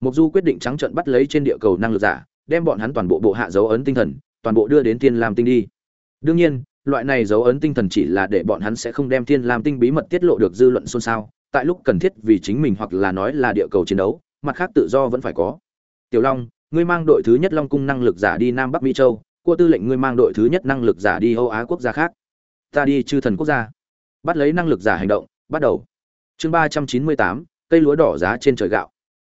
mục du quyết định trắng trợn bắt lấy trên địa cầu năng lực giả, đem bọn hắn toàn bộ bộ hạ dấu ấn tinh thần, toàn bộ đưa đến thiên lam tinh đi. Đương nhiên, loại này dấu ấn tinh thần chỉ là để bọn hắn sẽ không đem thiên lam tinh bí mật tiết lộ được dư luận xôn xao, tại lúc cần thiết vì chính mình hoặc là nói là địa cầu chiến đấu, mặt khác tự do vẫn phải có. Tiểu long, ngươi mang đội thứ nhất long cung năng lực giả đi nam bắc mỹ châu cua tư lệnh ngươi mang đội thứ nhất năng lực giả đi âu á quốc gia khác. Ta đi chư thần quốc gia. Bắt lấy năng lực giả hành động, bắt đầu. Chương ba trăm chín mươi tám, cây lúa đỏ giá trên trời gạo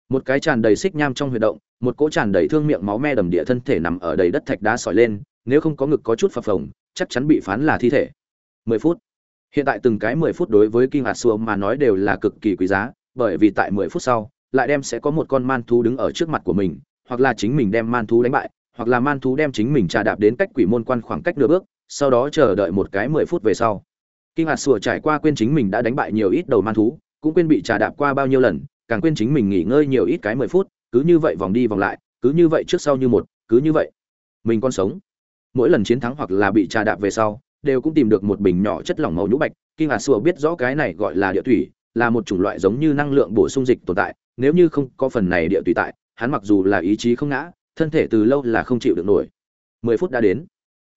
một cái tràn đầy xích nham trong huy động, một cỗ tràn đầy thương miệng máu me đầm địa thân thể nằm ở đầy đất thạch đá sỏi lên, nếu không có ngực có chút phập phồng, chắc chắn bị phán là thi thể. Mười phút. Hiện tại từng cái mười phút đối với kinh hạt xua mà nói đều là cực kỳ quý giá, bởi vì tại mười phút sau, lại đem sẽ có một con man thú đứng ở trước mặt của mình, hoặc là chính mình đem man thú đánh bại, hoặc là man thú đem chính mình trà đạp đến cách quỷ môn quan khoảng cách nửa bước, sau đó chờ đợi một cái mười phút về sau. Kinh hạt xua trải qua quên chính mình đã đánh bại nhiều ít đầu man thú, cũng quên bị trà đạp qua bao nhiêu lần càng quên chính mình nghỉ ngơi nhiều ít cái mười phút, cứ như vậy vòng đi vòng lại, cứ như vậy trước sau như một, cứ như vậy. Mình còn sống. Mỗi lần chiến thắng hoặc là bị trà đạp về sau, đều cũng tìm được một bình nhỏ chất lỏng màu nhũ bạch kinh hà sủa biết rõ cái này gọi là địa thủy, là một chủng loại giống như năng lượng bổ sung dịch tồn tại, nếu như không có phần này địa thủy tại, hắn mặc dù là ý chí không ngã, thân thể từ lâu là không chịu được nổi. Mười phút đã đến.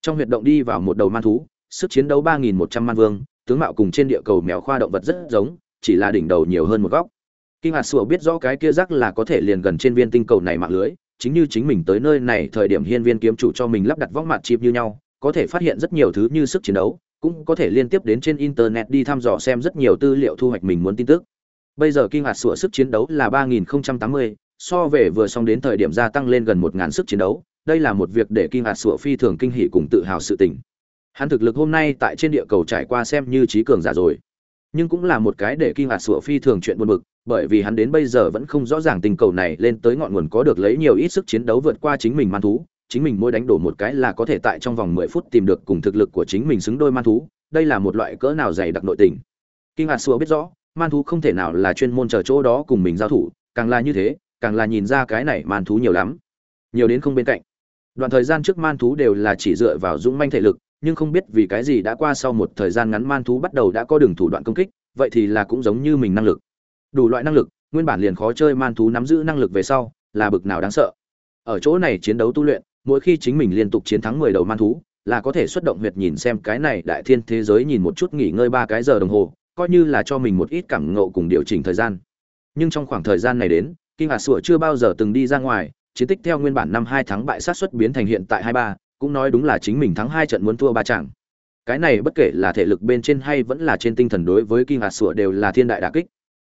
Trong huyệt động đi vào một đầu man thú, sức chiến đấu ba nghìn một trăm man vương, tướng mạo cùng trên địa cầu mèo khoa động vật rất giống, chỉ là đỉnh đầu nhiều hơn một góc kinh hạt sủa biết rõ cái kia rắc là có thể liền gần trên viên tinh cầu này mạng lưới, chính như chính mình tới nơi này thời điểm hiên viên kiếm chủ cho mình lắp đặt vóc mặt chip như nhau, có thể phát hiện rất nhiều thứ như sức chiến đấu, cũng có thể liên tiếp đến trên internet đi thăm dò xem rất nhiều tư liệu thu hoạch mình muốn tin tức. Bây giờ kinh hạt sủa sức chiến đấu là ba nghìn tám mươi, so về vừa xong đến thời điểm gia tăng lên gần một ngàn sức chiến đấu, đây là một việc để kinh hạt sủa phi thường kinh hỉ cùng tự hào sự tình. Hắn thực lực hôm nay tại trên địa cầu trải qua xem như trí cường giả rồi nhưng cũng là một cái để kinh hạt sủa phi thường chuyện buồn bực, bởi vì hắn đến bây giờ vẫn không rõ ràng tình cầu này lên tới ngọn nguồn có được lấy nhiều ít sức chiến đấu vượt qua chính mình man thú, chính mình mỗi đánh đổ một cái là có thể tại trong vòng mười phút tìm được cùng thực lực của chính mình xứng đôi man thú, đây là một loại cỡ nào dày đặc nội tình. Kinh hạt sủa biết rõ, man thú không thể nào là chuyên môn chờ chỗ đó cùng mình giao thủ, càng là như thế, càng là nhìn ra cái này man thú nhiều lắm, nhiều đến không bên cạnh. Đoạn thời gian trước man thú đều là chỉ dựa vào dũng manh thể lực nhưng không biết vì cái gì đã qua sau một thời gian ngắn man thú bắt đầu đã có đường thủ đoạn công kích, vậy thì là cũng giống như mình năng lực. Đủ loại năng lực, nguyên bản liền khó chơi man thú nắm giữ năng lực về sau, là bực nào đáng sợ. Ở chỗ này chiến đấu tu luyện, mỗi khi chính mình liên tục chiến thắng mười đầu man thú, là có thể xuất động huyệt nhìn xem cái này đại thiên thế giới nhìn một chút nghỉ ngơi ba cái giờ đồng hồ, coi như là cho mình một ít cảm ngộ cùng điều chỉnh thời gian. Nhưng trong khoảng thời gian này đến kinh hà sủa chưa bao giờ từng đi ra ngoài, chiến tích theo nguyên bản năm hai tháng bại sát xuất biến thành hiện tại hai ba cũng nói đúng là chính mình thắng hai trận muốn thua ba chàng. Cái này bất kể là thể lực bên trên hay vẫn là trên tinh thần đối với kinh hạt sủa đều là thiên đại đà kích.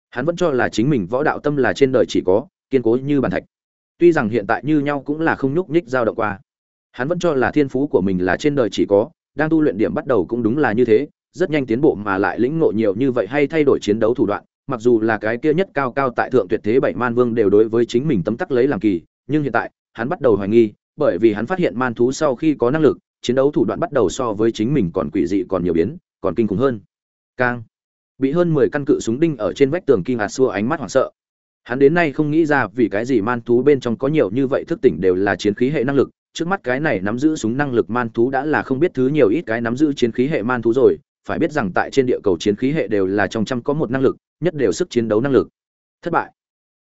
Hắn vẫn cho là chính mình võ đạo tâm là trên đời chỉ có, kiên cố như bàn thạch. Tuy rằng hiện tại như nhau cũng là không nhúc nhích giao động qua. Hắn vẫn cho là thiên phú của mình là trên đời chỉ có, đang tu luyện điểm bắt đầu cũng đúng là như thế, rất nhanh tiến bộ mà lại lĩnh ngộ nhiều như vậy hay thay đổi chiến đấu thủ đoạn, mặc dù là cái kia nhất cao cao tại thượng tuyệt thế bảy man vương đều đối với chính mình tấm tắc lấy làm kỳ, nhưng hiện tại, hắn bắt đầu hoài nghi bởi vì hắn phát hiện man thú sau khi có năng lực, chiến đấu thủ đoạn bắt đầu so với chính mình còn quỷ dị còn nhiều biến, còn kinh khủng hơn. Càng bị hơn mười căn cự súng đinh ở trên vách tường kinh hạt xua ánh mắt hoảng sợ. Hắn đến nay không nghĩ ra vì cái gì man thú bên trong có nhiều như vậy thức tỉnh đều là chiến khí hệ năng lực, trước mắt cái này nắm giữ súng năng lực man thú đã là không biết thứ nhiều ít cái nắm giữ chiến khí hệ man thú rồi, phải biết rằng tại trên địa cầu chiến khí hệ đều là trong trăm có một năng lực, nhất đều sức chiến đấu năng lực. Thất bại.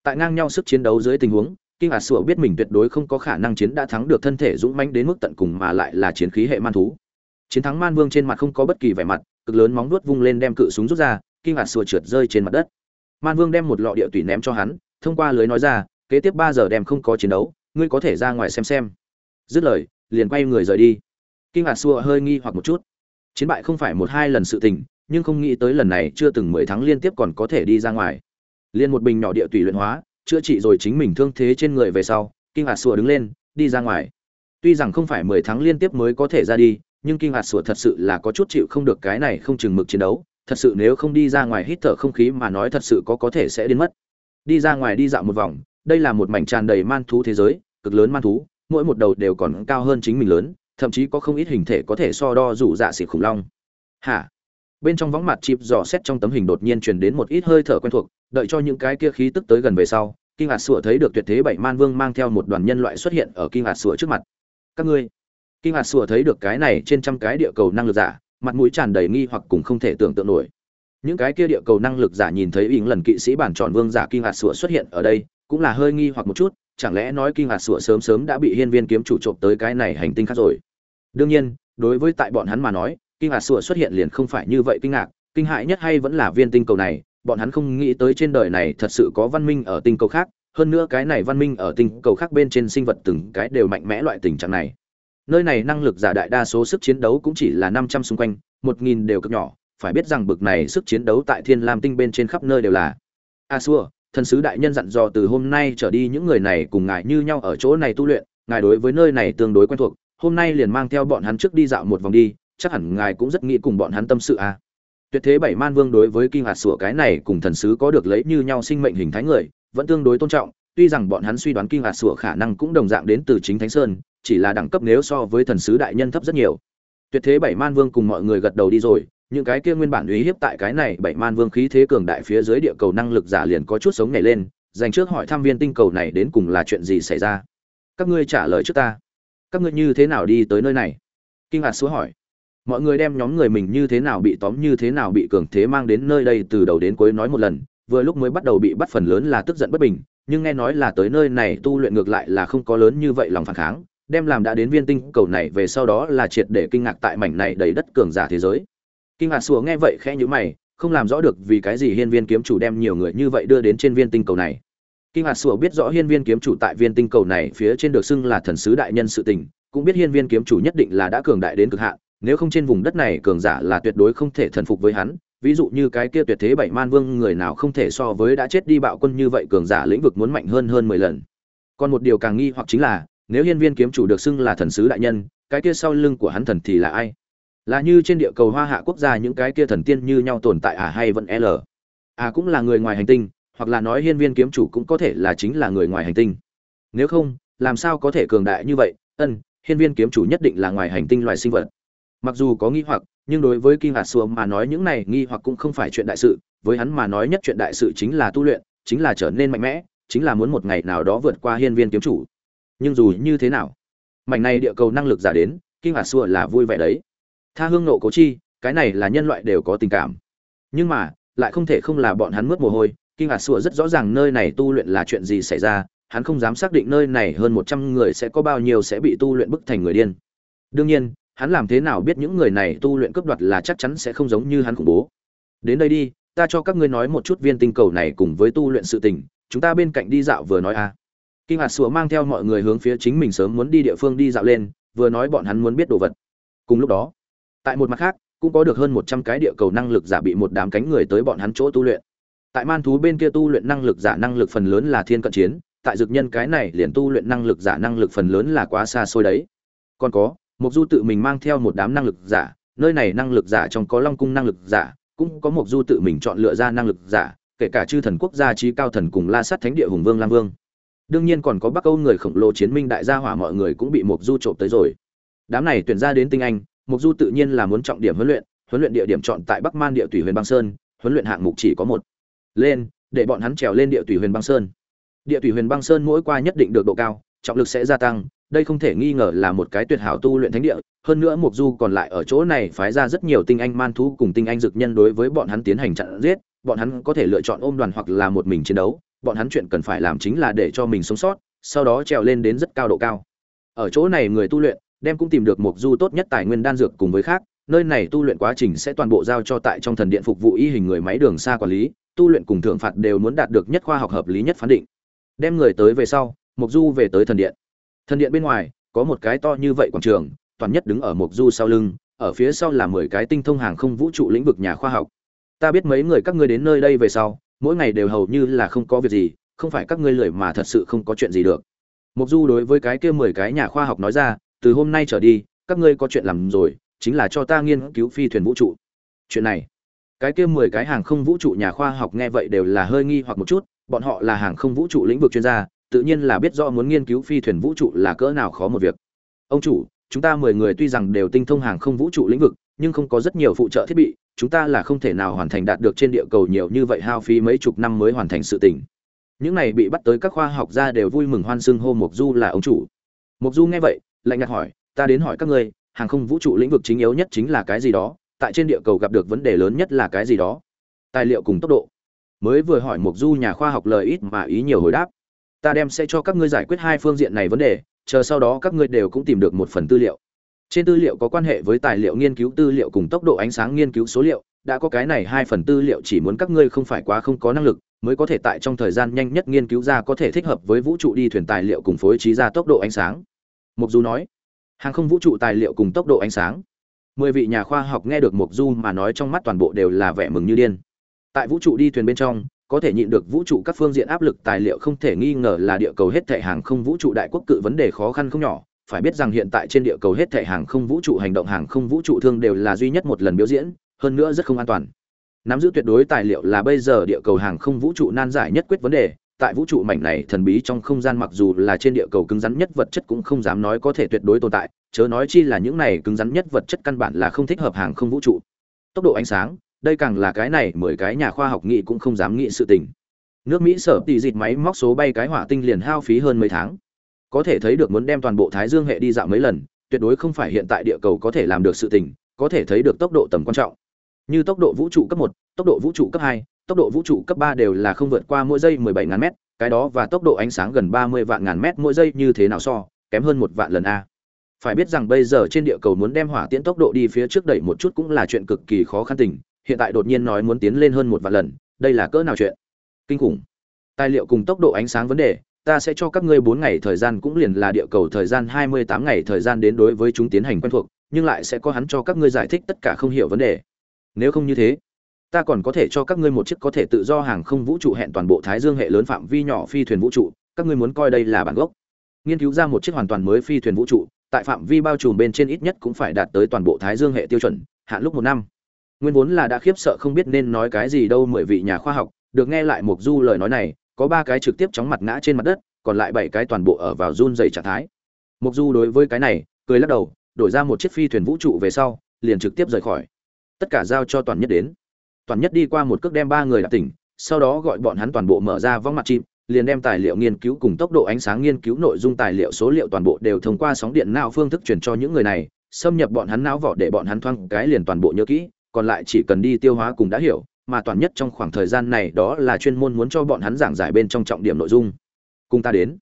Tại ngang nhau sức chiến đấu dưới tình huống kinh hạt sủa biết mình tuyệt đối không có khả năng chiến đã thắng được thân thể dũng mãnh đến mức tận cùng mà lại là chiến khí hệ man thú. Chiến thắng man vương trên mặt không có bất kỳ vẻ mặt, cực lớn móng nuốt vung lên đem cự súng rút ra kinh hạt sủa trượt rơi trên mặt đất. Man vương đem một lọ địa tủy ném cho hắn, thông qua lưới nói ra, kế tiếp ba giờ đem không có chiến đấu, ngươi có thể ra ngoài xem xem. Dứt lời, liền quay người rời đi. Kinh hạt sủa hơi nghi hoặc một chút. Chiến bại không phải một hai lần sự tình, nhưng không nghĩ tới lần này chưa từng mười tháng liên tiếp còn có thể đi ra ngoài. Liền một bình nhỏ địa tùy luyện hóa chữa trị rồi chính mình thương thế trên người về sau, kinh hạt sủa đứng lên, đi ra ngoài. Tuy rằng không phải mười tháng liên tiếp mới có thể ra đi, nhưng kinh hạt sủa thật sự là có chút chịu không được cái này không chừng mực chiến đấu. Thật sự nếu không đi ra ngoài hít thở không khí mà nói thật sự có có thể sẽ đến mất. Đi ra ngoài đi dạo một vòng, đây là một mảnh tràn đầy man thú thế giới, cực lớn man thú, mỗi một đầu đều còn cao hơn chính mình lớn, thậm chí có không ít hình thể có thể so đo rủ dạ xịt khủng long. Hả? Bên trong võng mặt chịp dò xét trong tấm hình đột nhiên truyền đến một ít hơi thở quen thuộc, đợi cho những cái kia khí tức tới gần về sau, kinh hạt sủa thấy được tuyệt thế bảy man vương mang theo một đoàn nhân loại xuất hiện ở kinh hạt sủa trước mặt. Các ngươi? Kinh hạt sủa thấy được cái này trên trăm cái địa cầu năng lực giả, mặt mũi tràn đầy nghi hoặc cùng không thể tưởng tượng nổi. Những cái kia địa cầu năng lực giả nhìn thấy ỉng lần kỵ sĩ bản tròn vương giả kinh hạt sủa xuất hiện ở đây, cũng là hơi nghi hoặc một chút, chẳng lẽ nói kinh ngạc sủa sớm sớm đã bị hiên viên kiếm chủ trộm tới cái này hành tinh khác rồi? Đương nhiên, đối với tại bọn hắn mà nói kinh ngạc sủa xuất hiện liền không phải như vậy kinh ngạc, kinh hại nhất hay vẫn là viên tinh cầu này, bọn hắn không nghĩ tới trên đời này thật sự có văn minh ở tinh cầu khác, hơn nữa cái này văn minh ở tinh cầu khác bên trên sinh vật từng cái đều mạnh mẽ loại tình trạng này. Nơi này năng lực giả đại đa số sức chiến đấu cũng chỉ là năm trăm xung quanh, một nghìn đều cực nhỏ, phải biết rằng bực này sức chiến đấu tại thiên lam tinh bên trên khắp nơi đều là. A xua thần sứ đại nhân dặn dò từ hôm nay trở đi những người này cùng ngài như nhau ở chỗ này tu luyện, ngài đối với nơi này tương đối quen thuộc, hôm nay liền mang theo bọn hắn trước đi dạo một vòng đi chắc hẳn ngài cũng rất nghĩ cùng bọn hắn tâm sự à. tuyệt thế bảy man vương đối với kinh hạt sủa cái này cùng thần sứ có được lấy như nhau sinh mệnh hình thái người, vẫn tương đối tôn trọng, tuy rằng bọn hắn suy đoán kinh hạt sủa khả năng cũng đồng dạng đến từ chính thánh sơn, chỉ là đẳng cấp nếu so với thần sứ đại nhân thấp rất nhiều. Tuyệt thế bảy man vương cùng mọi người gật đầu đi rồi, những cái kia nguyên bản uy hiếp tại cái này bảy man vương khí thế cường đại phía dưới địa cầu năng lực giả liền có chút sống nhảy lên, dành trước hỏi thăm viên tinh cầu này đến cùng là chuyện gì xảy ra. Các ngươi trả lời trước ta. Các ngươi như thế nào đi tới nơi này? Kinh hạt sủa hỏi mọi người đem nhóm người mình như thế nào bị tóm, như thế nào bị cường thế mang đến nơi đây từ đầu đến cuối nói một lần. Vừa lúc mới bắt đầu bị bắt phần lớn là tức giận bất bình, nhưng nghe nói là tới nơi này tu luyện ngược lại là không có lớn như vậy lòng phản kháng. Đem làm đã đến viên tinh cầu này về sau đó là triệt để kinh ngạc tại mảnh này đầy đất cường giả thế giới. Kinh ngạc sủa nghe vậy khẽ nhíu mày, không làm rõ được vì cái gì hiên viên kiếm chủ đem nhiều người như vậy đưa đến trên viên tinh cầu này. Kinh ngạc sủa biết rõ hiên viên kiếm chủ tại viên tinh cầu này phía trên được xưng là thần sứ đại nhân sự tình, cũng biết hiên viên kiếm chủ nhất định là đã cường đại đến cực hạn nếu không trên vùng đất này cường giả là tuyệt đối không thể thần phục với hắn, ví dụ như cái kia tuyệt thế bảy man vương người nào không thể so với đã chết đi bạo quân như vậy cường giả lĩnh vực muốn mạnh hơn hơn mười lần. Còn một điều càng nghi hoặc chính là, nếu hiên viên kiếm chủ được xưng là thần sứ đại nhân, cái kia sau lưng của hắn thần thì là ai? Là như trên địa cầu hoa hạ quốc gia những cái kia thần tiên như nhau tồn tại à hay vẫn l? À cũng là người ngoài hành tinh, hoặc là nói hiên viên kiếm chủ cũng có thể là chính là người ngoài hành tinh. Nếu không, làm sao có thể cường đại như vậy? Ân, hiên viên kiếm chủ nhất định là ngoài hành tinh loài sinh vật mặc dù có nghi hoặc, nhưng đối với kinh hạt xua mà nói những này nghi hoặc cũng không phải chuyện đại sự. Với hắn mà nói nhất chuyện đại sự chính là tu luyện, chính là trở nên mạnh mẽ, chính là muốn một ngày nào đó vượt qua hiên viên kiếm chủ. Nhưng dù như thế nào, mảnh này địa cầu năng lực giả đến kinh hạt xua là vui vẻ đấy. Tha hương nộ cố chi, cái này là nhân loại đều có tình cảm. Nhưng mà, lại không thể không là bọn hắn mướt mồ hôi kinh hạt xua rất rõ ràng nơi này tu luyện là chuyện gì xảy ra, hắn không dám xác định nơi này hơn một trăm người sẽ có bao nhiêu sẽ bị tu luyện bức thành người điên. Đương nhiên hắn làm thế nào biết những người này tu luyện cướp đoạt là chắc chắn sẽ không giống như hắn khủng bố. Đến đây đi, ta cho các ngươi nói một chút viên tinh cầu này cùng với tu luyện sự tình, chúng ta bên cạnh đi dạo vừa nói a. À. kinh hạt sủa mang theo mọi người hướng phía chính mình sớm muốn đi địa phương đi dạo lên, vừa nói bọn hắn muốn biết đồ vật. Cùng lúc đó, tại một mặt khác, cũng có được hơn một trăm cái địa cầu năng lực giả bị một đám cánh người tới bọn hắn chỗ tu luyện. Tại man thú bên kia tu luyện năng lực giả năng lực phần lớn là thiên cận chiến, tại dược nhân cái này liền tu luyện năng lực giả năng lực phần lớn là quá xa xôi đấy. Còn có Mộc Du tự mình mang theo một đám năng lực giả, nơi này năng lực giả trong có Long cung năng lực giả, cũng có Mộc Du tự mình chọn lựa ra năng lực giả, kể cả chư thần quốc gia trí cao thần cùng La Sát Thánh địa hùng vương Lam Vương. Đương nhiên còn có Bắc Âu người khổng lồ chiến minh đại gia hỏa mọi người cũng bị Mộc Du trộm tới rồi. Đám này tuyển ra đến tinh anh, Mộc Du tự nhiên là muốn trọng điểm huấn luyện, huấn luyện địa điểm chọn tại Bắc Man địa tùy huyền băng sơn, huấn luyện hạng mục chỉ có một. Lên, để bọn hắn trèo lên địa tùy huyền băng sơn. Địa tùy huyền băng sơn mỗi qua nhất định được độ cao, trọng lực sẽ gia tăng, đây không thể nghi ngờ là một cái tuyệt hảo tu luyện thánh địa, hơn nữa Mục Du còn lại ở chỗ này phái ra rất nhiều tinh anh man thú cùng tinh anh dược nhân đối với bọn hắn tiến hành chặn giết, bọn hắn có thể lựa chọn ôm đoàn hoặc là một mình chiến đấu, bọn hắn chuyện cần phải làm chính là để cho mình sống sót, sau đó trèo lên đến rất cao độ cao. Ở chỗ này người tu luyện, đem cũng tìm được Mục Du tốt nhất tài nguyên đan dược cùng với khác, nơi này tu luyện quá trình sẽ toàn bộ giao cho tại trong thần điện phục vụ y hình người máy đường xa quản lý, tu luyện cùng thượng phạt đều muốn đạt được nhất khoa học hợp lý nhất phán định. Đem người tới về sau, Mục Du về tới thần điện. Thần điện bên ngoài có một cái to như vậy quảng trường, toàn nhất đứng ở Mộc Du sau lưng, ở phía sau là mười cái tinh thông hàng không vũ trụ lĩnh vực nhà khoa học. Ta biết mấy người các ngươi đến nơi đây về sau, mỗi ngày đều hầu như là không có việc gì, không phải các ngươi lười mà thật sự không có chuyện gì được. Mộc Du đối với cái kia mười cái nhà khoa học nói ra, từ hôm nay trở đi, các ngươi có chuyện làm rồi, chính là cho ta nghiên cứu phi thuyền vũ trụ. Chuyện này, cái kia mười cái hàng không vũ trụ nhà khoa học nghe vậy đều là hơi nghi hoặc một chút, bọn họ là hàng không vũ trụ lĩnh vực chuyên gia, tự nhiên là biết rõ muốn nghiên cứu phi thuyền vũ trụ là cỡ nào khó một việc. Ông chủ, chúng ta mười người tuy rằng đều tinh thông hàng không vũ trụ lĩnh vực, nhưng không có rất nhiều phụ trợ thiết bị, chúng ta là không thể nào hoàn thành đạt được trên địa cầu nhiều như vậy hao phí mấy chục năm mới hoàn thành sự tình. Những này bị bắt tới các khoa học gia đều vui mừng hoan xưng hô Mộc Du là ông chủ. Mộc Du nghe vậy, lạnh nhạt hỏi, ta đến hỏi các ngươi, hàng không vũ trụ lĩnh vực chính yếu nhất chính là cái gì đó, tại trên địa cầu gặp được vấn đề lớn nhất là cái gì đó? Tài liệu cùng tốc độ. Mới vừa hỏi Mộc Du nhà khoa học lời ít mà ý nhiều hồi đáp ta đem sẽ cho các ngươi giải quyết hai phương diện này vấn đề, chờ sau đó các ngươi đều cũng tìm được một phần tư liệu. Trên tư liệu có quan hệ với tài liệu nghiên cứu tư liệu cùng tốc độ ánh sáng nghiên cứu số liệu, đã có cái này hai phần tư liệu chỉ muốn các ngươi không phải quá không có năng lực, mới có thể tại trong thời gian nhanh nhất nghiên cứu ra có thể thích hợp với vũ trụ đi thuyền tài liệu cùng phối trí ra tốc độ ánh sáng. Mục du nói. Hàng không vũ trụ tài liệu cùng tốc độ ánh sáng. Mười vị nhà khoa học nghe được mục du mà nói trong mắt toàn bộ đều là vẻ mừng như điên. Tại vũ trụ đi thuyền bên trong có thể nhịn được vũ trụ các phương diện áp lực tài liệu không thể nghi ngờ là địa cầu hết thể hàng không vũ trụ đại quốc cự vấn đề khó khăn không nhỏ. Phải biết rằng hiện tại trên địa cầu hết thể hàng không vũ trụ hành động hàng không vũ trụ thương đều là duy nhất một lần biểu diễn, hơn nữa rất không an toàn. Nắm giữ tuyệt đối tài liệu là bây giờ địa cầu hàng không vũ trụ nan giải nhất quyết vấn đề. Tại vũ trụ mảnh này thần bí trong không gian mặc dù là trên địa cầu cứng rắn nhất vật chất cũng không dám nói có thể tuyệt đối tồn tại, chớ nói chi là những này cứng rắn nhất vật chất căn bản là không thích hợp hàng không vũ trụ. Tốc độ ánh sáng đây càng là cái này mười cái nhà khoa học nghĩ cũng không dám nghĩ sự tình. Nước mỹ sở tỷ dịt máy móc số bay cái hỏa tinh liền hao phí hơn mấy tháng. Có thể thấy được muốn đem toàn bộ thái dương hệ đi dạo mấy lần, tuyệt đối không phải hiện tại địa cầu có thể làm được sự tình, có thể thấy được tốc độ tầm quan trọng. Như tốc độ vũ trụ cấp một, tốc độ vũ trụ cấp hai, tốc độ vũ trụ cấp ba đều là không vượt qua mỗi giây mười bảy ngàn mét, cái đó và tốc độ ánh sáng gần ba mươi vạn ngàn mét mỗi giây như thế nào so, kém hơn một vạn lần a. Phải biết rằng bây giờ trên địa cầu muốn đem hỏa tiễn tốc độ đi phía trước đẩy một chút cũng là chuyện cực kỳ khó khăn tình hiện tại đột nhiên nói muốn tiến lên hơn một vạn lần, đây là cỡ nào chuyện? Kinh khủng. Tài liệu cùng tốc độ ánh sáng vấn đề, ta sẽ cho các ngươi bốn ngày thời gian cũng liền là địa cầu thời gian hai mươi tám ngày thời gian đến đối với chúng tiến hành quen thuộc, nhưng lại sẽ có hắn cho các ngươi giải thích tất cả không hiểu vấn đề. Nếu không như thế, ta còn có thể cho các ngươi một chiếc có thể tự do hàng không vũ trụ hẹn toàn bộ thái dương hệ lớn phạm vi nhỏ phi thuyền vũ trụ, các ngươi muốn coi đây là bản gốc. Nghiên cứu ra một chiếc hoàn toàn mới phi thuyền vũ trụ, tại phạm vi bao trùm bên trên ít nhất cũng phải đạt tới toàn bộ thái dương hệ tiêu chuẩn, hạn lúc một năm nguyên vốn là đã khiếp sợ không biết nên nói cái gì đâu mười vị nhà khoa học, được nghe lại mục du lời nói này, có ba cái trực tiếp chóng mặt ngã trên mặt đất, còn lại bảy cái toàn bộ ở vào run dày trạng thái. Mục du đối với cái này, cười lắc đầu, đổi ra một chiếc phi thuyền vũ trụ về sau, liền trực tiếp rời khỏi. Tất cả giao cho toàn nhất đến. Toàn nhất đi qua một cước đem ba người đạp tỉnh, sau đó gọi bọn hắn toàn bộ mở ra vong mặt chim, liền đem tài liệu nghiên cứu cùng tốc độ ánh sáng nghiên cứu nội dung tài liệu số liệu toàn bộ đều thông qua sóng điện não phương thức truyền cho những người này, xâm nhập bọn hắn não vỏ để bọn hắn thoang cái liền toàn bộ nhớ kỹ còn lại chỉ cần đi tiêu hóa cùng đã hiểu, mà toàn nhất trong khoảng thời gian này đó là chuyên môn muốn cho bọn hắn giảng giải bên trong trọng điểm nội dung. Cùng ta đến.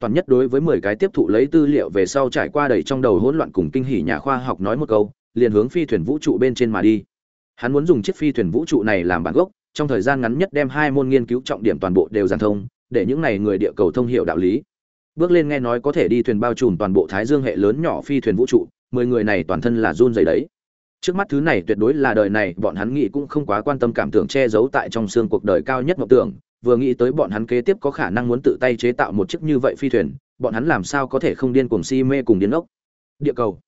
Toàn nhất đối với mười cái tiếp thụ lấy tư liệu về sau trải qua đầy trong đầu hỗn loạn cùng kinh hỉ nhà khoa học nói một câu, liền hướng phi thuyền vũ trụ bên trên mà đi. Hắn muốn dùng chiếc phi thuyền vũ trụ này làm bản gốc, trong thời gian ngắn nhất đem hai môn nghiên cứu trọng điểm toàn bộ đều giàn thông, để những này người địa cầu thông hiểu đạo lý. Bước lên nghe nói có thể đi thuyền bao trùm toàn bộ thái dương hệ lớn nhỏ phi thuyền vũ trụ, mười người này toàn thân là run dày đấy trước mắt thứ này tuyệt đối là đời này, bọn hắn nghĩ cũng không quá quan tâm cảm tưởng che giấu tại trong xương cuộc đời cao nhất mộng tưởng, vừa nghĩ tới bọn hắn kế tiếp có khả năng muốn tự tay chế tạo một chiếc như vậy phi thuyền, bọn hắn làm sao có thể không điên cuồng si mê cùng điên ốc địa cầu.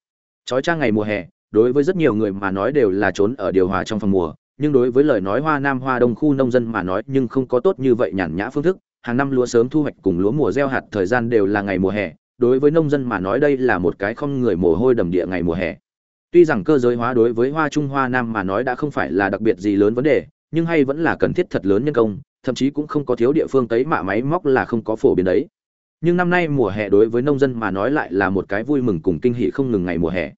Trói trang ngày mùa hè, đối với rất nhiều người mà nói đều là trốn ở điều hòa trong phòng mùa, nhưng đối với lời nói hoa nam hoa đông khu nông dân mà nói nhưng không có tốt như vậy nhàn nhã phương thức, hàng năm lúa sớm thu hoạch cùng lúa mùa gieo hạt thời gian đều là ngày mùa hè, đối với nông dân mà nói đây là một cái không người mồ hôi đầm địa ngày mùa hè tuy rằng cơ giới hóa đối với hoa trung hoa nam mà nói đã không phải là đặc biệt gì lớn vấn đề, nhưng hay vẫn là cần thiết thật lớn nhân công, thậm chí cũng không có thiếu địa phương tấy mạ máy móc là không có phổ biến đấy. Nhưng năm nay mùa hè đối với nông dân mà nói lại là một cái vui mừng cùng kinh hỉ không ngừng ngày mùa hè.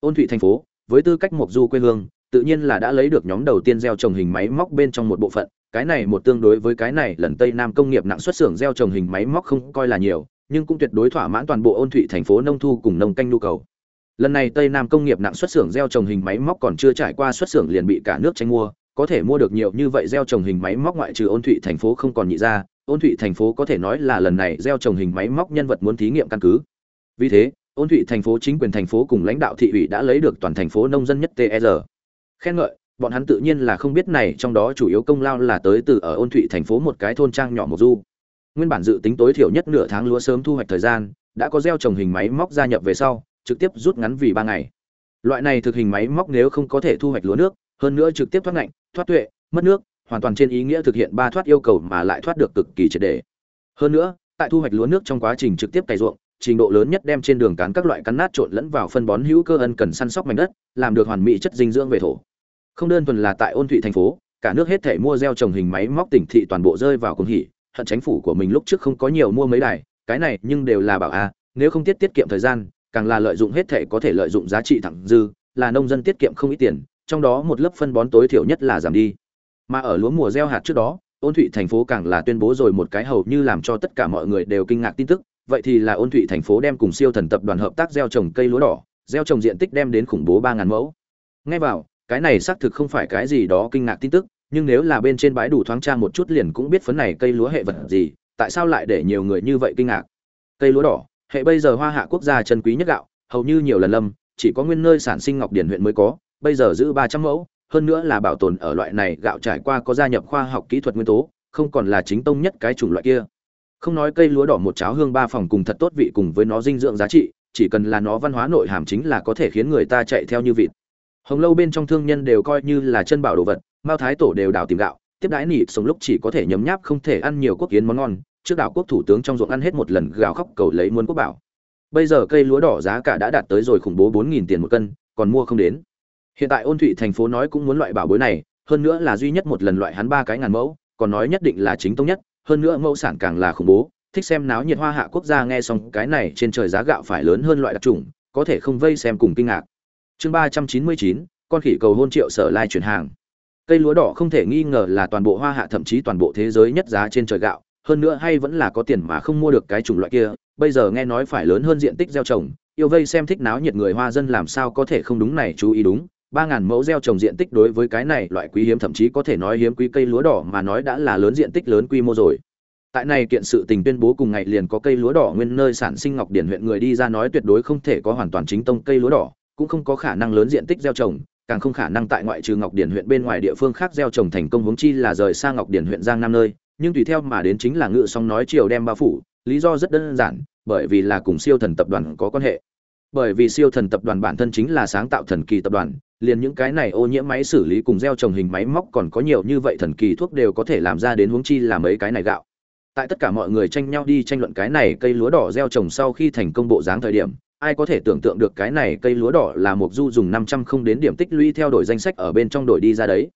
Ôn thụy thành phố, với tư cách mộc du quê hương, tự nhiên là đã lấy được nhóm đầu tiên gieo trồng hình máy móc bên trong một bộ phận, cái này một tương đối với cái này lần tây nam công nghiệp nặng xuất xưởng gieo trồng hình máy móc không coi là nhiều, nhưng cũng tuyệt đối thỏa mãn toàn bộ ôn thụy thành phố nông thu cùng nông canh nhu cầu lần này tây nam công nghiệp nặng xuất xưởng gieo trồng hình máy móc còn chưa trải qua xuất xưởng liền bị cả nước tranh mua, có thể mua được nhiều như vậy gieo trồng hình máy móc ngoại trừ ôn thụy thành phố không còn nhị ra, ôn thụy thành phố có thể nói là lần này gieo trồng hình máy móc nhân vật muốn thí nghiệm căn cứ. Vì thế, ôn thụy thành phố chính quyền thành phố cùng lãnh đạo thị ủy đã lấy được toàn thành phố nông dân nhất tr khen ngợi, bọn hắn tự nhiên là không biết này, trong đó chủ yếu công lao là tới từ ở ôn thụy thành phố một cái thôn trang nhỏ một du. Nguyên bản dự tính tối thiểu nhất nửa tháng lúa sớm thu hoạch thời gian, đã có gieo trồng hình máy móc gia nhập về sau trực tiếp rút ngắn vì ba ngày. Loại này thực hình máy móc nếu không có thể thu hoạch lúa nước, hơn nữa trực tiếp thoát ngạnh, thoát tuệ, mất nước, hoàn toàn trên ý nghĩa thực hiện ba thoát yêu cầu mà lại thoát được cực kỳ triệt đề hơn nữa, tại thu hoạch lúa nước trong quá trình trực tiếp cày ruộng, trình độ lớn nhất đem trên đường cán các loại cắn nát trộn lẫn vào phân bón hữu cơ ân cần săn sóc mảnh đất, làm được hoàn mỹ chất dinh dưỡng về thổ. Không đơn thuần là tại ôn thụy thành phố, cả nước hết thể mua gieo trồng hình máy móc tỉnh thị toàn bộ rơi vào cùng hỉ, hận chính phủ của mình lúc trước không có nhiều mua mấy đài, cái này nhưng đều là bảo a, nếu không tiết tiết kiệm thời gian càng là lợi dụng hết thể có thể lợi dụng giá trị thẳng dư, là nông dân tiết kiệm không ít tiền, trong đó một lớp phân bón tối thiểu nhất là giảm đi. Mà ở lúa mùa gieo hạt trước đó, ôn thụy thành phố càng là tuyên bố rồi một cái hầu như làm cho tất cả mọi người đều kinh ngạc tin tức, vậy thì là ôn thụy thành phố đem cùng siêu thần tập đoàn hợp tác gieo trồng cây lúa đỏ, gieo trồng diện tích đem đến khủng bố ba ngàn mẫu. Nghe vào, cái này xác thực không phải cái gì đó kinh ngạc tin tức, nhưng nếu là bên trên bãi đủ thoáng tra một chút liền cũng biết phấn này cây lúa hệ vật gì, tại sao lại để nhiều người như vậy kinh ngạc? Cây lúa đỏ hệ bây giờ hoa hạ quốc gia chân quý nhất gạo, hầu như nhiều lần lâm, chỉ có nguyên nơi sản sinh ngọc điển huyện mới có, bây giờ giữ ba trăm mẫu, hơn nữa là bảo tồn ở loại này gạo trải qua có gia nhập khoa học kỹ thuật nguyên tố, không còn là chính tông nhất cái chủng loại kia. Không nói cây lúa đỏ một cháo hương ba phòng cùng thật tốt vị cùng với nó dinh dưỡng giá trị, chỉ cần là nó văn hóa nội hàm chính là có thể khiến người ta chạy theo như vịt. Hồng lâu bên trong thương nhân đều coi như là chân bảo đồ vật, mao thái tổ đều đào tìm gạo, tiếp đãi nỉ, sống lúc chỉ có thể nhấm nháp không thể ăn nhiều quốc kiến món ngon trước đảo quốc thủ tướng trong ruộng ăn hết một lần gạo khóc cầu lấy muôn quốc bảo. Bây giờ cây lúa đỏ giá cả đã đạt tới rồi khủng bố bốn nghìn tiền một cân, còn mua không đến. Hiện tại ôn thụy thành phố nói cũng muốn loại bảo bối này, hơn nữa là duy nhất một lần loại hắn ba cái ngàn mẫu, còn nói nhất định là chính tông nhất, hơn nữa mẫu sản càng là khủng bố, thích xem náo nhiệt hoa hạ quốc gia nghe xong cái này trên trời giá gạo phải lớn hơn loại đặc trùng, có thể không vây xem cùng kinh ngạc. Chương ba trăm chín mươi chín, con khỉ cầu hôn triệu sở lai chuyển hàng. Cây lúa đỏ không thể nghi ngờ là toàn bộ hoa hạ thậm chí toàn bộ thế giới nhất giá trên trời gạo hơn nữa hay vẫn là có tiền mà không mua được cái chủng loại kia, bây giờ nghe nói phải lớn hơn diện tích gieo trồng, yêu vây xem thích náo nhiệt người hoa dân làm sao có thể không đúng này chú ý đúng, ba ngàn mẫu gieo trồng diện tích đối với cái này loại quý hiếm thậm chí có thể nói hiếm quý cây lúa đỏ mà nói đã là lớn diện tích lớn quy mô rồi. Tại này kiện sự tình tuyên bố cùng ngày liền có cây lúa đỏ nguyên nơi sản sinh ngọc điển huyện người đi ra nói tuyệt đối không thể có hoàn toàn chính tông cây lúa đỏ, cũng không có khả năng lớn diện tích gieo trồng, càng không khả năng tại ngoại trừ ngọc điển huyện bên ngoài địa phương khác gieo trồng thành công huống chi là rời xa ngọc điển huyện giang nam nơi nhưng tùy theo mà đến chính là ngự song nói chiều đem bao phủ, lý do rất đơn giản, bởi vì là cùng siêu thần tập đoàn có quan hệ. Bởi vì siêu thần tập đoàn bản thân chính là sáng tạo thần kỳ tập đoàn, liền những cái này ô nhiễm máy xử lý cùng gieo trồng hình máy móc còn có nhiều như vậy thần kỳ thuốc đều có thể làm ra đến huống chi là mấy cái này gạo. Tại tất cả mọi người tranh nhau đi tranh luận cái này cây lúa đỏ gieo trồng sau khi thành công bộ dáng thời điểm, ai có thể tưởng tượng được cái này cây lúa đỏ là một du dùng năm trăm không đến điểm tích lũy theo đổi danh sách ở bên trong đổi đi ra đấy.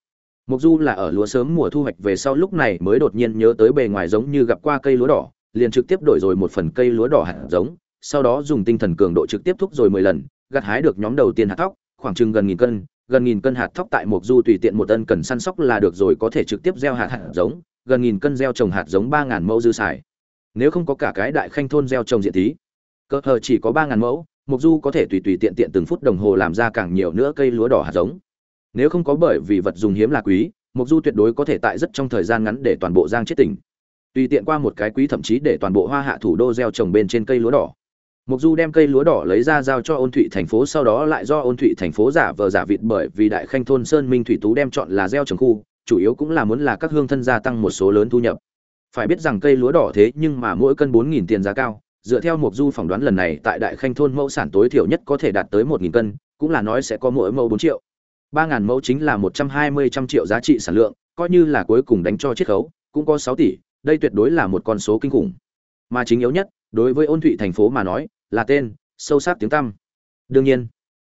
Mộc Du là ở lúa sớm mùa thu hoạch về sau lúc này mới đột nhiên nhớ tới bề ngoài giống như gặp qua cây lúa đỏ, liền trực tiếp đổi rồi một phần cây lúa đỏ hạt giống, sau đó dùng tinh thần cường độ trực tiếp thúc rồi 10 lần, gặt hái được nhóm đầu tiên hạt thóc, khoảng chừng gần nghìn cân, gần nghìn cân hạt thóc tại Mộc Du tùy tiện một ân cần săn sóc là được rồi có thể trực tiếp gieo hạt hạt giống, gần nghìn cân gieo trồng hạt giống 3000 mẫu dư xài. Nếu không có cả cái đại khanh thôn gieo trồng diện tí, cơ hờ chỉ có 3000 mẫu, Mộc Du có thể tùy tùy tiện tiện từng phút đồng hồ làm ra càng nhiều nữa cây lúa đỏ hạt giống. Nếu không có bởi vì vật dùng hiếm là quý, Mộc Du tuyệt đối có thể tại rất trong thời gian ngắn để toàn bộ Giang chết tỉnh. Tùy tiện qua một cái quý thậm chí để toàn bộ Hoa Hạ thủ đô gieo trồng bên trên cây lúa đỏ. Mộc Du đem cây lúa đỏ lấy ra giao cho Ôn Thụy thành phố sau đó lại do Ôn Thụy thành phố giả vờ giả vịt bởi vì đại khanh thôn Sơn Minh thủy tú đem chọn là gieo trồng khu, chủ yếu cũng là muốn là các hương thân gia tăng một số lớn thu nhập. Phải biết rằng cây lúa đỏ thế nhưng mà mỗi cân 4000 tiền giá cao, dựa theo Mộc Du phỏng đoán lần này tại đại khanh thôn mẫu sản tối thiểu nhất có thể đạt tới 1000 cân, cũng là nói sẽ có mỗi mẫu 4 triệu ba ngàn mẫu chính là một trăm hai mươi trăm triệu giá trị sản lượng, coi như là cuối cùng đánh cho chiết khấu, cũng có sáu tỷ, đây tuyệt đối là một con số kinh khủng. Mà chính yếu nhất, đối với ôn thụy thành phố mà nói, là tên, sâu sắc tiếng tăm. Đương nhiên,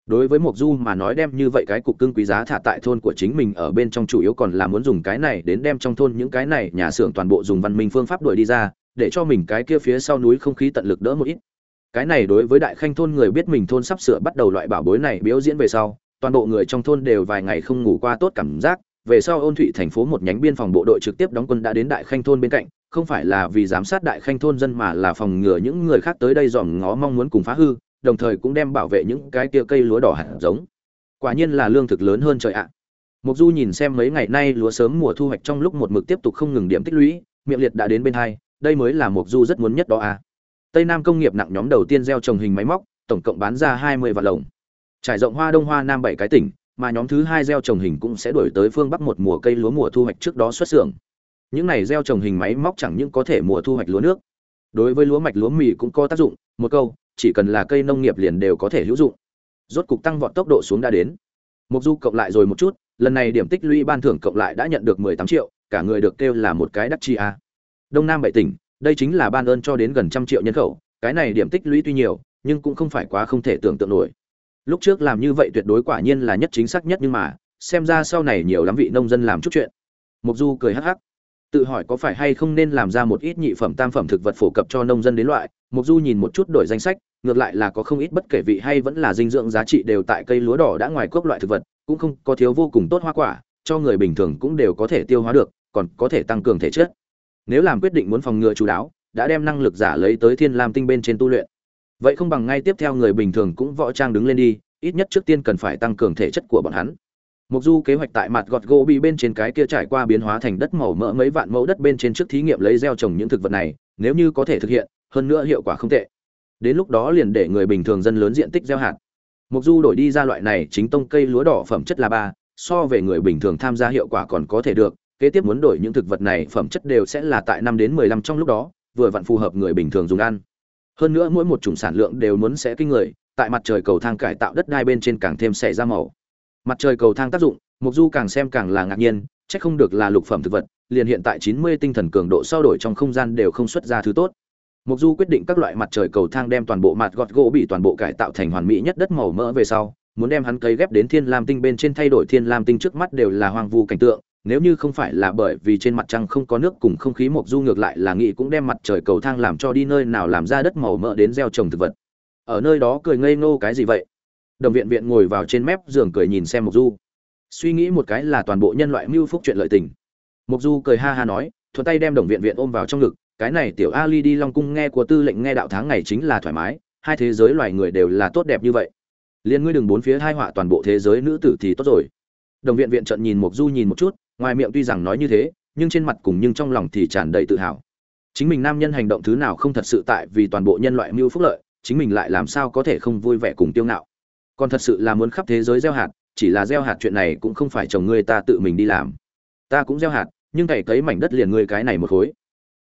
đối với mộc du mà nói đem như vậy cái cục cưng quý giá thả tại thôn của chính mình ở bên trong chủ yếu còn là muốn dùng cái này đến đem trong thôn những cái này nhà xưởng toàn bộ dùng văn minh phương pháp đuổi đi ra, để cho mình cái kia phía sau núi không khí tận lực đỡ một ít. Cái này đối với đại khanh thôn người biết mình thôn sắp sửa bắt đầu loại bảo bối này biểu diễn về sau toàn bộ người trong thôn đều vài ngày không ngủ qua tốt cảm giác, về sau ôn thụy thành phố một nhánh biên phòng bộ đội trực tiếp đóng quân đã đến đại khanh thôn bên cạnh, không phải là vì giám sát đại khanh thôn dân mà là phòng ngừa những người khác tới đây dòm ngó mong muốn cùng phá hư, đồng thời cũng đem bảo vệ những cái tia cây lúa đỏ hạt giống. Quả nhiên là lương thực lớn hơn trời ạ. Mục du nhìn xem mấy ngày nay lúa sớm mùa thu hoạch trong lúc một mực tiếp tục không ngừng điểm tích lũy, miệng liệt đã đến bên hai, đây mới là mục du rất muốn nhất đó à tây nam công nghiệp nặng nhóm đầu tiên gieo trồng hình máy móc, tổng cộng bán ra hai mươi vạn lồng trải rộng hoa đông hoa nam bảy cái tỉnh, mà nhóm thứ hai gieo trồng hình cũng sẽ đổi tới phương bắc một mùa cây lúa mùa thu hoạch trước đó xuất xưởng. Những này gieo trồng hình máy móc chẳng những có thể mùa thu hoạch lúa nước, đối với lúa mạch lúa mì cũng có tác dụng, một câu, chỉ cần là cây nông nghiệp liền đều có thể hữu dụng. Rốt cục tăng vọt tốc độ xuống đã đến. Mục du cộng lại rồi một chút, lần này điểm tích lũy ban thưởng cộng lại đã nhận được mười tám triệu, cả người được kêu là một cái đắc chi a. Đông nam bảy tỉnh, đây chính là ban ơn cho đến gần trăm triệu nhân khẩu, cái này điểm tích lũy tuy nhiều, nhưng cũng không phải quá không thể tưởng tượng nổi lúc trước làm như vậy tuyệt đối quả nhiên là nhất chính xác nhất nhưng mà, xem ra sau này nhiều lắm vị nông dân làm chút chuyện. Mục du cười hắc hắc. Tự hỏi có phải hay không nên làm ra một ít nhị phẩm tam phẩm thực vật phổ cập cho nông dân đến loại, mục du nhìn một chút đổi danh sách, ngược lại là có không ít bất kể vị hay vẫn là dinh dưỡng giá trị đều tại cây lúa đỏ đã ngoài cốc loại thực vật, cũng không có thiếu vô cùng tốt hoa quả, cho người bình thường cũng đều có thể tiêu hóa được, còn có thể tăng cường thể chất. Nếu làm quyết định muốn phòng ngừa chú đáo, đã đem năng lực giả lấy tới thiên lam tinh bên trên tu luyện vậy không bằng ngay tiếp theo người bình thường cũng võ trang đứng lên đi ít nhất trước tiên cần phải tăng cường thể chất của bọn hắn Mục Du kế hoạch tại mặt gọt gỗ bị bên trên cái kia trải qua biến hóa thành đất màu mỡ mấy vạn mẫu đất bên trên trước thí nghiệm lấy gieo trồng những thực vật này, nếu như có thể thực hiện, hơn nữa hiệu quả không tệ. Đến lúc đó liền để người bình thường dân lớn diện tích gieo hạt. Mục Du đổi đi ra loại này chính tông cây lúa đỏ phẩm chất là ba, so về người bình thường tham gia hiệu quả còn có thể được, kế tiếp muốn đổi những thực vật này phẩm chất đều sẽ là tại năm đến 15 trong lúc đó, vừa vặn phù hợp người bình thường dùng ăn. Hơn nữa mỗi một chủng sản lượng đều muốn sẽ kinh người, tại mặt trời cầu thang cải tạo đất đai bên trên càng thêm sẽ ra màu. Mặt trời cầu thang tác dụng, Mục Du càng xem càng là ngạc nhiên, chắc không được là lục phẩm thực vật, liền hiện tại 90 tinh thần cường độ sau đổi trong không gian đều không xuất ra thứ tốt. Mục Du quyết định các loại mặt trời cầu thang đem toàn bộ mặt gọt gỗ bị toàn bộ cải tạo thành hoàn mỹ nhất đất màu mỡ về sau, muốn đem hắn cấy ghép đến Thiên Lam tinh bên trên thay đổi Thiên Lam tinh trước mắt đều là hoang vu cảnh tượng, nếu như không phải là bởi vì trên mặt trăng không có nước cùng không khí Mục Du ngược lại là nghĩ cũng đem mặt trời cầu thang làm cho đi nơi nào làm ra đất màu mỡ đến gieo trồng thực vật. Ở nơi đó cười ngây ngô cái gì vậy? Đồng viện viện ngồi vào trên mép giường cười nhìn xem Mục Du suy nghĩ một cái là toàn bộ nhân loại mưu phúc chuyện lợi tình mục du cười ha ha nói, thuận tay đem đồng viện viện ôm vào trong ngực, cái này tiểu ali đi long cung nghe của tư lệnh nghe đạo tháng ngày chính là thoải mái, hai thế giới loài người đều là tốt đẹp như vậy liên ngươi đừng bốn phía hai họa toàn bộ thế giới nữ tử thì tốt rồi đồng viện viện trận nhìn mục du nhìn một chút ngoài miệng tuy rằng nói như thế, nhưng trên mặt cùng nhưng trong lòng thì tràn đầy tự hào. Chính mình nam nhân hành động thứ nào không thật sự tại vì toàn bộ nhân loại mưu phúc lợi, chính mình lại làm sao có thể không vui vẻ cùng tiêu ngạo. Còn thật sự là muốn khắp thế giới gieo hạt, chỉ là gieo hạt chuyện này cũng không phải chồng ngươi ta tự mình đi làm. Ta cũng gieo hạt, nhưng cày cấy mảnh đất liền ngươi cái này một khối.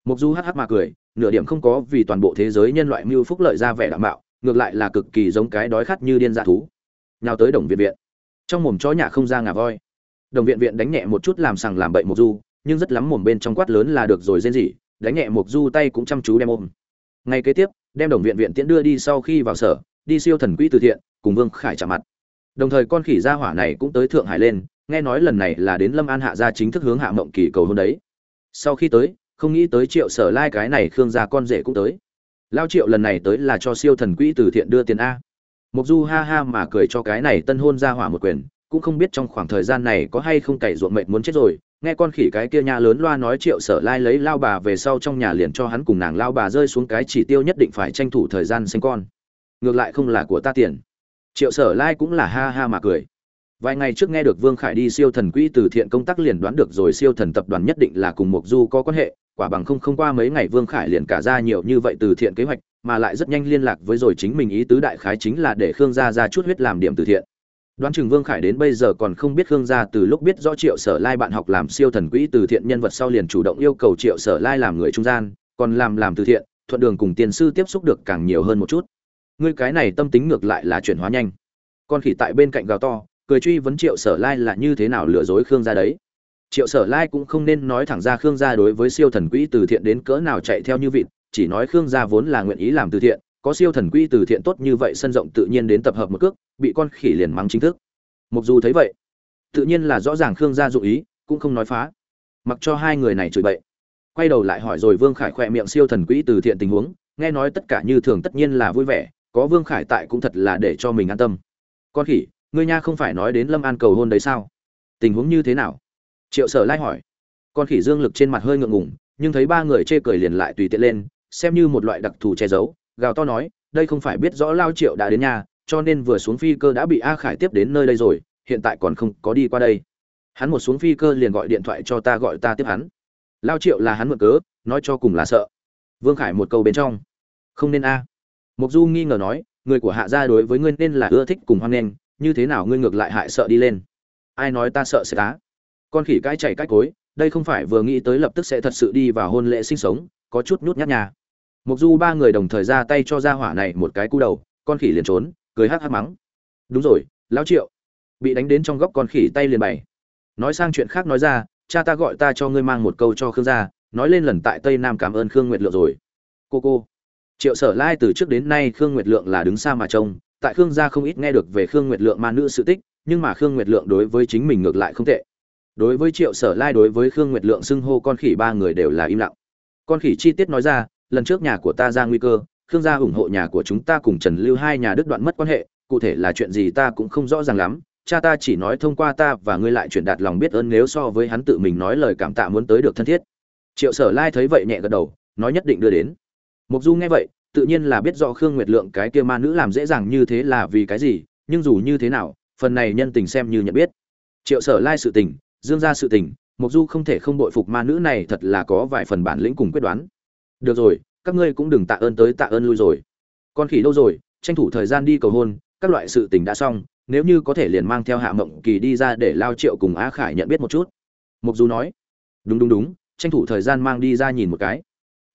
Mục du hh mà cười, nửa điểm không có vì toàn bộ thế giới nhân loại mưu phúc lợi ra vẻ đảm bảo, ngược lại là cực kỳ giống cái đói khát như điên dạ thú. Nào tới đồng viện viện. Trong mồm chó nhà không ra ngà voi đồng viện viện đánh nhẹ một chút làm sằng làm bậy mục du, nhưng rất lắm mồm bên trong quát lớn là được rồi rên rỉ, đánh nhẹ mục du tay cũng chăm chú đem ôm. Ngay kế tiếp, đem đồng viện viện tiễn đưa đi sau khi vào sở, đi siêu thần quỹ từ thiện, cùng vương khải trả mặt. Đồng thời con khỉ gia hỏa này cũng tới thượng hải lên, nghe nói lần này là đến lâm an hạ gia chính thức hướng hạ mộng kỳ cầu hôn đấy. Sau khi tới, không nghĩ tới triệu sở lai cái này khương gia con rể cũng tới. Lao triệu lần này tới là cho siêu thần quỹ từ thiện đưa tiền a. Mục du ha ha mà cười cho cái này tân hôn gia hỏa một quyền cũng không biết trong khoảng thời gian này có hay không cày ruộng mệt muốn chết rồi. Nghe con khỉ cái kia nhà lớn loa nói triệu sở lai lấy lao bà về sau trong nhà liền cho hắn cùng nàng lao bà rơi xuống cái chỉ tiêu nhất định phải tranh thủ thời gian sinh con. Ngược lại không là của ta tiền. Triệu sở lai cũng là ha ha mà cười. Vài ngày trước nghe được vương khải đi siêu thần quỹ từ thiện công tác liền đoán được rồi siêu thần tập đoàn nhất định là cùng mục du có quan hệ, quả bằng không không qua mấy ngày vương khải liền cả ra nhiều như vậy từ thiện kế hoạch, mà lại rất nhanh liên lạc với rồi chính mình ý tứ đại khái chính là để khương gia ra chút huyết làm điểm từ thiện đoán chừng vương khải đến bây giờ còn không biết khương gia từ lúc biết rõ triệu sở lai bạn học làm siêu thần quỹ từ thiện nhân vật sau liền chủ động yêu cầu triệu sở lai làm người trung gian, còn làm làm từ thiện, thuận đường cùng tiền sư tiếp xúc được càng nhiều hơn một chút. Ngươi cái này tâm tính ngược lại là chuyển hóa nhanh. Con khỉ tại bên cạnh gào to, cười truy vấn triệu sở lai là như thế nào lừa dối khương gia đấy. Triệu sở lai cũng không nên nói thẳng ra khương gia đối với siêu thần quỹ từ thiện đến cỡ nào chạy theo như vịt, chỉ nói khương gia vốn là nguyện ý làm từ thiện có siêu thần quỹ từ thiện tốt như vậy, sân rộng tự nhiên đến tập hợp một cước, bị con khỉ liền mắng chính thức. Mặc dù thấy vậy, tự nhiên là rõ ràng khương gia dụ ý, cũng không nói phá. Mặc cho hai người này chửi bậy. Quay đầu lại hỏi rồi vương khải khỏe miệng siêu thần quỹ từ thiện tình huống, nghe nói tất cả như thường tất nhiên là vui vẻ, có vương khải tại cũng thật là để cho mình an tâm. Con khỉ, ngươi nha không phải nói đến lâm an cầu hôn đấy sao? Tình huống như thế nào? Triệu sở lai hỏi. Con khỉ dương lực trên mặt hơi ngượng ngùng, nhưng thấy ba người chê cười liền lại tùy tiện lên, xem như một loại đặc thù che giấu gào to nói đây không phải biết rõ lao triệu đã đến nhà cho nên vừa xuống phi cơ đã bị a khải tiếp đến nơi đây rồi hiện tại còn không có đi qua đây hắn một xuống phi cơ liền gọi điện thoại cho ta gọi ta tiếp hắn lao triệu là hắn mượn cớ nói cho cùng là sợ vương khải một câu bên trong không nên a Mộc Du nghi ngờ nói, người của Hạ gia đối với ngươi nên là ưa thích cùng hoan nghênh, như thế nào ngươi ngược lại hại sợ đi lên? Ai nói ta sợ sẽ tá? Con khỉ cái chạy cách cối, đây không phải vừa nghĩ tới lập tức sẽ thật sự đi vào hôn lễ sinh sống, có chút nhút nhát nhà. Mộc Du ba người đồng thời ra tay cho gia hỏa này một cái cú đầu, con khỉ liền trốn, cười hắc hắc mắng. Đúng rồi, lão Triệu, bị đánh đến trong góc con khỉ tay liền bày. Nói sang chuyện khác nói ra, cha ta gọi ta cho ngươi mang một câu cho Khương gia, nói lên lần tại Tây Nam cảm ơn Khương Nguyệt Lượng rồi. Cô cô triệu sở lai từ trước đến nay khương nguyệt lượng là đứng xa mà trông tại khương gia không ít nghe được về khương nguyệt lượng ma nữ sự tích nhưng mà khương nguyệt lượng đối với chính mình ngược lại không tệ đối với triệu sở lai đối với khương nguyệt lượng xưng hô con khỉ ba người đều là im lặng con khỉ chi tiết nói ra lần trước nhà của ta ra nguy cơ, khương gia ủng hộ nhà của chúng ta cùng trần lưu hai nhà đứt đoạn mất quan hệ, cụ thể là chuyện gì ta cũng không rõ ràng lắm, cha ta chỉ nói thông qua ta và ngươi lại truyền đạt lòng biết ơn nếu so với hắn tự mình nói lời cảm tạ muốn tới được thân thiết. Triệu sở lai thấy vậy nhẹ gật đầu, nói nhất định đưa đến. Mục du nghe vậy, tự nhiên là biết rõ khương nguyệt lượng cái kia ma nữ làm dễ dàng như thế là vì cái gì, nhưng dù như thế nào, phần này nhân tình xem như nhận biết. Triệu sở lai sự tình, dương ra sự tình, mục du không thể không bội phục ma nữ này thật là có vài phần bản lĩnh cùng quyết đoán được rồi, các ngươi cũng đừng tạ ơn tới tạ ơn lui rồi. Con khỉ đâu rồi, tranh thủ thời gian đi cầu hôn, các loại sự tình đã xong, nếu như có thể liền mang theo hạ mộng kỳ đi ra để lao triệu cùng á khải nhận biết một chút. Mục du nói. Đúng đúng đúng, tranh thủ thời gian mang đi ra nhìn một cái.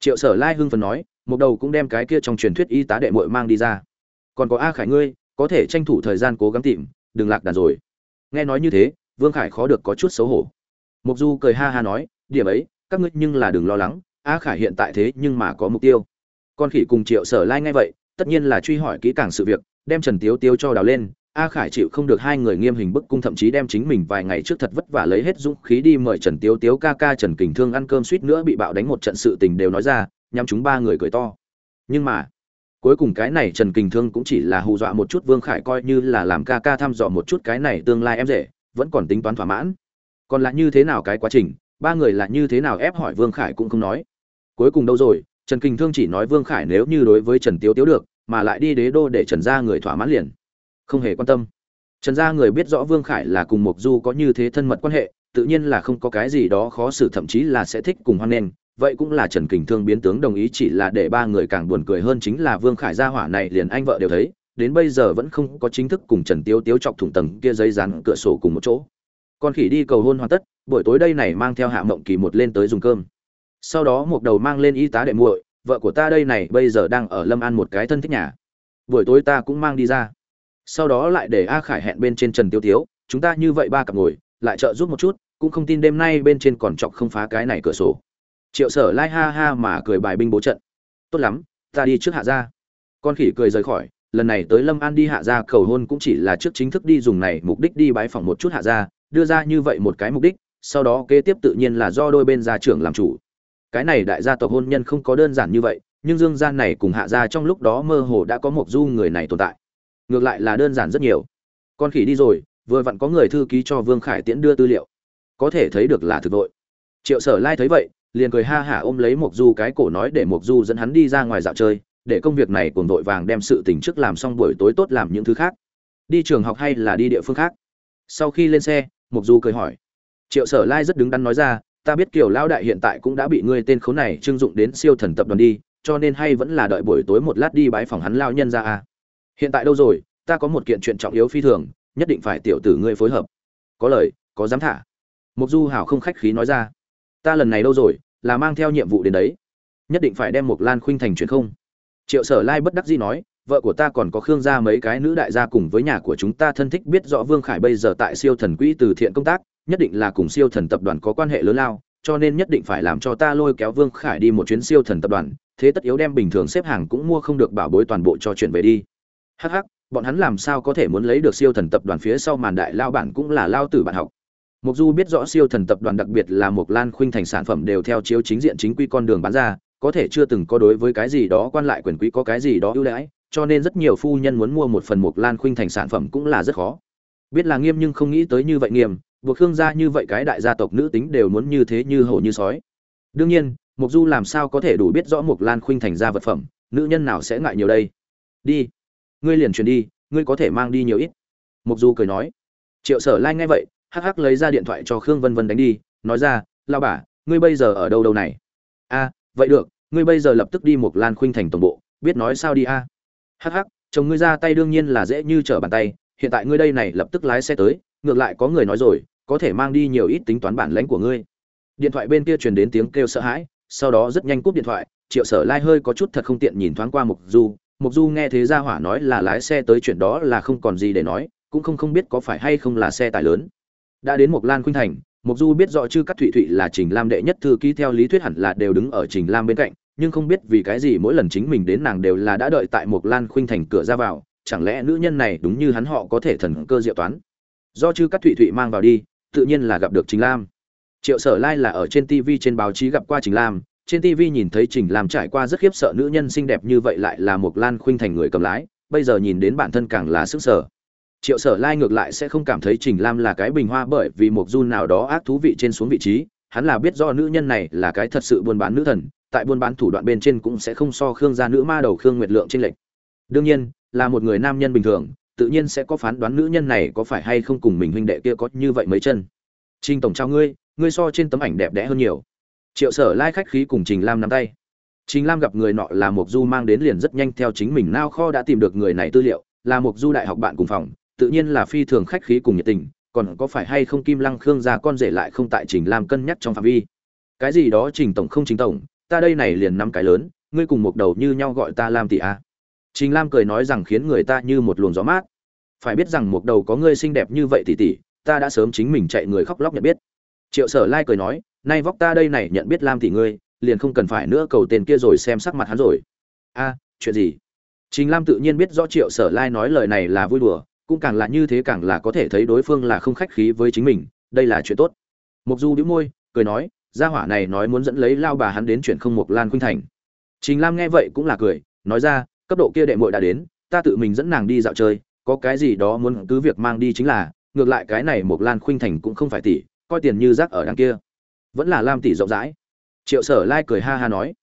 Triệu sở lai hưng phần nói mục đầu cũng đem cái kia trong truyền thuyết y tá đệ muội mang đi ra. Còn có a khải ngươi, có thể tranh thủ thời gian cố gắng tìm, đừng lạc đàn rồi. Nghe nói như thế, vương khải khó được có chút xấu hổ. Mục du cười ha ha nói, điểm ấy, các ngươi nhưng là đừng lo lắng a khải hiện tại thế nhưng mà có mục tiêu. Con khỉ cùng triệu sở lai ngay vậy, tất nhiên là truy hỏi kỹ càng sự việc, đem trần tiếu tiếu cho đào lên. A khải chịu không được hai người nghiêm hình bức cung thậm chí đem chính mình vài ngày trước thật vất vả lấy hết dũng khí đi mời trần tiếu tiếu ca ca trần kình thương ăn cơm suýt nữa bị bạo đánh một trận sự tình đều nói ra nhằm chúng ba người cười to. Nhưng mà, cuối cùng cái này trần kình thương cũng chỉ là hù dọa một chút vương khải coi như là làm ca ca thăm dò một chút cái này tương lai em rể, vẫn còn tính toán thỏa mãn. Còn là như thế nào cái quá trình, ba người là như thế nào ép hỏi vương khải cũng không nói cuối cùng đâu rồi? Trần kình thương chỉ nói vương khải nếu như đối với trần tiếu tiếu được, mà lại đi đế đô để trần gia người thỏa mãn liền. Không hề quan tâm. Trần gia người biết rõ vương khải là cùng mộc du có như thế thân mật quan hệ, tự nhiên là không có cái gì đó khó xử, thậm chí là sẽ thích cùng hoan nghênh. Vậy cũng là trần kình thương biến tướng đồng ý chỉ là để ba người càng buồn cười hơn chính là vương khải gia hỏa này liền anh vợ đều thấy, đến bây giờ vẫn không có chính thức cùng trần tiếu tiếu chọc thủng tầng kia giấy dán cửa sổ cùng một chỗ. Con khỉ đi cầu hôn hoàn tất, buổi tối đây này mang theo hạ mộng kỳ một lên tới dùng cơm sau đó một đầu mang lên y tá đệ muội vợ của ta đây này bây giờ đang ở lâm an một cái thân thích nhà. Buổi tối ta cũng mang đi ra. Sau đó lại để a khải hẹn bên trên trần tiêu tiếu chúng ta như vậy ba cặp ngồi lại trợ giúp một chút cũng không tin đêm nay bên trên còn chọc không phá cái này cửa sổ. Triệu sở lai ha ha mà cười bài binh bố trận. Tốt lắm ta đi trước hạ gia, con khỉ cười rời khỏi lần này tới lâm an đi hạ gia cầu hôn cũng chỉ là trước chính thức đi dùng này mục đích đi bái phỏng một chút hạ gia, đưa ra như vậy một cái mục đích sau đó kế tiếp tự nhiên là do đôi bên gia trưởng làm chủ cái này đại gia tộc hôn nhân không có đơn giản như vậy, nhưng dương gian này cùng hạ gia trong lúc đó mơ hồ đã có một du người này tồn tại. Ngược lại là đơn giản rất nhiều. Con khỉ đi rồi, vừa vặn có người thư ký cho vương khải tiễn đưa tư liệu. Có thể thấy được là thực vội. Triệu sở lai thấy vậy, liền cười ha hả ôm lấy mộc du cái cổ nói để mộc du dẫn hắn đi ra ngoài dạo chơi, để công việc này cùng vội vàng đem sự tình trước làm xong buổi tối tốt làm những thứ khác. Đi trường học hay là đi địa phương khác? Sau khi lên xe, mộc du cười hỏi. Triệu sở lai rất đứng đắn nói ra ta biết kiểu lao đại hiện tại cũng đã bị ngươi tên khốn này trưng dụng đến siêu thần tập đoàn đi, cho nên hay vẫn là đợi buổi tối một lát đi bái phòng hắn lao nhân ra à. hiện tại đâu rồi, ta có một kiện chuyện trọng yếu phi thường, nhất định phải tiểu tử ngươi phối hợp. Có lời, có dám thả. Mục du hảo không khách khí nói ra. Ta lần này đâu rồi, là mang theo nhiệm vụ đến đấy. Nhất định phải đem một lan khuynh thành chuyện không. Triệu sở lai bất đắc dĩ nói, vợ của ta còn có khương gia mấy cái nữ đại gia cùng với nhà của chúng ta thân thích biết rõ vương khải bây giờ tại siêu thần quỹ từ thiện công tác nhất định là cùng siêu thần tập đoàn có quan hệ lớn lao cho nên nhất định phải làm cho ta lôi kéo vương khải đi một chuyến siêu thần tập đoàn thế tất yếu đem bình thường xếp hàng cũng mua không được bảo bối toàn bộ cho chuyển về đi hh bọn hắn làm sao có thể muốn lấy được siêu thần tập đoàn phía sau màn đại lao bản cũng là lao tử bạn học Mục Du biết rõ siêu thần tập đoàn đặc biệt là một lan khuynh thành sản phẩm đều theo chiếu chính diện chính quy con đường bán ra, có thể chưa từng có đối với cái gì đó quan lại quyền quý có cái gì đó ưu đãi, cho nên rất nhiều phu nhân muốn mua một phần một lan khuynh thành sản phẩm cũng là rất khó. Biết là nghiêm nhưng không nghĩ tới như vậy nghiêm, buộc Khương gia như vậy cái đại gia tộc nữ tính đều muốn như thế như hổ như sói. Đương nhiên, Mục Du làm sao có thể đủ biết rõ mục lan khuynh thành ra vật phẩm, nữ nhân nào sẽ ngại nhiều đây. Đi, ngươi liền chuyển đi, ngươi có thể mang đi nhiều ít. Mục Du cười nói. Triệu Sở Lai nghe vậy, hắc hắc lấy ra điện thoại cho khương vân vân đánh đi nói ra lao bà ngươi bây giờ ở đâu đâu này a vậy được ngươi bây giờ lập tức đi mục lan khuynh thành tổng bộ biết nói sao đi a hắc hắc chồng ngươi ra tay đương nhiên là dễ như trở bàn tay hiện tại ngươi đây này lập tức lái xe tới ngược lại có người nói rồi, có thể mang đi nhiều ít tính toán bản lãnh của ngươi. Điện thoại bên kia truyền đến tiếng kêu sợ hãi, sau đó rất nhanh cúp điện thoại, triệu sở lai hơi có chút thật không tiện nhìn thoáng qua mục du. Mục du nghe thế ra hỏa nói là lái xe tới chuyện đó là không còn gì để nói, cũng không không biết có phải hay không là xe tải lớn. Đã đến mộc lan khuynh thành, Mục du biết rõ chư các thụy thụy là trình lam đệ nhất thư ký theo lý thuyết hẳn là đều đứng ở trình lam bên cạnh, nhưng không biết vì cái gì mỗi lần chính mình đến nàng đều là đã đợi tại mộc lan khuynh thành cửa ra vào, chẳng lẽ nữ nhân này đúng như hắn họ có thể thần cơ diệu toán do chư các thụy thụy mang vào đi, tự nhiên là gặp được trình lam. Triệu sở lai là ở trên tv trên báo chí gặp qua trình lam. Trên tv nhìn thấy trình lam trải qua rất khiếp sợ nữ nhân xinh đẹp như vậy lại là một lan khuynh thành người cầm lái, bây giờ nhìn đến bản thân càng là sức sở triệu sở lai ngược lại sẽ không cảm thấy trình lam là cái bình hoa bởi vì một du nào đó ác thú vị trên xuống vị trí. Hắn là biết do nữ nhân này là cái thật sự buôn bán nữ thần, tại buôn bán thủ đoạn bên trên cũng sẽ không so khương gia nữ ma đầu khương nguyệt lượng trên lệch. đương nhiên, là một người nam nhân bình thường tự nhiên sẽ có phán đoán nữ nhân này có phải hay không cùng mình huynh đệ kia có như vậy mấy chân. Trình tổng trao ngươi ngươi so trên tấm ảnh đẹp đẽ hơn nhiều. Triệu sở lai khách khí cùng trình lam nắm tay. Trình lam gặp người nọ là mục du mang đến liền rất nhanh theo chính mình nao kho đã tìm được người này tư liệu, là mục du đại học bạn cùng phòng, tự nhiên là phi thường khách khí cùng nhiệt tình, còn có phải hay không kim lăng khương gia con rể lại không tại trình lam cân nhắc trong phạm vi. Cái gì đó trình tổng không trình tổng, ta đây này liền năm cái lớn, ngươi cùng một đầu như nhau gọi ta lam tỷ a trình lam cười nói rằng khiến người ta như một luồng gió mát. Phải biết rằng một đầu có ngươi xinh đẹp như vậy tỷ tỷ ta đã sớm chính mình chạy người khóc lóc nhận biết. Triệu sở lai cười nói, nay vóc ta đây này nhận biết lam tỷ ngươi, liền không cần phải nữa cầu tên kia rồi xem sắc mặt hắn rồi. A, chuyện gì? Trình lam tự nhiên biết rõ triệu sở lai nói lời này là vui đùa, cũng càng là như thế càng là có thể thấy đối phương là không khách khí với chính mình, đây là chuyện tốt. Mục du bĩu môi, cười nói, gia hỏa này nói muốn dẫn lấy lao bà hắn đến chuyện không mục lan khuynh thành. Trình lam nghe vậy cũng là cười, nói ra cấp độ kia đệ muội đã đến, ta tự mình dẫn nàng đi dạo chơi, có cái gì đó muốn cứ việc mang đi chính là, ngược lại cái này Mộc lan khuynh thành cũng không phải tỷ, coi tiền như rác ở đằng kia. Vẫn là lam tỷ rộng rãi. Triệu sở lai cười ha ha nói.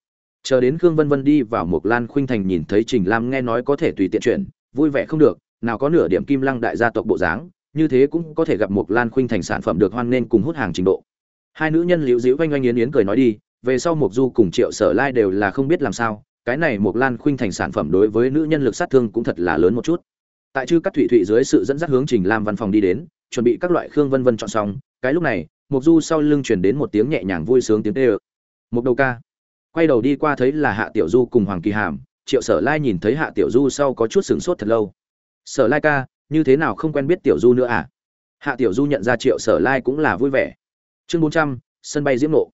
Chờ đến khương vân vân đi vào Mộc lan khuynh thành nhìn thấy trình lam nghe nói có thể tùy tiện chuyển, vui vẻ không được, nào có nửa điểm kim lăng đại gia tộc bộ dáng, như thế cũng có thể gặp một lan khuynh thành sản phẩm được hoan nên cùng hút hàng trình độ. Hai nữ nhân liễu dĩu oanh oanh yến yến cười nói đi, về sau mục du cùng triệu sở lai đều là không biết làm sao cái này một lan khuynh thành sản phẩm đối với nữ nhân lực sát thương cũng thật là lớn một chút. Tại chư các thụy thụy dưới sự dẫn dắt hướng trình lam văn phòng đi đến, chuẩn bị các loại khương vân vân chọn xong, cái lúc này mục du sau lưng chuyển đến một tiếng nhẹ nhàng vui sướng tiếng tê ơ. Một đầu ca. Quay đầu đi qua thấy là hạ tiểu du cùng hoàng kỳ hàm, triệu sở lai nhìn thấy hạ tiểu du sau có chút sửng sốt thật lâu. Sở lai ca, như thế nào không quen biết tiểu du nữa à? Hạ tiểu du nhận ra triệu sở lai cũng là vui vẻ. Chương bốn trăm, sân bay diễm nộ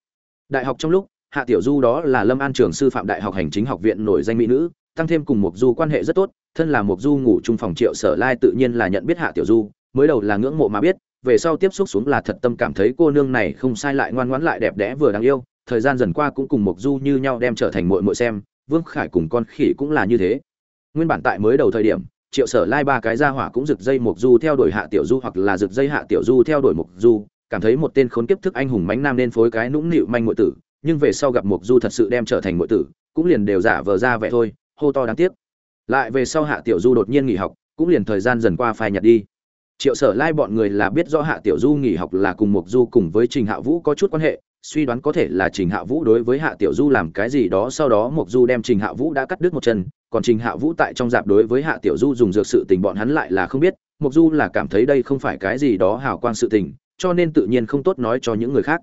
đại học trong lúc hạ tiểu du đó là lâm an trường sư phạm đại học hành chính học viện nổi danh mỹ nữ, tăng thêm cùng mục du quan hệ rất tốt, thân là mục du ngủ chung phòng triệu sở lai tự nhiên là nhận biết hạ tiểu du, mới đầu là ngưỡng mộ mà biết, về sau tiếp xúc xuống là thật tâm cảm thấy cô nương này không sai lại ngoan ngoãn lại đẹp đẽ vừa đáng yêu, thời gian dần qua cũng cùng mục du như nhau đem trở thành muội muội xem, vương khải cùng con khỉ cũng là như thế. Nguyên bản tại mới đầu thời điểm, triệu sở lai ba cái ra hỏa cũng rực dây mục du theo đuổi hạ tiểu du hoặc là rực dây hạ tiểu du theo đuổi mục du, cảm thấy một tên khốn kiếp thức anh hùng mánh nam nên phối cái nũng nịu manh ngụy tử nhưng về sau gặp mục du thật sự đem trở thành muội tử, cũng liền đều giả vờ ra vẻ thôi, hô to đáng tiếc. Lại về sau hạ tiểu du đột nhiên nghỉ học, cũng liền thời gian dần qua phai nhạt đi. Triệu sở lai bọn người là biết rõ hạ tiểu du nghỉ học là cùng mục du cùng với trình hạ vũ có chút quan hệ, suy đoán có thể là trình hạ vũ đối với hạ tiểu du làm cái gì đó, sau đó mục du đem trình hạ vũ đã cắt đứt một chân, còn trình hạ vũ tại trong dạp đối với hạ tiểu du dùng dược sự tình bọn hắn lại là không biết mục du là cảm thấy đây không phải cái gì đó hào quang sự tình, cho nên tự nhiên không tốt nói cho những người khác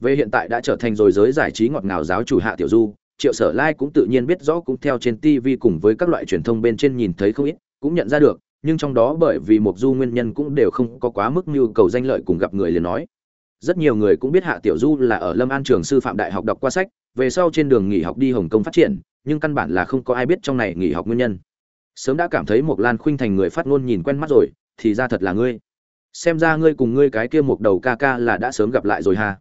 về hiện tại đã trở thành rồi giới giải trí ngọt ngào giáo chủ hạ tiểu du, triệu sở lai cũng tự nhiên biết rõ cũng theo trên tv cùng với các loại truyền thông bên trên nhìn thấy không ít, cũng nhận ra được, nhưng trong đó bởi vì mục du nguyên nhân cũng đều không có quá mức nhu cầu danh lợi cùng gặp người liền nói. Rất nhiều người cũng biết hạ tiểu du là ở lâm an trường sư phạm đại học đọc qua sách, về sau trên đường nghỉ học đi hồng kông phát triển, nhưng căn bản là không có ai biết trong này nghỉ học nguyên nhân. Sớm đã cảm thấy một lan khuynh thành người phát ngôn nhìn quen mắt rồi, thì ra thật là ngươi. Xem ra ngươi cùng ngươi cái kia một đầu ca ca là đã sớm gặp lại rồi ha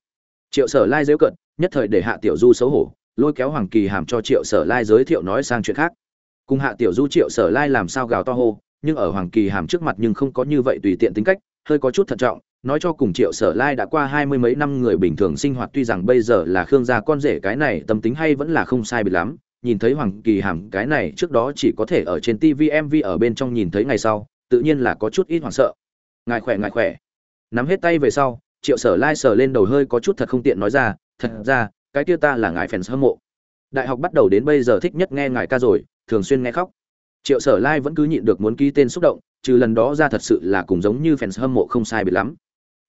triệu sở lai dễu cận nhất thời để hạ tiểu du xấu hổ, lôi kéo hoàng kỳ hàm cho triệu sở lai giới thiệu nói sang chuyện khác. Cùng hạ tiểu du triệu sở lai làm sao gào to hô, nhưng ở hoàng kỳ hàm trước mặt nhưng không có như vậy tùy tiện tính cách, hơi có chút thận trọng, nói cho cùng triệu sở lai đã qua hai mươi mấy năm người bình thường sinh hoạt tuy rằng bây giờ là khương gia con rể cái này tâm tính hay vẫn là không sai biệt lắm, nhìn thấy hoàng kỳ hàm cái này trước đó chỉ có thể ở trên tv mv ở bên trong nhìn thấy ngày sau, tự nhiên là có chút ít hoảng sợ. Ngài khỏe ngài khỏe. Nắm hết tay về sau triệu sở lai sờ lên đầu hơi có chút thật không tiện nói ra, thật ra, cái kia ta là ngài fans hâm mộ. Đại học bắt đầu đến bây giờ thích nhất nghe ngài ca rồi, thường xuyên nghe khóc. Triệu sở lai vẫn cứ nhịn được muốn ký tên xúc động, trừ lần đó ra thật sự là cùng giống như fans hâm mộ không sai biệt lắm.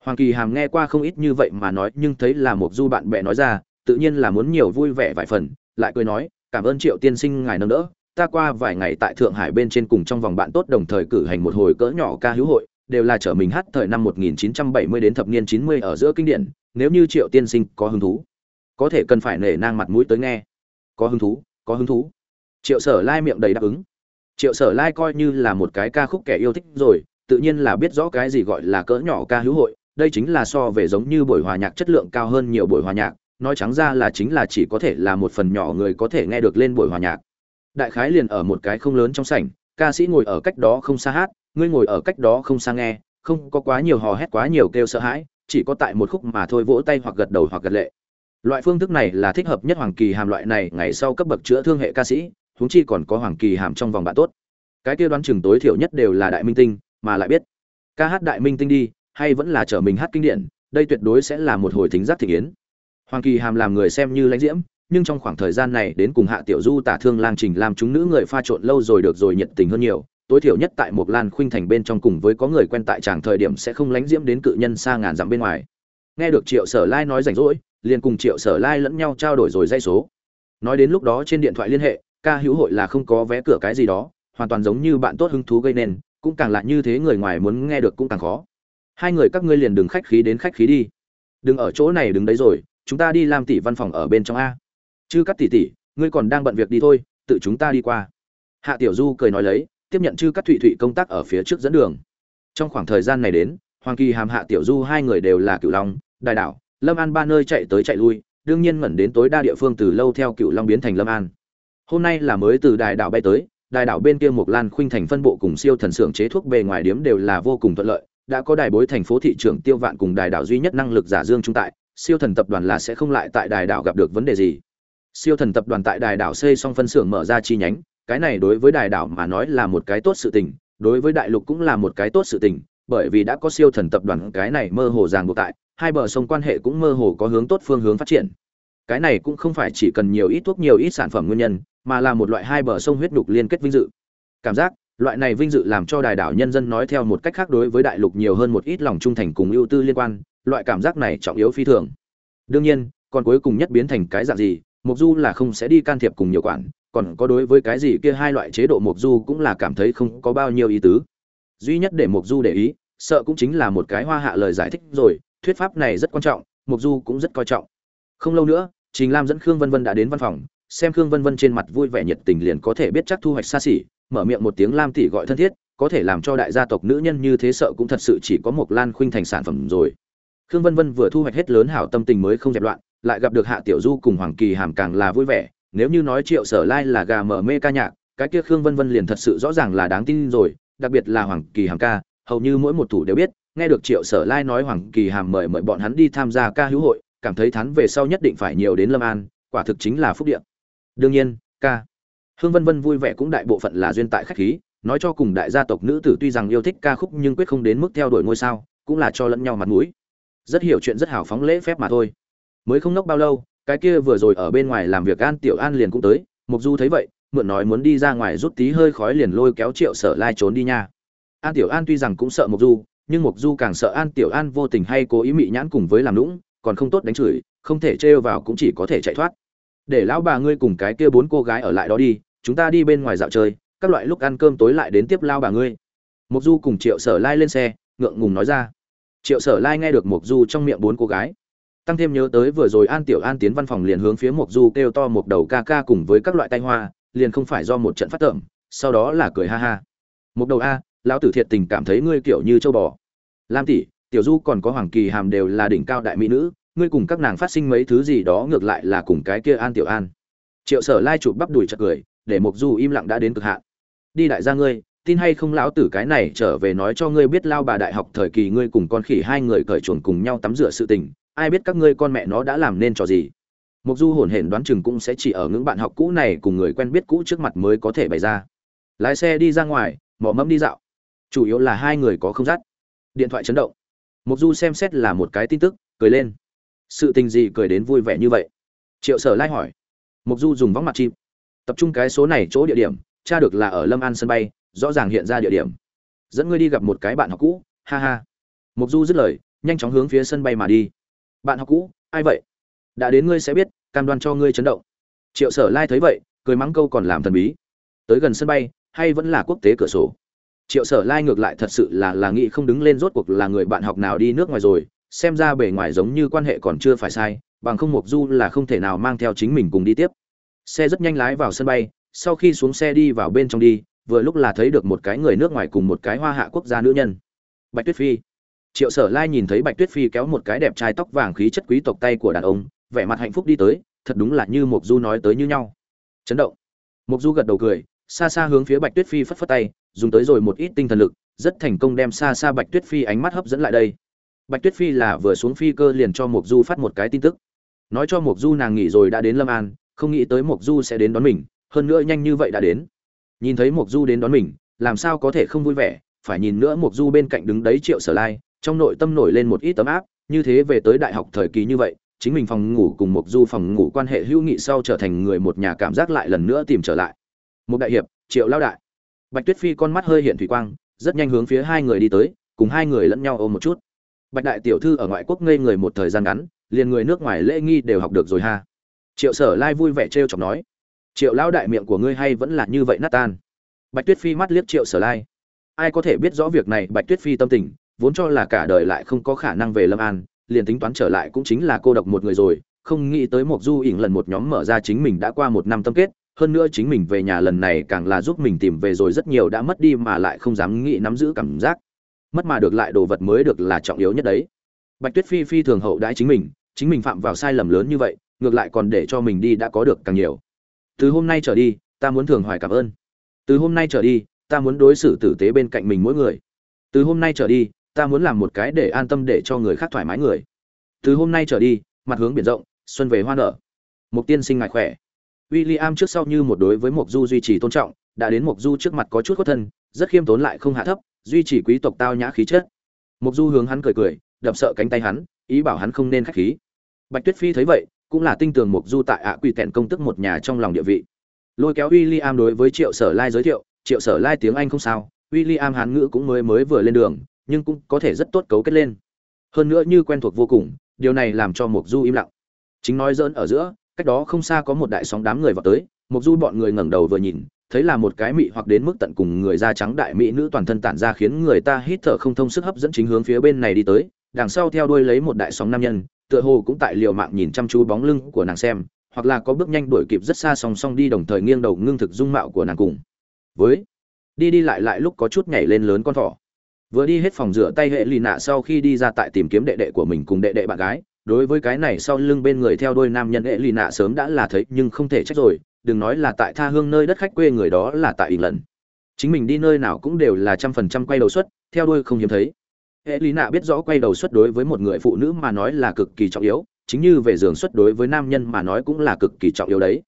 Hoàng kỳ hàm nghe qua không ít như vậy mà nói, nhưng thấy là một du bạn bè nói ra, tự nhiên là muốn nhiều vui vẻ vài phần, lại cười nói, cảm ơn triệu tiên sinh ngài nâng đỡ, ta qua vài ngày tại thượng hải bên trên cùng trong vòng bạn tốt đồng thời cử hành một hồi cỡ nhỏ ca hữu hội đều là trở mình hát thời năm 1970 đến thập niên 90 ở giữa kinh điển, nếu như triệu tiên sinh có hứng thú, có thể cần phải nể nang mặt mũi tới nghe. Có hứng thú, có hứng thú. Triệu sở lai miệng đầy đáp ứng. Triệu sở lai coi như là một cái ca khúc kẻ yêu thích rồi, tự nhiên là biết rõ cái gì gọi là cỡ nhỏ ca hữu hội, đây chính là so về giống như buổi hòa nhạc chất lượng cao hơn nhiều buổi hòa nhạc, nói trắng ra là chính là chỉ có thể là một phần nhỏ người có thể nghe được lên buổi hòa nhạc. Đại khái liền ở một cái không lớn trong sảnh, ca sĩ ngồi ở cách đó không xa hát ngươi ngồi ở cách đó không sang nghe, không có quá nhiều hò hét, quá nhiều kêu sợ hãi, chỉ có tại một khúc mà thôi vỗ tay hoặc gật đầu hoặc gật lệ. Loại phương thức này là thích hợp nhất hoàng kỳ hàm loại này, ngày sau cấp bậc chữa thương hệ ca sĩ, huống chi còn có hoàng kỳ hàm trong vòng bạn tốt. Cái kia đoán chừng tối thiểu nhất đều là đại minh tinh, mà lại biết, ca hát đại minh tinh đi, hay vẫn là trở mình hát kinh điển, đây tuyệt đối sẽ là một hồi thính giác thị kiến. Hoàng kỳ hàm làm người xem như lãnh diễm, nhưng trong khoảng thời gian này đến cùng hạ tiểu du tả thương lang trình làm chúng nữ người pha trộn lâu rồi được rồi nhiệt tình hơn nhiều tối thiểu nhất tại một lan khuynh thành bên trong cùng với có người quen tại chàng thời điểm sẽ không lánh diễm đến cự nhân xa ngàn dặm bên ngoài. Nghe được triệu sở lai nói rảnh rỗi, liền cùng triệu sở lai lẫn nhau trao đổi rồi dây số. Nói đến lúc đó trên điện thoại liên hệ, ca hữu hội là không có vé cửa cái gì đó, hoàn toàn giống như bạn tốt hứng thú gây nên, cũng càng lạ như thế người ngoài muốn nghe được cũng càng khó. Hai người các ngươi liền đừng khách khí đến khách khí đi. Đừng ở chỗ này đứng đấy rồi, chúng ta đi làm tỷ văn phòng ở bên trong a. Chứ cắt tỷ tỷ, ngươi còn đang bận việc đi thôi, tự chúng ta đi qua. Hạ tiểu du cười nói lấy tiếp nhận chư các thụy thụy công tác ở phía trước dẫn đường. Trong khoảng thời gian này đến, hoàng kỳ hàm hạ tiểu du hai người đều là cựu long đại đảo, lâm an ba nơi chạy tới chạy lui, đương nhiên ngẩn đến tối đa địa phương từ lâu theo cựu long biến thành lâm an. Hôm nay là mới từ đài đảo bay tới, đài đảo bên kia một lan khuynh thành phân bộ cùng siêu thần xưởng chế thuốc bề ngoài điếm đều là vô cùng thuận lợi, đã có đài bối thành phố thị trưởng tiêu vạn cùng đài đảo duy nhất năng lực giả dương trung tại, siêu thần tập đoàn là sẽ không lại tại đài đảo gặp được vấn đề gì. Siêu thần tập đoàn tại đài đảo xây xong phân xưởng mở ra chi nhánh cái này đối với đài đảo mà nói là một cái tốt sự tình, đối với đại lục cũng là một cái tốt sự tình, bởi vì đã có siêu thần tập đoàn cái này mơ hồ ràng buộc tại, hai bờ sông quan hệ cũng mơ hồ có hướng tốt phương hướng phát triển. Cái này cũng không phải chỉ cần nhiều ít thuốc nhiều ít sản phẩm nguyên nhân, mà là một loại hai bờ sông huyết đục liên kết vinh dự. Cảm giác, loại này vinh dự làm cho đài đảo nhân dân nói theo một cách khác đối với đại lục nhiều hơn một ít lòng trung thành cùng ưu tư liên quan, loại cảm giác này trọng yếu phi thường. Đương nhiên, còn cuối cùng nhất biến thành cái dạng gì mục du là không sẽ đi can thiệp cùng nhiều quản còn có đối với cái gì kia hai loại chế độ mục du cũng là cảm thấy không có bao nhiêu ý tứ. Duy nhất để mục du để ý, sợ cũng chính là một cái hoa hạ lời giải thích rồi, thuyết pháp này rất quan trọng mục du cũng rất coi trọng. Không lâu nữa, trình lam dẫn khương vân vân đã đến văn phòng, xem khương vân vân trên mặt vui vẻ nhiệt tình liền có thể biết chắc thu hoạch xa xỉ, mở miệng một tiếng lam tỷ gọi thân thiết, có thể làm cho đại gia tộc nữ nhân như thế sợ cũng thật sự chỉ có một lan khuynh thành sản phẩm rồi. Khương vân vân vừa thu hoạch hết lớn hảo tâm tình mới không dẹp loạn, lại gặp được hạ tiểu du cùng hoàng kỳ hàm càng là vui vẻ nếu như nói triệu sở lai là gà mở mê ca nhạc, cái kia khương vân vân liền thật sự rõ ràng là đáng tin rồi, đặc biệt là hoàng kỳ hàm ca, hầu như mỗi một thủ đều biết, nghe được triệu sở lai nói hoàng kỳ hàm mời mời bọn hắn đi tham gia ca hữu hội, cảm thấy thắn về sau nhất định phải nhiều đến lâm an, quả thực chính là phúc điện đương nhiên, ca. Hương vân vân vui vẻ cũng đại bộ phận là duyên tại khách khí, nói cho cùng đại gia tộc nữ tử tuy rằng yêu thích ca khúc nhưng quyết không đến mức theo đuổi ngôi sao, cũng là cho lẫn nhau mặt mũi. Rất hiểu chuyện rất hào phóng lễ phép mà thôi. Mới không nốc bao lâu cái kia vừa rồi ở bên ngoài làm việc an tiểu an liền cũng tới, mục du thấy vậy, mượn nói muốn đi ra ngoài rút tí hơi khói liền lôi kéo triệu sở lai trốn đi nha. An tiểu an tuy rằng cũng sợ mục du, nhưng mục du càng sợ an tiểu an vô tình hay cố ý mị nhãn cùng với làm lũng còn không tốt đánh chửi, không thể trêu vào cũng chỉ có thể chạy thoát. Để lão bà ngươi cùng cái kia bốn cô gái ở lại đó đi, chúng ta đi bên ngoài dạo chơi, các loại lúc ăn cơm tối lại đến tiếp lao bà ngươi. Mục du cùng triệu sở lai lên xe, ngượng ngùng nói ra. Triệu sở lai nghe được mục du trong miệng bốn cô gái tăng thêm nhớ tới vừa rồi an tiểu an tiến văn phòng liền hướng phía mộc du kêu to một đầu ca ca cùng với các loại tay hoa liền không phải do một trận phát tởm sau đó là cười ha ha. Một đầu a, lão tử thiệt tình cảm thấy ngươi kiểu như châu bò. Lam tỷ, tiểu du còn có hoàng kỳ hàm đều là đỉnh cao đại mỹ nữ, ngươi cùng các nàng phát sinh mấy thứ gì đó ngược lại là cùng cái kia an tiểu an. Triệu sở lai chụp bắp đùi chặt cười, để mộc du im lặng đã đến cực hạn. Đi đại gia ngươi, tin hay không lão tử cái này trở về nói cho ngươi biết lao bà đại học thời kỳ ngươi cùng con khỉ hai người cởi chuồn cùng nhau tắm rửa sự tình ai biết các ngươi con mẹ nó đã làm nên trò gì. Mục du hồn hển đoán chừng cũng sẽ chỉ ở những bạn học cũ này cùng người quen biết cũ trước mặt mới có thể bày ra. Lái xe đi ra ngoài mỏ mẫm đi dạo. Chủ yếu là hai người có không dắt điện thoại chấn động. Mục du xem xét là một cái tin tức, cười lên. Sự tình gì cười đến vui vẻ như vậy? Triệu sở lai hỏi. Mục du dùng vóng mặt chim. Tập trung cái số này chỗ địa điểm, tra được là ở lâm an sân bay, rõ ràng hiện ra địa điểm. Dẫn ngươi đi gặp một cái bạn học cũ, ha ha. Mục du dứt lời, nhanh chóng hướng phía sân bay mà đi bạn học cũ, ai vậy? Đã đến ngươi sẽ biết, cam đoan cho ngươi chấn động. Triệu sở lai thấy vậy, cười mắng câu còn làm thần bí. Tới gần sân bay, hay vẫn là quốc tế cửa sổ? Triệu sở lai ngược lại thật sự là là nghĩ không đứng lên rốt cuộc là người bạn học nào đi nước ngoài rồi, xem ra bề ngoài giống như quan hệ còn chưa phải sai, bằng không mục du là không thể nào mang theo chính mình cùng đi tiếp. Xe rất nhanh lái vào sân bay, sau khi xuống xe đi vào bên trong đi, vừa lúc là thấy được một cái người nước ngoài cùng một cái hoa hạ quốc gia nữ nhân. Bạch tuyết phi triệu sở lai nhìn thấy bạch tuyết phi kéo một cái đẹp trai tóc vàng khí chất quý tộc tay của đàn ông, vẻ mặt hạnh phúc đi tới, thật đúng là như mục du nói tới như nhau. Chấn động. Mục du gật đầu cười, xa xa hướng phía bạch tuyết phi phất phất tay, dùng tới rồi một ít tinh thần lực, rất thành công đem xa xa bạch tuyết phi ánh mắt hấp dẫn lại đây. Bạch tuyết phi là vừa xuống phi cơ liền cho mục du phát một cái tin tức. Nói cho mục du nàng nghỉ rồi đã đến lâm an, không nghĩ tới mục du sẽ đến đón mình, hơn nữa nhanh như vậy đã đến. Nhìn thấy mục du đến đón mình, làm sao có thể không vui vẻ, phải nhìn nữa mục du bên cạnh đứng đấy triệu sở lai trong nội tâm nổi lên một ít tấm áp, như thế về tới đại học thời kỳ như vậy, chính mình phòng ngủ cùng một du phòng ngủ quan hệ hữu nghị sau trở thành người một nhà cảm giác lại lần nữa tìm trở lại. Một đại hiệp, triệu lao đại. Bạch tuyết phi con mắt hơi hiện thủy quang, rất nhanh hướng phía hai người đi tới, cùng hai người lẫn nhau ôm một chút. Bạch đại tiểu thư ở ngoại quốc ngây người một thời gian ngắn, liền người nước ngoài lễ nghi đều học được rồi ha. Triệu sở lai vui vẻ t chọc nói, triệu lão đại miệng của ngươi hay vẫn là như vậy nát tan. Bạch tuyết phi mắt liếc triệu sở lai. Ai có thể biết rõ việc này? Bạch tuyết phi tâm tình vốn cho là cả đời lại không có khả năng về lâm an, liền tính toán trở lại cũng chính là cô độc một người rồi, không nghĩ tới một du ỉn lần một nhóm mở ra chính mình đã qua một năm tâm kết, hơn nữa chính mình về nhà lần này càng là giúp mình tìm về rồi rất nhiều đã mất đi mà lại không dám nghĩ nắm giữ cảm giác. Mất mà được lại đồ vật mới được là trọng yếu nhất đấy. Bạch tuyết phi phi thường hậu đãi chính mình chính mình phạm vào sai lầm lớn như vậy, ngược lại còn để cho mình đi đã có được càng nhiều. Từ hôm nay trở đi, ta muốn thường hoài cảm ơn. Từ hôm nay trở đi, ta muốn đối xử tử tế bên cạnh mình mỗi người. Từ hôm nay trở đi ta muốn làm một cái để an tâm để cho người khác thoải mái người từ hôm nay trở đi mặt hướng biển rộng xuân về hoa nở mục tiên sinh ngại khỏe William trước sau như một đối với Mộc Du duy trì tôn trọng, đã đến Mộc Du trước mặt có chút khuất thân, rất khiêm tốn lại không hạ thấp, duy trì quý tộc tao nhã khí chất. Mộc Du hướng hắn cười cười, đập sợ cánh tay hắn, ý bảo hắn không nên khách khí. Bạch Tuyết Phi thấy vậy, cũng là tinh tường Mộc Du tại ạ quy tẹn công tức một nhà trong lòng địa vị. Lôi kéo William đối với Triệu Sở Lai giới thiệu, Triệu Sở Lai tiếng Anh không sao, William hán ngữ cũng mới mới vừa lên đường, nhưng cũng có thể rất tốt cấu kết lên. Hơn nữa như quen thuộc vô cùng, điều này làm cho mục Du im lặng. Chính nói dỡn ở giữa, cách đó không xa có một đại sóng đám người vào tới mục du bọn người ngẩng đầu vừa nhìn thấy là một cái mị hoặc đến mức tận cùng người da trắng đại mỹ nữ toàn thân tản ra khiến người ta hít thở không thông sức hấp dẫn chính hướng phía bên này đi tới đằng sau theo đuôi lấy một đại sóng nam nhân tựa hồ cũng tại liều mạng nhìn chăm chú bóng lưng của nàng xem hoặc là có bước nhanh đuổi kịp rất xa song song đi đồng thời nghiêng đầu ngưng thực dung mạo của nàng cùng với đi đi lại lại lúc có chút nhảy lên lớn con thỏ vừa đi hết phòng rửa tay hệ lì nạ sau khi đi ra tại tìm kiếm đệ đệ của mình cùng đệ đệ bạn gái. Đối với cái này sau lưng bên người theo đôi nam nhân hệ lì nạ sớm đã là thấy nhưng không thể trách rồi. Đừng nói là tại tha hương nơi đất khách quê người đó là tại ỉ lần chính mình đi nơi nào cũng đều là trăm phần trăm quay đầu suất, theo đôi không hiếm thấy. Hệ lý nạ biết rõ quay đầu suất đối với một người phụ nữ mà nói là cực kỳ trọng yếu, chính như về giường suất đối với nam nhân mà nói cũng là cực kỳ trọng yếu đấy.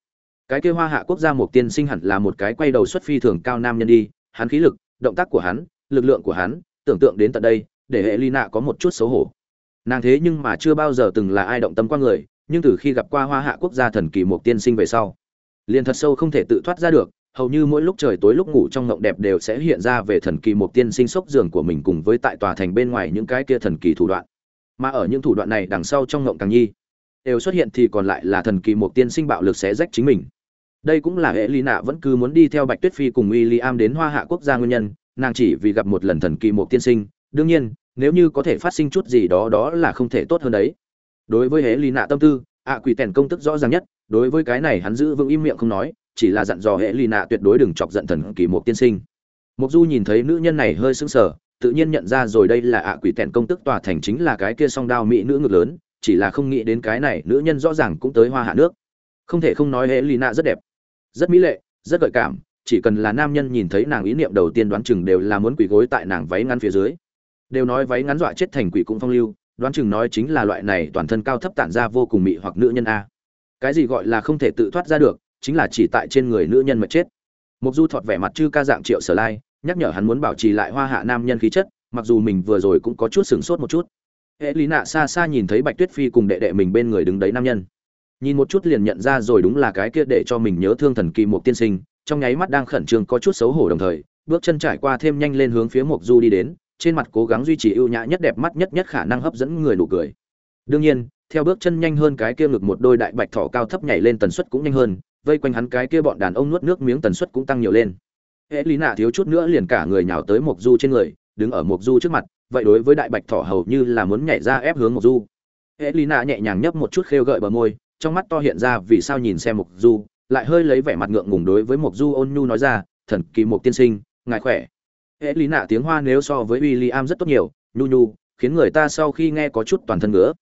Cái kêu hoa hạ quốc gia một tiên sinh hẳn là một cái quay đầu suất phi thường cao nam nhân đi, hắn khí lực, động tác của hắn lực lượng của hắn, tưởng tượng đến tận đây, để hệ ly nạ có một chút xấu hổ. Nàng thế nhưng mà chưa bao giờ từng là ai động tâm qua người, nhưng từ khi gặp qua hoa hạ quốc gia thần kỳ một tiên sinh về sau, liền thật sâu không thể tự thoát ra được, hầu như mỗi lúc trời tối lúc ngủ trong ngộng đẹp đều sẽ hiện ra về thần kỳ một tiên sinh sốc giường của mình cùng với tại tòa thành bên ngoài những cái kia thần kỳ thủ đoạn. Mà ở những thủ đoạn này đằng sau trong ngộng càng nhi, đều xuất hiện thì còn lại là thần kỳ một tiên sinh bạo lực sẽ rách chính mình. Đây cũng là hệ ly nạ vẫn cứ muốn đi theo bạch tuyết phi cùng w i l l i am đến hoa hạ quốc gia nguyên nhân nàng chỉ vì gặp một lần thần kỳ một tiên sinh, đương nhiên, nếu như có thể phát sinh chút gì đó đó là không thể tốt hơn đấy. Đối với hệ ly nạ tâm tư, ạ quỷ tèn công tức rõ ràng nhất, đối với cái này hắn giữ vững im miệng không nói, chỉ là dặn dò hệ ly nạ tuyệt đối đừng chọc giận thần kỳ một tiên sinh. Mục du nhìn thấy nữ nhân này hơi sững sờ, tự nhiên nhận ra rồi đây là ạ quỷ tèn công tức tòa thành chính là cái kia song đao mỹ nữ ngực lớn, chỉ là không nghĩ đến cái này nữ nhân rõ ràng cũng tới hoa hạ nước. Không thể không nói hệ ly nạ rất đẹp, rất mỹ lệ, rất gợi cảm chỉ cần là nam nhân nhìn thấy nàng ý niệm đầu tiên đoán chừng đều là muốn quỳ gối tại nàng váy ngắn phía dưới. Đều nói váy ngắn dọa chết thành quỷ cũng phong lưu, đoán chừng nói chính là loại này toàn thân cao thấp tản ra vô cùng mị hoặc nữ nhân a. Cái gì gọi là không thể tự thoát ra được, chính là chỉ tại trên người nữ nhân mà chết. Mục du thọt vẻ mặt chư ca dạng triệu sở lai, nhắc nhở hắn muốn bảo trì lại hoa hạ nam nhân khí chất, mặc dù mình vừa rồi cũng có chút sửng sốt một chút. Hệ lý nạ xa xa nhìn thấy bạch tuyết phi cùng đệ đệ mình bên người đứng đấy nam nhân. Nhìn một chút liền nhận ra rồi đúng là cái kia để cho mình nhớ thương thần kỳ một tiên sinh trong nháy mắt đang khẩn trương có chút xấu hổ đồng thời, bước chân trải qua thêm nhanh lên hướng phía Mộc du đi đến, trên mặt cố gắng duy trì ưu nhã nhất đẹp mắt nhất nhất khả năng hấp dẫn người nụ cười. Đương nhiên, theo bước chân nhanh hơn cái kia ngực một đôi đại bạch thỏ cao thấp nhảy lên tần suất cũng nhanh hơn, vây quanh hắn cái kia bọn đàn ông nuốt nước miếng tần suất cũng tăng nhiều lên. Hễ lý nạ thiếu chút nữa liền cả người nhào tới mộc du trên người, đứng ở mộc du trước mặt, vậy đối với đại bạch thỏ hầu như là muốn nhảy ra ép hướng mộc du. Hễ lý nạ nhẹ nhàng nhấp một chút khêu gợi bờ môi, trong mắt to hiện ra vì sao nhìn xem mộc du lại hơi lấy vẻ mặt ngượng ngùng đối với mộc du ôn nhu nói ra, thần kỳ mộc tiên sinh, ngài khỏe. Hệ lý nạ tiếng hoa nếu so với w i l l i am rất tốt nhiều, nhu nhu, khiến người ta sau khi nghe có chút toàn thân ngứa.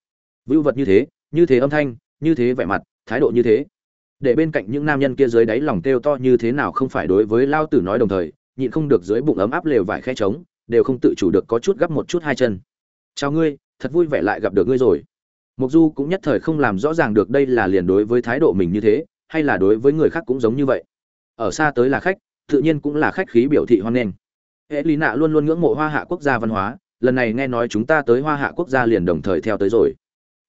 Vưu vật như thế như thế âm thanh, như thế vẻ mặt, thái độ như thế. Để bên cạnh những nam nhân kia dưới đáy lòng kêu to như thế nào không phải đối với lao tử nói đồng thời, nhịn không được dưới bụng ấm áp lều vải khe trống, đều không tự chủ được có chút gấp một chút hai chân. Chào ngươi, thật vui vẻ lại gặp được ngươi rồi. Mục du cũng nhất thời không làm rõ ràng được đây là liền đối với thái độ mình như thế hay là đối với người khác cũng giống như vậy? Ở xa tới là khách, tự nhiên cũng là khách khí biểu thị hoan nghênh. Hệ lý nạ luôn luôn ngưỡng mộ hoa hạ quốc gia văn hóa, lần này nghe nói chúng ta tới hoa hạ quốc gia liền đồng thời theo tới rồi.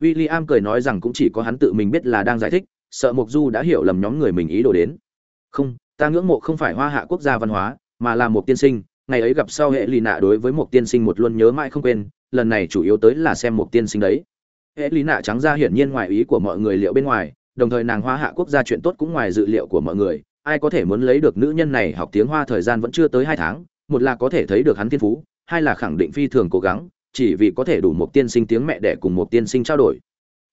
W i l l i am cười nói rằng cũng chỉ có hắn tự mình biết là đang giải thích, sợ Mộc du đã hiểu lầm nhóm người mình ý đồ đến. Không, ta ngưỡng mộ không phải hoa hạ quốc gia văn hóa, mà là một tiên sinh. Ngày ấy gặp sau hệ lì nạ đối với một tiên sinh một luôn nhớ mãi không quên, lần này chủ yếu tới là xem một tiên sinh đấy. Hệ lì nạ trắng ra hiển nhiên ngoài ý của mọi người liệu bên ngoài đồng thời nàng hoa hạ quốc gia chuyện tốt cũng ngoài dự liệu của mọi người. Ai có thể muốn lấy được nữ nhân này học tiếng hoa thời gian vẫn chưa tới hai tháng, một là có thể thấy được hắn thiên phú, hai là khẳng định phi thường cố gắng, chỉ vì có thể đủ một tiên sinh tiếng mẹ đẻ cùng một tiên sinh trao đổi.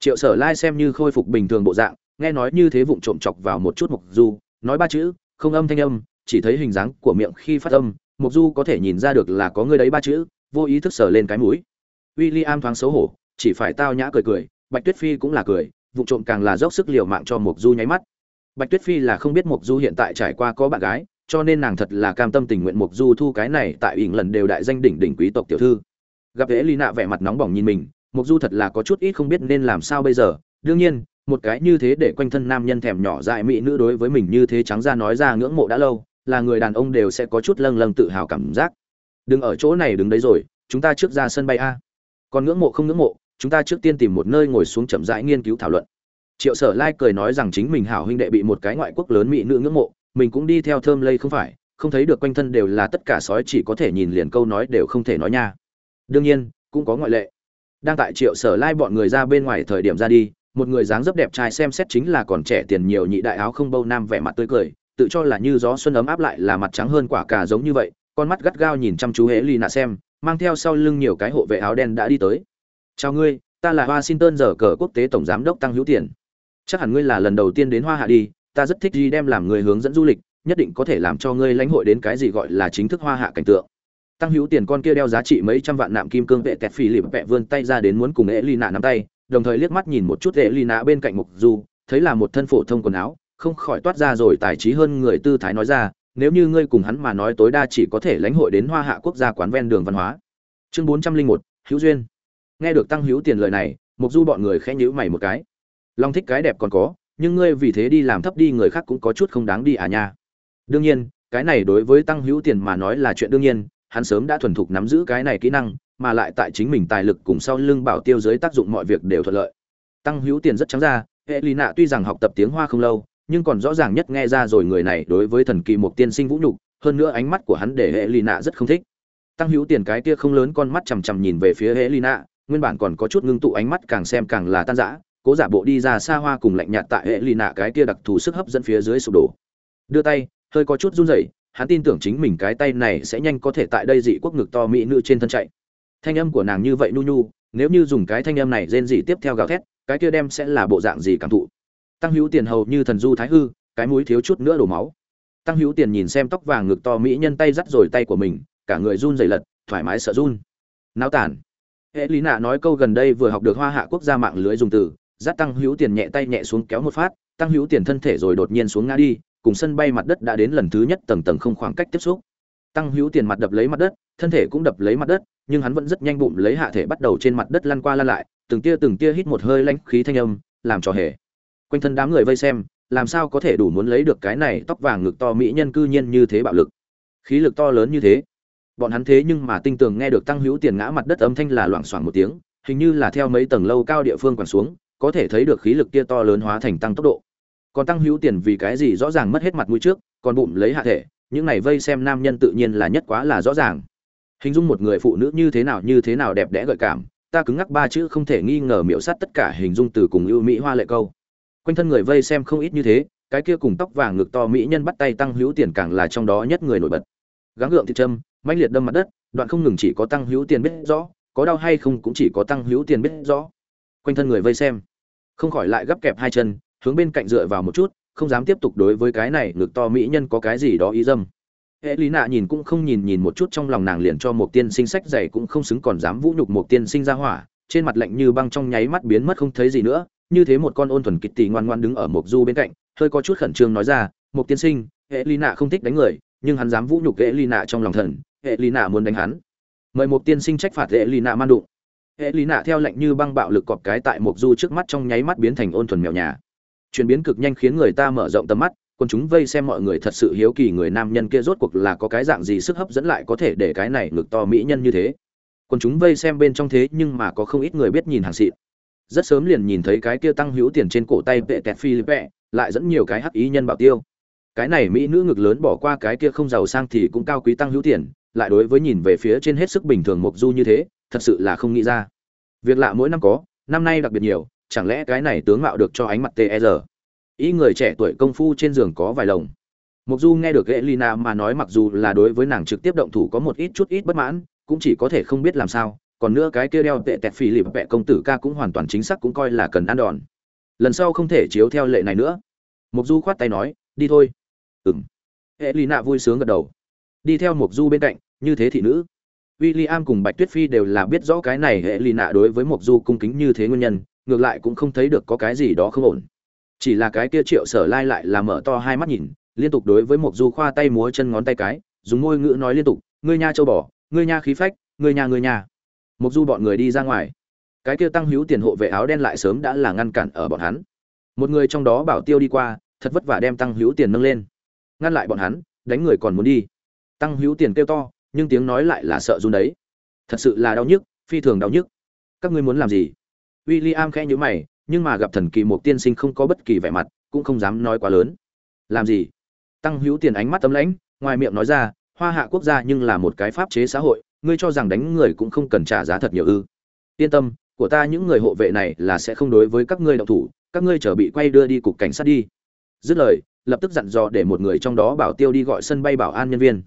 Triệu sở lai xem như khôi phục bình thường bộ dạng, nghe nói như thế vụng trộm chọc vào một chút mục du, nói ba chữ, không âm thanh âm, chỉ thấy hình dáng của miệng khi phát âm mục du có thể nhìn ra được là có người đấy ba chữ, vô ý thức sờ lên cái mũi. William thoáng xấu hổ, chỉ phải tao nhã cười cười, bạch tuyết phi cũng là cười vụ trộm càng là dốc sức liều mạng cho mục du nháy mắt. Bạch tuyết phi là không biết mục du hiện tại trải qua có bạn gái, cho nên nàng thật là cam tâm tình nguyện mục du thu cái này tại ỉn lần đều đại danh đỉnh đỉnh quý tộc tiểu thư. Gặp thế ly nạ vẻ mặt nóng bỏng nhìn mình mục du thật là có chút ít không biết nên làm sao bây giờ. Đương nhiên, một cái như thế để quanh thân nam nhân thèm nhỏ dại mỹ nữ đối với mình như thế trắng ra nói ra ngưỡng mộ đã lâu, là người đàn ông đều sẽ có chút lâng lâng tự hào cảm giác. Đừng ở chỗ này đứng đấy rồi, chúng ta trước ra sân bay a. Còn ngưỡng mộ không ngưỡng mộ chúng ta trước tiên tìm một nơi ngồi xuống chậm rãi nghiên cứu thảo luận. Triệu sở lai cười nói rằng chính mình hảo huynh đệ bị một cái ngoại quốc lớn mỹ nữ ngưỡng mộ, mình cũng đi theo thơm lây không phải, không thấy được quanh thân đều là tất cả sói chỉ có thể nhìn liền câu nói đều không thể nói nha. Đương nhiên, cũng có ngoại lệ. Đang tại triệu sở lai bọn người ra bên ngoài thời điểm ra đi, một người dáng dấp đẹp trai xem xét chính là còn trẻ tiền nhiều nhị đại áo không bâu nam vẻ mặt tươi cười, tự cho là như gió xuân ấm áp lại là mặt trắng hơn quả cà giống như vậy, con mắt gắt gao nhìn chăm chú hễ lì nạ xem, mang theo sau lưng nhiều cái hộ vệ áo đen đã đi tới chào ngươi, ta là washington giờ cờ quốc tế tổng giám đốc tăng hữu tiền. Chắc hẳn ngươi là lần đầu tiên đến hoa hạ đi, ta rất thích đi đem làm người hướng dẫn du lịch, nhất định có thể làm cho ngươi lãnh hội đến cái gì gọi là chính thức hoa hạ cảnh tượng. Tăng hữu tiền con kia đeo giá trị mấy trăm vạn nạm kim cương vệ tẹt phì lịp vẹ vươn tay ra đến muốn cùng ế lì nạ nắm tay, đồng thời liếc mắt nhìn một chút ế lì nạ bên cạnh mục du, thấy là một thân phổ thông quần áo, không khỏi toát ra rồi tài trí hơn người tư thái nói ra, nếu như ngươi cùng hắn mà nói tối đa chỉ có thể lãnh hội đến hoa hạ quốc gia quán ven đường văn hóa. Chương bốn trăm linh một, hữu duyên nghe được tăng hữu tiền lời này mục du bọn người khẽ nhíu mày một cái. Long thích cái đẹp còn có, nhưng ngươi vì thế đi làm thấp đi, người khác cũng có chút không đáng đi à nha. Đương nhiên, cái này đối với tăng hữu tiền mà nói là chuyện đương nhiên, hắn sớm đã thuần thục nắm giữ cái này kỹ năng, mà lại tại chính mình tài lực cùng sau lưng bảo tiêu dưới tác dụng mọi việc đều thuận lợi. Tăng hữu tiền rất trắng ra hệ lì nạ tuy rằng học tập tiếng hoa không lâu, nhưng còn rõ ràng nhất nghe ra rồi người này đối với thần kỳ một tiên sinh vũ nhục, hơn nữa ánh mắt của hắn để hệ lì nạ rất không thích. Tăng hữu tiền cái kia không lớn con mắt chằm chằm nhìn về phía hệ lì nạ nguyên bản còn có chút ngưng tụ ánh mắt càng xem càng là tan rã, cố giả bộ đi ra xa hoa cùng lạnh nhạt tại hệ lì nạ cái kia đặc thù sức hấp dẫn phía dưới sụp đổ. Đưa tay, hơi có chút run rẩy, hắn tin tưởng chính mình cái tay này sẽ nhanh có thể tại đây dị quốc ngực to mỹ nữ trên thân chạy. Thanh âm của nàng như vậy nu nu nếu như dùng cái thanh âm này rên dị tiếp theo gào thét, cái kia đem sẽ là bộ dạng gì cảm thụ. Tăng hữu tiền hầu như thần du thái hư, cái mũi thiếu chút nữa đổ máu. Tăng hữu tiền nhìn xem tóc vàng ngực to mỹ nhân tay dắt rồi tay của mình, cả người run rẩy lật, thoải mái sợ run. Náo tản hệ lý nạ nói câu gần đây vừa học được hoa hạ quốc gia mạng lưới dùng từ dắt tăng hữu tiền nhẹ tay nhẹ xuống kéo một phát, tăng hữu tiền thân thể rồi đột nhiên xuống ngã đi, cùng sân bay mặt đất đã đến lần thứ nhất tầng tầng không khoảng cách tiếp xúc. Tăng hữu tiền mặt đập lấy mặt đất, thân thể cũng đập lấy mặt đất, nhưng hắn vẫn rất nhanh bụng lấy hạ thể bắt đầu trên mặt đất lăn qua lăn lại, từng tia từng tia hít một hơi lãnh khí thanh âm, làm cho hề. Quanh thân đám người vây xem, làm sao có thể đủ muốn lấy được cái này tóc vàng ngực to mỹ nhân cư nhiên như thế bạo lực. Khí lực to lớn như thế bọn hắn thế nhưng mà tinh tường nghe được tăng hữu tiền ngã mặt đất âm thanh là loảng xoảng một tiếng, hình như là theo mấy tầng lâu cao địa phương quằn xuống, có thể thấy được khí lực kia to lớn hóa thành tăng tốc độ. Còn tăng hữu tiền vì cái gì rõ ràng mất hết mặt mũi trước, còn bụng lấy hạ thể, những này vây xem nam nhân tự nhiên là nhất quá là rõ ràng. Hình dung một người phụ nữ như thế nào như thế nào đẹp đẽ gợi cảm, ta cứng ngắc ba chữ không thể nghi ngờ miễu sát tất cả hình dung từ cùng ưu mỹ hoa lệ câu. Quanh thân người vây xem không ít như thế, cái kia cùng tóc vàng ngực to mỹ nhân bắt tay tăng hữu tiền càng là trong đó nhất người nổi bật. Gắng gượng thị trâm mãnh liệt đâm mặt đất, đoạn không ngừng chỉ có tăng hữu tiền biết rõ, có đau hay không cũng chỉ có tăng hữu tiền biết rõ. Quanh thân người vây xem, không khỏi lại gấp kẹp hai chân, hướng bên cạnh dựa vào một chút, không dám tiếp tục đối với cái này ngực to mỹ nhân có cái gì đó ý dâm. Hệ lý nạ nhìn cũng không nhìn nhìn một chút trong lòng nàng liền cho một tiên sinh sách dày cũng không xứng còn dám vũ nhục một tiên sinh ra hỏa, trên mặt lạnh như băng trong nháy mắt biến mất không thấy gì nữa, như thế một con ôn thuần kịch tỷ ngoan ngoan đứng ở một du bên cạnh, hơi có chút khẩn trương nói ra một tiên sinh hệ lý nạ không thích đánh người, nhưng hắn dám vũ nhục hệ lý nạ trong lòng thần hệ lì nạ muốn đánh hắn. Mời một tiên sinh trách phạt hệ lì nạ man đụng. Hệ lì nạ theo lệnh như băng bạo lực cọp cái tại mục du trước mắt trong nháy mắt biến thành ôn thuần mèo nhà. Chuyển biến cực nhanh khiến người ta mở rộng tầm mắt, còn chúng vây xem mọi người thật sự hiếu kỳ người nam nhân kia rốt cuộc là có cái dạng gì sức hấp dẫn lại có thể để cái này ngực to mỹ nhân như thế. Còn chúng vây xem bên trong thế nhưng mà có không ít người biết nhìn hàng xịn. Rất sớm liền nhìn thấy cái kia tăng hữu tiền trên cổ tay vệ tẹt philippe, lại dẫn nhiều cái hắc ý nhân bảo tiêu. Cái này mỹ nữ ngực lớn bỏ qua cái kia không giàu sang thì cũng cao quý tăng hữu tiền lại đối với nhìn về phía trên hết sức bình thường mục du như thế, thật sự là không nghĩ ra. Việc lạ mỗi năm có, năm nay đặc biệt nhiều, chẳng lẽ cái này tướng mạo được cho ánh mặt tr e ý người trẻ tuổi công phu trên giường có vài lồng. Mục du nghe được elina lina mà nói mặc dù là đối với nàng trực tiếp động thủ có một ít chút ít bất mãn, cũng chỉ có thể không biết làm sao, còn nữa cái kia đeo tệ tẹt phì lịp vẹ công tử ca cũng hoàn toàn chính xác cũng coi là cần ăn đòn. Lần sau không thể chiếu theo lệ này nữa. Mục du khoát tay nói, đi thôi. Ừng hệ lì nạ vui sướng gật đầu đi theo mộc du bên cạnh, như thế thị nữ. W i l l i am cùng bạch tuyết phi đều là biết rõ cái này hệ lì nạ đối với mộc du cung kính như thế nguyên nhân, ngược lại cũng không thấy được có cái gì đó không ổn. Chỉ là cái kia triệu sở lai lại là mở to hai mắt nhìn, liên tục đối với mộc du khoa tay múa chân ngón tay cái, dùng ngôi ngữ nói liên tục, ngươi nha châu bò, ngươi nha khí phách, ngươi nha ngươi nha. Mộc du bọn người đi ra ngoài. Cái kia tăng hữu tiền hộ vệ áo đen lại sớm đã là ngăn cản ở bọn hắn. Một người trong đó bảo tiêu đi qua, thật vất vả đem tăng hữu tiền nâng lên. Ngăn lại bọn hắn, đánh người còn muốn đi tăng hữu tiền kêu to, nhưng tiếng nói lại là sợ run đấy. Thật sự là đau nhức, phi thường đau nhức. Các ngươi muốn làm gì? W i l l i am khẽ nhữ mày, nhưng mà gặp thần kỳ một tiên sinh không có bất kỳ vẻ mặt, cũng không dám nói quá lớn. Làm gì? Tăng hữu tiền ánh mắt tấm lãnh, ngoài miệng nói ra, hoa hạ quốc gia nhưng là một cái pháp chế xã hội, ngươi cho rằng đánh người cũng không cần trả giá thật nhiều ư? Yên tâm, của ta những người hộ vệ này là sẽ không đối với các ngươi động thủ, các ngươi trở bị quay đưa đi cục cảnh sát đi. Dứt lời, lập tức dặn dò để một người trong đó bảo tiêu đi gọi sân bay bảo an nhân viên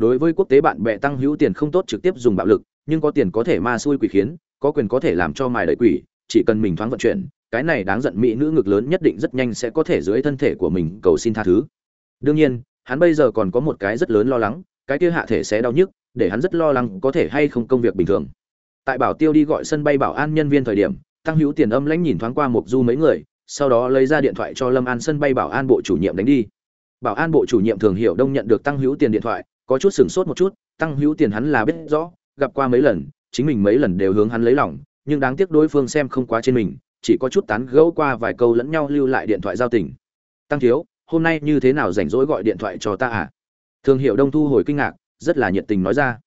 đối với quốc tế bạn bè tăng hữu tiền không tốt trực tiếp dùng bạo lực, nhưng có tiền có thể ma xui quỷ khiến, có quyền có thể làm cho mài đợi quỷ, chỉ cần mình thoáng vận chuyển, cái này đáng giận mỹ nữ ngực lớn nhất định rất nhanh sẽ có thể dưới thân thể của mình cầu xin tha thứ. Đương nhiên, hắn bây giờ còn có một cái rất lớn lo lắng, cái kia hạ thể sẽ đau nhức, để hắn rất lo lắng có thể hay không công việc bình thường. Tại bảo tiêu đi gọi sân bay bảo an nhân viên thời điểm, tăng hữu tiền âm lãnh nhìn thoáng qua mục du mấy người, sau đó lấy ra điện thoại cho lâm an sân bay bảo an bộ chủ nhiệm đánh đi. Bảo an bộ chủ nhiệm thường hiểu đông nhận được tăng hữu tiền điện thoại có chút sửng sốt một chút, tăng hữu tiền hắn là biết rõ, gặp qua mấy lần, chính mình mấy lần đều hướng hắn lấy lòng, nhưng đáng tiếc đối phương xem không quá trên mình, chỉ có chút tán gẫu qua vài câu lẫn nhau lưu lại điện thoại giao tình. Tăng thiếu, hôm nay như thế nào rảnh rỗi gọi điện thoại cho ta à? Thường hiệu đông thu hồi kinh ngạc, rất là nhiệt tình nói ra.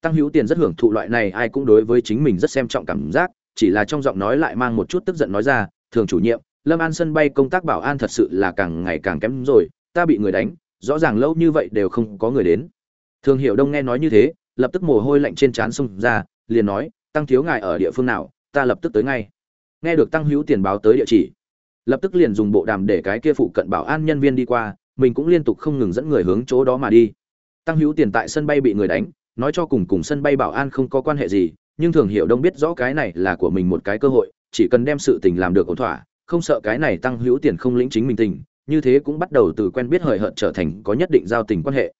Tăng hữu tiền rất hưởng thụ loại này ai cũng đối với chính mình rất xem trọng cảm giác, chỉ là trong giọng nói lại mang một chút tức giận nói ra, thường chủ nhiệm, lâm an sân bay công tác bảo an thật sự là càng ngày càng kém rồi, ta bị người đánh, rõ ràng lâu như vậy đều không có người đến thường hiểu đông nghe nói như thế, lập tức mồ hôi lạnh trên trán xông ra, liền nói, tăng thiếu ngài ở địa phương nào, ta lập tức tới ngay. Nghe được tăng hữu tiền báo tới địa chỉ, lập tức liền dùng bộ đàm để cái kia phụ cận bảo an nhân viên đi qua, mình cũng liên tục không ngừng dẫn người hướng chỗ đó mà đi. Tăng hữu tiền tại sân bay bị người đánh, nói cho cùng cùng sân bay bảo an không có quan hệ gì, nhưng thường hiểu đông biết rõ cái này là của mình một cái cơ hội, chỉ cần đem sự tình làm được ổn thỏa, không sợ cái này tăng hữu tiền không lĩnh chính mình tình, như thế cũng bắt đầu từ quen biết hời hợt trở thành có nhất định giao tình quan hệ.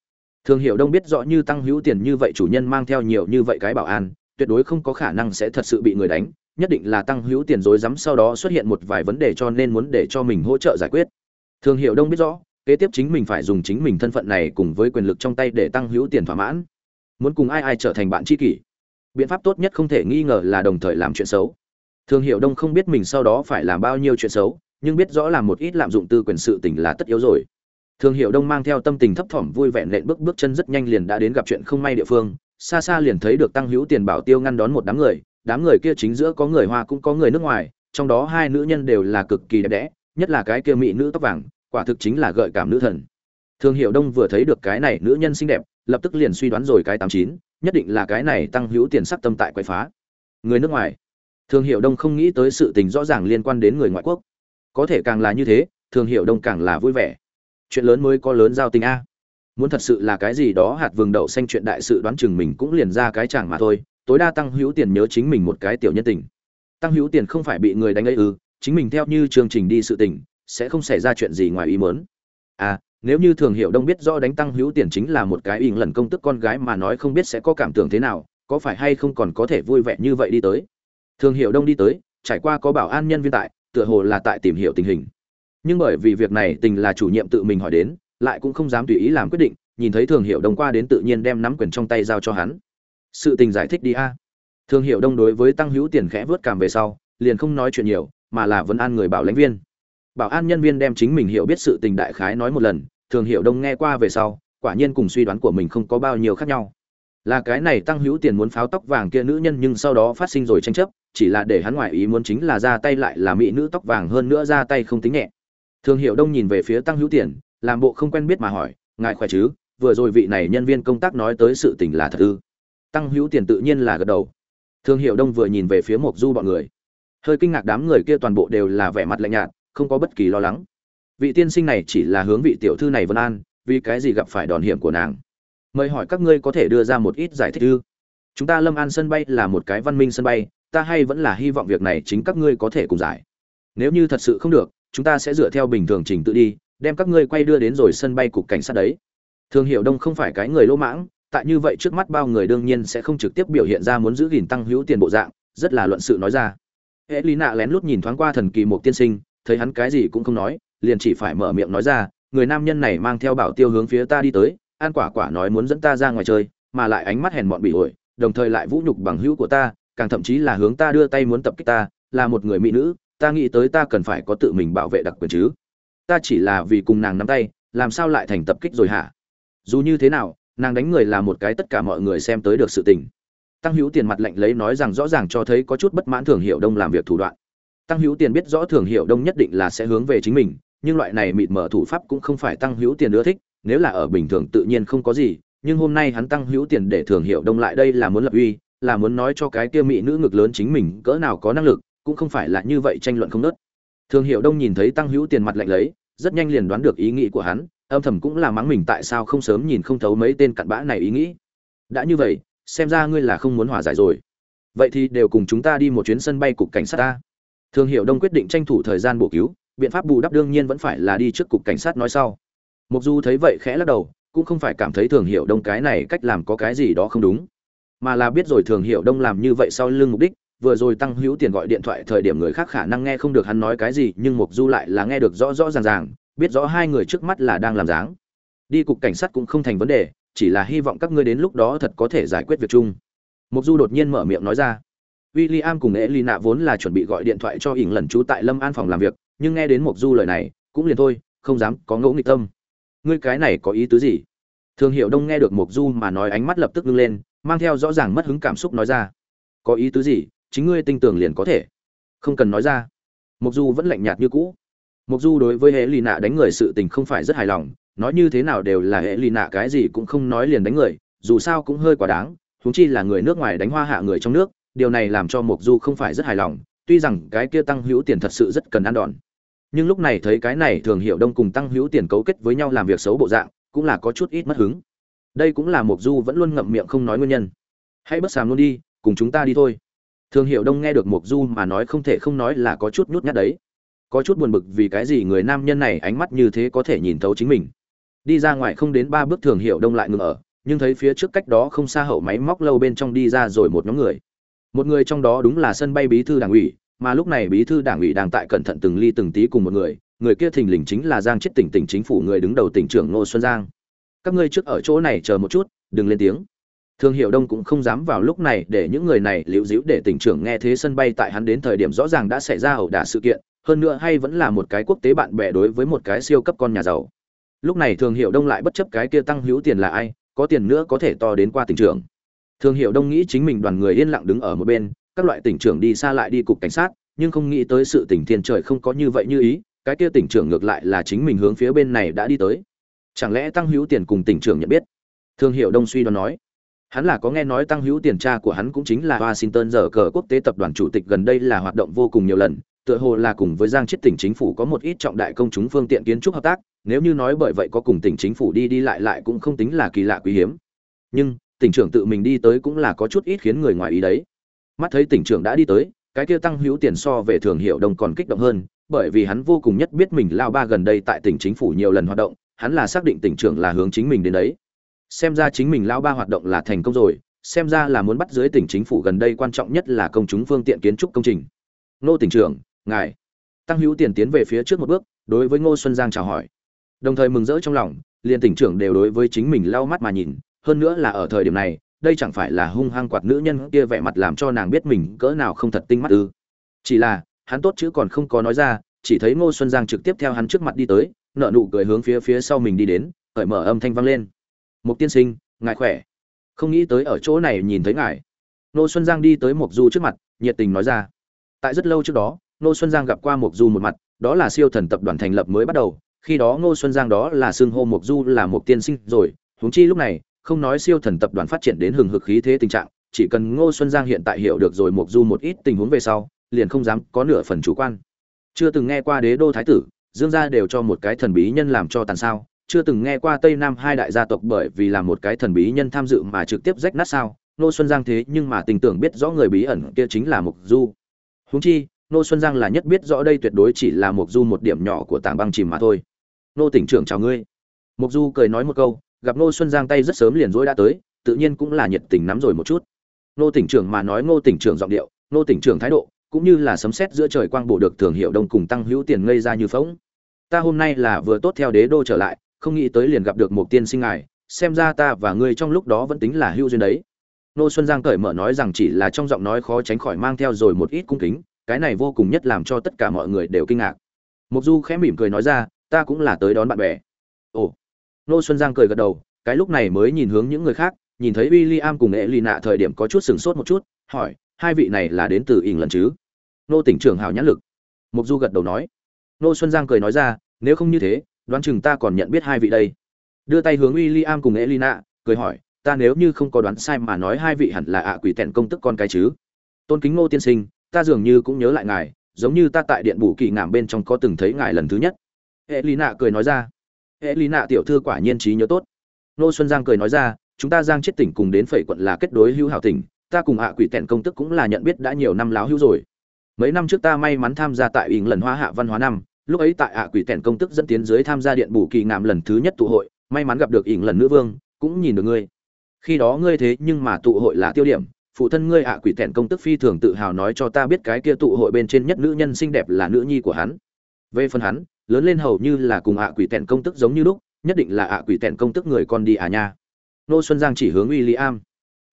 Thương hiệu đông biết rõ như tăng hữu tiền như vậy chủ nhân mang theo nhiều như vậy cái bảo an, tuyệt đối không có khả năng sẽ thật sự bị người đánh, nhất định là tăng hữu tiền rối rắm sau đó xuất hiện một vài vấn đề cho nên muốn để cho mình hỗ trợ giải quyết. Thương hiệu đông biết rõ, kế tiếp chính mình phải dùng chính mình thân phận này cùng với quyền lực trong tay để tăng hữu tiền thỏa mãn. Muốn cùng ai ai trở thành bạn tri kỷ? Biện pháp tốt nhất không thể nghi ngờ là đồng thời làm chuyện xấu. Thương hiệu đông không biết mình sau đó phải làm bao nhiêu chuyện xấu, nhưng biết rõ là một ít lạm dụng tư quyền sự tình là tất yếu rồi thường hiểu đông mang theo tâm tình thấp thỏm vui vẻ lện bước bước chân rất nhanh liền đã đến gặp chuyện không may địa phương. Xa xa liền thấy được tăng hữu tiền bảo tiêu ngăn đón một đám người. Đám người kia chính giữa có người hoa cũng có người nước ngoài, trong đó hai nữ nhân đều là cực kỳ đẹp đẽ, nhất là cái kia mỹ nữ tóc vàng, quả thực chính là gợi cảm nữ thần. Thường hiểu đông vừa thấy được cái này nữ nhân xinh đẹp, lập tức liền suy đoán rồi cái tám chín, nhất định là cái này tăng hữu tiền sắc tâm tại quậy phá. Người nước ngoài. Thường hiểu đông không nghĩ tới sự tình rõ ràng liên quan đến người ngoại quốc. Có thể càng là như thế, thường hiểu đông càng là vui vẻ chuyện lớn mới có lớn giao tình a. Muốn thật sự là cái gì đó hạt vừng đậu xanh chuyện đại sự đoán chừng mình cũng liền ra cái chẳng mà thôi, tối đa tăng hữu tiền nhớ chính mình một cái tiểu nhân tình. Tăng hữu tiền không phải bị người đánh ấy ư, chính mình theo như chương trình đi sự tình, sẽ không xảy ra chuyện gì ngoài ý mớn à nếu như thường hiểu đông biết rõ đánh tăng hữu tiền chính là một cái ỉn lần công tức con gái mà nói không biết sẽ có cảm tưởng thế nào, có phải hay không còn có thể vui vẻ như vậy đi tới. Thường hiểu đông đi tới, trải qua có bảo an nhân viên tại, tựa hồ là tại tìm hiểu tình hình nhưng bởi vì việc này tình là chủ nhiệm tự mình hỏi đến, lại cũng không dám tùy ý làm quyết định, nhìn thấy thường hiệu đông qua đến tự nhiên đem nắm quyền trong tay giao cho hắn. Sự tình giải thích đi a. Thương hiệu đông đối với tăng hữu tiền khẽ vớt cảm về sau, liền không nói chuyện nhiều, mà là vấn an người bảo lãnh viên. Bảo an nhân viên đem chính mình hiểu biết sự tình đại khái nói một lần, thường hiệu đông nghe qua về sau, quả nhiên cùng suy đoán của mình không có bao nhiêu khác nhau. Là cái này tăng hữu tiền muốn pháo tóc vàng kia nữ nhân nhưng sau đó phát sinh rồi tranh chấp, chỉ là để hắn ngoại ý muốn chính là ra tay lại là mỹ nữ tóc vàng hơn nữa ra tay không tính nhẹ thường hiệu đông nhìn về phía tăng hữu tiền, làm bộ không quen biết mà hỏi, ngài khỏe chứ? Vừa rồi vị này nhân viên công tác nói tới sự tình là thật ư? Tăng hữu tiền tự nhiên là gật đầu. Thương hiệu đông vừa nhìn về phía mộc du bọn người. Hơi kinh ngạc đám người kia toàn bộ đều là vẻ mặt lạnh nhạt, không có bất kỳ lo lắng. Vị tiên sinh này chỉ là hướng vị tiểu thư này vân an, vì cái gì gặp phải đòn hiểm của nàng? Mời hỏi các ngươi có thể đưa ra một ít giải thích ư? Chúng ta lâm an sân bay là một cái văn minh sân bay, ta hay vẫn là hy vọng việc này chính các ngươi có thể cùng giải. Nếu như thật sự không được chúng ta sẽ dựa theo bình thường trình tự đi, đem các ngươi quay đưa đến rồi sân bay cục cảnh sát đấy. Thương hiệu đông không phải cái người lỗ mãng, tại như vậy trước mắt bao người đương nhiên sẽ không trực tiếp biểu hiện ra muốn giữ gìn tăng hữu tiền bộ dạng, rất là luận sự nói ra. Hệ lý nạ lén lút nhìn thoáng qua thần kỳ một tiên sinh, thấy hắn cái gì cũng không nói, liền chỉ phải mở miệng nói ra, người nam nhân này mang theo bảo tiêu hướng phía ta đi tới an quả quả nói muốn dẫn ta ra ngoài chơi, mà lại ánh mắt hèn mọn bị ổi, đồng thời lại vũ nhục bằng hữu của ta, càng thậm chí là hướng ta đưa tay muốn tập kích ta, là một người mỹ nữ ta nghĩ tới ta cần phải có tự mình bảo vệ đặc quyền chứ. Ta chỉ là vì cùng nàng nắm tay, làm sao lại thành tập kích rồi hả? Dù như thế nào, nàng đánh người là một cái tất cả mọi người xem tới được sự tình. Tăng hữu tiền mặt lạnh lấy nói rằng rõ ràng cho thấy có chút bất mãn thường hiệu đông làm việc thủ đoạn. Tăng hữu tiền biết rõ thường hiệu đông nhất định là sẽ hướng về chính mình, nhưng loại này mịt mở thủ pháp cũng không phải tăng hữu tiền ưa thích, nếu là ở bình thường tự nhiên không có gì, nhưng hôm nay hắn tăng hữu tiền để thường hiệu đông lại đây là muốn lập uy, là muốn nói cho cái kia mỹ nữ ngực lớn chính mình cỡ nào có năng lực cũng không phải là như vậy tranh luận không nớt. Thường hiệu đông nhìn thấy tăng hữu tiền mặt lạnh lấy, rất nhanh liền đoán được ý nghĩ của hắn, âm thầm cũng là mắng mình tại sao không sớm nhìn không thấu mấy tên cặn bã này ý nghĩ. Đã như vậy, xem ra ngươi là không muốn hòa giải rồi. Vậy thì đều cùng chúng ta đi một chuyến sân bay cục cảnh sát ta. Thương hiệu đông quyết định tranh thủ thời gian bổ cứu, biện pháp bù đắp đương nhiên vẫn phải là đi trước cục cảnh sát nói sau. Mục du thấy vậy khẽ lắc đầu, cũng không phải cảm thấy thường hiệu đông cái này cách làm có cái gì đó không đúng. Mà là biết rồi thường hiệu đông làm như vậy sau lưng mục đích vừa rồi tăng hữu tiền gọi điện thoại thời điểm người khác khả năng nghe không được hắn nói cái gì nhưng mục du lại là nghe được rõ rõ ràng ràng biết rõ hai người trước mắt là đang làm dáng đi cục cảnh sát cũng không thành vấn đề chỉ là hy vọng các ngươi đến lúc đó thật có thể giải quyết việc chung mục du đột nhiên mở miệng nói ra William cùng Elina vốn là chuẩn bị gọi điện thoại cho ỉng lần chú tại Lâm An phòng làm việc, nhưng nghe đến mục Du lời này, cũng liền thôi, không dám có ngẫu nghịch tâm. Ngươi cái này có ý tứ gì? Thương Hiệu Đông nghe được mục Du mà nói ánh mắt lập tức ngưng lên, mang theo rõ ràng mất hứng cảm xúc nói ra. Có ý tứ gì? Chính ngươi tinh tưởng liền có thể. Không cần nói ra. Mộc Du vẫn lạnh nhạt như cũ. Mộc Du đối với Hê Lì Nạ đánh người sự tình không phải rất hài lòng, nói như thế nào đều là Hê Lì Nạ cái gì cũng không nói liền đánh người, dù sao cũng hơi quá đáng, huống chi là người nước ngoài đánh hoa hạ người trong nước, điều này làm cho Mộc Du không phải rất hài lòng, tuy rằng cái kia tăng hữu tiền thật sự rất cần ăn đòn. Nhưng lúc này thấy cái này thường hiểu đông cùng tăng hữu tiền cấu kết với nhau làm việc xấu bộ dạng, cũng là có chút ít mất hứng. Đây cũng là Mộc Du vẫn luôn ngậm miệng không nói nguyên nhân. Hãy bất sàm luôn đi, cùng chúng ta đi thôi. Thường hiểu đông nghe được Mộc Du mà nói không thể không nói là có chút nhút nhát đấy. Có chút buồn bực vì cái gì người nam nhân này ánh mắt như thế có thể nhìn thấu chính mình. Đi ra ngoài không đến ba bước thường hiểu đông lại ngừng ở, nhưng thấy phía trước cách đó không xa hậu máy móc lâu bên trong đi ra rồi một nhóm người một người trong đó đúng là sân bay bí thư đảng ủy mà lúc này bí thư đảng ủy đang tại cẩn thận từng ly từng tí cùng một người người kia thình lình chính là giang chết tỉnh tỉnh chính phủ người đứng đầu tỉnh trưởng ngô xuân giang các ngươi trước ở chỗ này chờ một chút đừng lên tiếng thương hiệu đông cũng không dám vào lúc này để những người này liễu dĩu để tỉnh trưởng nghe thế sân bay tại hắn đến thời điểm rõ ràng đã xảy ra ẩu đả sự kiện hơn nữa hay vẫn là một cái quốc tế bạn bè đối với một cái siêu cấp con nhà giàu lúc này thương hiệu đông lại bất chấp cái kia tăng hữu tiền là ai có tiền nữa có thể to đến qua tỉnh trưởng Thương Hiểu Đông nghĩ chính mình đoàn người yên lặng đứng ở một bên, các loại tỉnh trưởng đi xa lại đi cục cảnh sát, nhưng không nghĩ tới sự tình thiên trời không có như vậy như ý, cái kia tỉnh trưởng ngược lại là chính mình hướng phía bên này đã đi tới. Chẳng lẽ Tăng Hữu Tiền cùng tỉnh trưởng nhận biết? Thương Hiểu Đông suy đoán nói. Hắn là có nghe nói Tăng Hữu Tiền cha của hắn cũng chính là Washington giờ cờ quốc tế tập đoàn chủ tịch gần đây là hoạt động vô cùng nhiều lần, tựa hồ là cùng với Giang Chiết tỉnh chính phủ có một ít trọng đại công chúng phương tiện kiến trúc hợp tác, nếu như nói bởi vậy có cùng tỉnh chính phủ đi đi lại lại cũng không tính là kỳ lạ quý hiếm. Nhưng, tỉnh trưởng tự mình đi tới cũng là có chút ít khiến người ngoài ý đấy mắt thấy tỉnh trưởng đã đi tới cái kia tăng hữu tiền so về thường hiệu đông còn kích động hơn bởi vì hắn vô cùng nhất biết mình lao ba gần đây tại tỉnh chính phủ nhiều lần hoạt động hắn là xác định tỉnh trưởng là hướng chính mình đến đấy xem ra chính mình Lão ba hoạt động là thành công rồi, xem ra là muốn bắt dưới tỉnh chính phủ gần đây quan trọng nhất là công chúng phương tiện kiến trúc công trình. Nô tỉnh trưởng, ngài. Tăng hữu tiền tiến về phía trước một bước, đối với ngô xuân giang chào hỏi. Đồng thời mừng rỡ trong lòng, liền tỉnh trưởng đều đối với chính mình lau mắt mà nhìn, hơn nữa là ở thời điểm này, đây chẳng phải là hung hăng quạt nữ nhân kia vẻ mặt làm cho nàng biết mình cỡ nào không thật tinh mắt ư. Chỉ là, hắn tốt chứ còn không có nói ra, chỉ thấy ngô xuân giang trực tiếp theo hắn trước mặt đi tới nợ nụ cười hướng phía phía sau mình đi đến, cởi mở âm thanh vang lên một tiên sinh, ngài khỏe? Không nghĩ tới ở chỗ này nhìn thấy ngài. Ngô xuân giang đi tới mộc du trước mặt, nhiệt tình nói ra. Tại rất lâu trước đó ngô xuân giang gặp qua mộc du một mặt, đó là siêu thần tập đoàn thành lập mới bắt đầu. Khi đó ngô xuân giang đó là xưng hô mộc du là một tiên sinh rồi. Huống chi lúc này, không nói siêu thần tập đoàn phát triển đến hừng hực khí thế tình trạng, chỉ cần ngô xuân giang hiện tại hiểu được rồi mộc du một ít tình huống về sau, liền không dám có nửa phần chủ quan. Chưa từng nghe qua đế đô thái tử, dương gia đều cho một cái thần bí nhân làm cho tàn sao chưa từng nghe qua tây nam hai đại gia tộc bởi vì làm một cái thần bí nhân tham dự mà trực tiếp rách nát sao? Nô xuân giang thế nhưng mà tình tưởng biết rõ người bí ẩn kia chính là mục du. Huống chi, nô xuân giang là nhất biết rõ đây tuyệt đối chỉ là mục du một điểm nhỏ của tảng băng chìm mà thôi. Nô tỉnh trưởng chào ngươi. Mục du cười nói một câu, gặp nô xuân giang tay rất sớm liền dối đã tới, tự nhiên cũng là nhiệt tình nắm rồi một chút. Nô tỉnh trưởng mà nói nô tỉnh trưởng giọng điệu, nô tỉnh trưởng thái độ, cũng như là sấm sét giữa trời quang bổ được thường hiệu đông cùng tăng hữu tiền ngây ra như phóng ta hôm nay là vừa tốt theo đế đô trở lại không nghĩ tới liền gặp được một tiên sinh ngài, xem ra ta và ngươi trong lúc đó vẫn tính là hữu duyên đấy. Nô xuân giang cởi mở nói rằng chỉ là trong giọng nói khó tránh khỏi mang theo rồi một ít cung kính, cái này vô cùng nhất làm cho tất cả mọi người đều kinh ngạc. Mục du khẽ mỉm cười nói ra, ta cũng là tới đón bạn bè. Ồ. Nô xuân giang cười gật đầu, cái lúc này mới nhìn hướng những người khác, nhìn thấy William cùng Ely nạ thời điểm có chút sừng sốt một chút, hỏi, hai vị này là đến từ ỉn lần chứ? Nô tỉnh trưởng hào nhãn lực. Mục du gật đầu nói. Nô xuân giang cười nói ra, nếu không như thế đoán chừng ta còn nhận biết hai vị đây. Đưa tay hướng William cùng Elina cười hỏi, ta nếu như không có đoán sai mà nói hai vị hẳn là ạ quỷ tèn công tức con cái chứ? Tôn kính ngô tiên sinh, ta dường như cũng nhớ lại ngài, giống như ta tại điện bù kỳ ngảm bên trong có từng thấy ngài lần thứ nhất. Elina cười nói ra. Elina tiểu thư quả nhiên trí nhớ tốt. Nô xuân giang cười nói ra, chúng ta giang chết tỉnh cùng đến phẩy quận là kết đối hữu hảo tỉnh, ta cùng ạ quỷ tèn công tức cũng là nhận biết đã nhiều năm láo hữu rồi. Mấy năm trước ta may mắn tham gia tại ỉng lần hoa hạ văn hóa năm lúc ấy tại ạ quỷ tẻn công tức dẫn tiến dưới tham gia điện bù kỳ ngạm lần thứ nhất tụ hội, may mắn gặp được ỉng lần nữ vương, cũng nhìn được ngươi. Khi đó ngươi thế nhưng mà tụ hội là tiêu điểm, phụ thân ngươi ạ quỷ tẻn công tức phi thường tự hào nói cho ta biết cái kia tụ hội bên trên nhất nữ nhân xinh đẹp là nữ nhi của hắn. Về phần hắn, lớn lên hầu như là cùng ạ quỷ tẻn công tức giống như lúc, nhất định là ạ quỷ tẻn công tức người con đi à nha. Nô xuân giang chỉ hướng w i l l i am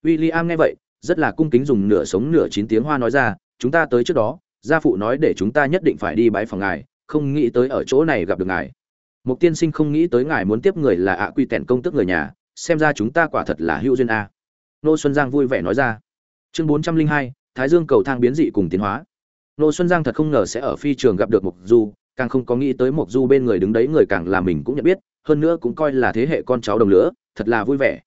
w i l l i am nghe vậy, rất là cung kính dùng nửa sống nửa chín tiếng hoa nói ra, chúng ta tới trước đó, gia phụ nói để chúng ta nhất định phải đi bãi phòng ngài không nghĩ tới ở chỗ này gặp được ngài. Mục tiên sinh không nghĩ tới ngài muốn tiếp người là ạ quy tèn công tức người nhà, xem ra chúng ta quả thật là hữu duyên a. Nô xuân giang vui vẻ nói ra. Chương bốn trăm linh hai, thái dương cầu thang biến dị cùng tiến hóa. Nô xuân giang thật không ngờ sẽ ở phi trường gặp được mục du, càng không có nghĩ tới mục du bên người đứng đấy người càng là mình cũng nhận biết, hơn nữa cũng coi là thế hệ con cháu đồng lứa, thật là vui vẻ.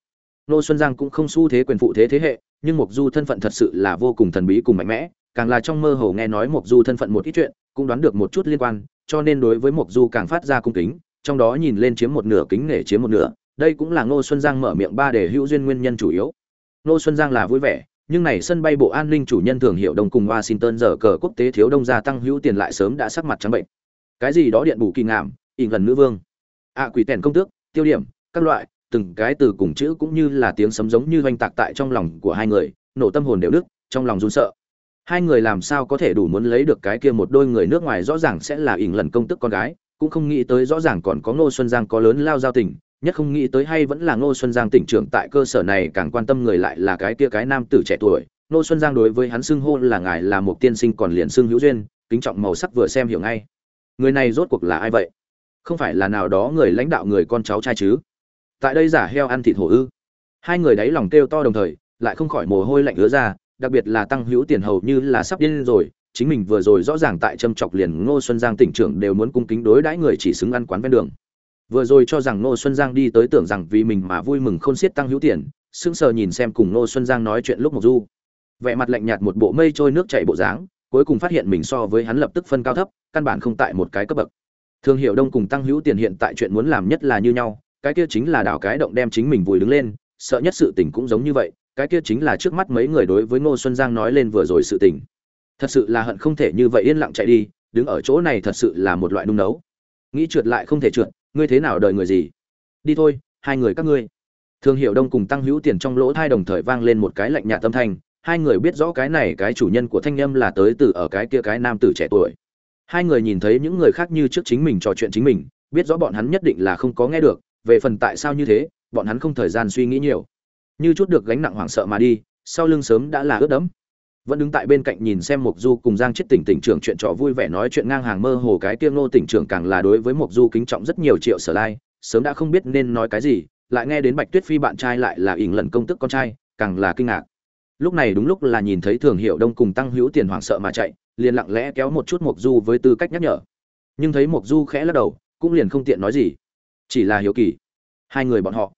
Nô xuân giang cũng không xu thế quyền phụ thế thế hệ, nhưng mục du thân phận thật sự là vô cùng thần bí cùng mạnh mẽ, càng là trong mơ hồ nghe nói mục du thân phận một ít chuyện cũng đoán được một chút liên quan, cho nên đối với mộc du càng phát ra cung kính, trong đó nhìn lên chiếm một nửa kính nể chiếm một nửa, đây cũng là ngô xuân giang mở miệng ba để hữu duyên nguyên nhân chủ yếu. Ngô xuân giang là vui vẻ, nhưng này sân bay bộ an ninh chủ nhân thường hiệu đông cùng washington giờ cờ quốc tế thiếu đông gia tăng hữu tiền lại sớm đã sắc mặt trắng bệnh. Cái gì đó điện bù kỳ ngảm ỉ gần nữ vương. Ạ quỷ tèn công tước, tiêu điểm, các loại, từng cái từ cùng chữ cũng như là tiếng sấm giống như oanh tạc tại trong lòng của hai người, nổ tâm hồn đều đức trong lòng run sợ hai người làm sao có thể đủ muốn lấy được cái kia một đôi người nước ngoài rõ ràng sẽ là ỉn lần công tức con gái, cũng không nghĩ tới rõ ràng còn có ngô xuân giang có lớn lao giao tình, nhất không nghĩ tới hay vẫn là ngô xuân giang tỉnh trưởng tại cơ sở này càng quan tâm người lại là cái kia cái nam tử trẻ tuổi. Ngô xuân giang đối với hắn xưng hô là ngài là một tiên sinh còn liền xưng hữu duyên, kính trọng màu sắc vừa xem hiểu ngay. Người này rốt cuộc là ai vậy? Không phải là nào đó người lãnh đạo người con cháu trai chứ? Tại đây giả heo ăn thịt hổ ư? Hai người đáy lòng kêu to đồng thời, lại không khỏi mồ hôi lạnh ứa ra đặc biệt là tăng hữu tiền hầu như là sắp điên rồi, chính mình vừa rồi rõ ràng tại châm chọc liền ngô xuân giang tỉnh trưởng đều muốn cung kính đối đãi người chỉ xứng ăn quán ven đường. Vừa rồi cho rằng ngô xuân giang đi tới tưởng rằng vì mình mà vui mừng không xiết tăng hữu tiền, sững sờ nhìn xem cùng ngô xuân giang nói chuyện lúc mộc du. Vẻ mặt lạnh nhạt một bộ mây trôi nước chảy bộ dáng, cuối cùng phát hiện mình so với hắn lập tức phân cao thấp, căn bản không tại một cái cấp bậc. Thương hiệu đông cùng tăng hữu tiền hiện tại chuyện muốn làm nhất là như nhau, cái kia chính là đảo cái động đem chính mình vùi đứng lên, sợ nhất sự tình cũng giống như vậy cái kia chính là trước mắt mấy người đối với Ngô Xuân Giang nói lên vừa rồi sự tình. Thật sự là hận không thể như vậy yên lặng chạy đi, đứng ở chỗ này thật sự là một loại nung nấu. Nghĩ trượt lại không thể trượt, ngươi thế nào đợi người gì? Đi thôi, hai người các ngươi. Thương Hiểu Đông cùng Tăng Hữu Tiền trong lỗ thai đồng thời vang lên một cái lạnh nhạt tâm thanh, hai người biết rõ cái này cái chủ nhân của thanh âm là tới từ ở cái kia cái nam tử trẻ tuổi. Hai người nhìn thấy những người khác như trước chính mình trò chuyện chính mình, biết rõ bọn hắn nhất định là không có nghe được, về phần tại sao như thế, bọn hắn không thời gian suy nghĩ nhiều như chút được gánh nặng hoảng sợ mà đi, sau lưng sớm đã là ướt đẫm. Vẫn đứng tại bên cạnh nhìn xem mục du cùng giang chết tỉnh tỉnh trưởng chuyện trò vui vẻ nói chuyện ngang hàng mơ hồ cái tiêm nô tỉnh trưởng càng là đối với mục du kính trọng rất nhiều triệu sở lai, sớm đã không biết nên nói cái gì, lại nghe đến bạch tuyết phi bạn trai lại là ỉn lần công tức con trai, càng là kinh ngạc. Lúc này đúng lúc là nhìn thấy thường hiệu đông cùng tăng hữu tiền hoảng sợ mà chạy, liền lặng lẽ kéo một chút mục du với tư cách nhắc nhở. Nhưng thấy mục du khẽ lắc đầu, cũng liền không tiện nói gì. Chỉ là hiếu kỳ. Hai người bọn họ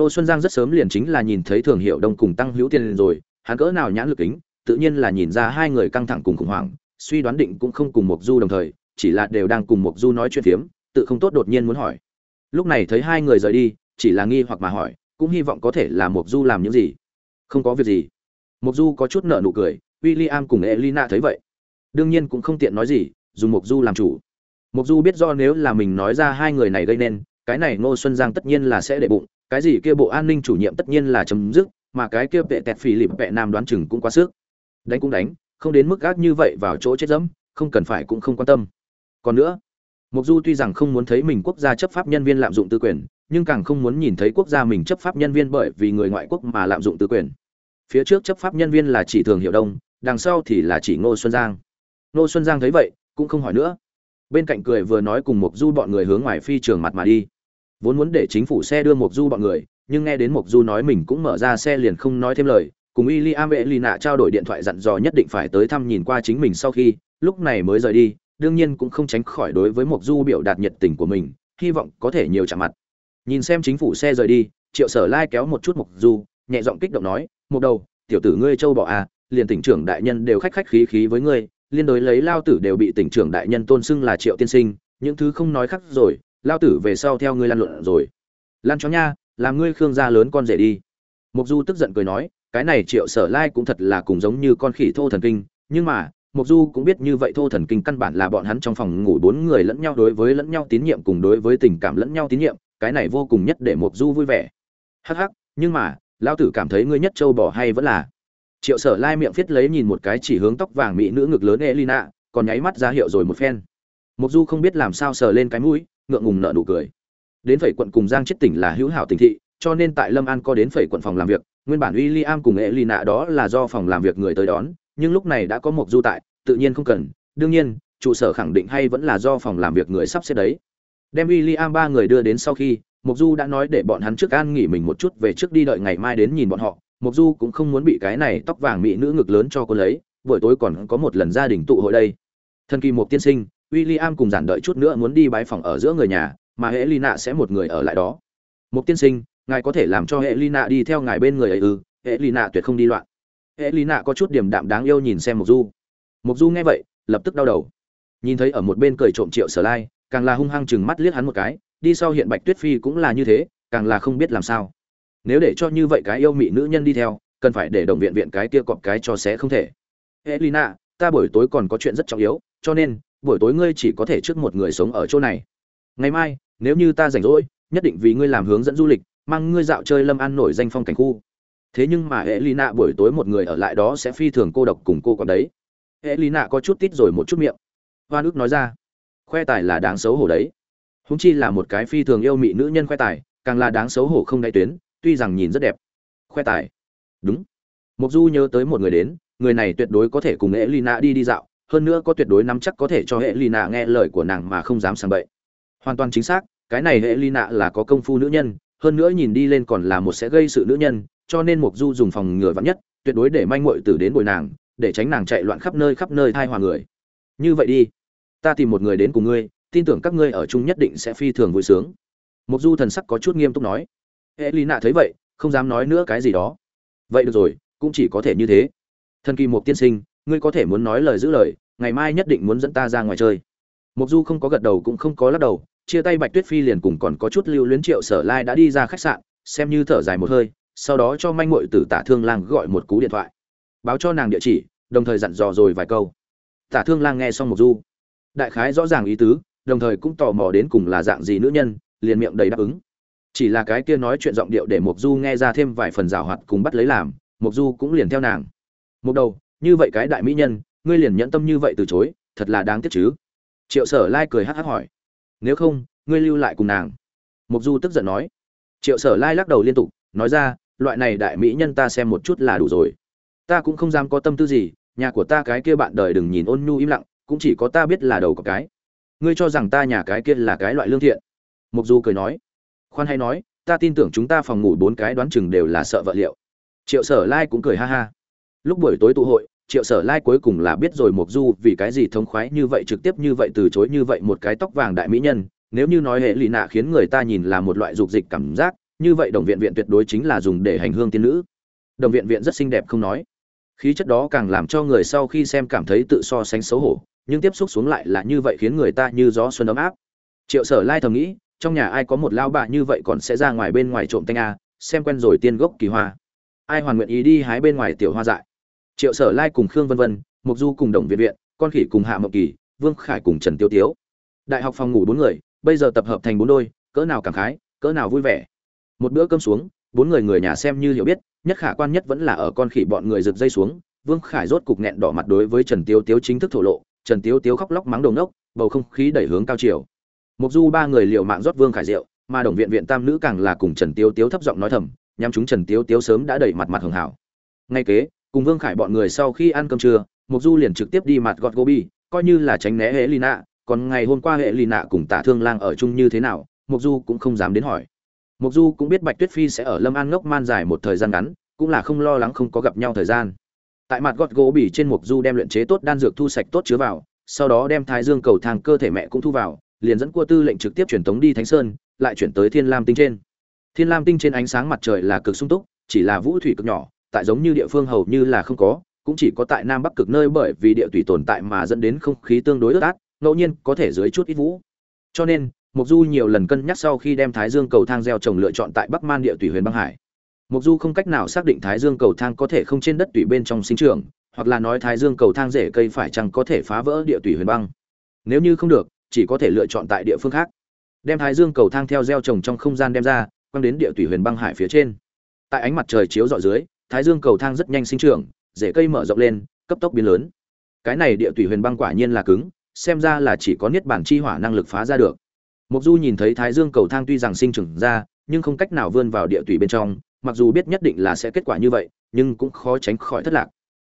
nô xuân giang rất sớm liền chính là nhìn thấy thường hiệu đông cùng tăng hữu tiền rồi, hắn cỡ nào nhãn lực kính, tự nhiên là nhìn ra hai người căng thẳng cùng khủng hoảng, suy đoán định cũng không cùng Mộc du đồng thời, chỉ là đều đang cùng Mộc du nói chuyện phiếm, tự không tốt đột nhiên muốn hỏi. Lúc này thấy hai người rời đi, chỉ là nghi hoặc mà hỏi, cũng hy vọng có thể là Mộc du làm những gì. Không có việc gì. Mộc du có chút nở nụ cười, William cùng Elina thấy vậy. Đương nhiên cũng không tiện nói gì dùng Mộc du làm chủ. Mộc du biết do nếu là mình nói ra hai người này gây nên, cái này ngô xuân giang tất nhiên là sẽ để bụng cái gì kia bộ an ninh chủ nhiệm tất nhiên là chấm dứt, mà cái kia vệ tẹt phì lịp vệ nam đoán chừng cũng quá sức. Đánh cũng đánh, không đến mức gác như vậy vào chỗ chết dẫm, không cần phải cũng không quan tâm. Còn nữa, mục du tuy rằng không muốn thấy mình quốc gia chấp pháp nhân viên lạm dụng tư quyền, nhưng càng không muốn nhìn thấy quốc gia mình chấp pháp nhân viên bởi vì người ngoại quốc mà lạm dụng tư quyền. Phía trước chấp pháp nhân viên là chỉ thường hiệu đông, đằng sau thì là chỉ ngô xuân giang. Ngô xuân giang thấy vậy, cũng không hỏi nữa. Bên cạnh cười vừa nói cùng mục du bọn người hướng ngoài phi trường mặt mà đi vốn muốn để chính phủ xe đưa Mộc du bọn người, nhưng nghe đến Mộc du nói mình cũng mở ra xe liền không nói thêm lời, cùng William i l l Lina trao đổi điện thoại dặn dò nhất định phải tới thăm nhìn qua chính mình sau khi, lúc này mới rời đi, đương nhiên cũng không tránh khỏi đối với Mộc du biểu đạt nhiệt tình của mình, hy vọng có thể nhiều chạm mặt. Nhìn xem chính phủ xe rời đi, triệu sở lai kéo một chút Mộc du, nhẹ giọng kích động nói một đầu, tiểu tử ngươi châu bỏ à liền tỉnh trưởng đại nhân đều khách khách khí khí với ngươi, liên đối lấy lao tử đều bị tỉnh trưởng đại nhân tôn xưng là triệu tiên sinh, những thứ không nói khác rồi lao tử về sau theo ngươi lan luận rồi. Lan chó nha, làm ngươi khương gia lớn con rể đi. Mục du tức giận cười nói, cái này triệu sở lai cũng thật là cùng giống như con khỉ thô thần kinh, nhưng mà mục du cũng biết như vậy thô thần kinh căn bản là bọn hắn trong phòng ngủ bốn người lẫn nhau đối với lẫn nhau tín nhiệm cùng đối với tình cảm lẫn nhau tín nhiệm, cái này vô cùng nhất để mục du vui vẻ. Hắc hắc, nhưng mà, lao tử cảm thấy ngươi nhất châu bỏ hay vẫn là? Triệu sở lai miệng viết lấy nhìn một cái chỉ hướng tóc vàng mỹ nữ ngực lớn elina, còn nháy mắt ra hiệu rồi một phen. Mục du không biết làm sao sờ lên cái mũi ngượng ngùng nợ nụ cười đến phẩy quận cùng giang chết tỉnh là hữu hảo tỉnh thị cho nên tại lâm an có đến phẩy quận phòng làm việc nguyên bản William cùng Elina đó là do phòng làm việc người tới đón nhưng lúc này đã có một du tại tự nhiên không cần đương nhiên trụ sở khẳng định hay vẫn là do phòng làm việc người sắp xếp đấy đem William ba người đưa đến sau khi mục Du đã nói để bọn hắn trước an nghỉ mình một chút về trước đi đợi ngày mai đến nhìn bọn họ. mục Du cũng không muốn bị cái này tóc vàng mỹ nữ ngực lớn cho cô lấy, buổi tối còn có một lần gia đình tụ hội đây. Thân kỳ một tiên sinh, William cùng giản đợi chút nữa muốn đi bái phòng ở giữa người nhà, mà Helena sẽ một người ở lại đó. Một tiên sinh, ngài có thể làm cho Helena đi theo ngài bên người ấy ư? Helena tuyệt không đi loạn. Helena có chút điểm đạm đáng yêu nhìn xem Mộc Du. Mộc Du nghe vậy, lập tức đau đầu. Nhìn thấy ở một bên cười trộm Triệu Sở Lai, càng là hung hăng chừng mắt liếc hắn một cái, đi sau hiện Bạch Tuyết Phi cũng là như thế, càng là không biết làm sao. Nếu để cho như vậy cái yêu mị nữ nhân đi theo, cần phải để đồng viện viện cái kia cọp cái cho sẽ không thể. Elina, ta buổi tối còn có chuyện rất trọng yếu, cho nên buổi tối ngươi chỉ có thể trước một người sống ở chỗ này. Ngày mai, nếu như ta rảnh rỗi, nhất định vì ngươi làm hướng dẫn du lịch, mang ngươi dạo chơi Lâm An nổi danh phong cảnh khu. Thế nhưng mà Elina buổi tối một người ở lại đó sẽ phi thường cô độc cùng cô còn đấy. Elina có chút tít rồi một chút miệng. Hoa nước nói ra, khoe tài là đáng xấu hổ đấy húng chi là một cái phi thường yêu mị nữ nhân khoe tài càng là đáng xấu hổ không đáy tuyến tuy rằng nhìn rất đẹp khoe tài đúng mục du nhớ tới một người đến người này tuyệt đối có thể cùng hệ Nạ đi đi dạo hơn nữa có tuyệt đối nắm chắc có thể cho hệ lina nghe lời của nàng mà không dám sang bậy. Hoàn toàn chính xác, cái này hệ lina là có công phu nữ nhân, hơn nữa nhìn đi lên còn là một sẽ gây sự nữ nhân, cho nên mục du dùng phòng ngừa vắn nhất, tuyệt đối để manh muội tử đến bồi nàng, để tránh nàng chạy loạn khắp nơi khắp nơi thai hòa người. Như vậy đi, ta tìm một người đến cùng ngươi, tin tưởng các ngươi ở chung nhất định sẽ phi thường vui sướng. Mục du thần sắc có chút nghiêm túc nói. Hệ lì nạ thấy vậy, không dám nói nữa cái gì đó. Vậy được rồi, cũng chỉ có thể như thế. Thần kỳ mục tiên sinh ngươi có thể muốn nói lời giữ lời, ngày mai nhất định muốn dẫn ta ra ngoài chơi. Mục du không có gật đầu cũng không có lắc đầu, chia tay bạch tuyết phi liền cùng còn có chút lưu luyến triệu sở lai đã đi ra khách sạn, xem như thở dài một hơi, sau đó cho manh muội tử tả thương lang gọi một cú điện thoại. Báo cho nàng địa chỉ, đồng thời dặn dò rồi vài câu. Tả thương lang nghe xong mục du. Đại khái rõ ràng ý tứ, đồng thời cũng tò mò đến cùng là dạng gì nữ nhân, liền miệng đầy đáp ứng. Chỉ là cái kia nói chuyện giọng điệu để mục du nghe ra thêm vài phần rào hoạt cùng bắt lấy làm mục du cũng liền theo nàng. Một đầu như vậy cái đại mỹ nhân, ngươi liền nhẫn tâm như vậy từ chối, thật là đáng tiếc chứ. Triệu sở lai cười hắc hắc hỏi. Nếu không, ngươi lưu lại cùng nàng. Mục du tức giận nói. Triệu sở lai lắc đầu liên tục, nói ra, loại này đại mỹ nhân ta xem một chút là đủ rồi. Ta cũng không dám có tâm tư gì, nhà của ta cái kia bạn đời đừng nhìn ôn nhu im lặng, cũng chỉ có ta biết là đầu có cái. Ngươi cho rằng ta nhà cái kia là cái loại lương thiện. Mục du cười nói. Khoan hay nói, ta tin tưởng chúng ta phòng ngủ bốn cái đoán chừng đều là sợ vợ liệu. Triệu sở lai cũng cười ha ha lúc buổi tối tụ hội, triệu sở lai cuối cùng là biết rồi mục du vì cái gì thông khoái như vậy, trực tiếp như vậy, từ chối như vậy một cái tóc vàng đại mỹ nhân. Nếu như nói hệ lì nạ khiến người ta nhìn là một loại dục dịch cảm giác, như vậy đồng viện viện tuyệt đối chính là dùng để hành hương tiên nữ. Đồng viện viện rất xinh đẹp không nói. Khí chất đó càng làm cho người sau khi xem cảm thấy tự so sánh xấu hổ, nhưng tiếp xúc xuống lại là như vậy khiến người ta như gió xuân ấm áp. Triệu sở lai thầm nghĩ, trong nhà ai có một lao bạ như vậy còn sẽ ra ngoài bên ngoài trộm tanh a, xem quen rồi tiên gốc kỳ hoa. Ai hoàn nguyện ý đi hái bên ngoài tiểu hoa dại triệu sở lai cùng khương vân vân mục du cùng đồng viện viện, con khỉ cùng hạ mộc kỳ, vương khải cùng trần tiêu tiếu. Đại học phòng ngủ bốn người, bây giờ tập hợp thành bốn đôi, cỡ nào cảm khái, cỡ nào vui vẻ. Một bữa cơm xuống, bốn người người nhà xem như hiểu biết, nhất khả quan nhất vẫn là ở con khỉ bọn người rực dây xuống, vương khải rốt cục nghẹn đỏ mặt đối với trần tiêu tiếu chính thức thổ lộ, trần tiêu tiếu khóc lóc mắng đồng đốc bầu không khí đẩy hướng cao chiều. Mục du ba người liều mạng rót vương khải rượu, mà đồng viện viện tam nữ càng là cùng trần tiêu tiếu thấp giọng nói thầm nhằm chúng trần tiêu tiếu sớm đã đẩy mặt mặt hường hảo. Ngay kế cùng vương khải bọn người sau khi ăn cơm trưa, mục du liền trực tiếp đi mặt gọt gobi, coi như là tránh né hệ lina, còn ngày hôm qua hệ lina cùng tả thương lang ở chung như thế nào, mục du cũng không dám đến hỏi. Mục du cũng biết bạch tuyết phi sẽ ở lâm an ngốc man dài một thời gian ngắn, cũng là không lo lắng không có gặp nhau thời gian. Tại mặt gọt gỗ bỉ trên mục du đem luyện chế tốt đan dược thu sạch tốt chứa vào, sau đó đem thái dương cầu thang cơ thể mẹ cũng thu vào, liền dẫn cua tư lệnh trực tiếp truyền tống đi thánh sơn, lại chuyển tới thiên lam tinh trên. Thiên lam tinh trên ánh sáng mặt trời là cực sung túc, chỉ là vũ thủy cực nhỏ tại giống như địa phương hầu như là không có, cũng chỉ có tại nam bắc cực nơi bởi vì địa thủy tồn tại mà dẫn đến không khí tương đối ướt át, ngẫu nhiên có thể dưới chút ít vũ. Cho nên mục du nhiều lần cân nhắc sau khi đem thái dương cầu thang gieo trồng lựa chọn tại bắc man địa thủy huyền băng hải. Mục du không cách nào xác định thái dương cầu thang có thể không trên đất tủy bên trong sinh trưởng, hoặc là nói thái dương cầu thang rễ cây phải chăng có thể phá vỡ địa thủy huyền băng. Nếu như không được, chỉ có thể lựa chọn tại địa phương khác. Đem thái dương cầu thang theo gieo trồng trong không gian đem ra, quăng đến địa thủy huyền băng hải phía trên. Tại ánh mặt trời chiếu rọi dưới thái dương cầu thang rất nhanh sinh trưởng, rễ cây mở rộng lên, cấp tốc biến lớn. Cái này địa tủy huyền băng quả nhiên là cứng, xem ra là chỉ có niết bản chi hỏa năng lực phá ra được. Mục du nhìn thấy thái dương cầu thang tuy rằng sinh trưởng ra, nhưng không cách nào vươn vào địa tủy bên trong, mặc dù biết nhất định là sẽ kết quả như vậy, nhưng cũng khó tránh khỏi thất lạc.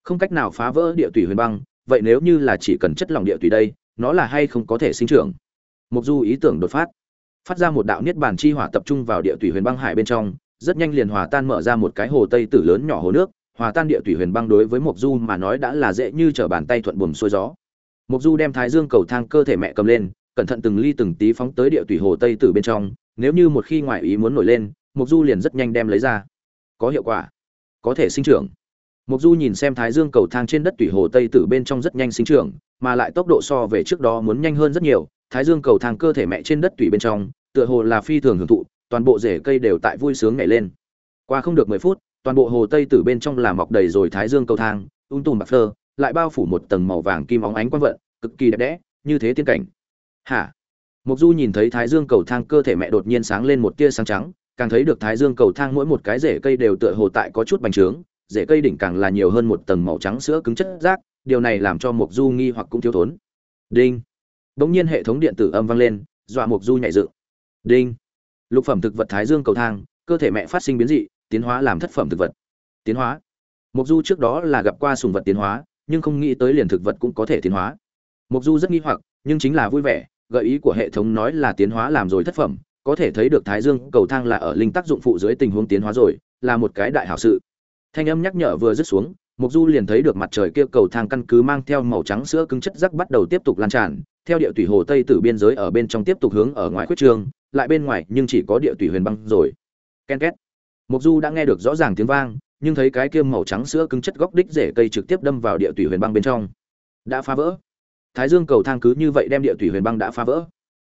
Không cách nào phá vỡ địa tủy huyền băng, vậy nếu như là chỉ cần chất lỏng địa tủy đây, nó là hay không có thể sinh trưởng? Mục du ý tưởng đột phát. Phát ra một đạo niết bàn chi hỏa tập trung vào địa tủy huyền băng hải bên trong rất nhanh liền hòa tan mở ra một cái hồ tây tử lớn nhỏ hồ nước, hòa tan địa thủy huyền băng đối với mộc du mà nói đã là dễ như trở bàn tay thuận buồm xuôi gió. Mộc du đem thái dương cầu thang cơ thể mẹ cầm lên, cẩn thận từng ly từng tí phóng tới địa thủy hồ tây tử bên trong, nếu như một khi ngoại ý muốn nổi lên, mộc du liền rất nhanh đem lấy ra. Có hiệu quả. Có thể sinh trưởng. Mộc du nhìn xem thái dương cầu thang trên đất thủy hồ tây tử bên trong rất nhanh sinh trưởng, mà lại tốc độ so về trước đó muốn nhanh hơn rất nhiều. Thái dương cầu thang cơ thể mẹ trên đất thủy bên trong, tựa hồ là phi thường hưởng thụ toàn bộ rễ cây đều tại vui sướng nhảy lên. Qua không được mười phút, toàn bộ hồ tây tử bên trong là mọc đầy rồi thái dương cầu thang, ung tùm bạc phơ, lại bao phủ một tầng màu vàng kim óng ánh quang vận, cực kỳ đẹp đẽ, như thế tiên cảnh. Hả? Mục du nhìn thấy thái dương cầu thang cơ thể mẹ đột nhiên sáng lên một tia sáng trắng, càng thấy được thái dương cầu thang mỗi một cái rễ cây đều tựa hồ tại có chút bành trướng, rễ cây đỉnh càng là nhiều hơn một tầng màu trắng sữa cứng chất rác, điều này làm cho mục du nghi hoặc cũng thiếu thốn. Đinh. Bỗng nhiên hệ thống điện tử âm vang lên, dọa mục du nhảy dựng. Đinh lục phẩm thực vật thái dương cầu thang, cơ thể mẹ phát sinh biến dị, tiến hóa làm thất phẩm thực vật. Tiến hóa. Mục du trước đó là gặp qua sùng vật tiến hóa, nhưng không nghĩ tới liền thực vật cũng có thể tiến hóa. Mục du rất nghi hoặc, nhưng chính là vui vẻ, gợi ý của hệ thống nói là tiến hóa làm rồi thất phẩm, có thể thấy được thái dương cầu thang là ở linh tác dụng phụ dưới tình huống tiến hóa rồi, là một cái đại hảo sự. Thanh âm nhắc nhở vừa dứt xuống mục du liền thấy được mặt trời kia cầu thang căn cứ mang theo màu trắng sữa cứng chất rắc bắt đầu tiếp tục lan tràn theo địa thủy hồ tây từ biên giới ở bên trong tiếp tục hướng ở ngoài khuyết trường, lại bên ngoài nhưng chỉ có địa thủy huyền băng rồi. Ken két. Mục du đã nghe được rõ ràng tiếng vang nhưng thấy cái kiêm màu trắng sữa cứng chất góc đích rễ cây trực tiếp đâm vào địa thủy huyền băng bên trong. Đã phá vỡ. Thái dương cầu thang cứ như vậy đem địa thủy huyền băng đã phá vỡ.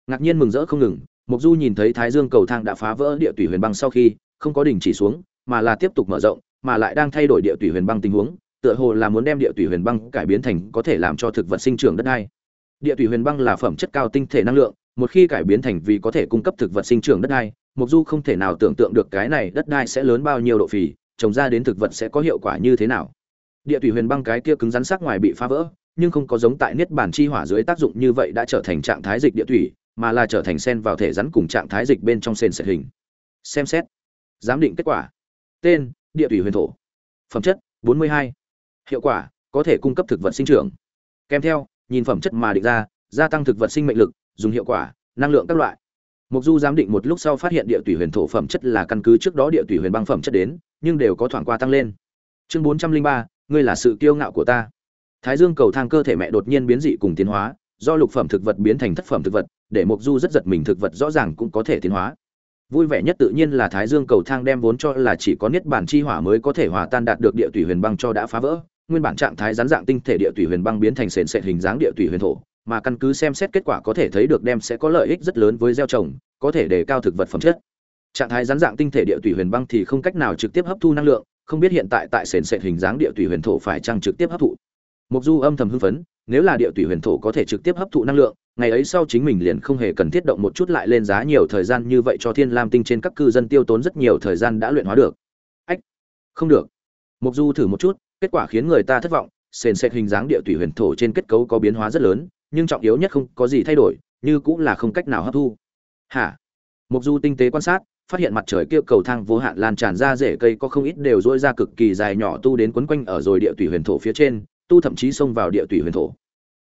Ngạc nhiên mừng rỡ không ngừng mục du nhìn thấy thái dương cầu thang đã phá vỡ địa thủy huyền băng sau khi không có đình chỉ xuống mà là tiếp tục mở rộng mà lại đang thay đổi địa thủy huyền băng tình huống tựa hồ là muốn đem địa thủy huyền băng cải biến thành có thể làm cho thực vật sinh trưởng đất đai địa thủy huyền băng là phẩm chất cao tinh thể năng lượng, một khi cải biến thành vì có thể cung cấp thực vật sinh trưởng đất đai mục du không thể nào tưởng tượng được cái này đất đai sẽ lớn bao nhiêu độ phì, trồng ra đến thực vật sẽ có hiệu quả như thế nào. Địa thủy huyền băng cái kia cứng rắn sắc ngoài bị phá vỡ, nhưng không có giống tại niết bàn chi hỏa dưới tác dụng như vậy đã trở thành trạng thái dịch địa thủy, mà là trở thành sen vào thể rắn cùng trạng thái dịch bên trong sền sệt hình. Xem xét, giám định kết quả. Tên, địa thủy huyền thổ. Phẩm chất 42. hiệu quả, có thể cung cấp thực vật sinh trưởng. Kèm theo nhìn phẩm chất mà định ra gia tăng thực vật sinh mệnh lực dùng hiệu quả năng lượng các loại. Mục du giám định một lúc sau phát hiện địa thủy huyền thổ phẩm chất là căn cứ trước đó địa thủy huyền băng phẩm chất đến nhưng đều có thoảng qua tăng lên. Chương 403, ngươi là sự kiêu ngạo của ta. Thái dương cầu thang cơ thể mẹ đột nhiên biến dị cùng tiến hóa do lục phẩm thực vật biến thành thất phẩm thực vật để mục du rất giật mình thực vật rõ ràng cũng có thể tiến hóa. Vui vẻ nhất tự nhiên là thái dương cầu thang đem vốn cho là chỉ có niết bản chi hỏa mới có thể hòa tan đạt được địa thủy huyền băng cho đã phá vỡ nguyên bản trạng thái rắn dạng tinh thể địa thủy huyền băng biến thành sền sệt hình dáng địa thủy huyền thổ, mà căn cứ xem xét kết quả có thể thấy được đem sẽ có lợi ích rất lớn với gieo trồng, có thể đề cao thực vật phẩm chất. Trạng thái rắn dạng tinh thể địa thủy huyền băng thì không cách nào trực tiếp hấp thu năng lượng, không biết hiện tại tại sền sệt hình dáng địa thủy huyền thổ phải chăng trực tiếp hấp thụ. Mục du âm thầm hưng phấn, nếu là địa thủy huyền thổ có thể trực tiếp hấp thụ năng lượng, ngày ấy sau chính mình liền không hề cần thiết động một chút lại lên giá nhiều thời gian như vậy cho thiên lam tinh trên các cư dân tiêu tốn rất nhiều thời gian đã luyện hóa được. Ách, không được. Mục du thử một chút kết quả khiến người ta thất vọng, sền sệt hình dáng địa thủy huyền thổ trên kết cấu có biến hóa rất lớn, nhưng trọng yếu nhất không có gì thay đổi, như cũng là không cách nào hấp thu. Hả? Mục du tinh tế quan sát, phát hiện mặt trời kia cầu thang vô hạn lan tràn ra rễ cây có không ít đều dỗi ra cực kỳ dài nhỏ tu đến quấn quanh ở rồi địa thủy huyền thổ phía trên, tu thậm chí xông vào địa thủy huyền thổ.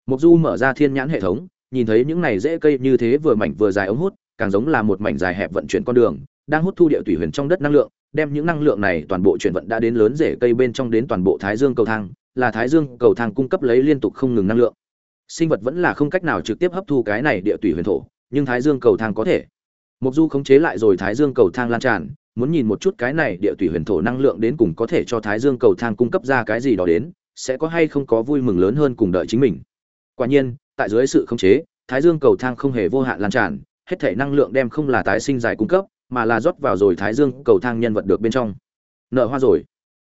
Mục du mở ra thiên nhãn hệ thống, nhìn thấy những này rễ cây như thế vừa mảnh vừa dài ống hút, càng giống là một mảnh dài hẹp vận chuyển con đường, đang hút thu địa thủy huyền trong đất năng lượng đem những năng lượng này toàn bộ chuyển vận đã đến lớn rễ cây bên trong đến toàn bộ thái dương cầu thang, là thái dương cầu thang cung cấp lấy liên tục không ngừng năng lượng. Sinh vật vẫn là không cách nào trực tiếp hấp thu cái này địa tủy huyền thổ, nhưng thái dương cầu thang có thể. Mục du khống chế lại rồi thái dương cầu thang lan tràn, muốn nhìn một chút cái này địa tủy huyền thổ năng lượng đến cùng có thể cho thái dương cầu thang cung cấp ra cái gì đó đến, sẽ có hay không có vui mừng lớn hơn cùng đợi chính mình. Quả nhiên, tại dưới sự khống chế, thái dương cầu thang không hề vô hạn lan tràn, hết thể năng lượng đem không là tái sinh dài cung cấp mà là rót vào rồi thái dương cầu thang nhân vật được bên trong. Nở hoa rồi.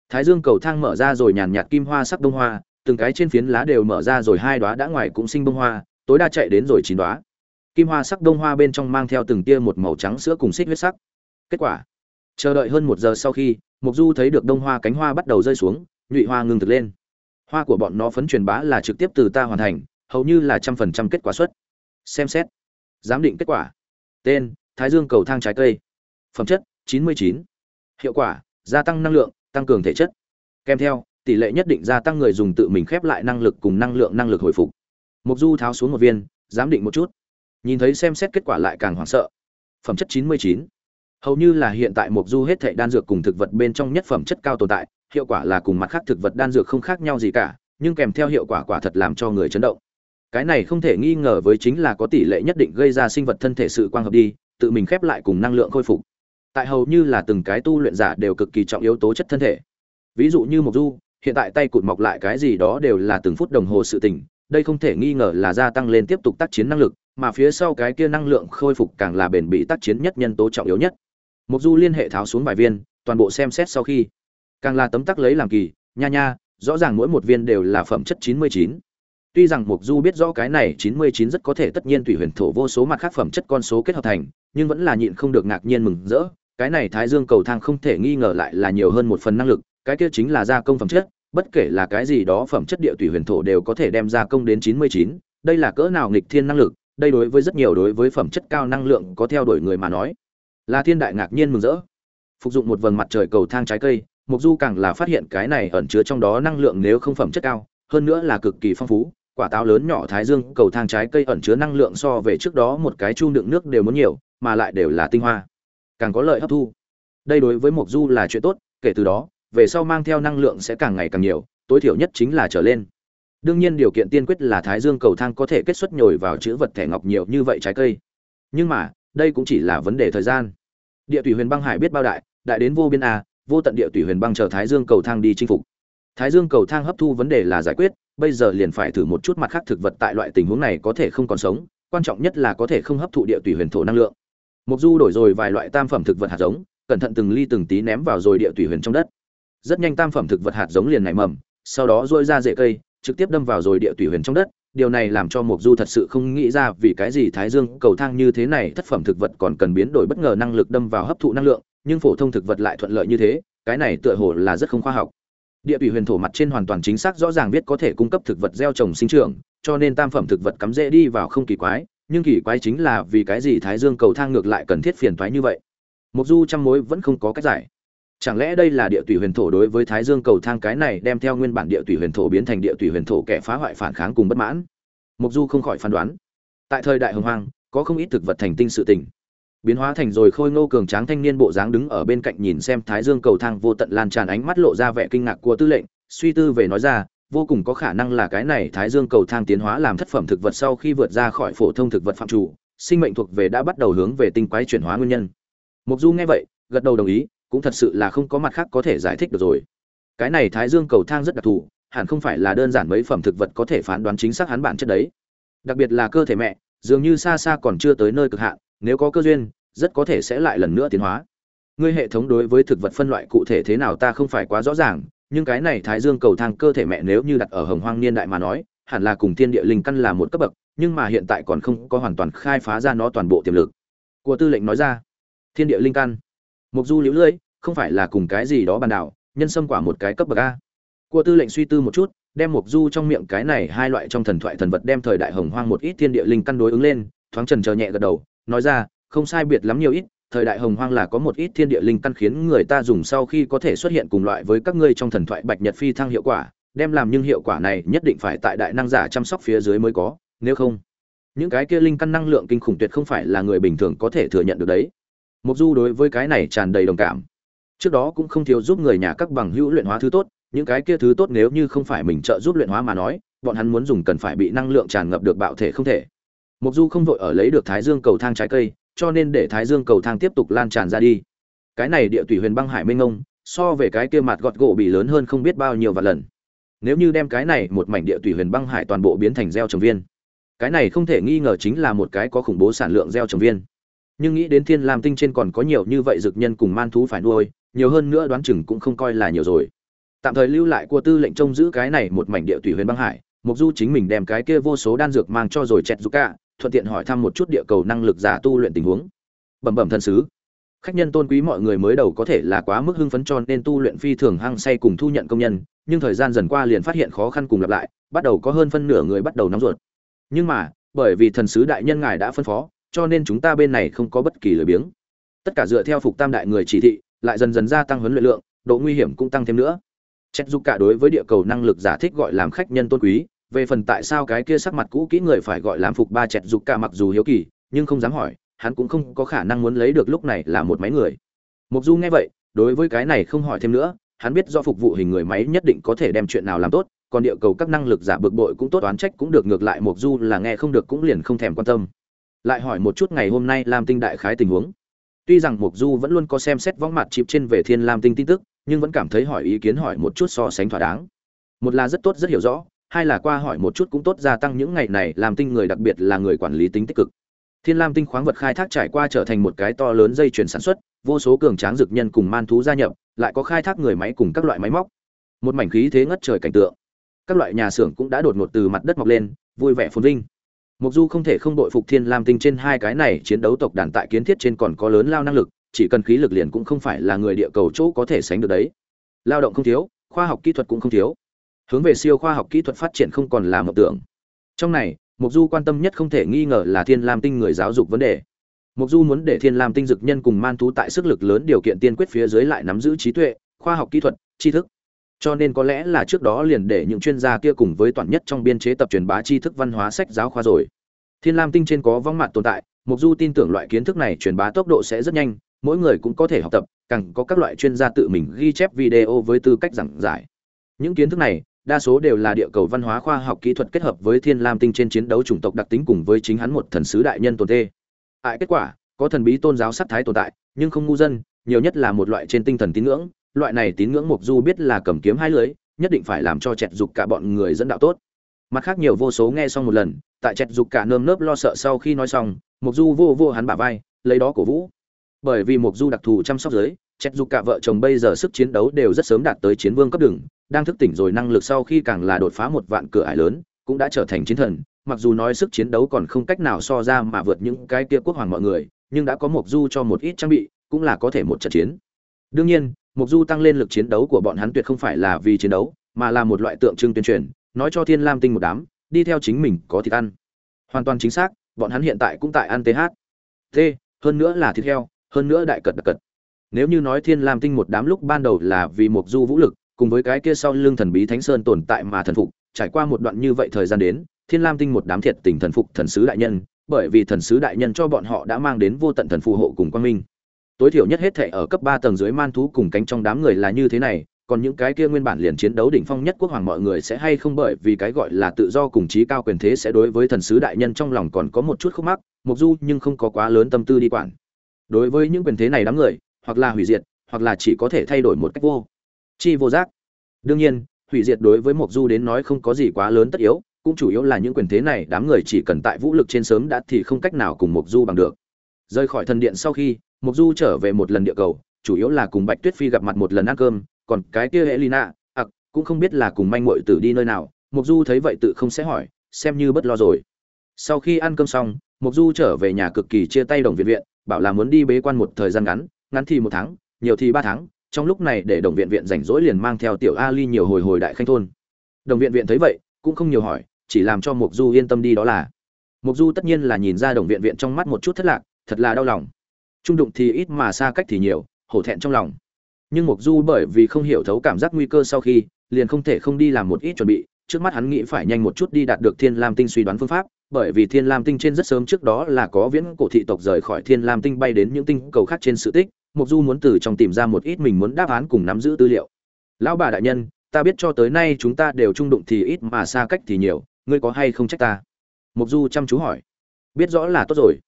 Thái dương cầu thang mở ra rồi nhàn nhạt kim hoa sắc đông hoa, từng cái trên phiến lá đều mở ra rồi hai đóa đã ngoài cũng sinh bông hoa, tối đa chạy đến rồi chín đóa. Kim hoa sắc đông hoa bên trong mang theo từng tia một màu trắng sữa cùng xích huyết sắc. Kết quả, chờ đợi hơn một giờ sau khi mục du thấy được đông hoa cánh hoa bắt đầu rơi xuống, nhụy hoa ngừng thực lên. Hoa của bọn nó phấn truyền bá là trực tiếp từ ta hoàn thành, hầu như là trăm phần trăm kết quả xuất. Xem xét, giám định kết quả. Tên thái dương cầu thang trái cây. Phẩm chất 99. hiệu quả, gia tăng năng lượng, tăng cường thể chất. Kèm theo, tỷ lệ nhất định gia tăng người dùng tự mình khép lại năng lực cùng năng lượng năng lực hồi phục. Mục du tháo xuống một viên, giám định một chút. Nhìn thấy xem xét kết quả lại càng hoảng sợ. Phẩm chất 99. hầu như là hiện tại mục du hết thảy đan dược cùng thực vật bên trong nhất phẩm chất cao tồn tại, hiệu quả là cùng mặt khác thực vật đan dược không khác nhau gì cả, nhưng kèm theo hiệu quả quả thật làm cho người chấn động. Cái này không thể nghi ngờ với chính là có tỷ lệ nhất định gây ra sinh vật thân thể sự quang hợp đi tự mình khép lại cùng năng lượng khôi phục. Tại hầu như là từng cái tu luyện giả đều cực kỳ trọng yếu tố chất thân thể. Ví dụ như mộc du hiện tại tay cụt mọc lại cái gì đó đều là từng phút đồng hồ sự tỉnh đây không thể nghi ngờ là gia tăng lên tiếp tục tác chiến năng lực mà phía sau cái kia năng lượng khôi phục càng là bền bị tác chiến nhất nhân tố trọng yếu nhất. Mộc du liên hệ tháo xuống vài viên toàn bộ xem xét sau khi. Càng là tấm tắc lấy làm kỳ nha nha rõ ràng mỗi một viên đều là phẩm chất chín mươi chín. Tuy rằng Mục Du biết rõ cái này 99 rất có thể tất nhiên tùy huyền thổ vô số mặt khác phẩm chất con số kết hợp thành, nhưng vẫn là nhịn không được ngạc nhiên mừng rỡ, cái này Thái Dương cầu thang không thể nghi ngờ lại là nhiều hơn một phần năng lực, cái kia chính là gia công phẩm chất, bất kể là cái gì đó phẩm chất địa tùy huyền thổ đều có thể đem gia công đến 99, đây là cỡ nào nghịch thiên năng lực, đây đối với rất nhiều đối với phẩm chất cao năng lượng có theo đuổi người mà nói, là thiên đại ngạc nhiên mừng rỡ. Phục dụng một vầng mặt trời cầu thang trái cây, Mục Du càng là phát hiện cái này ẩn chứa trong đó năng lượng nếu không phẩm chất cao, hơn nữa là cực kỳ phong phú, quả táo lớn nhỏ thái dương cầu thang trái cây ẩn chứa năng lượng so về trước đó một cái chu đựng nước đều muốn nhiều mà lại đều là tinh hoa. Càng có lợi hấp thu. Đây đối với mộc du là chuyện tốt, kể từ đó, về sau mang theo năng lượng sẽ càng ngày càng nhiều, tối thiểu nhất chính là trở lên. Đương nhiên điều kiện tiên quyết là thái dương cầu thang có thể kết xuất nhồi vào chữ vật thẻ ngọc nhiều như vậy trái cây. Nhưng mà, đây cũng chỉ là vấn đề thời gian. Địa thủy huyền băng hải biết bao đại đại đến vô biên a, vô tận địa thủy huyền băng chờ thái dương cầu thang đi chinh phục. Thái dương cầu thang hấp thu vấn đề là giải quyết, bây giờ liền phải thử một chút mặt khác thực vật tại loại tình huống này có thể không còn sống, quan trọng nhất là có thể không hấp thụ địa tùy huyền thổ năng lượng mục du đổi rồi vài loại tam phẩm thực vật hạt giống, cẩn thận từng ly từng tí ném vào rồi địa tùy huyền trong đất. Rất nhanh tam phẩm thực vật hạt giống liền nảy mầm, sau đó dôi ra rễ cây, trực tiếp đâm vào rồi địa tùy huyền trong đất. Điều này làm cho mục du thật sự không nghĩ ra vì cái gì thái dương cầu thang như thế này thất phẩm thực vật còn cần biến đổi bất ngờ năng lực đâm vào hấp thụ năng lượng, nhưng phổ thông thực vật lại thuận lợi như thế, cái này tựa hồ là rất không khoa học. Địa tùy huyền thổ mặt trên hoàn toàn chính xác rõ ràng biết có thể cung cấp thực vật gieo trồng sinh trưởng, cho nên tam phẩm thực vật cắm rễ đi vào không kỳ quái nhưng kỳ quái chính là vì cái gì thái dương cầu thang ngược lại cần thiết phiền toái như vậy? Mục du trăm mối vẫn không có cách giải. Chẳng lẽ đây là địa tùy huyền thổ đối với thái dương cầu thang cái này đem theo nguyên bản địa tùy huyền thổ biến thành địa tùy huyền thổ kẻ phá hoại phản kháng cùng bất mãn? Mục du không khỏi phán đoán. Tại thời đại hồng hoang, có không ít thực vật thành tinh sự tình. Biến hóa thành rồi khôi ngô cường tráng thanh niên bộ dáng đứng ở bên cạnh nhìn xem thái dương cầu thang vô tận lan tràn ánh mắt lộ ra vẻ kinh ngạc của tư lệnh, suy tư về nói ra vô cùng có khả năng là cái này thái dương cầu thang tiến hóa làm thất phẩm thực vật sau khi vượt ra khỏi phổ thông thực vật phạm chủ, sinh mệnh thuộc về đã bắt đầu hướng về tinh quái chuyển hóa nguyên nhân. Mục du nghe vậy, gật đầu đồng ý, cũng thật sự là không có mặt khác có thể giải thích được rồi. Cái này thái dương cầu thang rất đặc thù, hẳn không phải là đơn giản mấy phẩm thực vật có thể phán đoán chính xác hắn bản chất đấy. Đặc biệt là cơ thể mẹ, dường như xa xa còn chưa tới nơi cực hạn, nếu có cơ duyên, rất có thể sẽ lại lần nữa tiến hóa. Ngươi hệ thống đối với thực vật phân loại cụ thể thế nào ta không phải quá rõ ràng nhưng cái này thái dương cầu thang cơ thể mẹ nếu như đặt ở hồng hoang niên đại mà nói, hẳn là cùng thiên địa linh căn là một cấp bậc, nhưng mà hiện tại còn không có hoàn toàn khai phá ra nó toàn bộ tiềm lực. Của tư lệnh nói ra, thiên địa linh căn mục du liễu lưỡi không phải là cùng cái gì đó bàn đảo, nhân sâm quả một cái cấp bậc a. Của tư lệnh suy tư một chút, đem mục du trong miệng cái này hai loại trong thần thoại thần vật đem thời đại hồng hoang một ít thiên địa linh căn đối ứng lên, thoáng trần chờ nhẹ gật đầu, nói ra, không sai biệt lắm nhiều ít thời đại hồng hoang là có một ít thiên địa linh căn khiến người ta dùng sau khi có thể xuất hiện cùng loại với các ngươi trong thần thoại bạch nhật phi thăng hiệu quả, đem làm nhưng hiệu quả này nhất định phải tại đại năng giả chăm sóc phía dưới mới có, nếu không, những cái kia linh căn năng lượng kinh khủng tuyệt không phải là người bình thường có thể thừa nhận được đấy. Mục du đối với cái này tràn đầy đồng cảm. Trước đó cũng không thiếu giúp người nhà các bằng hữu luyện hóa thứ tốt, những cái kia thứ tốt nếu như không phải mình trợ giúp luyện hóa mà nói, bọn hắn muốn dùng cần phải bị năng lượng tràn ngập được bạo thể không thể. Mục du không vội ở lấy được thái dương cầu thang trái cây cho nên để thái dương cầu thang tiếp tục lan tràn ra đi. Cái này địa tủy huyền băng hải mênh ngông so về cái kia mặt gọt gỗ bị lớn hơn không biết bao nhiêu và lần. Nếu như đem cái này một mảnh địa tủy huyền băng hải toàn bộ biến thành gieo trồng viên, cái này không thể nghi ngờ chính là một cái có khủng bố sản lượng gieo trồng viên. Nhưng nghĩ đến thiên lam tinh trên còn có nhiều như vậy dược nhân cùng man thú phải nuôi, nhiều hơn nữa đoán chừng cũng không coi là nhiều rồi. Tạm thời lưu lại của tư lệnh trông giữ cái này một mảnh địa tủy huyền băng hải, mục du chính mình đem cái kia vô số đan dược mang cho rồi chẹt dù cả thuận tiện hỏi thăm một chút địa cầu năng lực giả tu luyện tình huống. Bẩm bẩm thần sứ. Khách nhân tôn quý mọi người mới đầu có thể là quá mức hưng phấn cho nên tu luyện phi thường hăng say cùng thu nhận công nhân, nhưng thời gian dần qua liền phát hiện khó khăn cùng lặp lại, bắt đầu có hơn phân nửa người bắt đầu nóng ruột. Nhưng mà, bởi vì thần sứ đại nhân ngài đã phân phó, cho nên chúng ta bên này không có bất kỳ lời biếng. Tất cả dựa theo phục tam đại người chỉ thị, lại dần dần gia tăng huấn luyện lượng, độ nguy hiểm cũng tăng thêm nữa. Chết giúp cả đối với địa cầu năng lực giả thích gọi làm khách nhân tôn quý về phần tại sao cái kia sắc mặt cũ kỹ người phải gọi làm phục ba chẹt dục cả mặc dù hiếu kỳ, nhưng không dám hỏi, hắn cũng không có khả năng muốn lấy được lúc này là một máy người. Mục du nghe vậy, đối với cái này không hỏi thêm nữa, hắn biết do phục vụ hình người máy nhất định có thể đem chuyện nào làm tốt, còn địa cầu các năng lực giả bực bội cũng tốt, oán trách cũng được, ngược lại mục du là nghe không được cũng liền không thèm quan tâm. Lại hỏi một chút ngày hôm nay lam tinh đại khái tình huống. Tuy rằng mục du vẫn luôn có xem xét võng mặt chịp trên về thiên lam tinh tin tức, nhưng vẫn cảm thấy hỏi ý kiến hỏi một chút so sánh thỏa đáng. Một là rất tốt, rất hiểu rõ hai là qua hỏi một chút cũng tốt gia tăng những ngày này làm tinh người đặc biệt là người quản lý tính tích cực. Thiên lam tinh khoáng vật khai thác trải qua trở thành một cái to lớn dây chuyển sản xuất, vô số cường tráng dược nhân cùng man thú gia nhập, lại có khai thác người máy cùng các loại máy móc. Một mảnh khí thế ngất trời cảnh tượng. Các loại nhà xưởng cũng đã đột ngột từ mặt đất mọc lên, vui vẻ phồn vinh. Mục du không thể không đội phục thiên lam tinh trên hai cái này chiến đấu tộc đàn tại kiến thiết trên còn có lớn lao năng lực, chỉ cần khí lực liền cũng không phải là người địa cầu chỗ có thể sánh được đấy. Lao động không thiếu, khoa học kỹ thuật cũng không thiếu hướng về siêu khoa học kỹ thuật phát triển không còn là mộng tưởng. Trong này mục du quan tâm nhất không thể nghi ngờ là thiên lam tinh người giáo dục vấn đề. Mục du muốn để thiên lam tinh dực nhân cùng man thú tại sức lực lớn điều kiện tiên quyết phía dưới lại nắm giữ trí tuệ, khoa học kỹ thuật, tri thức. Cho nên có lẽ là trước đó liền để những chuyên gia kia cùng với toàn nhất trong biên chế tập truyền bá tri thức văn hóa sách giáo khoa rồi. Thiên lam tinh trên có vong mặt tồn tại mục du tin tưởng loại kiến thức này truyền bá tốc độ sẽ rất nhanh, mỗi người cũng có thể học tập, càng có các loại chuyên gia tự mình ghi chép video với tư cách giảng giải. Những kiến thức này đa số đều là địa cầu văn hóa khoa học kỹ thuật kết hợp với thiên lam tinh trên chiến đấu chủng tộc đặc tính cùng với chính hắn một thần sứ đại nhân tồn tê ại kết quả, có thần bí tôn giáo sắc thái tồn tại, nhưng không ngu dân, nhiều nhất là một loại trên tinh thần tín ngưỡng. Loại này tín ngưỡng mục du biết là cầm kiếm hai lưới, nhất định phải làm cho chẹt dục cả bọn người dẫn đạo tốt. Mặt khác nhiều vô số nghe xong một lần, tại chẹt dục cả nơm nớp lo sợ sau khi nói xong mục du vô vô hắn bả vai, lấy đó cổ vũ. Bởi vì mục du đặc thù chăm sóc giới, chẹt dục cả vợ chồng bây giờ sức chiến đấu đều rất sớm đạt tới chiến vương cấp đường đang thức tỉnh rồi năng lực sau khi càng là đột phá một vạn cửa ải lớn, cũng đã trở thành chiến thần, mặc dù nói sức chiến đấu còn không cách nào so ra mà vượt những cái kia quốc hoàng mọi người, nhưng đã có Mộc Du cho một ít trang bị, cũng là có thể một trận chiến. Đương nhiên, Mộc Du tăng lên lực chiến đấu của bọn hắn tuyệt không phải là vì chiến đấu, mà là một loại tượng trưng tuyên truyền, nói cho Thiên Lam Tinh một đám, đi theo chính mình có thịt ăn. Hoàn toàn chính xác, bọn hắn hiện tại cũng tại ăn TH. T, hơn nữa là thịt heo, hơn nữa đại cật đặc cật. nếu như nói thiên lam tinh một đám lúc ban đầu là vì Mộc du vũ lực cùng với cái kia sau lưng thần bí thánh sơn tồn tại mà thần phục, trải qua một đoạn như vậy thời gian đến, thiên lam tinh một đám thiệt tình thần phục thần sứ đại nhân, bởi vì thần sứ đại nhân cho bọn họ đã mang đến vô tận thần phù hộ cùng quang minh. Tối thiểu nhất hết thệ ở cấp ba tầng dưới man thú cùng cánh trong đám người là như thế này, còn những cái kia nguyên bản liền chiến đấu đỉnh phong nhất quốc hoàng mọi người sẽ hay không bởi vì cái gọi là tự do cùng trí cao quyền thế sẽ đối với thần sứ đại nhân trong lòng còn có một chút khúc mắc, mục du nhưng không có quá lớn tâm tư đi quản. Đối với những quyền thế này đám người, hoặc là hủy diệt, hoặc là chỉ có thể thay đổi một cách vô chi vô giác đương nhiên hủy diệt đối với mộc du đến nói không có gì quá lớn tất yếu cũng chủ yếu là những quyền thế này đám người chỉ cần tại vũ lực trên sớm đã thì không cách nào cùng mộc du bằng được rời khỏi thần điện sau khi mộc du trở về một lần địa cầu chủ yếu là cùng bạch tuyết phi gặp mặt một lần ăn cơm còn cái kia Elina, ặc, cũng không biết là cùng manh muội tử đi nơi nào, Mộc Du thấy vậy tự không sẽ hỏi, xem như bất lo rồi. Sau khi ăn cơm xong, Mộc Du trở về nhà cực kỳ chia tay đồng viện viện, bảo là muốn đi bế quan một thời gian ngắn, ngắn thì một tháng, nhiều thì ba tháng, trong lúc này để đồng viện viện rảnh rỗi liền mang theo tiểu Ali nhiều hồi hồi đại khanh thôn. Đồng viện viện thấy vậy, cũng không nhiều hỏi, chỉ làm cho mục Du yên tâm đi đó là. mục Du tất nhiên là nhìn ra đồng viện viện trong mắt một chút thất lạc, thật là đau lòng. Trung đụng thì ít mà xa cách thì nhiều, hổ thẹn trong lòng nhưng mục du bởi vì không hiểu thấu cảm giác nguy cơ sau khi liền không thể không đi làm một ít chuẩn bị trước mắt hắn nghĩ phải nhanh một chút đi đạt được thiên lam tinh suy đoán phương pháp bởi vì thiên lam tinh trên rất sớm trước đó là có viễn cổ thị tộc rời khỏi thiên lam tinh bay đến những tinh cầu khác trên sự tích mục du muốn từ trong tìm ra một ít mình muốn đáp án cùng nắm giữ tư liệu. Lão bà đại nhân, ta biết cho tới nay chúng ta đều trung đụng thì ít mà xa cách thì nhiều, ngươi có hay không trách ta? Mục du chăm chú hỏi. Biết rõ là tốt rồi.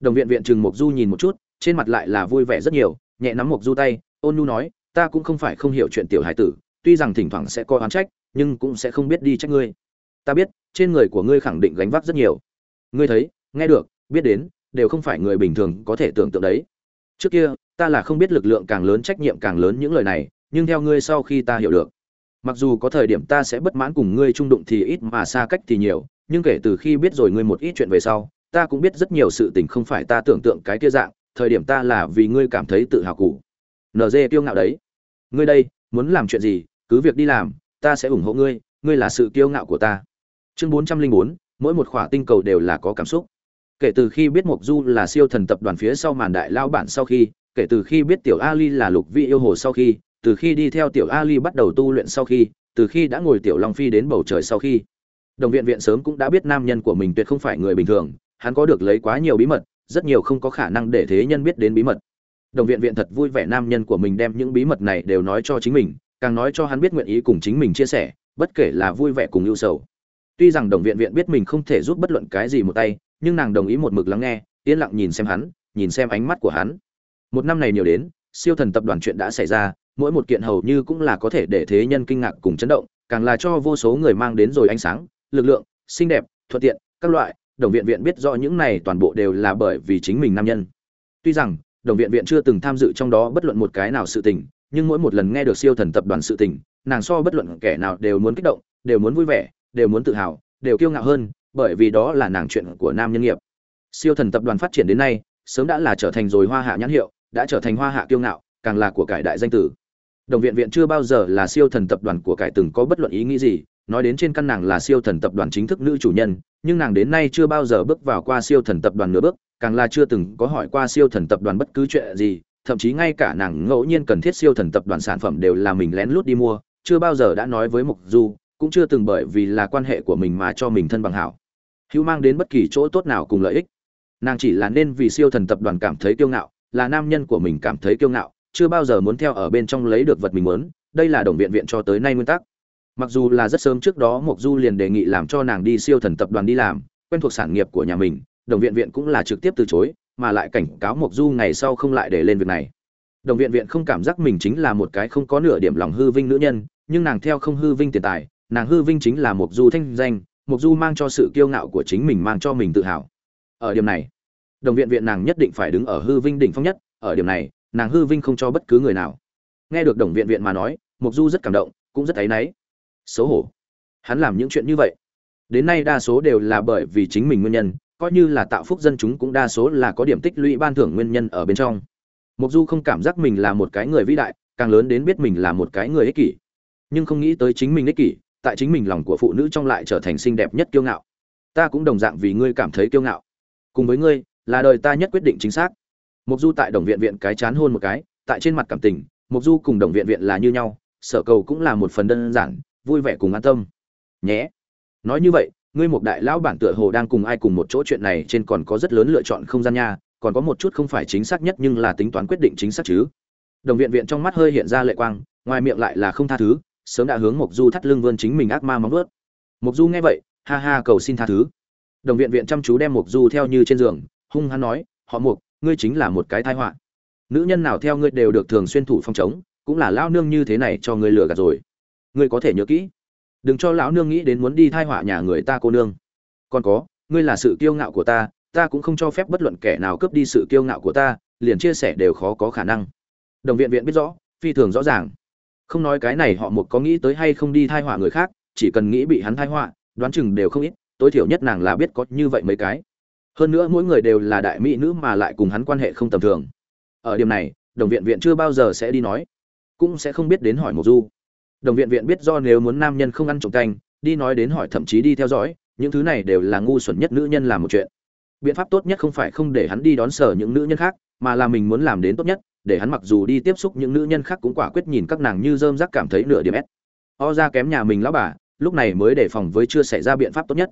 Đồng viện viện trừng mục du nhìn một chút, trên mặt lại là vui vẻ rất nhiều, nhẹ nắm mục du tay, ôn nhu nói, ta cũng không phải không hiểu chuyện tiểu hải tử, tuy rằng thỉnh thoảng sẽ có oán trách, nhưng cũng sẽ không biết đi trách ngươi. Ta biết, trên người của ngươi khẳng định gánh vác rất nhiều. Ngươi thấy, nghe được, biết đến, đều không phải người bình thường có thể tưởng tượng đấy. Trước kia ta là không biết lực lượng càng lớn trách nhiệm càng lớn những lời này, nhưng theo ngươi sau khi ta hiểu được, mặc dù có thời điểm ta sẽ bất mãn cùng ngươi trung đụng thì ít mà xa cách thì nhiều, nhưng kể từ khi biết rồi ngươi một ít chuyện về sau, ta cũng biết rất nhiều sự tình không phải ta tưởng tượng cái kia dạng, thời điểm ta là vì ngươi cảm thấy tự hào cụ nd kiêu ngạo đấy. Ngươi đây, muốn làm chuyện gì, cứ việc đi làm, ta sẽ ủng hộ ngươi ngươi là sự kiêu ngạo của ta. Chương bốn trăm linh bốn, mỗi một khỏa tinh cầu đều là có cảm xúc. Kể từ khi biết mộc du là siêu thần tập đoàn phía sau màn đại lao bản sau khi kể từ khi biết tiểu ali là lục vị yêu hồ sau khi, từ khi đi theo tiểu ali bắt đầu tu luyện sau khi, từ khi đã ngồi tiểu long phi đến bầu trời sau khi. Đồng viện viện sớm cũng đã biết nam nhân của mình tuyệt không phải người bình thường, hắn có được lấy quá nhiều bí mật, rất nhiều không có khả năng để thế nhân biết đến bí mật. Đồng viện viện thật vui vẻ nam nhân của mình đem những bí mật này đều nói cho chính mình, càng nói cho hắn biết nguyện ý cùng chính mình chia sẻ, bất kể là vui vẻ cùng ưu sầu. Tuy rằng đồng viện viện biết mình không thể giúp bất luận cái gì một tay, nhưng nàng đồng ý một mực lắng nghe, yên lặng nhìn xem hắn, nhìn xem ánh mắt của hắn một năm này nhiều đến, siêu thần tập đoàn chuyện đã xảy ra, mỗi một kiện hầu như cũng là có thể để thế nhân kinh ngạc cùng chấn động, càng là cho vô số người mang đến rồi ánh sáng, lực lượng, xinh đẹp, thuận tiện, các loại. Đồng viện viện biết rõ những này toàn bộ đều là bởi vì chính mình nam nhân. Tuy rằng, đồng viện viện chưa từng tham dự trong đó bất luận một cái nào sự tình, nhưng mỗi một lần nghe được siêu thần tập đoàn sự tình, nàng so bất luận kẻ nào đều muốn kích động, đều muốn vui vẻ, đều muốn tự hào, đều kiêu ngạo hơn, bởi vì đó là nàng chuyện của nam nhân nghiệp. Siêu thần tập đoàn phát triển đến nay, sớm đã là trở thành rồi hoa hạ nhãn hiệu đã trở thành hoa hạ kiêu ngạo, càng là của cải đại danh tử. Đồng viện viện chưa bao giờ là siêu thần tập đoàn của cải từng có bất luận ý nghĩ gì, nói đến trên căn nàng là siêu thần tập đoàn chính thức nữ chủ nhân, nhưng nàng đến nay chưa bao giờ bước vào qua siêu thần tập đoàn nửa bước, càng là chưa từng có hỏi qua siêu thần tập đoàn bất cứ chuyện gì, thậm chí ngay cả nàng ngẫu nhiên cần thiết siêu thần tập đoàn sản phẩm đều là mình lén lút đi mua, chưa bao giờ đã nói với mục du, cũng chưa từng bởi vì là quan hệ của mình mà cho mình thân bằng hảo. Hữu mang đến bất kỳ chỗ tốt nào cùng lợi ích. Nàng chỉ là nên vì siêu thần tập đoàn cảm thấy kiêu ngạo là nam nhân của mình cảm thấy kiêu ngạo, chưa bao giờ muốn theo ở bên trong lấy được vật mình muốn, đây là đồng viện viện cho tới nay nguyên tắc. Mặc dù là rất sớm trước đó Mộc du liền đề nghị làm cho nàng đi siêu thần tập đoàn đi làm, quen thuộc sản nghiệp của nhà mình, đồng viện viện cũng là trực tiếp từ chối, mà lại cảnh cáo mộc du ngày sau không lại để lên việc này. Đồng viện viện không cảm giác mình chính là một cái không có nửa điểm lòng hư vinh nữ nhân, nhưng nàng theo không hư vinh tiền tài, nàng hư vinh chính là mộc du thanh danh, mộc du mang cho sự kiêu ngạo của chính mình mang cho mình tự hào. Ở điểm này đồng viện viện nàng nhất định phải đứng ở hư vinh đỉnh phong nhất, ở điểm này, nàng hư vinh không cho bất cứ người nào. Nghe được đồng viện viện mà nói mục du rất cảm động, cũng rất áy náy. Xấu hổ. Hắn làm những chuyện như vậy. Đến nay đa số đều là bởi vì chính mình nguyên nhân, coi như là tạo phúc dân chúng cũng đa số là có điểm tích lũy ban thưởng nguyên nhân ở bên trong. Mục du không cảm giác mình là một cái người vĩ đại, càng lớn đến biết mình là một cái người ích kỷ. Nhưng không nghĩ tới chính mình ích kỷ, tại chính mình lòng của phụ nữ trong lại trở thành xinh đẹp nhất kiêu ngạo. Ta cũng đồng dạng vì ngươi cảm thấy kiêu ngạo. Cùng với ngươi là đời ta nhất quyết định chính xác. Mục du tại đồng viện viện cái chán hôn một cái, tại trên mặt cảm tình mục du cùng đồng viện viện là như nhau, sở cầu cũng là một phần đơn giản, vui vẻ cùng an tâm. Nhé. Nói như vậy, ngươi một đại lão bản tựa hồ đang cùng ai cùng một chỗ chuyện này trên còn có rất lớn lựa chọn không gian nha, còn có một chút không phải chính xác nhất nhưng là tính toán quyết định chính xác chứ. Đồng viện viện trong mắt hơi hiện ra lệ quang, ngoài miệng lại là không tha thứ, sớm đã hướng mộc du thắt lưng vươn chính mình ác ma móng vớt mộc du nghe vậy, ha ha cầu xin tha thứ. Đồng viện viện chăm chú đem mộc du theo như trên giường hung hăng nói, họ mục, ngươi chính là một cái tai họa. Nữ nhân nào theo ngươi đều được thường xuyên thủ phong chống, cũng là lão nương như thế này cho ngươi lừa gạt rồi. Ngươi có thể nhớ kỹ. Đừng cho lão nương nghĩ đến muốn đi thai họa nhà người ta cô nương. Còn có, ngươi là sự kiêu ngạo của ta ta cũng không cho phép bất luận kẻ nào cướp đi sự kiêu ngạo của ta, liền chia sẻ đều khó có khả năng. Đồng viện viện biết rõ, phi thường rõ ràng. Không nói cái này họ một có nghĩ tới hay không đi thai họa người khác, chỉ cần nghĩ bị hắn thai họa, đoán chừng đều không ít, tối thiểu nhất nàng là biết có như vậy mấy cái hơn nữa mỗi người đều là đại mỹ nữ mà lại cùng hắn quan hệ không tầm thường. Ở điểm này, đồng viện viện chưa bao giờ sẽ đi nói, cũng sẽ không biết đến hỏi mộc du. Đồng viện viện biết do nếu muốn nam nhân không ăn trộm canh, đi nói đến hỏi thậm chí đi theo dõi, những thứ này đều là ngu xuẩn nhất nữ nhân làm một chuyện. Biện pháp tốt nhất không phải không để hắn đi đón sở những nữ nhân khác, mà là mình muốn làm đến tốt nhất, để hắn mặc dù đi tiếp xúc những nữ nhân khác cũng quả quyết nhìn các nàng như dơm rác cảm thấy nửa điểm ép. O ra kém nhà mình lão bà, lúc này mới đề phòng với chưa xảy ra biện pháp tốt nhất.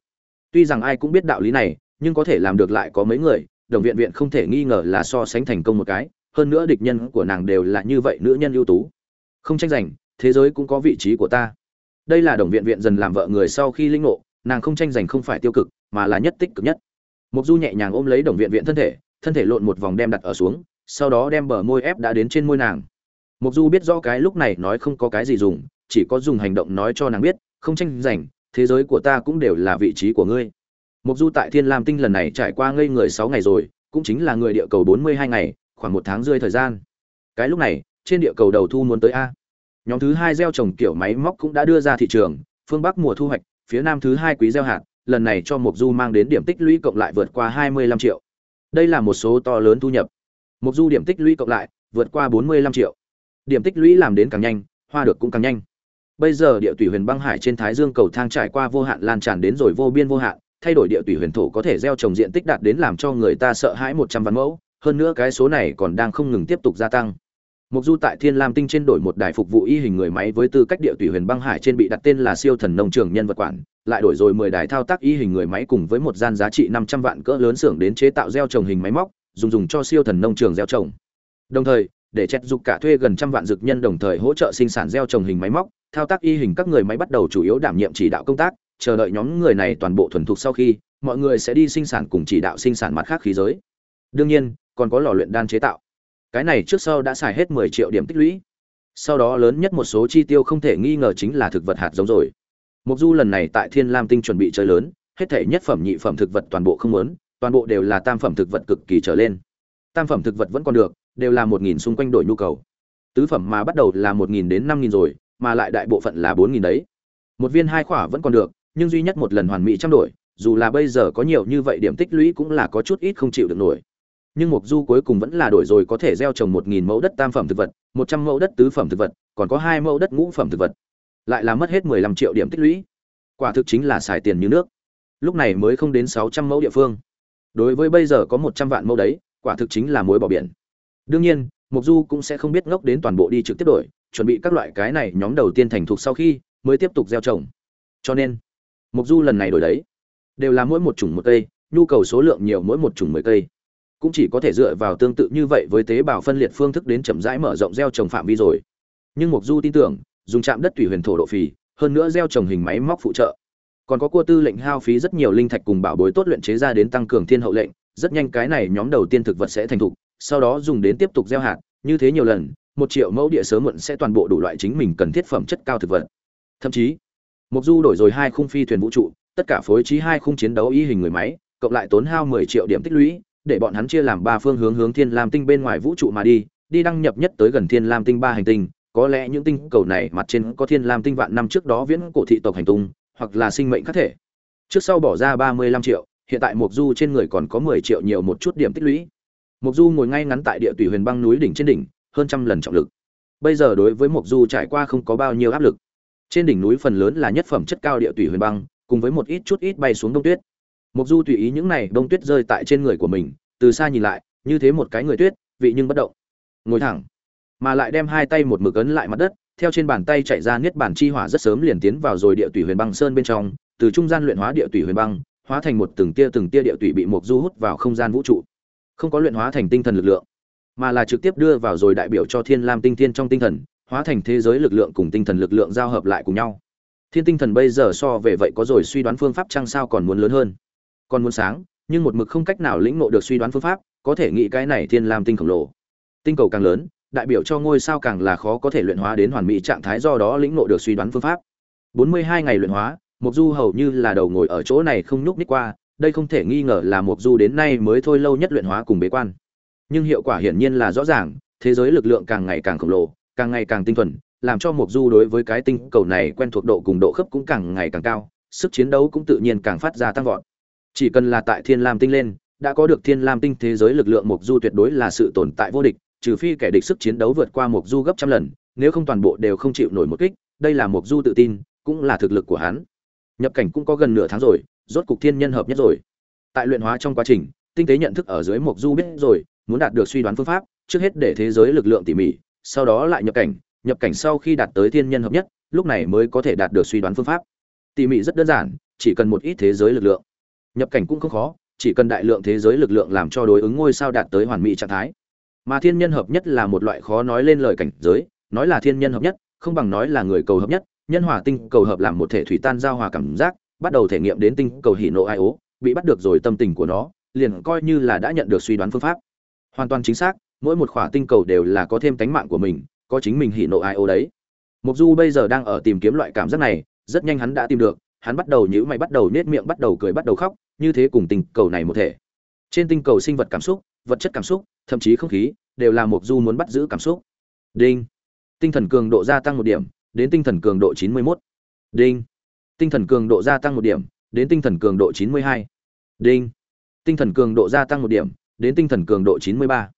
Tuy rằng ai cũng biết đạo lý này nhưng có thể làm được lại có mấy người, đồng viện viện không thể nghi ngờ là so sánh thành công một cái, hơn nữa địch nhân của nàng đều là như vậy nữ nhân ưu tú. Không tranh giành, thế giới cũng có vị trí của ta. Đây là đồng viện viện dần làm vợ người sau khi linh ngộ, nàng không tranh giành không phải tiêu cực, mà là nhất tích cực nhất. Mục du nhẹ nhàng ôm lấy đồng viện viện thân thể thân thể lộn một vòng đem đặt ở xuống, sau đó đem bờ môi ép đã đến trên môi nàng. Mục du biết rõ cái lúc này nói không có cái gì dùng, chỉ có dùng hành động nói cho nàng biết, không tranh giành, thế giới của ta cũng đều là vị trí của ngươi. Mộc du tại thiên lam tinh lần này trải qua ngây người sáu ngày rồi, cũng chính là người địa cầu bốn mươi hai ngày, khoảng một tháng rơi thời gian. Cái lúc này, trên địa cầu đầu thu muốn tới a. Nhóm thứ hai gieo trồng kiểu máy móc cũng đã đưa ra thị trường, phương bắc mùa thu hoạch, phía nam thứ hai quý gieo hạt, lần này cho Mộc du mang đến điểm tích lũy cộng lại vượt qua hai mươi lăm triệu. Đây là một số to lớn thu nhập. Mộc du điểm tích lũy cộng lại, vượt qua bốn mươi lăm triệu. Điểm tích lũy làm đến càng nhanh, hoa được cũng càng nhanh. Bây giờ địa tùy huyền băng hải trên thái dương cầu thang trải qua vô hạn lan tràn đến rồi vô biên vô hạn thay đổi địa tùy huyền thổ có thể gieo trồng diện tích đạt đến làm cho người ta sợ hãi một trăm vạn mẫu hơn nữa cái số này còn đang không ngừng tiếp tục gia tăng Mục Du tại Thiên Lam Tinh trên đổi một đài phục vụ y hình người máy với tư cách địa tùy huyền băng hải trên bị đặt tên là siêu thần nông trường nhân vật quản, lại đổi rồi 10 đài thao tác y hình người máy cùng với một gian giá trị 500 vạn cỡ lớn xưởng đến chế tạo gieo trồng hình máy móc, dùng dùng cho siêu thần nông trường gieo trồng. Đồng thời, để chết dục cả thuê gần trăm vạn dược nhân đồng thời hỗ trợ sinh sản gieo trồng hình máy móc, thao tác y hình các người máy bắt đầu chủ yếu đảm nhiệm chỉ đạo công tác, chờ đợi nhóm người này toàn bộ thuần thục sau khi, mọi người sẽ đi sinh sản cùng chỉ đạo sinh sản mặt khác khí giới. Đương nhiên, còn có lò luyện đan chế tạo. Cái này trước sau đã xài hết 10 triệu điểm tích lũy. Sau đó lớn nhất một số chi tiêu không thể nghi ngờ chính là thực vật hạt giống rồi. Mục du lần này tại thiên lam tinh chuẩn bị chơi lớn hết thể nhất phẩm nhị phẩm thực vật toàn bộ không muốn toàn bộ đều là tam phẩm thực vật cực kỳ trở lên. Tam phẩm thực vật vẫn còn được đều là một nghìn xung quanh đổi nhu cầu. Tứ phẩm mà bắt đầu là một nghìn đến năm nghìn rồi mà lại đại bộ phận là bốn nghìn đấy. Một viên hai khỏa vẫn còn được nhưng duy nhất một lần hoàn mỹ trăm đổi, dù là bây giờ có nhiều như vậy điểm tích lũy cũng là có chút ít không chịu được nổi. Nhưng mục du cuối cùng vẫn là đổi rồi có thể gieo trồng một nghìn mẫu đất tam phẩm thực vật, một trăm mẫu đất tứ phẩm thực vật, còn có hai mẫu đất ngũ phẩm thực vật. Lại là mất hết mười lăm triệu điểm tích lũy. Quả thực chính là xài tiền như nước. Lúc này mới không đến sáu trăm mẫu địa phương. Đối với bây giờ có một trăm vạn mẫu đấy, quả thực chính là muối bỏ biển. Đương nhiên mục du cũng sẽ không biết ngốc đến toàn bộ đi trực tiếp đổi, chuẩn bị các loại cái này nhóm đầu tiên thành thục sau khi mới tiếp tục gieo trồng. Cho nên mục du lần này đổi đấy. Đều là mỗi một chủng một cây, nhu cầu số lượng nhiều mỗi một chủng mười cây. Cũng chỉ có thể dựa vào tương tự như vậy với tế bào phân liệt phương thức đến chậm rãi mở rộng gieo trồng phạm vi rồi. Nhưng mục du tin tưởng, dùng chạm đất tùy huyền thổ độ phì, hơn nữa gieo trồng hình máy móc phụ trợ. Còn có cua tư lệnh hao phí rất nhiều linh thạch cùng bảo bối tốt luyện chế ra đến tăng cường thiên hậu lệnh, rất nhanh cái này nhóm đầu tiên thực vật sẽ thành thục, sau đó dùng đến tiếp tục gieo hạt, như thế nhiều lần, một triệu mẫu địa sớm muộn sẽ toàn bộ đủ loại chính mình cần thiết phẩm chất cao thực vật. Thậm chí Mộc du đổi rồi hai khung phi thuyền vũ trụ tất cả phối trí hai khung chiến đấu y hình người máy cộng lại tốn hao 10 triệu điểm tích lũy để bọn hắn chia làm ba phương hướng hướng Thiên Lam tinh bên ngoài vũ trụ mà đi, đi đăng nhập nhất tới gần Thiên Lam tinh ba hành tinh, có lẽ những tinh cầu này mặt trên có Thiên Lam tinh vạn năm trước đó viễn cổ thị tộc hành tung, hoặc là sinh mệnh khác thể. Trước sau bỏ ra ba mươi lăm triệu, hiện tại Mộc Du trên người còn có mười triệu nhiều một chút điểm tích lũy. Mộc Du ngồi ngay ngắn tại địa tùy huyền băng núi đỉnh trên đỉnh, hơn trăm lần trọng lực. Bây giờ đối với Mộc Du trải qua không có bao nhiêu áp lực. Trên đỉnh núi phần lớn là nhất phẩm chất cao địa tùy huyền băng, cùng với một ít chút ít bay xuống đông tuyết. Mộc Du tùy ý những này đông tuyết rơi tại trên người của mình, từ xa nhìn lại, như thế một cái người tuyết, vị nhưng bất động. Ngồi thẳng. mà lại đem hai tay một mực ấn lại mặt đất theo trên bàn tay chạy ra niết bàn chi hỏa rất sớm liền tiến vào rồi địa tủy huyền băng sơn bên trong từ trung gian luyện hóa địa tủy huyền băng hóa thành một từng tia từng tia địa tủy bị mục du hút vào không gian vũ trụ không có luyện hóa thành tinh thần lực lượng mà là trực tiếp đưa vào rồi đại biểu cho thiên lam tinh thiên trong tinh thần hóa thành thế giới lực lượng cùng tinh thần lực lượng giao hợp lại cùng nhau. Thiên tinh thần bây giờ so về vậy có rồi suy đoán phương pháp chăng sao còn muốn lớn hơn. Còn muốn sáng, nhưng một mực không cách nào lĩnh ngộ được suy đoán phương pháp, có thể nghĩ cái này thiên lam tinh khổng lồ. Tinh cầu càng lớn, đại biểu cho ngôi sao càng là khó có thể luyện hóa đến hoàn mỹ trạng thái do đó lĩnh ngộ được suy đoán phương pháp. 42 ngày luyện hóa mục du hầu như là đầu ngồi ở chỗ này không nhúc nhích qua, đây không thể nghi ngờ là mục du đến nay mới thôi lâu nhất luyện hóa cùng bế quan. Nhưng hiệu quả hiển nhiên là rõ ràng, thế giới lực lượng càng ngày càng khổng lồ càng ngày càng tinh thuần, làm cho mục du đối với cái tinh cầu này quen thuộc độ cùng độ khớp cũng càng ngày càng cao, sức chiến đấu cũng tự nhiên càng phát ra tăng vọt. Chỉ cần là tại thiên lam tinh lên, đã có được thiên lam tinh thế giới lực lượng mục du tuyệt đối là sự tồn tại vô địch, trừ phi kẻ địch sức chiến đấu vượt qua mục du gấp trăm lần, nếu không toàn bộ đều không chịu nổi một kích, đây là mục du tự tin, cũng là thực lực của hắn. Nhập cảnh cũng có gần nửa tháng rồi, rốt cục thiên nhân hợp nhất rồi. Tại luyện hóa trong quá trình, tinh tế nhận thức ở dưới mục du biết rồi, muốn đạt được suy đoán phương pháp, trước hết để thế giới lực lượng tỉ mỉ sau đó lại nhập cảnh nhập cảnh sau khi đạt tới thiên nhân hợp nhất, lúc này mới có thể đạt được suy đoán phương pháp. Tỉ mỉ rất đơn giản, chỉ cần một ít thế giới lực lượng. Nhập cảnh cũng không khó, chỉ cần đại lượng thế giới lực lượng làm cho đối ứng ngôi sao đạt tới hoàn mỹ trạng thái. Mà thiên nhân hợp nhất là một loại khó nói lên lời cảnh giới, nói là thiên nhân hợp nhất, không bằng nói là người cầu hợp nhất, nhân hòa tinh cầu hợp làm một thể thủy tan giao hòa cảm giác, bắt đầu thể nghiệm đến tinh cầu hỉ nộ ai ố, bị bắt được rồi tâm tình của nó, liền coi như là đã nhận được suy đoán phương pháp. Hoàn toàn chính xác mỗi một khỏa tinh cầu đều là có thêm tánh mạng của mình, có chính mình hỉ nộ ai ô đấy mục du bây giờ đang ở tìm kiếm loại cảm giác này, rất nhanh hắn đã tìm được, hắn bắt đầu nhữ mày, bắt đầu nết miệng, bắt đầu cười, bắt đầu khóc, như thế cùng tinh cầu này một thể trên tinh cầu sinh vật cảm xúc, vật chất cảm xúc, thậm chí không khí, đều là mục du muốn bắt giữ cảm xúc đinh tinh thần cường độ gia tăng một điểm, đến tinh thần cường độ chín mươi 91. đinh tinh thần cường độ gia tăng một điểm, đến tinh thần cường độ chín mươi hai. đinh tinh thần cường độ gia tăng một điểm, đến tinh thần cường độ chín mươi ba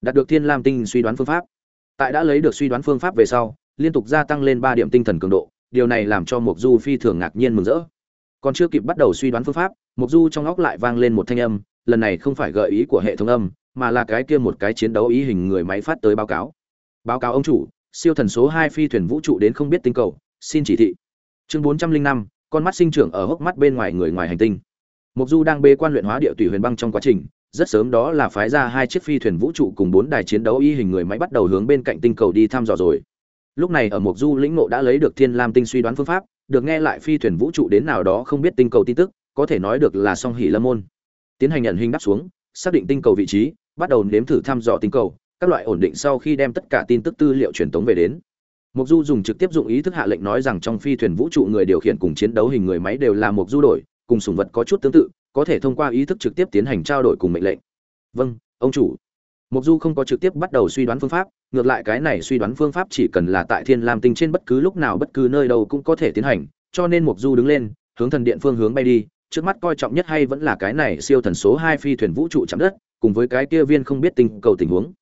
đạt được thiên lam tinh suy đoán phương pháp. Tại đã lấy được suy đoán phương pháp về sau, liên tục gia tăng lên ba điểm tinh thần cường độ, điều này làm cho mục du phi thường ngạc nhiên mừng rỡ. Còn chưa kịp bắt đầu suy đoán phương pháp mục du trong óc lại vang lên một thanh âm, lần này không phải gợi ý của hệ thống âm, mà là cái kia một cái chiến đấu ý hình người máy phát tới báo cáo. Báo cáo ông chủ, siêu thần số hai phi thuyền vũ trụ đến không biết tinh cầu, xin chỉ thị. Chương bốn trăm linh năm, con mắt sinh trưởng ở hốc mắt bên ngoài người ngoài hành tinh. Mục du đang bê quan luyện hóa địa tùy huyền băng trong quá trình rất sớm đó là phái ra hai chiếc phi thuyền vũ trụ cùng bốn đài chiến đấu y hình người máy bắt đầu hướng bên cạnh tinh cầu đi thăm dò rồi. Lúc này ở Mộc du lĩnh ngộ đã lấy được thiên lam tinh suy đoán phương pháp được nghe lại phi thuyền vũ trụ đến nào đó không biết tinh cầu tin tức có thể nói được là song hỷ lâm môn. Tiến hành nhận hình đáp xuống xác định tinh cầu vị trí bắt đầu nếm thử thăm dò tinh cầu các loại ổn định sau khi đem tất cả tin tức tư liệu truyền tống về đến. Mộc Du dùng trực tiếp dụng ý thức hạ lệnh nói rằng trong phi thuyền vũ trụ người điều khiển cùng chiến đấu hình người máy đều là Mộc Du đổi, cùng sủng vật có chút tương tự, có thể thông qua ý thức trực tiếp tiến hành trao đổi cùng mệnh lệnh. Vâng, ông chủ. Mộc Du không có trực tiếp bắt đầu suy đoán phương pháp, ngược lại cái này suy đoán phương pháp chỉ cần là tại Thiên Lam Tinh trên bất cứ lúc nào bất cứ nơi đâu cũng có thể tiến hành, cho nên Mộc Du đứng lên, hướng thần điện phương hướng bay đi, trước mắt coi trọng nhất hay vẫn là cái này siêu thần số 2 phi thuyền vũ trụ chạm đất, cùng với cái kia viên không biết tình cầu tình huống.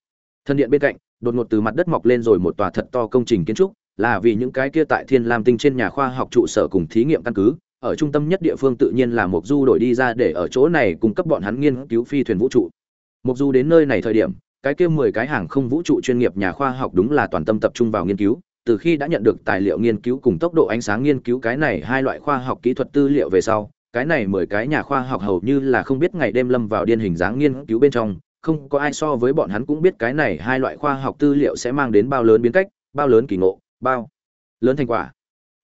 Thần điện bên cạnh, đột ngột từ mặt đất mọc lên rồi một tòa thật to công trình kiến trúc, là vì những cái kia tại Thiên Lam Tinh trên nhà khoa học trụ sở cùng thí nghiệm căn cứ, ở trung tâm nhất địa phương tự nhiên là Mộc Du đổi đi ra để ở chỗ này cung cấp bọn hắn nghiên cứu phi thuyền vũ trụ. Mộc Du đến nơi này thời điểm, cái kia 10 cái hàng không vũ trụ chuyên nghiệp nhà khoa học đúng là toàn tâm tập trung vào nghiên cứu, từ khi đã nhận được tài liệu nghiên cứu cùng tốc độ ánh sáng nghiên cứu cái này hai loại khoa học kỹ thuật tư liệu về sau, cái này 10 cái nhà khoa học hầu như là không biết ngày đêm lâm vào điên hình dáng nghiên cứu bên trong, không có ai so với bọn hắn cũng biết cái này hai loại khoa học tư liệu sẽ mang đến bao lớn biến cách, bao lớn kỳ ngộ, bao lớn thành quả.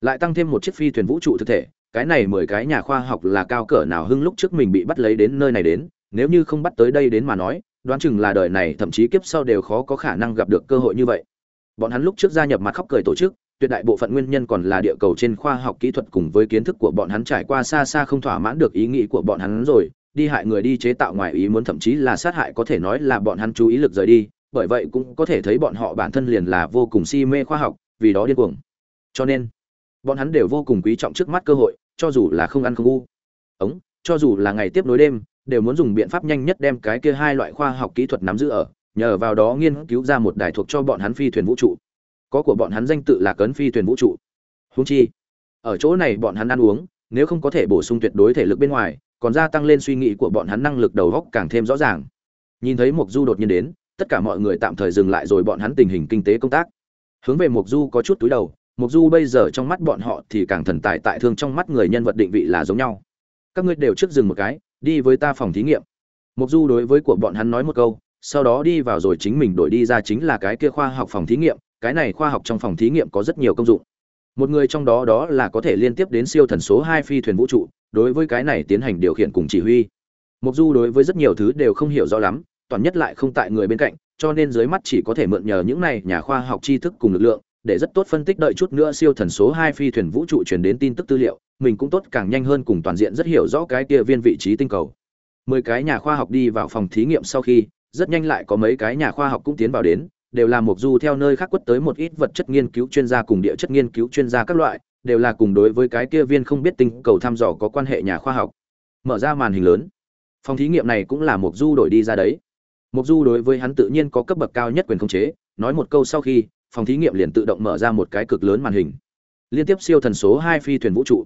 Lại tăng thêm một chiếc phi thuyền vũ trụ thực thể, cái này mười cái nhà khoa học là cao cỡ nào hưng lúc trước mình bị bắt lấy đến nơi này đến, nếu như không bắt tới đây đến mà nói, đoán chừng là đời này thậm chí kiếp sau đều khó có khả năng gặp được cơ hội như vậy. Bọn hắn lúc trước gia nhập mặt khóc cười tổ chức, tuyệt đại bộ phận nguyên nhân còn là địa cầu trên khoa học kỹ thuật cùng với kiến thức của bọn hắn trải qua xa xa không thỏa mãn được ý nghĩ của bọn hắn rồi, đi hại người đi chế tạo ngoài ý muốn thậm chí là sát hại có thể nói là bọn hắn chú ý lực rời đi, bởi vậy cũng có thể thấy bọn họ bản thân liền là vô cùng si mê khoa học, vì đó điên cuồng. Cho nên, bọn hắn đều vô cùng quý trọng trước mắt cơ hội, cho dù là không ăn không u. Ống, cho dù là ngày tiếp nối đêm, đều muốn dùng biện pháp nhanh nhất đem cái kia hai loại khoa học kỹ thuật nắm giữ ở, nhờ vào đó nghiên cứu ra một đài thuộc cho bọn hắn phi thuyền vũ trụ. Có của bọn hắn danh tự là cấn phi thuyền vũ trụ. húng chi, ở chỗ này bọn hắn ăn uống, nếu không có thể bổ sung tuyệt đối thể lực bên ngoài, còn gia tăng lên suy nghĩ của bọn hắn năng lực đầu góc càng thêm rõ ràng. Nhìn thấy Mộc Du đột nhiên đến, tất cả mọi người tạm thời dừng lại rồi bọn hắn tình hình kinh tế công tác hướng về mục du có chút túi đầu mục du bây giờ trong mắt bọn họ thì càng thần tài tại thương trong mắt người nhân vật định vị là giống nhau. Các ngươi đều trước dừng một cái, đi với ta phòng thí nghiệm. Mục du đối với của bọn hắn nói một câu, sau đó đi vào rồi chính mình đổi đi ra chính là cái kia khoa học phòng thí nghiệm, cái này khoa học trong phòng thí nghiệm có rất nhiều công dụng. Một người trong đó đó là có thể liên tiếp đến siêu thần số hai phi thuyền vũ trụ, đối với cái này tiến hành điều khiển cùng chỉ huy. Mục du đối với rất nhiều thứ đều không hiểu rõ lắm, toàn nhất lại không tại người bên cạnh, cho nên dưới mắt chỉ có thể mượn nhờ những này nhà khoa học tri thức cùng lực lượng để rất tốt phân tích đợi chút nữa siêu thần số hai phi thuyền vũ trụ truyền đến tin tức tư liệu, mình cũng tốt càng nhanh hơn cùng toàn diện rất hiểu rõ cái kia viên vị trí tinh cầu. Mười cái nhà khoa học đi vào phòng thí nghiệm sau khi, rất nhanh lại có mấy cái nhà khoa học cũng tiến vào đến, đều là mục du theo nơi khác quất tới một ít vật chất nghiên cứu chuyên gia cùng địa chất nghiên cứu chuyên gia các loại, đều là cùng đối với cái kia viên không biết tinh cầu thăm dò có quan hệ nhà khoa học. Mở ra màn hình lớn. Phòng thí nghiệm này cũng là mục du đổi đi ra đấy. Mục du đối với hắn tự nhiên có cấp bậc cao nhất quyền khống chế, nói một câu sau khi phòng thí nghiệm liền tự động mở ra một cái cực lớn màn hình. Liên tiếp siêu thần số hai phi thuyền vũ trụ.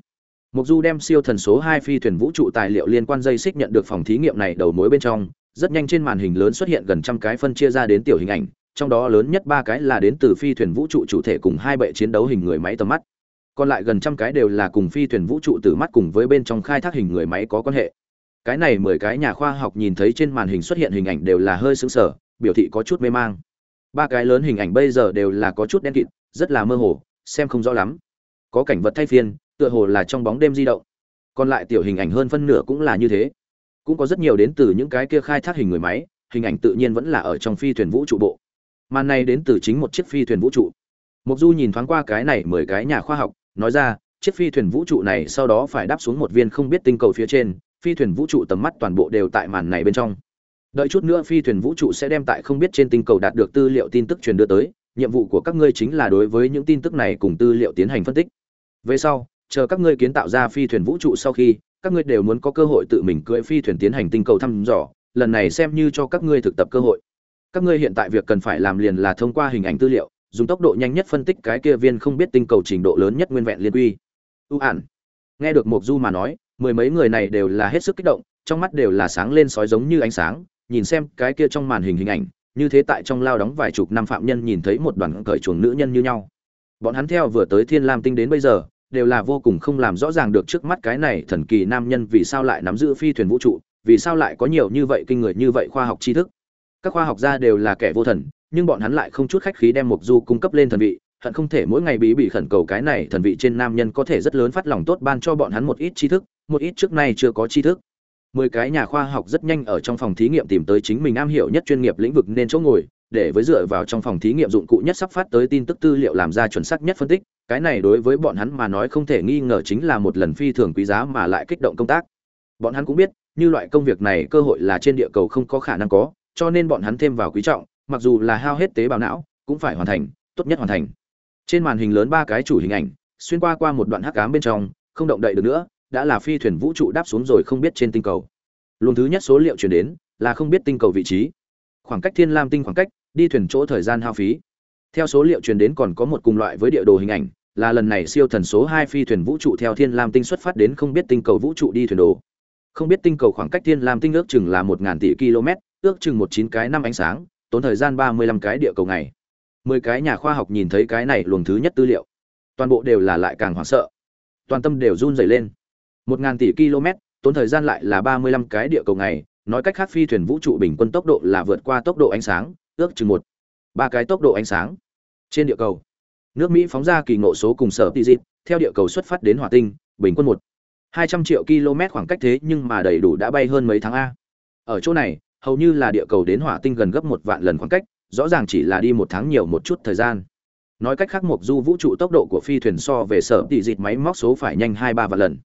Mục du đem siêu thần số hai phi thuyền vũ trụ tài liệu liên quan dây xích nhận được phòng thí nghiệm này đầu mối bên trong. Rất nhanh trên màn hình lớn xuất hiện gần trăm cái phân chia ra đến tiểu hình ảnh, trong đó lớn nhất ba cái là đến từ phi thuyền vũ trụ chủ thể cùng hai bệ chiến đấu hình người máy tầm mắt. Còn lại gần trăm cái đều là cùng phi thuyền vũ trụ từ mắt cùng với bên trong khai thác hình người máy có quan hệ. Cái này mười cái nhà khoa học nhìn thấy trên màn hình xuất hiện hình ảnh đều là hơi sững sờ, biểu thị có chút mê mang ba cái lớn hình ảnh bây giờ đều là có chút đen kịt, rất là mơ hồ, xem không rõ lắm. Có cảnh vật thay phiên, tựa hồ là trong bóng đêm di động. Còn lại tiểu hình ảnh hơn phân nửa cũng là như thế. Cũng có rất nhiều đến từ những cái kia khai thác hình người máy, hình ảnh tự nhiên vẫn là ở trong phi thuyền vũ trụ bộ. Màn này đến từ chính một chiếc phi thuyền vũ trụ. Mục du nhìn thoáng qua cái này mười cái nhà khoa học, nói ra, chiếc phi thuyền vũ trụ này sau đó phải đáp xuống một viên không biết tinh cầu phía trên, phi thuyền vũ trụ tầm mắt toàn bộ đều tại màn này bên trong đợi chút nữa phi thuyền vũ trụ sẽ đem tại không biết trên tinh cầu đạt được tư liệu tin tức truyền đưa tới, nhiệm vụ của các ngươi chính là đối với những tin tức này cùng tư liệu tiến hành phân tích. Về sau, chờ các ngươi kiến tạo ra phi thuyền vũ trụ sau khi, các ngươi đều muốn có cơ hội tự mình cưỡi phi thuyền tiến hành tinh cầu thăm dò, lần này xem như cho các ngươi thực tập cơ hội. Các ngươi hiện tại việc cần phải làm liền là thông qua hình ảnh tư liệu, dùng tốc độ nhanh nhất phân tích cái kia viên không biết tinh cầu trình độ lớn nhất nguyên vẹn liên quy. Ưu ản nghe được mộc du mà nói, mười mấy người này đều là hết sức kích động, trong mắt đều là sáng lên sói giống như ánh sáng nhìn xem cái kia trong màn hình hình ảnh, như thế tại trong lao đóng vài chục năm phạm nhân nhìn thấy một đoàn cởi chuồng nữ nhân như nhau. Bọn hắn theo vừa tới thiên lam tinh đến bây giờ, đều là vô cùng không làm rõ ràng được trước mắt cái này thần kỳ nam nhân vì sao lại nắm giữ phi thuyền vũ trụ, vì sao lại có nhiều như vậy kinh người như vậy khoa học tri thức. Các khoa học gia đều là kẻ vô thần, nhưng bọn hắn lại không chút khách khí đem mục du cung cấp lên thần vị, hận không thể mỗi ngày bí bị khẩn cầu cái này thần vị trên nam nhân có thể rất lớn phát lòng tốt ban cho bọn hắn một ít tri thức, một ít trước nay chưa có tri thức mười cái nhà khoa học rất nhanh ở trong phòng thí nghiệm tìm tới chính mình am hiểu nhất chuyên nghiệp lĩnh vực nên chỗ ngồi, để với dựa vào trong phòng thí nghiệm dụng cụ nhất sắp phát tới tin tức tư liệu làm ra chuẩn xác nhất phân tích, cái này đối với bọn hắn mà nói không thể nghi ngờ chính là một lần phi thường quý giá mà lại kích động công tác. Bọn hắn cũng biết, như loại công việc này cơ hội là trên địa cầu không có khả năng có, cho nên bọn hắn thêm vào quý trọng, mặc dù là hao hết tế bào não, cũng phải hoàn thành, tốt nhất hoàn thành. Trên màn hình lớn ba cái chủ hình ảnh, xuyên qua qua một đoạn hắc ám bên trong, không động đậy được nữa đã là phi thuyền vũ trụ đáp xuống rồi không biết trên tinh cầu. Luồng thứ nhất số liệu chuyển đến là không biết tinh cầu vị trí. Khoảng cách thiên lam tinh khoảng cách, đi thuyền chỗ thời gian hao phí. Theo số liệu truyền đến còn có một cùng loại với địa đồ hình ảnh, là lần này siêu thần số hai phi thuyền vũ trụ theo thiên lam tinh xuất phát đến không biết tinh cầu vũ trụ đi thuyền đồ. Không biết tinh cầu khoảng cách thiên lam tinh ước chừng là một ngàn tỷ km, ước chừng một chín cái năm ánh sáng, tốn thời gian ba mươi lăm cái địa cầu ngày. Mười cái nhà khoa học nhìn thấy cái này luồng thứ nhất tư liệu. Toàn bộ đều là lại càng hoảng sợ. Toàn tâm đều run rẩy lên một ngàn tỷ km, tốn thời gian lại là ba mươi lăm cái địa cầu ngày, nói cách khác phi thuyền vũ trụ bình quân tốc độ là vượt qua tốc độ ánh sáng, ước chừng một, ba cái tốc độ ánh sáng. Trên địa cầu, nước mỹ phóng ra kỳ ngộ số cùng sở tị dịp, theo địa cầu xuất phát đến hỏa tinh, bình quân một, hai trăm triệu km khoảng cách thế nhưng mà đầy đủ đã bay hơn mấy tháng a. Ở chỗ này, hầu như là địa cầu đến hỏa tinh gần gấp một vạn lần khoảng cách, rõ ràng chỉ là đi một tháng nhiều một chút thời gian. Nói cách khác mục du vũ trụ tốc độ của phi thuyền so về sở tị dịt máy móc số phải nhanh hai ba vạn lần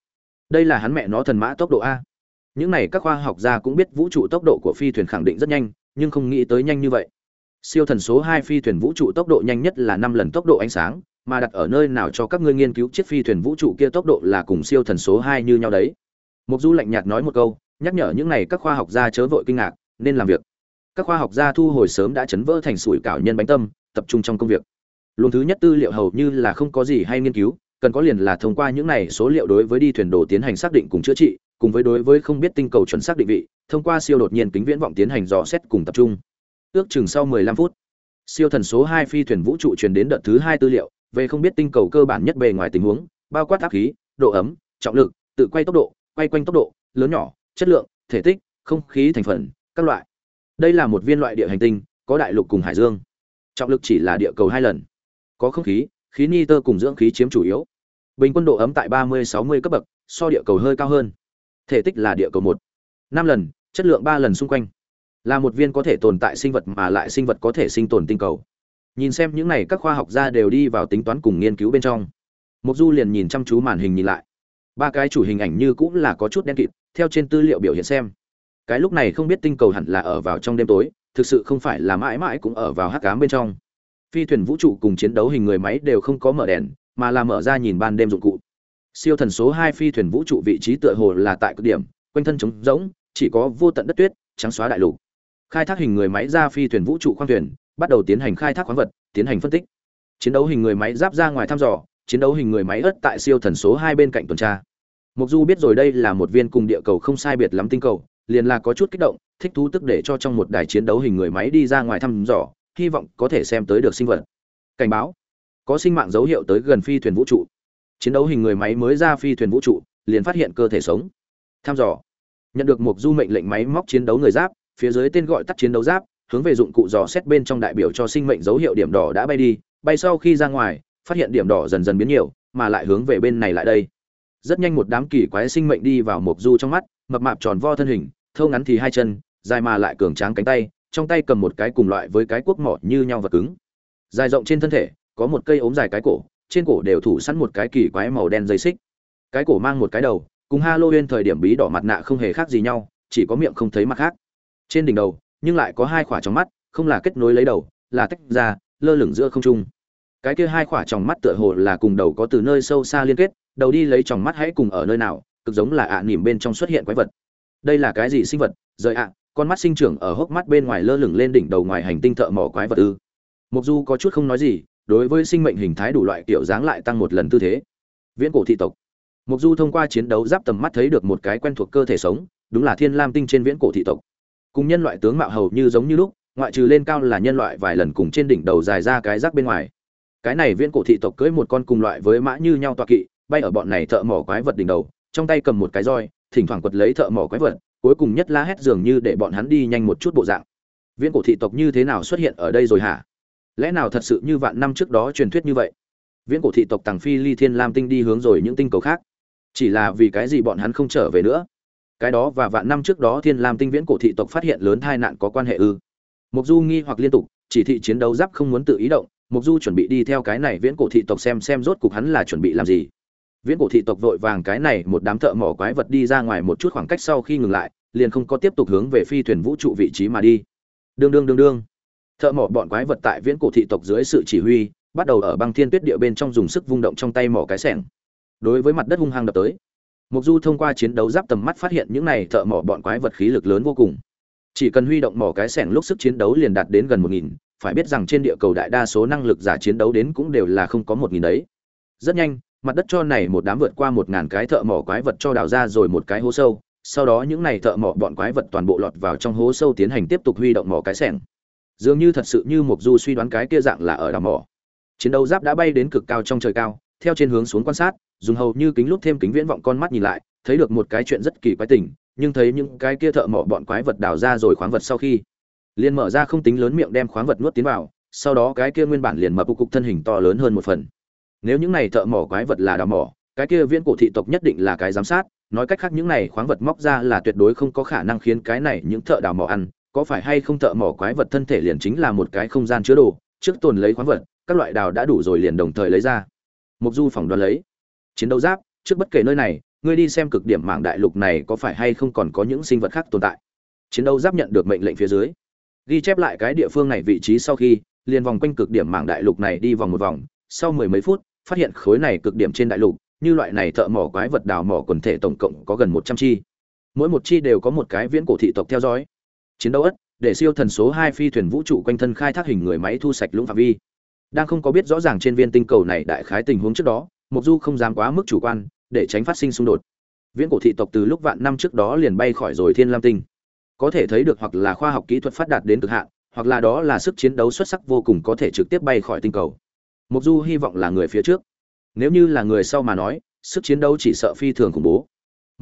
đây là hắn mẹ nó thần mã tốc độ a. Những này các khoa học gia cũng biết vũ trụ tốc độ của phi thuyền khẳng định rất nhanh, nhưng không nghĩ tới nhanh như vậy. Siêu thần số hai phi thuyền vũ trụ tốc độ nhanh nhất là năm lần tốc độ ánh sáng, mà đặt ở nơi nào cho các ngươi nghiên cứu chiếc phi thuyền vũ trụ kia tốc độ là cùng siêu thần số hai như nhau đấy. Mục du lạnh nhạt nói một câu, nhắc nhở những này các khoa học gia chớ vội kinh ngạc, nên làm việc. Các khoa học gia thu hồi sớm đã chấn vỡ thành sủi cảo nhân bánh tâm, tập trung trong công việc. Luồng thứ nhất tư liệu hầu như là không có gì hay nghiên cứu cần có liền là thông qua những này số liệu đối với đi thuyền đồ tiến hành xác định cùng chữa trị, cùng với đối với không biết tinh cầu chuẩn xác định vị, thông qua siêu đột nhiên kính viễn vọng tiến hành dò xét cùng tập trung. Ước chừng sau 15 phút, siêu thần số 2 phi thuyền vũ trụ truyền đến đợt thứ hai tư liệu, về không biết tinh cầu cơ bản nhất bề ngoài tình huống, bao quát áp khí, độ ấm, trọng lực, tự quay tốc độ, quay quanh tốc độ, lớn nhỏ, chất lượng, thể tích, không khí thành phần, các loại. Đây là một viên loại địa hành tinh, có đại lục cùng hải dương. Trọng lực chỉ là địa cầu hai lần. Có không khí khí nitơ cùng dưỡng khí chiếm chủ yếu bình quân độ ấm tại 30-60 cấp bậc, so địa cầu hơi cao hơn. Thể tích là địa cầu một. Năm lần, chất lượng ba lần xung quanh. Là một viên có thể tồn tại sinh vật mà lại sinh vật có thể sinh tồn tinh cầu. Nhìn xem những này các khoa học gia đều đi vào tính toán cùng nghiên cứu bên trong. Mục du liền nhìn chăm chú màn hình nhìn lại. Ba cái chủ hình ảnh như cũng là có chút đen kịt, theo trên tư liệu biểu hiện xem. Cái lúc này không biết tinh cầu hẳn là ở vào trong đêm tối, thực sự không phải là mãi mãi cũng ở vào hắc ám bên trong. Phi thuyền vũ trụ cùng chiến đấu hình người máy đều không có mở đèn mà là mở ra nhìn ban đêm dụng cụ. Siêu thần số hai phi thuyền vũ trụ vị trí tựa hồ là tại cực điểm, quanh thân trống rỗng, chỉ có vô tận đất tuyết, trắng xóa đại lục. Khai thác hình người máy ra phi thuyền vũ trụ khoang thuyền, bắt đầu tiến hành khai thác khoáng vật, tiến hành phân tích. Chiến đấu hình người máy giáp ra ngoài thăm dò, chiến đấu hình người máy ớt tại siêu thần số hai bên cạnh tuần tra. Mục du biết rồi đây là một viên cùng địa cầu không sai biệt lắm tinh cầu, liền là có chút kích động, thích thú tức để cho trong một đài chiến đấu hình người máy đi ra ngoài thăm dò, hy vọng có thể xem tới được sinh vật. Cảnh báo có sinh mạng dấu hiệu tới gần phi thuyền vũ trụ. Chiến đấu hình người máy mới ra phi thuyền vũ trụ, liền phát hiện cơ thể sống. Thăm dò. Nhận được một du mệnh lệnh máy móc chiến đấu người giáp, phía dưới tên gọi tắt chiến đấu giáp, hướng về dụng cụ dò xét bên trong đại biểu cho sinh mệnh dấu hiệu điểm đỏ đã bay đi, bay sau khi ra ngoài, phát hiện điểm đỏ dần dần biến nhiều, mà lại hướng về bên này lại đây. Rất nhanh một đám kỳ quái sinh mệnh đi vào một du trong mắt, mập mạp tròn vo thân hình, thâu ngắn thì hai chân, dài mà lại cường tráng cánh tay, trong tay cầm một cái cùng loại với cái cuốc mỏ như nhau vật cứng. Dài rộng trên thân thể có một cây ốm dài cái cổ, trên cổ đều thủ sẵn một cái kỳ quái màu đen dây xích. Cái cổ mang một cái đầu, cùng halloween thời điểm bí đỏ mặt nạ không hề khác gì nhau, chỉ có miệng không thấy mặt khác. Trên đỉnh đầu, nhưng lại có hai khỏa trong mắt, không là kết nối lấy đầu, là tách ra, lơ lửng giữa không trung. Cái kia hai khỏa trong mắt tựa hồ là cùng đầu có từ nơi sâu xa liên kết, đầu đi lấy tròng mắt hãy cùng ở nơi nào, cực giống là ạ à nỉm bên trong xuất hiện quái vật. Đây là cái gì sinh vật? Rời ạ, con mắt sinh trưởng ở hốc mắt bên ngoài lơ lửng lên đỉnh đầu ngoài hành tinh thợ mỏ quái vật ư. Mục du có chút không nói gì đối với sinh mệnh hình thái đủ loại kiểu dáng lại tăng một lần tư thế. Viễn cổ thị tộc. Mục du thông qua chiến đấu giáp tầm mắt thấy được một cái quen thuộc cơ thể sống, đúng là thiên lam tinh trên viễn cổ thị tộc. Cùng nhân loại tướng mạo hầu như giống như lúc, ngoại trừ lên cao là nhân loại vài lần cùng trên đỉnh đầu dài ra cái rác bên ngoài. Cái này viễn cổ thị tộc cưỡi một con cùng loại với mã như nhau toa kỵ, bay ở bọn này thợ mỏ quái vật đỉnh đầu, trong tay cầm một cái roi, thỉnh thoảng quật lấy thợ mỏ quái vật, cuối cùng nhất la hét dường như để bọn hắn đi nhanh một chút bộ dạng. Viễn cổ thị tộc như thế nào xuất hiện ở đây rồi hả? Lẽ nào thật sự như vạn năm trước đó truyền thuyết như vậy? Viễn cổ thị tộc tàng phi ly thiên lam tinh đi hướng rồi những tinh cầu khác. Chỉ là vì cái gì bọn hắn không trở về nữa? Cái đó và vạn năm trước đó thiên lam tinh viễn cổ thị tộc phát hiện lớn tai nạn có quan hệ ư? Mục du nghi hoặc liên tục, chỉ thị chiến đấu giáp không muốn tự ý động mục du chuẩn bị đi theo cái này viễn cổ thị tộc xem xem rốt cục hắn là chuẩn bị làm gì. Viễn cổ thị tộc vội vàng cái này một đám thợ mỏ quái vật đi ra ngoài một chút khoảng cách sau khi ngừng lại, liền không có tiếp tục hướng về phi thuyền vũ trụ vị trí mà đi. Đương đương đương đương thợ mỏ bọn quái vật tại viễn cổ thị tộc dưới sự chỉ huy, bắt đầu ở băng thiên tuyết địa bên trong dùng sức vung động trong tay mỏ cái sẻng. Đối với mặt đất hung hăng đập tới mục du thông qua chiến đấu giáp tầm mắt phát hiện những này thợ mỏ bọn quái vật khí lực lớn vô cùng. Chỉ cần huy động mỏ cái sẻng lúc sức chiến đấu liền đạt đến gần một nghìn, phải biết rằng trên địa cầu đại đa số năng lực giả chiến đấu đến cũng đều là không có một nghìn đấy. Rất nhanh, mặt đất cho này một đám vượt qua một ngàn cái thợ mỏ quái vật cho đào ra rồi một cái hố sâu. Sau đó những này thợ mỏ bọn quái vật toàn bộ lọt vào trong hố sâu tiến hành tiếp tục huy động mỏ cái sẻng dường như thật sự như mục du suy đoán cái kia dạng là ở đào mỏ. Chiến đấu giáp đã bay đến cực cao trong trời cao, theo trên hướng xuống quan sát, dùng hầu như kính lúp thêm kính viễn vọng con mắt nhìn lại, thấy được một cái chuyện rất kỳ quái tình, nhưng thấy những cái kia thợ mỏ bọn quái vật đào ra rồi khoáng vật sau khi, liền mở ra không tính lớn miệng đem khoáng vật nuốt tiến vào, sau đó cái kia nguyên bản liền mập cục thân hình to lớn hơn một phần. Nếu những này thợ mỏ quái vật là đào mỏ, cái kia viễn cổ thị tộc nhất định là cái giám sát, nói cách khác những này khoáng vật móc ra là tuyệt đối không có khả năng khiến cái này những thợ đào mỏ ăn có phải hay không thợ mỏ quái vật thân thể liền chính là một cái không gian chứa đồ, trước tồn lấy khoáng vật, các loại đào đã đủ rồi liền đồng thời lấy ra. Mục du phỏng đoán lấy, chiến đấu giáp, trước bất kể nơi này, ngươi đi xem cực điểm mạng đại lục này có phải hay không còn có những sinh vật khác tồn tại. Chiến đấu giáp nhận được mệnh lệnh phía dưới, ghi chép lại cái địa phương này vị trí sau khi, liền vòng quanh cực điểm mạng đại lục này đi vòng một vòng. Sau mười mấy phút, phát hiện khối này cực điểm trên đại lục, như loại này thợ mỏ quái vật đào mỏ quần thể tổng cộng có gần một trăm chi. Mỗi một chi đều có một cái viễn cổ thị tộc theo dõi chiến đấu ất, để siêu thần số hai phi thuyền vũ trụ quanh thân khai thác hình người máy thu sạch lũng phạm vi. Đang không có biết rõ ràng trên viên tinh cầu này đại khái tình huống trước đó mục du không dám quá mức chủ quan, để tránh phát sinh xung đột. Viễn cổ thị tộc từ lúc vạn năm trước đó liền bay khỏi rồi thiên lam tinh. Có thể thấy được hoặc là khoa học kỹ thuật phát đạt đến cực hạn, hoặc là đó là sức chiến đấu xuất sắc vô cùng có thể trực tiếp bay khỏi tinh cầu. Mục du hy vọng là người phía trước. Nếu như là người sau mà nói, sức chiến đấu chỉ sợ phi thường khủng bố.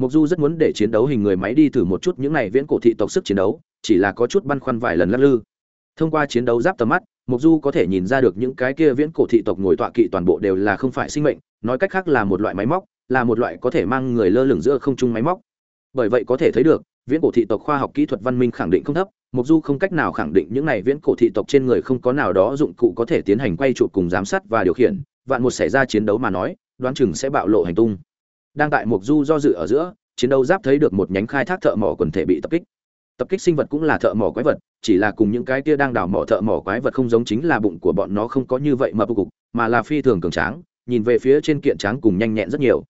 Mộc du rất muốn để chiến đấu hình người máy đi thử một chút những này viễn cổ thị tộc sức chiến đấu, chỉ là có chút băn khoăn vài lần lắc lư. Thông qua chiến đấu giáp tầm mắt, Mộc du có thể nhìn ra được những cái kia viễn cổ thị tộc ngồi tọa kỵ toàn bộ đều là không phải sinh mệnh, nói cách khác là một loại máy móc, là một loại có thể mang người lơ lửng giữa không trung máy móc. Bởi vậy có thể thấy được, viễn cổ thị tộc khoa học kỹ thuật văn minh khẳng định không thấp, Mộc du không cách nào khẳng định những này viễn cổ thị tộc trên người không có nào đó dụng cụ có thể tiến hành quay trụ cùng giám sát và điều khiển, vạn một xảy ra chiến đấu mà nói, đoán chừng sẽ bạo lộ hành tung đang tại mục du do dự ở giữa, chiến đấu giáp thấy được một nhánh khai thác thợ mỏ quần thể bị tập kích. Tập kích sinh vật cũng là thợ mỏ quái vật, chỉ là cùng những cái kia đang đào mỏ thợ mỏ quái vật không giống chính là bụng của bọn nó không có như vậy mà cục, mà là phi thường cường tráng, nhìn về phía trên kiện tráng cùng nhanh nhẹn rất nhiều.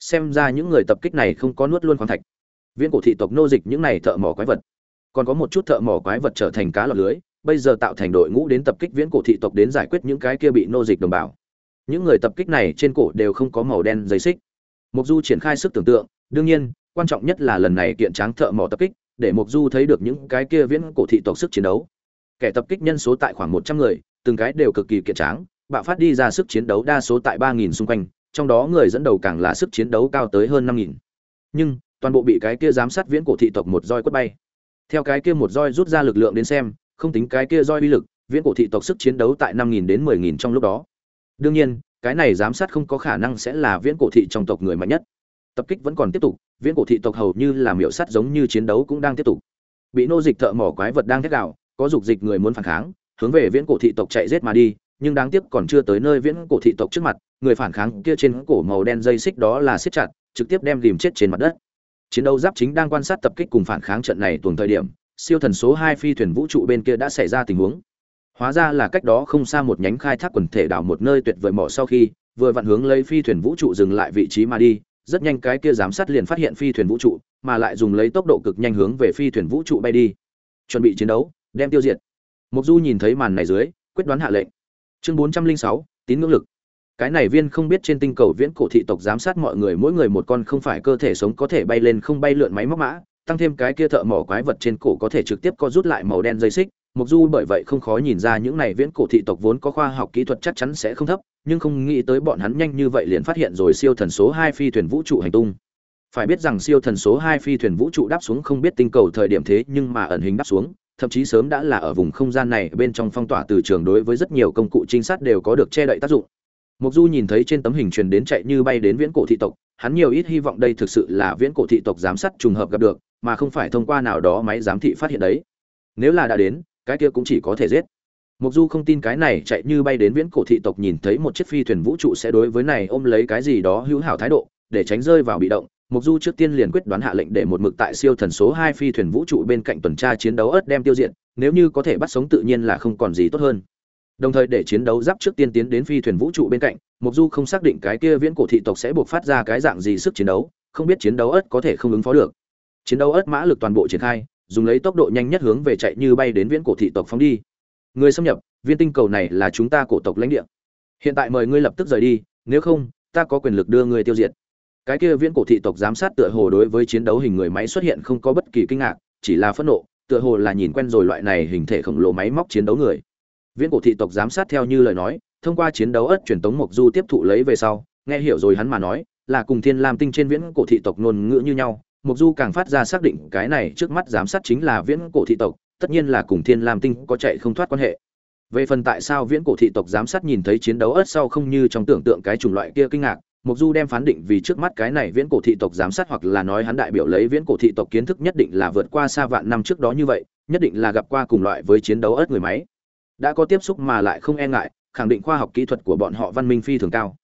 Xem ra những người tập kích này không có nuốt luôn khoáng thạch. Viễn cổ thị tộc nô dịch những này thợ mỏ quái vật. Còn có một chút thợ mỏ quái vật trở thành cá lọt lưới, bây giờ tạo thành đội ngũ đến tập kích viễn cổ thị tộc đến giải quyết những cái kia bị nô dịch đồng bào. Những người tập kích này trên cổ đều không có màu đen dây xích mục du triển khai sức tưởng tượng, đương nhiên, quan trọng nhất là lần này kiện tráng thợ mỏ tập kích, để mục du thấy được những cái kia viễn cổ thị tộc sức chiến đấu. Kẻ tập kích nhân số tại khoảng một trăm người, từng cái đều cực kỳ kiện tráng, bạo phát đi ra sức chiến đấu đa số tại ba nghìn xung quanh, trong đó người dẫn đầu càng là sức chiến đấu cao tới hơn năm nghìn. Nhưng, toàn bộ bị cái kia giám sát viễn cổ thị tộc một roi quất bay. Theo cái kia một roi rút ra lực lượng đến xem, không tính cái kia roi uy lực, viễn cổ thị tộc sức chiến đấu tại năm nghìn đến mười nghìn trong lúc đó. Đương nhiên cái này giám sát không có khả năng sẽ là viễn cổ thị trong tộc người mạnh nhất. Tập kích vẫn còn tiếp tục, viễn cổ thị tộc hầu như là miểu sắt giống như chiến đấu cũng đang tiếp tục. Bị nô dịch thợ mỏ quái vật đang thét đạo có dục dịch người muốn phản kháng, hướng về viễn cổ thị tộc chạy giết mà đi, nhưng đáng tiếc còn chưa tới nơi viễn cổ thị tộc trước mặt, người phản kháng kia trên cổ màu đen dây xích đó là siết chặt, trực tiếp đem tìm chết trên mặt đất. Chiến đấu giáp chính đang quan sát tập kích cùng phản kháng trận này tuần thời điểm, siêu thần số hai phi thuyền vũ trụ bên kia đã xảy ra tình huống hóa ra là cách đó không xa một nhánh khai thác quần thể đảo một nơi tuyệt vời mỏ sau khi, vừa vặn hướng lấy phi thuyền vũ trụ dừng lại vị trí mà đi, rất nhanh cái kia giám sát liền phát hiện phi thuyền vũ trụ, mà lại dùng lấy tốc độ cực nhanh hướng về phi thuyền vũ trụ bay đi. Chuẩn bị chiến đấu, đem tiêu diệt. Mục du nhìn thấy màn này dưới, quyết đoán hạ lệnh. Chương bốn trăm linh sáu, tín ngưỡng lực. Cái này viên không biết trên tinh cầu viễn cổ thị tộc giám sát mọi người mỗi người một con không phải cơ thể sống có thể bay lên không bay lượn máy móc mã, tăng thêm cái kia thợ mỏ quái vật trên cổ có thể trực tiếp co rút lại màu đen dây xích Mộc Du bởi vậy không khó nhìn ra những này viễn cổ thị tộc vốn có khoa học kỹ thuật chắc chắn sẽ không thấp, nhưng không nghĩ tới bọn hắn nhanh như vậy liền phát hiện rồi siêu thần số 2 phi thuyền vũ trụ hành tung. Phải biết rằng siêu thần số 2 phi thuyền vũ trụ đáp xuống không biết tinh cầu thời điểm thế nhưng mà ẩn hình đáp xuống, thậm chí sớm đã là ở vùng không gian này bên trong phong tỏa từ trường đối với rất nhiều công cụ trinh sát đều có được che đậy tác dụng. Mộc Du nhìn thấy trên tấm hình truyền đến chạy như bay đến viễn cổ thị tộc, hắn nhiều ít hy vọng đây thực sự là viễn cổ thị tộc giám sát trùng hợp gặp được, mà không phải thông qua nào đó máy giám thị phát hiện đấy. Nếu là đã đến, cái kia cũng chỉ có thể giết Mộc Du không tin cái này chạy như bay đến viễn cổ thị tộc nhìn thấy một chiếc phi thuyền vũ trụ sẽ đối với này ôm lấy cái gì đó hữu hảo thái độ, để tránh rơi vào bị động. Mộc Du trước tiên liền quyết đoán hạ lệnh để một mực tại siêu thần số 2 phi thuyền vũ trụ bên cạnh tuần tra chiến đấu ớt đem tiêu diệt, nếu như có thể bắt sống tự nhiên là không còn gì tốt hơn. Đồng thời để chiến đấu giáp trước tiên tiến đến phi thuyền vũ trụ bên cạnh, Mộc Du không xác định cái kia viễn cổ thị tộc sẽ buộc phát ra cái dạng gì sức chiến đấu, không biết chiến đấu ớt có thể không ứng phó được. Chiến đấu ớt mã lực toàn bộ triển khai, dùng lấy tốc độ nhanh nhất hướng về chạy như bay đến viễn cổ thị tộc phóng đi. Người xâm nhập, viên tinh cầu này là chúng ta cổ tộc lãnh địa. Hiện tại mời ngươi lập tức rời đi, nếu không, ta có quyền lực đưa ngươi tiêu diệt. Cái kia viễn cổ thị tộc giám sát tựa hồ đối với chiến đấu hình người máy xuất hiện không có bất kỳ kinh ngạc, chỉ là phẫn nộ, tựa hồ là nhìn quen rồi loại này hình thể khổng lồ máy móc chiến đấu người. Viễn cổ thị tộc giám sát theo như lời nói, thông qua chiến đấu ất truyền tống mộc du tiếp thụ lấy về sau, nghe hiểu rồi hắn mà nói, là cùng thiên lam tinh trên viễn cổ thị tộc ngôn ngữ như nhau Mộc Du càng phát ra xác định cái này trước mắt giám sát chính là Viễn Cổ thị tộc, tất nhiên là cùng Thiên Lam Tinh có chạy không thoát quan hệ. Về phần tại sao Viễn Cổ thị tộc giám sát nhìn thấy chiến đấu ớt sau không như trong tưởng tượng cái chủng loại kia kinh ngạc, Mộc Du đem phán định vì trước mắt cái này Viễn Cổ thị tộc giám sát hoặc là nói hắn đại biểu lấy Viễn Cổ thị tộc kiến thức nhất định là vượt qua xa vạn năm trước đó như vậy, nhất định là gặp qua cùng loại với chiến đấu ớt người máy. Đã có tiếp xúc mà lại không e ngại, khẳng định khoa học kỹ thuật của bọn họ văn minh phi thường cao.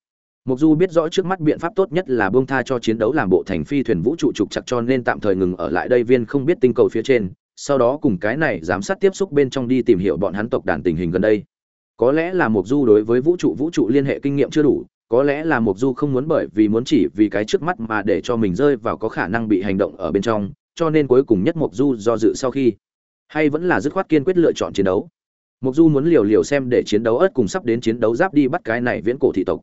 Mộc Du biết rõ trước mắt biện pháp tốt nhất là buông tha cho chiến đấu làm bộ thành phi thuyền vũ trụ trục chặt cho nên tạm thời ngừng ở lại đây viên không biết tinh cầu phía trên, sau đó cùng cái này giám sát tiếp xúc bên trong đi tìm hiểu bọn hắn tộc đàn tình hình gần đây. Có lẽ là Mộc Du đối với vũ trụ vũ trụ liên hệ kinh nghiệm chưa đủ, có lẽ là Mộc Du không muốn bởi vì muốn chỉ vì cái trước mắt mà để cho mình rơi vào có khả năng bị hành động ở bên trong, cho nên cuối cùng nhất Mộc Du do dự sau khi, hay vẫn là dứt khoát kiên quyết lựa chọn chiến đấu. Mộc Du muốn liều liều xem để chiến đấu ớt cùng sắp đến chiến đấu giáp đi bắt cái này viễn cổ thị tộc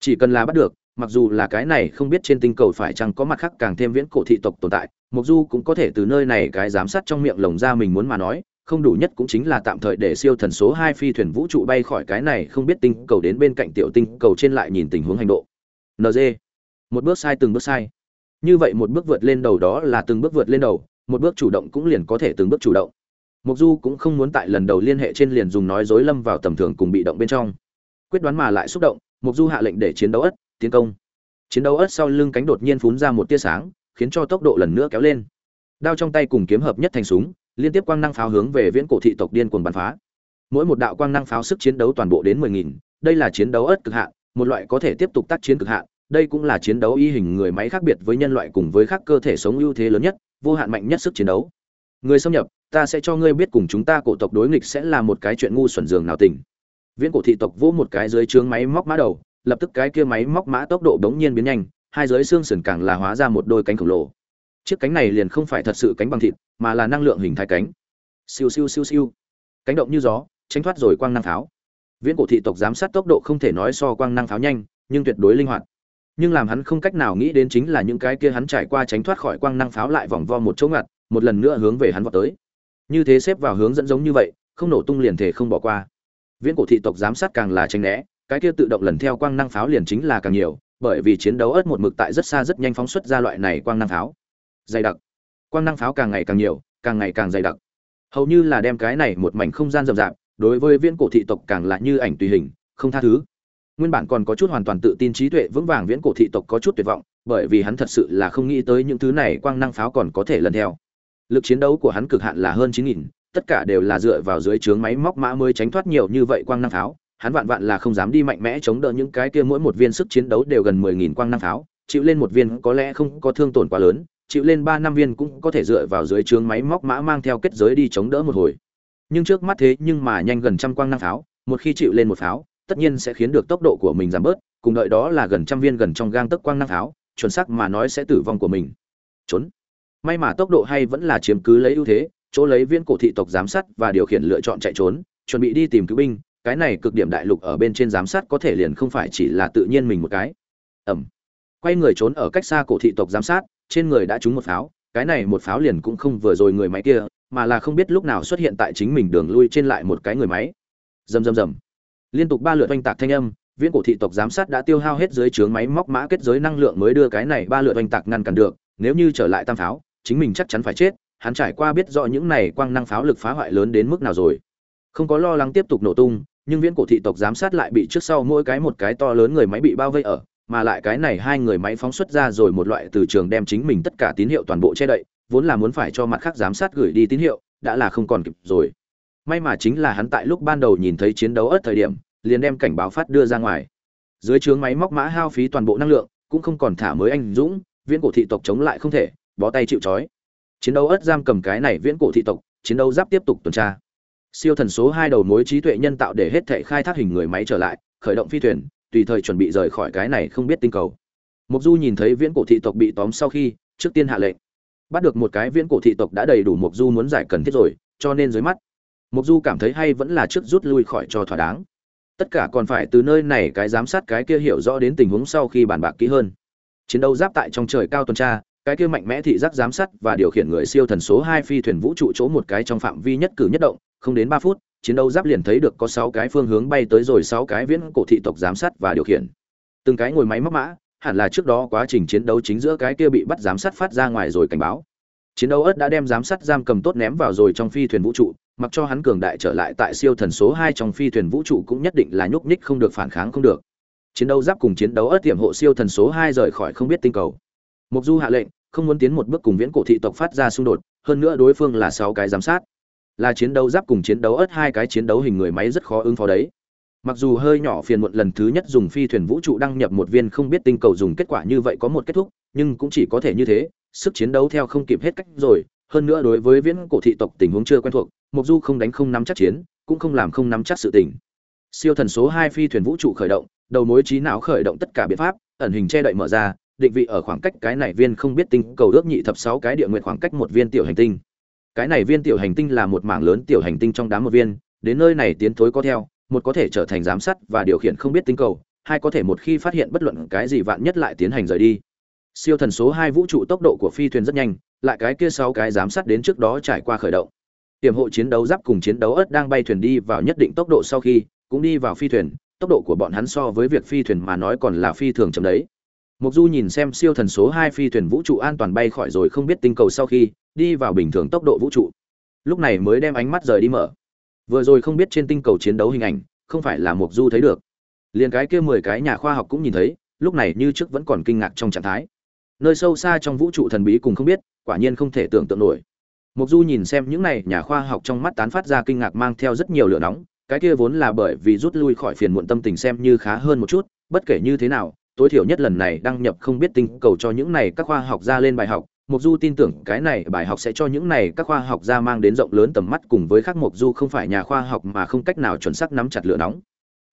chỉ cần là bắt được, mặc dù là cái này không biết trên tinh cầu phải chăng có mặt khác càng thêm viễn cổ thị tộc tồn tại mục du cũng có thể từ nơi này cái giám sát trong miệng lồng ra mình muốn mà nói, không đủ nhất cũng chính là tạm thời để siêu thần số hai phi thuyền vũ trụ bay khỏi cái này không biết tinh cầu đến bên cạnh tiểu tinh cầu trên lại nhìn tình huống hành độ. Nd một bước sai từng bước sai. Như vậy một bước vượt lên đầu đó là từng bước vượt lên đầu, một bước chủ động cũng liền có thể từng bước chủ động. Mục du cũng không muốn tại lần đầu liên hệ trên liền dùng nói dối lâm vào tầm thường cùng bị động bên trong. Quyết đoán mà lại xúc động mục du hạ lệnh để chiến đấu ất, tiến công. Chiến đấu ất sau lưng cánh đột nhiên phún ra một tia sáng, khiến cho tốc độ lần nữa kéo lên. Đao trong tay cùng kiếm hợp nhất thành súng, liên tiếp quang năng pháo hướng về viễn cổ thị tộc điên cuồng bắn phá. Mỗi một đạo quang năng pháo sức chiến đấu toàn bộ đến mười nghìn, đây là chiến đấu ớt cực hạn, một loại có thể tiếp tục tác chiến cực hạn, đây cũng là chiến đấu y hình người máy khác biệt với nhân loại cùng với các cơ thể sống ưu thế lớn nhất, vô hạn mạnh nhất sức chiến đấu. Người xâm nhập, ta sẽ cho ngươi biết cùng chúng ta cổ tộc đối nghịch sẽ là một cái chuyện ngu xuẩn dường nào tình viễn cổ thị tộc vỗ một cái dưới trướng máy móc mã đầu, lập tức cái kia máy móc mã tốc độ bỗng nhiên biến nhanh, hai dưới xương sườn càng là hóa ra một đôi cánh khổng lồ. Chiếc cánh này liền không phải thật sự cánh bằng thịt, mà là năng lượng hình thái cánh. Siêu siêu siêu siêu. Cánh động như gió, tránh thoát rồi quang năng pháo. Viễn cổ thị tộc giám sát tốc độ không thể nói so quang năng pháo nhanh, nhưng tuyệt đối linh hoạt. Nhưng làm hắn không cách nào nghĩ đến chính là những cái kia hắn trải qua tránh thoát khỏi quang năng pháo lại vòng vo một chỗ ngặt, một lần nữa hướng về hắn vọt tới. Như thế xếp vào hướng dẫn giống như vậy, không nổ tung liền thể không bỏ qua viễn cổ thị tộc giám sát càng là tranh né, cái kia tự động lần theo quang năng pháo liền chính là càng nhiều, bởi vì chiến đấu ớt một mực tại rất xa rất nhanh phóng xuất ra loại này quang năng pháo. Dày đặc. Quang năng pháo càng ngày càng nhiều, càng ngày càng dày đặc. Hầu như là đem cái này một mảnh không gian rậm rạp, đối với viễn cổ thị tộc càng là như ảnh tùy hình, không tha thứ. Nguyên bản còn có chút hoàn toàn tự tin trí tuệ vững vàng viễn cổ thị tộc có chút tuyệt vọng, bởi vì hắn thật sự là không nghĩ tới những thứ này quang năng pháo còn có thể lần theo. Lực chiến đấu của hắn cực hạn là hơn chín nghìn tất cả đều là dựa vào dưới trướng máy móc mã mới tránh thoát nhiều như vậy quang năng pháo, hắn vạn vạn là không dám đi mạnh mẽ chống đỡ những cái kia mỗi một viên sức chiến đấu đều gần mười nghìn quang năng pháo, chịu lên một viên có lẽ không có thương tổn quá lớn, chịu lên ba năm viên cũng có thể dựa vào dưới trướng máy móc mã mang theo kết giới đi chống đỡ một hồi. Nhưng trước mắt thế nhưng mà nhanh gần trăm quang năng pháo, một khi chịu lên một pháo, tất nhiên sẽ khiến được tốc độ của mình giảm bớt, cùng đợi đó là gần trăm viên gần trong gang tấc quang năng pháo, chuẩn xác mà nói sẽ tử vong của mình. Trốn. May mà tốc độ hay vẫn là chiếm cứ lấy ưu thế chỗ lấy viên cổ thị tộc giám sát và điều khiển lựa chọn chạy trốn, chuẩn bị đi tìm cứu binh, cái này cực điểm đại lục ở bên trên giám sát có thể liền không phải chỉ là tự nhiên mình một cái. Ẩm. Quay người trốn ở cách xa cổ thị tộc giám sát, trên người đã trúng một pháo, cái này một pháo liền cũng không vừa rồi người máy kia, mà là không biết lúc nào xuất hiện tại chính mình đường lui trên lại một cái người máy. Rầm rầm rầm. Liên tục ba lượt oanh tạc thanh âm, viễn cổ thị tộc giám sát đã tiêu hao hết dưới chướng máy móc mã kết giới năng lượng mới đưa cái này ba lượt oanh tạc ngăn cản được, nếu như trở lại tam pháo, chính mình chắc chắn phải chết hắn trải qua biết rõ những này quang năng pháo lực phá hoại lớn đến mức nào rồi. Không có lo lắng tiếp tục nổ tung, nhưng viễn cổ thị tộc giám sát lại bị trước sau mỗi cái một cái to lớn người máy bị bao vây ở, mà lại cái này hai người máy phóng xuất ra rồi một loại từ trường đem chính mình tất cả tín hiệu toàn bộ che đậy, vốn là muốn phải cho mặt khác giám sát gửi đi tín hiệu, đã là không còn kịp rồi. May mà chính là hắn tại lúc ban đầu nhìn thấy chiến đấu ớt thời điểm, liền đem cảnh báo phát đưa ra ngoài. Dưới chướng máy móc mã hao phí toàn bộ năng lượng, cũng không còn thả mới anh dũng, viễn cổ thị tộc chống lại không thể, bó tay chịu trói chiến đấu ớt giam cầm cái này viễn cổ thị tộc, chiến đấu giáp tiếp tục tuần tra. Siêu thần số hai đầu mối trí tuệ nhân tạo để hết thể khai thác hình người máy trở lại, khởi động phi thuyền, tùy thời chuẩn bị rời khỏi cái này không biết tinh cầu. Mục du nhìn thấy viễn cổ thị tộc bị tóm sau khi, trước tiên hạ lệnh. Bắt được một cái viễn cổ thị tộc đã đầy đủ mục du muốn giải cần thiết rồi, cho nên dưới mắt mục du cảm thấy hay vẫn là trước rút lui khỏi cho thỏa đáng. Tất cả còn phải từ nơi này cái giám sát cái kia hiểu rõ đến tình huống sau khi bàn bạc kỹ hơn. Chiến đấu giáp tại trong trời cao tuần tra cái kia mạnh mẽ thị giác giám sát và điều khiển người siêu thần số hai phi thuyền vũ trụ chỗ một cái trong phạm vi nhất cử nhất động, không đến ba phút, chiến đấu giáp liền thấy được có sáu cái phương hướng bay tới rồi sáu cái viễn cổ thị tộc giám sát và điều khiển. Từng cái ngồi máy móc mã, hẳn là trước đó quá trình chiến đấu chính giữa cái kia bị bắt giám sát phát ra ngoài rồi cảnh báo. Chiến đấu ớt đã đem giám sát giam cầm tốt ném vào rồi trong phi thuyền vũ trụ, mặc cho hắn cường đại trở lại tại siêu thần số hai trong phi thuyền vũ trụ cũng nhất định là nhúc nhích không được phản kháng không được. Chiến đấu giáp cùng chiến đấu ớt tiệm hộ siêu thần số hai rời khỏi không biết tinh cầu. Mục du hạ lệnh không muốn tiến một bước cùng viễn cổ thị tộc phát ra xung đột, hơn nữa đối phương là sáu cái giám sát. Là chiến đấu giáp cùng chiến đấu ớt hai cái chiến đấu hình người máy rất khó ứng phó đấy. Mặc dù hơi nhỏ phiền muộn lần thứ nhất dùng phi thuyền vũ trụ đăng nhập một viên không biết tinh cầu dùng kết quả như vậy có một kết thúc, nhưng cũng chỉ có thể như thế, sức chiến đấu theo không kịp hết cách rồi. Hơn nữa đối với viễn cổ thị tộc tình huống chưa quen thuộc mục du không đánh không nắm chắc chiến, cũng không làm không nắm chắc sự tình. Siêu thần số hai phi thuyền vũ trụ khởi động, đầu mối trí não khởi động tất cả biện pháp, ẩn hình che đậy mở ra định vị ở khoảng cách cái này viên không biết tinh cầu ước nhị thập sáu cái địa nguyệt khoảng cách một viên tiểu hành tinh. Cái này viên tiểu hành tinh là một mảng lớn tiểu hành tinh trong đám một viên, đến nơi này tiến thối có theo, một có thể trở thành giám sát và điều khiển không biết tinh cầu, hai có thể một khi phát hiện bất luận cái gì vạn nhất lại tiến hành rời đi. Siêu thần số hai vũ trụ tốc độ của phi thuyền rất nhanh, lại cái kia sáu cái giám sát đến trước đó trải qua khởi động. Tiềm hộ chiến đấu giáp cùng chiến đấu ớt đang bay thuyền đi vào nhất định tốc độ sau khi, cũng đi vào phi thuyền, tốc độ của bọn hắn so với việc phi thuyền mà nói còn là phi thường chậm đấy. Mộc du nhìn xem siêu thần số hai phi thuyền vũ trụ an toàn bay khỏi rồi không biết tinh cầu sau khi, đi vào bình thường tốc độ vũ trụ. Lúc này mới đem ánh mắt rời đi mở. Vừa rồi không biết trên tinh cầu chiến đấu hình ảnh, không phải là Mộc du thấy được. Liên cái kia mười cái nhà khoa học cũng nhìn thấy, lúc này như trước vẫn còn kinh ngạc trong trạng thái. Nơi sâu xa trong vũ trụ thần bí cùng không biết, quả nhiên không thể tưởng tượng nổi. Mộc du nhìn xem những này nhà khoa học trong mắt tán phát ra kinh ngạc mang theo rất nhiều lửa nóng, cái kia vốn là bởi vì rút lui khỏi phiền muộn tâm tình xem như khá hơn một chút, bất kể như thế nào tối thiểu nhất lần này đăng nhập không biết tinh cầu cho những này các khoa học ra lên bài học Mộc Du tin tưởng cái này bài học sẽ cho những này các khoa học gia mang đến rộng lớn tầm mắt cùng với khác Mộc Du không phải nhà khoa học mà không cách nào chuẩn xác nắm chặt lửa nóng.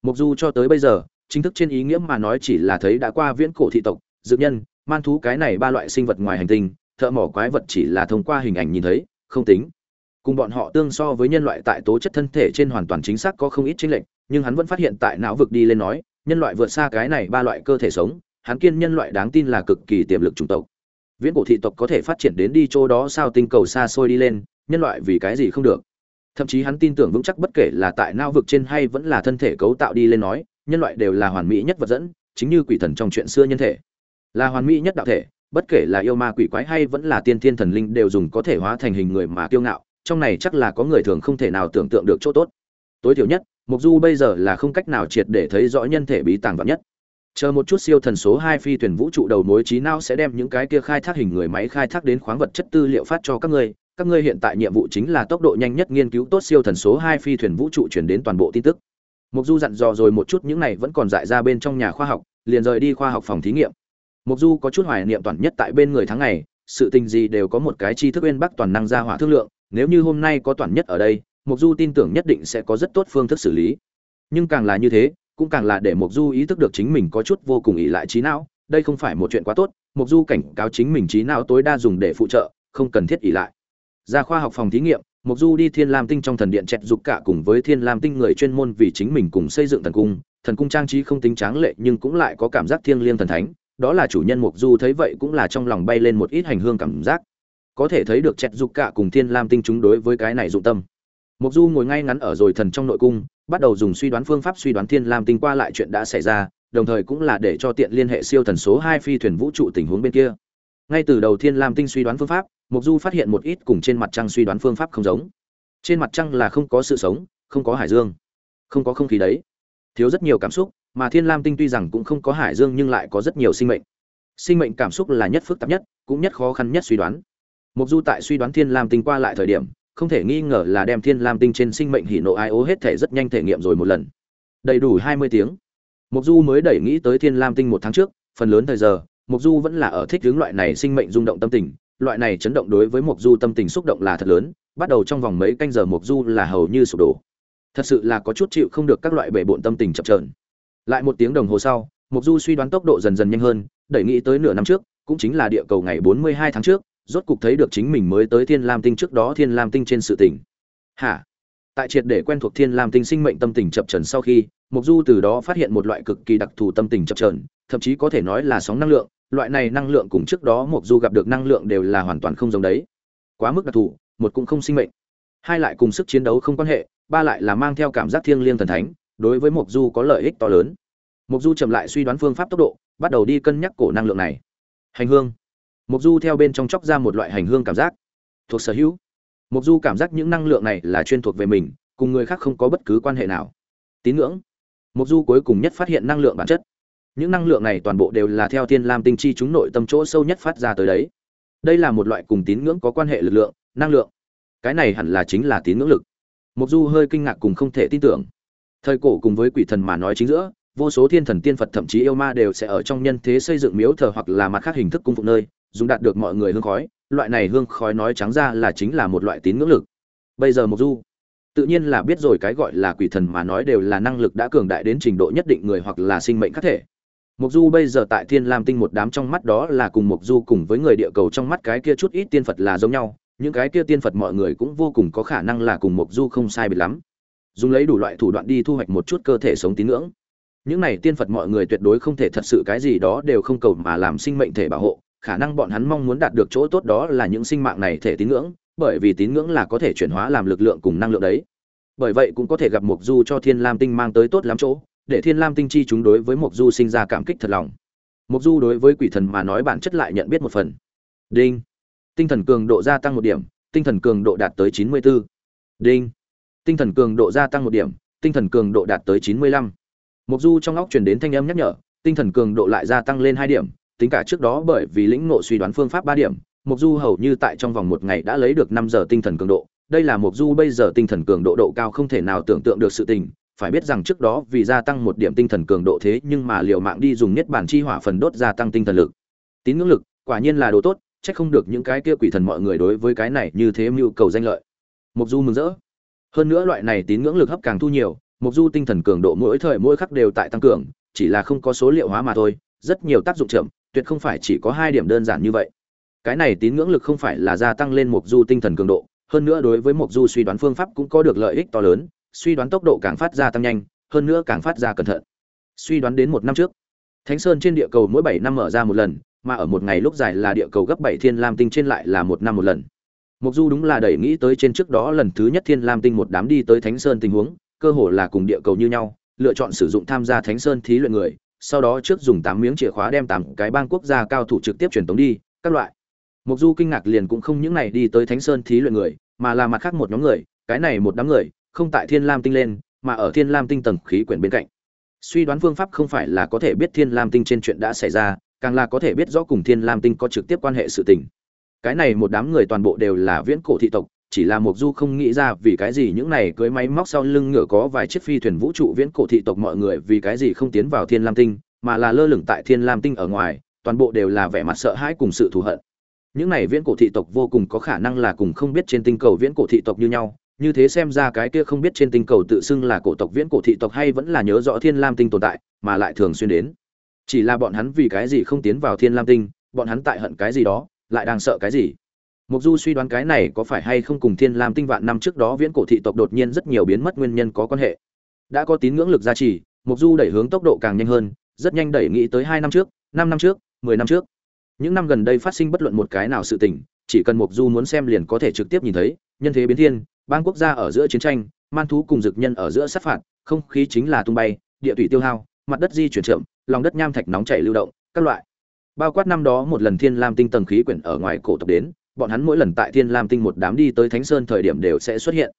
Mộc Du cho tới bây giờ, chính thức trên ý nghĩa mà nói chỉ là thấy đã qua viễn cổ thị tộc, dược nhân, man thú cái này ba loại sinh vật ngoài hành tinh, thợ mỏ quái vật chỉ là thông qua hình ảnh nhìn thấy, không tính. Cùng bọn họ tương so với nhân loại tại tố chất thân thể trên hoàn toàn chính xác có không ít chênh lệch, nhưng hắn vẫn phát hiện tại não vực đi lên nói, nhân loại vượt xa cái này ba loại cơ thể sống, hắn kiên nhân loại đáng tin là cực kỳ tiềm lực chủng tộc. Viễn cổ thị tộc có thể phát triển đến đi chỗ đó sao tinh cầu xa xôi đi lên nhân loại vì cái gì không được? Thậm chí hắn tin tưởng vững chắc bất kể là tại nao vực trên hay vẫn là thân thể cấu tạo đi lên nói nhân loại đều là hoàn mỹ nhất vật dẫn chính như quỷ thần trong chuyện xưa nhân thể. Là hoàn mỹ nhất đạo thể bất kể là yêu ma quỷ quái hay vẫn là tiên thiên thần linh đều dùng có thể hóa thành hình người mà kiêu ngạo trong này chắc là có người thường không thể nào tưởng tượng được chỗ tốt. Tối thiểu nhất mục du bây giờ là không cách nào triệt để thấy rõ nhân thể bí tàng vạn nhất. Chờ một chút siêu thần số hai phi thuyền vũ trụ đầu mối trí não sẽ đem những cái kia khai thác hình người máy khai thác đến khoáng vật chất tư liệu phát cho các ngươi. Các ngươi hiện tại nhiệm vụ chính là tốc độ nhanh nhất nghiên cứu tốt siêu thần số hai phi thuyền vũ trụ chuyển đến toàn bộ tin tức. Mục du dặn dò rồi một chút những này vẫn còn dại ra bên trong nhà khoa học, liền rời đi khoa học phòng thí nghiệm. Mục du có chút hoài niệm toàn nhất tại bên người tháng ngày, sự tình gì đều có một cái tri thức uyên bác toàn năng ra hỏa thương lượng, nếu như hôm nay có toàn nhất ở đây mục du tin tưởng nhất định sẽ có rất tốt phương thức xử lý nhưng càng là như thế cũng càng là để Mộc Du ý thức được chính mình có chút vô cùng ỷ lại trí não, đây không phải một chuyện quá tốt, Mộc Du cảnh cáo chính mình trí não tối đa dùng để phụ trợ, không cần thiết ỷ lại. Ra khoa học phòng thí nghiệm, Mộc Du đi Thiên Lam Tinh trong thần điện chẹt dục cả cùng với Thiên Lam Tinh người chuyên môn vì chính mình cùng xây dựng thần cung, thần cung trang trí không tính tráng lệ nhưng cũng lại có cảm giác thiêng liêng thần thánh, đó là chủ nhân Mộc Du thấy vậy cũng là trong lòng bay lên một ít hành hương cảm giác. Có thể thấy được chẹt dục cả cùng Thiên Lam Tinh chúng đối với cái này dụng tâm. Mộc Du ngồi ngay ngắn ở rồi thần trong nội cung, bắt đầu dùng suy đoán phương pháp suy đoán thiên lam tinh qua lại chuyện đã xảy ra đồng thời cũng là để cho tiện liên hệ siêu thần số hai phi thuyền vũ trụ tình huống bên kia. Ngay từ đầu thiên lam tinh suy đoán phương pháp mục du phát hiện một ít cùng trên mặt trăng suy đoán phương pháp không giống. Trên mặt trăng là không có sự sống không có hải dương không có không khí đấy. Thiếu rất nhiều cảm xúc mà thiên lam tinh tuy rằng cũng không có hải dương nhưng lại có rất nhiều sinh mệnh. Sinh mệnh cảm xúc là nhất phức tạp nhất cũng nhất khó khăn nhất suy đoán. Mục du tại suy đoán thiên lam tinh qua lại thời điểm không thể nghi ngờ là đem thiên lam tinh trên sinh mệnh hỉ nộ ai ố hết thể rất nhanh thể nghiệm rồi một lần. Đầy đủ hai mươi tiếng. Mục du mới đẩy nghĩ tới thiên lam tinh một tháng trước, phần lớn thời giờ mục du vẫn là ở thích hướng loại này sinh mệnh rung động tâm tình, loại này chấn động đối với mục du tâm tình xúc động là thật lớn, bắt đầu trong vòng mấy canh giờ mục du là hầu như sụp đổ. Thật sự là có chút chịu không được các loại bể bộn tâm tình chập trờn lại một tiếng đồng hồ sau mục du suy đoán tốc độ dần dần nhanh hơn, đẩy nghĩ tới nửa năm trước, cũng chính là địa cầu ngày bốn mươi hai tháng trước rốt cục thấy được chính mình mới tới Thiên Lam Tinh trước đó Thiên Lam Tinh trên sự tình. Hả? Tại triệt để quen thuộc Thiên Lam Tinh sinh mệnh tâm tình chập chờn sau khi, Mộc Du từ đó phát hiện một loại cực kỳ đặc thù tâm tình chập chờn, thậm chí có thể nói là sóng năng lượng, loại này năng lượng cùng trước đó Mộc Du gặp được năng lượng đều là hoàn toàn không giống đấy. Quá mức đặc thù, một cũng không sinh mệnh, hai lại cùng sức chiến đấu không quan hệ, ba lại là mang theo cảm giác thiêng liêng thần thánh, đối với Mộc Du có lợi ích to lớn. Mộc Du chậm lại suy đoán phương pháp tốc độ, bắt đầu đi cân nhắc cổ năng lượng này. Hành hương Mộc Du theo bên trong chóc ra một loại hành hương cảm giác, thuộc sở hữu. Mộc Du cảm giác những năng lượng này là chuyên thuộc về mình, cùng người khác không có bất cứ quan hệ nào. Tín ngưỡng. Mộc Du cuối cùng nhất phát hiện năng lượng bản chất. Những năng lượng này toàn bộ đều là theo Thiên Lam tinh chi chúng nội tâm chỗ sâu nhất phát ra tới đấy. Đây là một loại cùng tín ngưỡng có quan hệ lực lượng, năng lượng. Cái này hẳn là chính là tín ngưỡng lực. Mộc Du hơi kinh ngạc cùng không thể tin tưởng. Thời cổ cùng với quỷ thần mà nói chính giữa, vô số thiên thần tiên Phật thậm chí yêu ma đều sẽ ở trong nhân thế xây dựng miếu thờ hoặc là mặt khác hình thức cung phụng nơi, dùng đạt được mọi người hương khói, loại này hương khói nói trắng ra là chính là một loại tín ngưỡng lực. Bây giờ mục du, tự nhiên là biết rồi cái gọi là quỷ thần mà nói đều là năng lực đã cường đại đến trình độ nhất định người hoặc là sinh mệnh khác thể. Mục du bây giờ tại thiên lam tinh một đám trong mắt đó là cùng mục du cùng với người địa cầu trong mắt cái kia chút ít tiên phật là giống nhau, những cái kia tiên phật mọi người cũng vô cùng có khả năng là cùng mục du không sai biệt lắm. Dùng lấy đủ loại thủ đoạn đi thu hoạch một chút cơ thể sống tín ngưỡng. Những này tiên phật mọi người tuyệt đối không thể thật sự cái gì đó đều không cầu mà làm sinh mệnh thể bảo hộ khả năng bọn hắn mong muốn đạt được chỗ tốt đó là những sinh mạng này thể tín ngưỡng, bởi vì tín ngưỡng là có thể chuyển hóa làm lực lượng cùng năng lượng đấy. Bởi vậy cũng có thể gặp mục du cho thiên lam tinh mang tới tốt lắm chỗ, để thiên lam tinh chi chúng đối với mục du sinh ra cảm kích thật lòng. Mục du đối với quỷ thần mà nói bản chất lại nhận biết một phần. Đinh. Tinh thần cường độ gia tăng một điểm, tinh thần cường độ đạt tới chín mươi 94. đinh. Tinh thần cường độ gia tăng một điểm, tinh thần cường độ đạt tới chín mươi lăm. Mục du trong óc truyền đến thanh âm nhắc nhở, tinh thần cường độ lại gia tăng lên hai điểm tính cả trước đó bởi vì lĩnh ngộ suy đoán phương pháp ba điểm mục du hầu như tại trong vòng một ngày đã lấy được năm giờ tinh thần cường độ. Đây là mục du bây giờ tinh thần cường độ độ cao không thể nào tưởng tượng được sự tình. Phải biết rằng trước đó vì gia tăng một điểm tinh thần cường độ thế nhưng mà liều mạng đi dùng nhất bản chi hỏa phần đốt gia tăng tinh thần lực. Tín ngưỡng lực, quả nhiên là đồ tốt, chắc không được những cái kia quỷ thần mọi người đối với cái này như thế mưu cầu danh lợi. Mục du mừng rỡ. Hơn nữa loại này tín ngưỡng lực hấp càng thu nhiều mục du tinh thần cường độ mỗi thời mỗi khắc đều tại tăng cường, chỉ là không có số liệu hóa mà thôi, rất nhiều tác dụng chậm tuyệt không phải chỉ có hai điểm đơn giản như vậy. Cái này tín ngưỡng lực không phải là gia tăng lên mục du tinh thần cường độ, hơn nữa đối với mục du suy đoán phương pháp cũng có được lợi ích to lớn, suy đoán tốc độ càng phát ra tăng nhanh, hơn nữa càng phát ra cẩn thận. Suy đoán đến một năm trước, thánh sơn trên địa cầu mỗi bảy năm mở ra một lần, mà ở một ngày lúc dài là địa cầu gấp bảy thiên lam tinh trên lại là một năm một lần. Mục du đúng là đẩy nghĩ tới trên trước đó lần thứ nhất thiên lam tinh một đám đi tới thánh sơn tình huống, cơ hồ là cùng địa cầu như nhau, lựa chọn sử dụng tham gia thánh sơn thí luyện người sau đó trước dùng tám miếng chìa khóa đem tám cái bang quốc gia cao thủ trực tiếp truyền tống đi, các loại. Mục du kinh ngạc liền cũng không những này đi tới thánh sơn thí luyện người, mà là mặt khác một nhóm người, cái này một đám người, không tại thiên lam tinh lên, mà ở thiên lam tinh tầng khí quyển bên cạnh. Suy đoán phương pháp không phải là có thể biết thiên lam tinh trên chuyện đã xảy ra, càng là có thể biết rõ cùng thiên lam tinh có trực tiếp quan hệ sự tình. Cái này một đám người toàn bộ đều là viễn cổ thị tộc chỉ là Mộc du không nghĩ ra vì cái gì những này cưới máy móc sau lưng ngựa có vài chiếc phi thuyền vũ trụ viễn cổ thị tộc mọi người vì cái gì không tiến vào thiên lam tinh, mà là lơ lửng tại thiên lam tinh ở ngoài, toàn bộ đều là vẻ mặt sợ hãi cùng sự thù hận. Những này viễn cổ thị tộc vô cùng có khả năng là cùng không biết trên tinh cầu viễn cổ thị tộc như nhau, như thế xem ra cái kia không biết trên tinh cầu tự xưng là cổ tộc viễn cổ thị tộc hay vẫn là nhớ rõ thiên lam tinh tồn tại, mà lại thường xuyên đến. Chỉ là bọn hắn vì cái gì không tiến vào thiên lam tinh, bọn hắn tại hận cái gì đó, lại đang sợ cái gì? Mục du suy đoán cái này có phải hay không cùng thiên lam tinh vạn năm trước đó viễn cổ thị tộc đột nhiên rất nhiều biến mất nguyên nhân có quan hệ. Đã có tín ngưỡng lực gia trì, mục du đẩy hướng tốc độ càng nhanh hơn, rất nhanh đẩy nghĩ tới hai năm trước, năm năm trước, mười năm trước. Những năm gần đây phát sinh bất luận một cái nào sự tình, chỉ cần mục du muốn xem liền có thể trực tiếp nhìn thấy, nhân thế biến thiên, bang quốc gia ở giữa chiến tranh, man thú cùng dực nhân ở giữa sát phạt, không khí chính là tung bay, địa thủy tiêu hao, mặt đất di chuyển chậm, lòng đất nham thạch nóng chảy lưu động, các loại. Bao quát năm đó một lần thiên lam tinh tầng khí quyển ở ngoài cổ tộc đến bọn hắn mỗi lần tại thiên lam tinh một đám đi tới thánh sơn thời điểm đều sẽ xuất hiện.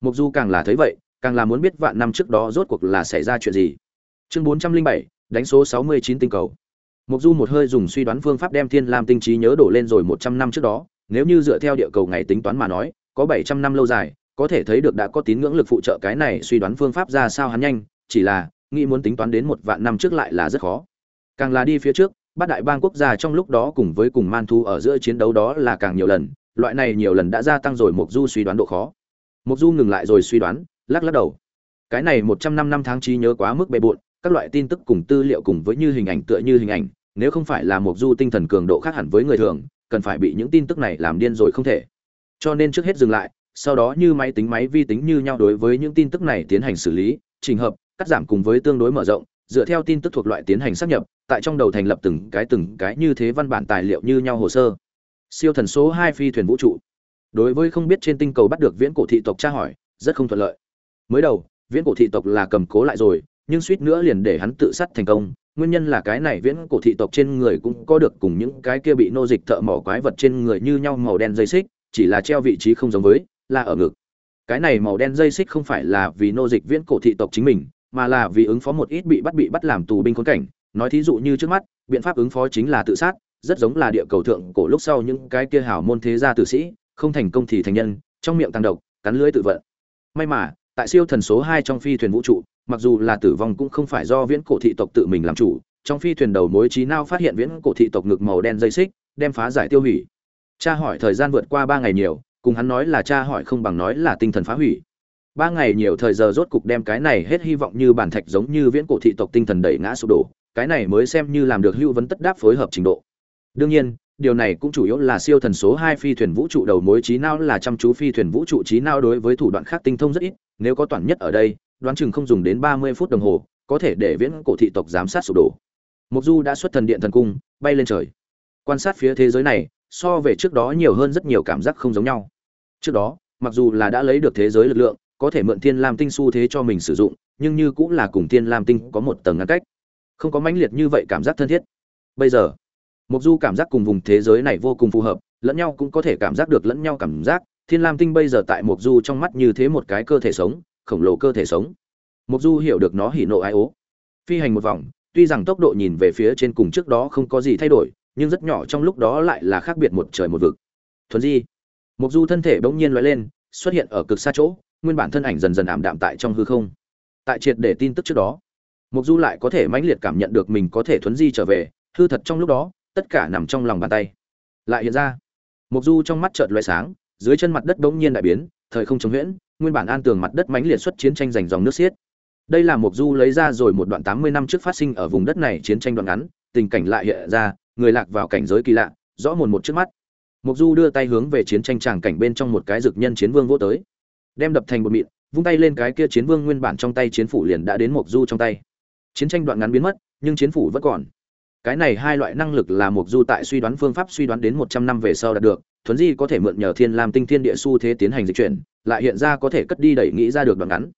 Mục du càng là thấy vậy, càng là muốn biết vạn năm trước đó rốt cuộc là xảy ra chuyện gì. Chương bốn trăm linh bảy, đánh số sáu mươi chín tinh cầu. Mục du một hơi dùng suy đoán phương pháp đem thiên lam tinh trí nhớ đổ lên rồi một trăm năm trước đó, nếu như dựa theo địa cầu ngày tính toán mà nói, có bảy trăm năm lâu dài, có thể thấy được đã có tín ngưỡng lực phụ trợ cái này suy đoán phương pháp ra sao hắn nhanh, chỉ là, nghĩ muốn tính toán đến một vạn năm trước lại là rất khó. Càng là đi phía trước bát đại bang quốc gia trong lúc đó cùng với cùng man thu ở giữa chiến đấu đó là càng nhiều lần, loại này nhiều lần đã gia tăng rồi mục du suy đoán độ khó. Mục du ngừng lại rồi suy đoán, lắc lắc đầu. Cái này một trăm năm năm tháng trí nhớ quá mức bề bộn, các loại tin tức cùng tư liệu cùng với như hình ảnh tựa như hình ảnh, nếu không phải là mục du tinh thần cường độ khác hẳn với người thường, cần phải bị những tin tức này làm điên rồi không thể. Cho nên trước hết dừng lại, sau đó như máy tính máy vi tính như nhau đối với những tin tức này tiến hành xử lý, trình hợp, cắt giảm cùng với tương đối mở rộng dựa theo tin tức thuộc loại tiến hành xác nhập, tại trong đầu thành lập từng cái từng cái như thế văn bản tài liệu như nhau hồ sơ. Siêu thần số hai phi thuyền vũ trụ. Đối với không biết trên tinh cầu bắt được viễn cổ thị tộc tra hỏi, rất không thuận lợi. Mới đầu, viễn cổ thị tộc là cầm cố lại rồi, nhưng suýt nữa liền để hắn tự sát thành công. Nguyên nhân là cái này viễn cổ thị tộc trên người cũng có được cùng những cái kia bị nô dịch thợ mỏ quái vật trên người như nhau màu đen dây xích, chỉ là treo vị trí không giống với, là ở ngực. Cái này màu đen dây xích không phải là vì nô dịch viễn cổ thị tộc chính mình mà là vì ứng phó một ít bị bắt bị bắt làm tù binh khốn cảnh. Nói thí dụ như trước mắt, biện pháp ứng phó chính là tự sát, rất giống là địa cầu thượng cổ lúc sau những cái kia hảo môn thế gia tử sĩ, không thành công thì thành nhân, trong miệng tăng độc, cắn lưỡi tự vận. May mà, tại siêu thần số hai trong phi thuyền vũ trụ, mặc dù là tử vong cũng không phải do viễn cổ thị tộc tự mình làm chủ, trong phi thuyền đầu mối trí nào phát hiện viễn cổ thị tộc ngực màu đen dây xích, đem phá giải tiêu hủy. Cha hỏi thời gian vượt qua ba ngày nhiều, cùng hắn nói là cha hỏi không bằng nói là tinh thần phá hủy ba ngày nhiều thời giờ rốt cục đem cái này hết hy vọng như bản thạch giống như viễn cổ thị tộc tinh thần đẩy ngã sụp đổ, cái này mới xem như làm được hưu vấn tất đáp phối hợp trình độ. Đương nhiên, điều này cũng chủ yếu là siêu thần số hai phi thuyền vũ trụ đầu mối trí não là chăm chú phi thuyền vũ trụ trí não đối với thủ đoạn khác tinh thông rất ít, nếu có toàn nhất ở đây, đoán chừng không dùng đến ba mươi phút đồng hồ, có thể để viễn cổ thị tộc giám sát sụp đổ. Mục du đã xuất thần điện thần cung, bay lên trời. Quan sát phía thế giới này, so về trước đó nhiều hơn rất nhiều cảm giác không giống nhau. Trước đó, mặc dù là đã lấy được thế giới lực lượng có thể mượn thiên lam tinh xu thế cho mình sử dụng, nhưng như cũng là cùng thiên lam tinh có một tầng ngăn cách. Không có mãnh liệt như vậy cảm giác thân thiết. Bây giờ mục du cảm giác cùng vùng thế giới này vô cùng phù hợp, lẫn nhau cũng có thể cảm giác được lẫn nhau cảm giác. Thiên lam tinh bây giờ tại mục du trong mắt như thế một cái cơ thể sống, khổng lồ cơ thể sống. Mục du hiểu được nó hỉ nộ ai ố. Phi hành một vòng, tuy rằng tốc độ nhìn về phía trên cùng trước đó không có gì thay đổi, nhưng rất nhỏ trong lúc đó lại là khác biệt một trời một vực. Thuần di mục du thân thể bỗng nhiên lóe lên, xuất hiện ở cực xa chỗ nguyên bản thân ảnh dần dần ảm đạm tại trong hư không. Tại triệt để tin tức trước đó mục du lại có thể mãnh liệt cảm nhận được mình có thể thuấn di trở về, hư thật trong lúc đó, tất cả nằm trong lòng bàn tay. Lại hiện ra mục du trong mắt chợt loé sáng, dưới chân mặt đất bỗng nhiên đại biến, thời không chống huyễn, nguyên bản an tường mặt đất mãnh liệt xuất chiến tranh giành dòng nước xiết. Đây là mục du lấy ra rồi một đoạn tám mươi năm trước phát sinh ở vùng đất này chiến tranh đoạn ngắn, tình cảnh lại hiện ra, người lạc vào cảnh giới kỳ lạ, rõ mồn một trước mắt. Mục du đưa tay hướng về chiến tranh tràng cảnh bên trong một cái dực nhân chiến vương vô tới đem đập thành một mịn, vung tay lên cái kia chiến vương nguyên bản trong tay chiến phủ liền đã đến mộc du trong tay. Chiến tranh đoạn ngắn biến mất, nhưng chiến phủ vẫn còn. Cái này hai loại năng lực là mộc du tại suy đoán phương pháp suy đoán đến một trăm năm về sau đạt được, thuấn di có thể mượn nhờ thiên lam tinh thiên địa xu thế tiến hành dịch chuyển, lại hiện ra có thể cất đi đẩy nghĩ ra được đoạn ngắn.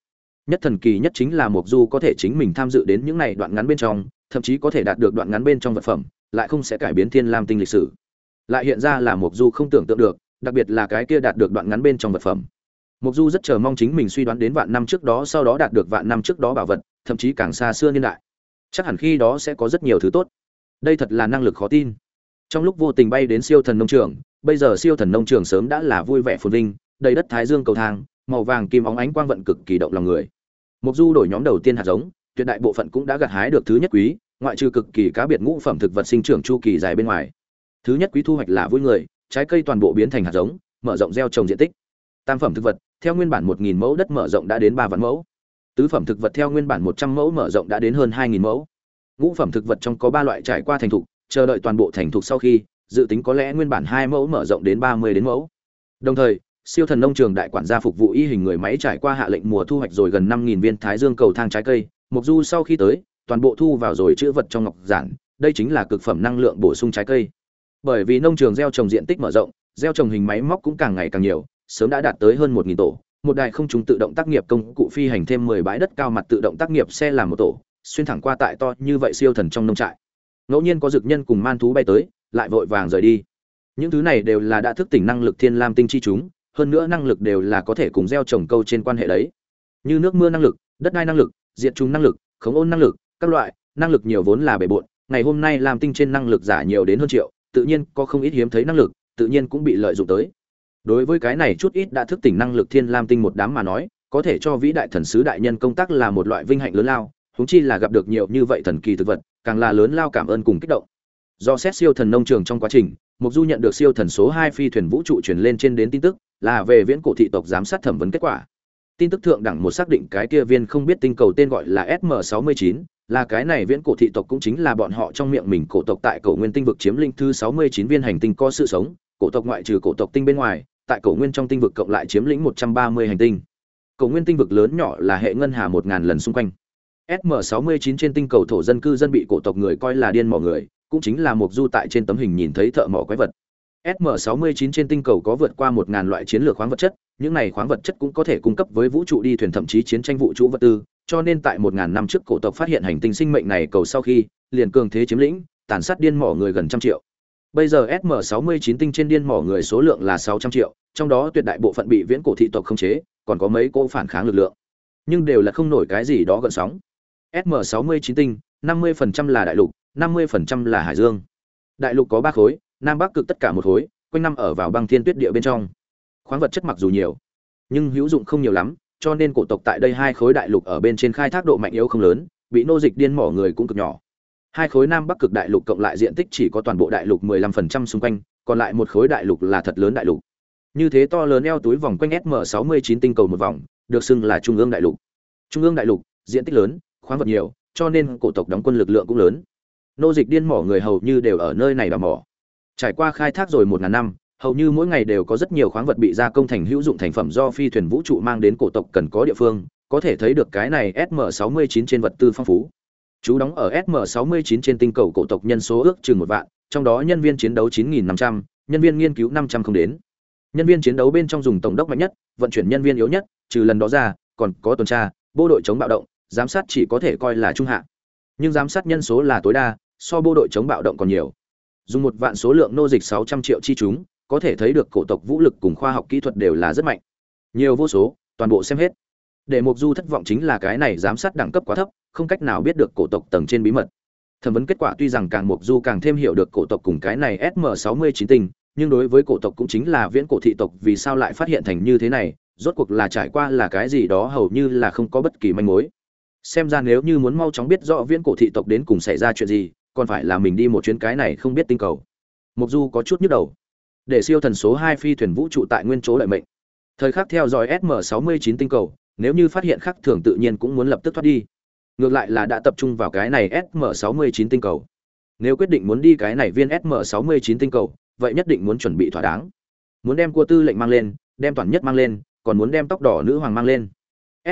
Nhất thần kỳ nhất chính là mộc du có thể chính mình tham dự đến những này đoạn ngắn bên trong, thậm chí có thể đạt được đoạn ngắn bên trong vật phẩm, lại không sẽ cải biến thiên lam tinh lịch sử. Lại hiện ra là mộc du không tưởng tượng được, đặc biệt là cái kia đạt được đoạn ngắn bên trong vật phẩm. Mộc du rất chờ mong chính mình suy đoán đến vạn năm trước đó, sau đó đạt được vạn năm trước đó bảo vật, thậm chí càng xa xưa niên đại. Chắc hẳn khi đó sẽ có rất nhiều thứ tốt. Đây thật là năng lực khó tin. Trong lúc vô tình bay đến siêu thần nông trường, bây giờ siêu thần nông trường sớm đã là vui vẻ phồn vinh, đầy đất thái dương cầu thang, màu vàng kim óng ánh quang vận cực kỳ động lòng người. Mộc du đổi nhóm đầu tiên hạt giống, tuyệt đại bộ phận cũng đã gặt hái được thứ nhất quý, ngoại trừ cực kỳ cá biệt ngũ phẩm thực vật sinh trưởng chu kỳ dài bên ngoài. Thứ nhất quý thu hoạch là vui người, trái cây toàn bộ biến thành hạt giống, mở rộng gieo trồng diện tích. Tam phẩm thực vật theo nguyên bản 1000 mẫu đất mở rộng đã đến 3 vạn mẫu. Tứ phẩm thực vật theo nguyên bản 100 mẫu mở rộng đã đến hơn 2000 mẫu. Ngũ phẩm thực vật trong có 3 loại trải qua thành thục, chờ đợi toàn bộ thành thục sau khi, dự tính có lẽ nguyên bản 2 mẫu mở rộng đến 30 đến mẫu. Đồng thời, siêu thần nông trường đại quản gia phục vụ y hình người máy trải qua hạ lệnh mùa thu hoạch rồi gần 5000 viên thái dương cầu thang trái cây, mục du sau khi tới, toàn bộ thu vào rồi chữ vật trong ngọc giản, đây chính là cực phẩm năng lượng bổ sung trái cây. Bởi vì nông trường gieo trồng diện tích mở rộng, gieo trồng hình máy móc cũng càng ngày càng nhiều, sớm đã đạt tới hơn một nghìn tổ. Một đài không trùng tự động tác nghiệp công cụ phi hành thêm mười bãi đất cao mặt tự động tác nghiệp xe làm một tổ, xuyên thẳng qua tại to như vậy siêu thần trong nông trại. Ngẫu nhiên có dược nhân cùng man thú bay tới, lại vội vàng rời đi. Những thứ này đều là đã thức tỉnh năng lực thiên lam tinh chi chúng, hơn nữa năng lực đều là có thể cùng gieo trồng câu trên quan hệ đấy. Như nước mưa năng lực, đất đai năng lực, diệt trùng năng lực, khống ôn năng lực, các loại, năng lực nhiều vốn là bề bộn, ngày hôm nay làm tinh trên năng lực giả nhiều đến hơn triệu, tự nhiên có không ít hiếm thấy năng lực, tự nhiên cũng bị lợi dụng tới đối với cái này chút ít đã thức tỉnh năng lực thiên lam tinh một đám mà nói, có thể cho vĩ đại thần sứ đại nhân công tác là một loại vinh hạnh lớn lao húng chi là gặp được nhiều như vậy thần kỳ thực vật, càng là lớn lao cảm ơn cùng kích động. Do xét siêu thần nông trường trong quá trình, mục du nhận được siêu thần số hai phi thuyền vũ trụ truyền lên trên đến tin tức, là về viễn cổ thị tộc giám sát thẩm vấn kết quả. Tin tức thượng đẳng một xác định cái kia viên không biết tinh cầu tên gọi là sm 69 là cái này viễn cổ thị tộc cũng chính là bọn họ trong miệng mình cổ tộc tại cổ nguyên tinh vực chiếm linh thứ 69 viên hành tinh có sự sống, cổ tộc ngoại trừ cổ tộc tinh bên ngoài tại cổ nguyên trong tinh vực cộng lại chiếm lĩnh 130 hành tinh. Cổ nguyên tinh vực lớn nhỏ là hệ ngân hà 1000 lần xung quanh. SM69 trên tinh cầu thổ dân cư dân bị cổ tộc người coi là điên mỏ người, cũng chính là một du tại trên tấm hình nhìn thấy thợ mỏ quái vật. SM69 trên tinh cầu có vượt qua 1000 loại chiến lược khoáng vật chất, những này khoáng vật chất cũng có thể cung cấp với vũ trụ đi thuyền thậm chí chiến tranh vũ trụ vật tư, cho nên tại 1000 năm trước cổ tộc phát hiện hành tinh sinh mệnh này cầu sau khi, liền cường thế chiếm lĩnh, tàn sát điên mỏ người gần trăm triệu. Bây giờ SM69 tinh trên điên mỏ người số lượng là 600 triệu, trong đó tuyệt đại bộ phận bị viễn cổ thị tộc khống chế, còn có mấy cô phản kháng lực lượng. Nhưng đều là không nổi cái gì đó gần sóng. SM69 tinh, 50% là đại lục, 50% là hải dương. Đại lục có 3 khối, nam bắc cực tất cả một khối, quanh năm ở vào băng thiên tuyết địa bên trong. Khoáng vật chất mặc dù nhiều, nhưng hữu dụng không nhiều lắm, cho nên cổ tộc tại đây hai khối đại lục ở bên trên khai thác độ mạnh yếu không lớn, bị nô dịch điên mỏ người cũng cực nhỏ hai khối nam bắc cực đại lục cộng lại diện tích chỉ có toàn bộ đại lục 15% xung quanh còn lại một khối đại lục là thật lớn đại lục như thế to lớn eo túi vòng quanh sm 69 tinh cầu một vòng được xưng là trung ương đại lục. Trung ương đại lục diện tích lớn khoáng vật nhiều cho nên cổ tộc đóng quân lực lượng cũng lớn. Nô dịch điên mỏ người hầu như đều ở nơi này đào mỏ. Trải qua khai thác rồi một ngàn năm hầu như mỗi ngày đều có rất nhiều khoáng vật bị gia công thành hữu dụng thành phẩm do phi thuyền vũ trụ mang đến cổ tộc cần có địa phương có thể thấy được cái này sm 69 trên vật tư phong phú. Chú đóng ở SM69 trên tinh cầu cổ tộc nhân số ước chừng một vạn, trong đó nhân viên chiến đấu 9500, nhân viên nghiên cứu 500 không đến nhân viên chiến đấu bên trong dùng tổng đốc mạnh nhất, vận chuyển nhân viên yếu nhất, trừ lần đó ra, còn có tuần tra, bộ đội chống bạo động, giám sát chỉ có thể coi là trung hạ. Nhưng giám sát nhân số là tối đa, so bộ đội chống bạo động còn nhiều. Dùng một vạn số lượng nô dịch 600 triệu chi chúng, có thể thấy được cổ tộc vũ lực cùng khoa học kỹ thuật đều là rất mạnh. Nhiều vô số, toàn bộ xem hết. Để mục du thất vọng chính là cái này giám sát đẳng cấp quá thấp, không cách nào biết được cổ tộc tầng trên bí mật. Thẩm vấn kết quả tuy rằng càng mục du càng thêm hiểu được cổ tộc cùng cái này sm 69 tinh nhưng đối với cổ tộc cũng chính là viễn cổ thị tộc, vì sao lại phát hiện thành như thế này? Rốt cuộc là trải qua là cái gì đó hầu như là không có bất kỳ manh mối. Xem ra nếu như muốn mau chóng biết rõ viễn cổ thị tộc đến cùng xảy ra chuyện gì, còn phải là mình đi một chuyến cái này không biết tinh cầu. Mục du có chút nhức đầu. Để siêu thần số hai phi thuyền vũ trụ tại nguyên chỗ lợi mệnh. Thời khắc theo dõi sm 69 tinh cầu, nếu như phát hiện khác thường tự nhiên cũng muốn lập tức thoát đi. Ngược lại là đã tập trung vào cái này sm 69 tinh cầu. Nếu quyết định muốn đi cái này viên sm 69 tinh cầu vậy nhất định muốn chuẩn bị thỏa đáng. Muốn đem cua tư lệnh mang lên, đem toàn nhất mang lên, còn muốn đem tóc đỏ nữ hoàng mang lên.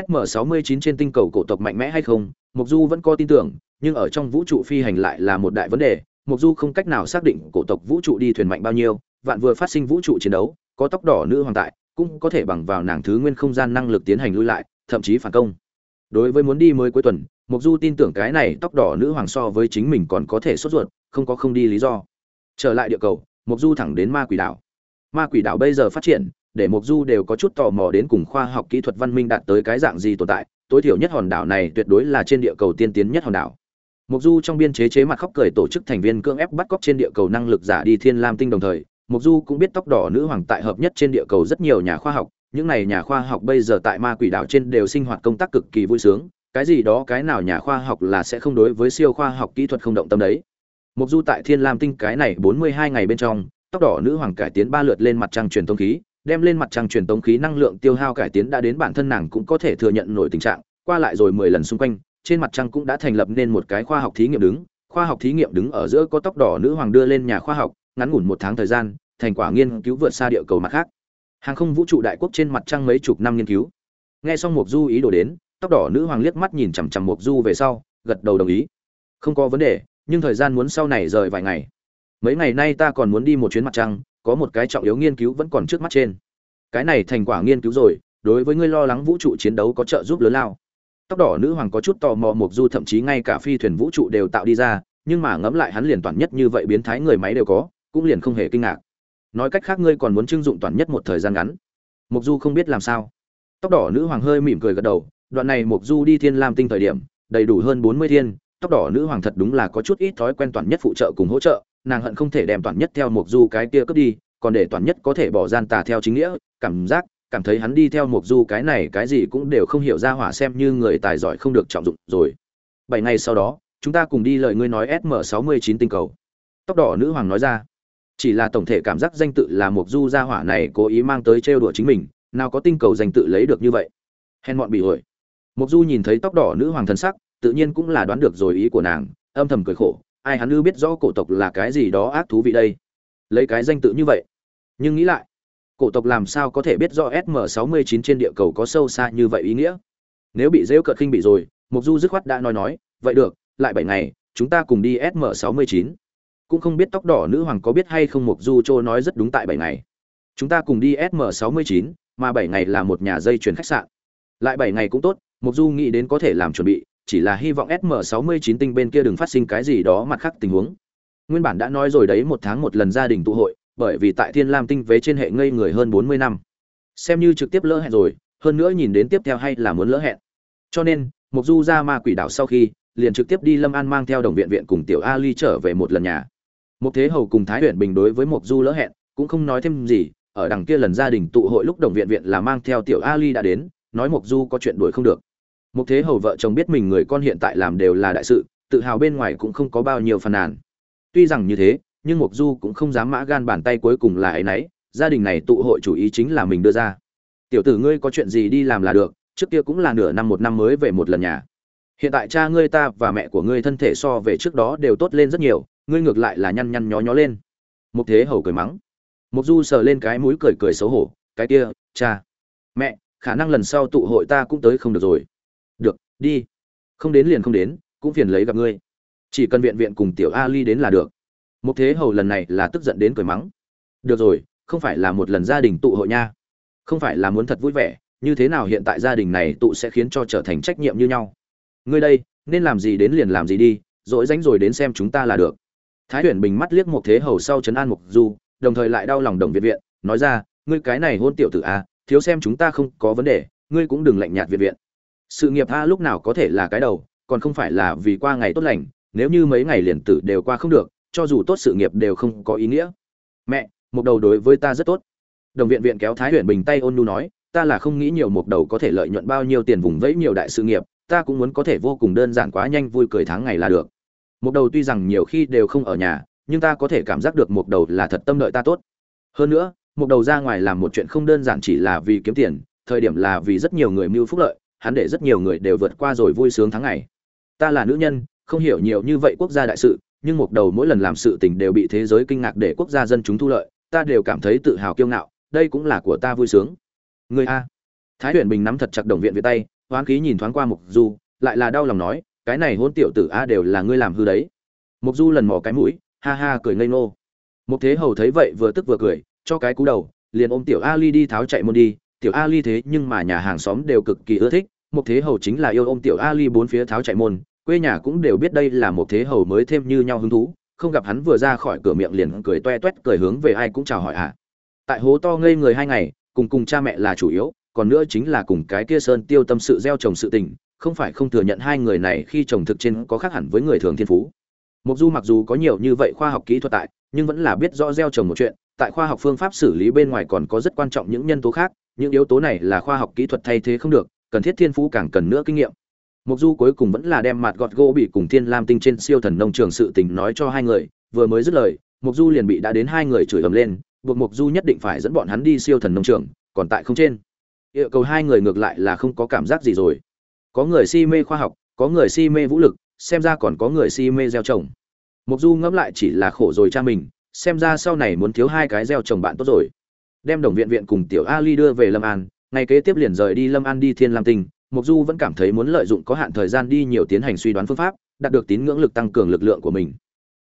Sm 69 trên tinh cầu cổ tộc mạnh mẽ hay không mục du vẫn có tin tưởng, nhưng ở trong vũ trụ phi hành lại là một đại vấn đề. Mục du không cách nào xác định cổ tộc vũ trụ đi thuyền mạnh bao nhiêu, vạn vừa phát sinh vũ trụ chiến đấu, có tóc đỏ nữ hoàng tại, cũng có thể bằng vào nàng thứ nguyên không gian năng lực tiến hành lui lại, thậm chí phản công. Đối với muốn đi mới cuối tuần mục du tin tưởng cái này tóc đỏ nữ hoàng so với chính mình còn có thể sốt ruột, không có không đi lý do. Trở lại địa cầu mục du thẳng đến ma quỷ đảo. Ma quỷ đảo bây giờ phát triển, để mục du đều có chút tò mò đến cùng khoa học kỹ thuật văn minh đạt tới cái dạng gì tồn tại, tối thiểu nhất hòn đảo này tuyệt đối là trên địa cầu tiên tiến nhất hòn đảo. Mục du trong biên chế chế mặt khóc cười tổ chức thành viên cưỡng ép bắt cóc trên địa cầu năng lực giả đi thiên lam tinh đồng thời mục du cũng biết tóc đỏ nữ hoàng tại hợp nhất trên địa cầu rất nhiều nhà khoa học, những này nhà khoa học bây giờ tại ma quỷ đảo trên đều sinh hoạt công tác cực kỳ vui sướng, cái gì đó cái nào nhà khoa học là sẽ không đối với siêu khoa học kỹ thuật không động tâm đấy. Mộc du tại thiên lam tinh cái này bốn mươi hai ngày bên trong, tóc đỏ nữ hoàng cải tiến ba lượt lên mặt trăng truyền tống khí, đem lên mặt trăng truyền tống khí năng lượng tiêu hao cải tiến đã đến bản thân nàng cũng có thể thừa nhận nổi tình trạng, qua lại rồi mười lần xung quanh, trên mặt trăng cũng đã thành lập nên một cái khoa học thí nghiệm đứng. Khoa học thí nghiệm đứng ở giữa có tóc đỏ nữ hoàng đưa lên nhà khoa học, ngắn ngủn một tháng thời gian, thành quả nghiên cứu vượt xa địa cầu mặt khác. Hàng không vũ trụ đại quốc trên mặt trăng mấy chục năm nghiên cứu. Nghe xong Mộc du ý đồ đến, tóc đỏ nữ hoàng liếc mắt nhìn chằm chằm Mộc du về sau, gật đầu đồng ý. Không có vấn đề nhưng thời gian muốn sau này rời vài ngày. Mấy ngày nay ta còn muốn đi một chuyến mặt trăng, có một cái trọng yếu nghiên cứu vẫn còn trước mắt trên. Cái này thành quả nghiên cứu rồi, đối với ngươi lo lắng vũ trụ chiến đấu có trợ giúp lớn lao. Tóc đỏ nữ hoàng có chút tò mò mục du, thậm chí ngay cả phi thuyền vũ trụ đều tạo đi ra, nhưng mà ngẫm lại hắn liền toàn nhất như vậy biến thái người máy đều có, cũng liền không hề kinh ngạc. Nói cách khác ngươi còn muốn trưng dụng toàn nhất một thời gian ngắn. Mục du không biết làm sao. Tóc đỏ nữ hoàng hơi mỉm cười gật đầu, đoạn này mục du đi thiên lam tinh thời điểm, đầy đủ hơn bốn mươi thiên tóc đỏ nữ hoàng thật đúng là có chút ít thói quen toàn nhất phụ trợ cùng hỗ trợ, nàng hận không thể đem toàn nhất theo mục du cái kia cướp đi, còn để toàn nhất có thể bỏ gian tà theo chính nghĩa, cảm giác, cảm thấy hắn đi theo mục du cái này cái gì cũng đều không hiểu ra hỏa xem như người tài giỏi không được trọng dụng rồi. Bảy ngày sau đó, chúng ta cùng đi lời ngươi nói sm sáu mươi chín tinh cầu. Tóc đỏ nữ hoàng nói ra, chỉ là tổng thể cảm giác danh tự là một du gia hỏa này cố ý mang tới trêu đùa chính mình, nào có tinh cầu danh tự lấy được như vậy. Hèn mọn bị ổi mục du nhìn thấy tóc đỏ nữ hoàng thần sắc tự nhiên cũng là đoán được rồi ý của nàng, âm thầm cười khổ, ai hắn ư biết rõ cổ tộc là cái gì đó ác thú vị đây. Lấy cái danh tự như vậy. Nhưng nghĩ lại, cổ tộc làm sao có thể biết rõ sm 69 trên địa cầu có sâu xa như vậy ý nghĩa? Nếu bị rêu cợt khinh bị rồi mục du dứt khoát đã nói nói, vậy được, lại bảy ngày, chúng ta cùng đi sm 69 cũng không biết tóc đỏ nữ hoàng có biết hay không mục du trô nói rất đúng tại bảy ngày. Chúng ta cùng đi sm 69 mà bảy ngày là một nhà dây chuyền khách sạn. Lại bảy ngày cũng tốt mục du nghĩ đến có thể làm chuẩn bị chỉ là hy vọng sm 69 tinh bên kia đừng phát sinh cái gì đó mặt khác tình huống. Nguyên bản đã nói rồi đấy, một tháng một lần gia đình tụ hội, bởi vì tại thiên lam tinh vế trên hệ ngây người hơn 40 năm. Xem như trực tiếp lỡ hẹn rồi, hơn nữa nhìn đến tiếp theo hay là muốn lỡ hẹn. Cho nên, Mộc du ra ma quỷ đảo sau khi, liền trực tiếp đi lâm an mang theo đồng viện viện cùng tiểu ali trở về một lần nhà. Mộc thế hầu cùng thái Huyền bình đối với mộc du lỡ hẹn, cũng không nói thêm gì, ở đằng kia lần gia đình tụ hội lúc đồng viện viện là mang theo tiểu ali đã đến, nói mộc du có chuyện đuổi không được một thế hầu vợ chồng biết mình người con hiện tại làm đều là đại sự, tự hào bên ngoài cũng không có bao nhiêu phàn nàn. Tuy rằng như thế, nhưng Mục du cũng không dám mã gan bàn tay cuối cùng là ấy nấy, gia đình này tụ hội chủ ý chính là mình đưa ra. Tiểu tử ngươi có chuyện gì đi làm là được, trước kia cũng là nửa năm một năm mới về một lần nhà. Hiện tại cha ngươi ta và mẹ của ngươi thân thể so về trước đó đều tốt lên rất nhiều, ngươi ngược lại là nhăn nhăn nhó nhó lên. Mục thế hầu cười mắng. Mục du sờ lên cái mũi cười cười xấu hổ, cái kia, cha, mẹ, khả năng lần sau tụ hội ta cũng tới không được rồi đi. Không đến liền không đến, cũng phiền lấy gặp ngươi. Chỉ cần viện viện cùng tiểu ali đến là được. Mục thế hầu lần này là tức giận đến cười mắng. Được rồi, không phải là một lần gia đình tụ hội nha. Không phải là muốn thật vui vẻ, như thế nào hiện tại gia đình này tụ sẽ khiến cho trở thành trách nhiệm như nhau? Ngươi đây, nên làm gì đến liền làm gì đi, dỗi ránh rồi đến xem chúng ta là được. Thái huyền bình mắt liếc một thế hầu sau trấn an mục du, đồng thời lại đau lòng đồng viện viện, nói ra, ngươi cái này hôn tiểu tử a, thiếu xem chúng ta không có vấn đề, ngươi cũng đừng lạnh nhạt viện viện sự nghiệp a lúc nào có thể là cái đầu, còn không phải là vì qua ngày tốt lành, nếu như mấy ngày liền tử đều qua không được, cho dù tốt sự nghiệp đều không có ý nghĩa. Mẹ mục đầu đối với ta rất tốt. Đồng viện viện kéo thái huyền bình tay ôn nu nói, ta là không nghĩ nhiều mục đầu có thể lợi nhuận bao nhiêu tiền vùng vẫy nhiều đại sự nghiệp, ta cũng muốn có thể vô cùng đơn giản quá nhanh vui cười tháng ngày là được. Mục đầu tuy rằng nhiều khi đều không ở nhà, nhưng ta có thể cảm giác được mục đầu là thật tâm lợi ta tốt. Hơn nữa mục đầu ra ngoài làm một chuyện không đơn giản chỉ là vì kiếm tiền, thời điểm là vì rất nhiều người mưu phúc lợi hắn để rất nhiều người đều vượt qua rồi vui sướng tháng ngày. Ta là nữ nhân, không hiểu nhiều như vậy quốc gia đại sự, nhưng một đầu mỗi lần làm sự tình đều bị thế giới kinh ngạc để quốc gia dân chúng thu lợi, ta đều cảm thấy tự hào kiêu ngạo, đây cũng là của ta vui sướng. Người a. Thái huyền bình nắm thật chặt đồng viện về tay, hoán khí nhìn thoáng qua mục du, lại là đau lòng nói, cái này hôn tiểu tử a đều là ngươi làm hư đấy. Mục du lần mò cái mũi, ha ha cười ngây ngô. Mục thế hầu thấy vậy vừa tức vừa cười, cho cái cú đầu, liền ôm tiểu ali đi tháo chạy môn đi tiểu ali thế nhưng mà nhà hàng xóm đều cực kỳ ưa thích, Một thế hầu chính là yêu ôm tiểu ali bốn phía tháo chạy môn, quê nhà cũng đều biết đây là một thế hầu mới thêm như nhau hứng thú, không gặp hắn vừa ra khỏi cửa miệng liền cười toe toét cười hướng về ai cũng chào hỏi ạ à. tại hố to ngây người hai ngày, cùng cùng cha mẹ là chủ yếu, còn nữa chính là cùng cái kia sơn tiêu tâm sự gieo trồng sự tình, không phải không thừa nhận hai người này khi trồng thực trên có khác hẳn với người thường thiên phú mục du mặc dù có nhiều như vậy khoa học kỹ thuật tại, nhưng vẫn là biết rõ gieo trồng một chuyện, tại khoa học phương pháp xử lý bên ngoài còn có rất quan trọng những nhân tố khác những yếu tố này là khoa học kỹ thuật thay thế không được, cần thiết thiên phú càng cần nữa kinh nghiệm. Mục du cuối cùng vẫn là đem mặt gọt gỗ bị cùng thiên lam tinh trên siêu thần nông trường sự tình nói cho hai người, vừa mới dứt lời, mục du liền bị đã đến hai người chửi ầm lên, buộc mục du nhất định phải dẫn bọn hắn đi siêu thần nông trường, còn tại không trên. Yêu cầu hai người ngược lại là không có cảm giác gì rồi. Có người si mê khoa học, có người si mê vũ lực, xem ra còn có người si mê gieo trồng. Mục du ngẫm lại chỉ là khổ rồi cha mình, xem ra sau này muốn thiếu hai cái gieo trồng bạn tốt rồi đem đồng viện viện cùng tiểu ali đưa về lâm an ngày kế tiếp liền rời đi lâm an đi thiên lam tinh. Mục du vẫn cảm thấy muốn lợi dụng có hạn thời gian đi nhiều tiến hành suy đoán phương pháp, đạt được tín ngưỡng lực tăng cường lực lượng của mình.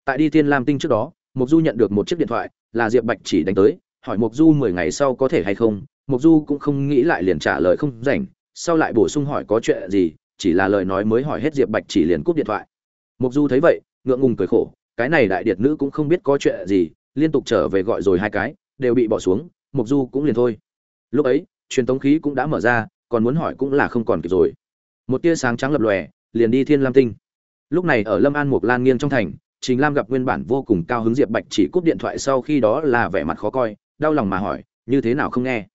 Tại đi thiên lam tinh trước đó mục du nhận được một chiếc điện thoại, là diệp bạch chỉ đánh tới, hỏi mục du mười ngày sau có thể hay không. Mục du cũng không nghĩ lại liền trả lời không rảnh, sau lại bổ sung hỏi có chuyện gì, chỉ là lời nói mới hỏi hết diệp bạch chỉ liền cúp điện thoại. Mục du thấy vậy, ngượng ngùng cười khổ, cái này đại điệt nữ cũng không biết có chuyện gì, liên tục trở về gọi rồi hai cái, đều bị bỏ xuống mục du cũng liền thôi. Lúc ấy, truyền tống khí cũng đã mở ra, còn muốn hỏi cũng là không còn kịp rồi. Một tia sáng trắng lập lòe, liền đi thiên lam tinh. Lúc này ở lâm an mục lan nghiêng trong thành, trình lam gặp nguyên bản vô cùng cao hứng diệp bạch chỉ cúp điện thoại sau khi đó là vẻ mặt khó coi, đau lòng mà hỏi, như thế nào không nghe?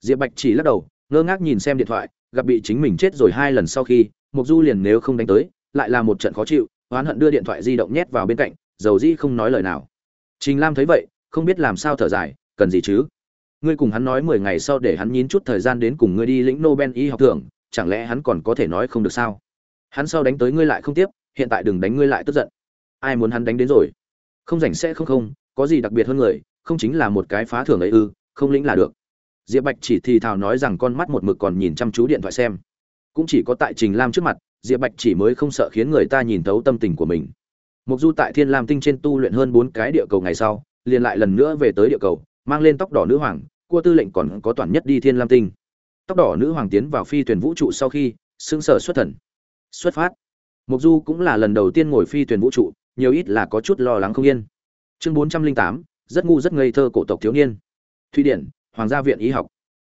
Diệp bạch chỉ lắc đầu, ngơ ngác nhìn xem điện thoại, gặp bị chính mình chết rồi hai lần sau khi mục du liền nếu không đánh tới, lại là một trận khó chịu, oán hận đưa điện thoại di động nhét vào bên cạnh, dầu dĩ không nói lời nào. Trình lam thấy vậy, không biết làm sao thở dài, cần gì chứ? Ngươi cùng hắn nói mười ngày sau để hắn nhín chút thời gian đến cùng ngươi đi lĩnh nobel y học thưởng, chẳng lẽ hắn còn có thể nói không được sao? Hắn sau đánh tới ngươi lại không tiếp, hiện tại đừng đánh ngươi lại tức giận. Ai muốn hắn đánh đến rồi? Không rảnh sẽ không không, có gì đặc biệt hơn người, không chính là một cái phá thưởng ấy ư, không lĩnh là được. Diệp bạch chỉ thì thào nói rằng con mắt một mực còn nhìn chăm chú điện thoại xem. Cũng chỉ có tại trình lam trước mặt, diệp bạch chỉ mới không sợ khiến người ta nhìn thấu tâm tình của mình. Mục du tại thiên lam tinh trên tu luyện hơn bốn cái địa cầu ngày sau, liền lại lần nữa về tới địa cầu, mang lên tóc đỏ nữ hoàng cua tư lệnh còn có toàn nhất đi thiên lam tinh. Tóc đỏ nữ hoàng tiến vào phi thuyền vũ trụ sau khi xương sở xuất thần. Xuất phát. Mục du cũng là lần đầu tiên ngồi phi thuyền vũ trụ, nhiều ít là có chút lo lắng không yên. Chương bốn trăm linh tám, rất ngu rất ngây thơ cổ tộc thiếu niên. Thụy điển, hoàng gia viện y học.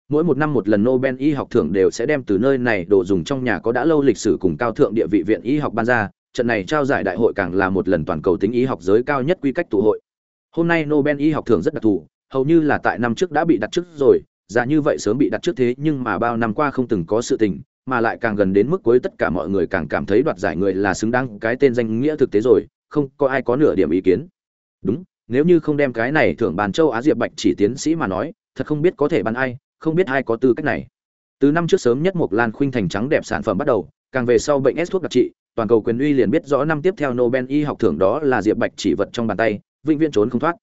Mỗi một năm một lần nobel y học thưởng đều sẽ đem từ nơi này đồ dùng trong nhà có đã lâu lịch sử cùng cao thượng địa vị viện y học ban ra. Trận này trao giải đại hội càng là một lần toàn cầu tính y học giới cao nhất quy cách tụ hội. Hôm nay nobel y học thưởng rất đặc thù hầu như là tại năm trước đã bị đặt trước rồi giả như vậy sớm bị đặt trước thế nhưng mà bao năm qua không từng có sự tình, mà lại càng gần đến mức cuối tất cả mọi người càng cảm thấy đoạt giải người là xứng đáng cái tên danh nghĩa thực tế rồi, không có ai có nửa điểm ý kiến. Đúng, nếu như không đem cái này thưởng bàn châu á diệp bạch chỉ tiến sĩ mà nói, thật không biết có thể bắn ai, không biết ai có tư cách này. Từ năm trước sớm nhất một lan khuynh thành trắng đẹp sản phẩm bắt đầu, càng về sau bệnh s thuốc đặc trị, toàn cầu quyền uy liền biết rõ năm tiếp theo nobel y học thưởng đó là diệp bạch chỉ vật trong bàn tay, vĩnh viễn trốn không thoát.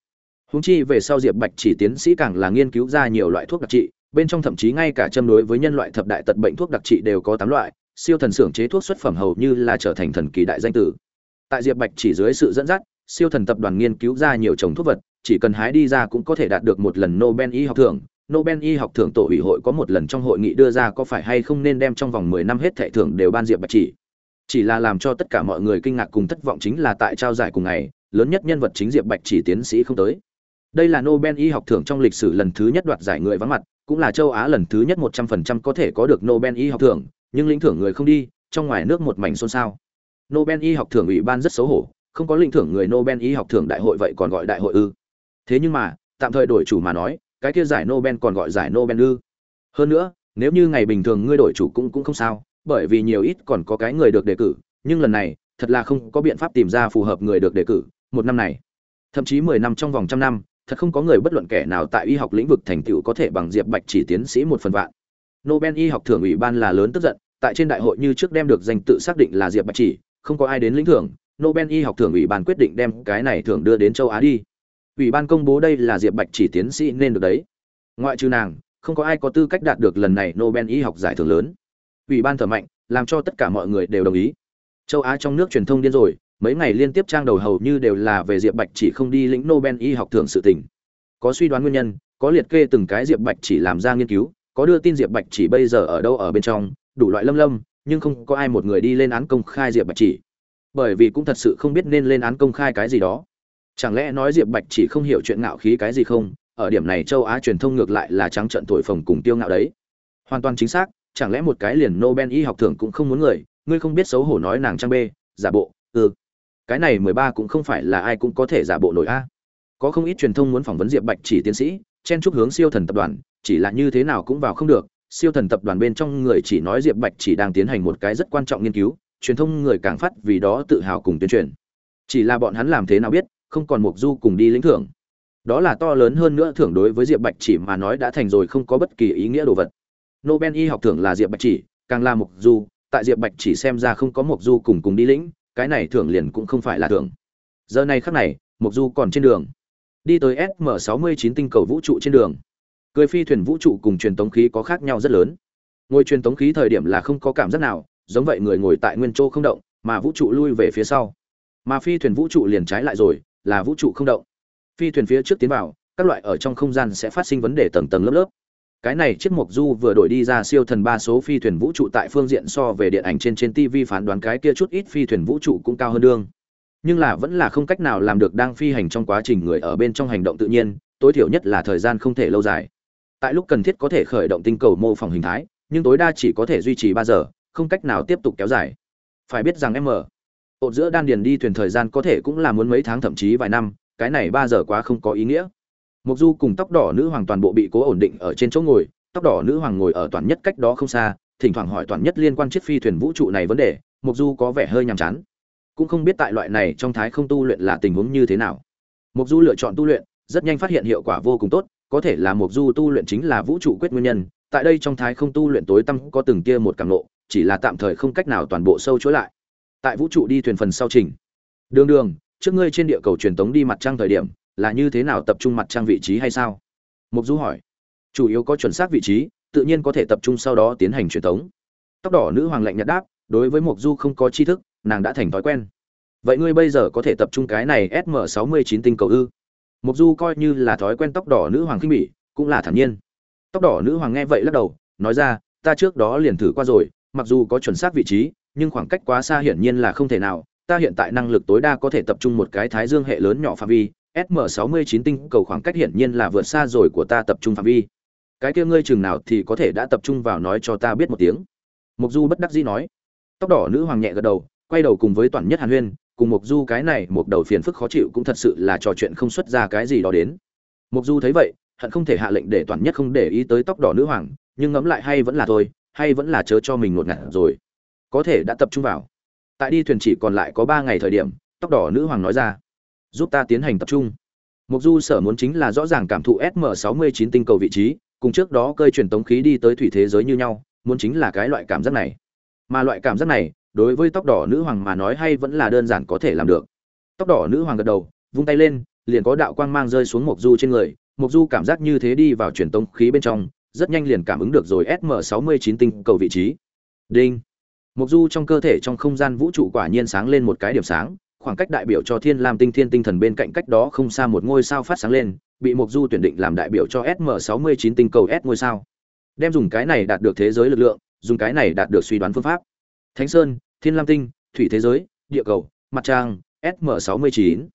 Huống chi về sau diệp bạch chỉ tiến sĩ càng là nghiên cứu ra nhiều loại thuốc đặc trị bên trong thậm chí ngay cả châm đối với nhân loại thập đại tật bệnh thuốc đặc trị đều có tám loại siêu thần xưởng chế thuốc xuất phẩm hầu như là trở thành thần kỳ đại danh tử tại diệp bạch chỉ dưới sự dẫn dắt siêu thần tập đoàn nghiên cứu ra nhiều chồng thuốc vật chỉ cần hái đi ra cũng có thể đạt được một lần Nobel y học thưởng. Nobel y học thưởng tổ ủy hội có một lần trong hội nghị đưa ra có phải hay không nên đem trong vòng 10 năm hết thệ thưởng đều ban diệp bạch chỉ. Chỉ là làm cho tất cả mọi người kinh ngạc cùng thất vọng chính là tại trao giải cùng ngày, lớn nhất nhân vật chính diệp bạch chỉ tiến sĩ không tới. Đây là Nobel y học thưởng trong lịch sử lần thứ nhất đoạt giải người vắng mặt, cũng là châu Á lần thứ nhất 100% có thể có được Nobel y học thưởng, nhưng lĩnh thưởng người không đi, trong ngoài nước một mảnh xôn xao. Nobel y học thưởng ủy ban rất xấu hổ, không có lĩnh thưởng người Nobel y học thưởng đại hội vậy còn gọi đại hội ư? Thế nhưng mà, tạm thời đổi chủ mà nói, cái kia giải Nobel còn gọi giải Nobel ư? Hơn nữa, nếu như ngày bình thường ngươi đổi chủ cũng cũng không sao, bởi vì nhiều ít còn có cái người được đề cử, nhưng lần này, thật là không có biện pháp tìm ra phù hợp người được đề cử, một năm này, thậm chí 10 năm trong vòng trăm năm, thật không có người bất luận kẻ nào tại y học lĩnh vực thành tựu có thể bằng Diệp Bạch chỉ tiến sĩ một phần vạn. Nobel y học thưởng ủy ban là lớn tức giận, tại trên đại hội như trước đem được danh tự xác định là Diệp Bạch chỉ, không có ai đến lĩnh thưởng, Nobel y học thưởng ủy ban quyết định đem cái này thưởng đưa đến châu Á đi. Ủy ban công bố đây là Diệp Bạch chỉ tiến sĩ nên được đấy. Ngoại trừ nàng, không có ai có tư cách đạt được lần này Nobel y học giải thưởng lớn. Ủy ban thở mạnh, làm cho tất cả mọi người đều đồng ý. Châu Á trong nước truyền thông điên rồi, mấy ngày liên tiếp trang đầu hầu như đều là về Diệp Bạch chỉ không đi lĩnh Nobel y học thưởng sự tình. Có suy đoán nguyên nhân, có liệt kê từng cái Diệp Bạch chỉ làm ra nghiên cứu, có đưa tin Diệp Bạch chỉ bây giờ ở đâu ở bên trong, đủ loại lâm lâm, nhưng không có ai một người đi lên án công khai Diệp Bạch chỉ. Bởi vì cũng thật sự không biết nên lên án công khai cái gì đó. Chẳng lẽ nói Diệp Bạch chỉ không hiểu chuyện ngạo khí cái gì không? Ở điểm này châu Á truyền thông ngược lại là trắng trận thổi phồng cùng tiêu ngạo đấy. Hoàn toàn chính xác, chẳng lẽ một cái liền Nobel y học thưởng cũng không muốn người, ngươi không biết xấu hổ nói nàng trang bê, giả bộ, ừ. Cái này mười ba cũng không phải là ai cũng có thể giả bộ nổi a. Có không ít truyền thông muốn phỏng vấn Diệp Bạch chỉ tiến sĩ, chen chúc hướng siêu thần tập đoàn, chỉ là như thế nào cũng vào không được. Siêu thần tập đoàn bên trong người chỉ nói Diệp Bạch chỉ đang tiến hành một cái rất quan trọng nghiên cứu, truyền thông người càng phát vì đó tự hào cùng tuyên truyền. Chỉ là bọn hắn làm thế nào biết, không còn Mục Du cùng đi lĩnh thưởng. Đó là to lớn hơn nữa thưởng đối với Diệp Bạch chỉ mà nói đã thành rồi không có bất kỳ ý nghĩa đồ vật. Nobel y học thưởng là Diệp Bạch chỉ, càng là Mục Du, tại Diệp Bạch chỉ xem ra không có Mục Du cùng cùng đi lĩnh, cái này thưởng liền cũng không phải là thưởng. Giờ này khắc này, Mục Du còn trên đường. Đi tới sm 69 tinh cầu vũ trụ trên đường. Cười phi thuyền vũ trụ cùng truyền tống khí có khác nhau rất lớn. Ngồi truyền tống khí thời điểm là không có cảm giác nào giống vậy người ngồi tại nguyên chỗ không động mà vũ trụ lui về phía sau. Mà phi thuyền vũ trụ liền trái lại rồi là vũ trụ không động. Phi thuyền phía trước tiến vào các loại ở trong không gian sẽ phát sinh vấn đề tầng tầng lớp lớp cái này chiếc mộc du vừa đổi đi ra siêu thần ba số phi thuyền vũ trụ tại phương diện so về điện ảnh trên trên tv phán đoán cái kia chút ít phi thuyền vũ trụ cũng cao hơn đương. Nhưng là vẫn là không cách nào làm được đang phi hành trong quá trình người ở bên trong hành động tự nhiên, tối thiểu nhất là thời gian không thể lâu dài. Tại lúc cần thiết có thể khởi động tinh cầu mô phỏng hình thái, nhưng tối đa chỉ có thể duy trì ba giờ, không cách nào tiếp tục kéo dài. Phải biết rằng m ột giữa đan điền đi thuyền thời gian có thể cũng là muốn mấy tháng thậm chí vài năm, cái này ba giờ quá không có ý nghĩa mục du cùng tóc đỏ nữ hoàng toàn bộ bị cố ổn định ở trên chỗ ngồi, tóc đỏ nữ hoàng ngồi ở toàn nhất cách đó không xa, thỉnh thoảng hỏi toàn nhất liên quan chiếc phi thuyền vũ trụ này vấn đề, mục du có vẻ hơi nhàm chán. Cũng không biết tại loại này trong thái không tu luyện là tình huống như thế nào. Mục du lựa chọn tu luyện, rất nhanh phát hiện hiệu quả vô cùng tốt, có thể là mục du tu luyện chính là vũ trụ quyết nguyên nhân, tại đây trong thái không tu luyện tối tăm có từng kia một cảm nộ chỉ là tạm thời không cách nào toàn bộ sâu chối lại. Tại vũ trụ đi thuyền phần sau trình. Đường đường, trước ngươi trên địa cầu truyền tống đi mặt trăng thời điểm là như thế nào tập trung mặt trăng vị trí hay sao? Mục du hỏi. Chủ yếu có chuẩn xác vị trí, tự nhiên có thể tập trung sau đó tiến hành truyền tống tóc đỏ nữ hoàng lạnh nhạt đáp, đối với mục du không có tri thức, nàng đã thành thói quen. Vậy ngươi bây giờ có thể tập trung cái này sm 69 tinh cầu ư? Mục du coi như là thói quen tóc đỏ nữ hoàng khinh bỉ, cũng là thản nhiên. Tóc đỏ nữ hoàng nghe vậy lắc đầu, nói ra, ta trước đó liền thử qua rồi, mặc dù có chuẩn xác vị trí, nhưng khoảng cách quá xa hiển nhiên là không thể nào. Ta hiện tại năng lực tối đa có thể tập trung một cái thái dương hệ lớn nhỏ phạm vi sm 69 tinh cầu khoảng cách hiển nhiên là vượt xa rồi của ta tập trung phạm vi. Cái kia ngươi chừng nào thì có thể đã tập trung vào nói cho ta biết một tiếng. Mục du bất đắc dĩ nói. Tóc đỏ nữ hoàng nhẹ gật đầu, quay đầu cùng với toàn nhất hàn huyên, cùng mục du cái này một đầu phiền phức khó chịu cũng thật sự là trò chuyện không xuất ra cái gì đó đến. Mục du thấy vậy, hận không thể hạ lệnh để toàn nhất không để ý tới tóc đỏ nữ hoàng, nhưng ngẫm lại hay vẫn là thôi, hay vẫn là chớ cho mình ngột ngạt rồi. Có thể đã tập trung vào. Tại đi thuyền chỉ còn lại có ba ngày thời điểm, tóc đỏ nữ hoàng nói ra giúp ta tiến hành tập trung. Mục du sở muốn chính là rõ ràng cảm thụ sm 69 tinh cầu vị trí, cùng trước đó cơi truyền tống khí đi tới thủy thế giới như nhau, muốn chính là cái loại cảm giác này. Mà loại cảm giác này, đối với tóc đỏ nữ hoàng mà nói hay vẫn là đơn giản có thể làm được. Tóc đỏ nữ hoàng gật đầu, vung tay lên, liền có đạo quang mang rơi xuống mộc du trên người. Mộc du cảm giác như thế đi vào truyền tống khí bên trong, rất nhanh liền cảm ứng được rồi sm 69 tinh cầu vị trí. Đinh. Mộc du trong cơ thể trong không gian vũ trụ quả nhiên sáng lên một cái điểm sáng khoảng cách đại biểu cho Thiên Lam Tinh Thiên Tinh Thần bên cạnh cách đó không xa một ngôi sao phát sáng lên, bị Mộc Du tuyển định làm đại biểu cho SM69 tinh cầu S ngôi sao. Đem dùng cái này đạt được thế giới lực lượng, dùng cái này đạt được suy đoán phương pháp. Thánh Sơn, Thiên Lam Tinh, Thủy thế giới, địa cầu, mặt trăng, SM69.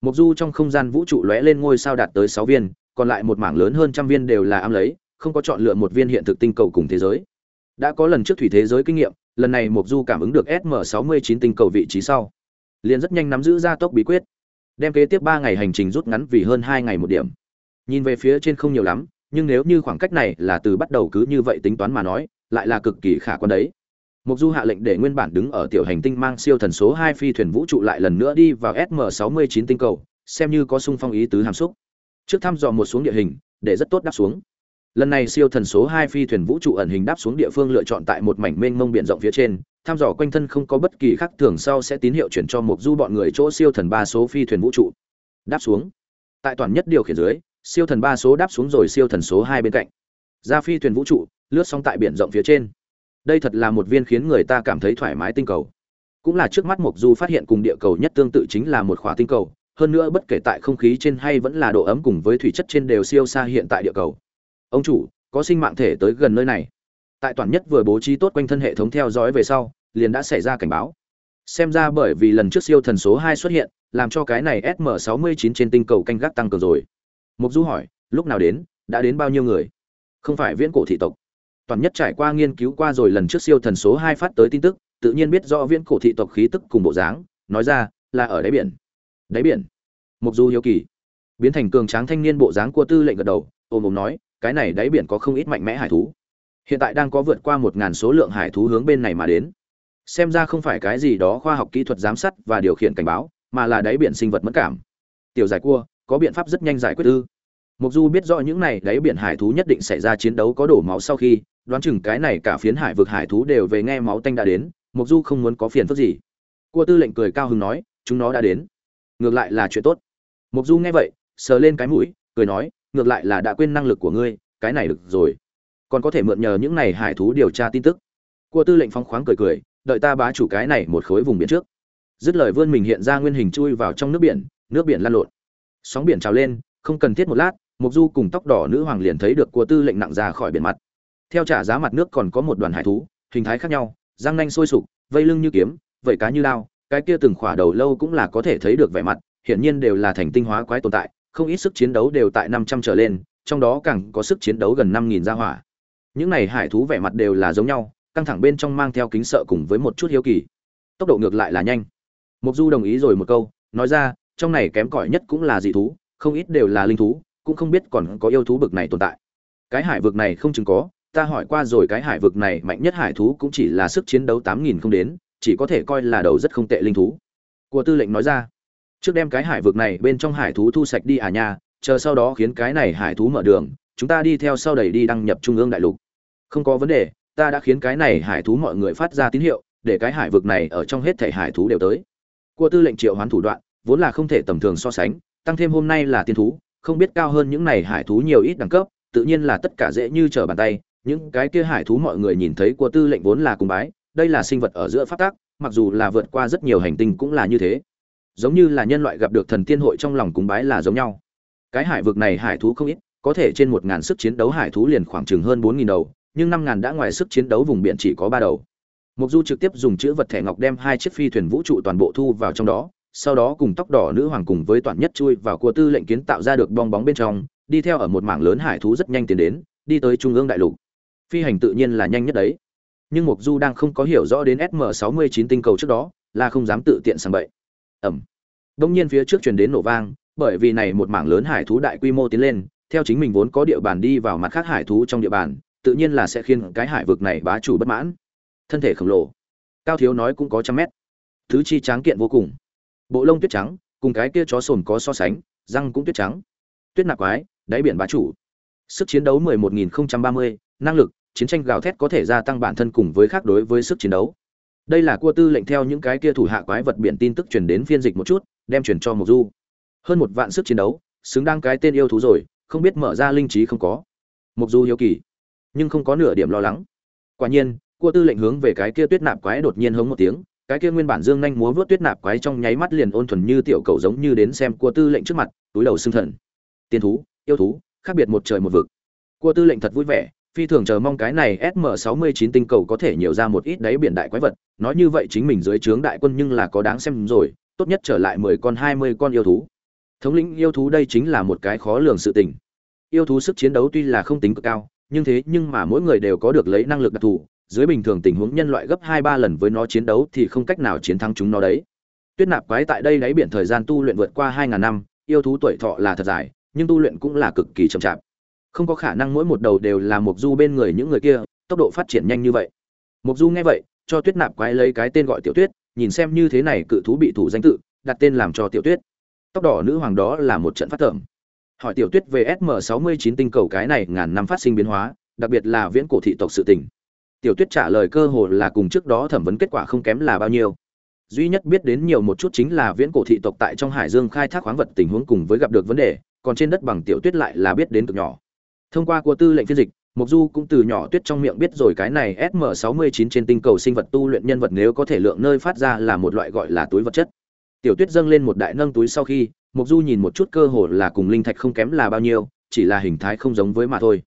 Mộc Du trong không gian vũ trụ lóe lên ngôi sao đạt tới 6 viên, còn lại một mảng lớn hơn trăm viên đều là am lấy, không có chọn lựa một viên hiện thực tinh cầu cùng thế giới. Đã có lần trước thủy thế giới kinh nghiệm, lần này Mộc Du cảm ứng được SM69 tinh cầu vị trí sau, liền rất nhanh nắm giữ ra tốc bí quyết, đem kế tiếp ba ngày hành trình rút ngắn vì hơn hai ngày một điểm. Nhìn về phía trên không nhiều lắm, nhưng nếu như khoảng cách này là từ bắt đầu cứ như vậy tính toán mà nói, lại là cực kỳ khả quan đấy. mục Du hạ lệnh để nguyên bản đứng ở tiểu hành tinh mang siêu thần số hai phi thuyền vũ trụ lại lần nữa đi vào SM69 tinh cầu, xem như có sung phong ý tứ hàm xúc. Trước thăm dò một xuống địa hình, để rất tốt đáp xuống. Lần này siêu thần số hai phi thuyền vũ trụ ẩn hình đáp xuống địa phương lựa chọn tại một mảnh mênh mông biển rộng phía trên, thăm dò quanh thân không có bất kỳ khác thường sau sẽ tín hiệu chuyển cho một Du bọn người chỗ siêu thần ba số phi thuyền vũ trụ. Đáp xuống. Tại toàn nhất điều khiển dưới, siêu thần ba số đáp xuống rồi siêu thần số hai bên cạnh. Ra phi thuyền vũ trụ, lướt xong tại biển rộng phía trên đây thật là một viên khiến người ta cảm thấy thoải mái tinh cầu cũng là trước mắt mộc du phát hiện cùng địa cầu nhất tương tự chính là một khỏa tinh cầu hơn nữa bất kể tại không khí trên hay vẫn là độ ấm cùng với thủy chất trên đều siêu xa hiện tại địa cầu ông chủ có sinh mạng thể tới gần nơi này tại toàn nhất vừa bố trí tốt quanh thân hệ thống theo dõi về sau, liền đã xảy ra cảnh báo. Xem ra bởi vì lần trước siêu thần số hai xuất hiện, làm cho cái này sm 69 trên tinh cầu canh gác tăng cường rồi. Mục du hỏi, lúc nào đến, đã đến bao nhiêu người? Không phải viễn cổ thị tộc. Toàn nhất trải qua nghiên cứu qua rồi lần trước siêu thần số hai phát tới tin tức, tự nhiên biết rõ viễn cổ thị tộc khí tức cùng bộ dáng, nói ra là ở đáy biển. Đáy biển? Mục du hiếu kỳ. Biến thành cường tráng thanh niên bộ dáng của tư lệnh gật đầu ôm ôm nói, cái này đáy biển có không ít mạnh mẽ hải thú hiện tại đang có vượt qua một ngàn số lượng hải thú hướng bên này mà đến. Xem ra không phải cái gì đó khoa học kỹ thuật giám sát và điều khiển cảnh báo, mà là đáy biển sinh vật mất cảm. Tiểu giải cua, có biện pháp rất nhanh giải quyết ư? Mục du biết rõ những này đáy biển hải thú nhất định xảy ra chiến đấu có đổ máu sau khi, đoán chừng cái này cả phiến hải vực hải thú đều về nghe máu tanh đã đến, mục du không muốn có phiền phức gì. Cua tư lệnh cười cao hứng nói, chúng nó đã đến. Ngược lại là chuyện tốt. Mục du nghe vậy, sờ lên cái mũi, cười nói, ngược lại là đã quên năng lực của ngươi, cái này được rồi còn có thể mượn nhờ những này hải thú điều tra tin tức. Cua tư lệnh phong khoáng cười cười, đợi ta bá chủ cái này một khối vùng biển trước. Dứt lời vươn mình hiện ra nguyên hình chui vào trong nước biển nước biển lan lộn. Sóng biển trào lên, không cần thiết một lát, mục du cùng tóc đỏ nữ hoàng liền thấy được cua tư lệnh nặng ra khỏi biển mặt. Theo trả giá mặt nước còn có một đoàn hải thú, hình thái khác nhau, răng nanh sôi sục, vây lưng như kiếm vẩy cá như lao, cái kia từng khỏa đầu lâu cũng là có thể thấy được vẻ mặt, hiển nhiên đều là thành tinh hóa quái tồn tại, không ít sức chiến đấu đều tại năm trăm trở lên, trong đó càng có sức chiến đấu gần năm nghìn gia hỏa những này hải thú vẻ mặt đều là giống nhau, căng thẳng bên trong mang theo kính sợ cùng với một chút hiếu kỳ. Tốc độ ngược lại là nhanh. Mục du đồng ý rồi một câu, nói ra, trong này kém cỏi nhất cũng là dị thú, không ít đều là linh thú, cũng không biết còn có yêu thú bực này tồn tại. Cái hải vực này không chừng có, ta hỏi qua rồi cái hải vực này mạnh nhất hải thú cũng chỉ là sức chiến đấu tám nghìn không đến, chỉ có thể coi là đầu rất không tệ linh thú. Của tư lệnh nói ra, trước đem cái hải vực này bên trong hải thú thu sạch đi à nha, chờ sau đó khiến cái này hải thú mở đường chúng ta đi theo sau đẩy đi đăng nhập trung ương đại lục. Không có vấn đề, ta đã khiến cái này hải thú mọi người phát ra tín hiệu, để cái hải vực này ở trong hết thể hải thú đều tới. Cua tư lệnh triệu hoán thủ đoạn, vốn là không thể tầm thường so sánh, tăng thêm hôm nay là tiên thú, không biết cao hơn những này hải thú nhiều ít đẳng cấp, tự nhiên là tất cả dễ như trở bàn tay. Những cái kia hải thú mọi người nhìn thấy của tư lệnh vốn là cùng bái, đây là sinh vật ở giữa phát tác mặc dù là vượt qua rất nhiều hành tinh cũng là như thế. Giống như là nhân loại gặp được thần tiên hội trong lòng cúng bái là giống nhau. Cái hải vực này hải thú không ít có thể trên một ngàn sức chiến đấu hải thú liền khoảng chừng hơn bốn nghìn đầu, nhưng năm ngàn đã ngoài sức chiến đấu vùng biển chỉ có ba đầu. Mục du trực tiếp dùng chữ vật thẻ ngọc đem hai chiếc phi thuyền vũ trụ toàn bộ thu vào trong đó, sau đó cùng tóc đỏ nữ hoàng cùng với toàn nhất chui vào cua tư lệnh kiến tạo ra được bong bóng bên trong, đi theo ở một mảng lớn hải thú rất nhanh tiến đến, đi tới trung ương đại lục. Phi hành tự nhiên là nhanh nhất đấy. Nhưng mục du đang không có hiểu rõ đến sm 69 tinh cầu trước đó, là không dám tự tiện sang bậy. Ẩm. Đông nhiên phía trước truyền đến nổ vang, bởi vì này một mảng lớn hải thú đại quy mô tiến lên theo chính mình vốn có địa bàn đi vào mặt khác hải thú trong địa bàn tự nhiên là sẽ khiến cái hải vực này bá chủ bất mãn. Thân thể khổng lồ cao thiếu nói cũng có trăm mét. Thứ chi tráng kiện vô cùng. Bộ lông tuyết trắng cùng cái kia chó sồn có so sánh răng cũng tuyết trắng. Tuyết nạc quái đáy biển bá chủ. Sức chiến đấu 11.030, năng lực chiến tranh gào thét có thể gia tăng bản thân cùng với khác đối với sức chiến đấu. Đây là cua tư lệnh theo những cái kia thủ hạ quái vật biển tin tức truyền đến phiên dịch một chút đem truyền cho mục du. Hơn một vạn sức chiến đấu xứng đáng cái tên yêu thú rồi không biết mở ra linh trí không có. Mục du hiếu kỳ, nhưng không có nửa điểm lo lắng. Quả nhiên, cua tư lệnh hướng về cái kia tuyết nạp quái đột nhiên hống một tiếng, cái kia nguyên bản dương nhanh múa vớt tuyết nạp quái trong nháy mắt liền ôn thuần như tiểu cầu giống như đến xem cua tư lệnh trước mặt, túi đầu xương thần. Tiên thú, yêu thú, khác biệt một trời một vực. Cua tư lệnh thật vui vẻ, phi thường chờ mong cái này sm 69 tinh cầu có thể nhiều ra một ít đáy biển đại quái vật. Nói như vậy chính mình dưới trướng đại quân nhưng là có đáng xem rồi, tốt nhất trở lại 10 con 20 con yêu thú thống lĩnh yêu thú đây chính là một cái khó lường sự tình. Yêu thú sức chiến đấu tuy là không tính cực cao, nhưng thế nhưng mà mỗi người đều có được lấy năng lực đặc thù, dưới bình thường tình huống nhân loại gấp hai ba lần với nó chiến đấu thì không cách nào chiến thắng chúng nó đấy. Tuyết nạp quái tại đây đáy biển thời gian tu luyện vượt qua hai ngàn năm, yêu thú tuổi thọ là thật dài, nhưng tu luyện cũng là cực kỳ chậm chạp. Không có khả năng mỗi một đầu đều là mục du bên người những người kia, tốc độ phát triển nhanh như vậy. Mục du nghe vậy, cho tuyết nạp quái lấy cái tên gọi tiểu tuyết, nhìn xem như thế này cự thú bị thủ danh tự, đặt tên làm cho tiểu tuyết tóc đỏ nữ hoàng đó là một trận phát tởm. Hỏi tiểu tuyết về sm 69 tinh cầu cái này ngàn năm phát sinh biến hóa, đặc biệt là viễn cổ thị tộc sự tình. Tiểu tuyết trả lời cơ hồ là cùng trước đó thẩm vấn kết quả không kém là bao nhiêu. Duy nhất biết đến nhiều một chút chính là viễn cổ thị tộc tại trong hải dương khai thác khoáng vật tình huống cùng với gặp được vấn đề, còn trên đất bằng tiểu tuyết lại là biết đến cực nhỏ. Thông qua của tư lệnh phiên dịch mục du cũng từ nhỏ tuyết trong miệng biết rồi cái này sm 69 trên tinh cầu sinh vật tu luyện nhân vật nếu có thể lượng nơi phát ra là một loại gọi là túi vật chất tiểu tuyết dâng lên một đại nâng túi sau khi, Mộc du nhìn một chút cơ hồ là cùng linh thạch không kém là bao nhiêu, chỉ là hình thái không giống với mà thôi.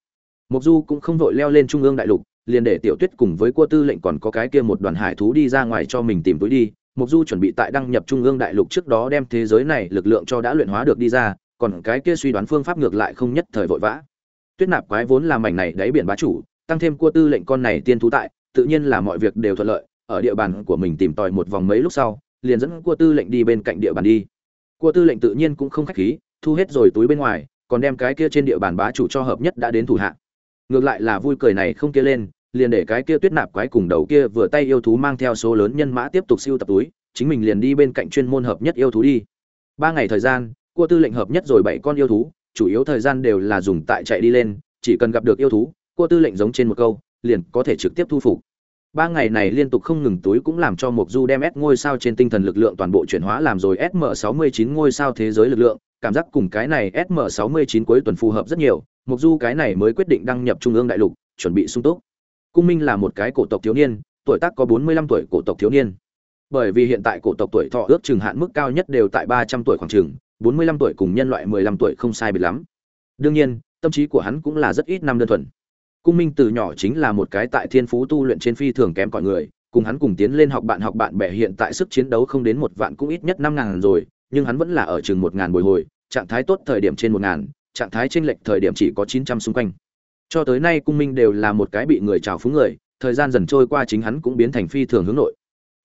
Mộc du cũng không vội leo lên trung ương đại lục, liền để tiểu tuyết cùng với cua tư lệnh còn có cái kia một đoàn hải thú đi ra ngoài cho mình tìm túi đi. Mộc du chuẩn bị tại đăng nhập trung ương đại lục trước đó đem thế giới này lực lượng cho đã luyện hóa được đi ra, còn cái kia suy đoán phương pháp ngược lại không nhất thời vội vã. Tuyết nạp quái vốn là mảnh này đáy biển bá chủ, tăng thêm cua tư lệnh con này tiên thú tại, tự nhiên là mọi việc đều thuận lợi, ở địa bàn của mình tìm tòi một vòng mấy lúc sau liền dẫn cua tư lệnh đi bên cạnh địa bàn đi. Cua tư lệnh tự nhiên cũng không khách khí, thu hết rồi túi bên ngoài, còn đem cái kia trên địa bàn bá chủ cho hợp nhất đã đến thủ hạ. Ngược lại là vui cười này không kia lên, liền để cái kia tuyết nạp quái cùng đầu kia vừa tay yêu thú mang theo số lớn nhân mã tiếp tục siêu tập túi, chính mình liền đi bên cạnh chuyên môn hợp nhất yêu thú đi. Ba ngày thời gian, cua tư lệnh hợp nhất rồi bảy con yêu thú, chủ yếu thời gian đều là dùng tại chạy đi lên, chỉ cần gặp được yêu thú, cua tư lệnh giống trên một câu, liền có thể trực tiếp thu phục ba ngày này liên tục không ngừng túi cũng làm cho mục du đem s ngôi sao trên tinh thần lực lượng toàn bộ chuyển hóa làm rồi sm 69 ngôi sao thế giới lực lượng. Cảm giác cùng cái này sm 69 cuối tuần phù hợp rất nhiều. Mục du cái này mới quyết định đăng nhập trung ương đại lục, chuẩn bị sung túc. Cung minh là một cái cổ tộc thiếu niên, tuổi tác có 45 tuổi cổ tộc thiếu niên. Bởi vì hiện tại cổ tộc tuổi thọ ước chừng hạn mức cao nhất đều tại 300 tuổi khoảng chừng 45 tuổi cùng nhân loại 15 tuổi không sai biệt lắm. Đương nhiên, tâm trí của hắn cũng là rất ít năm đơn thuần cung minh từ nhỏ chính là một cái tại thiên phú tu luyện trên phi thường kém cỏi người, cùng hắn cùng tiến lên học bạn học bạn bè hiện tại sức chiến đấu không đến một vạn cũng ít nhất năm ngàn rồi, nhưng hắn vẫn là ở chừng một ngàn bồi hồi, trạng thái tốt thời điểm trên một ngàn, trạng thái chênh lệch thời điểm chỉ có chín trăm xung quanh. Cho tới nay cung minh đều là một cái bị người trào phúng người, thời gian dần trôi qua chính hắn cũng biến thành phi thường hướng nội.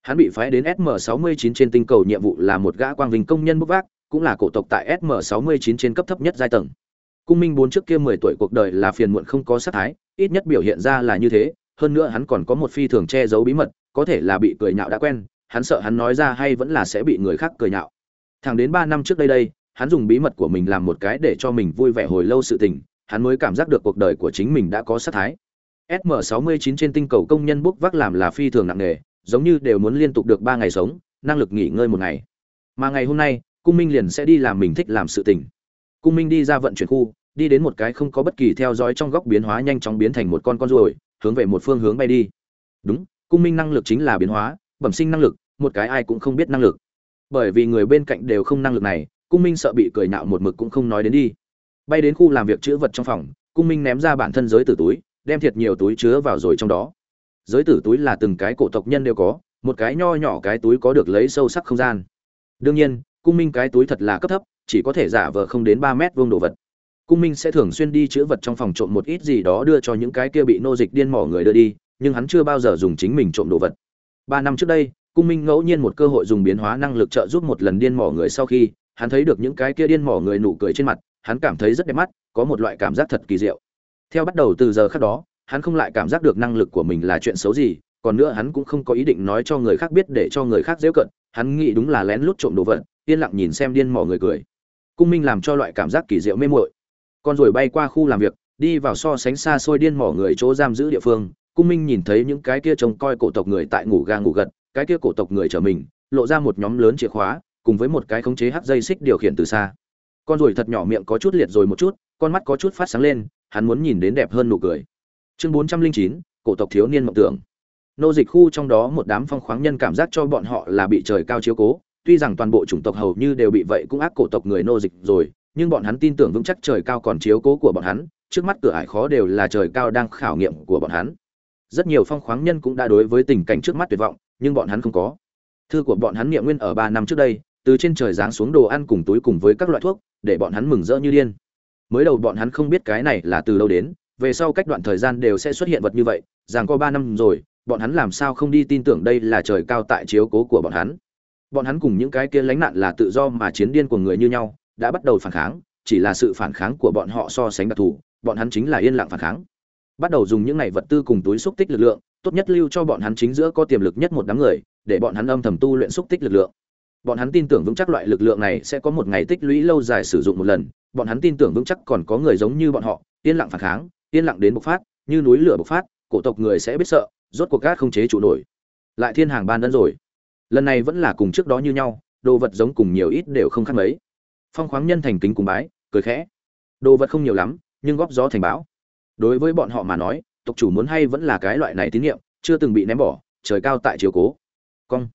Hắn bị phái đến sm 69 trên tinh cầu nhiệm vụ là một gã quang vinh công nhân bốc vác, cũng là cổ tộc tại sm 69 trên cấp thấp nhất giai tầng. Cung minh bốn trước kia mười tuổi cuộc đời là phiền muộn không có sát thái ít nhất biểu hiện ra là như thế, hơn nữa hắn còn có một phi thường che giấu bí mật, có thể là bị cười nhạo đã quen, hắn sợ hắn nói ra hay vẫn là sẽ bị người khác cười nhạo. Thẳng đến ba năm trước đây đây, hắn dùng bí mật của mình làm một cái để cho mình vui vẻ hồi lâu sự tình, hắn mới cảm giác được cuộc đời của chính mình đã có sát thái. Sm 69 trên tinh cầu công nhân bốc vác làm là phi thường nặng nề, giống như đều muốn liên tục được ba ngày sống, năng lực nghỉ ngơi một ngày. Mà ngày hôm nay, cung minh liền sẽ đi làm mình thích làm sự tình. Cung minh đi ra vận chuyển khu đi đến một cái không có bất kỳ theo dõi trong góc biến hóa nhanh chóng biến thành một con con ruồi, hướng về một phương hướng bay đi. Đúng, cung minh năng lực chính là biến hóa, bẩm sinh năng lực, một cái ai cũng không biết năng lực. Bởi vì người bên cạnh đều không năng lực này, cung minh sợ bị cười nhạo một mực cũng không nói đến đi. Bay đến khu làm việc chữ vật trong phòng, cung minh ném ra bản thân giới tử túi, đem thiệt nhiều túi chứa vào rồi trong đó. Giới tử túi là từng cái cổ tộc nhân đều có, một cái nho nhỏ cái túi có được lấy sâu sắc không gian. Đương nhiên, cung minh cái túi thật là cấp thấp, chỉ có thể giả vờ không đến ba mét vuông đồ vật cung minh sẽ thường xuyên đi chữa vật trong phòng trộm một ít gì đó đưa cho những cái kia bị nô dịch điên mỏ người đưa đi, nhưng hắn chưa bao giờ dùng chính mình trộm đồ vật. Ba năm trước đây, cung minh ngẫu nhiên một cơ hội dùng biến hóa năng lực trợ giúp một lần điên mỏ người sau khi, hắn thấy được những cái kia điên mỏ người nụ cười trên mặt, hắn cảm thấy rất đẹp mắt, có một loại cảm giác thật kỳ diệu. Theo bắt đầu từ giờ khác đó, hắn không lại cảm giác được năng lực của mình là chuyện xấu gì, còn nữa hắn cũng không có ý định nói cho người khác biết để cho người khác dễ cận, hắn nghĩ đúng là lén lút trộm đồ vật, yên lặng nhìn xem điên mỏ người cười. Cung minh làm cho loại cảm giác kỳ diệu mê muội con rồi bay qua khu làm việc, đi vào so sánh xa xôi điên mỏ người chỗ giam giữ địa phương, cung minh nhìn thấy những cái kia trông coi cổ tộc người tại ngủ ga ngủ gật, cái kia cổ tộc người trở mình, lộ ra một nhóm lớn chìa khóa, cùng với một cái khống chế hắt dây xích điều khiển từ xa. Con ruồi thật nhỏ miệng có chút liệt rồi một chút, con mắt có chút phát sáng lên, hắn muốn nhìn đến đẹp hơn nụ cười. Chương bốn trăm linh chín, cổ tộc thiếu niên mộng tưởng. Nô dịch khu trong đó một đám phong khoáng nhân cảm giác cho bọn họ là bị trời cao chiếu cố, tuy rằng toàn bộ chủng tộc hầu như đều bị vậy cũng ác cổ tộc người nô dịch rồi nhưng bọn hắn tin tưởng vững chắc trời cao còn chiếu cố của bọn hắn, trước mắt cửa ải khó đều là trời cao đang khảo nghiệm của bọn hắn. Rất nhiều phong khoáng nhân cũng đã đối với tình cảnh trước mắt tuyệt vọng, nhưng bọn hắn không có. Thư của bọn hắn niệm nguyên ở ba năm trước đây, từ trên trời giáng xuống đồ ăn cùng túi cùng với các loại thuốc, để bọn hắn mừng rỡ như điên. Mới đầu bọn hắn không biết cái này là từ đâu đến, về sau cách đoạn thời gian đều sẽ xuất hiện vật như vậy, rằng có ba năm rồi, bọn hắn làm sao không đi tin tưởng đây là trời cao tại chiếu cố của bọn hắn. Bọn hắn cùng những cái kia lánh nạn là tự do mà chiến điên của người như nhau đã bắt đầu phản kháng, chỉ là sự phản kháng của bọn họ so sánh đặc thù, bọn hắn chính là yên lặng phản kháng. Bắt đầu dùng những này vật tư cùng túi xúc tích lực lượng, tốt nhất lưu cho bọn hắn chính giữa có tiềm lực nhất một đám người, để bọn hắn âm thầm tu luyện xúc tích lực lượng. Bọn hắn tin tưởng vững chắc loại lực lượng này sẽ có một ngày tích lũy lâu dài sử dụng một lần, bọn hắn tin tưởng vững chắc còn có người giống như bọn họ, yên lặng phản kháng, yên lặng đến bộc phát, như núi lửa bộc phát, cổ tộc người sẽ biết sợ, rốt cuộc cát không chế trụ nổi. Lại thiên hàng ban đơn rồi. Lần này vẫn là cùng trước đó như nhau, đồ vật giống cùng nhiều ít đều không khác mấy phong khoáng nhân thành kính cùng bái, cười khẽ. Đồ vật không nhiều lắm, nhưng góp gió thành bão. Đối với bọn họ mà nói, tộc chủ muốn hay vẫn là cái loại này tín nhiệm chưa từng bị ném bỏ, trời cao tại chiều cố. Cong.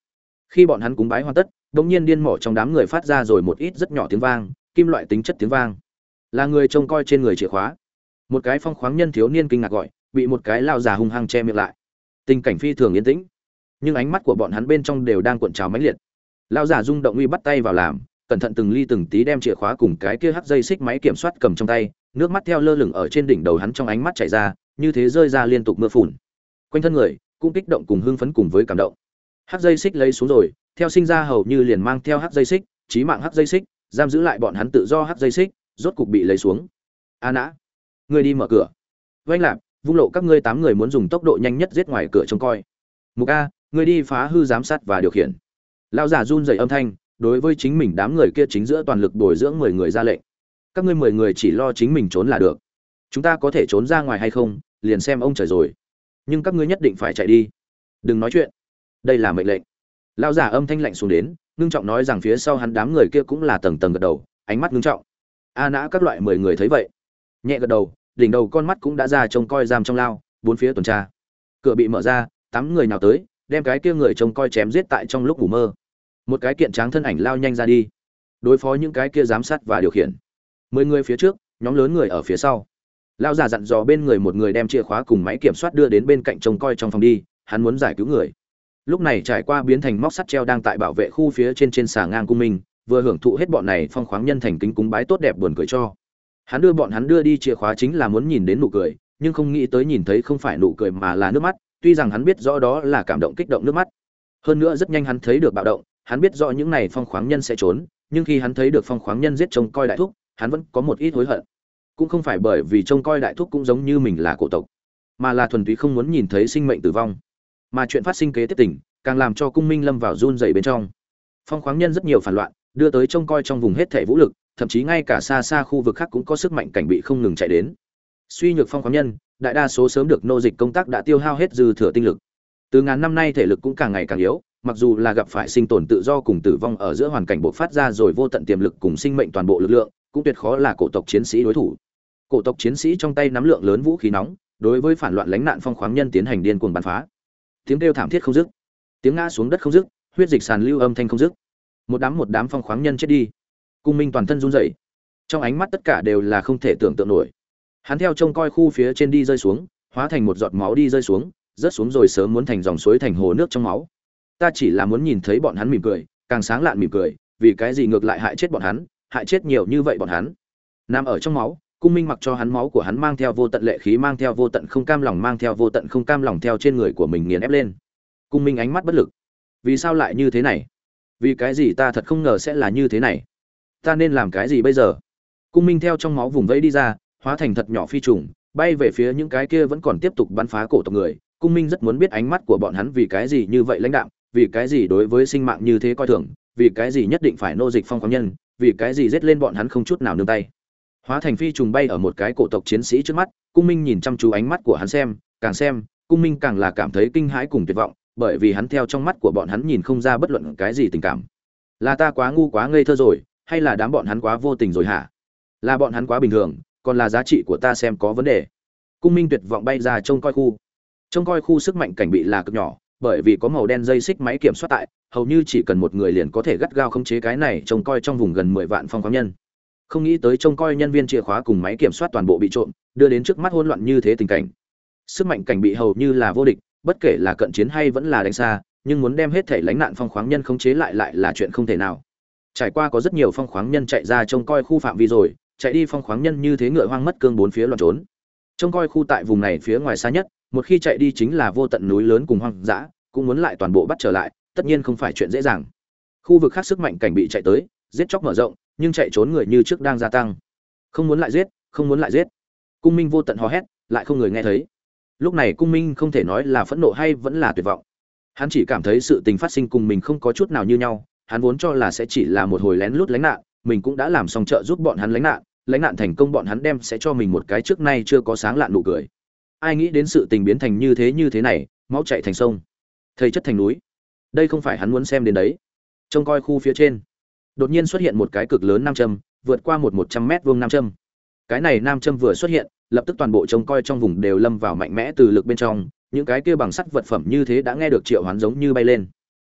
Khi bọn hắn cúng bái hoàn tất đột nhiên điên mỏ trong đám người phát ra rồi một ít rất nhỏ tiếng vang, kim loại tính chất tiếng vang. Là người trông coi trên người chìa khóa. Một cái phong khoáng nhân thiếu niên kinh ngạc gọi, bị một cái lao già hung hăng che miệng lại. Tình cảnh phi thường yên tĩnh, nhưng ánh mắt của bọn hắn bên trong đều đang cuộn trào mãnh liệt. Lao già rung động uy bắt tay vào làm cẩn thận từng ly từng tí đem chìa khóa cùng cái kia hắt dây xích máy kiểm soát cầm trong tay, nước mắt theo lơ lửng ở trên đỉnh đầu hắn trong ánh mắt chảy ra, như thế rơi ra liên tục mưa phùn. Quanh thân người cũng kích động cùng hưng phấn cùng với cảm động. Hắt dây xích lấy xuống rồi, theo sinh ra hầu như liền mang theo hắt dây xích trí mạng hắt dây xích, giam giữ lại bọn hắn tự do hắt dây xích, rốt cục bị lấy xuống. A nã người đi mở cửa. Vanh lạp, vung lộ các ngươi tám người muốn dùng tốc độ nhanh nhất giết ngoài cửa trông coi. Mục a người đi phá hư giám sát và điều khiển. Lão giả run dày âm thanh đối với chính mình đám người kia chính giữa toàn lực bồi dưỡng mười người ra lệnh. Các ngươi mười người chỉ lo chính mình trốn là được. Chúng ta có thể trốn ra ngoài hay không, liền xem ông trời rồi. Nhưng các ngươi nhất định phải chạy đi. Đừng nói chuyện. Đây là mệnh lệnh. Lão giả âm thanh lạnh xuống đến, ngưng trọng nói rằng phía sau hắn đám người kia cũng là tầng tầng gật đầu, ánh mắt ngưng trọng. A nã các loại mười người thấy vậy, nhẹ gật đầu, đỉnh đầu con mắt cũng đã ra trông coi giam trong lao, bốn phía tuần tra. Cửa bị mở ra, tám người nào tới, đem cái kia người trông coi chém giết tại trong lúc ngủ mơ một cái kiện tráng thân ảnh lao nhanh ra đi, đối phó những cái kia giám sát và điều khiển. Mười người phía trước, nhóm lớn người ở phía sau. Lao già dặn dò bên người một người đem chìa khóa cùng máy kiểm soát đưa đến bên cạnh trông coi trong phòng đi, hắn muốn giải cứu người. Lúc này trải qua biến thành móc sắt treo đang tại bảo vệ khu phía trên trên xà ngang cung minh vừa hưởng thụ hết bọn này phong khoáng nhân thành kính cúng bái tốt đẹp buồn cười cho. Hắn đưa bọn hắn đưa đi chìa khóa chính là muốn nhìn đến nụ cười, nhưng không nghĩ tới nhìn thấy không phải nụ cười mà là nước mắt, tuy rằng hắn biết rõ đó là cảm động kích động nước mắt. Hơn nữa rất nhanh hắn thấy được bạo động hắn biết rõ những này phong khoáng nhân sẽ trốn, nhưng khi hắn thấy được phong khoáng nhân giết trông coi đại thúc, hắn vẫn có một ít hối hận. Cũng không phải bởi vì trông coi đại thúc cũng giống như mình là cổ tộc, mà là thuần túy không muốn nhìn thấy sinh mệnh tử vong. Mà chuyện phát sinh kế tiếp tỉnh càng làm cho cung minh lâm vào run dày bên trong. Phong khoáng nhân rất nhiều phản loạn, đưa tới trông coi trong vùng hết thể vũ lực, thậm chí ngay cả xa xa khu vực khác cũng có sức mạnh cảnh bị không ngừng chạy đến. Suy nhược phong khoáng nhân, đại đa số sớm được nô dịch công tác đã tiêu hao hết dư thừa tinh lực. Từ ngàn năm nay thể lực cũng càng ngày càng yếu mặc dù là gặp phải sinh tồn tự do cùng tử vong ở giữa hoàn cảnh bộc phát ra rồi vô tận tiềm lực cùng sinh mệnh toàn bộ lực lượng, cũng tuyệt khó là cổ tộc chiến sĩ đối thủ. Cổ tộc chiến sĩ trong tay nắm lượng lớn vũ khí nóng, đối với phản loạn lánh nạn phong khoáng nhân tiến hành điên cuồng bắn phá. Tiếng kêu thảm thiết không dứt, tiếng ngã xuống đất không dứt, huyết dịch sàn lưu âm thanh không dứt. Một đám một đám phong khoáng nhân chết đi, cung minh toàn thân run rẩy. Trong ánh mắt tất cả đều là không thể tưởng tượng nổi. Hắn theo trông coi khu phía trên đi rơi xuống, hóa thành một giọt máu đi rơi xuống, rớt xuống rồi sớm muốn thành dòng suối thành hồ nước trong máu ta chỉ là muốn nhìn thấy bọn hắn mỉm cười, càng sáng lạn mỉm cười, vì cái gì ngược lại hại chết bọn hắn, hại chết nhiều như vậy bọn hắn. Nằm ở trong máu, cung minh mặc cho hắn máu của hắn mang theo vô tận lệ khí, mang theo vô tận không cam lòng, mang theo vô tận không cam lòng theo trên người của mình nghiền ép lên. Cung minh ánh mắt bất lực. Vì sao lại như thế này? Vì cái gì ta thật không ngờ sẽ là như thế này? Ta nên làm cái gì bây giờ? Cung minh theo trong máu vùng vẫy đi ra, hóa thành thật nhỏ phi trùng, bay về phía những cái kia vẫn còn tiếp tục bắn phá cổ tộc người. Cung minh rất muốn biết ánh mắt của bọn hắn vì cái gì như vậy lãnh đạo vì cái gì đối với sinh mạng như thế coi thường, vì cái gì nhất định phải nô dịch phong khoáng nhân, vì cái gì giết lên bọn hắn không chút nào nương tay. Hóa thành phi trùng bay ở một cái cổ tộc chiến sĩ trước mắt, cung minh nhìn chăm chú ánh mắt của hắn xem, càng xem, cung minh càng là cảm thấy kinh hãi cùng tuyệt vọng, bởi vì hắn theo trong mắt của bọn hắn nhìn không ra bất luận cái gì tình cảm. Là ta quá ngu quá ngây thơ rồi, hay là đám bọn hắn quá vô tình rồi hả? Là bọn hắn quá bình thường, còn là giá trị của ta xem có vấn đề. Cung minh tuyệt vọng bay ra trông coi khu. Trông coi khu sức mạnh cảnh bị là cực nhỏ bởi vì có màu đen dây xích máy kiểm soát tại, hầu như chỉ cần một người liền có thể gắt gao khống chế cái này trông coi trong vùng gần mười vạn phong khoáng nhân. Không nghĩ tới trông coi nhân viên chìa khóa cùng máy kiểm soát toàn bộ bị trộm, đưa đến trước mắt hỗn loạn như thế tình cảnh. Sức mạnh cảnh bị hầu như là vô địch, bất kể là cận chiến hay vẫn là đánh xa, nhưng muốn đem hết thể lánh nạn phong khoáng nhân khống chế lại lại là chuyện không thể nào. Trải qua có rất nhiều phong khoáng nhân chạy ra trông coi khu phạm vi rồi, chạy đi phong khoáng nhân như thế ngựa hoang mất cương bốn phía loạn trốn. Trông coi khu tại vùng này phía ngoài xa nhất một khi chạy đi chính là vô tận núi lớn cùng hoang dã, cũng muốn lại toàn bộ bắt trở lại, tất nhiên không phải chuyện dễ dàng. Khu vực khác sức mạnh cảnh bị chạy tới, giết chóc mở rộng, nhưng chạy trốn người như trước đang gia tăng. Không muốn lại giết, không muốn lại giết. Cung minh vô tận hò hét, lại không người nghe thấy. Lúc này cung minh không thể nói là phẫn nộ hay vẫn là tuyệt vọng. Hắn chỉ cảm thấy sự tình phát sinh cùng mình không có chút nào như nhau, hắn vốn cho là sẽ chỉ là một hồi lén lút lánh nạn, mình cũng đã làm xong trợ giúp bọn hắn lánh nạn lánh nạn thành công bọn hắn đem sẽ cho mình một cái trước nay chưa có sáng lạn nụ cười ai nghĩ đến sự tình biến thành như thế như thế này, máu chạy thành sông. Thầy chất thành núi. Đây không phải hắn muốn xem đến đấy. Trông coi khu phía trên. Đột nhiên xuất hiện một cái cực lớn nam châm, vượt qua một một trăm mét vuông nam châm. Cái này nam châm vừa xuất hiện, lập tức toàn bộ trông coi trong vùng đều lâm vào mạnh mẽ từ lực bên trong, những cái kia bằng sắt vật phẩm như thế đã nghe được triệu hoán giống như bay lên.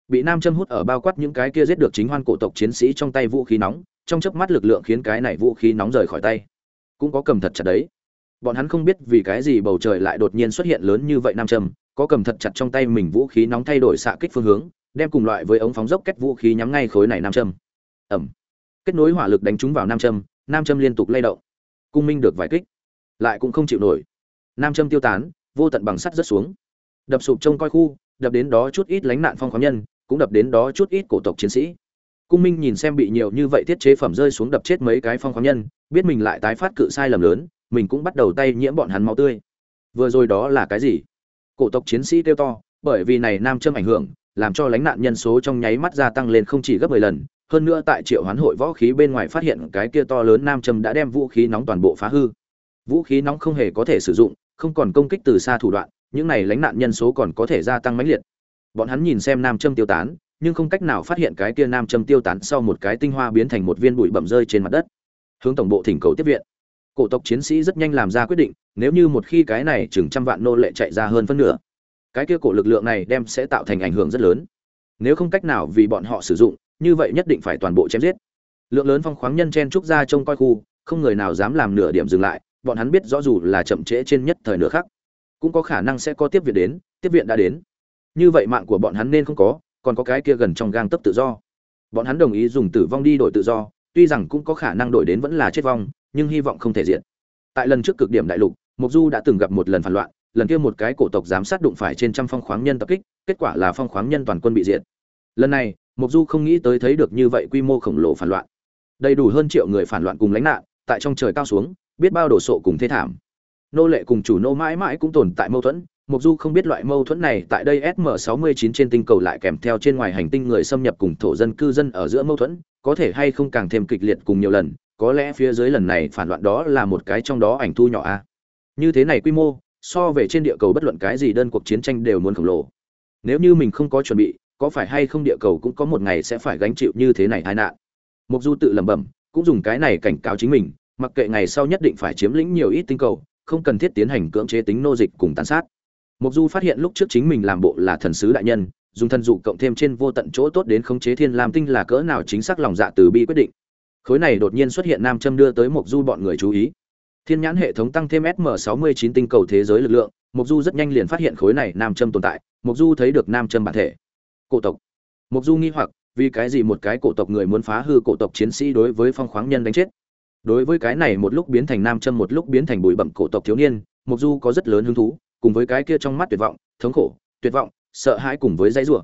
Bị nam châm hút ở bao quát những cái kia giết được chính hoan cổ tộc chiến sĩ trong tay vũ khí nóng, trong chớp mắt lực lượng khiến cái này vũ khí nóng rời khỏi tay. Cũng có cầm thật chặt đấy bọn hắn không biết vì cái gì bầu trời lại đột nhiên xuất hiện lớn như vậy nam châm, có cầm thật chặt trong tay mình vũ khí nóng thay đổi xạ kích phương hướng, đem cùng loại với ống phóng dốc kết vũ khí nhắm ngay khối này nam châm. Ẩm kết nối hỏa lực đánh trúng vào nam châm nam châm liên tục lay động. Cung minh được vài kích, lại cũng không chịu nổi. Nam châm tiêu tán, vô tận bằng sắt rất xuống. Đập sụp trông coi khu, đập đến đó chút ít lánh nạn phong khoáng nhân, cũng đập đến đó chút ít cổ tộc chiến sĩ. Cung minh nhìn xem bị nhiều như vậy thiết chế phẩm rơi xuống đập chết mấy cái phong khoáng nhân, biết mình lại tái phát cự sai lầm lớn mình cũng bắt đầu tay nhiễm bọn hắn máu tươi. Vừa rồi đó là cái gì? Cổ tộc chiến sĩ kêu to, bởi vì này nam châm ảnh hưởng, làm cho lánh nạn nhân số trong nháy mắt gia tăng lên không chỉ gấp 10 lần, hơn nữa tại triệu hoán hội võ khí bên ngoài phát hiện cái kia to lớn nam châm đã đem vũ khí nóng toàn bộ phá hư. Vũ khí nóng không hề có thể sử dụng, không còn công kích từ xa thủ đoạn, những này lánh nạn nhân số còn có thể gia tăng mãnh liệt. Bọn hắn nhìn xem nam châm tiêu tán, nhưng không cách nào phát hiện cái kia nam châm tiêu tán sau một cái tinh hoa biến thành một viên bụi bẩm rơi trên mặt đất. Hướng tổng bộ thỉnh cầu tiếp viện cổ tộc chiến sĩ rất nhanh làm ra quyết định, nếu như một khi cái này chừng trăm vạn nô lệ chạy ra hơn phân nửa, cái kia cổ lực lượng này đem sẽ tạo thành ảnh hưởng rất lớn. Nếu không cách nào vì bọn họ sử dụng, như vậy nhất định phải toàn bộ chém giết. Lượng lớn phong khoáng nhân chen trúc ra trông coi khu, không người nào dám làm nửa điểm dừng lại, bọn hắn biết rõ dù là chậm trễ trên nhất thời nửa khắc, cũng có khả năng sẽ có tiếp viện đến, tiếp viện đã đến. Như vậy mạng của bọn hắn nên không có, còn có cái kia gần trong gang tấp tự do. Bọn hắn đồng ý dùng tử vong đi đổi tự do, tuy rằng cũng có khả năng đổi đến vẫn là chết vong nhưng hy vọng không thể diện tại lần trước cực điểm đại lục mục du đã từng gặp một lần phản loạn lần kia một cái cổ tộc giám sát đụng phải trên trăm phong khoáng nhân tập kích kết quả là phong khoáng nhân toàn quân bị diệt. Lần này mục du không nghĩ tới thấy được như vậy quy mô khổng lồ phản loạn. Đầy đủ hơn triệu người phản loạn cùng lãnh nạn tại trong trời cao xuống biết bao đổ sộ cùng thế thảm. Nô lệ cùng chủ nô mãi mãi cũng tồn tại mâu thuẫn Mộc Du không biết loại mâu thuẫn này tại đây SM69 trên tinh cầu lại kèm theo trên ngoài hành tinh người xâm nhập cùng thổ dân cư dân ở giữa mâu thuẫn, có thể hay không càng thêm kịch liệt cùng nhiều lần, có lẽ phía dưới lần này phản loạn đó là một cái trong đó ảnh thu nhỏ a. Như thế này quy mô, so về trên địa cầu bất luận cái gì đơn cuộc chiến tranh đều muốn khổng lồ. Nếu như mình không có chuẩn bị, có phải hay không địa cầu cũng có một ngày sẽ phải gánh chịu như thế này tai nạn. mục Du tự lẩm bẩm, cũng dùng cái này cảnh cáo chính mình, mặc kệ ngày sau nhất định phải chiếm lĩnh nhiều ít tinh cầu, không cần thiết tiến hành cưỡng chế tính nô dịch cùng tàn sát. mục Du phát hiện lúc trước chính mình làm bộ là thần sứ đại nhân, dùng thần dụ cộng thêm trên vô tận chỗ tốt đến khống chế Thiên Lam tinh là cỡ nào chính xác lòng dạ từ bi quyết định. Khối này đột nhiên xuất hiện nam châm đưa tới Mộc Du bọn người chú ý. Thiên nhãn hệ thống tăng thêm SM69 tinh cầu thế giới lực lượng, Mộc Du rất nhanh liền phát hiện khối này nam châm tồn tại, Mộc Du thấy được nam châm bản thể. Cổ tộc. Mộc Du nghi hoặc, vì cái gì một cái cổ tộc người muốn phá hư cổ tộc chiến sĩ đối với phong khoáng nhân đánh chết? Đối với cái này một lúc biến thành nam châm một lúc biến thành bụi bẩm cổ tộc thiếu niên, Mộc Du có rất lớn hứng thú, cùng với cái kia trong mắt tuyệt vọng thống khổ tuyệt vọng sợ hãi cùng với dãy rủa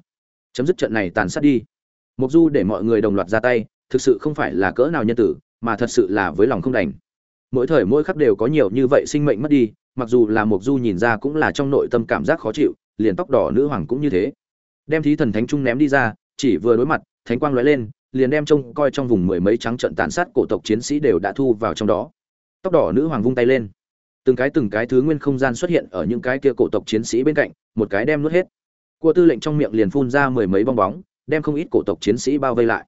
chấm dứt trận này tàn sát đi mục du để mọi người đồng loạt ra tay thực sự không phải là cỡ nào nhân tử, mà thật sự là với lòng không đành. Mỗi thời mỗi khắc đều có nhiều như vậy sinh mệnh mất đi, mặc dù là mục du nhìn ra cũng là trong nội tâm cảm giác khó chịu, liền tóc đỏ nữ hoàng cũng như thế. Đem thí thần thánh trung ném đi ra, chỉ vừa đối mặt, thánh quang lóe lên, liền đem trông coi trong vùng mười mấy trắng trận tàn sát cổ tộc chiến sĩ đều đã thu vào trong đó. Tóc đỏ nữ hoàng vung tay lên. Từng cái từng cái thứ nguyên không gian xuất hiện ở những cái kia cổ tộc chiến sĩ bên cạnh, một cái đem nuốt hết. Cua tư lệnh trong miệng liền phun ra mười mấy bong bóng, đem không ít cổ tộc chiến sĩ bao vây lại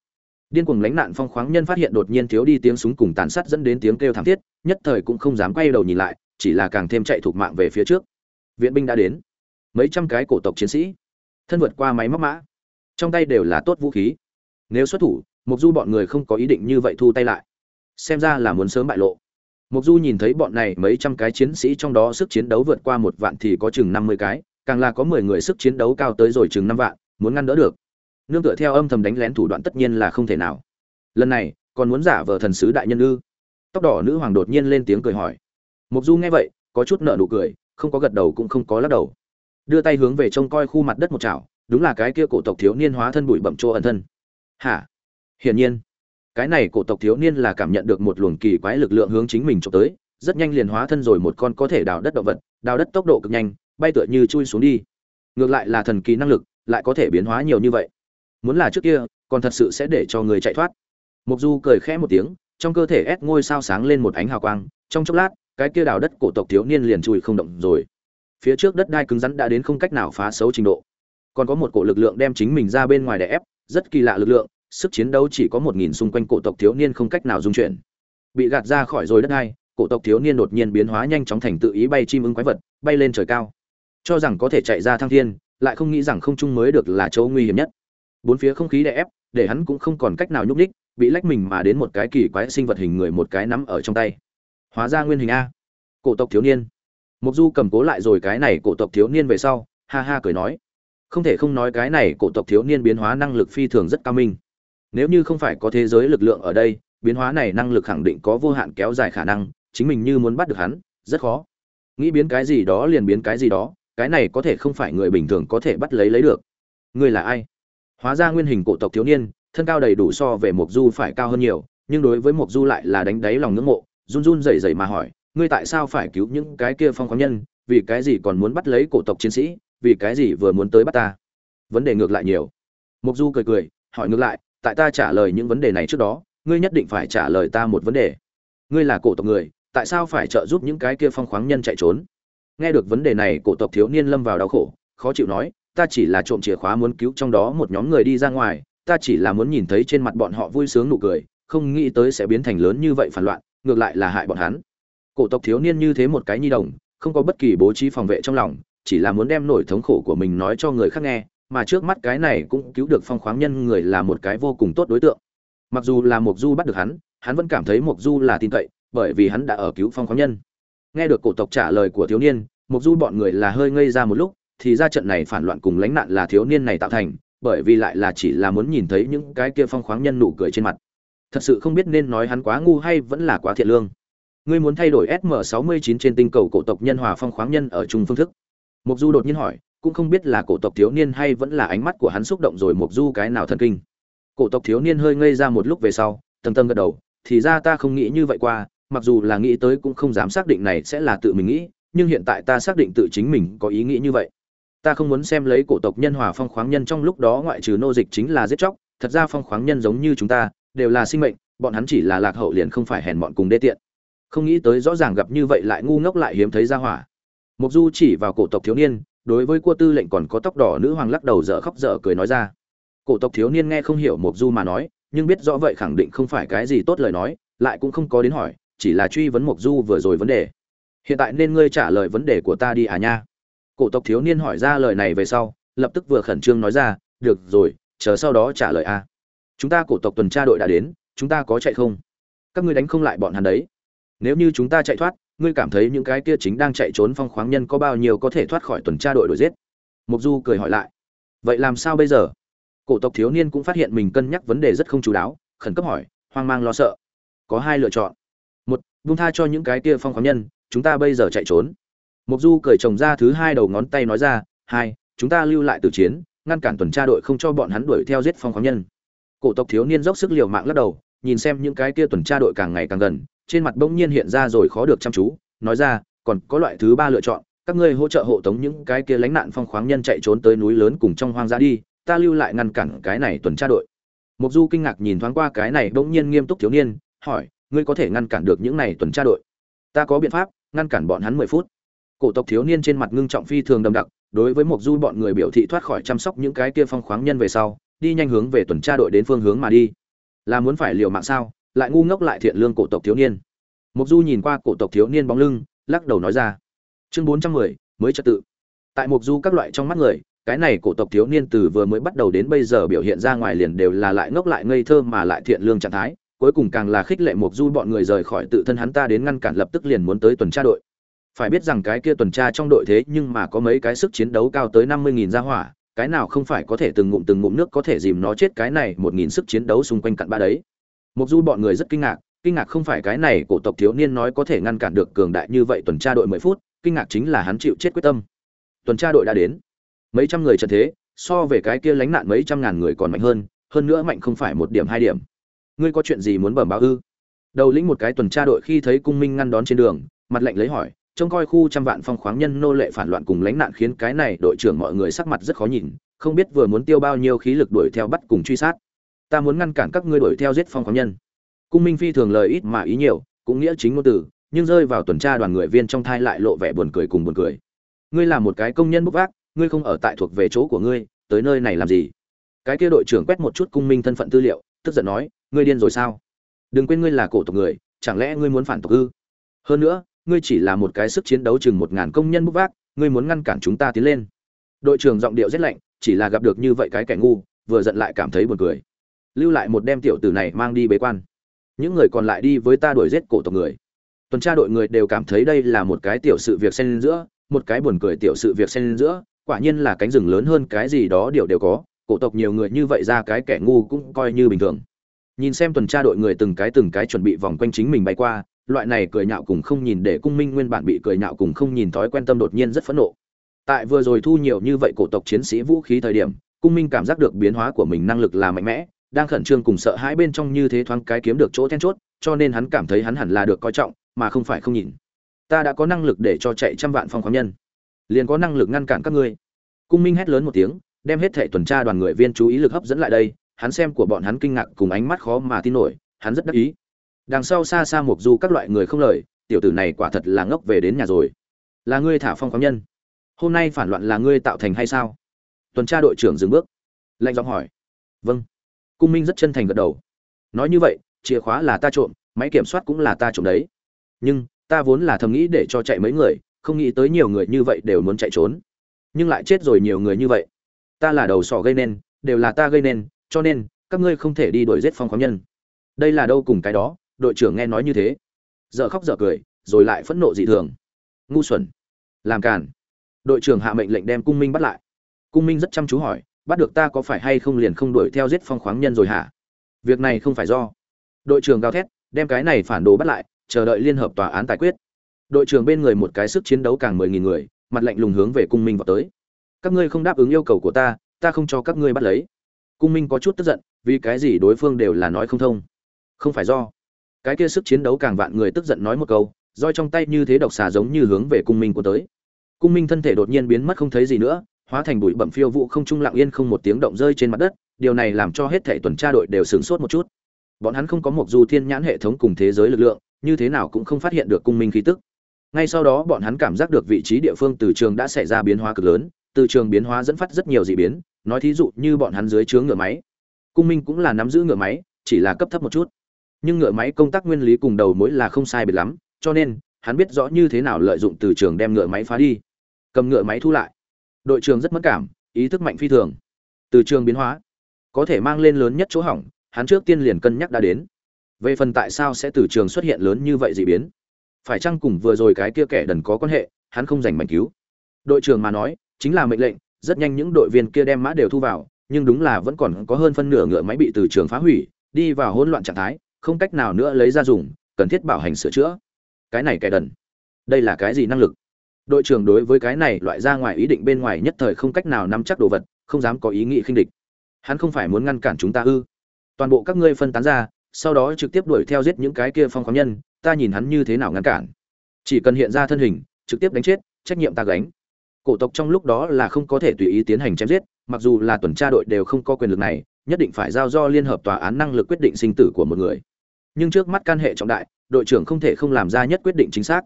điên cuồng lánh nạn phong khoáng nhân phát hiện đột nhiên thiếu đi tiếng súng cùng tàn sát dẫn đến tiếng kêu thảm thiết, nhất thời cũng không dám quay đầu nhìn lại, chỉ là càng thêm chạy thục mạng về phía trước. Viện binh đã đến. Mấy trăm cái cổ tộc chiến sĩ. Thân vượt qua máy móc mã. Trong tay đều là tốt vũ khí. Nếu xuất thủ mục du bọn người không có ý định như vậy thu tay lại. Xem ra là muốn sớm bại lộ. Mục du nhìn thấy bọn này mấy trăm cái chiến sĩ trong đó sức chiến đấu vượt qua một vạn thì có chừng năm mươi cái, càng là có mười người sức chiến đấu cao tới rồi chừng năm vạn, muốn ngăn đỡ được nương tựa theo âm thầm đánh lén thủ đoạn tất nhiên là không thể nào. Lần này, còn muốn giả vờ thần sứ đại nhân ư? Tóc đỏ nữ hoàng đột nhiên lên tiếng cười hỏi. Mục du nghe vậy, có chút nợ nụ cười, không có gật đầu cũng không có lắc đầu. Đưa tay hướng về trông coi khu mặt đất một chảo, đúng là cái kia cổ tộc thiếu niên hóa thân bụi bẩm chỗ ẩn thân. Hả? Hiển nhiên, cái này cổ tộc thiếu niên là cảm nhận được một luồng kỳ quái lực lượng hướng chính mình trộm tới, rất nhanh liền hóa thân rồi một con có thể đào đất động vật, đào đất tốc độ cực nhanh, bay tựa như chui xuống đi. Ngược lại là thần kỳ năng lực, lại có thể biến hóa nhiều như vậy muốn là trước kia, còn thật sự sẽ để cho người chạy thoát. Mục du cười khẽ một tiếng, trong cơ thể ép ngôi sao sáng lên một ánh hào quang, trong chốc lát, cái kia đào đất cổ tộc thiếu niên liền chùi không động rồi. Phía trước đất đai cứng rắn đã đến không cách nào phá xấu trình độ. Còn có một cổ lực lượng đem chính mình ra bên ngoài để ép, rất kỳ lạ lực lượng, sức chiến đấu chỉ có một nghìn xung quanh cổ tộc thiếu niên không cách nào dung chuyển. Bị gạt ra khỏi rồi đất đai, cổ tộc thiếu niên đột nhiên biến hóa nhanh chóng thành tự ý bay chim ưng quái vật, bay lên trời cao. Cho rằng có thể chạy ra thăng thiên, lại không nghĩ rằng không trung mới được là chỗ nguy hiểm nhất bốn phía không khí đè ép, để hắn cũng không còn cách nào nhúc nhích, bị lách mình mà đến một cái kỳ quái sinh vật hình người một cái nắm ở trong tay. Hóa ra nguyên hình a. Cổ tộc thiếu niên. Mục du cầm cố lại rồi cái này cổ tộc thiếu niên về sau, ha ha cười nói. Không thể không nói cái này cổ tộc thiếu niên biến hóa năng lực phi thường rất cao minh. Nếu như không phải có thế giới lực lượng ở đây, biến hóa này năng lực khẳng định có vô hạn kéo dài khả năng, chính mình như muốn bắt được hắn, rất khó. Nghĩ biến cái gì đó liền biến cái gì đó, cái này có thể không phải người bình thường có thể bắt lấy lấy được. Ngươi là ai? Hóa ra nguyên hình cổ tộc thiếu niên, thân cao đầy đủ so về mục du phải cao hơn nhiều, nhưng đối với mục du lại là đánh đáy lòng ngưỡng mộ, run run rẩy rẩy mà hỏi, ngươi tại sao phải cứu những cái kia phong khoáng nhân? Vì cái gì còn muốn bắt lấy cổ tộc chiến sĩ? Vì cái gì vừa muốn tới bắt ta? Vấn đề ngược lại nhiều. Mục du cười cười, hỏi ngược lại, tại ta trả lời những vấn đề này trước đó, ngươi nhất định phải trả lời ta một vấn đề. Ngươi là cổ tộc người, tại sao phải trợ giúp những cái kia phong khoáng nhân chạy trốn? Nghe được vấn đề này, cổ tộc thiếu niên lâm vào đau khổ, khó chịu nói ta chỉ là trộm chìa khóa muốn cứu trong đó một nhóm người đi ra ngoài, ta chỉ là muốn nhìn thấy trên mặt bọn họ vui sướng nụ cười, không nghĩ tới sẽ biến thành lớn như vậy phản loạn, ngược lại là hại bọn hắn. Cổ tộc thiếu niên như thế một cái nhi đồng, không có bất kỳ bố trí phòng vệ trong lòng, chỉ là muốn đem nỗi thống khổ của mình nói cho người khác nghe, mà trước mắt cái này cũng cứu được phong khoáng nhân người là một cái vô cùng tốt đối tượng. Mặc dù là Mộc du bắt được hắn hắn vẫn cảm thấy Mộc du là tin cậy, bởi vì hắn đã ở cứu phong khoáng nhân. Nghe được cổ tộc trả lời của thiếu niên, Mộc du bọn người là hơi ngây ra một lúc thì ra trận này phản loạn cùng lãnh nạn là thiếu niên này tạo thành, bởi vì lại là chỉ là muốn nhìn thấy những cái kia phong khoáng nhân nụ cười trên mặt. Thật sự không biết nên nói hắn quá ngu hay vẫn là quá thiện lương. Ngươi muốn thay đổi sm 69 trên tinh cầu cổ tộc nhân hòa phong khoáng nhân ở chung phương thức. Mục du đột nhiên hỏi, cũng không biết là cổ tộc thiếu niên hay vẫn là ánh mắt của hắn xúc động rồi mục du cái nào thần kinh. Cổ tộc thiếu niên hơi ngây ra một lúc về sau, tầng tầng gật đầu, thì ra ta không nghĩ như vậy qua, mặc dù là nghĩ tới cũng không dám xác định này sẽ là tự mình nghĩ, nhưng hiện tại ta xác định tự chính mình có ý nghĩ như vậy ta không muốn xem lấy cổ tộc nhân hòa phong khoáng nhân trong lúc đó ngoại trừ nô dịch chính là giết chóc, thật ra phong khoáng nhân giống như chúng ta, đều là sinh mệnh, bọn hắn chỉ là lạc hậu liền không phải hèn bọn cùng đê tiện. Không nghĩ tới rõ ràng gặp như vậy lại ngu ngốc lại hiếm thấy ra hỏa. Mục du chỉ vào cổ tộc thiếu niên, đối với cua tư lệnh còn có tóc đỏ nữ hoàng lắc đầu dở khóc dở cười nói ra. Cổ tộc thiếu niên nghe không hiểu mục du mà nói, nhưng biết rõ vậy khẳng định không phải cái gì tốt lời nói, lại cũng không có đến hỏi, chỉ là truy vấn mục du vừa rồi vấn đề. Hiện tại nên ngươi trả lời vấn đề của ta đi à nha cổ tộc thiếu niên hỏi ra lời này về sau, lập tức vừa khẩn trương nói ra, được rồi, chờ sau đó trả lời a. Chúng ta cổ tộc tuần tra đội đã đến, chúng ta có chạy không? Các ngươi đánh không lại bọn hắn đấy. Nếu như chúng ta chạy thoát, ngươi cảm thấy những cái kia chính đang chạy trốn phong khoáng nhân có bao nhiêu có thể thoát khỏi tuần tra đội đuổi giết? Mục du cười hỏi lại. Vậy làm sao bây giờ? Cổ tộc thiếu niên cũng phát hiện mình cân nhắc vấn đề rất không chú đáo, khẩn cấp hỏi, hoang mang lo sợ. Có hai lựa chọn. Một, buông tha cho những cái kia phong khoáng nhân, chúng ta bây giờ chạy trốn mục du cười trồng ra thứ hai đầu ngón tay nói ra, hai, chúng ta lưu lại từ chiến, ngăn cản tuần tra đội không cho bọn hắn đuổi theo giết phong khoáng nhân. Cổ tộc thiếu niên dốc sức liều mạng lắc đầu, nhìn xem những cái kia tuần tra đội càng ngày càng gần, trên mặt bỗng nhiên hiện ra rồi khó được chăm chú, nói ra, còn có loại thứ ba lựa chọn, các ngươi hỗ trợ hộ tống những cái kia lánh nạn phong khoáng nhân chạy trốn tới núi lớn cùng trong hoang dã đi, ta lưu lại ngăn cản cái này tuần tra đội. Mục du kinh ngạc nhìn thoáng qua cái này bỗng nhiên nghiêm túc thiếu niên, hỏi, ngươi có thể ngăn cản được những này tuần tra đội? Ta có biện pháp, ngăn cản bọn hắn mười phút cổ tộc thiếu niên trên mặt ngưng trọng phi thường đậm đặc, đối với mục du bọn người biểu thị thoát khỏi chăm sóc những cái kia phong khoáng nhân về sau, đi nhanh hướng về tuần tra đội đến phương hướng mà đi. Là muốn phải liều mạng sao? Lại ngu ngốc lại thiện lương cổ tộc thiếu niên. Mục du nhìn qua cổ tộc thiếu niên bóng lưng, lắc đầu nói ra. Chương bốn trăm mười, mới trật tự. Tại mục du các loại trong mắt người, cái này cổ tộc thiếu niên từ vừa mới bắt đầu đến bây giờ biểu hiện ra ngoài liền đều là lại ngốc lại ngây thơ mà lại thiện lương trạng thái, cuối cùng càng là khích lệ mục du bọn người rời khỏi tự thân hắn ta đến ngăn cản lập tức liền muốn tới tuần tra đội phải biết rằng cái kia tuần tra trong đội thế nhưng mà có mấy cái sức chiến đấu cao tới năm mươi nghìn gia hỏa, cái nào không phải có thể từng ngụm từng ngụm nước có thể dìm nó chết cái này một nghìn sức chiến đấu xung quanh cặn ba đấy. Mục du bọn người rất kinh ngạc kinh ngạc không phải cái này cổ tộc thiếu niên nói có thể ngăn cản được cường đại như vậy tuần tra đội mười phút, kinh ngạc chính là hắn chịu chết quyết tâm. Tuần tra đội đã đến. Mấy trăm người trận thế, so về cái kia lánh nạn mấy trăm ngàn người còn mạnh hơn hơn nữa mạnh không phải một điểm hai điểm. Ngươi có chuyện gì muốn bẩm báo ư? Đầu lĩnh một cái tuần tra đội khi thấy cung minh ngăn đón trên đường, mặt lạnh lấy hỏi trông coi khu trăm vạn phong khoáng nhân nô lệ phản loạn cùng lánh nạn khiến cái này đội trưởng mọi người sắc mặt rất khó nhìn, không biết vừa muốn tiêu bao nhiêu khí lực đuổi theo bắt cùng truy sát. Ta muốn ngăn cản các ngươi đuổi theo giết phong khoáng nhân. Cung minh phi thường lời ít mà ý nhiều, cũng nghĩa chính ngôn từ, nhưng rơi vào tuần tra đoàn người viên trong thai lại lộ vẻ buồn cười cùng buồn cười. Ngươi là một cái công nhân bốc vác, ngươi không ở tại thuộc về chỗ của ngươi, tới nơi này làm gì? Cái kia đội trưởng quét một chút cung minh thân phận tư liệu, tức giận nói, ngươi điên rồi sao? Đừng quên ngươi là cổ tộc người, chẳng lẽ ngươi muốn phản tộc ư? Hơn nữa ngươi chỉ là một cái sức chiến đấu chừng một ngàn công nhân bốc vác, ngươi muốn ngăn cản chúng ta tiến lên. Đội trưởng giọng điệu rét lạnh, chỉ là gặp được như vậy cái kẻ ngu, vừa giận lại cảm thấy buồn cười. Lưu lại một đem tiểu tử này mang đi bế quan. Những người còn lại đi với ta đuổi giết cổ tộc người. Tuần tra đội người đều cảm thấy đây là một cái tiểu sự việc xen giữa, một cái buồn cười tiểu sự việc xen giữa, quả nhiên là cánh rừng lớn hơn cái gì đó điều đều có, cổ tộc nhiều người như vậy ra cái kẻ ngu cũng coi như bình thường. Nhìn xem tuần tra đội người từng cái từng cái chuẩn bị vòng quanh chính mình bay qua loại này cười nhạo cùng không nhìn để cung minh nguyên bản bị cười nhạo cùng không nhìn thói quen tâm đột nhiên rất phẫn nộ. Tại vừa rồi thu nhiều như vậy cổ tộc chiến sĩ vũ khí thời điểm, cung minh cảm giác được biến hóa của mình năng lực là mạnh mẽ, đang khẩn trương cùng sợ hãi bên trong như thế thoáng cái kiếm được chỗ then chốt, cho nên hắn cảm thấy hắn hẳn là được coi trọng, mà không phải không nhìn. Ta đã có năng lực để cho chạy trăm vạn phong khoáng nhân, liền có năng lực ngăn cản các ngươi. Cung minh hét lớn một tiếng, đem hết thệ tuần tra đoàn người viên chú ý lực hấp dẫn lại đây, hắn xem của bọn hắn kinh ngạc cùng ánh mắt khó mà tin nổi, hắn rất đắc ý đằng sau xa xa mục du các loại người không lời, tiểu tử này quả thật là ngốc về đến nhà rồi. Là ngươi thả phong phóng nhân. Hôm nay phản loạn là ngươi tạo thành hay sao? Tuần tra đội trưởng dừng bước. Lạnh giọng hỏi. Vâng. Cung minh rất chân thành gật đầu. Nói như vậy, chìa khóa là ta trộm, máy kiểm soát cũng là ta trộm đấy. Nhưng, ta vốn là thầm nghĩ để cho chạy mấy người, không nghĩ tới nhiều người như vậy đều muốn chạy trốn. Nhưng lại chết rồi nhiều người như vậy. Ta là đầu sỏ gây nên, đều là ta gây nên, cho nên, các ngươi không thể đi đuổi giết phong khoáng nhân. Đây là đâu cùng cái đó đội trưởng nghe nói như thế. Dợ khóc dợ cười, rồi lại phẫn nộ dị thường. Ngu xuẩn. Làm càn. Đội trưởng hạ mệnh lệnh đem cung minh bắt lại. Cung minh rất chăm chú hỏi, bắt được ta có phải hay không liền không đuổi theo giết phong khoáng nhân rồi hả? Việc này không phải do. Đội trưởng gào thét, đem cái này phản đồ bắt lại, chờ đợi liên hợp tòa án tài quyết. Đội trưởng bên người một cái sức chiến đấu càng mười nghìn người, mặt lạnh lùng hướng về cung minh vào tới. Các ngươi không đáp ứng yêu cầu của ta ta không cho các ngươi bắt lấy. Cung minh có chút tức giận, vì cái gì đối phương đều là nói không thông? Không phải do cái kia sức chiến đấu càng vạn người tức giận nói một câu, roi trong tay như thế độc xà giống như hướng về cung minh của tới. Cung minh thân thể đột nhiên biến mất không thấy gì nữa, hóa thành bụi bẩm phiêu vụ không trung lặng yên không một tiếng động rơi trên mặt đất, điều này làm cho hết thể tuần tra đội đều sửng sốt một chút. Bọn hắn không có một du thiên nhãn hệ thống cùng thế giới lực lượng, như thế nào cũng không phát hiện được cung minh khí tức. Ngay sau đó bọn hắn cảm giác được vị trí địa phương từ trường đã xảy ra biến hóa cực lớn, từ trường biến hóa dẫn phát rất nhiều dị biến, nói thí dụ như bọn hắn dưới chướng ngựa máy. Cung minh cũng là nắm giữ ngựa máy, chỉ là cấp thấp một chút nhưng ngựa máy công tác nguyên lý cùng đầu mối là không sai biệt lắm, cho nên, hắn biết rõ như thế nào lợi dụng từ trường đem ngựa máy phá đi. Cầm ngựa máy thu lại. Đội trưởng rất mất cảm, ý thức mạnh phi thường. Từ trường biến hóa, có thể mang lên lớn nhất chỗ hỏng, hắn trước tiên liền cân nhắc đã đến. Về phần tại sao sẽ từ trường xuất hiện lớn như vậy dị biến? Phải chăng cùng vừa rồi cái kia kẻ đần có quan hệ, hắn không dành mảnh cứu? Đội trưởng mà nói, chính là mệnh lệnh, rất nhanh những đội viên kia đem mã đều thu vào, nhưng đúng là vẫn còn có hơn phân nửa ngựa máy bị từ trường phá hủy, đi vào hỗn loạn trạng thái không cách nào nữa lấy ra dùng, cần thiết bảo hành sửa chữa. Cái này kẻ đần. Đây là cái gì năng lực? Đội trưởng đối với cái này loại ra ngoài ý định bên ngoài nhất thời không cách nào nắm chắc đồ vật, không dám có ý nghĩ khinh địch. Hắn không phải muốn ngăn cản chúng ta ư? Toàn bộ các ngươi phân tán ra, sau đó trực tiếp đuổi theo giết những cái kia phong khoáng nhân, ta nhìn hắn như thế nào ngăn cản. Chỉ cần hiện ra thân hình, trực tiếp đánh chết, trách nhiệm ta gánh. Cổ tộc trong lúc đó là không có thể tùy ý tiến hành chém giết, mặc dù là tuần tra đội đều không có quyền lực này nhất định phải giao do liên hợp tòa án năng lực quyết định sinh tử của một người. Nhưng trước mắt can hệ trọng đại, đội trưởng không thể không làm ra nhất quyết định chính xác.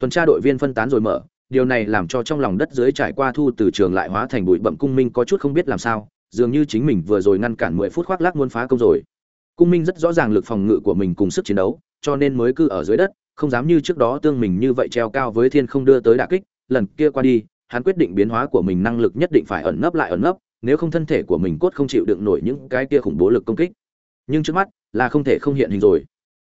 Tuần tra đội viên phân tán rồi mở, điều này làm cho trong lòng đất dưới trải qua thu từ trường lại hóa thành bụi bậm cung minh có chút không biết làm sao, dường như chính mình vừa rồi ngăn cản mười phút khoác lác muốn phá công rồi. Cung minh rất rõ ràng lực phòng ngự của mình cùng sức chiến đấu, cho nên mới cư ở dưới đất, không dám như trước đó tương mình như vậy treo cao với thiên không đưa tới đả kích, lần kia qua đi, hắn quyết định biến hóa của mình năng lực nhất định phải ẩn nấp lại ẩn nấp nếu không thân thể của mình cốt không chịu đựng nổi những cái kia khủng bố lực công kích. Nhưng trước mắt là không thể không hiện hình rồi.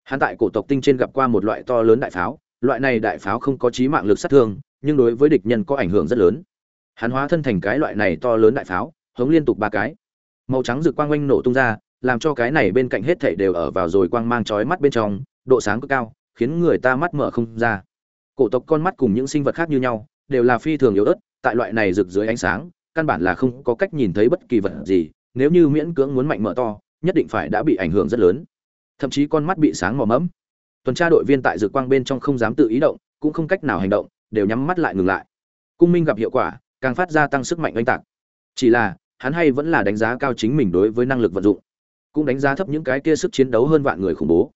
Hắn tại cổ tộc tinh trên gặp qua một loại to lớn đại pháo, loại này đại pháo không có chí mạng lực sát thương, nhưng đối với địch nhân có ảnh hưởng rất lớn. Hắn hóa thân thành cái loại này to lớn đại pháo, hống liên tục ba cái. Màu trắng rực quang quanh nổ tung ra, làm cho cái này bên cạnh hết thảy đều ở vào rồi quang mang chói mắt bên trong, độ sáng cực cao, khiến người ta mắt mở không ra. Cổ tộc con mắt cùng những sinh vật khác như nhau, đều là phi thường yếu ớt, tại loại này rực dưới ánh sáng căn bản là không có cách nhìn thấy bất kỳ vật gì, nếu như miễn cưỡng muốn mạnh mở to, nhất định phải đã bị ảnh hưởng rất lớn. Thậm chí con mắt bị sáng mò mẫm. Tuần tra đội viên tại rực quang bên trong không dám tự ý động, cũng không cách nào hành động, đều nhắm mắt lại ngừng lại. Cung minh gặp hiệu quả, càng phát ra tăng sức mạnh oanh tạc. Chỉ là, hắn hay vẫn là đánh giá cao chính mình đối với năng lực vận dụng. Cũng đánh giá thấp những cái kia sức chiến đấu hơn vạn người khủng bố.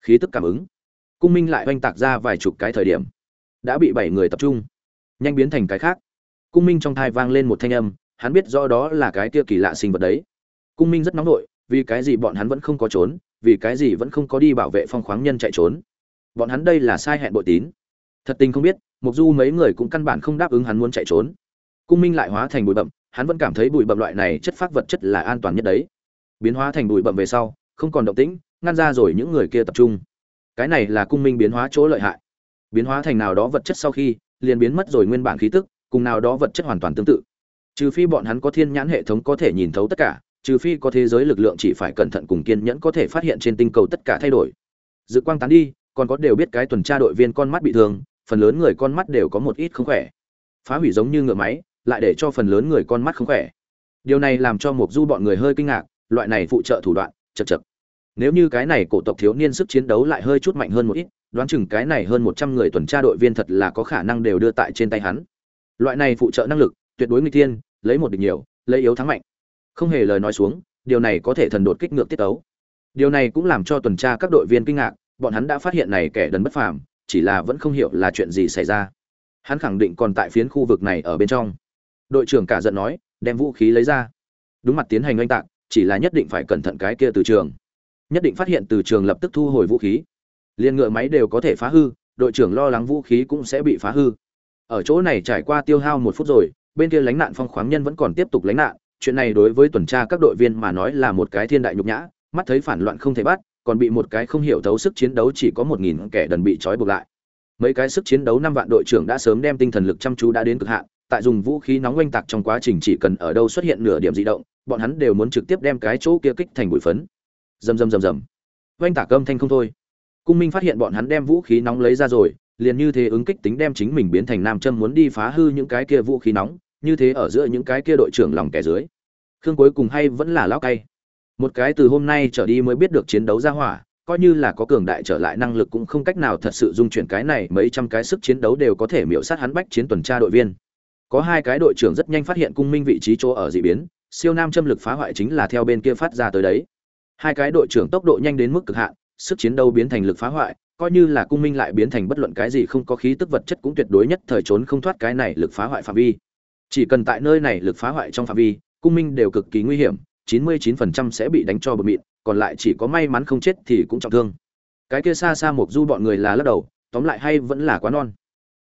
Khí tức cảm ứng. Cung minh lại oanh tạc ra vài chục cái thời điểm. Đã bị bảy người tập trung. Nhanh biến thành cái khác cung minh trong thai vang lên một thanh âm, hắn biết rõ đó là cái kia kỳ lạ sinh vật đấy. Cung minh rất nóng nổi vì cái gì bọn hắn vẫn không có trốn, vì cái gì vẫn không có đi bảo vệ phong khoáng nhân chạy trốn? Bọn hắn đây là sai hẹn bội tín. Thật tình không biết mục du mấy người cũng căn bản không đáp ứng hắn muốn chạy trốn. Cung minh lại hóa thành bụi bậm hắn vẫn cảm thấy bụi bậm loại này chất phát vật chất là an toàn nhất đấy. Biến hóa thành bụi bậm về sau, không còn động tĩnh, ngăn ra rồi những người kia tập trung. Cái này là cung minh biến hóa chỗ lợi hại. Biến hóa thành nào đó vật chất sau khi, liền biến mất rồi nguyên bản khí tức cùng nào đó vật chất hoàn toàn tương tự. Trừ phi bọn hắn có thiên nhãn hệ thống có thể nhìn thấu tất cả, trừ phi có thế giới lực lượng chỉ phải cẩn thận cùng kiên nhẫn có thể phát hiện trên tinh cầu tất cả thay đổi. Dự quang tán đi, còn có đều biết cái tuần tra đội viên con mắt bị thương, phần lớn người con mắt đều có một ít không khỏe. Phá hủy giống như ngựa máy, lại để cho phần lớn người con mắt không khỏe. Điều này làm cho mục du bọn người hơi kinh ngạc, loại này phụ trợ thủ đoạn, chật chật. Nếu như cái này cổ tộc thiếu niên sức chiến đấu lại hơi chút mạnh hơn một ít, đoán chừng cái này hơn một trăm người tuần tra đội viên thật là có khả năng đều đưa tại trên tay hắn loại này phụ trợ năng lực, tuyệt đối nguy tiên lấy một địch nhiều, lấy yếu thắng mạnh. Không hề lời nói xuống, điều này có thể thần đột kích ngược tiết tấu. Điều này cũng làm cho tuần tra các đội viên kinh ngạc, bọn hắn đã phát hiện này kẻ đần bất phàm, chỉ là vẫn không hiểu là chuyện gì xảy ra. Hắn khẳng định còn tại phiến khu vực này ở bên trong. Đội trưởng cả giận nói, đem vũ khí lấy ra. Đúng mặt tiến hành oanh tạc, chỉ là nhất định phải cẩn thận cái kia từ trường. Nhất định phát hiện từ trường lập tức thu hồi vũ khí. Liền ngựa máy đều có thể phá hư, đội trưởng lo lắng vũ khí cũng sẽ bị phá hư ở chỗ này trải qua tiêu hao một phút rồi, bên kia lánh nạn phong khoáng nhân vẫn còn tiếp tục lánh nạn, chuyện này đối với tuần tra các đội viên mà nói là một cái thiên đại nhục nhã, mắt thấy phản loạn không thể bắt, còn bị một cái không hiểu thấu sức chiến đấu chỉ có một nghìn kẻ đần bị trói buộc lại. Mấy cái sức chiến đấu năm vạn đội trưởng đã sớm đem tinh thần lực chăm chú đã đến cực hạn, tại dùng vũ khí nóng oanh tạc trong quá trình chỉ cần ở đâu xuất hiện nửa điểm di động, bọn hắn đều muốn trực tiếp đem cái chỗ kia kích thành bụi phấn. Rầm rầm rầm rầm. Oanh tạc âm thanh không thôi. Cung minh phát hiện bọn hắn đem vũ khí nóng lấy ra rồi liền như thế ứng kích tính đem chính mình biến thành nam châm muốn đi phá hư những cái kia vũ khí nóng, như thế ở giữa những cái kia đội trưởng lòng kẻ dưới. Khương cuối cùng hay vẫn là lão cay. Một cái từ hôm nay trở đi mới biết được chiến đấu ra hỏa, coi như là có cường đại trở lại năng lực cũng không cách nào thật sự dung chuyển cái này mấy trăm cái sức chiến đấu đều có thể miểu sát hắn bách chiến tuần tra đội viên. Có hai cái đội trưởng rất nhanh phát hiện cung minh vị trí chỗ ở dị biến, siêu nam châm lực phá hoại chính là theo bên kia phát ra tới đấy. Hai cái đội trưởng tốc độ nhanh đến mức cực hạn, sức chiến đấu biến thành lực phá hoại coi như là cung minh lại biến thành bất luận cái gì không có khí tức vật chất cũng tuyệt đối nhất thời trốn không thoát cái này lực phá hoại phạm vi. Chỉ cần tại nơi này lực phá hoại trong phạm vi, cung minh đều cực kỳ nguy hiểm 99% sẽ bị đánh cho bờ mịn còn lại chỉ có may mắn không chết thì cũng trọng thương. Cái kia xa xa mục du bọn người là lắc đầu, tóm lại hay vẫn là quá non.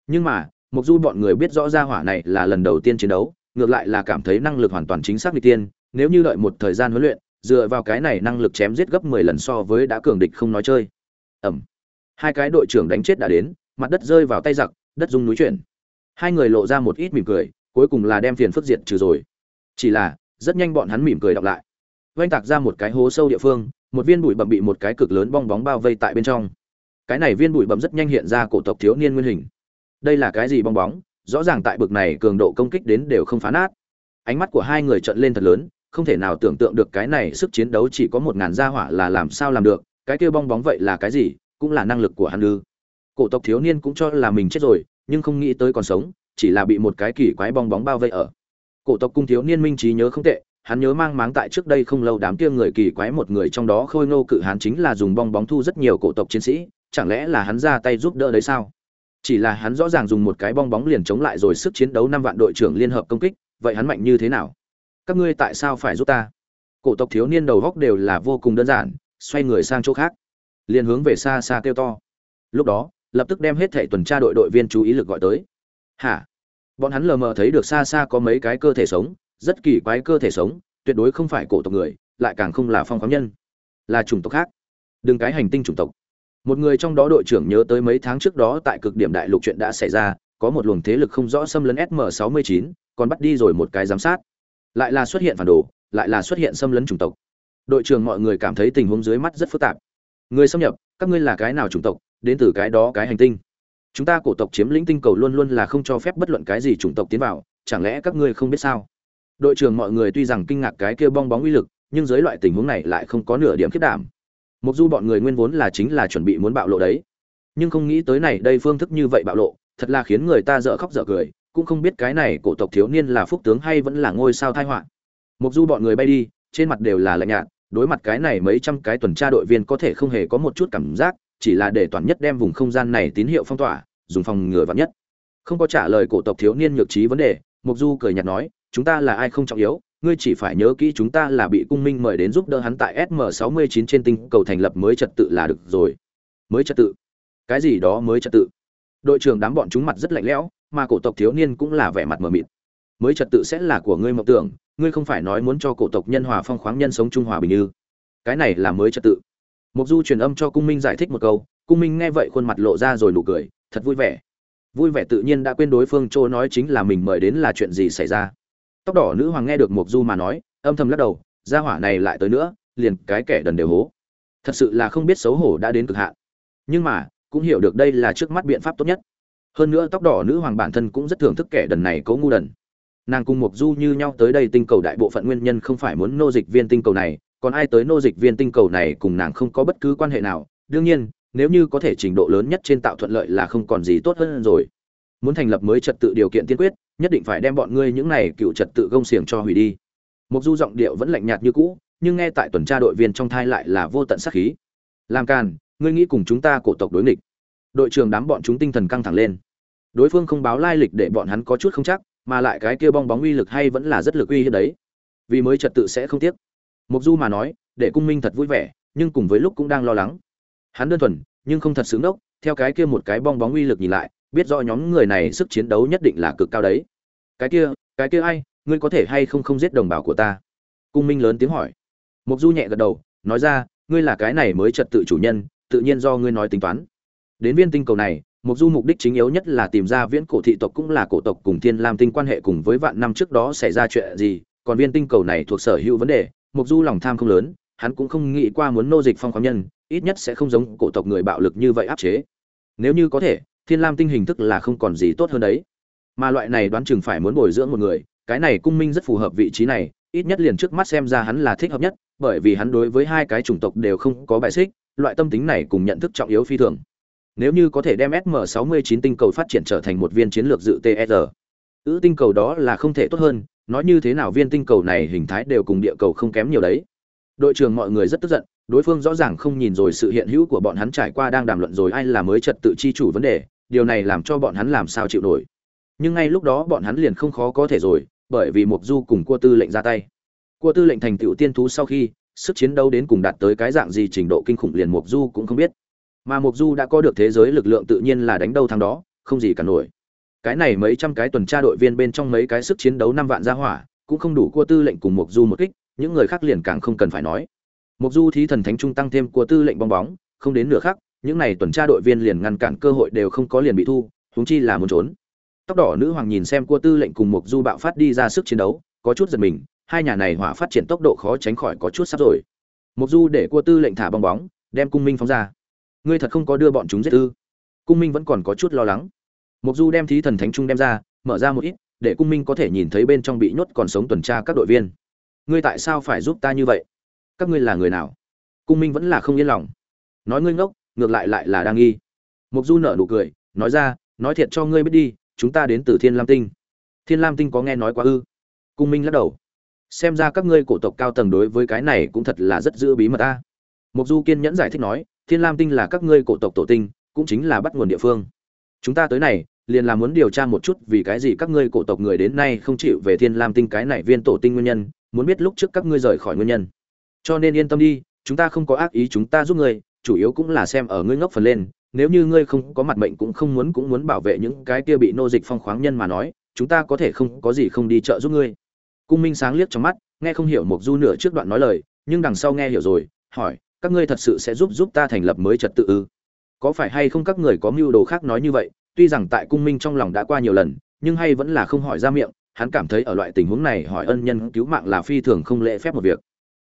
Nhưng mà mục du bọn người biết rõ ra hỏa này là lần đầu tiên chiến đấu, ngược lại là cảm thấy năng lực hoàn toàn chính xác đi tiên, nếu như đợi một thời gian huấn luyện, dựa vào cái này năng lực chém giết gấp 10 lần so với đã cường địch không nói chơi. Ẩm hai cái đội trưởng đánh chết đã đến, mặt đất rơi vào tay giặc, đất rung núi chuyển. Hai người lộ ra một ít mỉm cười, cuối cùng là đem phiền phức diệt trừ rồi. Chỉ là, rất nhanh bọn hắn mỉm cười đọc lại. Oanh tạc ra một cái hố sâu địa phương, một viên bụi bậm bị một cái cực lớn bong bóng bao vây tại bên trong. Cái này viên bụi bậm rất nhanh hiện ra cổ tộc thiếu niên nguyên hình. Đây là cái gì bong bóng? Rõ ràng tại bực này cường độ công kích đến đều không phá nát. Ánh mắt của hai người trợn lên thật lớn, không thể nào tưởng tượng được cái này sức chiến đấu chỉ có một ngàn gia hỏa là làm sao làm được. Cái kia bong bóng vậy là cái gì? Cũng là năng lực của hắn ư. Cổ tộc thiếu niên cũng cho là mình chết rồi, nhưng không nghĩ tới còn sống, chỉ là bị một cái kỳ quái bong bóng bao vây ở. Cổ tộc cung thiếu niên minh trí nhớ không tệ, hắn nhớ mang máng tại trước đây không lâu đám kia người kỳ quái một người trong đó khôi ngô cự hắn chính là dùng bong bóng thu rất nhiều cổ tộc chiến sĩ, chẳng lẽ là hắn ra tay giúp đỡ đấy sao? Chỉ là hắn rõ ràng dùng một cái bong bóng liền chống lại rồi sức chiến đấu năm vạn đội trưởng liên hợp công kích, vậy hắn mạnh như thế nào? Các ngươi tại sao phải giúp ta? Cổ tộc thiếu niên đầu góc đều là vô cùng đơn giản, xoay người sang chỗ khác liền hướng về xa xa kêu to. Lúc đó, lập tức đem hết thảy tuần tra đội đội viên chú ý lực gọi tới. Hả? Bọn hắn lờ mờ thấy được xa xa có mấy cái cơ thể sống, rất kỳ quái cơ thể sống, tuyệt đối không phải cổ tộc người, lại càng không là phong khoáng nhân. Là chủng tộc khác. Đừng cái hành tinh chủng tộc. Một người trong đó đội trưởng nhớ tới mấy tháng trước đó tại cực điểm đại lục chuyện đã xảy ra, có một luồng thế lực không rõ xâm lấn sm 69 còn bắt đi rồi một cái giám sát. Lại là xuất hiện phản đồ, lại là xuất hiện xâm lấn chủng tộc. Đội trưởng mọi người cảm thấy tình huống dưới mắt rất phức tạp người xâm nhập, các ngươi là cái nào chủng tộc, đến từ cái đó cái hành tinh? Chúng ta cổ tộc chiếm lĩnh tinh cầu luôn luôn là không cho phép bất luận cái gì chủng tộc tiến vào, chẳng lẽ các ngươi không biết sao? Đội trưởng mọi người tuy rằng kinh ngạc cái kia bong bóng uy lực, nhưng dưới loại tình huống này lại không có nửa điểm khiết đảm. Mục du bọn người nguyên vốn là chính là chuẩn bị muốn bạo lộ đấy. Nhưng không nghĩ tới này, đây phương thức như vậy bạo lộ, thật là khiến người ta dở khóc dở cười, cũng không biết cái này cổ tộc thiếu niên là phúc tướng hay vẫn là ngôi sao thai họa. Mục du bọn người bay đi, trên mặt đều là lạnh nhạt đối mặt cái này mấy trăm cái tuần tra đội viên có thể không hề có một chút cảm giác, chỉ là để toàn nhất đem vùng không gian này tín hiệu phong tỏa, dùng phòng ngừa vắn nhất. Không có trả lời cổ tộc thiếu niên nhược trí vấn đề, mục du cười nhạt nói, chúng ta là ai không trọng yếu, ngươi chỉ phải nhớ kỹ chúng ta là bị cung minh mời đến giúp đỡ hắn tại sm 69 trên tinh cầu thành lập mới trật tự là được rồi. Mới trật tự? Cái gì đó mới trật tự? Đội trưởng đám bọn chúng mặt rất lạnh lẽo, mà cổ tộc thiếu niên cũng là vẻ mặt mờ mịt. Mới trật tự sẽ là của ngươi mộng tưởng ngươi không phải nói muốn cho cổ tộc nhân hòa phong khoáng nhân sống trung hòa bình như cái này là mới trật tự. Mục du truyền âm cho cung minh giải thích một câu, cung minh nghe vậy khuôn mặt lộ ra rồi nụ cười, thật vui vẻ. Vui vẻ tự nhiên đã quên đối phương chỗ nói chính là mình mời đến là chuyện gì xảy ra. Tóc đỏ nữ hoàng nghe được mục du mà nói, âm thầm lắc đầu, gia hỏa này lại tới nữa, liền cái kẻ đần đều hố. Thật sự là không biết xấu hổ đã đến cực hạn. Nhưng mà, cũng hiểu được đây là trước mắt biện pháp tốt nhất. Hơn nữa tóc đỏ nữ hoàng bản thân cũng rất thưởng thức kẻ đần này cố ngu đần nàng cùng mục du như nhau tới đây tinh cầu đại bộ phận nguyên nhân không phải muốn nô dịch viên tinh cầu này, còn ai tới nô dịch viên tinh cầu này cùng nàng không có bất cứ quan hệ nào. Đương nhiên, nếu như có thể trình độ lớn nhất trên tạo thuận lợi là không còn gì tốt hơn rồi. Muốn thành lập mới trật tự điều kiện tiên quyết, nhất định phải đem bọn ngươi những này cựu trật tự gông xiềng cho hủy đi. Mục du giọng điệu vẫn lạnh nhạt như cũ, nhưng nghe tại tuần tra đội viên trong thai lại là vô tận sát khí. Làm càn, ngươi nghĩ cùng chúng ta cổ tộc đối nghịch. Đội trưởng đám bọn chúng tinh thần căng thẳng lên. Đối phương không báo lai lịch để bọn hắn có chút không chắc mà lại cái kia bong bóng uy lực hay vẫn là rất lực uy hiếp đấy. Vì mới trật tự sẽ không tiếc. Mục du mà nói, để cung minh thật vui vẻ, nhưng cùng với lúc cũng đang lo lắng. Hắn đơn thuần, nhưng không thật xứng đốc theo cái kia một cái bong bóng uy lực nhìn lại, biết rõ nhóm người này sức chiến đấu nhất định là cực cao đấy. Cái kia cái kia ai, ngươi có thể hay không không giết đồng bào của ta? Cung minh lớn tiếng hỏi. Mục du nhẹ gật đầu, nói ra, ngươi là cái này mới trật tự chủ nhân, tự nhiên do ngươi nói tính toán. Đến viên tinh cầu này mục du mục đích chính yếu nhất là tìm ra viễn cổ thị tộc cũng là cổ tộc cùng thiên lam tinh quan hệ cùng với vạn năm trước đó xảy ra chuyện gì, còn viên tinh cầu này thuộc sở hữu vấn đề, mục du lòng tham không lớn, hắn cũng không nghĩ qua muốn nô dịch phong khoáng nhân, ít nhất sẽ không giống cổ tộc người bạo lực như vậy áp chế. Nếu như có thể, thiên lam tinh hình thức là không còn gì tốt hơn đấy. Mà loại này đoán chừng phải muốn bồi dưỡng một người, cái này cung minh rất phù hợp vị trí này, ít nhất liền trước mắt xem ra hắn là thích hợp nhất, bởi vì hắn đối với hai cái chủng tộc đều không có bài xích, loại tâm tính này cùng nhận thức trọng yếu phi thường nếu như có thể đem sm 69 tinh cầu phát triển trở thành một viên chiến lược dự TR. ứ tinh cầu đó là không thể tốt hơn, nói như thế nào viên tinh cầu này hình thái đều cùng địa cầu không kém nhiều đấy. Đội trưởng mọi người rất tức giận, đối phương rõ ràng không nhìn rồi sự hiện hữu của bọn hắn trải qua đang đàm luận rồi ai là mới trật tự chi chủ vấn đề, điều này làm cho bọn hắn làm sao chịu nổi. Nhưng ngay lúc đó bọn hắn liền không khó có thể rồi, bởi vì mục du cùng cua tư lệnh ra tay. Cua tư lệnh thành tựu tiên thú sau khi, sức chiến đấu đến cùng đạt tới cái dạng gì trình độ kinh khủng liền mục du cũng không biết mà mục du đã có được thế giới lực lượng tự nhiên là đánh đâu thắng đó, không gì cả nổi. Cái này mấy trăm cái tuần tra đội viên bên trong mấy cái sức chiến đấu năm vạn gia hỏa, cũng không đủ cua tư lệnh cùng mục du một kích, những người khác liền càng không cần phải nói. Mục du thí thần thánh trung tăng thêm cua tư lệnh bong bóng, không đến nửa khắc, những này tuần tra đội viên liền ngăn cản cơ hội đều không có liền bị thu, huống chi là muốn trốn. Tóc đỏ nữ hoàng nhìn xem cua tư lệnh cùng mục du bạo phát đi ra sức chiến đấu, có chút giật mình, hai nhà này hỏa phát triển tốc độ khó tránh khỏi có chút sắp rồi. Mục du để cua tư lệnh thả bong bóng, đem cung minh phóng ra ngươi thật không có đưa bọn chúng giết ư? Cung minh vẫn còn có chút lo lắng. Mục du đem thí thần thánh trung đem ra, mở ra một ít, để cung minh có thể nhìn thấy bên trong bị nhốt còn sống tuần tra các đội viên. Ngươi tại sao phải giúp ta như vậy? Các ngươi là người nào? Cung minh vẫn là không yên lòng. Nói ngươi ngốc, ngược lại lại là đang nghi. Mục du nở nụ cười, nói ra, nói thiệt cho ngươi biết đi, chúng ta đến từ thiên lam tinh. Thiên lam tinh có nghe nói quá ư? Cung minh lắc đầu. Xem ra các ngươi cổ tộc cao tầng đối với cái này cũng thật là rất giữ bí mật ta mục du kiên nhẫn giải thích nói thiên lam tinh là các ngươi cổ tộc tổ tinh, cũng chính là bắt nguồn địa phương. Chúng ta tới này, liền là muốn điều tra một chút vì cái gì các ngươi cổ tộc người đến nay không chịu về thiên lam tinh cái này viên tổ tinh nguyên nhân, muốn biết lúc trước các ngươi rời khỏi nguyên nhân. Cho nên yên tâm đi, chúng ta không có ác ý chúng ta giúp ngươi, chủ yếu cũng là xem ở ngươi ngốc phần lên. Nếu như ngươi không có mặt mệnh cũng không muốn cũng muốn bảo vệ những cái kia bị nô dịch phong khoáng nhân mà nói, chúng ta có thể không có gì không đi chợ giúp ngươi. Cung minh sáng liếc trong mắt, nghe không hiểu mục du nửa trước đoạn nói lời, nhưng đằng sau nghe hiểu rồi, hỏi các ngươi thật sự sẽ giúp giúp ta thành lập mới trật tự ư? Có phải hay không các người có mưu đồ khác nói như vậy? Tuy rằng tại cung minh trong lòng đã qua nhiều lần, nhưng hay vẫn là không hỏi ra miệng, hắn cảm thấy ở loại tình huống này hỏi ân nhân cứu mạng là phi thường không lễ phép một việc.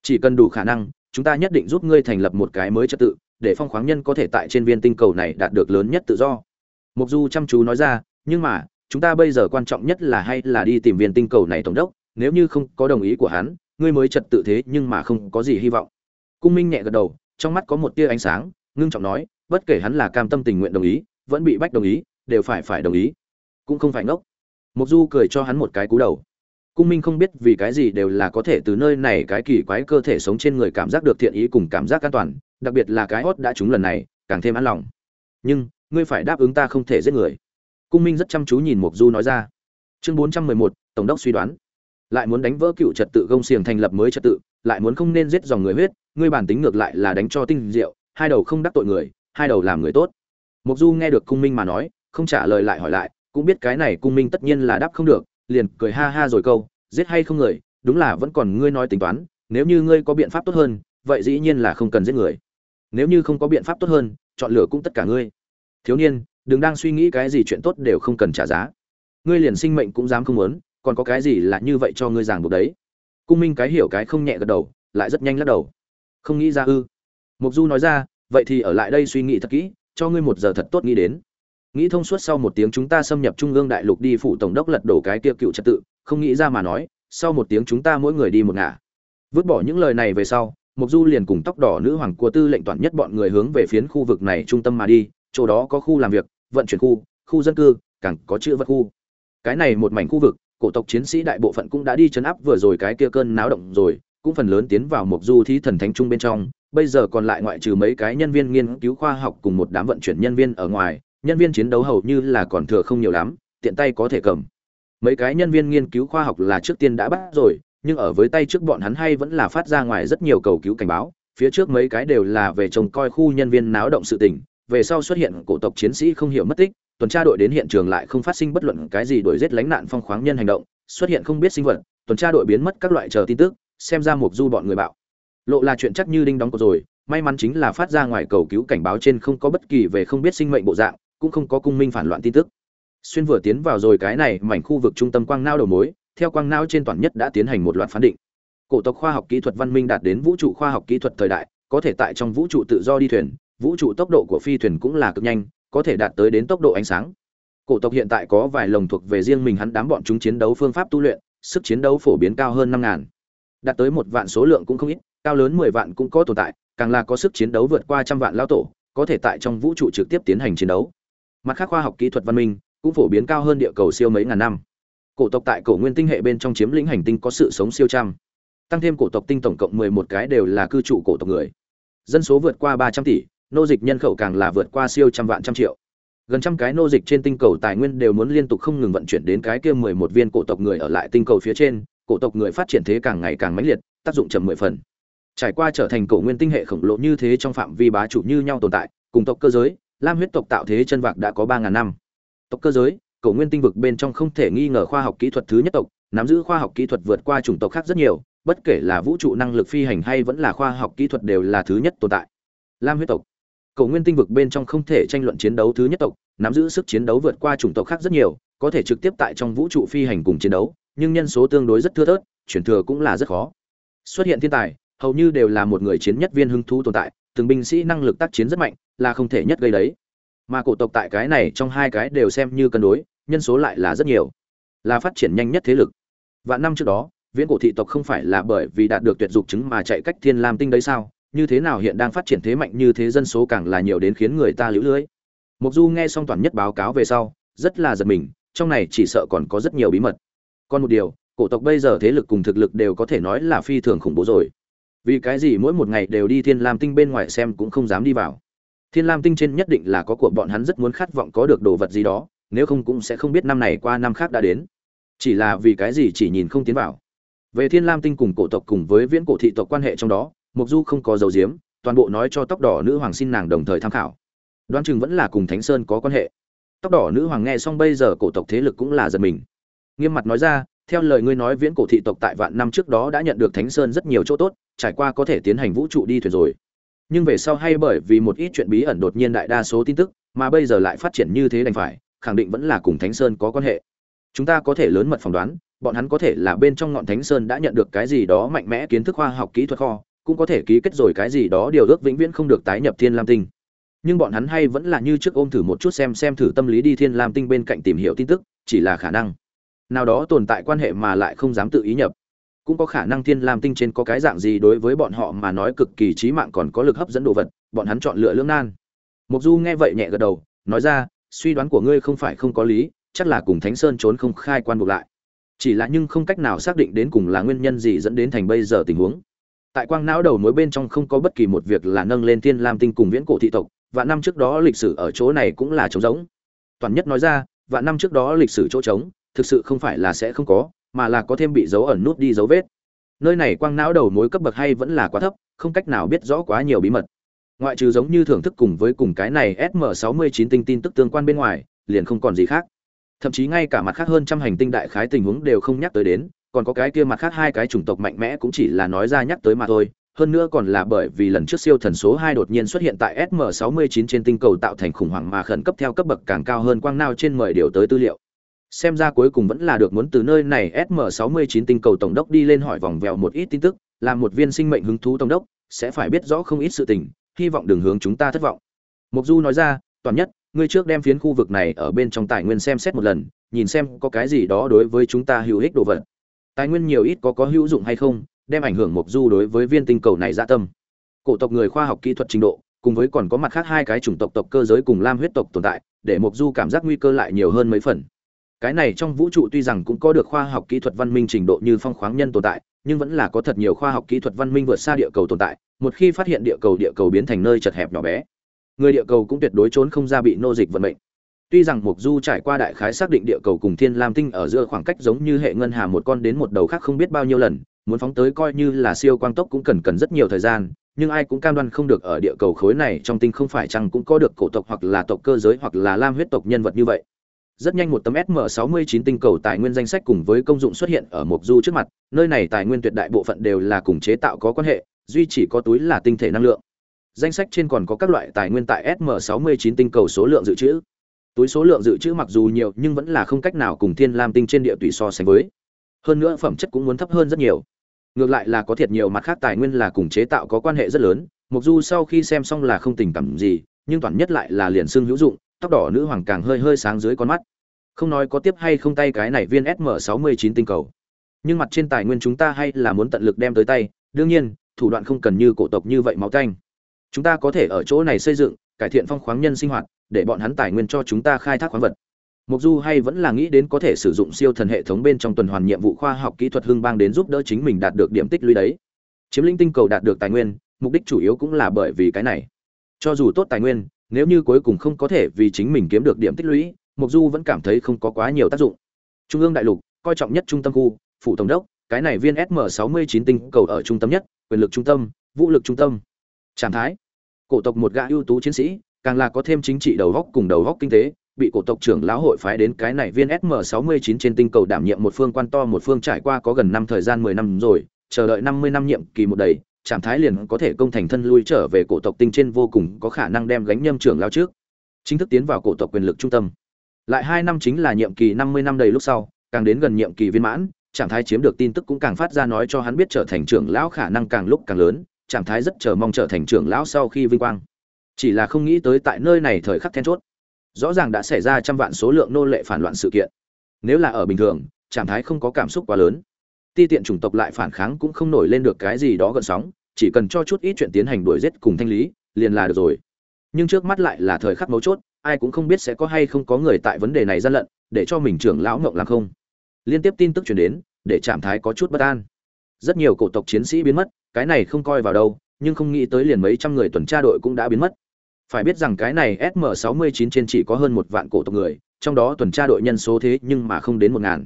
Chỉ cần đủ khả năng, chúng ta nhất định giúp ngươi thành lập một cái mới trật tự, để phong khoáng nhân có thể tại trên viên tinh cầu này đạt được lớn nhất tự do. Mục du chăm chú nói ra, nhưng mà, chúng ta bây giờ quan trọng nhất là hay là đi tìm viên tinh cầu này tổng đốc, nếu như không có đồng ý của hắn, ngươi mới trật tự thế nhưng mà không có gì hy vọng cung minh nhẹ gật đầu, trong mắt có một tia ánh sáng, ngưng trọng nói, bất kể hắn là cam tâm tình nguyện đồng ý, vẫn bị bách đồng ý, đều phải phải đồng ý. Cũng không phải ngốc. Mục du cười cho hắn một cái cú đầu. Cung minh không biết vì cái gì đều là có thể từ nơi này cái kỳ quái cơ thể sống trên người cảm giác được thiện ý cùng cảm giác an toàn, đặc biệt là cái hót đã trúng lần này, càng thêm an lòng. Nhưng, ngươi phải đáp ứng ta không thể giết người. Cung minh rất chăm chú nhìn mục du nói ra. Chương bốn trăm mười một, tổng đốc suy đoán. Lại muốn đánh vỡ cựu trật tự gông xiềng thành lập mới trật tự, lại muốn không nên giết dòng người huyết ngươi bản tính ngược lại là đánh cho tinh diệu, hai đầu không đắc tội người, hai đầu làm người tốt. Mộc du nghe được cung minh mà nói, không trả lời lại hỏi lại, cũng biết cái này cung minh tất nhiên là đáp không được, liền cười ha ha rồi câu, giết hay không người, đúng là vẫn còn ngươi nói tính toán, nếu như ngươi có biện pháp tốt hơn, vậy dĩ nhiên là không cần giết người. Nếu như không có biện pháp tốt hơn, chọn lựa cũng tất cả ngươi. Thiếu niên, đừng đang suy nghĩ cái gì chuyện tốt đều không cần trả giá. Ngươi liền sinh mệnh cũng dám không muốn, còn có cái gì là như vậy cho ngươi giảng buộc đấy. Cung minh cái hiểu cái không nhẹ gật đầu, lại rất nhanh lắc đầu không nghĩ ra ư? Mục du nói ra, vậy thì ở lại đây suy nghĩ thật kỹ, cho ngươi một giờ thật tốt nghĩ đến. Nghĩ thông suốt sau một tiếng chúng ta xâm nhập trung ương đại lục đi phủ tổng đốc lật đổ cái kia cựu trật tự, không nghĩ ra mà nói, sau một tiếng chúng ta mỗi người đi một ngả. Vứt bỏ những lời này về sau mục du liền cùng tóc đỏ nữ hoàng của tư lệnh toàn nhất bọn người hướng về phiến khu vực này trung tâm mà đi, chỗ đó có khu làm việc, vận chuyển khu khu dân cư, càng có chữ vật khu. Cái này một mảnh khu vực, cổ tộc chiến sĩ đại bộ phận cũng đã đi chấn áp vừa rồi cái kia cơn náo động rồi cũng phần lớn tiến vào một du thí thần thánh trung bên trong, bây giờ còn lại ngoại trừ mấy cái nhân viên nghiên cứu khoa học cùng một đám vận chuyển nhân viên ở ngoài, nhân viên chiến đấu hầu như là còn thừa không nhiều lắm, tiện tay có thể cầm. Mấy cái nhân viên nghiên cứu khoa học là trước tiên đã bắt rồi, nhưng ở với tay trước bọn hắn hay vẫn là phát ra ngoài rất nhiều cầu cứu cảnh báo, phía trước mấy cái đều là về trông coi khu nhân viên náo động sự tình, về sau xuất hiện cổ tộc chiến sĩ không hiểu mất tích, tuần tra đội đến hiện trường lại không phát sinh bất luận cái gì đổi giết lánh nạn phong khoáng nhân hành động, xuất hiện không biết sinh vật, tuần tra đội biến mất các loại chờ tin tức xem ra mục du bọn người bạo. Lộ là chuyện chắc như đinh đóng cột rồi, may mắn chính là phát ra ngoài cầu cứu cảnh báo trên không có bất kỳ về không biết sinh mệnh bộ dạng, cũng không có cung minh phản loạn tin tức. Xuyên vừa tiến vào rồi cái này mảnh khu vực trung tâm quang não đầu mối, theo quang não trên toàn nhất đã tiến hành một loạt phán định. Cổ tộc khoa học kỹ thuật văn minh đạt đến vũ trụ khoa học kỹ thuật thời đại, có thể tại trong vũ trụ tự do đi thuyền, vũ trụ tốc độ của phi thuyền cũng là cực nhanh, có thể đạt tới đến tốc độ ánh sáng. Cổ tộc hiện tại có vài lồng thuộc về riêng mình hắn đám bọn chúng chiến đấu phương pháp tu luyện, sức chiến đấu phổ biến cao hơn năm ngàn đạt tới một vạn số lượng cũng không ít, cao lớn mười vạn cũng có tồn tại, càng là có sức chiến đấu vượt qua trăm vạn lao tổ, có thể tại trong vũ trụ trực tiếp tiến hành chiến đấu. Mặt khác khoa học kỹ thuật văn minh cũng phổ biến cao hơn địa cầu siêu mấy ngàn năm. Cổ tộc tại cổ nguyên tinh hệ bên trong chiếm lĩnh hành tinh có sự sống siêu trăm. Tăng thêm cổ tộc tinh tổng cộng mười một cái đều là cư trụ cổ tộc người. Dân số vượt qua ba trăm tỷ, nô dịch nhân khẩu càng là vượt qua siêu trăm vạn trăm triệu. Gần trăm cái nô dịch trên tinh cầu tài nguyên đều muốn liên tục không ngừng vận chuyển đến cái kia mười một viên cổ tộc người ở lại tinh cầu phía trên cổ tộc người phát triển thế càng ngày càng mãnh liệt, tác dụng chậm mười phần. Trải qua trở thành cổ nguyên tinh hệ khổng lồ như thế trong phạm vi bá chủ như nhau tồn tại, cùng tộc cơ giới, lam huyết tộc tạo thế chân vạc đã có ba ngàn năm. Tộc cơ giới, cổ nguyên tinh vực bên trong không thể nghi ngờ khoa học kỹ thuật thứ nhất tộc, nắm giữ khoa học kỹ thuật vượt qua chủng tộc khác rất nhiều, bất kể là vũ trụ năng lực phi hành hay vẫn là khoa học kỹ thuật đều là thứ nhất tồn tại. Lam huyết tộc, cổ nguyên tinh vực bên trong không thể tranh luận chiến đấu thứ nhất tộc, nắm giữ sức chiến đấu vượt qua chủng tộc khác rất nhiều, có thể trực tiếp tại trong vũ trụ phi hành cùng chiến đấu nhưng nhân số tương đối rất thưa thớt, chuyển thừa cũng là rất khó. Xuất hiện thiên tài, hầu như đều là một người chiến nhất viên hứng thú tồn tại, từng binh sĩ năng lực tác chiến rất mạnh, là không thể nhất gây đấy. Mà cổ tộc tại cái này trong hai cái đều xem như cân đối, nhân số lại là rất nhiều, là phát triển nhanh nhất thế lực. Vạn năm trước đó, viễn cổ thị tộc không phải là bởi vì đạt được tuyệt dục chứng mà chạy cách thiên lam tinh đấy sao? Như thế nào hiện đang phát triển thế mạnh như thế dân số càng là nhiều đến khiến người ta liễu lưới? Mục du nghe xong toàn nhất báo cáo về sau, rất là giật mình, trong này chỉ sợ còn có rất nhiều bí mật còn một điều, cổ tộc bây giờ thế lực cùng thực lực đều có thể nói là phi thường khủng bố rồi. Vì cái gì mỗi một ngày đều đi thiên lam tinh bên ngoài xem cũng không dám đi vào. Thiên lam tinh trên nhất định là có của bọn hắn rất muốn khát vọng có được đồ vật gì đó, nếu không cũng sẽ không biết năm này qua năm khác đã đến. Chỉ là vì cái gì chỉ nhìn không tiến vào. Về thiên lam tinh cùng cổ tộc cùng với viễn cổ thị tộc quan hệ trong đó mục du không có dấu diếm toàn bộ nói cho tóc đỏ nữ hoàng xin nàng đồng thời tham khảo. Đoán chừng vẫn là cùng thánh sơn có quan hệ. Tóc đỏ nữ hoàng nghe xong bây giờ cổ tộc thế lực cũng là giật mình nghiêm mặt nói ra, theo lời ngươi nói viễn cổ thị tộc tại vạn năm trước đó đã nhận được thánh sơn rất nhiều chỗ tốt, trải qua có thể tiến hành vũ trụ đi thuyền rồi. Nhưng về sau hay bởi vì một ít chuyện bí ẩn đột nhiên đại đa số tin tức, mà bây giờ lại phát triển như thế đành phải, khẳng định vẫn là cùng thánh sơn có quan hệ. Chúng ta có thể lớn mật phỏng đoán, bọn hắn có thể là bên trong ngọn thánh sơn đã nhận được cái gì đó mạnh mẽ kiến thức khoa học kỹ thuật kho, cũng có thể ký kết rồi cái gì đó điều ước vĩnh viễn không được tái nhập thiên lam tinh. Nhưng bọn hắn hay vẫn là như trước ôm thử một chút xem xem thử tâm lý đi thiên lam tinh bên cạnh tìm hiểu tin tức, chỉ là khả năng nào đó tồn tại quan hệ mà lại không dám tự ý nhập. Cũng có khả năng thiên lam tinh trên có cái dạng gì đối với bọn họ mà nói cực kỳ trí mạng còn có lực hấp dẫn đồ vật, bọn hắn chọn lựa lưỡng nan. Mục du nghe vậy nhẹ gật đầu, nói ra, suy đoán của ngươi không phải không có lý, chắc là cùng thánh sơn trốn không khai quan buộc lại. Chỉ là nhưng không cách nào xác định đến cùng là nguyên nhân gì dẫn đến thành bây giờ tình huống. Tại quang não đầu mối bên trong không có bất kỳ một việc là nâng lên thiên lam tinh cùng viễn cổ thị tộc và năm trước đó lịch sử ở chỗ này cũng là trống rỗng. Toàn nhất nói ra và năm trước đó lịch sử chỗ trống thực sự không phải là sẽ không có, mà là có thêm bị dấu ẩn nút đi dấu vết. Nơi này quang não đầu mối cấp bậc hay vẫn là quá thấp, không cách nào biết rõ quá nhiều bí mật. Ngoại trừ giống như thưởng thức cùng với cùng cái này sm 69 tinh tin tức tương quan bên ngoài, liền không còn gì khác. Thậm chí ngay cả mặt khác hơn trăm hành tinh đại khái tình huống đều không nhắc tới đến, còn có cái kia mặt khác hai cái chủng tộc mạnh mẽ cũng chỉ là nói ra nhắc tới mà thôi. Hơn nữa còn là bởi vì lần trước siêu thần số hai đột nhiên xuất hiện tại sm 69 trên tinh cầu tạo thành khủng hoảng mà khẩn cấp theo cấp bậc càng cao hơn quang nao trên mời điều tới tư liệu xem ra cuối cùng vẫn là được muốn từ nơi này sm 69 tinh cầu tổng đốc đi lên hỏi vòng vèo một ít tin tức, làm một viên sinh mệnh hứng thú tổng đốc, sẽ phải biết rõ không ít sự tình, hy vọng đường hướng chúng ta thất vọng. Mục du nói ra, toàn nhất, ngươi trước đem phiến khu vực này ở bên trong tài nguyên xem xét một lần, nhìn xem có cái gì đó đối với chúng ta hữu ích đồ vật. Tài nguyên nhiều ít có có hữu dụng hay không, đem ảnh hưởng mục du đối với viên tinh cầu này dạ tâm. Cổ tộc người khoa học kỹ thuật trình độ, cùng với còn có mặt khác hai cái chủng tộc tộc cơ giới cùng lam huyết tộc tồn tại, để mục du cảm giác nguy cơ lại nhiều hơn mấy phần cái này trong vũ trụ tuy rằng cũng có được khoa học kỹ thuật văn minh trình độ như phong khoáng nhân tồn tại, nhưng vẫn là có thật nhiều khoa học kỹ thuật văn minh vượt xa địa cầu tồn tại, một khi phát hiện địa cầu địa cầu biến thành nơi chật hẹp nhỏ bé, người địa cầu cũng tuyệt đối trốn không ra bị nô dịch vận mệnh. Tuy rằng mục du trải qua đại khái xác định địa cầu cùng thiên lam tinh ở giữa khoảng cách giống như hệ ngân hà một con đến một đầu khác không biết bao nhiêu lần, muốn phóng tới coi như là siêu quang tốc cũng cần cần rất nhiều thời gian, nhưng ai cũng cam đoan không được ở địa cầu khối này trong tinh không phải chăng cũng có được cổ tộc hoặc là tộc cơ giới hoặc là lam huyết tộc nhân vật như vậy rất nhanh một tấm SM69 tinh cầu tài nguyên danh sách cùng với công dụng xuất hiện ở Mộc Du trước mặt, nơi này tài nguyên tuyệt đại bộ phận đều là cùng chế tạo có quan hệ, duy chỉ có túi là tinh thể năng lượng. Danh sách trên còn có các loại tài nguyên tại SM69 tinh cầu số lượng dự trữ. Túi số lượng dự trữ mặc dù nhiều nhưng vẫn là không cách nào cùng Thiên Lam tinh trên địa tùy so sánh với. Hơn nữa phẩm chất cũng muốn thấp hơn rất nhiều. Ngược lại là có thiệt nhiều mặt khác tài nguyên là cùng chế tạo có quan hệ rất lớn, Mộc Du sau khi xem xong là không tình cảm gì, nhưng toàn nhất lại là liền xương hữu dụng, tóc đỏ nữ hoàng càng hơi hơi sáng dưới con mắt không nói có tiếp hay không tay cái này viên sm 69 tinh cầu. Nhưng mặt trên tài nguyên chúng ta hay là muốn tận lực đem tới tay, đương nhiên, thủ đoạn không cần như cổ tộc như vậy máu tanh. Chúng ta có thể ở chỗ này xây dựng, cải thiện phong khoáng nhân sinh hoạt, để bọn hắn tài nguyên cho chúng ta khai thác khoáng vật. Mục du hay vẫn là nghĩ đến có thể sử dụng siêu thần hệ thống bên trong tuần hoàn nhiệm vụ khoa học kỹ thuật hưng bang đến giúp đỡ chính mình đạt được điểm tích lũy đấy. Chiếm lĩnh tinh cầu đạt được tài nguyên, mục đích chủ yếu cũng là bởi vì cái này. Cho dù tốt tài nguyên, nếu như cuối cùng không có thể vì chính mình kiếm được điểm tích lũy Mộc Du vẫn cảm thấy không có quá nhiều tác dụng. Trung ương đại lục, coi trọng nhất trung tâm khu, phủ tổng đốc, cái này viên SM69 tinh cầu ở trung tâm nhất, quyền lực trung tâm, vũ lực trung tâm. Trạng thái. Cổ tộc một gã ưu tú chiến sĩ, càng là có thêm chính trị đầu góc cùng đầu góc kinh tế, bị cổ tộc trưởng lão hội phái đến cái này viên SM69 trên tinh cầu đảm nhiệm một phương quan to một phương trải qua có gần năm thời gian 10 năm rồi, chờ đợi 50 năm nhiệm kỳ một đầy, trạng thái liền có thể công thành thân lui trở về cổ tộc tinh trên vô cùng có khả năng đem gánh nhâm trưởng lão trước. Chính thức tiến vào cổ tộc quyền lực trung tâm lại hai năm chính là nhiệm kỳ năm mươi năm đầy lúc sau, càng đến gần nhiệm kỳ viên mãn, trạng thái chiếm được tin tức cũng càng phát ra nói cho hắn biết trở thành trưởng lão khả năng càng lúc càng lớn, trạng thái rất chờ mong trở thành trưởng lão sau khi vinh quang. Chỉ là không nghĩ tới tại nơi này thời khắc then chốt. Rõ ràng đã xảy ra trăm vạn số lượng nô lệ phản loạn sự kiện. Nếu là ở bình thường, trạng thái không có cảm xúc quá lớn. Ti tiện chủng tộc lại phản kháng cũng không nổi lên được cái gì đó gần sóng, chỉ cần cho chút ít chuyện tiến hành đuổi giết cùng thanh lý, liền là được rồi. Nhưng trước mắt lại là thời khắc mấu chốt ai cũng không biết sẽ có hay không có người tại vấn đề này gian lận, để cho mình trưởng lão ngộng làm không. Liên tiếp tin tức chuyển đến, để trạm thái có chút bất an. Rất nhiều cổ tộc chiến sĩ biến mất, cái này không coi vào đâu, nhưng không nghĩ tới liền mấy trăm người tuần tra đội cũng đã biến mất. Phải biết rằng cái này sm 69 trên chỉ có hơn một vạn cổ tộc người, trong đó tuần tra đội nhân số thế nhưng mà không đến một ngàn.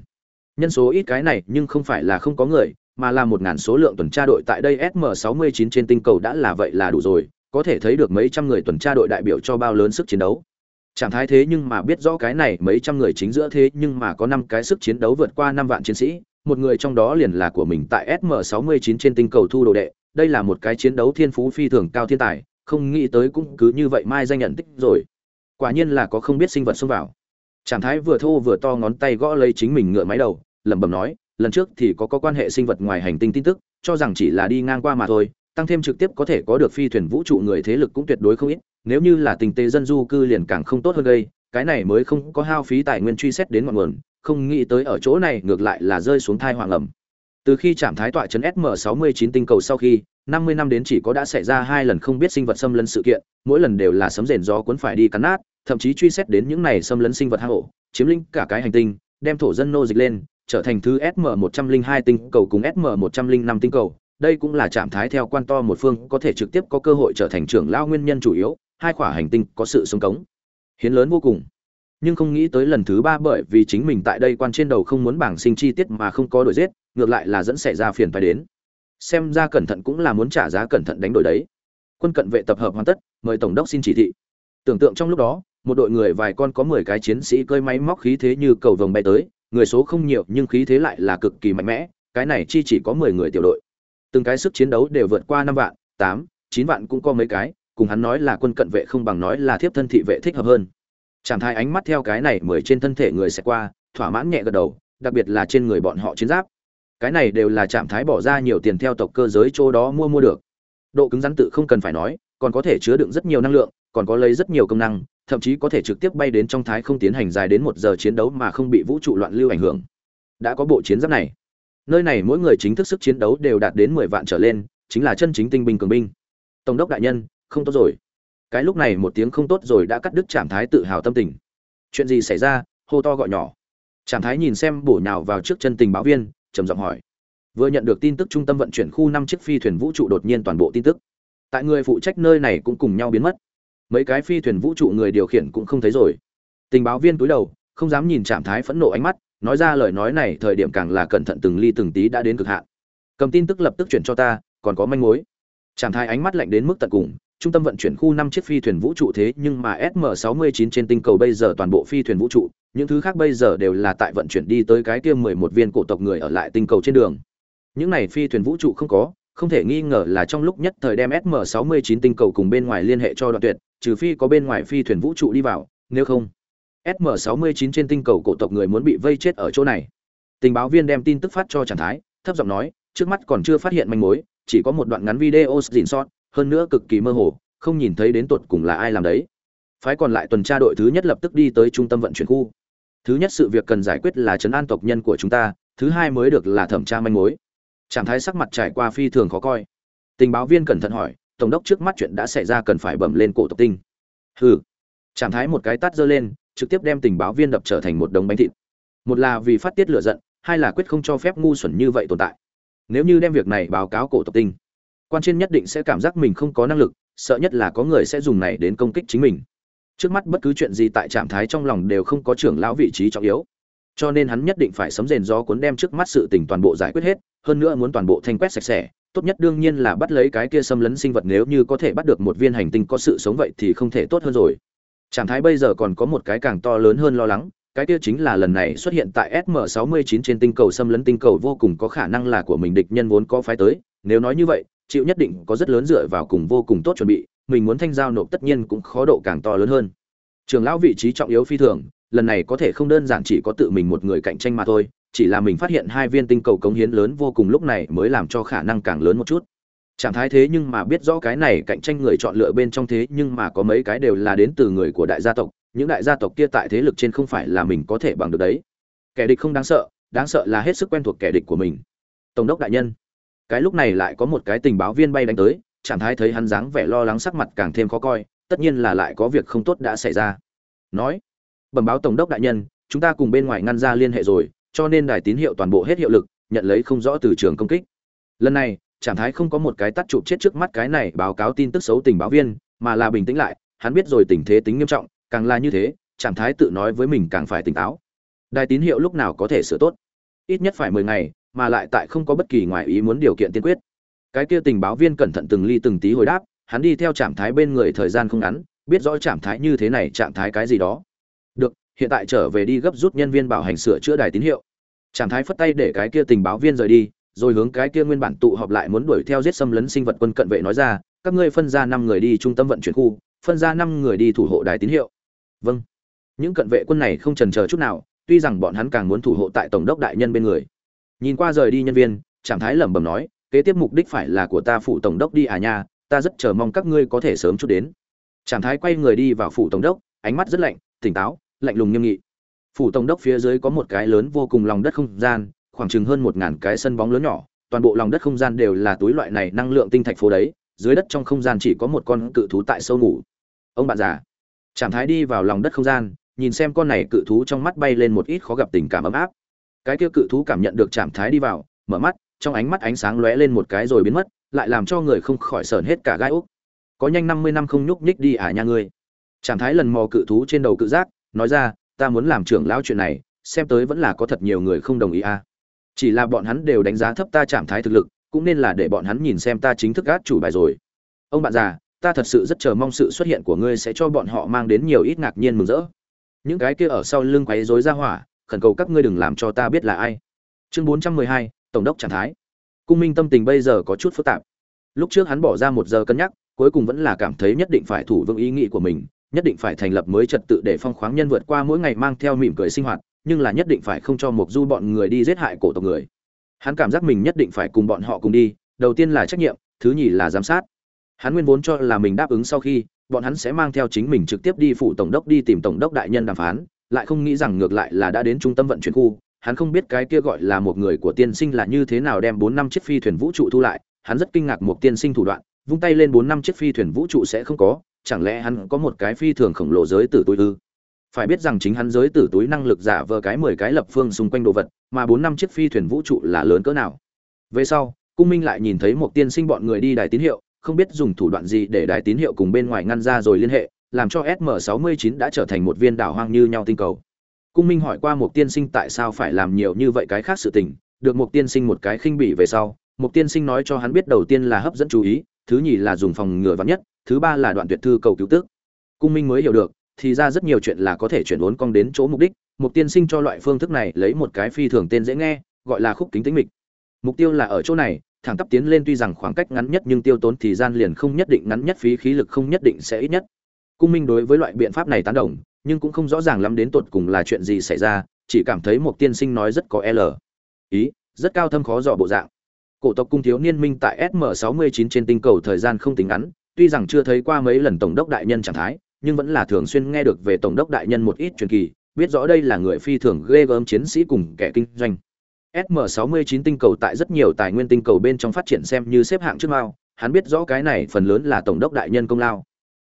Nhân số ít cái này nhưng không phải là không có người, mà là một ngàn số lượng tuần tra đội tại đây sm 69 trên tinh cầu đã là vậy là đủ rồi, có thể thấy được mấy trăm người tuần tra đội đại biểu cho bao lớn sức chiến đấu. Trạng thái thế nhưng mà biết rõ cái này mấy trăm người chính giữa thế nhưng mà có năm cái sức chiến đấu vượt qua năm vạn chiến sĩ, một người trong đó liền là của mình tại SM69 trên tinh cầu thu đồ đệ, đây là một cái chiến đấu thiên phú phi thường cao thiên tài, không nghĩ tới cũng cứ như vậy mai danh nhận tích rồi. Quả nhiên là có không biết sinh vật xông vào. Trạng thái vừa thô vừa to ngón tay gõ lấy chính mình ngựa máy đầu, lẩm bẩm nói, lần trước thì có có quan hệ sinh vật ngoài hành tinh tin tức, cho rằng chỉ là đi ngang qua mà thôi, tăng thêm trực tiếp có thể có được phi thuyền vũ trụ người thế lực cũng tuyệt đối không ít, nếu như là tình tế dân du cư liền càng không tốt hơn đây, cái này mới không có hao phí tài nguyên truy xét đến ngọn nguồn, không nghĩ tới ở chỗ này ngược lại là rơi xuống thai hoàng ẩm. Từ khi chạm thái tọa trấn SM69 tinh cầu sau khi, 50 năm đến chỉ có đã xảy ra hai lần không biết sinh vật xâm lấn sự kiện, mỗi lần đều là sấm rền gió cuốn phải đi cắn nát, thậm chí truy xét đến những này xâm lấn sinh vật hang ổ, chiếm lĩnh cả cái hành tinh, đem thổ dân nô dịch lên, trở thành thứ SM102 tinh cầu cùng SM105 tinh cầu. Đây cũng là trạng thái theo quan to một phương có thể trực tiếp có cơ hội trở thành trưởng lao nguyên nhân chủ yếu, hai quả hành tinh có sự sống cống. Hiến lớn vô cùng. Nhưng không nghĩ tới lần thứ ba bởi vì chính mình tại đây quan trên đầu không muốn bảng sinh chi tiết mà không có đổi giết, ngược lại là dẫn xảy ra phiền phải đến. Xem ra cẩn thận cũng là muốn trả giá cẩn thận đánh đổi đấy. Quân cận vệ tập hợp hoàn tất, mời tổng đốc xin chỉ thị. Tưởng tượng trong lúc đó, một đội người vài con có 10 cái chiến sĩ cơi máy móc khí thế như cầu vồng bay tới, người số không nhiều nhưng khí thế lại là cực kỳ mạnh mẽ, cái này chi chỉ có 10 người tiểu đội. Từng cái sức chiến đấu đều vượt qua 5 vạn, 8, 9 vạn cũng có mấy cái, cùng hắn nói là quân cận vệ không bằng nói là thiếp thân thị vệ thích hợp hơn. Trảm thái ánh mắt theo cái này mười trên thân thể người sẽ qua, thỏa mãn nhẹ gật đầu, đặc biệt là trên người bọn họ chiến giáp. Cái này đều là trạm thái bỏ ra nhiều tiền theo tộc cơ giới chỗ đó mua mua được. Độ cứng rắn tự không cần phải nói, còn có thể chứa đựng rất nhiều năng lượng, còn có lấy rất nhiều công năng, thậm chí có thể trực tiếp bay đến trong thái không tiến hành dài đến một giờ chiến đấu mà không bị vũ trụ loạn lưu ảnh hưởng. Đã có bộ chiến giáp này, nơi này mỗi người chính thức sức chiến đấu đều đạt đến mười vạn trở lên, chính là chân chính tinh binh cường binh. Tổng đốc đại nhân, không tốt rồi. Cái lúc này một tiếng không tốt rồi đã cắt đứt Trảm Thái tự hào tâm tình. Chuyện gì xảy ra? Hô to gọi nhỏ. Trảm Thái nhìn xem bổ nhào vào trước chân tình báo viên, trầm giọng hỏi. Vừa nhận được tin tức trung tâm vận chuyển khu năm chiếc phi thuyền vũ trụ đột nhiên toàn bộ tin tức. Tại người phụ trách nơi này cũng cùng nhau biến mất mấy cái phi thuyền vũ trụ người điều khiển cũng không thấy rồi tình báo viên túi đầu không dám nhìn trạm thái phẫn nộ ánh mắt nói ra lời nói này thời điểm càng là cẩn thận từng ly từng tí đã đến cực hạn. Cầm tin tức lập tức chuyển cho ta còn có manh mối. Trạm thái ánh mắt lạnh đến mức tận cùng trung tâm vận chuyển khu năm chiếc phi thuyền vũ trụ thế nhưng mà sm 69 trên tinh cầu bây giờ toàn bộ phi thuyền vũ trụ những thứ khác bây giờ đều là tại vận chuyển đi tới cái kia mười một viên cổ tộc người ở lại tinh cầu trên đường. Những này phi thuyền vũ trụ không có không thể nghi ngờ là trong lúc nhất thời đem sm 69 tinh cầu cùng bên ngoài liên hệ cho đoạn tuyệt trừ phi có bên ngoài phi thuyền vũ trụ đi vào, nếu không, SM69 trên tinh cầu cổ tộc người muốn bị vây chết ở chỗ này. Tình báo viên đem tin tức phát cho Trần Thái, thấp giọng nói, trước mắt còn chưa phát hiện manh mối, chỉ có một đoạn ngắn video rỉn sót, hơn nữa cực kỳ mơ hồ, không nhìn thấy đến tuột cùng là ai làm đấy. Phái còn lại tuần tra đội thứ nhất lập tức đi tới trung tâm vận chuyển khu. Thứ nhất sự việc cần giải quyết là trấn an tộc nhân của chúng ta, thứ hai mới được là thẩm tra manh mối. Trạng Thái sắc mặt trải qua phi thường khó coi. Tình báo viên cẩn thận hỏi, tổng đốc trước mắt chuyện đã xảy ra cần phải bẩm lên cổ tộc tinh hừ trạng thái một cái tát giơ lên trực tiếp đem tình báo viên đập trở thành một đống bánh thịt. Một là vì phát tiết lửa giận, hai là quyết không cho phép ngu xuẩn như vậy tồn tại. Nếu như đem việc này báo cáo cổ tộc tinh, quan trên nhất định sẽ cảm giác mình không có năng lực, sợ nhất là có người sẽ dùng này đến công kích chính mình. Trước mắt bất cứ chuyện gì tại trạng thái trong lòng đều không có trưởng lão vị trí trọng yếu. Cho nên hắn nhất định phải sấm rền gió cuốn đem trước mắt sự tình toàn bộ giải quyết hết, hơn nữa muốn toàn bộ thanh quét sạch sẽ. Tốt nhất đương nhiên là bắt lấy cái kia xâm lấn sinh vật nếu như có thể bắt được một viên hành tinh có sự sống vậy thì không thể tốt hơn rồi trạng thái bây giờ còn có một cái càng to lớn hơn lo lắng, cái kia chính là lần này xuất hiện tại sm 69 trên tinh cầu xâm lấn tinh cầu vô cùng có khả năng là của mình địch nhân vốn có phái tới. Nếu nói như vậy, chịu nhất định có rất lớn dựa vào cùng vô cùng tốt chuẩn bị, mình muốn thanh giao nộp tất nhiên cũng khó độ càng to lớn hơn. Trường lão vị trí trọng yếu phi thường, lần này có thể không đơn giản chỉ có tự mình một người cạnh tranh mà thôi, chỉ là mình phát hiện hai viên tinh cầu cống hiến lớn vô cùng lúc này mới làm cho khả năng càng lớn một chút trạng thái thế nhưng mà biết rõ cái này cạnh tranh người chọn lựa bên trong thế nhưng mà có mấy cái đều là đến từ người của đại gia tộc, những đại gia tộc kia tại thế lực trên không phải là mình có thể bằng được đấy. Kẻ địch không đáng sợ đáng sợ là hết sức quen thuộc kẻ địch của mình. Tổng đốc đại nhân. Cái lúc này lại có một cái tình báo viên bay đánh tới, trạng thái thấy hắn dáng vẻ lo lắng sắc mặt càng thêm khó coi, tất nhiên là lại có việc không tốt đã xảy ra. Nói, bẩm báo tổng đốc đại nhân, chúng ta cùng bên ngoài ngăn ra liên hệ rồi, cho nên đài tín hiệu toàn bộ hết hiệu lực, nhận lấy không rõ từ trường công kích. Lần này trạng thái không có một cái tắt chụp chết trước mắt cái này báo cáo tin tức xấu tình báo viên, mà là bình tĩnh lại, hắn biết rồi tình thế tính nghiêm trọng, càng là như thế, trạng thái tự nói với mình càng phải tỉnh táo. Đài tín hiệu lúc nào có thể sửa tốt? Ít nhất phải mười ngày, mà lại tại không có bất kỳ ngoại ý muốn điều kiện tiên quyết. Cái kia tình báo viên cẩn thận từng ly từng tí hồi đáp, hắn đi theo trạng thái bên người thời gian không ngắn, biết rõ trạng thái như thế này, trạng thái cái gì đó. Được, hiện tại trở về đi gấp rút nhân viên bảo hành sửa chữa đài tín hiệu. Trạng thái phất tay để cái kia tình báo viên rời đi rồi hướng cái kia nguyên bản tụ họp lại muốn đuổi theo giết xâm lấn sinh vật quân cận vệ nói ra, các ngươi phân ra năm người đi trung tâm vận chuyển khu, phân ra năm người đi thủ hộ đài tín hiệu. Vâng. Những cận vệ quân này không chần chờ chút nào, tuy rằng bọn hắn càng muốn thủ hộ tại tổng đốc đại nhân bên người. Nhìn qua rời đi nhân viên trạng thái lẩm bẩm nói, kế tiếp mục đích phải là của ta phụ tổng đốc đi à nha, ta rất chờ mong các ngươi có thể sớm chút đến. Trạng thái quay người đi vào phủ tổng đốc, ánh mắt rất lạnh, tỉnh táo, lạnh lùng nghiêm nghị. Phủ tổng đốc phía dưới có một cái lớn vô cùng lòng đất không gian khoảng chừng hơn một ngàn cái sân bóng lớn nhỏ, toàn bộ lòng đất không gian đều là túi loại này năng lượng tinh thạch phố đấy, dưới đất trong không gian chỉ có một con cự thú tại sâu ngủ. Ông bạn già, trạng thái đi vào lòng đất không gian, nhìn xem con này cự thú trong mắt bay lên một ít khó gặp tình cảm ấm áp. Cái kia cự thú cảm nhận được trạng thái đi vào, mở mắt, trong ánh mắt ánh sáng lóe lên một cái rồi biến mất, lại làm cho người không khỏi sởn hết cả gai úc. Có nhanh năm mươi năm không nhúc nhích đi à nha ngươi. Trạng thái lần mò cự thú trên đầu cự giác, nói ra, ta muốn làm trưởng lão chuyện này, xem tới vẫn là có thật nhiều người không đồng ý à chỉ là bọn hắn đều đánh giá thấp ta trạng thái thực lực, cũng nên là để bọn hắn nhìn xem ta chính thức gác chủ bài rồi. Ông bạn già, ta thật sự rất chờ mong sự xuất hiện của ngươi sẽ cho bọn họ mang đến nhiều ít ngạc nhiên mừng rỡ. Những cái kia ở sau lưng quấy rối ra hỏa, khẩn cầu các ngươi đừng làm cho ta biết là ai. Chương bốn trăm mười hai, tổng đốc trạng thái. Cung minh tâm tình bây giờ có chút phức tạp. Lúc trước hắn bỏ ra một giờ cân nhắc, cuối cùng vẫn là cảm thấy nhất định phải thủ vững ý nghĩ của mình nhất định phải thành lập mới trật tự để phong khoáng nhân vượt qua mỗi ngày mang theo mỉm cười sinh hoạt, nhưng là nhất định phải không cho mục du bọn người đi giết hại cổ tộc người. Hắn cảm giác mình nhất định phải cùng bọn họ cùng đi, đầu tiên là trách nhiệm, thứ nhì là giám sát. Hắn nguyên vốn cho là mình đáp ứng sau khi, bọn hắn sẽ mang theo chính mình trực tiếp đi phụ tổng đốc đi tìm tổng đốc đại nhân đàm phán, lại không nghĩ rằng ngược lại là đã đến trung tâm vận chuyển khu, hắn không biết cái kia gọi là một người của tiên sinh là như thế nào đem bốn năm chiếc phi thuyền vũ trụ thu lại, hắn rất kinh ngạc một tiên sinh thủ đoạn vung tay lên bốn năm chiếc phi thuyền vũ trụ sẽ không có, chẳng lẽ hắn có một cái phi thường khổng lồ giới tử túi ư? Phải biết rằng chính hắn giới tử túi năng lực giả vờ cái mười cái lập phương xung quanh đồ vật, mà bốn năm chiếc phi thuyền vũ trụ là lớn cỡ nào? Về sau, cung minh lại nhìn thấy một tiên sinh bọn người đi đài tín hiệu, không biết dùng thủ đoạn gì để đài tín hiệu cùng bên ngoài ngăn ra rồi liên hệ, làm cho sm 69 đã trở thành một viên đảo hoang như nhau tinh cầu. Cung minh hỏi qua một tiên sinh tại sao phải làm nhiều như vậy cái khác sự tình, được một tiên sinh một cái khinh bỉ về sau, một tiên sinh nói cho hắn biết đầu tiên là hấp dẫn chú ý thứ nhì là dùng phòng ngừa vắn nhất, thứ ba là đoạn tuyệt thư cầu cứu tước cung minh mới hiểu được, thì ra rất nhiều chuyện là có thể chuyển vốn cong đến chỗ mục đích một tiên sinh cho loại phương thức này lấy một cái phi thường tên dễ nghe, gọi là khúc kính tính mịch. Mục tiêu là ở chỗ này, thẳng tắp tiến lên tuy rằng khoảng cách ngắn nhất nhưng tiêu tốn thì gian liền không nhất định, ngắn nhất phí khí lực không nhất định sẽ ít nhất. Cung minh đối với loại biện pháp này tán đồng, nhưng cũng không rõ ràng lắm đến tột cùng là chuyện gì xảy ra, chỉ cảm thấy một tiên sinh nói rất có l. Ý, rất cao thâm khó dò bộ dạng cổ tộc cung thiếu niên minh tại sm 69 trên tinh cầu thời gian không tính ngắn tuy rằng chưa thấy qua mấy lần tổng đốc đại nhân trạng thái nhưng vẫn là thường xuyên nghe được về tổng đốc đại nhân một ít truyền kỳ biết rõ đây là người phi thường ghê gớm chiến sĩ cùng kẻ kinh doanh SM69 tinh cầu tại rất nhiều tài nguyên tinh cầu bên trong phát triển xem như xếp hạng trước mao, hắn biết rõ cái này phần lớn là tổng đốc đại nhân công lao.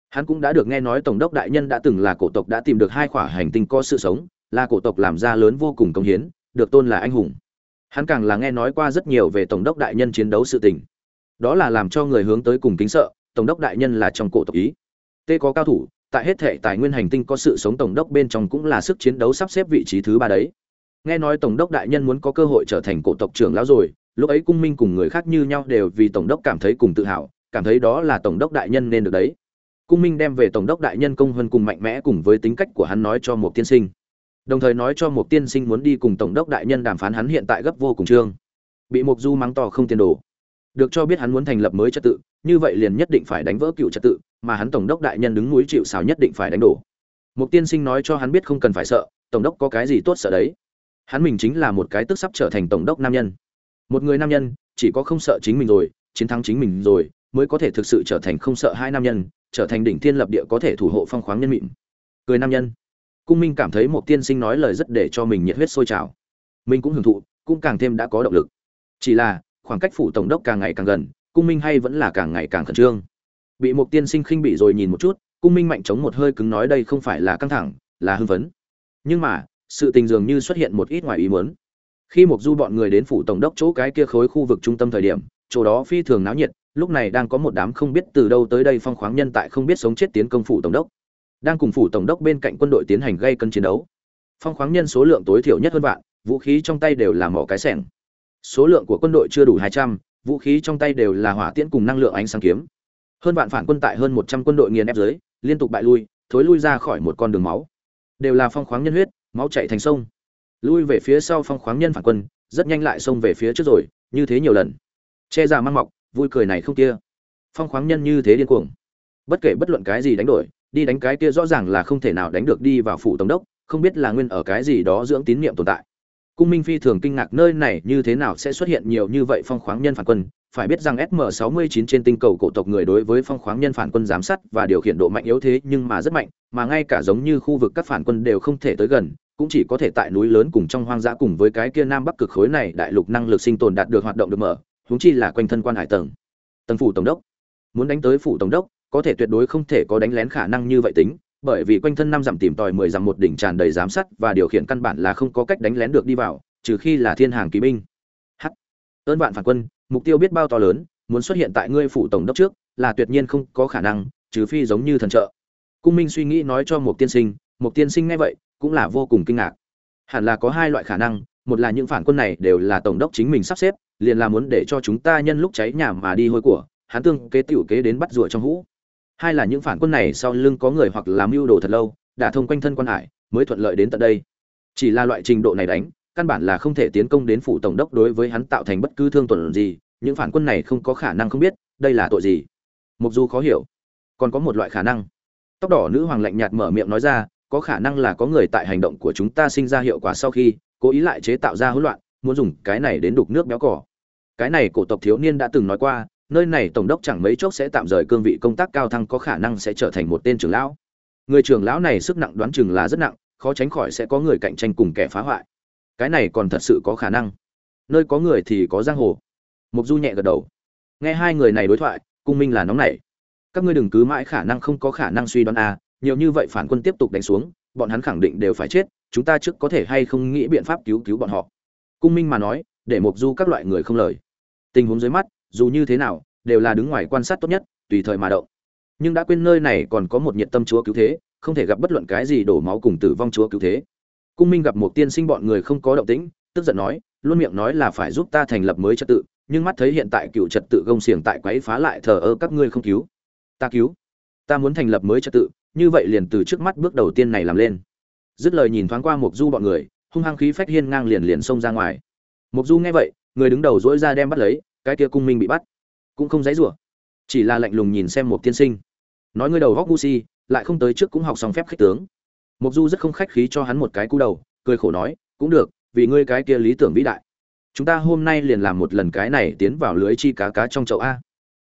Hắn cũng đã được nghe nói tổng đốc đại nhân đã từng là cổ tộc đã tìm được hai khỏa hành tinh có sự sống, là cổ tộc làm ra lớn vô cùng công hiến, được tôn là anh hùng. Hắn càng là nghe nói qua rất nhiều về tổng đốc đại nhân chiến đấu sự tình. Đó là làm cho người hướng tới cùng kính sợ, tổng đốc đại nhân là trong cổ tộc ý. Tê có cao thủ, tại hết thể tài nguyên hành tinh có sự sống tổng đốc bên trong cũng là sức chiến đấu sắp xếp vị trí thứ ba đấy nghe nói tổng đốc đại nhân muốn có cơ hội trở thành cổ tộc trưởng lão rồi lúc ấy cung minh cùng người khác như nhau đều vì tổng đốc cảm thấy cùng tự hào cảm thấy đó là tổng đốc đại nhân nên được đấy cung minh đem về tổng đốc đại nhân công hơn cùng mạnh mẽ cùng với tính cách của hắn nói cho một tiên sinh đồng thời nói cho một tiên sinh muốn đi cùng tổng đốc đại nhân đàm phán hắn hiện tại gấp vô cùng trương. Bị mục du mắng to không tiền đồ. Được cho biết hắn muốn thành lập mới trật tự, như vậy liền nhất định phải đánh vỡ cựu trật tự, mà hắn tổng đốc đại nhân đứng núi chịu xào nhất định phải đánh đổ. Một tiên sinh nói cho hắn biết không cần phải sợ, tổng đốc có cái gì tốt sợ đấy. Hắn mình chính là một cái tức sắp trở thành tổng đốc nam nhân. Một người nam nhân, chỉ có không sợ chính mình rồi, chiến thắng chính mình rồi, mới có thể thực sự trở thành không sợ hai nam nhân, trở thành đỉnh thiên lập địa có thể thủ hộ phong khoáng nhân mịn. Cười nam nhân cung minh cảm thấy một tiên sinh nói lời rất để cho mình nhiệt huyết sôi trào. Mình cũng hưởng thụ, cũng càng thêm đã có động lực. Chỉ là, khoảng cách phủ tổng đốc càng ngày càng gần, cung minh hay vẫn là càng ngày càng khẩn trương. Bị một tiên sinh khinh bị rồi nhìn một chút, cung minh mạnh chống một hơi cứng nói đây không phải là căng thẳng, là hưng phấn. Nhưng mà, sự tình dường như xuất hiện một ít ngoài ý muốn. Khi một du bọn người đến phủ tổng đốc chỗ cái kia khối khu vực trung tâm thời điểm, chỗ đó phi thường náo nhiệt, lúc này đang có một đám không biết từ đâu tới đây phong khoáng nhân tại không biết sống chết tiến công phủ tổng đốc đang cùng phủ tổng đốc bên cạnh quân đội tiến hành gây cân chiến đấu. Phong khoáng nhân số lượng tối thiểu nhất hơn vạn, vũ khí trong tay đều là mỏ cái sẻng. Số lượng của quân đội chưa đủ hai trăm, vũ khí trong tay đều là hỏa tiễn cùng năng lượng ánh sáng kiếm. Hơn vạn phản quân tại hơn một trăm quân đội nghiền ép dưới, liên tục bại lui, thối lui ra khỏi một con đường máu. Đều là phong khoáng nhân huyết, máu chảy thành sông. Lui về phía sau phong khoáng nhân phản quân, rất nhanh lại xông về phía trước rồi, như thế nhiều lần. Che ra mang mọc, vui cười này không kia. Phong khoáng nhân như thế điên cuồng. Bất kể bất luận cái gì đánh đổi đi đánh cái kia rõ ràng là không thể nào đánh được đi vào phủ tổng đốc không biết là nguyên ở cái gì đó dưỡng tín niệm tồn tại cung minh phi thường kinh ngạc nơi này như thế nào sẽ xuất hiện nhiều như vậy phong khoáng nhân phản quân phải biết rằng SM69 trên tinh cầu cổ tộc người đối với phong khoáng nhân phản quân giám sát và điều khiển độ mạnh yếu thế nhưng mà rất mạnh, mà ngay cả giống như khu vực các phản quân đều không thể tới gần, cũng chỉ có thể tại núi lớn cùng trong hoang dã cùng với cái kia nam bắc cực khối này đại lục năng lực sinh tồn đạt được hoạt động được mở, huống chi là quanh thân quan hải tầng. Tầng phủ tổng đốc. Muốn đánh tới phủ tổng đốc, có thể tuyệt đối không thể có đánh lén khả năng như vậy tính, bởi vì quanh thân năm dặm tìm tòi 10 dặm một đỉnh tràn đầy giám sát và điều khiển căn bản là không có cách đánh lén được đi vào, trừ khi là thiên hàng kỵ binh. h Ơn vạn phản quân, mục tiêu biết bao to lớn muốn xuất hiện tại ngươi phủ tổng đốc trước là tuyệt nhiên không có khả năng trừ phi giống như thần trợ. Cung minh suy nghĩ nói cho một tiên sinh một tiên sinh nghe vậy cũng là vô cùng kinh ngạc. Hẳn là có hai loại khả năng một là những phản quân này đều là tổng đốc chính mình sắp xếp liền là muốn để cho chúng ta nhân lúc cháy nhà mà đi hôi của hắn tương kế tiểu kế đến bắt rùa trong hũ hai là những phản quân này sau lưng có người hoặc làm mưu đồ thật lâu, đã thông quanh thân quan hải, mới thuận lợi đến tận đây. Chỉ là loại trình độ này đánh, căn bản là không thể tiến công đến phủ tổng đốc đối với hắn tạo thành bất cứ thương tổn gì, những phản quân này không có khả năng không biết, đây là tội gì? Mục du khó hiểu. Còn có một loại khả năng. Tóc đỏ nữ hoàng lạnh nhạt mở miệng nói ra, có khả năng là có người tại hành động của chúng ta sinh ra hiệu quả sau khi, cố ý lại chế tạo ra hỗn loạn, muốn dùng cái này đến đục nước béo cỏ. Cái này cổ tộc thiếu niên đã từng nói qua nơi này tổng đốc chẳng mấy chốc sẽ tạm rời cương vị công tác cao thăng có khả năng sẽ trở thành một tên trưởng lão. Người trưởng lão này sức nặng đoán chừng là rất nặng khó tránh khỏi sẽ có người cạnh tranh cùng kẻ phá hoại. Cái này còn thật sự có khả năng. Nơi có người thì có giang hồ. Mục du nhẹ gật đầu. Nghe hai người này đối thoại cung minh là nóng nảy. Các ngươi đừng cứ mãi khả năng không có khả năng suy đoán a à, nhiều như vậy phản quân tiếp tục đánh xuống bọn hắn khẳng định đều phải chết chúng ta trước có thể hay không nghĩ biện pháp cứu cứu bọn họ. Cung minh mà nói để mục du các loại người không lời. Tình huống dưới mắt dù như thế nào, đều là đứng ngoài quan sát tốt nhất, tùy thời mà động. Nhưng đã quên nơi này còn có một nhiệt tâm chúa cứu thế, không thể gặp bất luận cái gì đổ máu cùng tử vong chúa cứu thế. Cung minh gặp một tiên sinh bọn người không có động tĩnh, tức giận nói, luôn miệng nói là phải giúp ta thành lập mới trật tự, nhưng mắt thấy hiện tại cựu trật tự gông xiềng tại quấy phá lại thờ ơ các ngươi không cứu. Ta cứu. Ta muốn thành lập mới trật tự, như vậy liền từ trước mắt bước đầu tiên này làm lên. Dứt lời nhìn thoáng qua mục du bọn người, hung hăng khí phách hiên ngang liền liền xông ra ngoài. Mục du nghe vậy, người đứng đầu dỗi ra đem bắt lấy cái kia cung minh bị bắt, cũng không dãy rủa, chỉ là lạnh lùng nhìn xem một tiên sinh. Nói ngươi đầu góc ngu si, lại không tới trước cũng học xong phép khích tướng. Mục du rất không khách khí cho hắn một cái cú đầu, cười khổ nói, cũng được, vì ngươi cái kia lý tưởng vĩ đại, chúng ta hôm nay liền làm một lần cái này tiến vào lưới chi cá cá trong chậu a.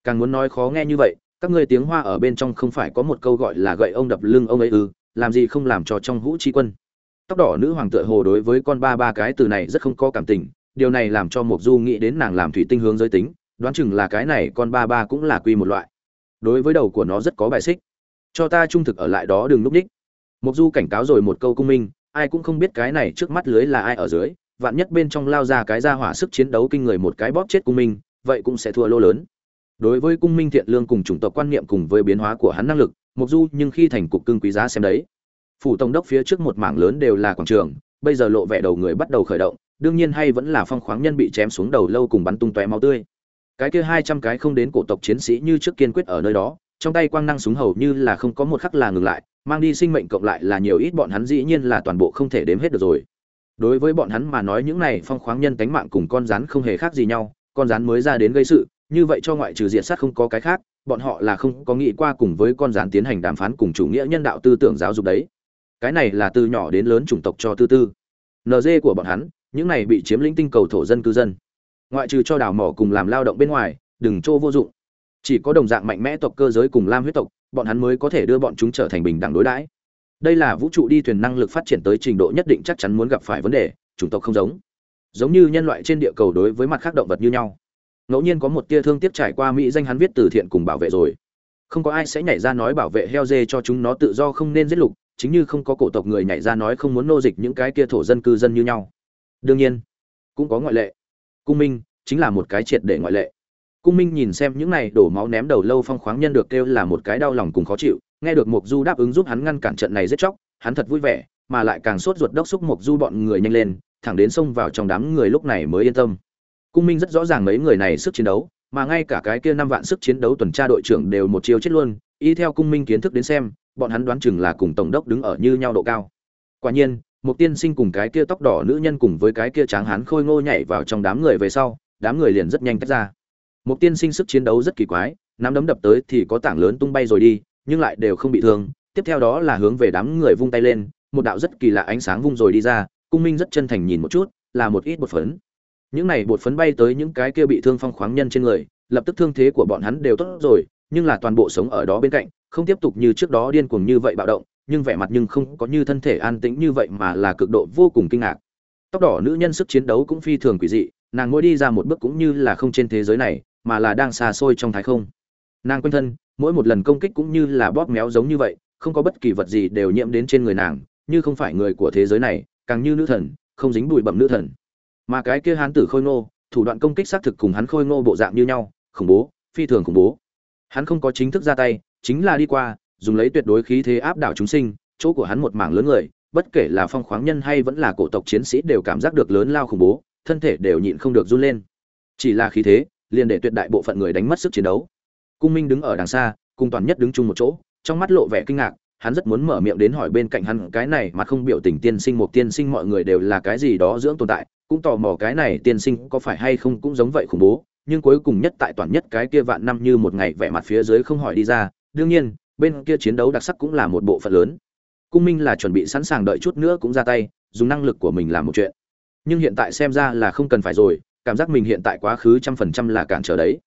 Càng muốn nói khó nghe như vậy, các ngươi tiếng hoa ở bên trong không phải có một câu gọi là gậy ông đập lưng ông ấy ư, làm gì không làm cho trong hũ chi quân. Tóc đỏ nữ hoàng tựa hồ đối với con ba ba cái từ này rất không có cảm tình điều này làm cho mục du nghĩ đến nàng làm thủy tinh hướng giới tính, đoán chừng là cái này con ba ba cũng là quy một loại. Đối với đầu của nó rất có bài xích. Cho ta trung thực ở lại đó đừng núp đích. Mục du cảnh cáo rồi một câu cung minh, ai cũng không biết cái này trước mắt lưới là ai ở dưới, vạn nhất bên trong lao ra cái ra hỏa sức chiến đấu kinh người một cái bóp chết cung minh, vậy cũng sẽ thua lô lớn. Đối với cung minh thiện lương cùng chủng tộc quan niệm cùng với biến hóa của hắn năng lực mục du nhưng khi thành cục cưng quý giá xem đấy. Phủ tổng đốc phía trước một mảng lớn đều là quảng trường, bây giờ lộ vẻ đầu người bắt đầu khởi động đương nhiên hay vẫn là phong khoáng nhân bị chém xuống đầu lâu cùng bắn tung tóe máu tươi. Cái kia hai trăm cái không đến cổ tộc chiến sĩ như trước kiên quyết ở nơi đó, trong tay quang năng súng hầu như là không có một khắc là ngừng lại, mang đi sinh mệnh cộng lại là nhiều ít bọn hắn dĩ nhiên là toàn bộ không thể đếm hết được rồi. Đối với bọn hắn mà nói những này phong khoáng nhân tánh mạng cùng con rắn không hề khác gì nhau, con rắn mới ra đến gây sự, như vậy cho ngoại trừ diện sát không có cái khác, bọn họ là không có nghĩ qua cùng với con rắn tiến hành đàm phán cùng chủ nghĩa nhân đạo tư tưởng giáo dục đấy. Cái này là từ nhỏ đến lớn chủng tộc cho tư tư. Nd của bọn hắn những này bị chiếm lĩnh tinh cầu thổ dân cư dân. Ngoại trừ cho đào mỏ cùng làm lao động bên ngoài, đừng trô vô dụng. Chỉ có đồng dạng mạnh mẽ tộc cơ giới cùng lam huyết tộc, bọn hắn mới có thể đưa bọn chúng trở thành bình đẳng đối đãi. Đây là vũ trụ đi thuyền năng lực phát triển tới trình độ nhất định chắc chắn muốn gặp phải vấn đề, chủng tộc không giống. Giống như nhân loại trên địa cầu đối với mặt khác động vật như nhau. Ngẫu nhiên có một tia thương tiếc trải qua mỹ danh hắn viết từ thiện cùng bảo vệ rồi. Không có ai sẽ nhảy ra nói bảo vệ heo dê cho chúng nó tự do không nên giết lục, chính như không có cổ tộc người nhảy ra nói không muốn nô dịch những cái kia thổ dân cư dân như nhau đương nhiên, cũng có ngoại lệ. Cung minh chính là một cái triệt để ngoại lệ. Cung minh nhìn xem những này đổ máu ném đầu lâu phong khoáng nhân được kêu là một cái đau lòng cùng khó chịu, nghe được mục du đáp ứng giúp hắn ngăn cản trận này giết chóc, hắn thật vui vẻ, mà lại càng sốt ruột đốc xúc mục du bọn người nhanh lên, thẳng đến xông vào trong đám người lúc này mới yên tâm. Cung minh rất rõ ràng mấy người này sức chiến đấu, mà ngay cả cái kia năm vạn sức chiến đấu tuần tra đội trưởng đều một chiêu chết luôn, y theo cung minh kiến thức đến xem, bọn hắn đoán chừng là cùng tổng đốc đứng ở như nhau độ cao. Quả nhiên một tiên sinh cùng cái kia tóc đỏ nữ nhân cùng với cái kia tráng hán khôi ngô nhảy vào trong đám người về sau, đám người liền rất nhanh tách ra. Một tiên sinh sức chiến đấu rất kỳ quái, nắm đấm đập tới thì có tảng lớn tung bay rồi đi, nhưng lại đều không bị thương. Tiếp theo đó là hướng về đám người vung tay lên, một đạo rất kỳ lạ ánh sáng vung rồi đi ra, cung minh rất chân thành nhìn một chút, là một ít bột phấn. Những này bột phấn bay tới những cái kia bị thương phong khoáng nhân trên người, lập tức thương thế của bọn hắn đều tốt rồi, nhưng là toàn bộ sống ở đó bên cạnh, không tiếp tục như trước đó điên cuồng như vậy bạo động nhưng vẻ mặt nhưng không có như thân thể an tĩnh như vậy mà là cực độ vô cùng kinh ngạc. Tóc đỏ nữ nhân sức chiến đấu cũng phi thường quỷ dị, nàng mỗi đi ra một bước cũng như là không trên thế giới này, mà là đang xa xôi trong thái không. Nàng quanh thân, mỗi một lần công kích cũng như là bóp méo giống như vậy, không có bất kỳ vật gì đều nhiễm đến trên người nàng, như không phải người của thế giới này, càng như nữ thần, không dính bụi bẩm nữ thần. Mà cái kia hán tử khôi ngô, thủ đoạn công kích xác thực cùng hắn khôi ngô bộ dạng như nhau, khủng bố, phi thường khủng bố. Hắn không có chính thức ra tay, chính là đi qua dùng lấy tuyệt đối khí thế áp đảo chúng sinh, chỗ của hắn một mảng lớn người, bất kể là phong khoáng nhân hay vẫn là cổ tộc chiến sĩ đều cảm giác được lớn lao khủng bố, thân thể đều nhịn không được run lên. Chỉ là khí thế, liền để tuyệt đại bộ phận người đánh mất sức chiến đấu. Cung minh đứng ở đằng xa, cùng toàn nhất đứng chung một chỗ, trong mắt lộ vẻ kinh ngạc, hắn rất muốn mở miệng đến hỏi bên cạnh hắn, cái này mà không biểu tình tiên sinh một tiên sinh mọi người đều là cái gì đó dưỡng tồn tại, cũng tò mò cái này tiên sinh có phải hay không cũng giống vậy khủng bố, nhưng cuối cùng nhất tại toàn nhất cái kia vạn năm như một ngày vẻ mặt phía dưới không hỏi đi ra, đương nhiên bên kia chiến đấu đặc sắc cũng là một bộ phận lớn. Cung minh là chuẩn bị sẵn sàng đợi chút nữa cũng ra tay dùng năng lực của mình làm một chuyện. Nhưng hiện tại xem ra là không cần phải rồi cảm giác mình hiện tại quá khứ trăm phần trăm là cản trở đấy.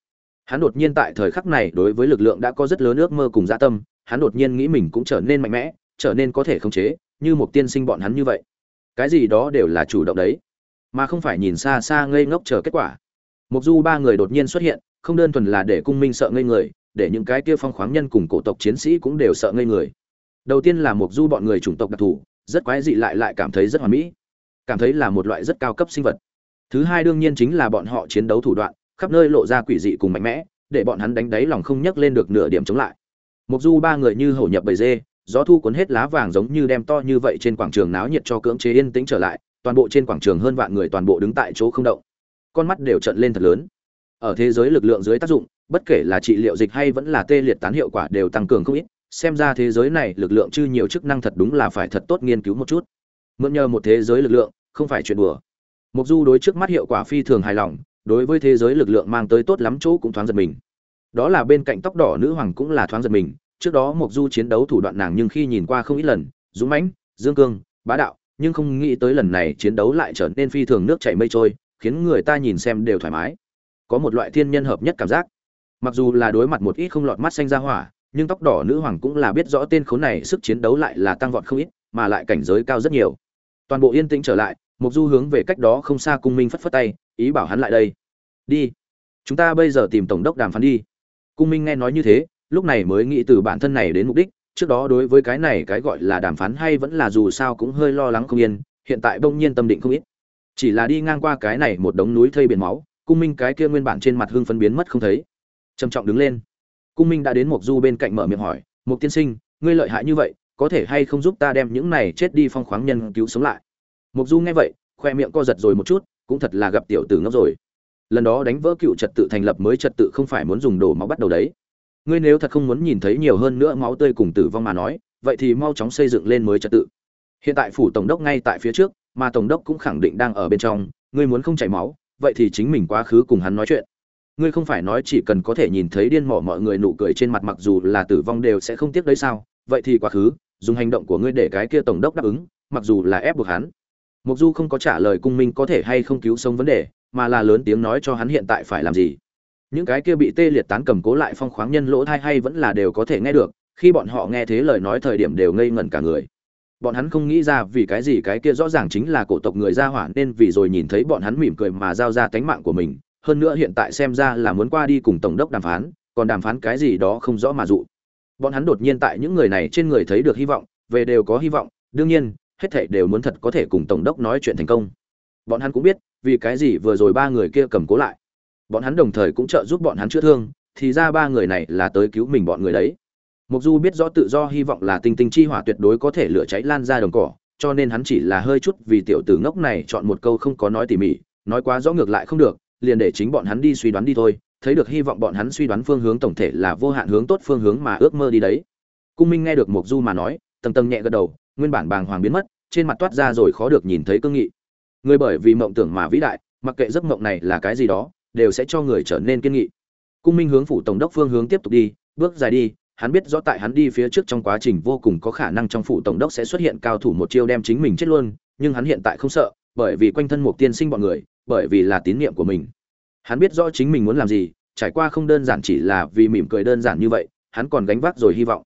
Hắn đột nhiên tại thời khắc này đối với lực lượng đã có rất lớn ước mơ cùng gia tâm hắn đột nhiên nghĩ mình cũng trở nên mạnh mẽ trở nên có thể khống chế như một tiên sinh bọn hắn như vậy. Cái gì đó đều là chủ động đấy mà không phải nhìn xa xa ngây ngốc chờ kết quả. Mục Du ba người đột nhiên xuất hiện, không đơn thuần là để cung minh sợ ngây người, để những cái kia phong khoáng nhân cùng cổ tộc chiến sĩ cũng đều sợ ngây người. Đầu tiên là một Du bọn người chủng tộc đặc thù, rất quái dị lại lại cảm thấy rất hoàn mỹ, cảm thấy là một loại rất cao cấp sinh vật. Thứ hai đương nhiên chính là bọn họ chiến đấu thủ đoạn, khắp nơi lộ ra quỷ dị cùng mạnh mẽ, để bọn hắn đánh đáy lòng không nhấc lên được nửa điểm chống lại. Một Du ba người như hổ nhập bầy dê, gió thu cuốn hết lá vàng giống như đem to như vậy trên quảng trường náo nhiệt cho cưỡng chế yên tĩnh trở lại, toàn bộ trên quảng trường hơn vạn người toàn bộ đứng tại chỗ không động con mắt đều trợn lên thật lớn ở thế giới lực lượng dưới tác dụng, bất kể là trị liệu dịch hay vẫn là tê liệt tán hiệu quả đều tăng cường không ít, xem ra thế giới này lực lượng chưa nhiều chức năng thật đúng là phải thật tốt nghiên cứu một chút. Mượn nhờ một thế giới lực lượng, không phải chuyện đùa. Mục du đối trước mắt hiệu quả phi thường hài lòng, đối với thế giới lực lượng mang tới tốt lắm chỗ cũng thoáng giật mình. Đó là bên cạnh tóc đỏ nữ hoàng cũng là thoáng giật mình, trước đó mục du chiến đấu thủ đoạn nàng nhưng khi nhìn qua không ít lần, dũng mãnh, dương cương, bá đạo, nhưng không nghĩ tới lần này chiến đấu lại trở nên phi thường nước chảy mây trôi, khiến người ta nhìn xem đều thoải mái có một loại thiên nhân hợp nhất cảm giác. Mặc dù là đối mặt một ít không lọt mắt xanh ra hỏa, nhưng tóc đỏ nữ hoàng cũng là biết rõ tên khốn này sức chiến đấu lại là tăng vọt không ít, mà lại cảnh giới cao rất nhiều. Toàn bộ yên tĩnh trở lại mục du hướng về cách đó không xa cung minh phất phất tay, ý bảo hắn lại đây. Đi. Chúng ta bây giờ tìm tổng đốc đàm phán đi. Cung minh nghe nói như thế, lúc này mới nghĩ từ bản thân này đến mục đích, trước đó đối với cái này cái gọi là đàm phán hay vẫn là dù sao cũng hơi lo lắng không yên, hiện tại bỗng nhiên tâm định không ít. Chỉ là đi ngang qua cái này một đống núi thây biển máu cung minh cái kia nguyên bản trên mặt hương phân biến mất không thấy. Trầm trọng đứng lên. Cung minh đã đến mộc du bên cạnh mở miệng hỏi mục tiên sinh, ngươi lợi hại như vậy, có thể hay không giúp ta đem những này chết đi phong khoáng nhân cứu sống lại? Mộc du nghe vậy, khoe miệng co giật rồi một chút, cũng thật là gặp tiểu tử ngốc rồi. Lần đó đánh vỡ cựu trật tự thành lập mới trật tự không phải muốn dùng đồ máu bắt đầu đấy. Ngươi nếu thật không muốn nhìn thấy nhiều hơn nữa máu tươi cùng tử vong mà nói, vậy thì mau chóng xây dựng lên mới trật tự. Hiện tại phủ tổng đốc ngay tại phía trước, mà tổng đốc cũng khẳng định đang ở bên trong, ngươi muốn không chảy máu vậy thì chính mình quá khứ cùng hắn nói chuyện. Ngươi không phải nói chỉ cần có thể nhìn thấy điên mỏ mọi người nụ cười trên mặt mặc dù là tử vong đều sẽ không tiếc đấy sao? Vậy thì quá khứ, dùng hành động của ngươi để cái kia tổng đốc đáp ứng, mặc dù là ép buộc hắn. Mục du không có trả lời cung minh có thể hay không cứu sống vấn đề, mà là lớn tiếng nói cho hắn hiện tại phải làm gì. Những cái kia bị tê liệt tán cầm cố lại phong khoáng nhân lỗ thai hay vẫn là đều có thể nghe được, khi bọn họ nghe thế lời nói thời điểm đều ngây ngẩn cả người bọn hắn không nghĩ ra vì cái gì cái kia rõ ràng chính là cổ tộc người Ra hỏa nên vì rồi nhìn thấy bọn hắn mỉm cười mà giao ra tánh mạng của mình. Hơn nữa hiện tại xem ra là muốn qua đi cùng tổng đốc đàm phán, còn đàm phán cái gì đó không rõ mà dụ. Bọn hắn đột nhiên tại những người này trên người thấy được hy vọng, về đều có hy vọng, đương nhiên, hết thảy đều muốn thật có thể cùng tổng đốc nói chuyện thành công. Bọn hắn cũng biết, vì cái gì vừa rồi ba người kia cầm cố lại. Bọn hắn đồng thời cũng trợ giúp bọn hắn chữa thương, thì ra ba người này là tới cứu mình bọn người đấy. Mộc Du biết rõ tự do hy vọng là tinh tinh chi hỏa tuyệt đối có thể lửa cháy lan ra đồng cỏ, cho nên hắn chỉ là hơi chút vì tiểu tử ngốc này chọn một câu không có nói tỉ mỉ, nói quá rõ ngược lại không được, liền để chính bọn hắn đi suy đoán đi thôi, thấy được hy vọng bọn hắn suy đoán phương hướng tổng thể là vô hạn hướng tốt phương hướng mà ước mơ đi đấy. Cung minh nghe được Mộc du mà nói tầng tầng nhẹ gật đầu nguyên bản bàng hoàng biến mất trên mặt toát ra rồi khó được nhìn thấy cương nghị. Người bởi vì mộng tưởng mà vĩ đại mặc kệ giấc mộng này là cái gì đó đều sẽ cho người trở nên kiên nghị. Cung minh hướng phủ tổng đốc phương hướng tiếp tục đi bước dài đi hắn biết rõ tại hắn đi phía trước trong quá trình vô cùng có khả năng trong phủ tổng đốc sẽ xuất hiện cao thủ một chiêu đem chính mình chết luôn, nhưng hắn hiện tại không sợ, bởi vì quanh thân một tiên sinh bọn người, bởi vì là tín nhiệm của mình. Hắn biết rõ chính mình muốn làm gì, trải qua không đơn giản chỉ là vì mỉm cười đơn giản như vậy, hắn còn gánh vác rồi hy vọng.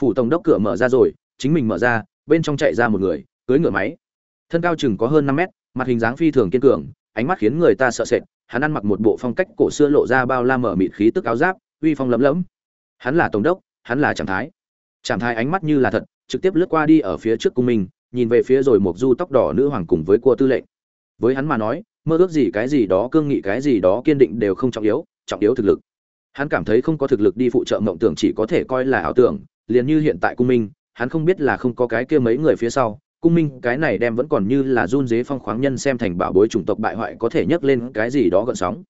Phủ tổng đốc cửa mở ra rồi, chính mình mở ra, bên trong chạy ra một người, cưỡi ngựa máy. Thân cao chừng có hơn năm mét, mặt hình dáng phi thường kiên cường, ánh mắt khiến người ta sợ sệt, hắn ăn mặc một bộ phong cách cổ xưa lộ ra bao la mở mịt khí tức áo giáp, uy phong lấm lẫm hắn là tổng đốc, hắn là trạng thái. Trạng thái ánh mắt như là thật, trực tiếp lướt qua đi ở phía trước cung mình, nhìn về phía rồi một du tóc đỏ nữ hoàng cùng với cua tư lệnh. Với hắn mà nói, mơ ước gì cái gì đó, cương nghị cái gì đó, kiên định đều không trọng yếu trọng yếu thực lực. Hắn cảm thấy không có thực lực đi phụ trợ mộng tưởng chỉ có thể coi là ảo tưởng, liền như hiện tại cung minh hắn không biết là không có cái kia mấy người phía sau, cung minh cái này đem vẫn còn như là run dế phong khoáng nhân xem thành bảo bối chủng tộc bại hoại có thể nhấc lên cái gì đó gợn sóng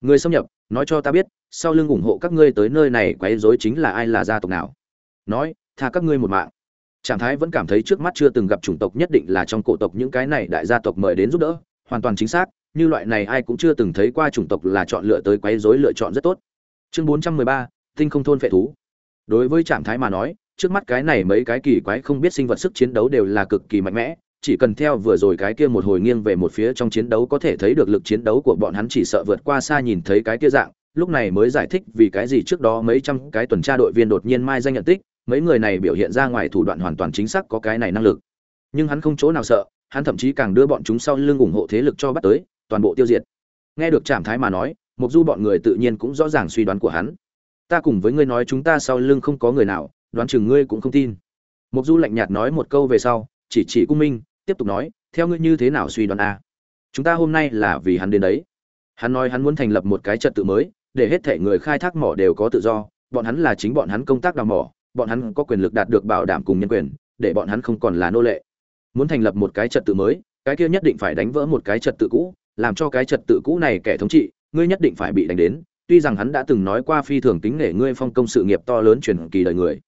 người xâm nhập nói cho ta biết sau lưng ủng hộ các ngươi tới nơi này quấy rối chính là ai là gia tộc nào? Nói tha các ngươi một mạng. Trạng thái vẫn cảm thấy trước mắt chưa từng gặp chủng tộc nhất định là trong cổ tộc những cái này đại gia tộc mời đến giúp đỡ hoàn toàn chính xác như loại này ai cũng chưa từng thấy qua chủng tộc là chọn lựa tới quấy rối lựa chọn rất tốt. Chương 413, tinh không thôn phệ thú. Đối với trạng thái mà nói trước mắt cái này mấy cái kỳ quái không biết sinh vật sức chiến đấu đều là cực kỳ mạnh mẽ chỉ cần theo vừa rồi cái kia một hồi nghiêng về một phía trong chiến đấu có thể thấy được lực chiến đấu của bọn hắn chỉ sợ vượt qua xa nhìn thấy cái kia dạng. Lúc này mới giải thích vì cái gì trước đó mấy trăm cái tuần tra đội viên đột nhiên mai danh nhận tích, mấy người này biểu hiện ra ngoài thủ đoạn hoàn toàn chính xác có cái này năng lực. Nhưng hắn không chỗ nào sợ, hắn thậm chí càng đưa bọn chúng sau lưng ủng hộ thế lực cho bắt tới, toàn bộ tiêu diệt. Nghe được trạm thái mà nói mục du bọn người tự nhiên cũng rõ ràng suy đoán của hắn. Ta cùng với ngươi nói chúng ta sau lưng không có người nào, đoán chừng ngươi cũng không tin. Mục du lạnh nhạt nói một câu về sau chỉ chỉ cung minh, tiếp tục nói, theo ngươi như thế nào suy đoán a chúng ta hôm nay là vì hắn đến đấy. Hắn nói hắn muốn thành lập một cái trật tự mới, để hết thể người khai thác mỏ đều có tự do, bọn hắn là chính bọn hắn công tác đào mỏ, bọn hắn có quyền lực đạt được bảo đảm cùng nhân quyền, để bọn hắn không còn là nô lệ. Muốn thành lập một cái trật tự mới, cái kia nhất định phải đánh vỡ một cái trật tự cũ, làm cho cái trật tự cũ này kẻ thống trị, ngươi nhất định phải bị đánh đến. Tuy rằng hắn đã từng nói qua phi thường tính nể ngươi phong công sự nghiệp to lớn truyền kỳ đời người.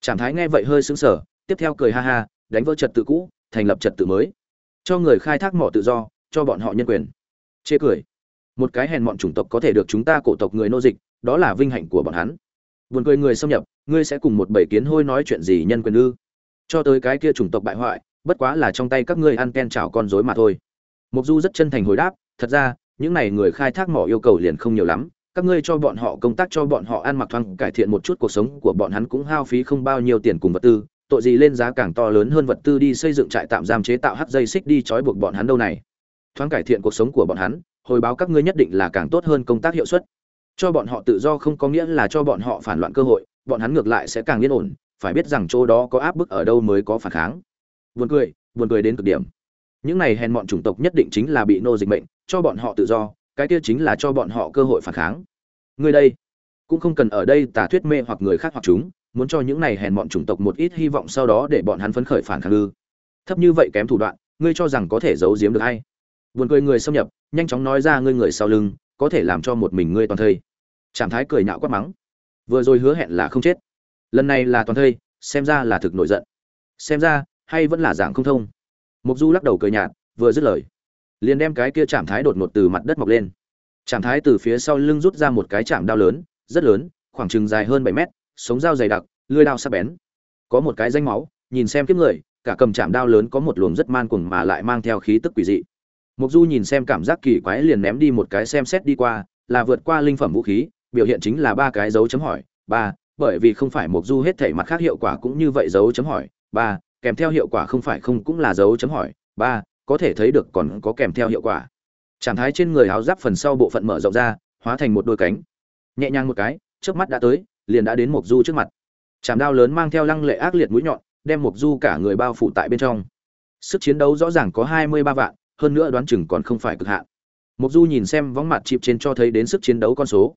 Trạng thái nghe vậy hơi sững sờ, tiếp theo cười ha ha đánh vỡ trật tự cũ, thành lập trật tự mới. Cho người khai thác mỏ tự do, cho bọn họ nhân quyền. Chê cười. Một cái hèn mọn chủng tộc có thể được chúng ta cổ tộc người nô dịch, đó là vinh hạnh của bọn hắn. Buồn cười người xâm nhập, ngươi sẽ cùng một bầy kiến hôi nói chuyện gì nhân quyền ư? Cho tới cái kia chủng tộc bại hoại, bất quá là trong tay các ngươi ăn ken chảo con rối mà thôi. Mục du rất chân thành hồi đáp, thật ra, những này người khai thác mỏ yêu cầu liền không nhiều lắm, các ngươi cho bọn họ công tác cho bọn họ ăn mặc thoáng, cải thiện một chút cuộc sống của bọn hắn cũng hao phí không bao nhiêu tiền cùng vật tư tội gì lên giá càng to lớn hơn vật tư đi xây dựng trại tạm giam chế tạo hắc dây xích đi trói buộc bọn hắn đâu này. Thoáng cải thiện cuộc sống của bọn hắn, hồi báo các ngươi nhất định là càng tốt hơn công tác hiệu suất. Cho bọn họ tự do không có nghĩa là cho bọn họ phản loạn cơ hội, bọn hắn ngược lại sẽ càng yên ổn, phải biết rằng chỗ đó có áp bức ở đâu mới có phản kháng. Buồn cười buồn cười đến cực điểm. Những này hèn mọn chủng tộc nhất định chính là bị nô dịch bệnh. cho bọn họ tự do, cái kia chính là cho bọn họ cơ hội phản kháng. Ngươi đây, cũng không cần ở đây tà thuyết mê hoặc người khác hoặc chúng muốn cho những này hèn mọn chủng tộc một ít hy vọng sau đó để bọn hắn phấn khởi phản kháng ư. Thấp như vậy kém thủ đoạn, ngươi cho rằng có thể giấu giếm được hay buồn cười người xâm nhập, nhanh chóng nói ra ngươi người sau lưng, có thể làm cho một mình ngươi toàn thây. Trạng thái cười nhạo quát mắng. Vừa rồi hứa hẹn là không chết. Lần này là toàn thây, xem ra là thực nổi giận. Xem ra, hay vẫn là dạng không thông. Mục du lắc đầu cười nhạt, vừa dứt lời, liền đem cái kia chạm thái đột ngột từ mặt đất mọc lên. Chạm thái từ phía sau lưng rút ra một cái chạm đao lớn, rất lớn, khoảng chừng dài hơn bảy mét sống dao dày đặc, lưỡi đao sắc bén. Có một cái danh máu, nhìn xem kiếp người, cả cầm chạm đao lớn có một luồng rất man cuồng mà lại mang theo khí tức quỷ dị. Mục du nhìn xem cảm giác kỳ quái liền ném đi một cái xem xét đi qua, là vượt qua linh phẩm vũ khí, biểu hiện chính là ba cái dấu chấm hỏi, ba, bởi vì không phải mục du hết thảy mặt khác hiệu quả cũng như vậy dấu chấm hỏi, ba, kèm theo hiệu quả không phải không cũng là dấu chấm hỏi, ba, có thể thấy được còn có kèm theo hiệu quả. Trạng thái trên người áo giáp phần sau bộ phận mở rộng ra, hóa thành một đôi cánh. Nhẹ nhàng một cái trước mắt đã tới liền đã đến mục du trước mặt. Chạm đao lớn mang theo lăng lệ ác liệt mũi nhọn, đem mục du cả người bao phủ tại bên trong. Sức chiến đấu rõ ràng có hai mươi ba vạn, hơn nữa đoán chừng còn không phải cực hạn. Mục du nhìn xem võng mặt chịp trên cho thấy đến sức chiến đấu con số.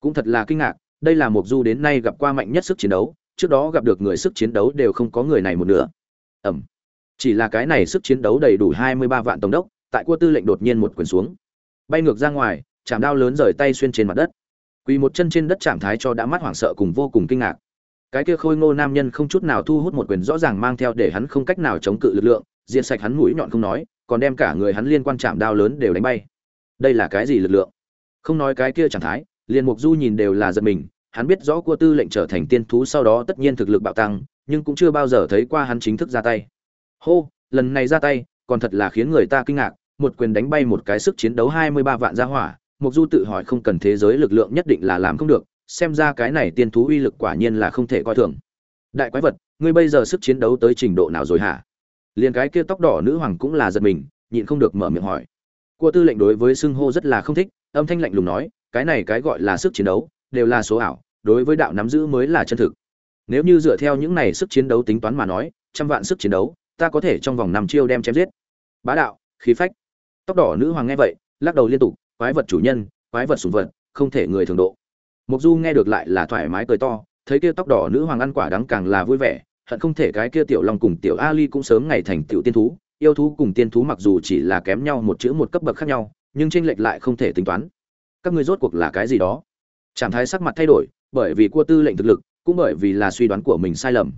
Cũng thật là kinh ngạc, đây là mục du đến nay gặp qua mạnh nhất sức chiến đấu, trước đó gặp được người sức chiến đấu đều không có người này một nửa. Ẩm. Chỉ là cái này sức chiến đấu đầy đủ hai mươi ba vạn tổng đốc, tại cua tư lệnh đột nhiên một quyền xuống. Bay ngược ra ngoài chạm đao lớn rời tay xuyên trên mặt đất quỳ một chân trên đất trạng thái cho đã mắt hoảng sợ cùng vô cùng kinh ngạc. Cái kia khôi ngô nam nhân không chút nào thu hút một quyền rõ ràng mang theo để hắn không cách nào chống cự lực lượng, diệt sạch hắn mũi nhọn không nói, còn đem cả người hắn liên quan chạm đao lớn đều đánh bay. Đây là cái gì lực lượng? Không nói cái kia trạng thái, liền mục du nhìn đều là giật mình, hắn biết rõ cua tư lệnh trở thành tiên thú sau đó tất nhiên thực lực bạo tăng, nhưng cũng chưa bao giờ thấy qua hắn chính thức ra tay. Hô, lần này ra tay, còn thật là khiến người ta kinh ngạc, một quyền đánh bay một cái sức chiến đấu hai mươi ba vạn gia hỏa mục du tự hỏi không cần thế giới lực lượng nhất định là làm không được, xem ra cái này tiên thú uy lực quả nhiên là không thể coi thường. Đại quái vật, ngươi bây giờ sức chiến đấu tới trình độ nào rồi hả? Liền cái kia tóc đỏ nữ hoàng cũng là giật mình, nhịn không được mở miệng hỏi. Cua tư lệnh đối với xưng hô rất là không thích, âm thanh lạnh lùng nói, cái này cái gọi là sức chiến đấu, đều là số ảo, đối với đạo nắm giữ mới là chân thực. Nếu như dựa theo những này sức chiến đấu tính toán mà nói, trăm vạn sức chiến đấu, ta có thể trong vòng năm chiêu đem chém giết. Bá đạo, khí phách. Tóc đỏ nữ hoàng nghe vậy, lắc đầu liên tục quái vật chủ nhân, quái vật sùng vật, không thể người thường độ. Mục du nghe được lại là thoải mái cười to, thấy kia tóc đỏ nữ hoàng ăn quả đắng càng là vui vẻ, hận không thể cái kia tiểu long cùng tiểu ali cũng sớm ngày thành tiểu tiên thú, yêu thú cùng tiên thú mặc dù chỉ là kém nhau một chữ một cấp bậc khác nhau, nhưng tranh lệch lại không thể tính toán. Các ngươi rốt cuộc là cái gì đó? Trạng thái sắc mặt thay đổi, bởi vì cua tư lệnh thực lực, cũng bởi vì là suy đoán của mình sai lầm.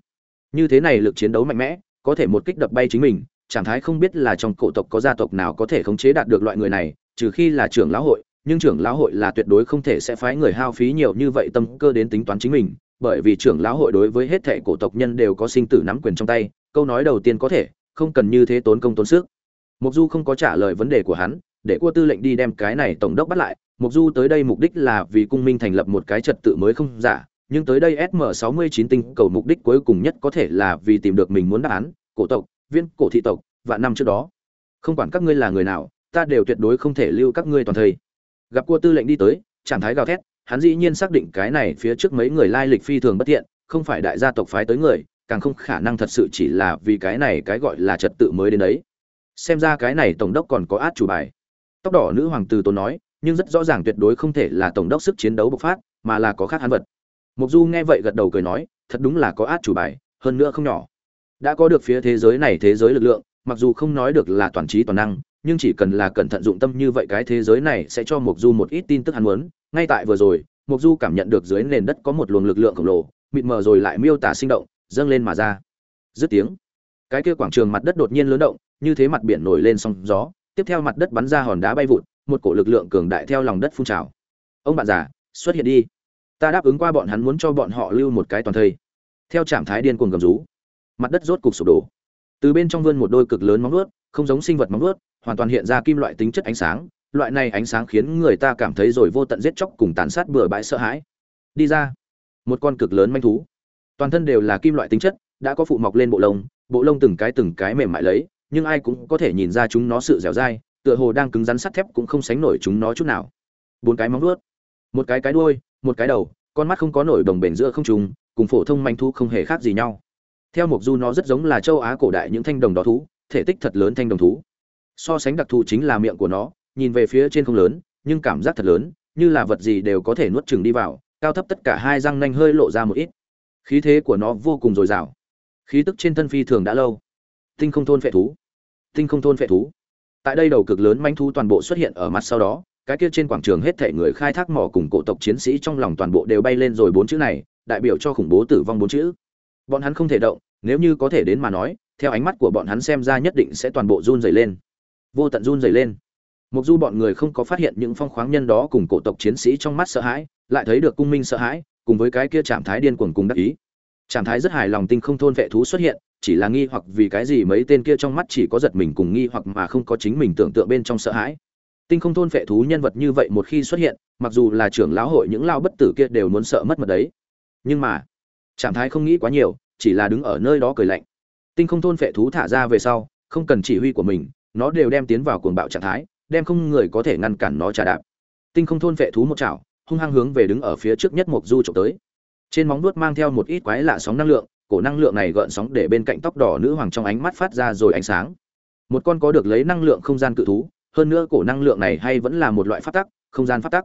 Như thế này lực chiến đấu mạnh mẽ, có thể một kích đập bay chính mình, trạng thái không biết là trong cổ tộc có gia tộc nào có thể khống chế đạt được loại người này trừ khi là trưởng lão hội, nhưng trưởng lão hội là tuyệt đối không thể sẽ phái người hao phí nhiều như vậy tâm cơ đến tính toán chính mình, bởi vì trưởng lão hội đối với hết thệ cổ tộc nhân đều có sinh tử nắm quyền trong tay, câu nói đầu tiên có thể, không cần như thế tốn công tốn sức. Mục du không có trả lời vấn đề của hắn, để cua tư lệnh đi đem cái này tổng đốc bắt lại. Mục du tới đây mục đích là vì cung minh thành lập một cái trật tự mới không giả, nhưng tới đây sm 69 tinh cầu mục đích cuối cùng nhất có thể là vì tìm được mình muốn đáp án, cổ tộc, viên, cổ thị tộc và năm trước đó. Không quản các ngươi là người nào ta đều tuyệt đối không thể lưu các ngươi toàn thời gặp cua tư lệnh đi tới, trạng thái gào thét, hắn dĩ nhiên xác định cái này phía trước mấy người lai lịch phi thường bất thiện không phải đại gia tộc phái tới người, càng không khả năng thật sự chỉ là vì cái này cái gọi là trật tự mới đến đấy. Xem ra cái này tổng đốc còn có át chủ bài. Tóc đỏ nữ hoàng tử tốn nói, nhưng rất rõ ràng tuyệt đối không thể là tổng đốc sức chiến đấu bộc phát, mà là có khác hắn vật. Mục du nghe vậy gật đầu cười nói, thật đúng là có át chủ bài, hơn nữa không nhỏ. Đã có được phía thế giới này thế giới lực lượng, mặc dù không nói được là toàn trí toàn năng nhưng chỉ cần là cẩn thận dụng tâm như vậy cái thế giới này sẽ cho Mộc du một ít tin tức hắn muốn. Ngay tại vừa rồi, Mộc du cảm nhận được dưới nền đất có một luồng lực lượng khổng lồ, mịt mờ rồi lại miêu tả sinh động, dâng lên mà ra. Dứt tiếng, cái kia quảng trường mặt đất đột nhiên lớn động, như thế mặt biển nổi lên sóng gió, tiếp theo mặt đất bắn ra hòn đá bay vụt, một cổ lực lượng cường đại theo lòng đất phun trào. Ông bạn già, xuất hiện đi. Ta đáp ứng qua bọn hắn muốn cho bọn họ lưu một cái toàn thây. Theo trạng thái điên cuồng gầm rú, mặt đất rốt cục sụp đổ. Từ bên trong vươn một đôi cực lớn móng vuốt, không giống sinh vật móng vuốt hoàn toàn hiện ra kim loại tính chất ánh sáng, loại này ánh sáng khiến người ta cảm thấy rồi vô tận giết chóc cùng tàn sát bừa bãi sợ hãi. Đi ra, một con cực lớn manh thú. Toàn thân đều là kim loại tính chất, đã có phụ mọc lên bộ lông bộ lông từng cái từng cái mềm mại lấy, nhưng ai cũng có thể nhìn ra chúng nó sự dẻo dai, tựa hồ đang cứng rắn sắt thép cũng không sánh nổi chúng nó chút nào. Bốn cái móng vuốt, một cái cái đuôi, một cái đầu, con mắt không có nổi đồng bền giữa không trùng cùng phổ thông manh thú không hề khác gì nhau. Theo mục du nó rất giống là châu á cổ đại những thanh đồng đó thú, thể tích thật lớn thanh đồng thú so sánh đặc thù chính là miệng của nó, nhìn về phía trên không lớn, nhưng cảm giác thật lớn, như là vật gì đều có thể nuốt chừng đi vào, cao thấp tất cả hai răng nanh hơi lộ ra một ít. Khí thế của nó vô cùng dồi dào. Khí tức trên thân phi thường đã lâu. Tinh không thôn phệ thú. Tinh không thôn phệ thú. Tại đây đầu cực lớn manh thú toàn bộ xuất hiện ở mặt sau đó, cái kia trên quảng trường hết thể người khai thác mỏ cùng cổ tộc chiến sĩ trong lòng toàn bộ đều bay lên rồi bốn chữ này, đại biểu cho khủng bố tử vong bốn chữ. Bọn hắn không thể động, nếu như có thể đến mà nói, theo ánh mắt của bọn hắn xem ra nhất định sẽ toàn bộ run dày lên vô tận run dày lên. Mục du bọn người không có phát hiện những phong khoáng nhân đó cùng cổ tộc chiến sĩ trong mắt sợ hãi, lại thấy được cung minh sợ hãi, cùng với cái kia trạng thái điên cuồng cùng đắc ý. Trạng thái rất hài lòng tinh không thôn vệ thú xuất hiện, chỉ là nghi hoặc vì cái gì mấy tên kia trong mắt chỉ có giật mình cùng nghi hoặc mà không có chính mình tưởng tượng bên trong sợ hãi. Tinh không thôn vệ thú nhân vật như vậy một khi xuất hiện, mặc dù là trưởng lão hội những lao bất tử kia đều muốn sợ mất mật đấy. Nhưng mà trạng thái không nghĩ quá nhiều, chỉ là đứng ở nơi đó cười lạnh. Tinh không thôn vệ thú thả ra về sau, không cần chỉ huy của mình nó đều đem tiến vào cuồng bạo trạng thái, đem không người có thể ngăn cản nó trả đạp. Tinh không thôn vệ thú một chảo, hung hăng hướng về đứng ở phía trước nhất mộc du trộm tới. Trên móng vuốt mang theo một ít quái lạ sóng năng lượng, cổ năng lượng này gợn sóng để bên cạnh tóc đỏ nữ hoàng trong ánh mắt phát ra rồi ánh sáng. Một con có được lấy năng lượng không gian cự thú, hơn nữa cổ năng lượng này hay vẫn là một loại phát tắc, không gian phát tắc.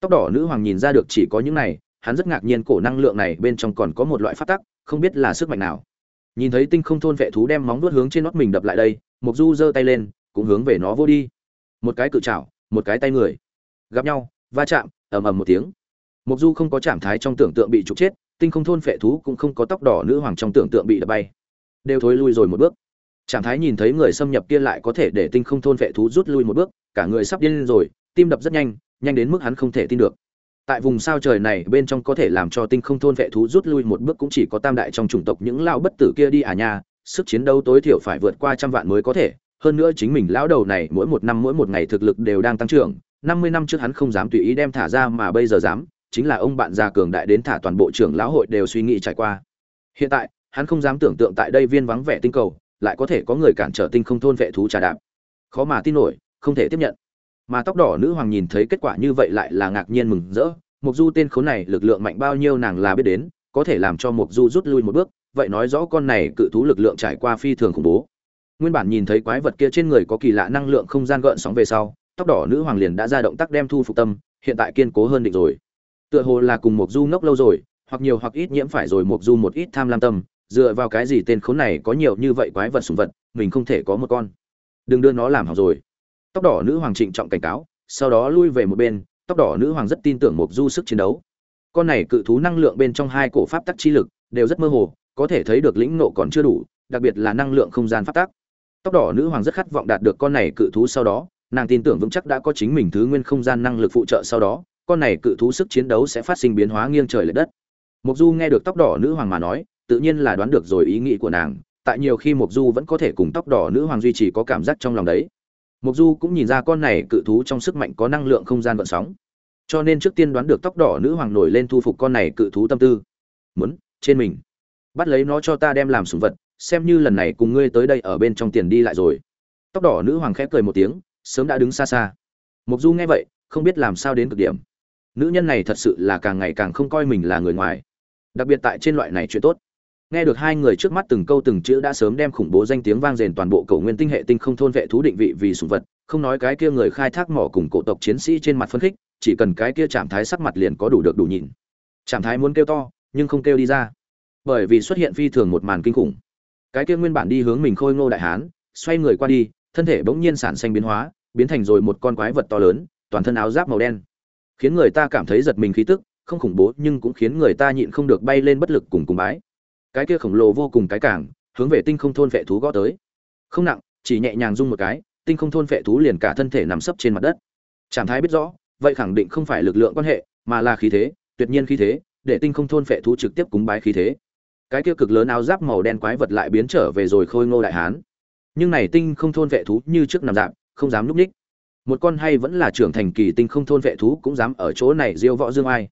Tóc đỏ nữ hoàng nhìn ra được chỉ có những này, hắn rất ngạc nhiên cổ năng lượng này bên trong còn có một loại phát tắc, không biết là sức mạnh nào nhìn thấy tinh không thôn vệ thú đem móng vuốt hướng trên nót mình đập lại đây mục du giơ tay lên, cũng hướng về nó vô đi. Một cái cự chảo một cái tay người. Gặp nhau, va chạm, ầm ầm một tiếng. Mục du không có trạng thái trong tưởng tượng bị trục chết, tinh không thôn phệ thú cũng không có tóc đỏ nữ hoàng trong tưởng tượng bị đập bay. Đều thối lui rồi một bước. Trạng thái nhìn thấy người xâm nhập kia lại có thể để tinh không thôn phệ thú rút lui một bước, cả người sắp điên rồi, tim đập rất nhanh nhanh đến mức hắn không thể tin được tại vùng sao trời này bên trong có thể làm cho tinh không thôn vệ thú rút lui một bước cũng chỉ có tam đại trong chủng tộc những lão bất tử kia đi à nha, sức chiến đấu tối thiểu phải vượt qua trăm vạn mới có thể. Hơn nữa chính mình lão đầu này mỗi một năm mỗi một ngày thực lực đều đang tăng trưởng, năm mươi năm trước hắn không dám tùy ý đem thả ra mà bây giờ dám, chính là ông bạn già cường đại đến thả toàn bộ trưởng lão hội đều suy nghĩ trải qua. Hiện tại, hắn không dám tưởng tượng tại đây viên vắng vẻ tinh cầu, lại có thể có người cản trở tinh không thôn vệ thú trà đạp. Khó mà tin nổi, không thể tiếp nhận mà tóc đỏ nữ hoàng nhìn thấy kết quả như vậy lại là ngạc nhiên mừng rỡ. Mục du tên khốn này lực lượng mạnh bao nhiêu nàng là biết đến, có thể làm cho mục du rút lui một bước, vậy nói rõ con này cự thú lực lượng trải qua phi thường khủng bố. Nguyên bản nhìn thấy quái vật kia trên người có kỳ lạ năng lượng không gian gợn sóng về sau, tóc đỏ nữ hoàng liền đã ra động tác đem thu phục tâm, hiện tại kiên cố hơn định rồi. Tựa hồ là cùng mục du ngốc lâu rồi, hoặc nhiều hoặc ít nhiễm phải rồi mục du một ít tham lam tâm, dựa vào cái gì tên khốn này có nhiều như vậy quái vật sùng vật, mình không thể có một con. Đừng đưa nó làm hỏng rồi tóc đỏ nữ hoàng trịnh trọng cảnh cáo, sau đó lui về một bên, tóc đỏ nữ hoàng rất tin tưởng mục du sức chiến đấu. Con này cự thú năng lượng bên trong hai cổ pháp tắc chi lực đều rất mơ hồ, có thể thấy được lĩnh nộ còn chưa đủ, đặc biệt là năng lượng không gian pháp tắc. Tóc đỏ nữ hoàng rất khát vọng đạt được con này cự thú sau đó, nàng tin tưởng vững chắc đã có chính mình thứ nguyên không gian năng lực phụ trợ sau đó, con này cự thú sức chiến đấu sẽ phát sinh biến hóa nghiêng trời lệch đất. Mục du nghe được tóc đỏ nữ hoàng mà nói, tự nhiên là đoán được rồi ý nghĩ của nàng, tại nhiều khi mục du vẫn có thể cùng tóc đỏ nữ hoàng duy trì có cảm giác trong lòng đấy. Mộc Du cũng nhìn ra con này cự thú trong sức mạnh có năng lượng không gian vận sóng. Cho nên trước tiên đoán được tóc đỏ nữ hoàng nổi lên thu phục con này cự thú tâm tư. Muốn, trên mình. Bắt lấy nó cho ta đem làm sủng vật, xem như lần này cùng ngươi tới đây ở bên trong tiền đi lại rồi. Tóc đỏ nữ hoàng khẽ cười một tiếng, sớm đã đứng xa xa. Mộc Du nghe vậy, không biết làm sao đến cực điểm. Nữ nhân này thật sự là càng ngày càng không coi mình là người ngoài. Đặc biệt tại trên loại này chuyện tốt nghe được hai người trước mắt từng câu từng chữ đã sớm đem khủng bố danh tiếng vang dền toàn bộ cầu nguyên tinh hệ tinh không thôn vệ thú định vị vì sùng vật, không nói cái kia người khai thác mỏ cùng cổ tộc chiến sĩ trên mặt phân khích, chỉ cần cái kia chạm thái sắc mặt liền có đủ được đủ nhìn. Chạm thái muốn kêu to, nhưng không kêu đi ra. Bởi vì xuất hiện phi thường một màn kinh khủng. Cái kia nguyên bản đi hướng mình khôi ngô đại hán, xoay người qua đi, thân thể bỗng nhiên sản sinh biến hóa, biến thành rồi một con quái vật to lớn, toàn thân áo giáp màu đen. Khiến người ta cảm thấy giật mình khí tức, không khủng bố nhưng cũng khiến người ta nhịn không được bay lên bất lực cùng cùng bái cái kia khổng lồ vô cùng cái cảng, hướng về tinh không thôn vệ thú gõ tới. Không nặng, chỉ nhẹ nhàng rung một cái, tinh không thôn vệ thú liền cả thân thể nằm sấp trên mặt đất. Trạng thái biết rõ, vậy khẳng định không phải lực lượng quan hệ, mà là khí thế, tuyệt nhiên khí thế, để tinh không thôn vệ thú trực tiếp cúng bái khí thế. Cái kia cực lớn áo giáp màu đen quái vật lại biến trở về rồi khôi ngô đại hán. Nhưng này tinh không thôn vệ thú như trước nằm dạng, không dám núp ních. Một con hay vẫn là trưởng thành kỳ tinh không thôn vệ thú cũng dám ở chỗ này diêu võ dương ai.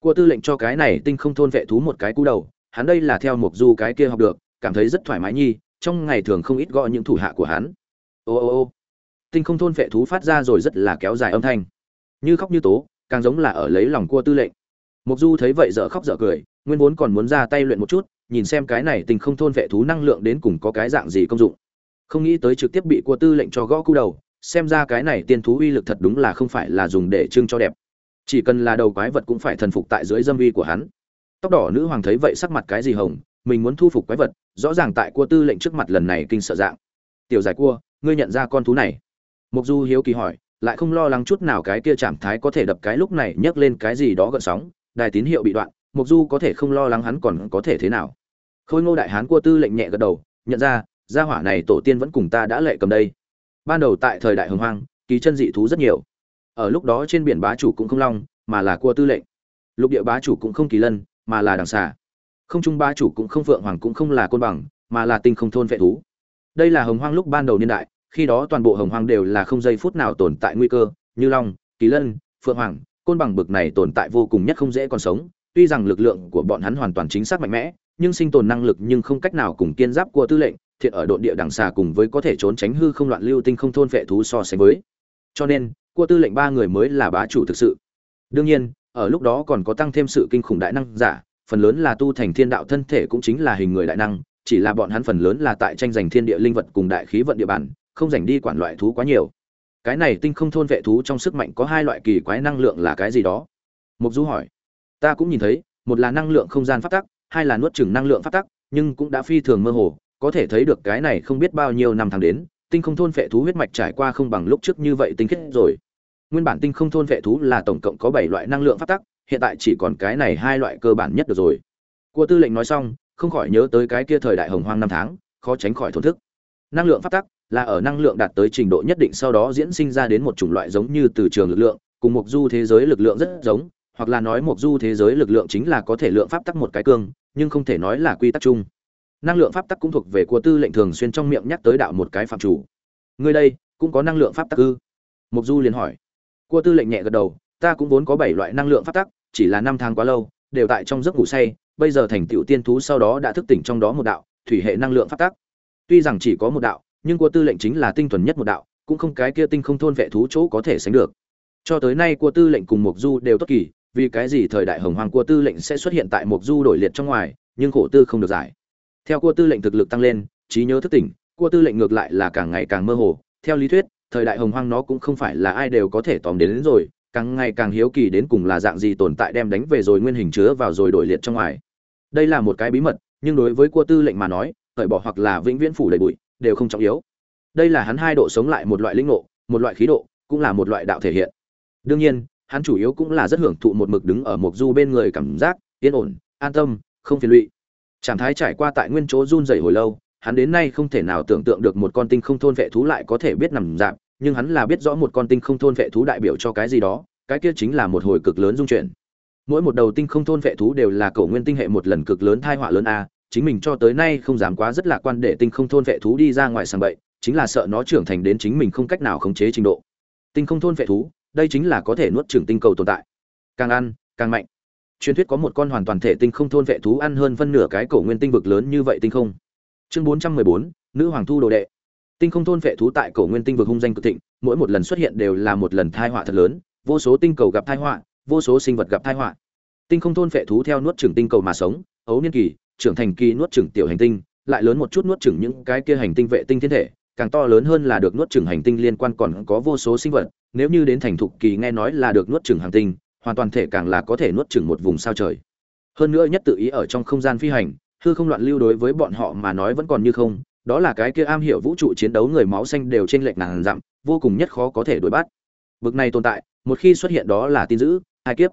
Cua tư lệnh cho cái này tinh không thôn vệ thú một cái cú đầu hắn đây là theo mục du cái kia học được, cảm thấy rất thoải mái nhi, trong ngày thường không ít gọi những thủ hạ của hắn. Ô ô ô, tinh không thôn vệ thú phát ra rồi rất là kéo dài âm thanh. Như khóc như tố, càng giống là ở lấy lòng cua tư lệnh. Mục du thấy vậy dở khóc dở cười, nguyên vốn còn muốn ra tay luyện một chút, nhìn xem cái này tinh không thôn vệ thú năng lượng đến cùng có cái dạng gì công dụng. Không nghĩ tới trực tiếp bị cua tư lệnh cho gõ cú đầu, xem ra cái này tiên thú uy lực thật đúng là không phải là dùng để trưng cho đẹp. Chỉ cần là đầu quái vật cũng phải thần phục tại dưới dâm uy của hắn tóc đỏ nữ hoàng thấy vậy sắc mặt cái gì hồng, mình muốn thu phục quái vật, rõ ràng tại cua tư lệnh trước mặt lần này kinh sợ dạng. Tiểu giải cua, ngươi nhận ra con thú này? Mục du hiếu kỳ hỏi, lại không lo lắng chút nào cái kia chạm thái có thể đập cái lúc này nhấc lên cái gì đó gợn sóng, đài tín hiệu bị đoạn, mục du có thể không lo lắng hắn còn có thể thế nào. Khôi ngô đại hán cua tư lệnh nhẹ gật đầu, nhận ra, gia hỏa này tổ tiên vẫn cùng ta đã lệ cầm đây. Ban đầu tại thời đại hồng hoang, kỳ chân dị thú rất nhiều. Ở lúc đó trên biển bá chủ cũng không long, mà là cua tư lệnh. Lục địa bá chủ cũng không kỳ lân mà là đằng xà. Không trung ba chủ cũng không phượng hoàng cũng không là côn bằng, mà là tinh không thôn vệ thú. Đây là hồng hoang lúc ban đầu niên đại, khi đó toàn bộ hồng hoang đều là không giây phút nào tồn tại nguy cơ, như long, kỳ lân, phượng hoàng, côn bằng bực này tồn tại vô cùng nhất không dễ còn sống. Tuy rằng lực lượng của bọn hắn hoàn toàn chính xác mạnh mẽ, nhưng sinh tồn năng lực nhưng không cách nào cùng kiên giáp của tư lệnh, thiện ở độn địa đằng xà cùng với có thể trốn tránh hư không loạn lưu tinh không thôn vệ thú so sánh với. Cho nên cua tư lệnh ba người mới là bá chủ thực sự. Đương nhiên ở lúc đó còn có tăng thêm sự kinh khủng đại năng giả, phần lớn là tu thành thiên đạo thân thể cũng chính là hình người đại năng, chỉ là bọn hắn phần lớn là tại tranh giành thiên địa linh vật cùng đại khí vận địa bàn, không giành đi quản loại thú quá nhiều. Cái này tinh không thôn vệ thú trong sức mạnh có hai loại kỳ quái năng lượng là cái gì đó? Mục du hỏi. Ta cũng nhìn thấy, một là năng lượng không gian phát tắc, hai là nuốt chửng năng lượng phát tắc, nhưng cũng đã phi thường mơ hồ, có thể thấy được cái này không biết bao nhiêu năm tháng đến, tinh không thôn vệ thú huyết mạch trải qua không bằng lúc trước như vậy tinh khiết rồi nguyên bản tinh không thôn vệ thú là tổng cộng có bảy loại năng lượng phát tắc, hiện tại chỉ còn cái này hai loại cơ bản nhất được rồi. Cua tư lệnh nói xong, không khỏi nhớ tới cái kia thời đại hồng hoang năm tháng, khó tránh khỏi thổn thức. Năng lượng phát tắc là ở năng lượng đạt tới trình độ nhất định sau đó diễn sinh ra đến một chủng loại giống như từ trường lực lượng, cùng một du thế giới lực lượng rất giống, hoặc là nói một du thế giới lực lượng chính là có thể lượng pháp tắc một cái cương, nhưng không thể nói là quy tắc chung. Năng lượng pháp tắc cũng thuộc về của tư lệnh thường xuyên trong miệng nhắc tới đạo một cái phạm chủ. Ngươi đây, cũng có năng lượng pháp tắc ư? Mục du liền hỏi cua tư lệnh nhẹ gật đầu, ta cũng vốn có bảy loại năng lượng pháp tắc, chỉ là năm tháng quá lâu, đều tại trong giấc ngủ say, bây giờ thành tựu tiên thú sau đó đã thức tỉnh trong đó một đạo, thủy hệ năng lượng pháp tắc. Tuy rằng chỉ có một đạo, nhưng cua tư lệnh chính là tinh thuần nhất một đạo, cũng không cái kia tinh không thôn vệ thú chỗ có thể sánh được. Cho tới nay cua tư lệnh cùng Mộc du đều tốt kỳ, vì cái gì thời đại hồng hoàng cua tư lệnh sẽ xuất hiện tại Mộc du đổi liệt trong ngoài, nhưng khổ tư không được giải. Theo cua tư lệnh thực lực tăng lên, trí nhớ thức tỉnh, cua tư lệnh ngược lại là càng ngày càng mơ hồ. Theo lý thuyết thời đại hồng hoang nó cũng không phải là ai đều có thể tóm đến, đến rồi càng ngày càng hiếu kỳ đến cùng là dạng gì tồn tại đem đánh về rồi nguyên hình chứa vào rồi đổi liệt trong ngoài. Đây là một cái bí mật nhưng đối với cua tư lệnh mà nói cởi bỏ hoặc là vĩnh viễn phủ đầy bụi đều không trọng yếu. Đây là hắn hai độ sống lại một loại linh ngộ một loại khí độ cũng là một loại đạo thể hiện. Đương nhiên hắn chủ yếu cũng là rất hưởng thụ một mực đứng ở một du bên người cảm giác yên ổn an tâm không phiền lụy. Trạng thái trải qua tại nguyên chỗ run rẩy hồi lâu hắn đến nay không thể nào tưởng tượng được một con tinh không thôn vệ thú lại có thể biết nằm dạng nhưng hắn là biết rõ một con tinh không thôn vệ thú đại biểu cho cái gì đó, cái kia chính là một hồi cực lớn dung chuyển. Mỗi một đầu tinh không thôn vệ thú đều là cổ nguyên tinh hệ một lần cực lớn thai họa lớn a, chính mình cho tới nay không dám quá rất lạc quan để tinh không thôn vệ thú đi ra ngoài sàng bậy, chính là sợ nó trưởng thành đến chính mình không cách nào khống chế trình độ. Tinh không thôn vệ thú, đây chính là có thể nuốt trưởng tinh cầu tồn tại. Càng ăn, càng mạnh. Truyền thuyết có một con hoàn toàn thể tinh không thôn vệ thú ăn hơn phân nửa cái cổ nguyên tinh vực lớn như vậy tinh không chương bốn trăm mười bốn, nữ hoàng thu đồ đệ. Tinh không thôn vệ thú tại cổ nguyên tinh vực hung danh cực thịnh, mỗi một lần xuất hiện đều là một lần thai họa thật lớn, vô số tinh cầu gặp thai họa, vô số sinh vật gặp thai họa. Tinh không thôn vệ thú theo nuốt trưởng tinh cầu mà sống, ấu niên kỳ, trưởng thành kỳ nuốt trưởng tiểu hành tinh, lại lớn một chút nuốt trưởng những cái kia hành tinh vệ tinh thiên thể, càng to lớn hơn là được nuốt trưởng hành tinh liên quan còn có vô số sinh vật, nếu như đến thành thục kỳ nghe nói là được nuốt trưởng hành tinh, hoàn toàn thể càng là có thể nuốt trưởng một vùng sao trời. Hơn nữa nhất tự ý ở trong không gian phi hành hư không loạn lưu đối với bọn họ mà nói vẫn còn như không, đó là cái kia am hiểu vũ trụ chiến đấu người máu xanh đều trên lệch nàng dặm, vô cùng nhất khó có thể đuổi bắt. Bực này tồn tại, một khi xuất hiện đó là tin dữ, hai kiếp.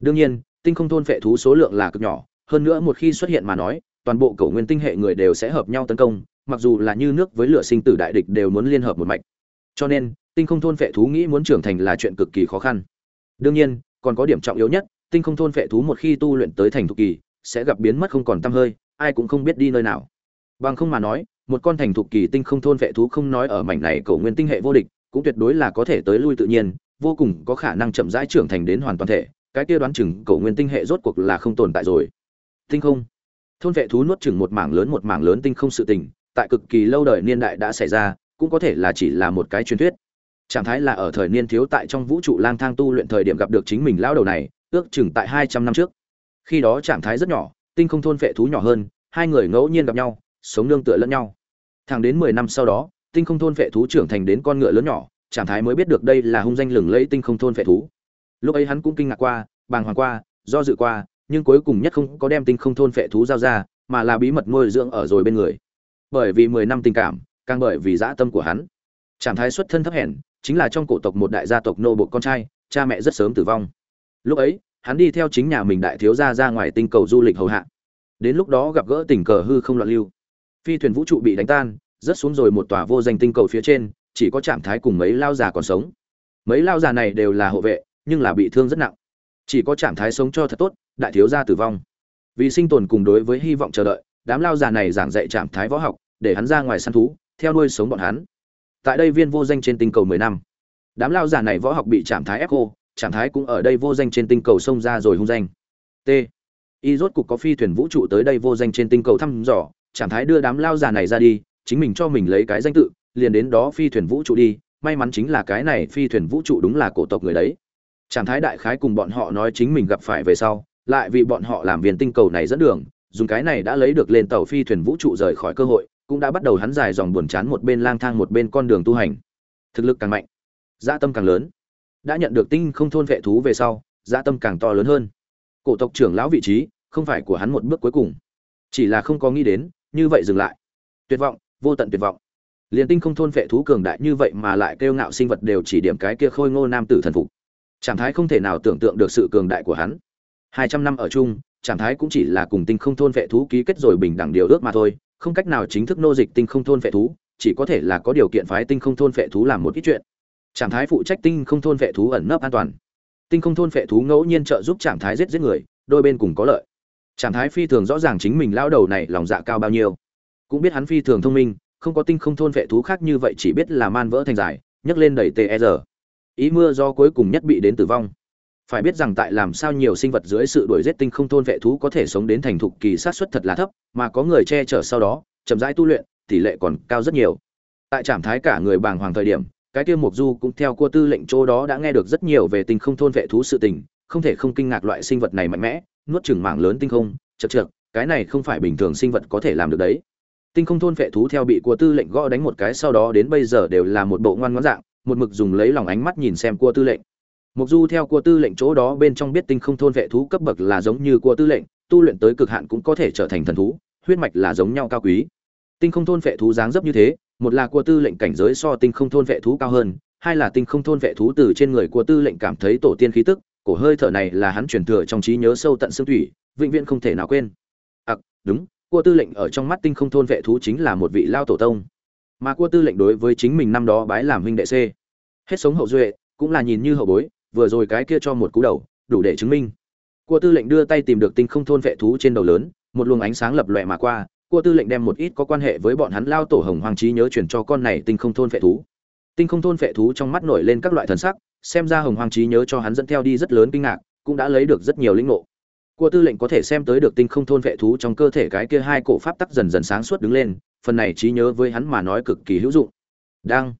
Đương nhiên, tinh không thôn phệ thú số lượng là cực nhỏ, hơn nữa một khi xuất hiện mà nói, toàn bộ cầu nguyên tinh hệ người đều sẽ hợp nhau tấn công, mặc dù là như nước với lửa sinh tử đại địch đều muốn liên hợp một mạch. Cho nên, tinh không thôn phệ thú nghĩ muốn trưởng thành là chuyện cực kỳ khó khăn. Đương nhiên, còn có điểm trọng yếu nhất, tinh không thôn phệ thú một khi tu luyện tới thành thục kỳ, sẽ gặp biến mất không còn tăm hơi ai cũng không biết đi nơi nào. Bằng không mà nói, một con thành thục kỳ tinh không thôn vệ thú không nói ở mảnh này cầu nguyên tinh hệ vô địch, cũng tuyệt đối là có thể tới lui tự nhiên, vô cùng có khả năng chậm rãi trưởng thành đến hoàn toàn thể, cái kia đoán chừng cầu nguyên tinh hệ rốt cuộc là không tồn tại rồi. Tinh không. Thôn vệ thú nuốt chừng một mảng lớn một mảng lớn tinh không sự tình, tại cực kỳ lâu đời niên đại đã xảy ra, cũng có thể là chỉ là một cái truyền thuyết. Trạng thái là ở thời niên thiếu tại trong vũ trụ lang thang tu luyện thời điểm gặp được chính mình lão đầu này, ước chừng tại hai trăm năm trước. Khi đó trạng thái rất nhỏ tinh không thôn vệ thú nhỏ hơn, hai người ngẫu nhiên gặp nhau, sống nương tựa lẫn nhau. Thẳng đến mười năm sau đó, tinh không thôn vệ thú trưởng thành đến con ngựa lớn nhỏ, trạng thái mới biết được đây là hung danh lừng lẫy tinh không thôn vệ thú. Lúc ấy hắn cũng kinh ngạc qua, bàng hoàng qua, do dự qua, nhưng cuối cùng nhất không có đem tinh không thôn vệ thú giao ra, mà là bí mật nuôi dưỡng ở rồi bên người. Bởi vì mười năm tình cảm, càng bởi vì dã tâm của hắn. Trạng thái xuất thân thấp hèn, chính là trong cổ tộc một đại gia tộc nô bộ con trai, cha mẹ rất sớm tử vong. Lúc ấy hắn đi theo chính nhà mình đại thiếu gia ra ngoài tinh cầu du lịch hầu hạ. Đến lúc đó gặp gỡ tình cờ hư không loạn lưu. Phi thuyền vũ trụ bị đánh tan, rớt xuống rồi một tòa vô danh tinh cầu phía trên, chỉ có trạng thái cùng mấy lao già còn sống. Mấy lao già này đều là hộ vệ, nhưng là bị thương rất nặng. Chỉ có trạng thái sống cho thật tốt, đại thiếu gia tử vong. Vì sinh tồn cùng đối với hy vọng chờ đợi, đám lao già này giảng dạy trạng thái võ học, để hắn ra ngoài săn thú, theo đuôi sống bọn hắn. Tại đây viên vô danh trên tinh cầu mười năm, đám lao già này võ học bị trạng thái ép cô trạng thái cũng ở đây vô danh trên tinh cầu xông ra rồi hung danh. T. Y rốt cục có phi thuyền vũ trụ tới đây vô danh trên tinh cầu thăm dò, trạng thái đưa đám lao già này ra đi, chính mình cho mình lấy cái danh tự, liền đến đó phi thuyền vũ trụ đi, may mắn chính là cái này phi thuyền vũ trụ đúng là cổ tộc người đấy. Trạng thái đại khái cùng bọn họ nói chính mình gặp phải về sau, lại vì bọn họ làm viên tinh cầu này dẫn đường, dùng cái này đã lấy được lên tàu phi thuyền vũ trụ rời khỏi cơ hội, cũng đã bắt đầu hắn dài dòng buồn chán một bên lang thang một bên con đường tu hành. Thực lực càng mạnh dạ tâm càng lớn đã nhận được tinh không thôn vệ thú về sau dạ tâm càng to lớn hơn. Cổ tộc trưởng lão vị trí, không phải của hắn một bước cuối cùng. Chỉ là không có nghĩ đến, như vậy dừng lại. Tuyệt vọng, vô tận tuyệt vọng. Liền tinh không thôn vệ thú cường đại như vậy mà lại kêu ngạo sinh vật đều chỉ điểm cái kia khôi ngô nam tử thần phục. Trạng thái không thể nào tưởng tượng được sự cường đại của hắn. Hai trăm năm ở chung, trạng thái cũng chỉ là cùng tinh không thôn vệ thú ký kết rồi bình đẳng điều ước mà thôi, không cách nào chính thức nô dịch tinh không thôn vệ thú, chỉ có thể là có điều kiện phái tinh không thôn vệ thú làm một ít chuyện trạng thái phụ trách tinh không thôn vệ thú ẩn nấp an toàn. Tinh không thôn vệ thú ngẫu nhiên trợ giúp trạng thái giết giết người, đôi bên cùng có lợi. Trạng thái phi thường rõ ràng chính mình lao đầu này lòng dạ cao bao nhiêu. Cũng biết hắn phi thường thông minh, không có tinh không thôn vệ thú khác như vậy chỉ biết là man vỡ thành dài, nhấc lên đẩy tr e ý mưa do cuối cùng nhất bị đến tử vong. Phải biết rằng tại làm sao nhiều sinh vật dưới sự đuổi giết tinh không thôn vệ thú có thể sống đến thành thục kỳ sát suất thật là thấp, mà có người che chở sau đó, chậm rãi tu luyện, tỷ lệ còn cao rất nhiều. Tại Trạng thái cả người bàng hoàng thời điểm cái kia mục du cũng theo cua tư lệnh chỗ đó đã nghe được rất nhiều về tinh không thôn vệ thú sự tình, không thể không kinh ngạc loại sinh vật này mạnh mẽ, nuốt chừng mảng lớn tinh không, chật chược, cái này không phải bình thường sinh vật có thể làm được đấy. Tinh không thôn vệ thú theo bị cua tư lệnh gõ đánh một cái sau đó đến bây giờ đều là một bộ ngoan ngoãn dạng, một mực dùng lấy lòng ánh mắt nhìn xem cua tư lệnh. Mục du theo cua tư lệnh chỗ đó bên trong biết tinh không thôn vệ thú cấp bậc là giống như cua tư lệnh, tu luyện tới cực hạn cũng có thể trở thành thần thú, huyết mạch là giống nhau cao quý. Tinh không thôn vệ thú dáng dấp như thế một là cua tư lệnh cảnh giới so tinh không thôn vệ thú cao hơn, hai là tinh không thôn vệ thú từ trên người cua tư lệnh cảm thấy tổ tiên khí tức, cổ hơi thở này là hắn truyền thừa trong trí nhớ sâu tận xương thủy, vĩnh viễn không thể nào quên. À đúng cua tư lệnh ở trong mắt tinh không thôn vệ thú chính là một vị lao tổ tông. Mà cua tư lệnh đối với chính mình năm đó bái làm huynh đệ c. Hết sống hậu duệ, cũng là nhìn như hậu bối, vừa rồi cái kia cho một cú đầu, đủ để chứng minh. Cua tư lệnh đưa tay tìm được tinh không thôn vệ thú trên đầu lớn, một luồng ánh sáng lập lòe mà qua cua tư lệnh đem một ít có quan hệ với bọn hắn lao tổ hồng hoàng trí nhớ chuyển cho con này tinh không thôn vệ thú. Tinh không thôn vệ thú trong mắt nổi lên các loại thần sắc, xem ra hồng hoàng trí nhớ cho hắn dẫn theo đi rất lớn kinh ngạc, cũng đã lấy được rất nhiều linh ngộ. Cua tư lệnh có thể xem tới được tinh không thôn vệ thú trong cơ thể cái kia hai cổ pháp tắc dần dần sáng suốt đứng lên, phần này trí nhớ với hắn mà nói cực kỳ hữu dụng. Đang,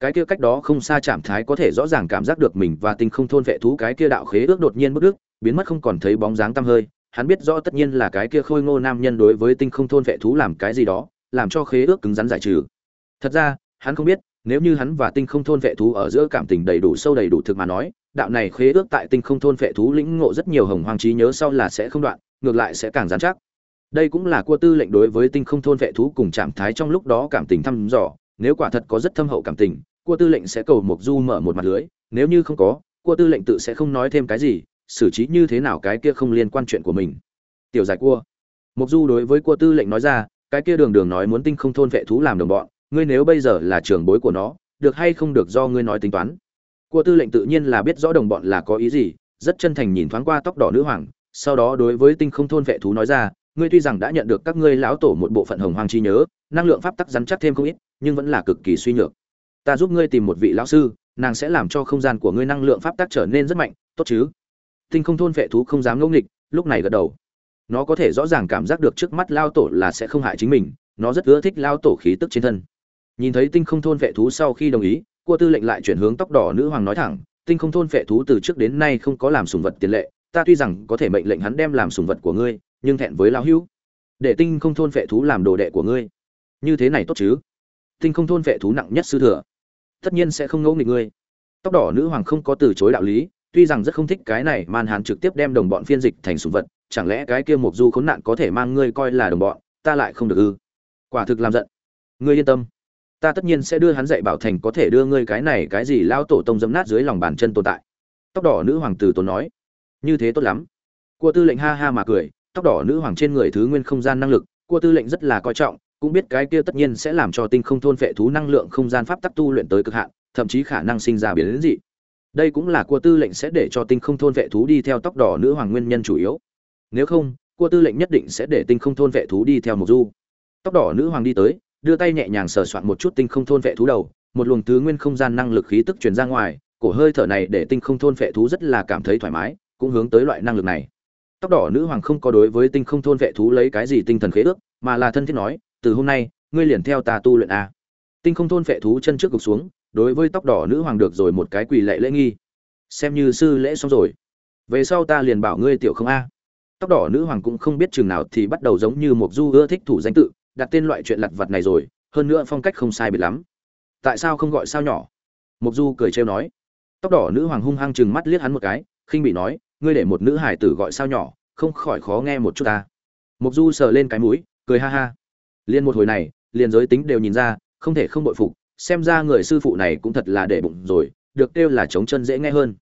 cái kia cách đó không xa chạm thái có thể rõ ràng cảm giác được mình và tinh không thôn vệ thú cái kia đạo khế ước đột nhiên bất đức biến mất không còn thấy bóng dáng tăm hơi hắn biết rõ tất nhiên là cái kia khôi ngô nam nhân đối với tinh không thôn vệ thú làm cái gì đó, làm cho khế ước cứng rắn giải trừ. Thật ra, hắn không biết, nếu như hắn và tinh không thôn vệ thú ở giữa cảm tình đầy đủ sâu đầy đủ thực mà nói, đạo này khế ước tại tinh không thôn vệ thú lĩnh ngộ rất nhiều hồng hoàng trí nhớ sau là sẽ không đoạn, ngược lại sẽ càng dán chắc. Đây cũng là cua tư lệnh đối với tinh không thôn vệ thú cùng trạng thái trong lúc đó cảm tình thăm dò, nếu quả thật có rất thâm hậu cảm tình, cua tư lệnh sẽ cầu mộc du mở một mặt lưới, nếu như không có, cua tư lệnh tự sẽ không nói thêm cái gì xử trí như thế nào cái kia không liên quan chuyện của mình. Tiểu giải cua. Mộc du đối với cua tư lệnh nói ra, cái kia đường đường nói muốn tinh không thôn vệ thú làm đồng bọn, ngươi nếu bây giờ là trưởng bối của nó, được hay không được do ngươi nói tính toán. Cua tư lệnh tự nhiên là biết rõ đồng bọn là có ý gì, rất chân thành nhìn thoáng qua tóc đỏ nữ hoàng, sau đó đối với tinh không thôn vệ thú nói ra, ngươi tuy rằng đã nhận được các ngươi lão tổ một bộ phận hồng hoàng chi nhớ, năng lượng pháp tắc rắn chắc thêm không ít, nhưng vẫn là cực kỳ suy nhược. Ta giúp ngươi tìm một vị lão sư, nàng sẽ làm cho không gian của ngươi năng lượng pháp tắc trở nên rất mạnh, tốt chứ? Tinh không thôn vệ thú không dám ngẫu nghịch, lúc này gật đầu. Nó có thể rõ ràng cảm giác được trước mắt lao tổ là sẽ không hại chính mình, nó rất ưa thích lao tổ khí tức trên thân. Nhìn thấy tinh không thôn vệ thú sau khi đồng ý, cua tư lệnh lại chuyển hướng tóc đỏ nữ hoàng nói thẳng, tinh không thôn vệ thú từ trước đến nay không có làm sùng vật tiền lệ, ta tuy rằng có thể mệnh lệnh hắn đem làm sùng vật của ngươi, nhưng thẹn với lão hữu. Để tinh không thôn vệ thú làm đồ đệ của ngươi. Như thế này tốt chứ? Tinh không thôn vệ thú nặng nhất sư thừa. Tất nhiên sẽ không ngẫu nghịch ngươi. Tóc đỏ nữ hoàng không có từ chối đạo lý tuy rằng rất không thích cái này, man hàn trực tiếp đem đồng bọn phiên dịch thành sùng vật, chẳng lẽ cái kia mục du khốn nạn có thể mang ngươi coi là đồng bọn, ta lại không được ư? Quả thực làm giận. Ngươi yên tâm. Ta tất nhiên sẽ đưa hắn dạy bảo thành có thể đưa ngươi cái này, cái gì lao tổ tông dẫm nát dưới lòng bàn chân tồn tại. Tóc đỏ nữ hoàng tử tốn nói. Như thế tốt lắm. Cua tư lệnh ha ha mà cười, tóc đỏ nữ hoàng trên người thứ nguyên không gian năng lực, cua tư lệnh rất là coi trọng, cũng biết cái kia tất nhiên sẽ làm cho tinh không thôn phệ thú năng lượng không gian pháp tắc tu luyện tới cực hạn, thậm chí khả năng sinh ra biến dị đây cũng là cua tư lệnh sẽ để cho tinh không thôn vệ thú đi theo tóc đỏ nữ hoàng nguyên nhân chủ yếu. Nếu không, cua tư lệnh nhất định sẽ để tinh không thôn vệ thú đi theo một du. Tóc đỏ nữ hoàng đi tới, đưa tay nhẹ nhàng sờ soạn một chút tinh không thôn vệ thú đầu, một luồng thứ nguyên không gian năng lực khí tức truyền ra ngoài, cổ hơi thở này để tinh không thôn vệ thú rất là cảm thấy thoải mái, cũng hướng tới loại năng lực này. Tóc đỏ nữ hoàng không có đối với tinh không thôn vệ thú lấy cái gì tinh thần khế ước, mà là thân thiết nói, từ hôm nay, ngươi liền theo ta tu luyện a. Tinh không thôn vệ thú chân trước gục xuống đối với tóc đỏ nữ hoàng được rồi một cái quỳ lệ lễ nghi. Xem như sư lễ xong rồi. Về sau ta liền bảo ngươi tiểu không a. Tóc đỏ nữ hoàng cũng không biết chừng nào thì bắt đầu giống như một du ưa thích thủ danh tự, đặt tên loại chuyện lặt vặt này rồi, hơn nữa phong cách không sai biệt lắm. Tại sao không gọi sao nhỏ? Mục du cười trêu nói. Tóc đỏ nữ hoàng hung hăng chừng mắt liếc hắn một cái, khinh bị nói, ngươi để một nữ hải tử gọi sao nhỏ, không khỏi khó nghe một chút ta. Mục du sờ lên cái mũi, cười ha ha. Liên một hồi này, liền giới tính đều nhìn ra, không thể không bội phục xem ra người sư phụ này cũng thật là để bụng rồi, được kêu là chống chân dễ nghe hơn.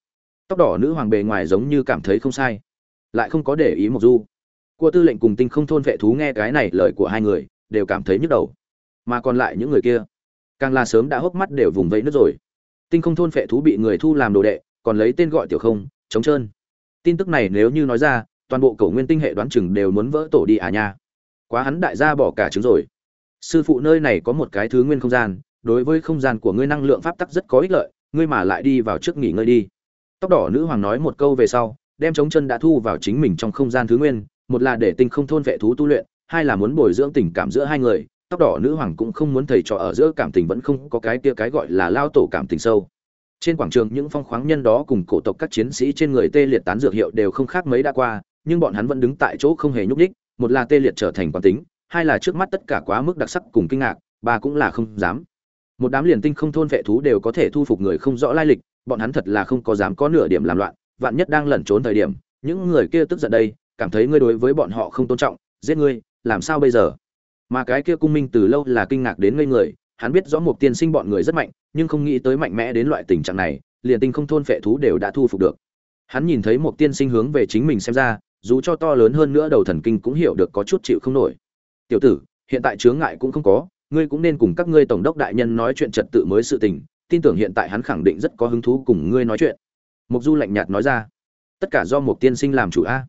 Tóc đỏ nữ hoàng bề ngoài giống như cảm thấy không sai, lại không có để ý mộc du. Cua tư lệnh cùng tinh không thôn vệ thú nghe cái này lời của hai người, đều cảm thấy nhức đầu. Mà còn lại những người kia, càng là sớm đã hốc mắt đều vùng vẫy nước rồi. Tinh không thôn vệ thú bị người thu làm đồ đệ, còn lấy tên gọi tiểu không trống trơn tin tức này nếu như nói ra, toàn bộ cổ nguyên tinh hệ đoán chừng đều muốn vỡ tổ đi à nha. Quá hắn đại gia bỏ cả trứng rồi. Sư phụ nơi này có một cái thứ nguyên không gian đối với không gian của ngươi năng lượng pháp tắc rất có ích lợi, ngươi mà lại đi vào trước nghỉ ngơi đi. Tóc đỏ nữ hoàng nói một câu về sau, đem chống chân đã thu vào chính mình trong không gian thứ nguyên, một là để tinh không thôn vệ thú tu luyện, hai là muốn bồi dưỡng tình cảm giữa hai người, tóc đỏ nữ hoàng cũng không muốn thầy trò ở giữa cảm tình vẫn không có cái kia cái gọi là lao tổ cảm tình sâu. Trên quảng trường những phong khoáng nhân đó cùng cổ tộc các chiến sĩ trên người tê liệt tán dược hiệu đều không khác mấy đã qua, nhưng bọn hắn vẫn đứng tại chỗ không hề nhúc nhích, một là tê liệt trở thành quán tính, hai là trước mắt tất cả quá mức đặc sắc cùng kinh ngạc, ba cũng là không dám một đám liền tinh không thôn vệ thú đều có thể thu phục người không rõ lai lịch, bọn hắn thật là không có dám có nửa điểm làm loạn, vạn nhất đang lẩn trốn thời điểm, những người kia tức giận đây, cảm thấy ngươi đối với bọn họ không tôn trọng, giết ngươi, làm sao bây giờ? Mà cái kia cung minh từ lâu là kinh ngạc đến ngây người, hắn biết rõ một tiên sinh bọn người rất mạnh, nhưng không nghĩ tới mạnh mẽ đến loại tình trạng này, liền tinh không thôn vệ thú đều đã thu phục được. Hắn nhìn thấy một tiên sinh hướng về chính mình xem ra, dù cho to lớn hơn nữa đầu thần kinh cũng hiểu được có chút chịu không nổi. Tiểu tử, hiện tại chướng ngại cũng không có ngươi cũng nên cùng các ngươi tổng đốc đại nhân nói chuyện trật tự mới sự tình, tin tưởng hiện tại hắn khẳng định rất có hứng thú cùng ngươi nói chuyện. Mục du lạnh nhạt nói ra. Tất cả do một tiên sinh làm chủ a. À?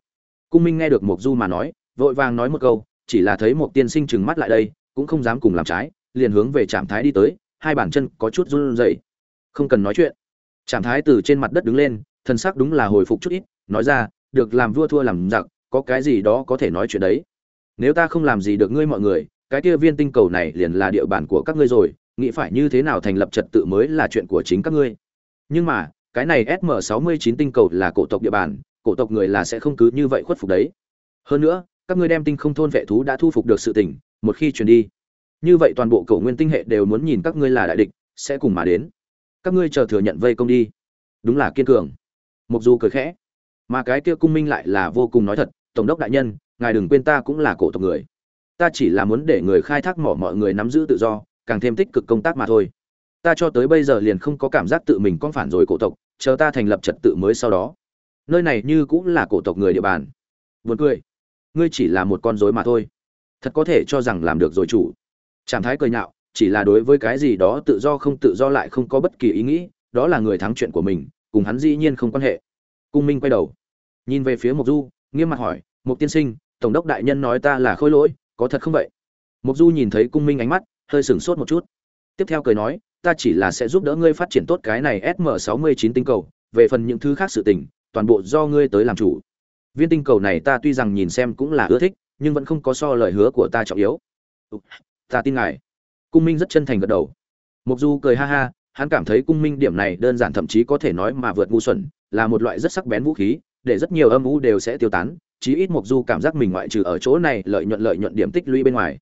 Cung minh nghe được mục du mà nói, vội vàng nói một câu, chỉ là thấy một tiên sinh trừng mắt lại đây, cũng không dám cùng làm trái, liền hướng về trạm thái đi tới, hai bàn chân có chút run rẩy. Không cần nói chuyện. Trạm thái từ trên mặt đất đứng lên thân xác đúng là hồi phục chút ít, nói ra, được làm vua thua làm giặc, có cái gì đó có thể nói chuyện đấy. Nếu ta không làm gì được ngươi mọi người cái kia viên tinh cầu này liền là địa bàn của các ngươi rồi nghĩ phải như thế nào thành lập trật tự mới là chuyện của chính các ngươi. Nhưng mà cái này sm 69 tinh cầu là cổ tộc địa bàn cổ tộc người là sẽ không cứ như vậy khuất phục đấy. Hơn nữa các ngươi đem tinh không thôn vệ thú đã thu phục được sự tỉnh, một khi truyền đi như vậy toàn bộ cổ nguyên tinh hệ đều muốn nhìn các ngươi là đại địch sẽ cùng mà đến. Các ngươi chờ thừa nhận vây công đi. Đúng là kiên cường. Mục du cười khẽ. Mà cái kia cung minh lại là vô cùng nói thật tổng đốc đại nhân ngài đừng quên ta cũng là cổ tộc người ta chỉ là muốn để người khai thác mỏ mọi người nắm giữ tự do, càng thêm tích cực công tác mà thôi. Ta cho tới bây giờ liền không có cảm giác tự mình con phản rồi cổ tộc, chờ ta thành lập trật tự mới sau đó. Nơi này như cũng là cổ tộc người địa bàn. Buồn cười. Ngươi chỉ là một con rối mà thôi. Thật có thể cho rằng làm được rồi chủ. Trạng thái cười nhạo, chỉ là đối với cái gì đó tự do không tự do lại không có bất kỳ ý nghĩ, đó là người thắng chuyện của mình, cùng hắn dĩ nhiên không quan hệ. Cung minh quay đầu, nhìn về phía mộc du, nghiêm mặt hỏi mục tiên sinh, tổng đốc đại nhân nói ta là khôi lỗi có thật không vậy? Mục du nhìn thấy cung minh ánh mắt, hơi sửng sốt một chút. Tiếp theo cười nói, ta chỉ là sẽ giúp đỡ ngươi phát triển tốt cái này sm 69 tinh cầu, về phần những thứ khác sự tình, toàn bộ do ngươi tới làm chủ. Viên tinh cầu này ta tuy rằng nhìn xem cũng là ưa thích, nhưng vẫn không có so lời hứa của ta trọng yếu. Ta tin ngài. Cung minh rất chân thành gật đầu. Mục du cười ha ha, hắn cảm thấy cung minh điểm này đơn giản thậm chí có thể nói mà vượt ngu xuẩn, là một loại rất sắc bén vũ khí, để rất nhiều âm u đều sẽ tiêu tán chí ít mục du cảm giác mình ngoại trừ ở chỗ này lợi nhuận lợi nhuận điểm tích lũy bên ngoài.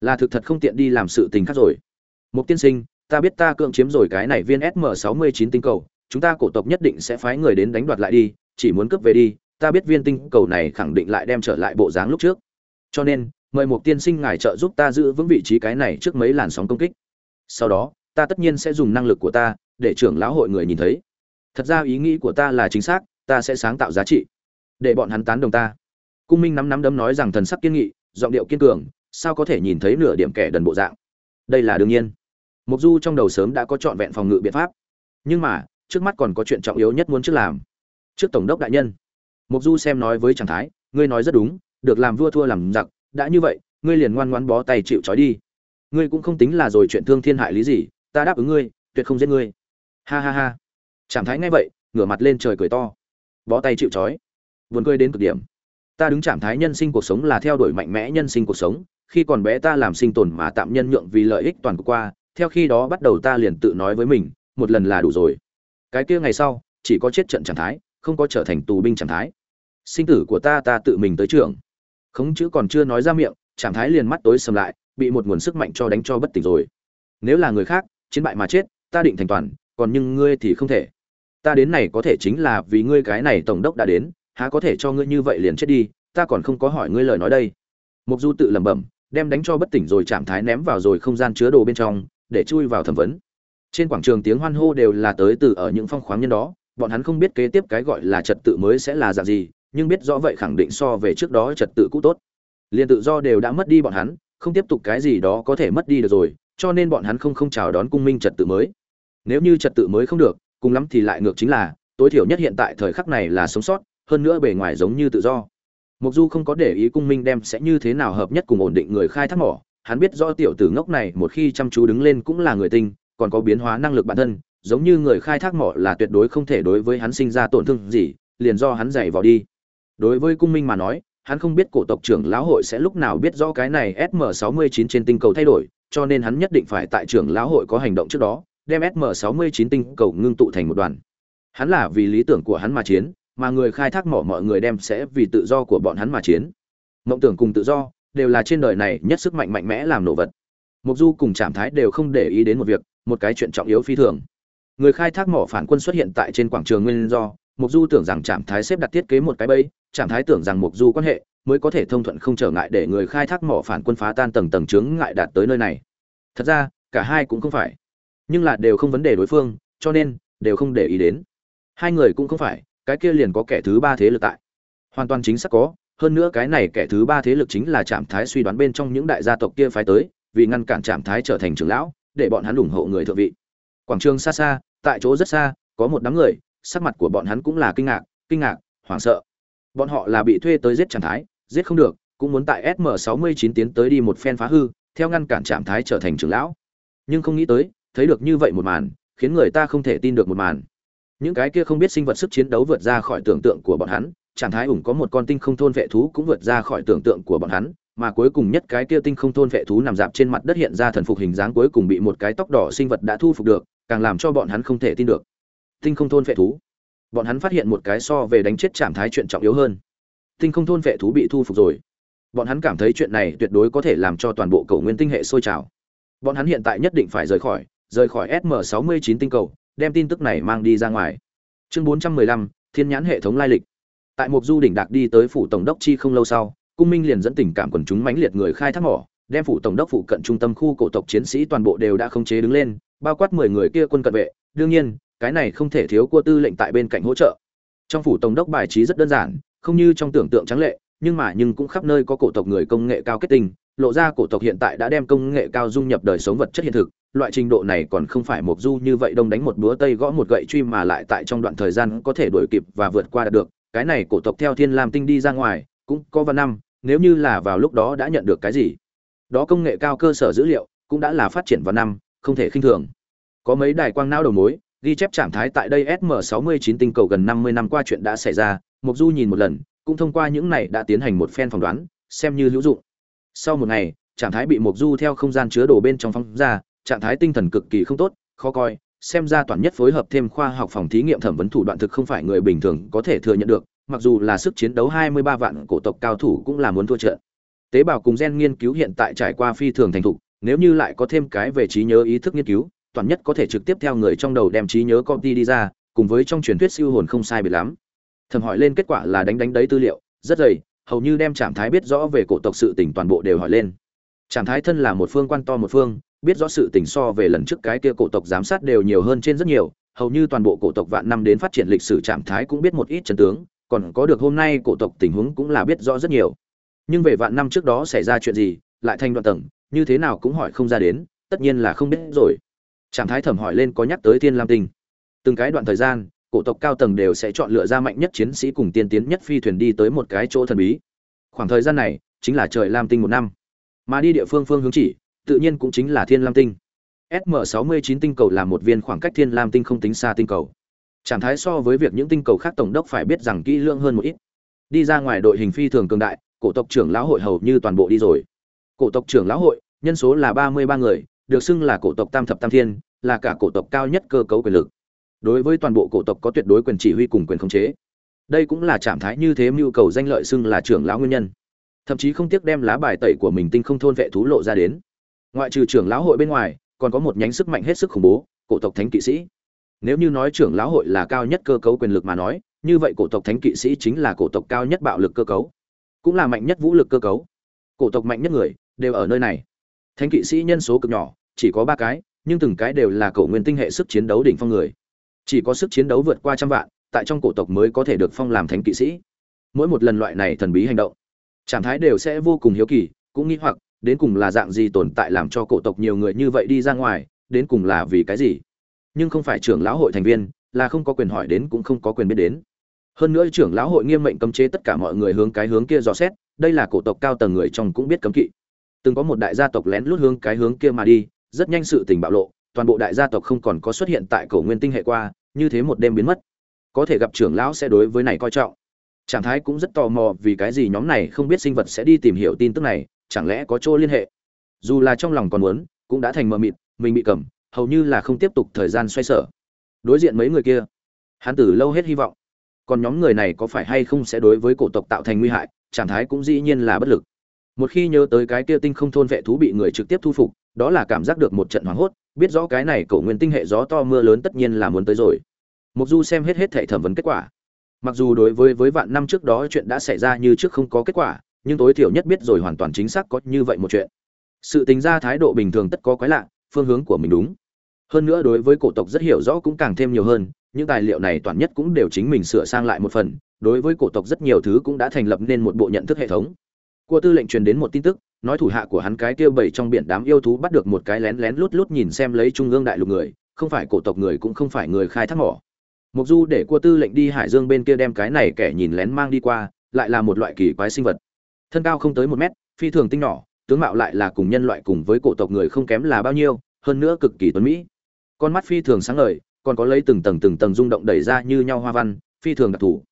Là thực thật không tiện đi làm sự tình khác rồi. Mục tiên sinh, ta biết ta cưỡng chiếm rồi cái này viên sm 69 tinh cầu, chúng ta cổ tộc nhất định sẽ phái người đến đánh đoạt lại đi, chỉ muốn cướp về đi, ta biết viên tinh cầu này khẳng định lại đem trở lại bộ dáng lúc trước. Cho nên, mời một tiên sinh ngài trợ giúp ta giữ vững vị trí cái này trước mấy làn sóng công kích. Sau đó, ta tất nhiên sẽ dùng năng lực của ta, để trưởng lão hội người nhìn thấy. Thật ra ý nghĩ của ta là chính xác, ta sẽ sáng tạo giá trị để bọn hắn tán đồng ta. Cung minh nắm nắm đấm nói rằng thần sắc kiên nghị, giọng điệu kiên cường, sao có thể nhìn thấy nửa điểm kẻ đần bộ dạng? Đây là đương nhiên. Mục du trong đầu sớm đã có trọn vẹn phòng ngự biện pháp. Nhưng mà, trước mắt còn có chuyện trọng yếu nhất muốn trước làm. Trước tổng đốc đại nhân. Mục du xem nói với trạng thái, ngươi nói rất đúng, được làm vua thua làm giặc, đã như vậy, ngươi liền ngoan ngoãn bó tay chịu trói đi. Ngươi cũng không tính là rồi chuyện thương thiên hại lý gì, ta đáp ứng ngươi, tuyệt không giết ngươi. Ha ha ha. Trạng thái ngay vậy, ngửa mặt lên trời cười to. Bó tay chịu trói buồn cười đến cực điểm. Ta đứng trạng thái nhân sinh cuộc sống là theo đuổi mạnh mẽ nhân sinh cuộc sống, khi còn bé ta làm sinh tồn mà tạm nhân nhượng vì lợi ích toàn cuộc qua, theo khi đó bắt đầu ta liền tự nói với mình, một lần là đủ rồi. Cái kia ngày sau, chỉ có chết trận trạng thái, không có trở thành tù binh trạng thái. Sinh tử của ta ta tự mình tới trưởng khống chữ còn chưa nói ra miệng, trạng thái liền mắt tối sầm lại, bị một nguồn sức mạnh cho đánh cho bất tỉnh rồi. Nếu là người khác, chiến bại mà chết, ta định thành toàn, còn nhưng ngươi thì không thể. Ta đến này có thể chính là vì ngươi cái này tổng đốc đã đến há có thể cho ngươi như vậy liền chết đi, ta còn không có hỏi ngươi lời nói đây. Mục du tự lẩm bẩm, đem đánh cho bất tỉnh rồi chạm thái ném vào rồi không gian chứa đồ bên trong, để chui vào thẩm vấn. Trên quảng trường tiếng hoan hô đều là tới từ ở những phong khoáng nhân đó, bọn hắn không biết kế tiếp cái gọi là trật tự mới sẽ là dạng gì, nhưng biết rõ vậy khẳng định so về trước đó trật tự cũ tốt. Liền tự do đều đã mất đi bọn hắn, không tiếp tục cái gì đó có thể mất đi được rồi, cho nên bọn hắn không không chào đón cung minh trật tự mới. Nếu như trật tự mới không được, cùng lắm thì lại ngược chính là, tối thiểu nhất hiện tại thời khắc này là sống sót hơn nữa bề ngoài giống như tự do. Mục du không có để ý cung minh đem sẽ như thế nào hợp nhất cùng ổn định người khai thác mỏ. Hắn biết rõ tiểu tử ngốc này một khi chăm chú đứng lên cũng là người tinh còn có biến hóa năng lực bản thân giống như người khai thác mỏ là tuyệt đối không thể đối với hắn sinh ra tổn thương gì liền do hắn dạy vào đi. Đối với cung minh mà nói hắn không biết cổ tộc trưởng lão hội sẽ lúc nào biết rõ cái này SM69 trên tinh cầu thay đổi, cho nên hắn nhất định phải tại trưởng lão hội có hành động trước đó, đem SM69 tinh cầu ngưng tụ thành một đoàn. Hắn là vì lý tưởng của hắn mà chiến, mà người khai thác mỏ mọi người đem sẽ vì tự do của bọn hắn mà chiến. Mộng tưởng cùng tự do đều là trên đời này nhất sức mạnh mạnh mẽ làm nổ vật. Mục Du cùng Trạm Thái đều không để ý đến một việc, một cái chuyện trọng yếu phi thường. Người khai thác mỏ phản quân xuất hiện tại trên quảng trường nguyên do, Mục Du tưởng rằng Trạm Thái xếp đặt thiết kế một cái bẫy, Trạm Thái tưởng rằng Mục Du quan hệ mới có thể thông thuận không trở ngại để người khai thác mỏ phản quân phá tan tầng tầng chướng ngại đạt tới nơi này. Thật ra, cả hai cũng không phải, nhưng là đều không vấn đề đối phương, cho nên đều không để ý đến. Hai người cũng không phải, cái kia liền có kẻ thứ ba thế lực tại. Hoàn toàn chính xác có, hơn nữa cái này kẻ thứ ba thế lực chính là Trạm Thái suy đoán bên trong những đại gia tộc kia phái tới, vì ngăn cản Trạm Thái trở thành trưởng lão, để bọn hắn ủng hộ người thượng vị. Quảng trường xa xa, tại chỗ rất xa, có một đám người, sắc mặt của bọn hắn cũng là kinh ngạc, kinh ngạc, hoảng sợ. Bọn họ là bị thuê tới giết Trạm Thái, giết không được, cũng muốn tại SM69 tiến tới đi một phen phá hư, theo ngăn cản Trạm Thái trở thành trưởng lão. Nhưng không nghĩ tới, thấy được như vậy một màn, khiến người ta không thể tin được một màn. Những cái kia không biết sinh vật sức chiến đấu vượt ra khỏi tưởng tượng của bọn hắn, Trạng Thái ủng có một con tinh không thôn vệ thú cũng vượt ra khỏi tưởng tượng của bọn hắn, mà cuối cùng nhất cái kia tinh không thôn vệ thú nằm dạp trên mặt đất hiện ra thần phục hình dáng cuối cùng bị một cái tóc đỏ sinh vật đã thu phục được, càng làm cho bọn hắn không thể tin được. Tinh không thôn vệ thú. Bọn hắn phát hiện một cái so về đánh chết trạng Thái chuyện trọng yếu hơn tinh không thôn vệ thú bị thu phục rồi bọn hắn cảm thấy chuyện này tuyệt đối có thể làm cho toàn bộ cầu nguyên tinh hệ sôi trào bọn hắn hiện tại nhất định phải rời khỏi rời khỏi sm 69 tinh cầu đem tin tức này mang đi ra ngoài. Chương 415, thiên nhãn hệ thống lai lịch. Tại một du đỉnh đạc đi tới phủ tổng đốc chi không lâu sau cung minh liền dẫn tình cảm quần chúng mãnh liệt người khai thác mỏ đem phủ tổng đốc phụ cận trung tâm khu cổ tộc chiến sĩ toàn bộ đều đã khống chế đứng lên bao quát mười người kia quân cận vệ. Đương nhiên cái này không thể thiếu cua tư lệnh tại bên cạnh hỗ trợ. Trong phủ tổng đốc bài trí rất đơn giản không như trong tưởng tượng trắng lệ nhưng mà nhưng cũng khắp nơi có cổ tộc người công nghệ cao kết tinh lộ ra cổ tộc hiện tại đã đem công nghệ cao dung nhập đời sống vật chất hiện thực loại trình độ này còn không phải một du như vậy đông đánh một búa tây gõ một gậy truy mà lại tại trong đoạn thời gian có thể đuổi kịp và vượt qua được cái này cổ tộc theo thiên lam tinh đi ra ngoài cũng có văn năm nếu như là vào lúc đó đã nhận được cái gì đó công nghệ cao cơ sở dữ liệu cũng đã là phát triển vào năm không thể khinh thường có mấy đài quang não đầu mối ghi chép trạng thái tại đây sm 69 tinh cầu gần 50 năm qua chuyện đã xảy ra Mộc Du nhìn một lần, cũng thông qua những này đã tiến hành một phen phỏng đoán, xem như hữu dụng. Sau một ngày, trạng thái bị Mộc Du theo không gian chứa đồ bên trong phóng ra, trạng thái tinh thần cực kỳ không tốt, khó coi, xem ra toàn nhất phối hợp thêm khoa học phòng thí nghiệm thẩm vấn thủ đoạn thực không phải người bình thường có thể thừa nhận được, mặc dù là sức chiến đấu 23 vạn cổ tộc cao thủ cũng là muốn thua trận. Tế bào cùng gen nghiên cứu hiện tại trải qua phi thường thành thục, nếu như lại có thêm cái về trí nhớ ý thức nghiên cứu, toàn nhất có thể trực tiếp theo người trong đầu đem trí nhớ copy đi ra, cùng với trong truyền thuyết siêu hồn không sai biệt lắm Thẩm hỏi lên kết quả là đánh đánh đấy tư liệu rất dày hầu như đem trạm thái biết rõ về cổ tộc sự tình toàn bộ đều hỏi lên. Trạm thái thân là một phương quan to một phương, biết rõ sự tình so về lần trước cái kia cổ tộc giám sát đều nhiều hơn trên rất nhiều, hầu như toàn bộ cổ tộc vạn năm đến phát triển lịch sử trạm thái cũng biết một ít chân tướng, còn có được hôm nay cổ tộc tình huống cũng là biết rõ rất nhiều. Nhưng về vạn năm trước đó xảy ra chuyện gì, lại thành đoạn tầng, như thế nào cũng hỏi không ra đến, tất nhiên là không biết rồi. Trạm thái thẩm hỏi lên có nhắc tới thiên lam tinh. Từng cái đoạn thời gian cổ tộc cao tầng đều sẽ chọn lựa ra mạnh nhất chiến sĩ cùng tiên tiến nhất phi thuyền đi tới một cái chỗ thần bí. Khoảng thời gian này, chính là trời lam tinh một năm. Mà đi địa phương phương hướng chỉ, tự nhiên cũng chính là thiên lam tinh. Sm 69 tinh cầu là một viên khoảng cách thiên lam tinh không tính xa tinh cầu. Trạng thái so với việc những tinh cầu khác tổng đốc phải biết rằng kỹ lưỡng hơn một ít. Đi ra ngoài đội hình phi thường cường đại, cổ tộc trưởng lão hội hầu như toàn bộ đi rồi. Cổ tộc trưởng lão hội, nhân số là ba mươi ba người, được xưng là cổ tộc tam thập tam thiên, là cả cổ tộc cao nhất cơ cấu quyền lực đối với toàn bộ cổ tộc có tuyệt đối quyền chỉ huy cùng quyền khống chế. Đây cũng là trạng thái như thế mưu cầu danh lợi xưng là trưởng lão nguyên nhân. Thậm chí không tiếc đem lá bài tẩy của mình tinh không thôn vệ thú lộ ra đến. Ngoại trừ trưởng lão hội bên ngoài, còn có một nhánh sức mạnh hết sức khủng bố, cổ tộc thánh kỵ sĩ. Nếu như nói trưởng lão hội là cao nhất cơ cấu quyền lực mà nói, như vậy cổ tộc thánh kỵ sĩ chính là cổ tộc cao nhất bạo lực cơ cấu. Cũng là mạnh nhất vũ lực cơ cấu. Cổ tộc mạnh nhất người đều ở nơi này. Thánh kỵ sĩ nhân số cực nhỏ, chỉ có ba cái, nhưng từng cái đều là cổ nguyên tinh hệ sức chiến đấu đỉnh phong người chỉ có sức chiến đấu vượt qua trăm vạn, tại trong cổ tộc mới có thể được phong làm thánh kỵ sĩ. Mỗi một lần loại này thần bí hành động, trạng thái đều sẽ vô cùng hiếu kỳ, cũng nghĩ hoặc, đến cùng là dạng gì tồn tại làm cho cổ tộc nhiều người như vậy đi ra ngoài, đến cùng là vì cái gì? Nhưng không phải trưởng lão hội thành viên, là không có quyền hỏi đến cũng không có quyền biết đến. Hơn nữa trưởng lão hội nghiêm mệnh cấm chế tất cả mọi người hướng cái hướng kia dò xét, đây là cổ tộc cao tầng người trong cũng biết cấm kỵ. Từng có một đại gia tộc lén lút hướng cái hướng kia mà đi, rất nhanh sự tình bạo lộ toàn bộ đại gia tộc không còn có xuất hiện tại cổ nguyên tinh hệ qua, như thế một đêm biến mất. Có thể gặp trưởng lão sẽ đối với này coi trọng. Trạng thái cũng rất tò mò vì cái gì nhóm này không biết sinh vật sẽ đi tìm hiểu tin tức này, chẳng lẽ có chỗ liên hệ? Dù là trong lòng còn muốn, cũng đã thành mờ mịt, mình bị cầm, hầu như là không tiếp tục thời gian xoay sở. Đối diện mấy người kia, hắn từ lâu hết hy vọng. Còn nhóm người này có phải hay không sẽ đối với cổ tộc tạo thành nguy hại, trạng thái cũng dĩ nhiên là bất lực. Một khi nhớ tới cái kia tinh không thôn vệ thú bị người trực tiếp thu phục, đó là cảm giác được một trận hoảng hốt biết rõ cái này cổ nguyên tinh hệ gió to mưa lớn tất nhiên là muốn tới rồi. Mục du xem hết hết thảy thẩm vấn kết quả. Mặc dù đối với với vạn năm trước đó chuyện đã xảy ra như trước không có kết quả, nhưng tối thiểu nhất biết rồi hoàn toàn chính xác có như vậy một chuyện. Sự tính ra thái độ bình thường tất có quái lạ, phương hướng của mình đúng. Hơn nữa đối với cổ tộc rất hiểu rõ cũng càng thêm nhiều hơn, những tài liệu này toàn nhất cũng đều chính mình sửa sang lại một phần, đối với cổ tộc rất nhiều thứ cũng đã thành lập nên một bộ nhận thức hệ thống. Của tư lệnh truyền đến một tin tức, nói thủ hạ của hắn cái kia bảy trong biển đám yêu thú bắt được một cái lén lén lút lút nhìn xem lấy trung ương đại lục người, không phải cổ tộc người cũng không phải người khai thác mỏ. Mục Du để cua tư lệnh đi Hải Dương bên kia đem cái này kẻ nhìn lén mang đi qua, lại là một loại kỳ quái sinh vật. Thân cao không tới một mét, phi thường tinh nhỏ, tướng mạo lại là cùng nhân loại cùng với cổ tộc người không kém là bao nhiêu, hơn nữa cực kỳ tuấn mỹ. Con mắt phi thường sáng ngời, còn có lấy từng tầng từng tầng rung động đẩy ra như nhau hoa văn, phi thường đặc thù.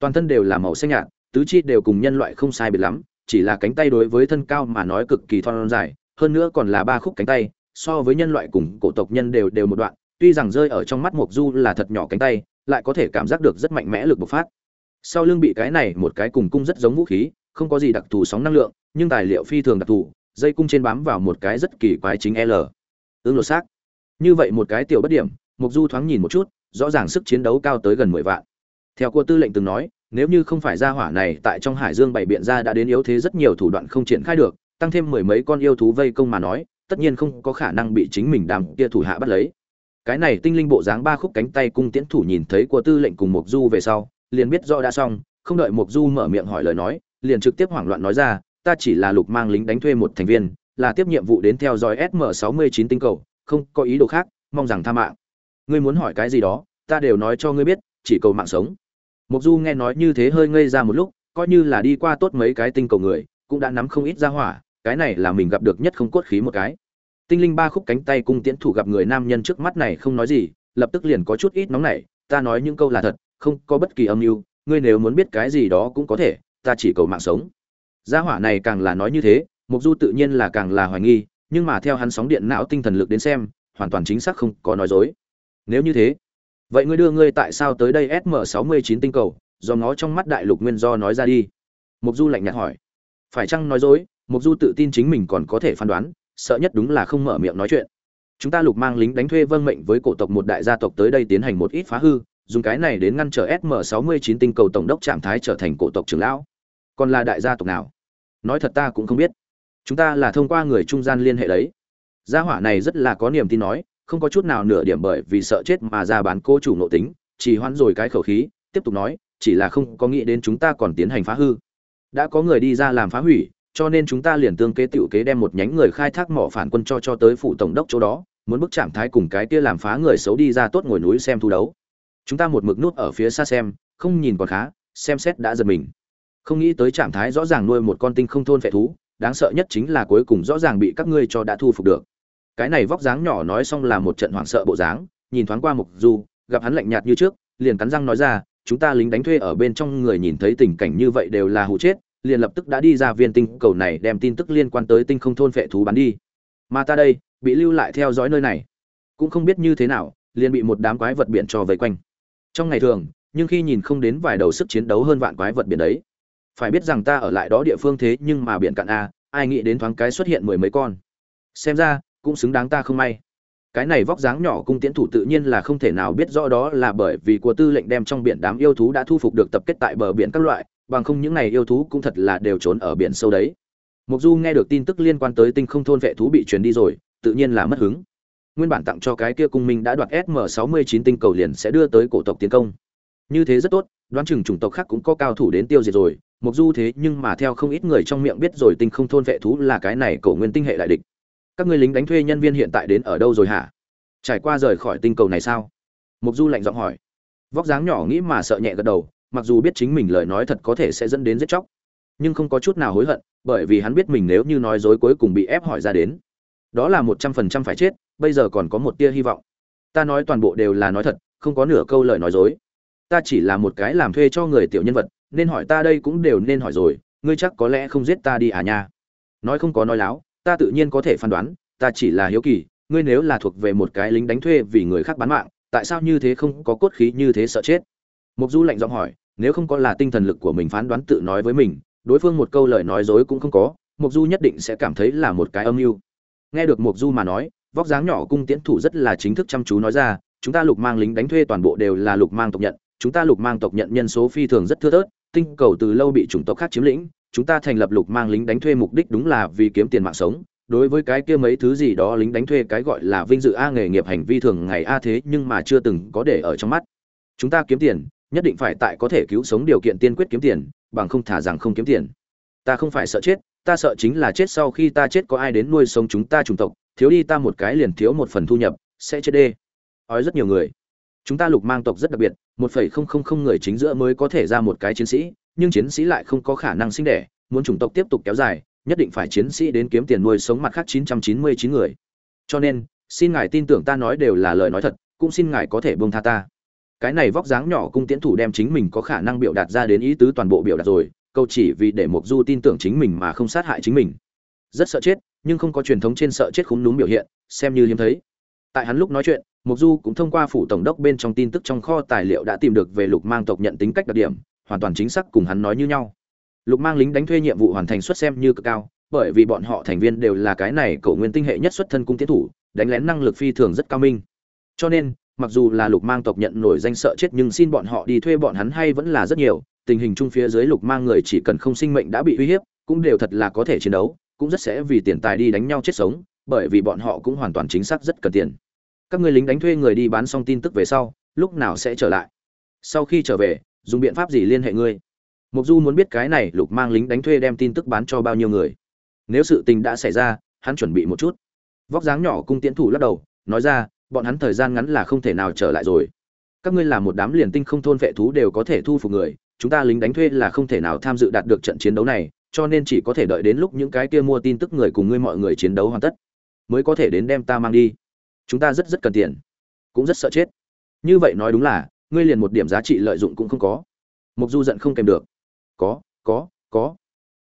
Toàn thân đều là màu xanh nhạt, tứ chi đều cùng nhân loại không sai biệt lắm, chỉ là cánh tay đối với thân cao mà nói cực kỳ thon dài, hơn nữa còn là ba khúc cánh tay, so với nhân loại cùng cổ tộc nhân đều đều một đoạn, tuy rằng rơi ở trong mắt Mộc Du là thật nhỏ cánh tay, lại có thể cảm giác được rất mạnh mẽ lực bộc phát. Sau lưng bị cái này một cái cùng cung rất giống vũ khí, không có gì đặc thù sóng năng lượng, nhưng tài liệu phi thường đặc thù, dây cung trên bám vào một cái rất kỳ quái chính L. Ứng lột xác. Như vậy một cái tiểu bất điểm, Mộc Du thoáng nhìn một chút, rõ ràng sức chiến đấu cao tới gần 10 vạn. Theo cô tư lệnh từng nói, nếu như không phải gia hỏa này tại trong hải dương bảy biện ra đã đến yếu thế rất nhiều thủ đoạn không triển khai được, tăng thêm mười mấy con yêu thú vây công mà nói, tất nhiên không có khả năng bị chính mình đám kia thủ hạ bắt lấy. Cái này tinh linh bộ dáng ba khúc cánh tay cung tiễn thủ nhìn thấy của tư lệnh cùng mục du về sau, liền biết rõ đã xong, không đợi mục du mở miệng hỏi lời nói, liền trực tiếp hoảng loạn nói ra, ta chỉ là lục mang lính đánh thuê một thành viên, là tiếp nhiệm vụ đến theo dõi sm 69 tinh cầu, không có ý đồ khác, mong rằng tha mạng. Ngươi muốn hỏi cái gì đó, ta đều nói cho ngươi biết, chỉ cầu mạng sống. Mộc Du nghe nói như thế hơi ngây ra một lúc, coi như là đi qua tốt mấy cái tinh cầu người, cũng đã nắm không ít ra hỏa, cái này là mình gặp được nhất không cốt khí một cái. Tinh linh ba khúc cánh tay cung tiễn thủ gặp người nam nhân trước mắt này không nói gì, lập tức liền có chút ít nóng nảy, ta nói những câu là thật, không có bất kỳ âm mưu, ngươi nếu muốn biết cái gì đó cũng có thể, ta chỉ cầu mạng sống. Gia hỏa này càng là nói như thế, Mộc Du tự nhiên là càng là hoài nghi, nhưng mà theo hắn sóng điện não tinh thần lực đến xem, hoàn toàn chính xác không có nói dối. Nếu như thế, vậy ngươi đưa ngươi tại sao tới đây sm 69 tinh cầu? Do nó trong mắt đại lục nguyên do nói ra đi. Mục du lạnh nhạt hỏi. Phải chăng nói dối mục du tự tin chính mình còn có thể phán đoán, sợ nhất đúng là không mở miệng nói chuyện. Chúng ta lục mang lính đánh thuê vâng mệnh với cổ tộc một đại gia tộc tới đây tiến hành một ít phá hư, dùng cái này đến ngăn trở sm 69 tinh cầu tổng đốc trạng thái trở thành cổ tộc trưởng lão. Còn là đại gia tộc nào? Nói thật ta cũng không biết. Chúng ta là thông qua người trung gian liên hệ đấy. Gia hỏa này rất là có niềm tin nói không có chút nào nửa điểm bởi vì sợ chết mà ra bán cô chủ nội tính, chỉ hoãn rồi cái khẩu khí, tiếp tục nói, chỉ là không có nghĩ đến chúng ta còn tiến hành phá hư. Đã có người đi ra làm phá hủy, cho nên chúng ta liền tương kế tiểu kế đem một nhánh người khai thác mỏ phản quân cho cho tới phủ tổng đốc chỗ đó, muốn bức trạng thái cùng cái kia làm phá người xấu đi ra tốt ngồi núi xem thu đấu. Chúng ta một mực nút ở phía xa xem, không nhìn còn khá, xem xét đã giật mình. Không nghĩ tới trạng thái rõ ràng nuôi một con tinh không thôn vệ thú, đáng sợ nhất chính là cuối cùng rõ ràng bị các ngươi cho đã thu phục được cái này vóc dáng nhỏ nói xong là một trận hoảng sợ bộ dáng, nhìn thoáng qua mục du, gặp hắn lạnh nhạt như trước, liền cắn răng nói ra, chúng ta lính đánh thuê ở bên trong người nhìn thấy tình cảnh như vậy đều là hụ chết, liền lập tức đã đi ra viên tinh cầu này đem tin tức liên quan tới tinh không thôn phệ thú bắn đi. Mà ta đây, bị lưu lại theo dõi nơi này. Cũng không biết như thế nào, liền bị một đám quái vật biển cho vây quanh. Trong ngày thường, nhưng khi nhìn không đến vài đầu sức chiến đấu hơn vạn quái vật biển đấy, phải biết rằng ta ở lại đó địa phương thế nhưng mà biển cạn a, ai nghĩ đến thoáng cái xuất hiện mười mấy con. Xem ra cũng xứng đáng ta không may. Cái này vóc dáng nhỏ cung tiễn thủ tự nhiên là không thể nào biết rõ đó là bởi vì của tư lệnh đem trong biển đám yêu thú đã thu phục được tập kết tại bờ biển các loại, bằng không những này yêu thú cũng thật là đều trốn ở biển sâu đấy. Mục du nghe được tin tức liên quan tới tinh không thôn vệ thú bị truyền đi rồi, tự nhiên là mất hứng. Nguyên bản tặng cho cái kia cung minh đã đoạt sm 69 tinh cầu liền sẽ đưa tới cổ tộc tiến công. Như thế rất tốt, đoán chừng chủng tộc khác cũng có cao thủ đến tiêu diệt rồi. Mục du thế nhưng mà theo không ít người trong miệng biết rồi tinh không thôn vệ thú là cái này cổ nguyên tinh hệ đại địch các người lính đánh thuê nhân viên hiện tại đến ở đâu rồi hả? Trải qua rời khỏi tinh cầu này sao? Mục du lạnh giọng hỏi. Vóc dáng nhỏ nghĩ mà sợ nhẹ gật đầu, mặc dù biết chính mình lời nói thật có thể sẽ dẫn đến giết chóc, nhưng không có chút nào hối hận, bởi vì hắn biết mình nếu như nói dối cuối cùng bị ép hỏi ra đến, đó là một trăm phần trăm phải chết, bây giờ còn có một tia hy vọng. Ta nói toàn bộ đều là nói thật, không có nửa câu lời nói dối. Ta chỉ là một cái làm thuê cho người tiểu nhân vật, nên hỏi ta đây cũng đều nên hỏi rồi, ngươi chắc có lẽ không giết ta đi à nha? Nói không có nói láo ta tự nhiên có thể phán đoán, ta chỉ là hiếu kỳ, ngươi nếu là thuộc về một cái lính đánh thuê vì người khác bán mạng, tại sao như thế không có cốt khí như thế sợ chết? Mục du lạnh giọng hỏi, nếu không có là tinh thần lực của mình phán đoán tự nói với mình, đối phương một câu lời nói dối cũng không có, mục du nhất định sẽ cảm thấy là một cái âm mưu. Nghe được mục du mà nói, vóc dáng nhỏ cung tiễn thủ rất là chính thức chăm chú nói ra, chúng ta lục mang lính đánh thuê toàn bộ đều là lục mang tộc nhận, chúng ta lục mang tộc nhận nhân số phi thường rất thưa thớt, tinh cầu từ lâu bị chủng tộc khác chiếm lĩnh chúng ta thành lập lục mang lính đánh thuê mục đích đúng là vì kiếm tiền mạng sống. Đối với cái kia mấy thứ gì đó, lính đánh thuê cái gọi là vinh dự a nghề nghiệp hành vi thường ngày a thế, nhưng mà chưa từng có để ở trong mắt. Chúng ta kiếm tiền, nhất định phải tại có thể cứu sống điều kiện tiên quyết kiếm tiền, bằng không thả rằng không kiếm tiền. Ta không phải sợ chết, ta sợ chính là chết sau khi ta chết có ai đến nuôi sống chúng ta chủng tộc. Thiếu đi ta một cái liền thiếu một phần thu nhập, sẽ chết đê. Ói rất nhiều người. Chúng ta lục mang tộc rất đặc biệt, một phẩy không không không người chính giữa mới có thể ra một cái chiến sĩ nhưng chiến sĩ lại không có khả năng sinh đẻ muốn chủng tộc tiếp tục kéo dài nhất định phải chiến sĩ đến kiếm tiền nuôi sống mặt khác 999 người. Cho nên, xin ngài tin tưởng ta nói đều là lời nói thật, cũng xin ngài có thể buông tha ta. Cái này vóc dáng nhỏ cung tiễn thủ đem chính mình có khả năng biểu đạt ra đến ý tứ toàn bộ biểu đạt rồi, câu chỉ vì để Mộc Du tin tưởng chính mình mà không sát hại chính mình. Rất sợ chết, nhưng không có truyền thống trên sợ chết khúm núm biểu hiện, xem như hiếm thấy. Tại hắn lúc nói chuyện, Mộc Du cũng thông qua phủ tổng đốc bên trong tin tức trong kho tài liệu đã tìm được về Lục Mang tộc nhận tính cách đặc điểm, hoàn toàn chính xác cùng hắn nói như nhau. Lục mang lính đánh thuê nhiệm vụ hoàn thành xuất xem như cực cao, bởi vì bọn họ thành viên đều là cái này cổ nguyên tinh hệ nhất xuất thân cung tiến thủ, đánh lén năng lực phi thường rất cao minh. Cho nên, mặc dù là lục mang tộc nhận nổi danh sợ chết nhưng xin bọn họ đi thuê bọn hắn hay vẫn là rất nhiều, tình hình chung phía dưới lục mang người chỉ cần không sinh mệnh đã bị uy hiếp, cũng đều thật là có thể chiến đấu, cũng rất sẽ vì tiền tài đi đánh nhau chết sống, bởi vì bọn họ cũng hoàn toàn chính xác rất cần tiền. Các người lính đánh thuê người đi bán xong tin tức về sau, lúc nào sẽ trở lại? Sau khi trở về dùng biện pháp gì liên hệ ngươi Mục Du muốn biết cái này Lục Mang lính đánh thuê đem tin tức bán cho bao nhiêu người. Nếu sự tình đã xảy ra, hắn chuẩn bị một chút. Vóc dáng nhỏ cung tiễn thủ lắc đầu, nói ra, bọn hắn thời gian ngắn là không thể nào trở lại rồi. Các ngươi là một đám liền tinh không thôn vệ thú đều có thể thu phục người, chúng ta lính đánh thuê là không thể nào tham dự đạt được trận chiến đấu này, cho nên chỉ có thể đợi đến lúc những cái kia mua tin tức người cùng ngươi mọi người chiến đấu hoàn tất, mới có thể đến đem ta mang đi. Chúng ta rất rất cần tiền, cũng rất sợ chết. Như vậy nói đúng là, ngươi liền một điểm giá trị lợi dụng cũng không có. mục Du giận không kèm được. Có có có.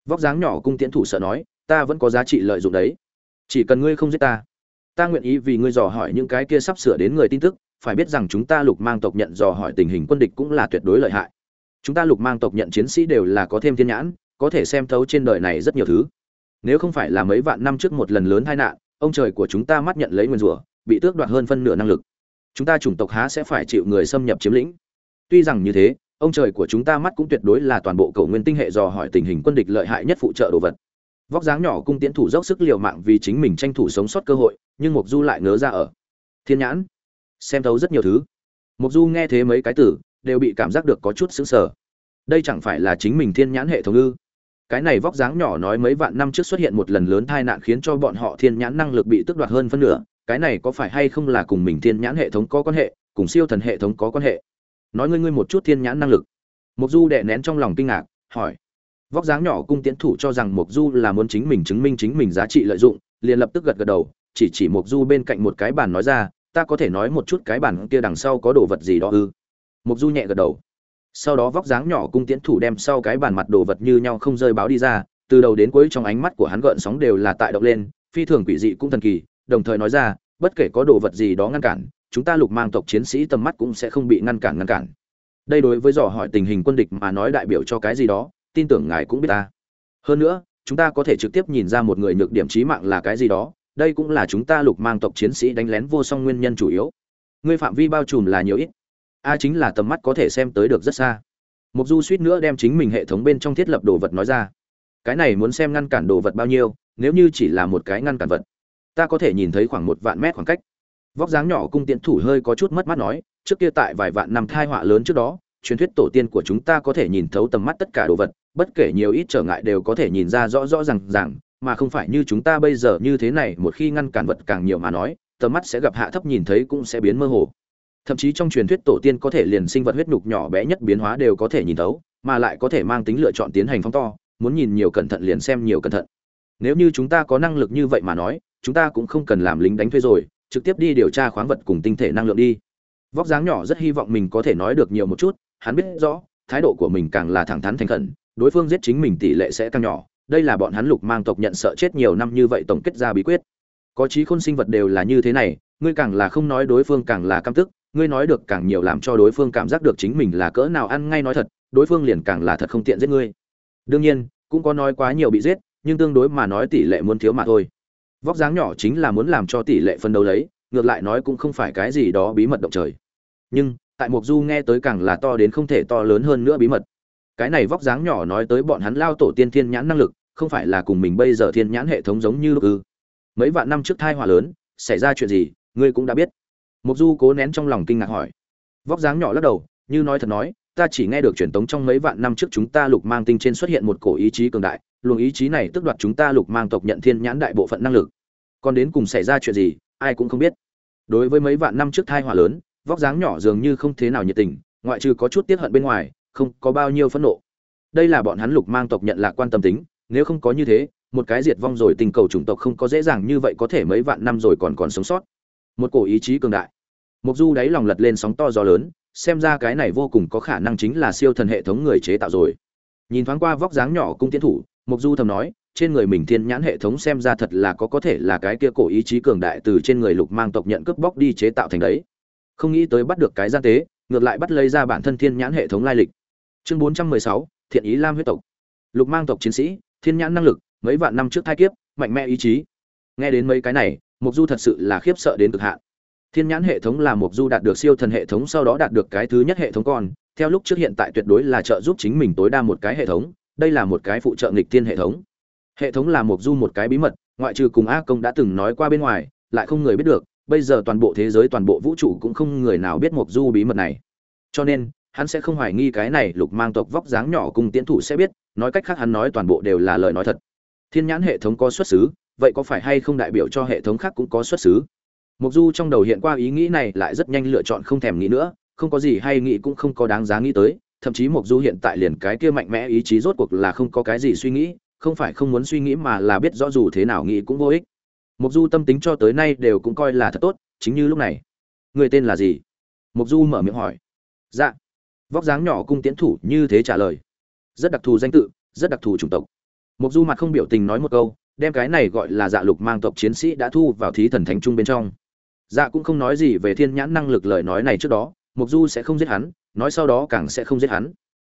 Vóc dáng nhỏ cung tiễn thủ sợ nói, ta vẫn có giá trị lợi dụng đấy. Chỉ cần ngươi không giết ta. Ta nguyện ý vì ngươi dò hỏi những cái kia sắp sửa đến người tin tức, phải biết rằng chúng ta lục mang tộc nhận dò hỏi tình hình quân địch cũng là tuyệt đối lợi hại. Chúng ta lục mang tộc nhận chiến sĩ đều là có thêm thiên nhãn, có thể xem thấu trên đời này rất nhiều thứ. Nếu không phải là mấy vạn năm trước một lần lớn tai nạn, ông trời của chúng ta mắt nhận lấy nguyên rủa, bị tước đoạt hơn phân nửa năng lực chúng ta chủng tộc há sẽ phải chịu người xâm nhập chiếm lĩnh. Tuy rằng như thế, ông trời của chúng ta mắt cũng tuyệt đối là toàn bộ cầu nguyên tinh hệ dò hỏi tình hình quân địch lợi hại nhất phụ trợ đồ vật. Vóc dáng nhỏ cung tiễn thủ dốc sức liều mạng vì chính mình tranh thủ sống sót cơ hội, nhưng mục du lại ngớ ra ở. Thiên nhãn, xem thấu rất nhiều thứ. Mục du nghe thế mấy cái từ, đều bị cảm giác được có chút sững sờ. Đây chẳng phải là chính mình thiên nhãn hệ thống ư? Cái này vóc dáng nhỏ nói mấy vạn năm trước xuất hiện một lần lớn tai nạn khiến cho bọn họ thiên nhãn năng lực bị tước đoạt hơn phân nửa cái này có phải hay không là cùng mình thiên nhãn hệ thống có quan hệ, cùng siêu thần hệ thống có quan hệ? Nói ngươi ngươi một chút thiên nhãn năng lực. Mục du đệ nén trong lòng kinh ngạc, hỏi. Vóc dáng nhỏ cung tiến thủ cho rằng mục du là muốn chính mình chứng minh chính mình giá trị lợi dụng, liền lập tức gật gật đầu, chỉ chỉ mục du bên cạnh một cái bàn nói ra, ta có thể nói một chút cái bàn kia đằng sau có đồ vật gì đó ư? Mục du nhẹ gật đầu. Sau đó vóc dáng nhỏ cung tiến thủ đem sau cái bàn mặt đồ vật như nhau không rơi báo đi ra, từ đầu đến cuối trong ánh mắt của hắn gợn sóng đều là tại động lên, phi thường quỷ dị cũng thần kỳ đồng thời nói ra, bất kể có đồ vật gì đó ngăn cản, chúng ta lục mang tộc chiến sĩ tầm mắt cũng sẽ không bị ngăn cản ngăn cản. Đây đối với dò hỏi tình hình quân địch mà nói đại biểu cho cái gì đó, tin tưởng ngài cũng biết ta. Hơn nữa, chúng ta có thể trực tiếp nhìn ra một người nhược điểm trí mạng là cái gì đó, đây cũng là chúng ta lục mang tộc chiến sĩ đánh lén vô song nguyên nhân chủ yếu. Ngươi phạm vi bao trùm là nhiều ít. A chính là tầm mắt có thể xem tới được rất xa. Mục du suýt nữa đem chính mình hệ thống bên trong thiết lập đồ vật nói ra. Cái này muốn xem ngăn cản đồ vật bao nhiêu, nếu như chỉ là một cái ngăn cản vật ta có thể nhìn thấy khoảng một vạn mét khoảng cách. Vóc dáng nhỏ cung tiễn thủ hơi có chút mất mắt nói, trước kia tại vài vạn năm thai họa lớn trước đó, truyền thuyết tổ tiên của chúng ta có thể nhìn thấu tầm mắt tất cả đồ vật, bất kể nhiều ít trở ngại đều có thể nhìn ra rõ rõ ràng ràng, mà không phải như chúng ta bây giờ như thế này, một khi ngăn cản vật càng nhiều mà nói, tầm mắt sẽ gặp hạ thấp nhìn thấy cũng sẽ biến mơ hồ. Thậm chí trong truyền thuyết tổ tiên có thể liền sinh vật huyết nhục nhỏ bé nhất biến hóa đều có thể nhìn thấu, mà lại có thể mang tính lựa chọn tiến hành phóng to, muốn nhìn nhiều cẩn thận liền xem nhiều cẩn thận. Nếu như chúng ta có năng lực như vậy mà nói chúng ta cũng không cần làm lính đánh thuê rồi, trực tiếp đi điều tra khoáng vật cùng tinh thể năng lượng đi. Vóc dáng nhỏ rất hy vọng mình có thể nói được nhiều một chút, hắn biết rõ, thái độ của mình càng là thẳng thắn thành khẩn, đối phương giết chính mình tỷ lệ sẽ càng nhỏ, đây là bọn hắn lục mang tộc nhận sợ chết nhiều năm như vậy tổng kết ra bí quyết. Có trí khôn sinh vật đều là như thế này, ngươi càng là không nói đối phương càng là căm tức, ngươi nói được càng nhiều làm cho đối phương cảm giác được chính mình là cỡ nào ăn ngay nói thật, đối phương liền càng là thật không tiện giết ngươi. Đương nhiên, cũng có nói quá nhiều bị giết, nhưng tương đối mà nói tỷ lệ muốn thiếu mà thôi vóc dáng nhỏ chính là muốn làm cho tỷ lệ phân đấu lấy, ngược lại nói cũng không phải cái gì đó bí mật động trời. Nhưng, tại mục du nghe tới càng là to đến không thể to lớn hơn nữa bí mật. Cái này vóc dáng nhỏ nói tới bọn hắn lao tổ tiên thiên nhãn năng lực, không phải là cùng mình bây giờ thiên nhãn hệ thống giống như lúc ư. Mấy vạn năm trước thai họa lớn, xảy ra chuyện gì, ngươi cũng đã biết. Mục du cố nén trong lòng kinh ngạc hỏi. Vóc dáng nhỏ lắc đầu, như nói thật nói, ta chỉ nghe được truyền tống trong mấy vạn năm trước chúng ta lục mang tinh trên xuất hiện một cổ ý chí cường đại, luồng ý chí này tức đoạt chúng ta lục mang tộc nhận thiên nhãn đại bộ phận năng lực còn đến cùng xảy ra chuyện gì, ai cũng không biết. Đối với mấy vạn năm trước thai hỏa lớn, vóc dáng nhỏ dường như không thế nào nhiệt tình, ngoại trừ có chút tiết hận bên ngoài, không có bao nhiêu phẫn nộ. Đây là bọn hắn lục mang tộc nhận lạc quan tâm tính, nếu không có như thế, một cái diệt vong rồi tình cầu chủng tộc không có dễ dàng như vậy có thể mấy vạn năm rồi còn còn sống sót. Một cổ ý chí cường đại. Mục du đáy lòng lật lên sóng to gió lớn, xem ra cái này vô cùng có khả năng chính là siêu thần hệ thống người chế tạo rồi. Nhìn thoáng qua vóc dáng nhỏ cung tiến thủ, mục du thầm nói trên người mình thiên nhãn hệ thống xem ra thật là có có thể là cái kia cổ ý chí cường đại từ trên người lục mang tộc nhận cướp bóc đi chế tạo thành đấy. Không nghĩ tới bắt được cái gian tế ngược lại bắt lấy ra bản thân thiên nhãn hệ thống lai lịch. Chương 416, thiện ý lam huyết tộc. Lục mang tộc chiến sĩ thiên nhãn năng lực mấy vạn năm trước thai kiếp mạnh mẽ ý chí. Nghe đến mấy cái này mục du thật sự là khiếp sợ đến cực hạn. Thiên nhãn hệ thống là mục du đạt được siêu thần hệ thống sau đó đạt được cái thứ nhất hệ thống còn theo lúc trước hiện tại tuyệt đối là trợ giúp chính mình tối đa một cái hệ thống đây là một cái phụ trợ nghịch thiên hệ thống hệ thống là mục du một cái bí mật, ngoại trừ cùng a công đã từng nói qua bên ngoài, lại không người biết được, bây giờ toàn bộ thế giới, toàn bộ vũ trụ cũng không người nào biết mục du bí mật này. Cho nên, hắn sẽ không hoài nghi cái này lục mang tộc vóc dáng nhỏ cùng tiến thủ sẽ biết, nói cách khác hắn nói toàn bộ đều là lời nói thật. Thiên nhãn hệ thống có xuất xứ, vậy có phải hay không đại biểu cho hệ thống khác cũng có xuất xứ? Mục du trong đầu hiện qua ý nghĩ này lại rất nhanh lựa chọn không thèm nghĩ nữa, không có gì hay nghĩ cũng không có đáng giá nghĩ tới, thậm chí mục du hiện tại liền cái kia mạnh mẽ ý chí rốt cuộc là không có cái gì suy nghĩ không phải không muốn suy nghĩ mà là biết rõ dù thế nào nghĩ cũng vô ích. Mục du tâm tính cho tới nay đều cũng coi là thật tốt, chính như lúc này. Người tên là gì? Mục du mở miệng hỏi. Dạ. Vóc dáng nhỏ cung tiến thủ như thế trả lời. Rất đặc thù danh tự, rất đặc thù chủng tộc. Mục du mặt không biểu tình nói một câu, đem cái này gọi là dạ lục mang tộc chiến sĩ đã thu vào thí thần thánh trung bên trong. Dạ cũng không nói gì về thiên nhãn năng lực lời nói này trước đó mục du sẽ không giết hắn, nói sau đó càng sẽ không giết hắn.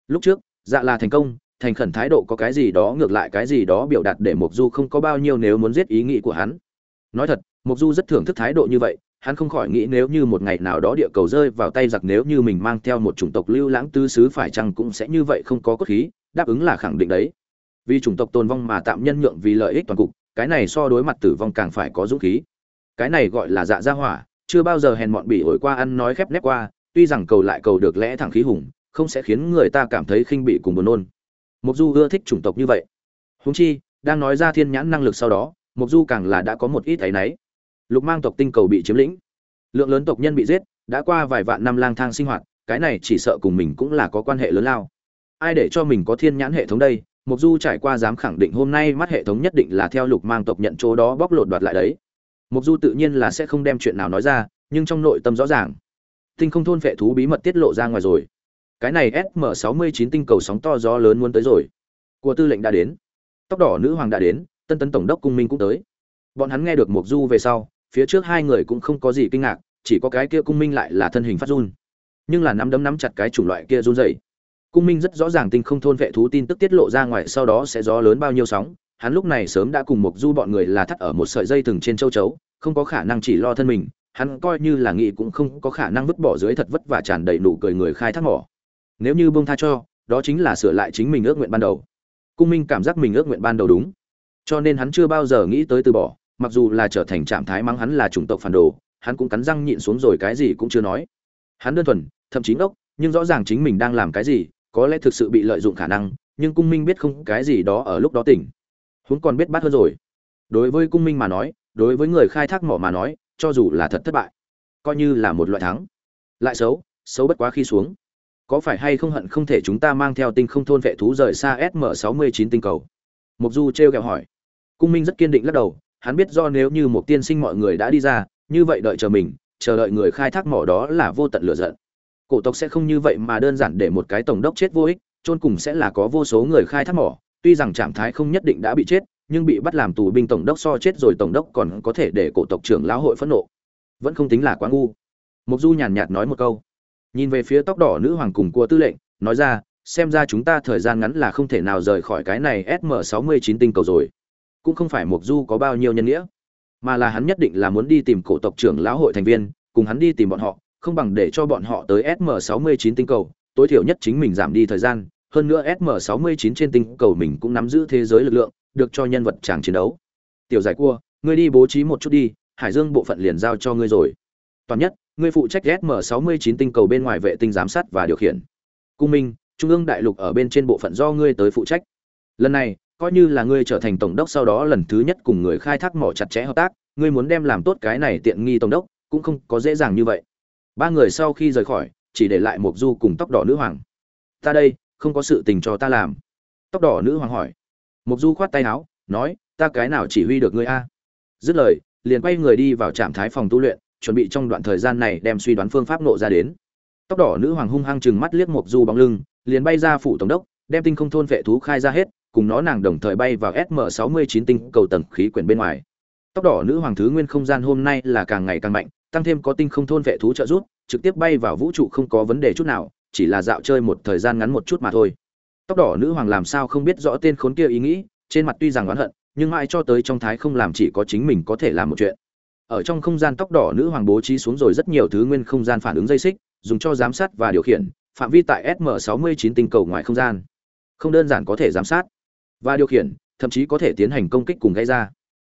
Lúc trước dạ là thành công thành khẩn thái độ có cái gì đó ngược lại cái gì đó biểu đạt để mục du không có bao nhiêu nếu muốn giết ý nghĩ của hắn. Nói thật mục du rất thưởng thức thái độ như vậy, hắn không khỏi nghĩ nếu như một ngày nào đó địa cầu rơi vào tay giặc nếu như mình mang theo một chủng tộc lưu lãng tư xứ phải chăng cũng sẽ như vậy không có cốt khí, đáp ứng là khẳng định đấy. Vì chủng tộc tồn vong mà tạm nhân nhượng vì lợi ích toàn cục, cái này so đối mặt tử vong càng phải có dũng khí. Cái này gọi là dạ gia hỏa, chưa bao giờ hèn mọn bị ổi qua ăn nói khép nép qua, tuy rằng cầu lại cầu được lẽ thẳng khí hùng, không sẽ khiến người ta cảm thấy khinh bị cùng buồn nôn mục du ưa thích chủng tộc như vậy. Húng chi, đang nói ra thiên nhãn năng lực sau đó mục du càng là đã có một ít áy náy. Lục mang tộc tinh cầu bị chiếm lĩnh. Lượng lớn tộc nhân bị giết, đã qua vài vạn năm lang thang sinh hoạt, cái này chỉ sợ cùng mình cũng là có quan hệ lớn lao. Ai để cho mình có thiên nhãn hệ thống đây? Mục du trải qua dám khẳng định hôm nay mắt hệ thống nhất định là theo lục mang tộc nhận chỗ đó bóc lột đoạt lại đấy. Mục du tự nhiên là sẽ không đem chuyện nào nói ra, nhưng trong nội tâm rõ ràng, tinh không thôn vệ thú bí mật tiết lộ ra ngoài rồi cái này sm 69 tinh cầu sóng to gió lớn muốn tới rồi. Của tư lệnh đã đến. Tóc đỏ nữ hoàng đã đến, tân tấn tổng đốc cung minh cũng tới. Bọn hắn nghe được mục du về sau, phía trước hai người cũng không có gì kinh ngạc, chỉ có cái kia cung minh lại là thân hình phát run. Nhưng là nắm đấm nắm chặt cái chủng loại kia run rẩy. Cung minh rất rõ ràng tinh không thôn vệ thú tin tức tiết lộ ra ngoài, sau đó sẽ gió lớn bao nhiêu sóng. Hắn lúc này sớm đã cùng mục du bọn người là thắt ở một sợi dây thừng trên châu chấu, không có khả năng chỉ lo thân mình. Hắn coi như là nghĩ cũng không có khả năng vứt bỏ dưới thật vất vả tràn đầy nụ cười người khai thác mỏ nếu như bông tha cho, đó chính là sửa lại chính mình ước nguyện ban đầu. Cung minh cảm giác mình ước nguyện ban đầu đúng. Cho nên hắn chưa bao giờ nghĩ tới từ bỏ, mặc dù là trở thành trạng thái mắng hắn là chủng tộc phản đồ, hắn cũng cắn răng nhịn xuống rồi cái gì cũng chưa nói. Hắn đơn thuần, thậm chí ngốc, nhưng rõ ràng chính mình đang làm cái gì, có lẽ thực sự bị lợi dụng khả năng, nhưng cung minh biết không cái gì đó ở lúc đó tỉnh. Huống còn biết bắt hơn rồi. Đối với cung minh mà nói, đối với người khai thác mỏ mà nói, cho dù là thật thất bại, coi như là một loại thắng. Lại xấu xấu bất quá khi xuống có phải hay không hận không thể chúng ta mang theo tinh không thôn vệ thú rời xa sm 69 tinh cầu? Mục du treo kẹo hỏi. Cung minh rất kiên định lắc đầu, hắn biết do nếu như một tiên sinh mọi người đã đi ra, như vậy đợi chờ mình, chờ đợi người khai thác mỏ đó là vô tận lửa giận. Cổ tộc sẽ không như vậy mà đơn giản để một cái tổng đốc chết vô ích, chôn cùng sẽ là có vô số người khai thác mỏ, tuy rằng trạng thái không nhất định đã bị chết, nhưng bị bắt làm tù binh tổng đốc so chết rồi tổng đốc còn có thể để cổ tộc trưởng lão hội phẫn nộ. Vẫn không tính là quá ngu. Mục du nhàn nhạt nói một câu nhìn về phía tóc đỏ nữ hoàng cùng cua tư lệnh, nói ra, xem ra chúng ta thời gian ngắn là không thể nào rời khỏi cái này sm 69 tinh cầu rồi. Cũng không phải mục du có bao nhiêu nhân nghĩa, mà là hắn nhất định là muốn đi tìm cổ tộc trưởng lão hội thành viên, cùng hắn đi tìm bọn họ, không bằng để cho bọn họ tới sm 69 tinh cầu, tối thiểu nhất chính mình giảm đi thời gian. Hơn nữa sm 69 trên tinh cầu mình cũng nắm giữ thế giới lực lượng, được cho nhân vật chàng chiến đấu. Tiểu giải cua, ngươi đi bố trí một chút đi, hải dương bộ phận liền giao cho ngươi rồi. Toàn nhất ngươi phụ trách sm 69 tinh cầu bên ngoài vệ tinh giám sát và điều khiển. Cung minh, trung ương đại lục ở bên trên bộ phận do ngươi tới phụ trách. Lần này, coi như là ngươi trở thành tổng đốc sau đó lần thứ nhất cùng người khai thác mỏ chặt chẽ hợp tác, ngươi muốn đem làm tốt cái này tiện nghi tổng đốc, cũng không có dễ dàng như vậy. Ba người sau khi rời khỏi, chỉ để lại một du cùng tóc đỏ nữ hoàng. Ta đây, không có sự tình cho ta làm. Tóc đỏ nữ hoàng hỏi. Mộc du khoát tay áo, nói, ta cái nào chỉ huy được ngươi a? Dứt lời, liền quay người đi vào trạng thái phòng tu luyện chuẩn bị trong đoạn thời gian này đem suy đoán phương pháp nộ ra đến. Tóc đỏ nữ hoàng hung hăng chừng mắt liếc mộc du bóng lưng, liền bay ra phủ tổng đốc, đem tinh không thôn vệ thú khai ra hết, cùng nó nàng đồng thời bay vào sm 69 tinh cầu tầng khí quyển bên ngoài. Tóc đỏ nữ hoàng thứ nguyên không gian hôm nay là càng ngày càng mạnh, tăng thêm có tinh không thôn vệ thú trợ giúp, trực tiếp bay vào vũ trụ không có vấn đề chút nào, chỉ là dạo chơi một thời gian ngắn một chút mà thôi. Tóc đỏ nữ hoàng làm sao không biết rõ tên khốn kia ý nghĩ, trên mặt tuy rằng oán hận, nhưng mãi cho tới trong thái không làm chỉ có chính mình có thể làm một chuyện ở trong không gian tóc đỏ nữ hoàng bố trí xuống rồi rất nhiều thứ nguyên không gian phản ứng dây xích, dùng cho giám sát và điều khiển, phạm vi tại sm 69 tinh cầu ngoài không gian. Không đơn giản có thể giám sát và điều khiển, thậm chí có thể tiến hành công kích cùng gây ra.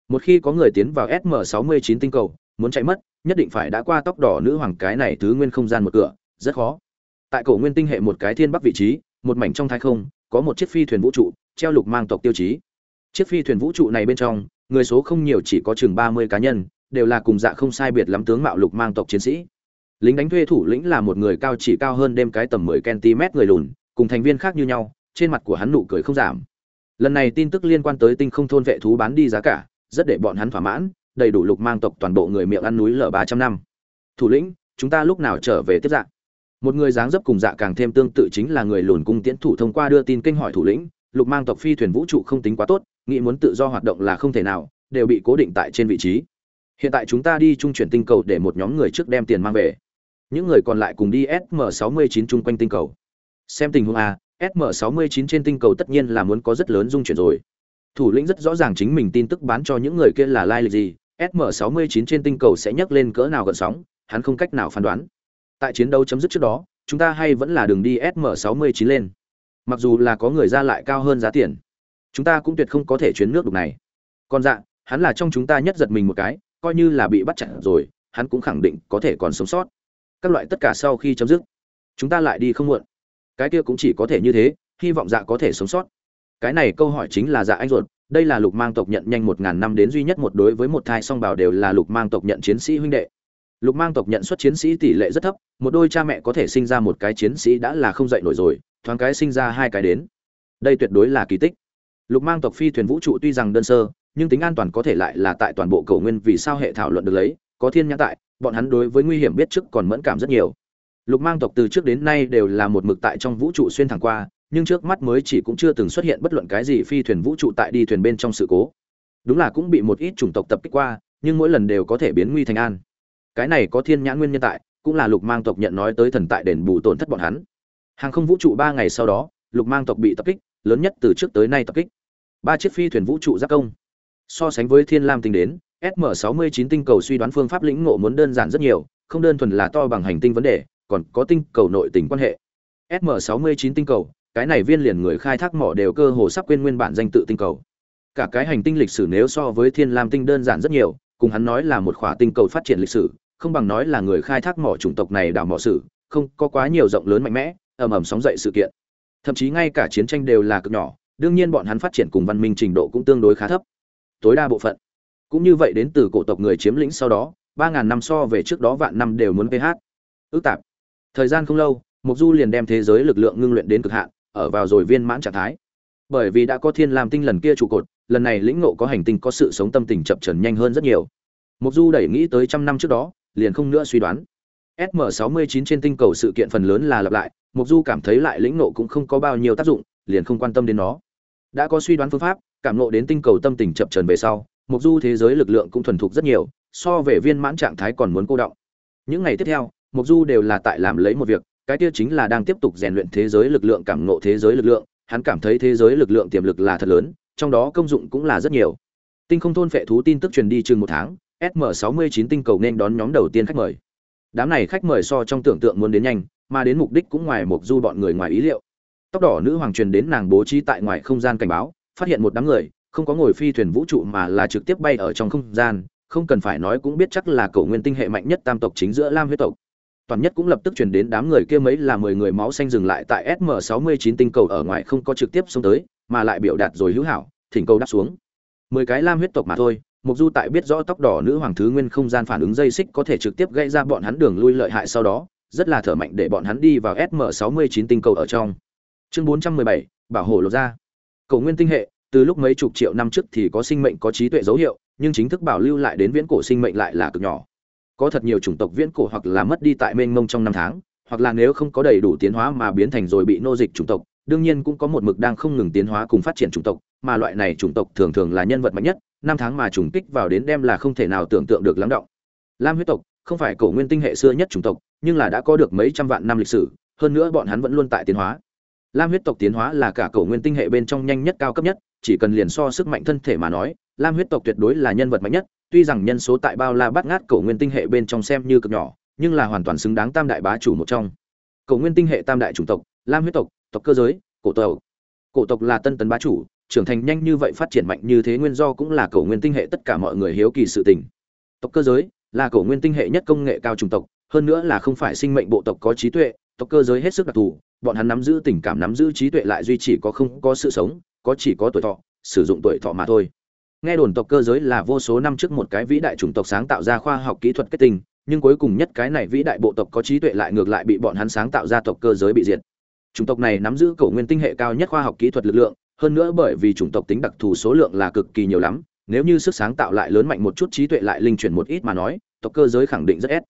Một khi có người tiến vào sm 69 tinh cầu, muốn chạy mất, nhất định phải đã qua tóc đỏ nữ hoàng cái này thứ nguyên không gian một cửa, rất khó. Tại cổ nguyên tinh hệ một cái thiên bắc vị trí, một mảnh trong thái không, có một chiếc phi thuyền vũ trụ, treo lục mang tộc tiêu chí. Chiếc phi thuyền vũ trụ này bên trong, người số không nhiều chỉ có chừng ba mươi cá nhân đều là cùng dạ không sai biệt lắm tướng mạo lục mang tộc chiến sĩ. Lính đánh thuê thủ lĩnh là một người cao chỉ cao hơn đêm cái tầm mười cm người lùn, cùng thành viên khác như nhau, trên mặt của hắn nụ cười không giảm. Lần này tin tức liên quan tới tinh không thôn vệ thú bán đi giá cả, rất để bọn hắn thỏa mãn, đầy đủ lục mang tộc toàn bộ người miệng ăn núi lở ba trăm năm. Thủ lĩnh, chúng ta lúc nào trở về tiếp dạng một người dáng dấp cùng dạ càng thêm tương tự chính là người lùn cung tiễn thủ thông qua đưa tin kinh hỏi thủ lĩnh, lục mang tộc phi thuyền vũ trụ không tính quá tốt, nghĩ muốn tự do hoạt động là không thể nào, đều bị cố định tại trên vị trí hiện tại chúng ta đi trung chuyển tinh cầu để một nhóm người trước đem tiền mang về. Những người còn lại cùng đi sm 69 chung quanh tinh cầu. Xem tình huống a sm 69 trên tinh cầu tất nhiên là muốn có rất lớn dung chuyển rồi. Thủ lĩnh rất rõ ràng chính mình tin tức bán cho những người kia là lai lịch gì sm 69 trên tinh cầu sẽ nhấc lên cỡ nào gần sóng, hắn không cách nào phán đoán. Tại chiến đấu chấm dứt trước đó, chúng ta hay vẫn là đường đi sm 69 lên. Mặc dù là có người ra lại cao hơn giá tiền, chúng ta cũng tuyệt không có thể chuyến nước đục này. Còn dạ hắn là trong chúng ta nhất giật mình một cái coi như là bị bắt chặt rồi, hắn cũng khẳng định có thể còn sống sót. Các loại tất cả sau khi chấm dứt, chúng ta lại đi không muộn. Cái kia cũng chỉ có thể như thế, hy vọng dạ có thể sống sót. Cái này câu hỏi chính là dạ anh ruột, đây là lục mang tộc nhận nhanh một ngàn năm đến duy nhất một đối với một thai song bảo đều là lục mang tộc nhận chiến sĩ huynh đệ. Lục mang tộc nhận xuất chiến sĩ tỷ lệ rất thấp, một đôi cha mẹ có thể sinh ra một cái chiến sĩ đã là không dạy nổi rồi, thoáng cái sinh ra hai cái đến. Đây tuyệt đối là kỳ tích. Lục mang tộc phi thuyền vũ trụ tuy rằng đơn sơ nhưng tính an toàn có thể lại là tại toàn bộ cầu nguyên vì sao hệ thảo luận được lấy, có thiên nhãn tại, bọn hắn đối với nguy hiểm biết trước còn mẫn cảm rất nhiều. Lục mang tộc từ trước đến nay đều là một mực tại trong vũ trụ xuyên thẳng qua, nhưng trước mắt mới chỉ cũng chưa từng xuất hiện bất luận cái gì phi thuyền vũ trụ tại đi thuyền bên trong sự cố. Đúng là cũng bị một ít chủng tộc tập kích qua, nhưng mỗi lần đều có thể biến nguy thành an. Cái này có thiên nhãn nguyên nhân tại, cũng là lục mang tộc nhận nói tới thần tại đền bù tổn thất bọn hắn. Hàng không vũ trụ ba ngày sau đó, lục mang tộc bị tập kích, lớn nhất từ trước tới nay tập kích. Ba chiếc phi thuyền vũ trụ giác công so sánh với thiên lam tinh đến sm 69 tinh cầu suy đoán phương pháp lĩnh ngộ muốn đơn giản rất nhiều, không đơn thuần là to bằng hành tinh vấn đề, còn có tinh cầu nội tình quan hệ. Sm 69 tinh cầu, cái này viên liền người khai thác mỏ đều cơ hồ sắp quên nguyên bản danh tự tinh cầu. Cả cái hành tinh lịch sử nếu so với thiên lam tinh đơn giản rất nhiều, cùng hắn nói là một khỏa tinh cầu phát triển lịch sử, không bằng nói là người khai thác mỏ chủng tộc này đảo mỏ sử, không có quá nhiều rộng lớn mạnh mẽ, ầm ầm sóng dậy sự kiện. Thậm chí ngay cả chiến tranh đều là cực nhỏ, đương nhiên bọn hắn phát triển cùng văn minh trình độ cũng tương đối khá thấp tối đa bộ phận. Cũng như vậy đến từ cổ tộc người chiếm lĩnh sau đó, ba ngàn năm so về trước đó vạn năm đều muốn ph ước tạp. Thời gian không lâu mục du liền đem thế giới lực lượng ngưng luyện đến cực hạn, ở vào rồi viên mãn trạng thái. Bởi vì đã có thiên làm tinh lần kia trụ cột, lần này lĩnh ngộ có hành tinh có sự sống tâm tình chập trần nhanh hơn rất nhiều. Mục du đẩy nghĩ tới trăm năm trước đó, liền không nữa suy đoán. Sm 69 trên tinh cầu sự kiện phần lớn là lặp lại mục du cảm thấy lại lĩnh ngộ cũng không có bao nhiêu tác dụng, liền không quan tâm đến nó đã có suy đoán phương pháp, cảm ngộ đến tinh cầu tâm tình chập trần về sau, mục du thế giới lực lượng cũng thuần thục rất nhiều, so về viên mãn trạng thái còn muốn cô động. Những ngày tiếp theo, mục du đều là tại làm lấy một việc, cái kia chính là đang tiếp tục rèn luyện thế giới lực lượng cảm ngộ thế giới lực lượng, hắn cảm thấy thế giới lực lượng tiềm lực là thật lớn, trong đó công dụng cũng là rất nhiều. Tinh không thôn phệ thú tin tức truyền đi chừng một tháng sm 69 tinh cầu nên đón nhóm đầu tiên khách mời. Đám này khách mời so trong tưởng tượng muốn đến nhanh, mà đến mục đích cũng ngoài mục du bọn người ngoài ý liệu tóc đỏ nữ hoàng truyền đến nàng bố trí tại ngoài không gian cảnh báo, phát hiện một đám người, không có ngồi phi thuyền vũ trụ mà là trực tiếp bay ở trong không gian, không cần phải nói cũng biết chắc là cổ nguyên tinh hệ mạnh nhất tam tộc chính giữa lam huyết tộc. Toàn nhất cũng lập tức chuyển đến đám người kia mấy là mười người máu xanh dừng lại tại sm 69 tinh cầu ở ngoài không có trực tiếp xông tới, mà lại biểu đạt rồi hữu hảo, thỉnh cầu đáp xuống. Mười cái lam huyết tộc mà thôi mục du tại biết rõ tóc đỏ nữ hoàng thứ nguyên không gian phản ứng dây xích có thể trực tiếp gây ra bọn hắn đường lui lợi hại sau đó, rất là thở mạnh để bọn hắn đi vào sm 69 tinh cầu ở trong chương 417, bảo hộ lột ra cầu nguyên tinh hệ từ lúc mấy chục triệu năm trước thì có sinh mệnh có trí tuệ dấu hiệu nhưng chính thức bảo lưu lại đến viễn cổ sinh mệnh lại là cực nhỏ. Có thật nhiều chủng tộc viễn cổ hoặc là mất đi tại mênh mông trong năm tháng hoặc là nếu không có đầy đủ tiến hóa mà biến thành rồi bị nô dịch chủng tộc đương nhiên cũng có một mực đang không ngừng tiến hóa cùng phát triển chủng tộc mà loại này chủng tộc thường thường là nhân vật mạnh nhất năm tháng mà trùng kích vào đến đem là không thể nào tưởng tượng được lắng động. Lam huyết tộc không phải cổ nguyên tinh hệ xưa nhất chủng tộc nhưng là đã có được mấy trăm vạn năm lịch sử hơn nữa bọn hắn vẫn luôn tại tiến hóa lam huyết tộc tiến hóa là cả cổ nguyên tinh hệ bên trong nhanh nhất cao cấp nhất, chỉ cần liền so sức mạnh thân thể mà nói, lam huyết tộc tuyệt đối là nhân vật mạnh nhất, tuy rằng nhân số tại bao la bắt ngát cổ nguyên tinh hệ bên trong xem như cực nhỏ, nhưng là hoàn toàn xứng đáng tam đại bá chủ một trong. Cổ nguyên tinh hệ tam đại chủng tộc, lam huyết tộc tộc cơ giới, cổ tộc. Cổ tộc là tân tấn bá chủ, trưởng thành nhanh như vậy phát triển mạnh như thế nguyên do cũng là cổ nguyên tinh hệ tất cả mọi người hiếu kỳ sự tình. Tộc cơ giới là cổ nguyên tinh hệ nhất công nghệ cao chủng tộc, hơn nữa là không phải sinh mệnh bộ tộc có trí tuệ, tộc cơ giới hết sức đặc thù bọn hắn nắm giữ tình cảm, nắm giữ trí tuệ lại duy trì có không có sự sống, có chỉ có tuổi thọ, sử dụng tuổi thọ mà thôi. Nghe đồn tộc cơ giới là vô số năm trước một cái vĩ đại chủng tộc sáng tạo ra khoa học kỹ thuật kết tinh, nhưng cuối cùng nhất cái này vĩ đại bộ tộc có trí tuệ lại ngược lại bị bọn hắn sáng tạo ra tộc cơ giới bị diệt. Chủng tộc này nắm giữ cổ nguyên tinh hệ cao nhất khoa học kỹ thuật lực lượng, hơn nữa bởi vì chủng tộc tính đặc thù số lượng là cực kỳ nhiều lắm, nếu như sức sáng tạo lại lớn mạnh một chút, trí tuệ lại linh chuyển một ít mà nói, tộc cơ giới khẳng định rất ép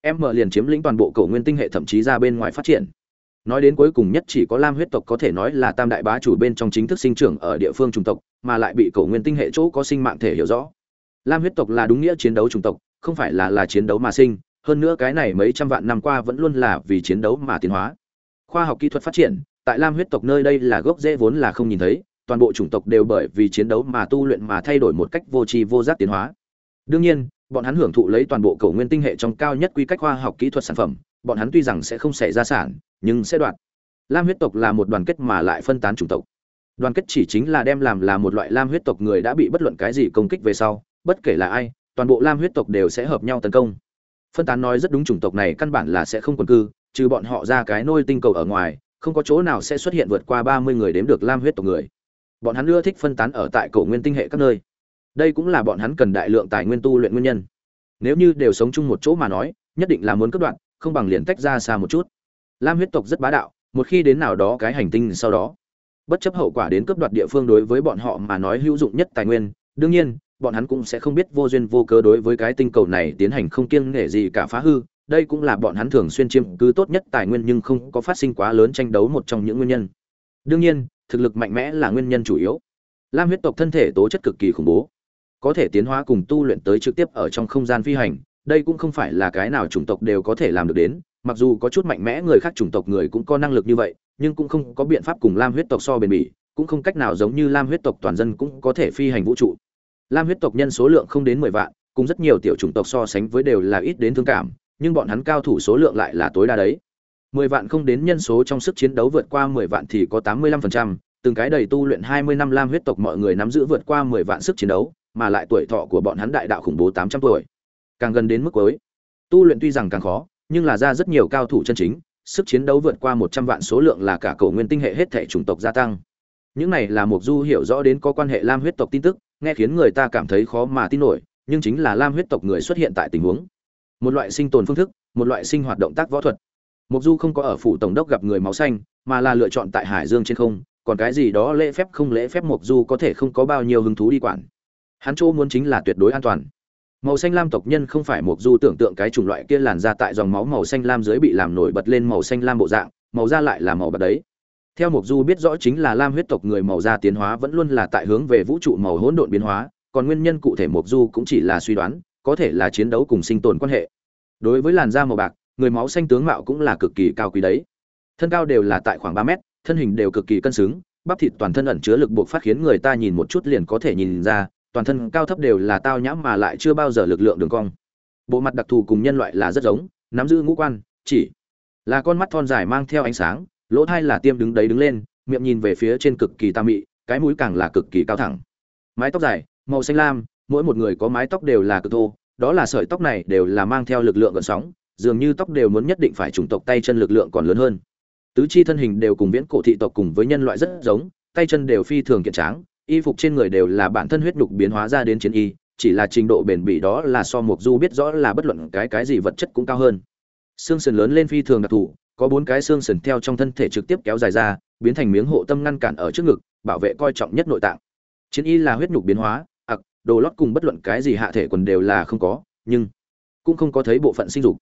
em mở liền chiếm lĩnh toàn bộ cổ nguyên tinh hệ thậm chí ra bên ngoài phát triển nói đến cuối cùng nhất chỉ có lam huyết tộc có thể nói là tam đại bá chủ bên trong chính thức sinh trưởng ở địa phương chủng tộc, mà lại bị cổ nguyên tinh hệ chỗ có sinh mạng thể hiểu rõ. Lam huyết tộc là đúng nghĩa chiến đấu chủng tộc, không phải là là chiến đấu mà sinh, hơn nữa cái này mấy trăm vạn năm qua vẫn luôn là vì chiến đấu mà tiến hóa. Khoa học kỹ thuật phát triển, tại lam huyết tộc nơi đây là gốc rễ vốn là không nhìn thấy, toàn bộ chủng tộc đều bởi vì chiến đấu mà tu luyện mà thay đổi một cách vô tri vô giác tiến hóa. Đương nhiên, bọn hắn hưởng thụ lấy toàn bộ cầu nguyên tinh hệ trong cao nhất quy cách khoa học kỹ thuật sản phẩm, bọn hắn tuy rằng sẽ không xảy ra sản nhưng sẽ đoạt. Lam huyết tộc là một đoàn kết mà lại phân tán chủng tộc. Đoàn kết chỉ chính là đem làm là một loại lam huyết tộc người đã bị bất luận cái gì công kích về sau, bất kể là ai, toàn bộ lam huyết tộc đều sẽ hợp nhau tấn công. Phân tán nói rất đúng chủng tộc này căn bản là sẽ không quần cư, trừ bọn họ ra cái nôi tinh cầu ở ngoài, không có chỗ nào sẽ xuất hiện vượt qua ba mươi người đếm được lam huyết tộc người. Bọn hắn ưa thích phân tán ở tại cổ nguyên tinh hệ các nơi. Đây cũng là bọn hắn cần đại lượng tài nguyên tu luyện nguyên nhân. Nếu như đều sống chung một chỗ mà nói, nhất định là muốn cất đoạn, không bằng liền tách ra xa một chút lam huyết tộc rất bá đạo, một khi đến nào đó cái hành tinh sau đó, bất chấp hậu quả đến cướp đoạt địa phương đối với bọn họ mà nói hữu dụng nhất tài nguyên, đương nhiên, bọn hắn cũng sẽ không biết vô duyên vô cớ đối với cái tinh cầu này tiến hành không kiêng nể gì cả phá hư. Đây cũng là bọn hắn thường xuyên chiếm cứ tốt nhất tài nguyên nhưng không có phát sinh quá lớn tranh đấu một trong những nguyên nhân. Đương nhiên, thực lực mạnh mẽ là nguyên nhân chủ yếu. Lam huyết tộc thân thể tố chất cực kỳ khủng bố, có thể tiến hóa cùng tu luyện tới trực tiếp ở trong không gian phi hành, đây cũng không phải là cái nào chủng tộc đều có thể làm được đến mặc dù có chút mạnh mẽ người khác chủng tộc người cũng có năng lực như vậy, nhưng cũng không có biện pháp cùng lam huyết tộc so bền bỉ, cũng không cách nào giống như lam huyết tộc toàn dân cũng có thể phi hành vũ trụ. Lam huyết tộc nhân số lượng không đến mười vạn, cùng rất nhiều tiểu chủng tộc so sánh với đều là ít đến thương cảm, nhưng bọn hắn cao thủ số lượng lại là tối đa đấy. Mười vạn không đến nhân số trong sức chiến đấu vượt qua mười vạn thì có tám mươi lăm phần trăm, từng cái đầy tu luyện hai mươi năm lam huyết tộc mọi người nắm giữ vượt qua mười vạn sức chiến đấu, mà lại tuổi thọ của bọn hắn đại đạo khủng bố tám trăm tuổi. Càng gần đến mức cuối, tu luyện tuy rằng càng khó nhưng là ra rất nhiều cao thủ chân chính, sức chiến đấu vượt qua một trăm vạn số lượng là cả cổ nguyên tinh hệ hết thảy chủng tộc gia tăng. Những này là Mộc du hiểu rõ đến có quan hệ lam huyết tộc tin tức, nghe khiến người ta cảm thấy khó mà tin nổi, nhưng chính là lam huyết tộc người xuất hiện tại tình huống. Một loại sinh tồn phương thức, một loại sinh hoạt động tác võ thuật. Mộc du không có ở phủ tổng đốc gặp người máu xanh, mà là lựa chọn tại hải dương trên không, còn cái gì đó lễ phép không lễ phép Mộc du có thể không có bao nhiêu hứng thú đi quản. Hắn chỗ muốn chính là tuyệt đối an toàn màu xanh lam tộc nhân không phải một du tưởng tượng cái chủng loại kia làn da tại dòng máu màu xanh lam dưới bị làm nổi bật lên màu xanh lam bộ dạng, màu da lại là màu bạc đấy. Theo mục du biết rõ chính là lam huyết tộc người màu da tiến hóa vẫn luôn là tại hướng về vũ trụ màu hỗn độn biến hóa, còn nguyên nhân cụ thể mục du cũng chỉ là suy đoán, có thể là chiến đấu cùng sinh tồn quan hệ. Đối với làn da màu bạc, người máu xanh tướng mạo cũng là cực kỳ cao quý đấy. Thân cao đều là tại khoảng ba mét, thân hình đều cực kỳ cân xứng, bắp thịt toàn thân ẩn chứa lực buộc phát khiến người ta nhìn một chút liền có thể nhìn ra toàn thân cao thấp đều là tao nhãm mà lại chưa bao giờ lực lượng đường cong. Bộ mặt đặc thù cùng nhân loại là rất giống, nắm giữ ngũ quan, chỉ là con mắt thon dài mang theo ánh sáng, lỗ thai là tiêm đứng đấy đứng lên, miệng nhìn về phía trên cực kỳ tà mị, cái mũi càng là cực kỳ cao thẳng. Mái tóc dài, màu xanh lam, mỗi một người có mái tóc đều là cực thô, đó là sợi tóc này đều là mang theo lực lượng gợn sóng, dường như tóc đều muốn nhất định phải chủng tộc tay chân lực lượng còn lớn hơn. Tứ chi thân hình đều cùng viễn cổ thị tộc cùng với nhân loại rất giống, tay chân đều phi thường kiện tráng y phục trên người đều là bản thân huyết đục biến hóa ra đến chiến y chỉ là trình độ bền bỉ đó là so mục du biết rõ là bất luận cái cái gì vật chất cũng cao hơn. Xương sườn lớn lên phi thường đặc thù có bốn cái xương sườn theo trong thân thể trực tiếp kéo dài ra biến thành miếng hộ tâm ngăn cản ở trước ngực bảo vệ coi trọng nhất nội tạng. Chiến y là huyết nhục biến hóa ặc đồ lót cùng bất luận cái gì hạ thể quần đều là không có nhưng cũng không có thấy bộ phận sinh dục.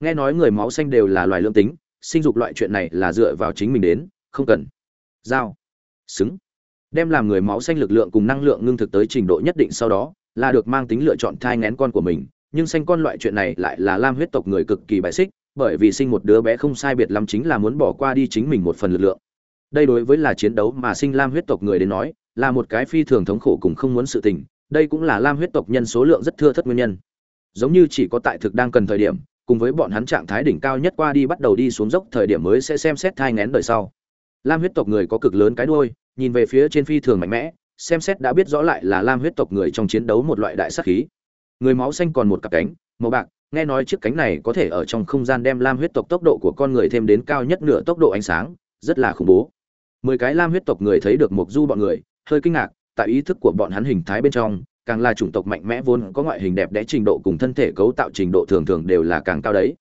Nghe nói người máu xanh đều là loài lương tính sinh dục loại chuyện này là dựa vào chính mình đến không cần. Dao, xứng đem làm người máu xanh lực lượng cùng năng lượng ngưng thực tới trình độ nhất định sau đó, là được mang tính lựa chọn thai ngén con của mình. Nhưng xanh con loại chuyện này lại là lam huyết tộc người cực kỳ bài xích, bởi vì sinh một đứa bé không sai biệt lắm chính là muốn bỏ qua đi chính mình một phần lực lượng. Đây đối với là chiến đấu mà sinh lam huyết tộc người đến nói, là một cái phi thường thống khổ cùng không muốn sự tình. Đây cũng là lam huyết tộc nhân số lượng rất thưa thất nguyên nhân. Giống như chỉ có tại thực đang cần thời điểm, cùng với bọn hắn trạng thái đỉnh cao nhất qua đi bắt đầu đi xuống dốc thời điểm mới sẽ xem xét thai ngén đời sau. Lam huyết tộc người có cực lớn cái đuôi nhìn về phía trên phi thường mạnh mẽ, xem xét đã biết rõ lại là lam huyết tộc người trong chiến đấu một loại đại sát khí. Người máu xanh còn một cặp cánh, màu bạc, nghe nói chiếc cánh này có thể ở trong không gian đem lam huyết tộc tốc độ của con người thêm đến cao nhất nửa tốc độ ánh sáng, rất là khủng bố. Mười cái lam huyết tộc người thấy được một du bọn người, hơi kinh ngạc, tại ý thức của bọn hắn hình thái bên trong, càng là chủng tộc mạnh mẽ vốn có ngoại hình đẹp đẽ trình độ cùng thân thể cấu tạo trình độ thường thường đều là càng cao đấy.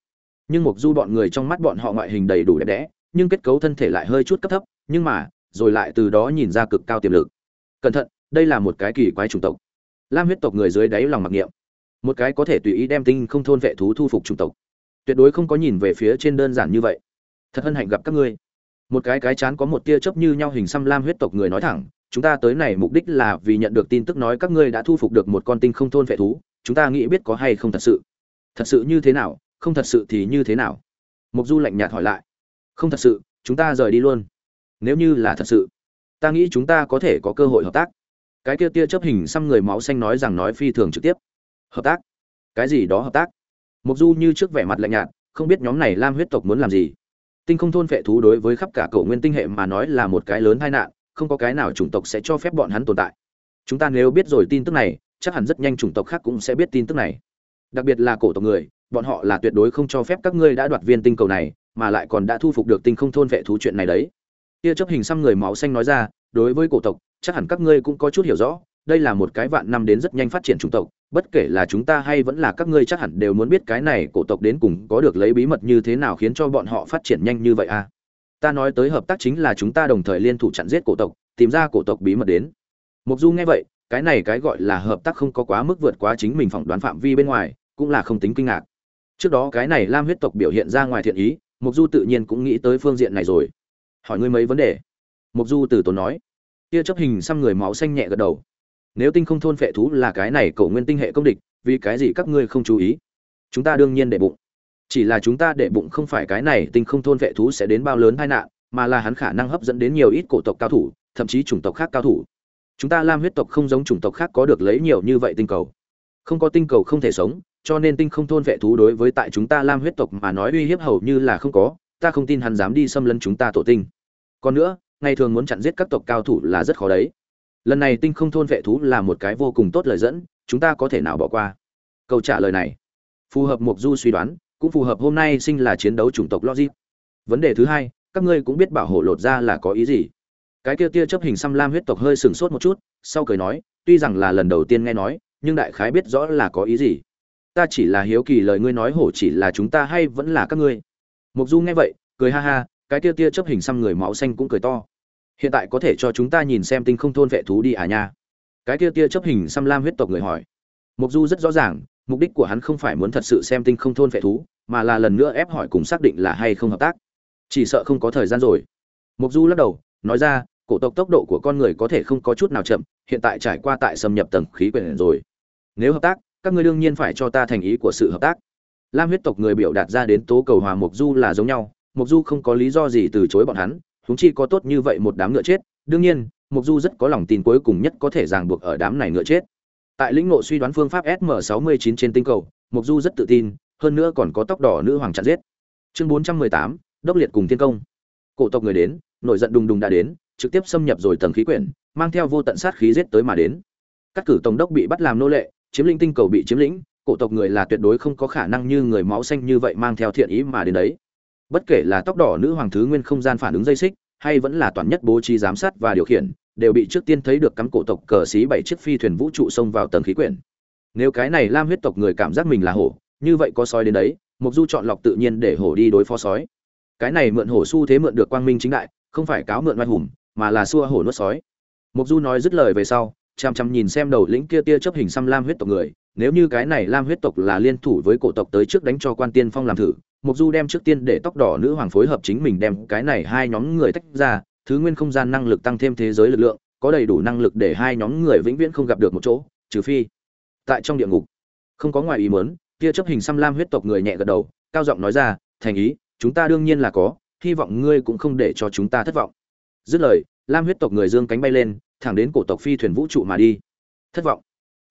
Nhưng mục du bọn người trong mắt bọn họ ngoại hình đầy đủ đẹp đẽ, nhưng kết cấu thân thể lại hơi chút cấp thấp, nhưng mà rồi lại từ đó nhìn ra cực cao tiềm lực. Cẩn thận, đây là một cái kỳ quái chủng tộc. Lam huyết tộc người dưới đáy lòng mặc niệm. Một cái có thể tùy ý đem tinh không thôn vệ thú thu phục chủng tộc. Tuyệt đối không có nhìn về phía trên đơn giản như vậy. Thật hân hạnh gặp các ngươi. Một cái cái chán có một tia chớp như nhau hình xăm lam huyết tộc người nói thẳng, chúng ta tới này mục đích là vì nhận được tin tức nói các ngươi đã thu phục được một con tinh không thôn vệ thú. Chúng ta nghĩ biết có hay không thật sự. Thật sự như thế nào? Không thật sự thì như thế nào? Mục du lạnh nhạt hỏi lại. Không thật sự, chúng ta rời đi luôn nếu như là thật sự, ta nghĩ chúng ta có thể có cơ hội hợp tác. Cái kia tia chấp hình xăm người máu xanh nói rằng nói phi thường trực tiếp. Hợp tác? Cái gì đó hợp tác? Mục du như trước vẻ mặt lạnh nhạt, không biết nhóm này lam huyết tộc muốn làm gì. Tinh không thôn vệ thú đối với khắp cả cầu nguyên tinh hệ mà nói là một cái lớn tai nạn, không có cái nào chủng tộc sẽ cho phép bọn hắn tồn tại. Chúng ta nếu biết rồi tin tức này, chắc hẳn rất nhanh chủng tộc khác cũng sẽ biết tin tức này. Đặc biệt là cổ tộc người, bọn họ là tuyệt đối không cho phép các ngươi đã đoạt viên tinh cầu này, mà lại còn đã thu phục được tinh không thôn vệ thú chuyện này đấy kia chấp hình xăm người máu xanh nói ra, đối với cổ tộc, chắc hẳn các ngươi cũng có chút hiểu rõ, đây là một cái vạn năm đến rất nhanh phát triển chủng tộc, bất kể là chúng ta hay vẫn là các ngươi chắc hẳn đều muốn biết cái này cổ tộc đến cùng có được lấy bí mật như thế nào khiến cho bọn họ phát triển nhanh như vậy à? Ta nói tới hợp tác chính là chúng ta đồng thời liên thủ chặn giết cổ tộc, tìm ra cổ tộc bí mật đến. Mục du nghe vậy, cái này cái gọi là hợp tác không có quá mức vượt quá chính mình phỏng đoán phạm vi bên ngoài, cũng là không tính kinh ngạc. Trước đó cái này lam huyết tộc biểu hiện ra ngoài thiện ý, mục du tự nhiên cũng nghĩ tới phương diện này rồi hỏi ngươi mấy vấn đề. Mục du từ tốn nói. Kia chấp hình xăm người máu xanh nhẹ gật đầu. Nếu tinh không thôn phệ thú là cái này cổ nguyên tinh hệ công địch, vì cái gì các ngươi không chú ý? Chúng ta đương nhiên để bụng. Chỉ là chúng ta để bụng không phải cái này tinh không thôn vệ thú sẽ đến bao lớn tai nạn, mà là hắn khả năng hấp dẫn đến nhiều ít cổ tộc cao thủ, thậm chí chủng tộc khác cao thủ. Chúng ta lam huyết tộc không giống chủng tộc khác có được lấy nhiều như vậy tinh cầu. Không có tinh cầu không thể sống, cho nên tinh không thôn vệ thú đối với tại chúng ta lam huyết tộc mà nói uy hiếp hầu như là không có, ta không tin hắn dám đi xâm lấn chúng ta tổ tinh còn nữa, ngày thường muốn chặn giết các tộc cao thủ là rất khó đấy. Lần này tinh không thôn vệ thú là một cái vô cùng tốt lời dẫn, chúng ta có thể nào bỏ qua? Câu trả lời này, phù hợp mục du suy đoán, cũng phù hợp hôm nay sinh là chiến đấu chủng tộc logic. Vấn đề thứ hai, các ngươi cũng biết bảo hộ lột ra là có ý gì? Cái kia tia chấp hình xăm lam huyết tộc hơi sừng sốt một chút, sau cười nói, tuy rằng là lần đầu tiên nghe nói, nhưng đại khái biết rõ là có ý gì. Ta chỉ là hiếu kỳ lời ngươi nói hổ chỉ là chúng ta hay vẫn là các ngươi. Mục du nghe vậy, cười ha ha cái tia tia chấp hình xăm người máu xanh cũng cười to. Hiện tại có thể cho chúng ta nhìn xem tinh không thôn vệ thú đi à nha. Cái tia tia chấp hình xăm lam huyết tộc người hỏi. Mục du rất rõ ràng, mục đích của hắn không phải muốn thật sự xem tinh không thôn vệ thú, mà là lần nữa ép hỏi cùng xác định là hay không hợp tác. Chỉ sợ không có thời gian rồi. Mục du lắc đầu, nói ra, cổ tộc tốc độ của con người có thể không có chút nào chậm, hiện tại trải qua tại xâm nhập tầng khí quyển rồi. Nếu hợp tác, các ngươi đương nhiên phải cho ta thành ý của sự hợp tác. Lam huyết tộc người biểu đạt ra đến tố cầu hòa mục du là giống nhau mục du không có lý do gì từ chối bọn hắn huống chi có tốt như vậy một đám ngựa chết. Đương nhiên mục du rất có lòng tin cuối cùng nhất có thể ràng buộc ở đám này ngựa chết. Tại lĩnh ngộ suy đoán phương pháp sm 69 trên tinh cầu mục du rất tự tin hơn nữa còn có tóc đỏ nữ hoàng chặn giết. Chương 418, đốc liệt cùng thiên công. Cổ tộc người đến nổi giận đùng đùng đã đến trực tiếp xâm nhập rồi tầng khí quyển mang theo vô tận sát khí giết tới mà đến. Các cử tổng đốc bị bắt làm nô lệ chiếm lĩnh tinh cầu bị chiếm lĩnh cổ tộc người là tuyệt đối không có khả năng như người máu xanh như vậy mang theo thiện ý mà đến đấy bất kể là tóc đỏ nữ hoàng thứ nguyên không gian phản ứng dây xích, hay vẫn là toàn nhất bố trí giám sát và điều khiển, đều bị trước tiên thấy được cắm cổ tộc cờ xí bảy chiếc phi thuyền vũ trụ xông vào tầng khí quyển. Nếu cái này lam huyết tộc người cảm giác mình là hổ, như vậy có sói đến đấy mục du chọn lọc tự nhiên để hổ đi đối phó sói. Cái này mượn hổ xu thế mượn được quang minh chính đại, không phải cáo mượn oai hùng, mà là xua hổ nuốt sói. Mục du nói dứt lời về sau, chăm chăm nhìn xem đầu lĩnh kia tia chấp hình xăm lam huyết tộc người, nếu như cái này lam huyết tộc là liên thủ với cổ tộc tới trước đánh cho quan tiên phong làm thử mục du đem trước tiên để tóc đỏ nữ hoàng phối hợp chính mình đem cái này hai nhóm người tách ra, thứ nguyên không gian năng lực tăng thêm thế giới lực lượng, có đầy đủ năng lực để hai nhóm người vĩnh viễn không gặp được một chỗ, trừ phi tại trong địa ngục. Không có ngoài ý muốn, tia chấp hình xăm lam huyết tộc người nhẹ gật đầu, cao giọng nói ra, thành ý, chúng ta đương nhiên là có, hy vọng ngươi cũng không để cho chúng ta thất vọng. Dứt lời, lam huyết tộc người dương cánh bay lên, thẳng đến cổ tộc phi thuyền vũ trụ mà đi. Thất vọng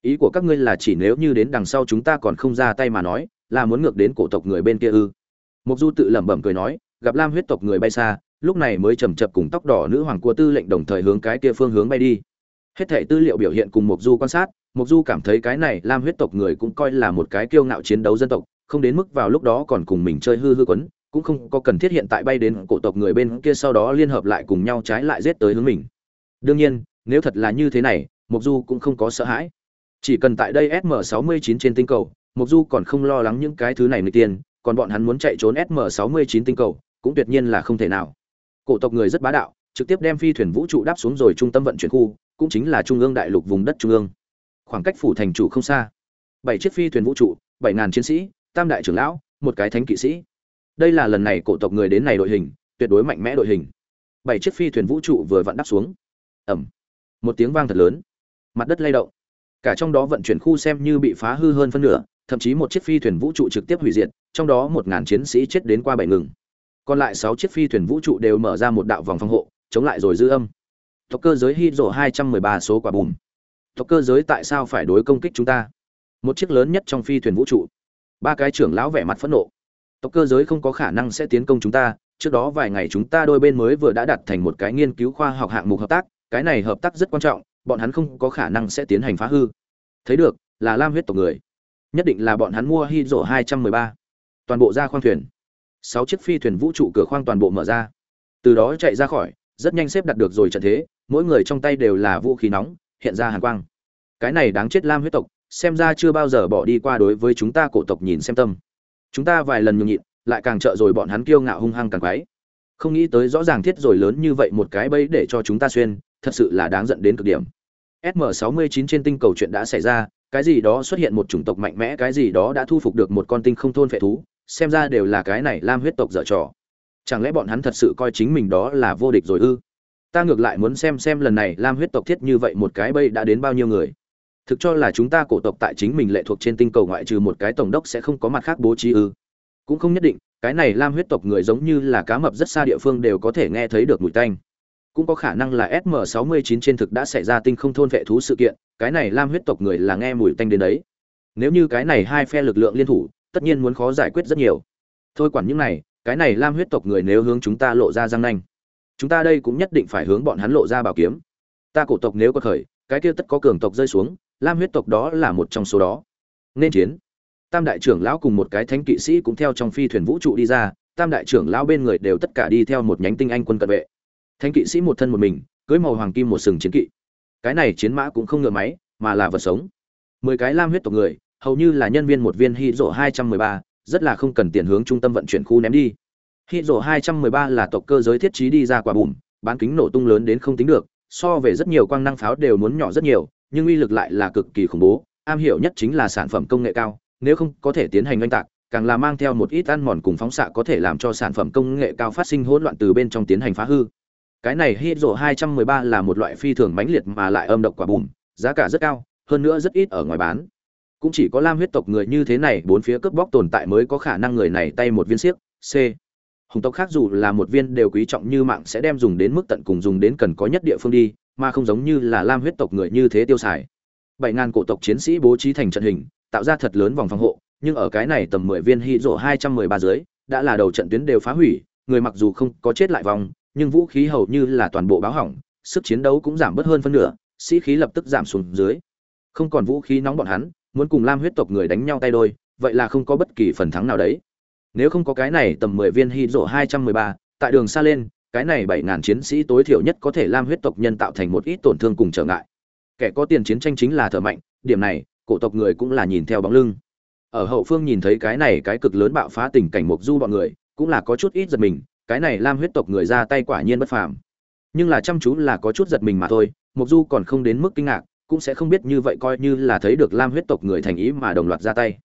ý của các ngươi là chỉ nếu như đến đằng sau chúng ta còn không ra tay mà nói, là muốn ngược đến cổ tộc người bên kia ư? Mục du tự lẩm bẩm cười nói, gặp lam huyết tộc người bay xa, lúc này mới chầm chập cùng tóc đỏ nữ hoàng cua tư lệnh đồng thời hướng cái kia phương hướng bay đi. Hết thảy tư liệu biểu hiện cùng mục du quan sát mục du cảm thấy cái này lam huyết tộc người cũng coi là một cái kiêu ngạo chiến đấu dân tộc, không đến mức vào lúc đó còn cùng mình chơi hư hư quấn, cũng không có cần thiết hiện tại bay đến cổ tộc người bên kia sau đó liên hợp lại cùng nhau trái lại giết tới hướng mình. Đương nhiên, nếu thật là như thế này mục du cũng không có sợ hãi chỉ cần tại đây sm 69 trên tinh cầu mục du còn không lo lắng những cái thứ này người tiền còn bọn hắn muốn chạy trốn sm 69 tinh cầu cũng tuyệt nhiên là không thể nào. Cổ tộc người rất bá đạo trực tiếp đem phi thuyền vũ trụ đáp xuống rồi trung tâm vận chuyển khu cũng chính là trung ương đại lục vùng đất trung ương. Khoảng cách phủ thành chủ không xa. Bảy chiếc phi thuyền vũ trụ bảy ngàn chiến sĩ tam đại trưởng lão một cái thánh kỵ sĩ. Đây là lần này cổ tộc người đến này đội hình tuyệt đối mạnh mẽ đội hình. Bảy chiếc phi thuyền vũ trụ vừa vặn đáp xuống. Ầm, một tiếng vang thật lớn. Mặt đất lay động cả trong đó vận chuyển khu xem như bị phá hư hơn phân nửa, thậm chí một chiếc phi thuyền vũ trụ trực tiếp hủy diệt, trong đó một ngàn chiến sĩ chết đến qua bảy ngừng. Còn lại sáu chiếc phi thuyền vũ trụ đều mở ra một đạo vòng phòng hộ, chống lại rồi dư âm. Tộc cơ giới hy rộ hai trăm mười ba số quả bùm tộc cơ giới tại sao phải đối công kích chúng ta? Một chiếc lớn nhất trong phi thuyền vũ trụ. Ba cái trưởng lão vẻ mặt phẫn nộ. Tộc cơ giới không có khả năng sẽ tiến công chúng ta, trước đó vài ngày chúng ta đôi bên mới vừa đã đặt thành một cái nghiên cứu khoa học hạng mục hợp tác, cái này hợp tác rất quan trọng bọn hắn không có khả năng sẽ tiến hành phá hư. Thấy được, là lam huyết tộc người. Nhất định là bọn hắn mua hy rổ hai trăm mười ba. Toàn bộ ra khoang thuyền. Sáu chiếc phi thuyền vũ trụ cửa khoang toàn bộ mở ra. Từ đó chạy ra khỏi, rất nhanh xếp đặt được rồi trận thế, mỗi người trong tay đều là vũ khí nóng, hiện ra hàn quang. Cái này đáng chết lam huyết tộc, xem ra chưa bao giờ bỏ đi qua đối với chúng ta cổ tộc nhìn xem tâm. Chúng ta vài lần nhường nhịn, lại càng trợ rồi bọn hắn kiêu ngạo hung hăng càng quái. Không nghĩ tới rõ ràng thiết rồi lớn như vậy một cái bẫy để cho chúng ta xuyên thật sự là đáng giận đến cực điểm. Sm 69 trên tinh cầu chuyện đã xảy ra, cái gì đó xuất hiện một chủng tộc mạnh mẽ, cái gì đó đã thu phục được một con tinh không thôn phệ thú, xem ra đều là cái này lam huyết tộc dở trò. Chẳng lẽ bọn hắn thật sự coi chính mình đó là vô địch rồi ư? Ta ngược lại muốn xem xem lần này lam huyết tộc thiết như vậy một cái bây đã đến bao nhiêu người. Thực cho là chúng ta cổ tộc tại chính mình lệ thuộc trên tinh cầu ngoại trừ một cái tổng đốc sẽ không có mặt khác bố trí ư? Cũng không nhất định, cái này lam huyết tộc người giống như là cá mập rất xa địa phương đều có thể nghe thấy được mùi tanh cũng có khả năng là sm 69 trên thực đã xảy ra tinh không thôn vệ thú sự kiện, cái này lam huyết tộc người là nghe mùi tanh đến đấy. Nếu như cái này hai phe lực lượng liên thủ, tất nhiên muốn khó giải quyết rất nhiều. Thôi quản những này, cái này lam huyết tộc người nếu hướng chúng ta lộ ra răng nanh, chúng ta đây cũng nhất định phải hướng bọn hắn lộ ra bảo kiếm. Ta cổ tộc nếu có khởi, cái kia tất có cường tộc rơi xuống, lam huyết tộc đó là một trong số đó. Nên chiến. Tam đại trưởng lão cùng một cái thánh kỵ sĩ cũng theo trong phi thuyền vũ trụ đi ra, tam đại trưởng lão bên người đều tất cả đi theo một nhánh tinh anh quân cận vệ thánh kỵ sĩ một thân một mình, cưới màu hoàng kim một sừng chiến kỵ. Cái này chiến mã cũng không ngựa máy, mà là vật sống. Mười cái lam huyết tộc người, hầu như là nhân viên một viên hy rộ hai trăm mười ba, rất là không cần tiền hướng trung tâm vận chuyển khu ném đi. Hy rộ hai trăm mười ba là tộc cơ giới thiết trí đi ra quả bùm bán kính nổ tung lớn đến không tính được, so về rất nhiều quang năng pháo đều muốn nhỏ rất nhiều, nhưng uy lực lại là cực kỳ khủng bố. Am hiểu nhất chính là sản phẩm công nghệ cao, nếu không có thể tiến hành oanh tạc, càng là mang theo một ít ăn mòn cùng phóng xạ có thể làm cho sản phẩm công nghệ cao phát sinh hỗn loạn từ bên trong tiến hành phá hư cái này hydro 213 là một loại phi thường mãnh liệt mà lại âm độc quả bùm, giá cả rất cao, hơn nữa rất ít ở ngoài bán. Cũng chỉ có lam huyết tộc người như thế này, bốn phía cướp bóc tồn tại mới có khả năng người này tay một viên xiếc, c. Hùng tộc khác dù là một viên đều quý trọng như mạng sẽ đem dùng đến mức tận cùng dùng đến cần có nhất địa phương đi, mà không giống như là lam huyết tộc người như thế tiêu xài. Bảy ngàn cổ tộc chiến sĩ bố trí thành trận hình, tạo ra thật lớn vòng phòng hộ, nhưng ở cái này tầm mười viên hy rộ hai trăm mười ba dưới, đã là đầu trận tuyến đều phá hủy, người mặc dù không có chết lại vòng nhưng vũ khí hầu như là toàn bộ báo hỏng, sức chiến đấu cũng giảm bớt hơn phân nửa, sĩ khí lập tức giảm xuống dưới. Không còn vũ khí nóng bọn hắn, muốn cùng lam huyết tộc người đánh nhau tay đôi, vậy là không có bất kỳ phần thắng nào đấy. Nếu không có cái này tầm mười viên hy rộ hai trăm mười ba, tại đường xa lên, cái này bảy ngàn chiến sĩ tối thiểu nhất có thể lam huyết tộc nhân tạo thành một ít tổn thương cùng trở ngại. Kẻ có tiền chiến tranh chính là thở mạnh, điểm này, cổ tộc người cũng là nhìn theo bóng lưng. Ở hậu phương nhìn thấy cái này cái cực lớn bạo phá tình cảnh mục du bọn người, cũng là có chút ít giật mình cái này lam huyết tộc người ra tay quả nhiên bất phàm. Nhưng là chăm chú là có chút giật mình mà thôi mục du còn không đến mức kinh ngạc, cũng sẽ không biết như vậy coi như là thấy được lam huyết tộc người thành ý mà đồng loạt ra tay.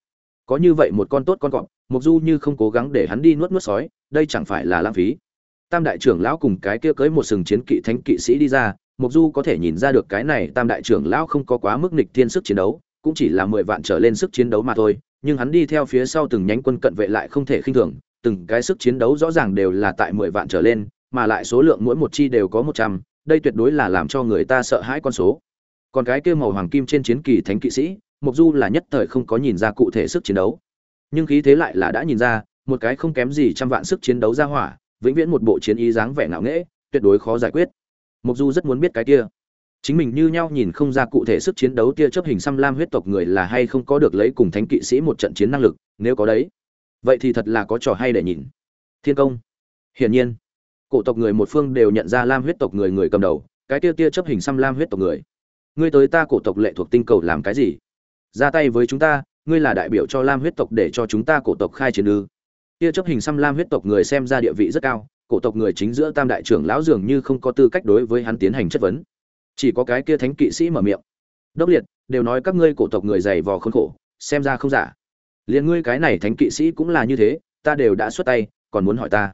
Có như vậy một con tốt con cọp mục du như không cố gắng để hắn đi nuốt nuốt sói, đây chẳng phải là lãng phí. Tam đại trưởng lão cùng cái kia cưới một sừng chiến kỵ thánh kỵ sĩ đi ra mục du có thể nhìn ra được cái này tam đại trưởng lão không có quá mức nghịch thiên sức chiến đấu, cũng chỉ là mười vạn trở lên sức chiến đấu mà thôi, nhưng hắn đi theo phía sau từng nhánh quân cận vệ lại không thể khinh thường từng cái sức chiến đấu rõ ràng đều là tại mười vạn trở lên, mà lại số lượng mỗi một chi đều có một trăm, đây tuyệt đối là làm cho người ta sợ hãi con số. Còn cái kia màu hoàng kim trên chiến kỳ thánh kỵ sĩ mục du là nhất thời không có nhìn ra cụ thể sức chiến đấu. Nhưng khí thế lại là đã nhìn ra, một cái không kém gì trăm vạn sức chiến đấu ra hỏa, vĩnh viễn một bộ chiến ý dáng vẻ ngạo nghễ, tuyệt đối khó giải quyết. Mục du rất muốn biết cái kia. Chính mình như nhau nhìn không ra cụ thể sức chiến đấu tia chấp hình xăm lam huyết tộc người là hay không có được lấy cùng thánh kỵ sĩ một trận chiến năng lực, nếu có đấy vậy thì thật là có trò hay để nhìn. Thiên công. Hiển nhiên, cổ tộc người một phương đều nhận ra lam huyết tộc người người cầm đầu, cái tia tia chấp hình xăm lam huyết tộc người. Ngươi tới ta cổ tộc lệ thuộc tinh cầu làm cái gì? Ra tay với chúng ta, ngươi là đại biểu cho lam huyết tộc để cho chúng ta cổ tộc khai chiến ư? Tia chấp hình xăm lam huyết tộc người xem ra địa vị rất cao, cổ tộc người chính giữa tam đại trưởng lão dường như không có tư cách đối với hắn tiến hành chất vấn. Chỉ có cái kia thánh kỵ sĩ mở miệng. Đốc liệt, đều nói các ngươi cổ tộc người dày vò khốn khổ, xem ra không giả liền ngươi cái này thánh kỵ sĩ cũng là như thế, ta đều đã xuất tay, còn muốn hỏi ta?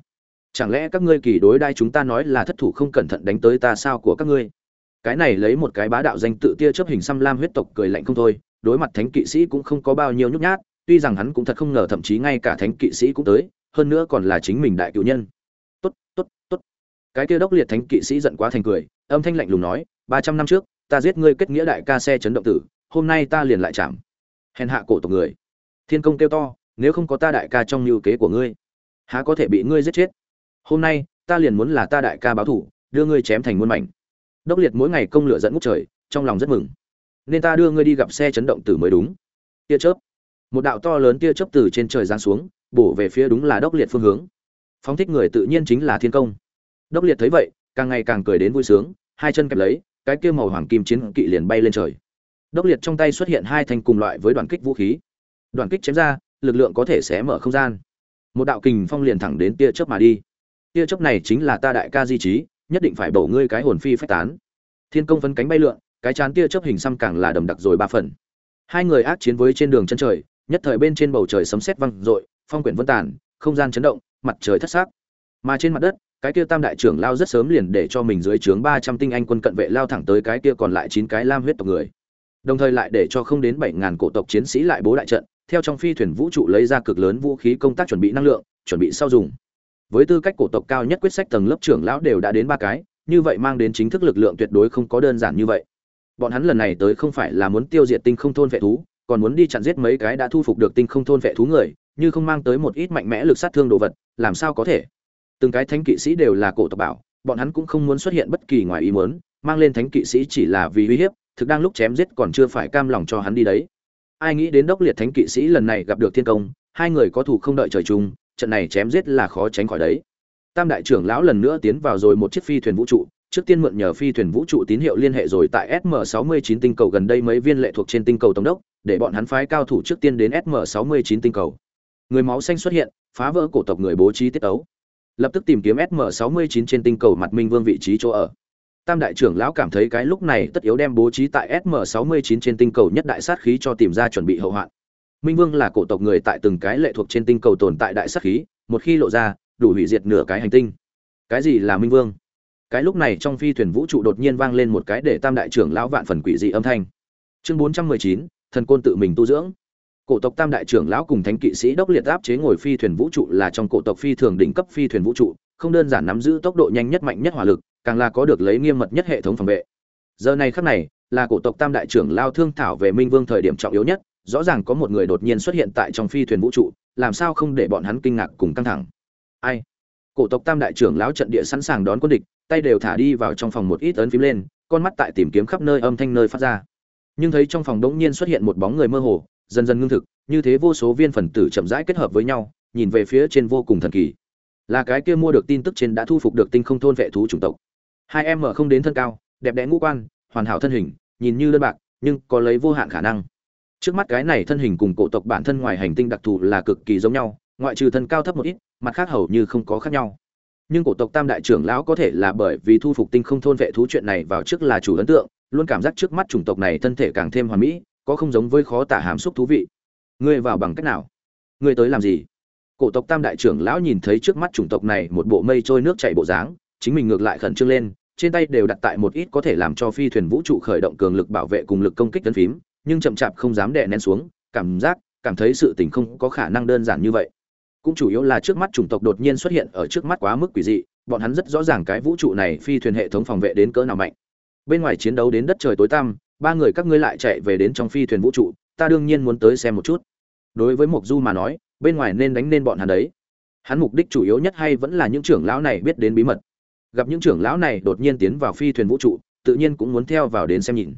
Chẳng lẽ các ngươi kỳ đối đai chúng ta nói là thất thủ không cẩn thận đánh tới ta sao của các ngươi? Cái này lấy một cái bá đạo danh tự tia chấp hình xăm lam huyết tộc cười lạnh không thôi, đối mặt thánh kỵ sĩ cũng không có bao nhiêu nhút nhát, tuy rằng hắn cũng thật không ngờ thậm chí ngay cả thánh kỵ sĩ cũng tới, hơn nữa còn là chính mình đại cựu nhân. Tốt tốt tốt. Cái kia đốc liệt thánh kỵ sĩ giận quá thành cười, âm thanh lạnh lùng nói, ba trăm năm trước, ta giết ngươi kết nghĩa đại ca xe chấn động tử, hôm nay ta liền lại chạm. Hèn hạ cổ tộc người thiên công kêu to, nếu không có ta đại ca trong mưu kế của ngươi, há có thể bị ngươi giết chết? Hôm nay, ta liền muốn là ta đại ca báo thủ, đưa ngươi chém thành muôn mảnh. Đốc liệt mỗi ngày công lửa dẫn ngút trời, trong lòng rất mừng. Nên ta đưa ngươi đi gặp xe chấn động tử mới đúng. Tia chớp. Một đạo to lớn tia chớp từ trên trời giáng xuống, bổ về phía đúng là đốc liệt phương hướng. Phóng thích người tự nhiên chính là thiên công. Đốc liệt thấy vậy, càng ngày càng cười đến vui sướng, hai chân kẹp lấy, cái kia màu hoàng kim chiến kỵ liền bay lên trời. Đốc liệt trong tay xuất hiện hai thanh cùng loại với đoàn kích vũ khí đoàn kích chém ra, lực lượng có thể xé mở không gian. Một đạo kình phong liền thẳng đến tia chớp mà đi. Tia chớp này chính là ta đại ca di trí, nhất định phải bổ ngươi cái hồn phi phách tán. Thiên công phấn cánh bay lượn, cái chán tia chớp hình xăm càng là đầm đặc rồi ba phần. Hai người ác chiến với trên đường chân trời, nhất thời bên trên bầu trời sấm sét văng rội phong quyển vân tàn, không gian chấn động, mặt trời thất xác. Mà trên mặt đất, cái kia tam đại trưởng lao rất sớm liền để cho mình dưới trướng ba trăm tinh anh quân cận vệ lao thẳng tới cái kia còn lại chín cái lam huyết tộc người. Đồng thời lại để cho không đến bảy ngàn cổ tộc chiến sĩ lại bố đại trận theo trong phi thuyền vũ trụ lấy ra cực lớn vũ khí công tác chuẩn bị năng lượng, chuẩn bị sau dùng. Với tư cách cổ tộc cao nhất quyết sách tầng lớp trưởng lão đều đã đến ba cái, như vậy mang đến chính thức lực lượng tuyệt đối không có đơn giản như vậy. Bọn hắn lần này tới không phải là muốn tiêu diệt tinh không thôn vệ thú, còn muốn đi chặn giết mấy cái đã thu phục được tinh không thôn vệ thú người, như không mang tới một ít mạnh mẽ lực sát thương đồ vật, làm sao có thể? Từng cái thánh kỵ sĩ đều là cổ tộc bảo, bọn hắn cũng không muốn xuất hiện bất kỳ ngoài ý muốn, mang lên thánh kỵ sĩ chỉ là vì uy hiếp, thực đang lúc chém giết còn chưa phải cam lòng cho hắn đi đấy ai nghĩ đến đốc liệt thánh kỵ sĩ lần này gặp được thiên công, hai người có thủ không đợi trời chung, trận này chém giết là khó tránh khỏi đấy. Tam đại trưởng lão lần nữa tiến vào rồi một chiếc phi thuyền vũ trụ, trước tiên mượn nhờ phi thuyền vũ trụ tín hiệu liên hệ rồi tại sm 69 tinh cầu gần đây mấy viên lệ thuộc trên tinh cầu tổng đốc, để bọn hắn phái cao thủ trước tiên đến sm 69 tinh cầu. Người máu xanh xuất hiện, phá vỡ cổ tộc người bố trí tiết ấu. Lập tức tìm kiếm sm 69 trên tinh cầu mặt minh vương vị trí chỗ ở tam đại trưởng lão cảm thấy cái lúc này tất yếu đem bố trí tại sm 69 trên tinh cầu nhất đại sát khí cho tìm ra chuẩn bị hậu hoạn. Minh vương là cổ tộc người tại từng cái lệ thuộc trên tinh cầu tồn tại đại sát khí một khi lộ ra đủ hủy diệt nửa cái hành tinh. Cái gì là minh vương? Cái lúc này trong phi thuyền vũ trụ đột nhiên vang lên một cái để tam đại trưởng lão vạn phần quỷ dị âm thanh. Chương 419, thần côn tự mình tu dưỡng. Cổ tộc tam đại trưởng lão cùng thánh kỵ sĩ đốc liệt áp chế ngồi phi thuyền vũ trụ là trong cổ tộc phi thường đỉnh cấp phi thuyền vũ trụ không đơn giản nắm giữ tốc độ nhanh nhất mạnh nhất hỏa lực càng là có được lấy nghiêm mật nhất hệ thống phòng vệ. Giờ này khắc này, là cổ tộc tam đại trưởng lao thương thảo về minh vương thời điểm trọng yếu nhất, rõ ràng có một người đột nhiên xuất hiện tại trong phi thuyền vũ trụ, làm sao không để bọn hắn kinh ngạc cùng căng thẳng. Ai? Cổ tộc tam đại trưởng lão trận địa sẵn sàng đón quân địch, tay đều thả đi vào trong phòng một ít ấn phím lên, con mắt tại tìm kiếm khắp nơi âm thanh nơi phát ra. Nhưng thấy trong phòng đống nhiên xuất hiện một bóng người mơ hồ, dần dần ngưng thực, như thế vô số viên phần tử chậm rãi kết hợp với nhau, nhìn về phía trên vô cùng thần kỳ. Là cái kia mua được tin tức trên đã thu phục được tinh không thôn vệ thú chủng tộc hai em mở không đến thân cao, đẹp đẽ ngũ quan, hoàn hảo thân hình, nhìn như đơn bạc, nhưng có lấy vô hạn khả năng. Trước mắt cái này thân hình cùng cổ tộc bản thân ngoài hành tinh đặc thù là cực kỳ giống nhau, ngoại trừ thân cao thấp một ít, mặt khác hầu như không có khác nhau. Nhưng cổ tộc tam đại trưởng lão có thể là bởi vì thu phục tinh không thôn vệ thú chuyện này vào trước là chủ ấn tượng, luôn cảm giác trước mắt chủng tộc này thân thể càng thêm hoàn mỹ, có không giống với khó tả hàm xúc thú vị. Ngươi vào bằng cách nào? Ngươi tới làm gì? Cổ tộc tam đại trưởng lão nhìn thấy trước mắt chủng tộc này một bộ mây trôi nước chảy bộ dáng chính mình ngược lại khẩn trương lên, trên tay đều đặt tại một ít có thể làm cho phi thuyền vũ trụ khởi động cường lực bảo vệ cùng lực công kích tấn phím, nhưng chậm chạp không dám đè nén xuống, cảm giác, cảm thấy sự tình không có khả năng đơn giản như vậy. Cũng chủ yếu là trước mắt chủng tộc đột nhiên xuất hiện ở trước mắt quá mức quỷ dị, bọn hắn rất rõ ràng cái vũ trụ này phi thuyền hệ thống phòng vệ đến cỡ nào mạnh. Bên ngoài chiến đấu đến đất trời tối tăm, ba người các ngươi lại chạy về đến trong phi thuyền vũ trụ, ta đương nhiên muốn tới xem một chút. Đối với mộc du mà nói, bên ngoài nên đánh nên bọn hắn đấy. Hắn mục đích chủ yếu nhất hay vẫn là những trưởng lão này biết đến bí mật gặp những trưởng lão này đột nhiên tiến vào phi thuyền vũ trụ, tự nhiên cũng muốn theo vào đến xem nhìn.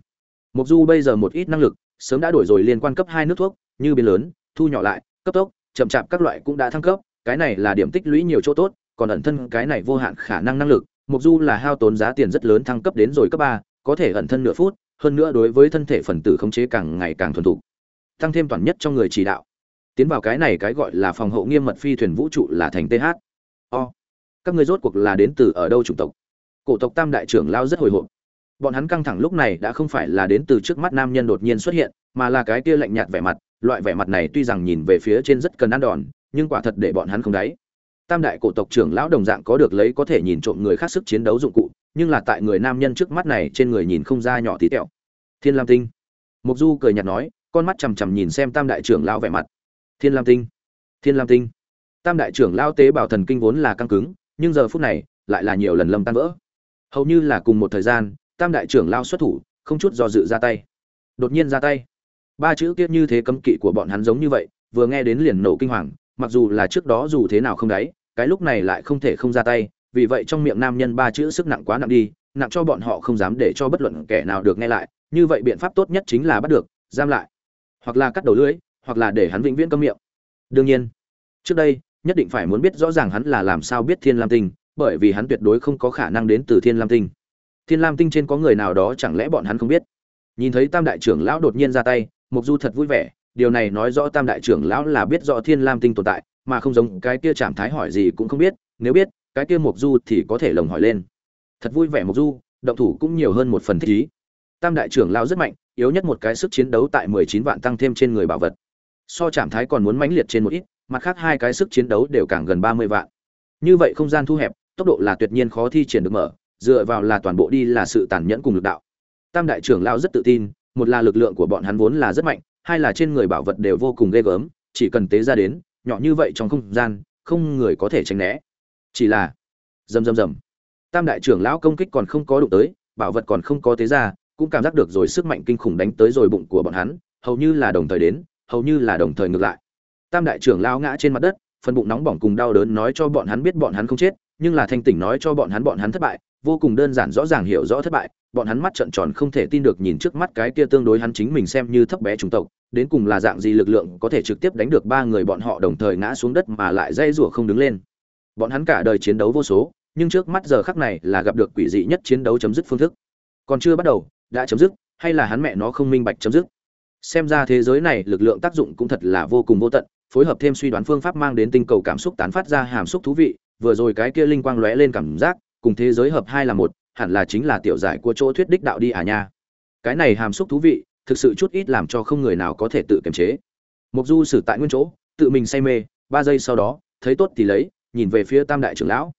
Mục du bây giờ một ít năng lực, sớm đã đổi rồi liên quan cấp hai nước thuốc, như biến lớn, thu nhỏ lại, cấp tốc, chậm chạp các loại cũng đã thăng cấp, cái này là điểm tích lũy nhiều chỗ tốt, còn ẩn thân cái này vô hạn khả năng năng lực mục du là hao tốn giá tiền rất lớn thăng cấp đến rồi cấp ba, có thể ẩn thân nửa phút, hơn nữa đối với thân thể phần tử khống chế càng ngày càng thuần thục, tăng thêm toàn nhất cho người chỉ đạo. Tiến vào cái này cái gọi là phòng hậu nghiêm mật phi thuyền vũ trụ là thành th o các ngươi rốt cuộc là đến từ ở đâu chủng tộc? Cổ tộc tam đại trưởng lao rất hồi hộp. Bọn hắn căng thẳng lúc này đã không phải là đến từ trước mắt nam nhân đột nhiên xuất hiện, mà là cái kia lạnh nhạt vẻ mặt. Loại vẻ mặt này tuy rằng nhìn về phía trên rất cần ăn đòn, nhưng quả thật để bọn hắn không đáy. Tam đại cổ tộc trưởng lão đồng dạng có được lấy có thể nhìn trộm người khác sức chiến đấu dụng cụ, nhưng là tại người nam nhân trước mắt này trên người nhìn không ra nhỏ tí tẹo. Thiên lam tinh. Mục du cười nhạt nói, con mắt chằm chằm nhìn xem tam đại trưởng lão vẻ mặt. Thiên lam tinh. Thiên lam tinh. Tam đại trưởng lão tế bào thần kinh vốn là căng cứng nhưng giờ phút này lại là nhiều lần lâm tan vỡ. Hầu như là cùng một thời gian, tam đại trưởng lao xuất thủ, không chút do dự ra tay. Đột nhiên ra tay. Ba chữ kia như thế cấm kỵ của bọn hắn giống như vậy, vừa nghe đến liền nổ kinh hoàng, mặc dù là trước đó dù thế nào không đáy, cái lúc này lại không thể không ra tay, vì vậy trong miệng nam nhân ba chữ sức nặng quá nặng đi, nặng cho bọn họ không dám để cho bất luận kẻ nào được nghe lại, như vậy biện pháp tốt nhất chính là bắt được, giam lại. Hoặc là cắt đầu lưỡi, hoặc là để hắn vĩnh viễn câm miệng. Đương nhiên, trước đây nhất định phải muốn biết rõ ràng hắn là làm sao biết thiên lam tinh, bởi vì hắn tuyệt đối không có khả năng đến từ thiên lam tinh. Thiên lam tinh trên có người nào đó chẳng lẽ bọn hắn không biết? Nhìn thấy tam đại trưởng lão đột nhiên ra tay mục du thật vui vẻ, điều này nói rõ tam đại trưởng lão là biết rõ thiên lam tinh tồn tại, mà không giống cái kia Trạm thái hỏi gì cũng không biết, nếu biết, cái kia mục du thì có thể lồng hỏi lên. Thật vui vẻ mục du, động thủ cũng nhiều hơn một phần thích ý. Tam đại trưởng lão rất mạnh, yếu nhất một cái sức chiến đấu tại mười chín vạn tăng thêm trên người bảo vật. So Trạm thái còn muốn mãnh liệt trên một ít mặt khác hai cái sức chiến đấu đều càng gần ba mươi vạn. Như vậy không gian thu hẹp, tốc độ là tuyệt nhiên khó thi triển được mở, dựa vào là toàn bộ đi là sự tàn nhẫn cùng lực đạo. Tam đại trưởng lão rất tự tin, một là lực lượng của bọn hắn vốn là rất mạnh, hai là trên người bảo vật đều vô cùng ghê gớm, chỉ cần tế ra đến, nhỏ như vậy trong không gian, không người có thể tránh né. Chỉ là, rầm rầm rầm. Tam đại trưởng lão công kích còn không có đụng tới, bảo vật còn không có tế ra, cũng cảm giác được rồi sức mạnh kinh khủng đánh tới rồi bụng của bọn hắn, hầu như là đồng thời đến, hầu như là đồng thời ngược lại tam đại trưởng lão ngã trên mặt đất, phần bụng nóng bỏng cùng đau đớn nói cho bọn hắn biết bọn hắn không chết, nhưng là thanh tỉnh nói cho bọn hắn bọn hắn thất bại, vô cùng đơn giản rõ ràng hiểu rõ thất bại, bọn hắn mắt trợn tròn không thể tin được nhìn trước mắt cái kia tương đối hắn chính mình xem như thấp bé chủng tộc, đến cùng là dạng gì lực lượng có thể trực tiếp đánh được ba người bọn họ đồng thời ngã xuống đất mà lại dây rủa không đứng lên. Bọn hắn cả đời chiến đấu vô số, nhưng trước mắt giờ khắc này là gặp được quỷ dị nhất chiến đấu chấm dứt phương thức. Còn chưa bắt đầu, đã chấm dứt, hay là hắn mẹ nó không minh bạch chấm dứt. Xem ra thế giới này lực lượng tác dụng cũng thật là vô cùng vô tận phối hợp thêm suy đoán phương pháp mang đến tinh cầu cảm xúc tán phát ra hàm xúc thú vị, vừa rồi cái kia linh quang lóe lên cảm giác, cùng thế giới hợp hai là một, hẳn là chính là tiểu giải của chỗ thuyết đích đạo đi à nha. Cái này hàm xúc thú vị, thực sự chút ít làm cho không người nào có thể tự kiềm chế. Mục du xử tại nguyên chỗ, tự mình say mê, ba giây sau đó, thấy tốt thì lấy, nhìn về phía tam đại trưởng lão.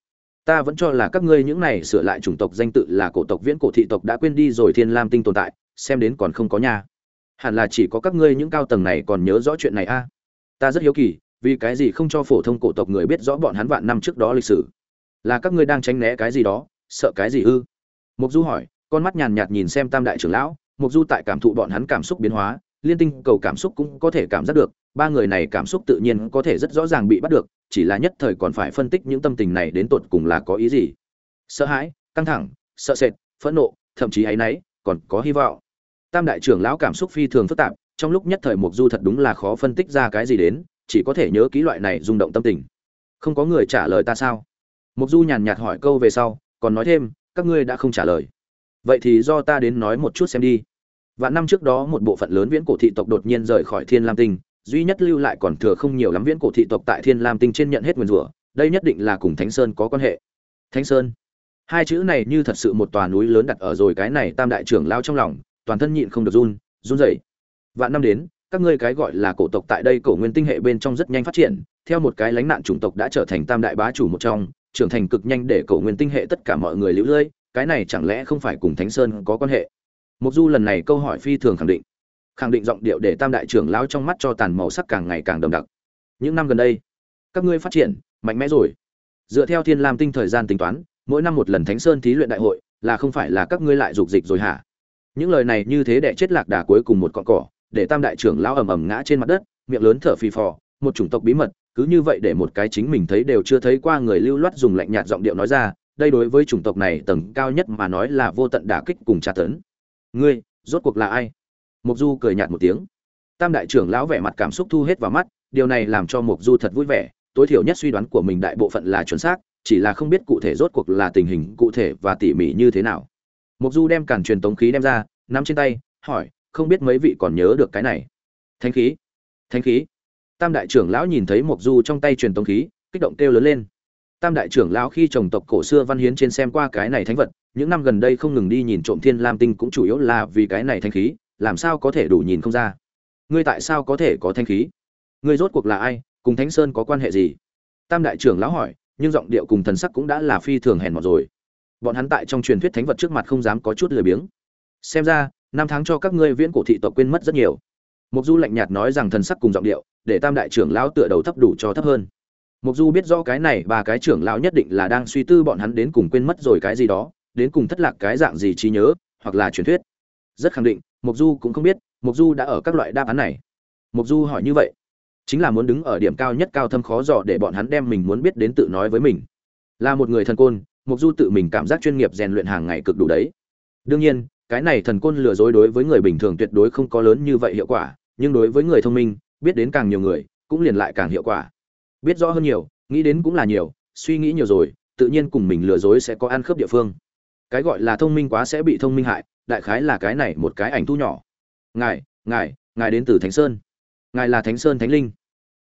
Ta vẫn cho là các ngươi những này sửa lại chủng tộc danh tự là cổ tộc viễn cổ thị tộc đã quên đi rồi thiên lam tinh tồn tại, xem đến còn không có nhà hẳn là chỉ có các ngươi những cao tầng này còn nhớ rõ chuyện này a ta rất hiếu kỳ, vì cái gì không cho phổ thông cổ tộc người biết rõ bọn hắn vạn năm trước đó lịch sử? Là các ngươi đang tránh né cái gì đó, sợ cái gì ư? Mục du hỏi, con mắt nhàn nhạt nhìn xem tam đại trưởng lão mục du tại cảm thụ bọn hắn cảm xúc biến hóa, liên tinh cầu cảm xúc cũng có thể cảm giác được, ba người này cảm xúc tự nhiên có thể rất rõ ràng bị bắt được, chỉ là nhất thời còn phải phân tích những tâm tình này đến tột cùng là có ý gì. Sợ hãi, căng thẳng, sợ sệt, phẫn nộ, thậm chí áy náy, còn có hy vọng. Tam đại trưởng lão cảm xúc phi thường phức tạp trong lúc nhất thời mục du thật đúng là khó phân tích ra cái gì đến, chỉ có thể nhớ ký loại này rung động tâm tình. Không có người trả lời ta sao? Mục du nhàn nhạt hỏi câu về sau, còn nói thêm, các ngươi đã không trả lời. Vậy thì do ta đến nói một chút xem đi. Và năm trước đó một bộ phận lớn viễn cổ thị tộc đột nhiên rời khỏi thiên lam tinh, duy nhất lưu lại còn thừa không nhiều lắm viễn cổ thị tộc tại thiên lam tinh trên nhận hết nguyền rủa, đây nhất định là cùng thánh sơn có quan hệ. Thánh sơn? Hai chữ này như thật sự một tòa núi lớn đặt ở rồi cái này tam đại trưởng lao trong lòng, toàn thân nhịn không được run run rẩy vạn năm đến, các ngươi cái gọi là cổ tộc tại đây cổ nguyên tinh hệ bên trong rất nhanh phát triển, theo một cái lánh nạn chủng tộc đã trở thành tam đại bá chủ một trong, trưởng thành cực nhanh để cổ nguyên tinh hệ tất cả mọi người liễu lơi, cái này chẳng lẽ không phải cùng thánh sơn có quan hệ? Mục du lần này câu hỏi phi thường khẳng định khẳng định giọng điệu để tam đại trưởng lão trong mắt cho tàn màu sắc càng ngày càng đậm đặc. Những năm gần đây, các ngươi phát triển mạnh mẽ rồi. Dựa theo thiên lam tinh thời gian tính toán, mỗi năm một lần thánh sơn thí luyện đại hội là không phải là các ngươi lại dục dịch rồi hả? Những lời này như thế đệ chết lạc đà cuối cùng một con cỏ để tam đại trưởng lão ầm ầm ngã trên mặt đất, miệng lớn thở phì phò, một chủng tộc bí mật, cứ như vậy để một cái chính mình thấy đều chưa thấy qua người lưu loát dùng lạnh nhạt giọng điệu nói ra, đây đối với chủng tộc này tầng cao nhất mà nói là vô tận đả kích cùng tra tấn. Ngươi, rốt cuộc là ai? Mục du cười nhạt một tiếng. Tam đại trưởng lão vẻ mặt cảm xúc thu hết vào mắt, điều này làm cho mục du thật vui vẻ, tối thiểu nhất suy đoán của mình đại bộ phận là chuẩn xác, chỉ là không biết cụ thể rốt cuộc là tình hình cụ thể và tỉ mỉ như thế nào. Mục du đem cản truyền tống khí đem ra, nắm trên tay, hỏi không biết mấy vị còn nhớ được cái này. Thánh khí thánh khí. Tam đại trưởng lão nhìn thấy mộc du trong tay truyền tống khí, kích động kêu lớn lên. Tam đại trưởng lão khi chồng tộc cổ xưa văn hiến trên xem qua cái này thánh vật, những năm gần đây không ngừng đi nhìn trộm thiên lam tinh cũng chủ yếu là vì cái này thanh khí, làm sao có thể đủ nhìn không ra? Ngươi tại sao có thể có thanh khí? Ngươi rốt cuộc là ai? Cùng thánh sơn có quan hệ gì? Tam đại trưởng lão hỏi, nhưng giọng điệu cùng thần sắc cũng đã là phi thường hèn mọt rồi. Bọn hắn tại trong truyền thuyết thánh vật trước mặt không dám có chút lười biếng. Xem ra năm tháng cho các ngươi viễn cổ thị tộc quên mất rất nhiều. Mục du lạnh nhạt nói rằng thần sắc cùng giọng điệu, để tam đại trưởng lão tựa đầu thấp đủ cho thấp hơn. Mục du biết rõ cái này, ba cái trưởng lão nhất định là đang suy tư bọn hắn đến cùng quên mất rồi cái gì đó, đến cùng thất lạc cái dạng gì trí nhớ, hoặc là truyền thuyết. Rất khẳng định mục du cũng không biết mục du đã ở các loại đáp án này. Mục du hỏi như vậy, chính là muốn đứng ở điểm cao nhất cao thâm khó dò để bọn hắn đem mình muốn biết đến tự nói với mình. Là một người thần côn mục du tự mình cảm giác chuyên nghiệp rèn luyện hàng ngày cực đủ đấy. Đương nhiên cái này thần côn lừa dối đối với người bình thường tuyệt đối không có lớn như vậy hiệu quả, nhưng đối với người thông minh, biết đến càng nhiều người, cũng liền lại càng hiệu quả. Biết rõ hơn nhiều, nghĩ đến cũng là nhiều, suy nghĩ nhiều rồi, tự nhiên cùng mình lừa dối sẽ có ăn khớp địa phương. Cái gọi là thông minh quá sẽ bị thông minh hại, đại khái là cái này một cái ảnh thu nhỏ. Ngài ngài ngài đến từ thánh sơn. Ngài là thánh sơn thánh linh.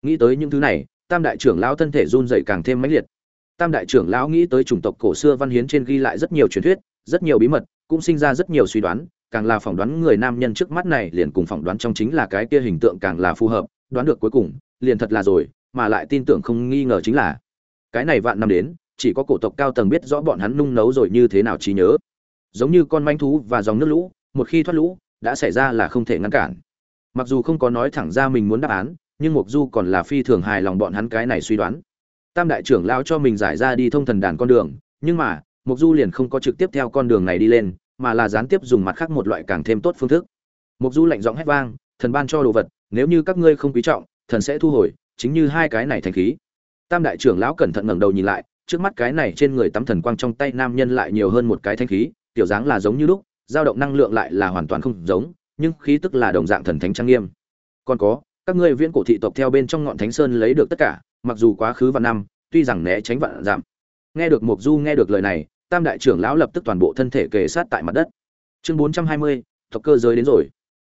Nghĩ tới những thứ này, tam đại trưởng lão thân thể run dậy càng thêm mãnh liệt. Tam đại trưởng lão nghĩ tới chủng tộc cổ xưa văn hiến trên ghi lại rất nhiều truyền thuyết, rất nhiều bí mật cũng sinh ra rất nhiều suy đoán, càng là phỏng đoán người nam nhân trước mắt này liền cùng phỏng đoán trong chính là cái kia hình tượng càng là phù hợp, đoán được cuối cùng, liền thật là rồi, mà lại tin tưởng không nghi ngờ chính là, cái này vạn năm đến, chỉ có cổ tộc cao tầng biết rõ bọn hắn nung nấu rồi như thế nào trí nhớ. Giống như con manh thú và dòng nước lũ, một khi thoát lũ, đã xảy ra là không thể ngăn cản. Mặc dù không có nói thẳng ra mình muốn đáp án, nhưng mục du còn là phi thường hài lòng bọn hắn cái này suy đoán. Tam đại trưởng lao cho mình giải ra đi thông thần đàn con đường, nhưng mà mục du liền không có trực tiếp theo con đường này đi lên, mà là gián tiếp dùng mặt khác một loại càng thêm tốt phương thức. Mục du lạnh giọng hét vang, thần ban cho đồ vật, nếu như các ngươi không quý trọng, thần sẽ thu hồi, chính như hai cái này thành khí. Tam đại trưởng lão cẩn thận ngẩng đầu nhìn lại, trước mắt cái này trên người tắm thần quang trong tay nam nhân lại nhiều hơn một cái thanh khí, tiểu dáng là giống như lúc, dao động năng lượng lại là hoàn toàn không giống, nhưng khí tức là đồng dạng thần thánh trang nghiêm. Còn có, các ngươi viễn cổ thị tộc theo bên trong ngọn thánh sơn lấy được tất cả, mặc dù quá khứ vạn năm, tuy rằng né tránh vạn giảm. Nghe được mục du nghe được lời này tam đại trưởng lão lập tức toàn bộ thân thể kề sát tại mặt đất. Chương bốn trăm hai mươi, tộc cơ giới đến rồi.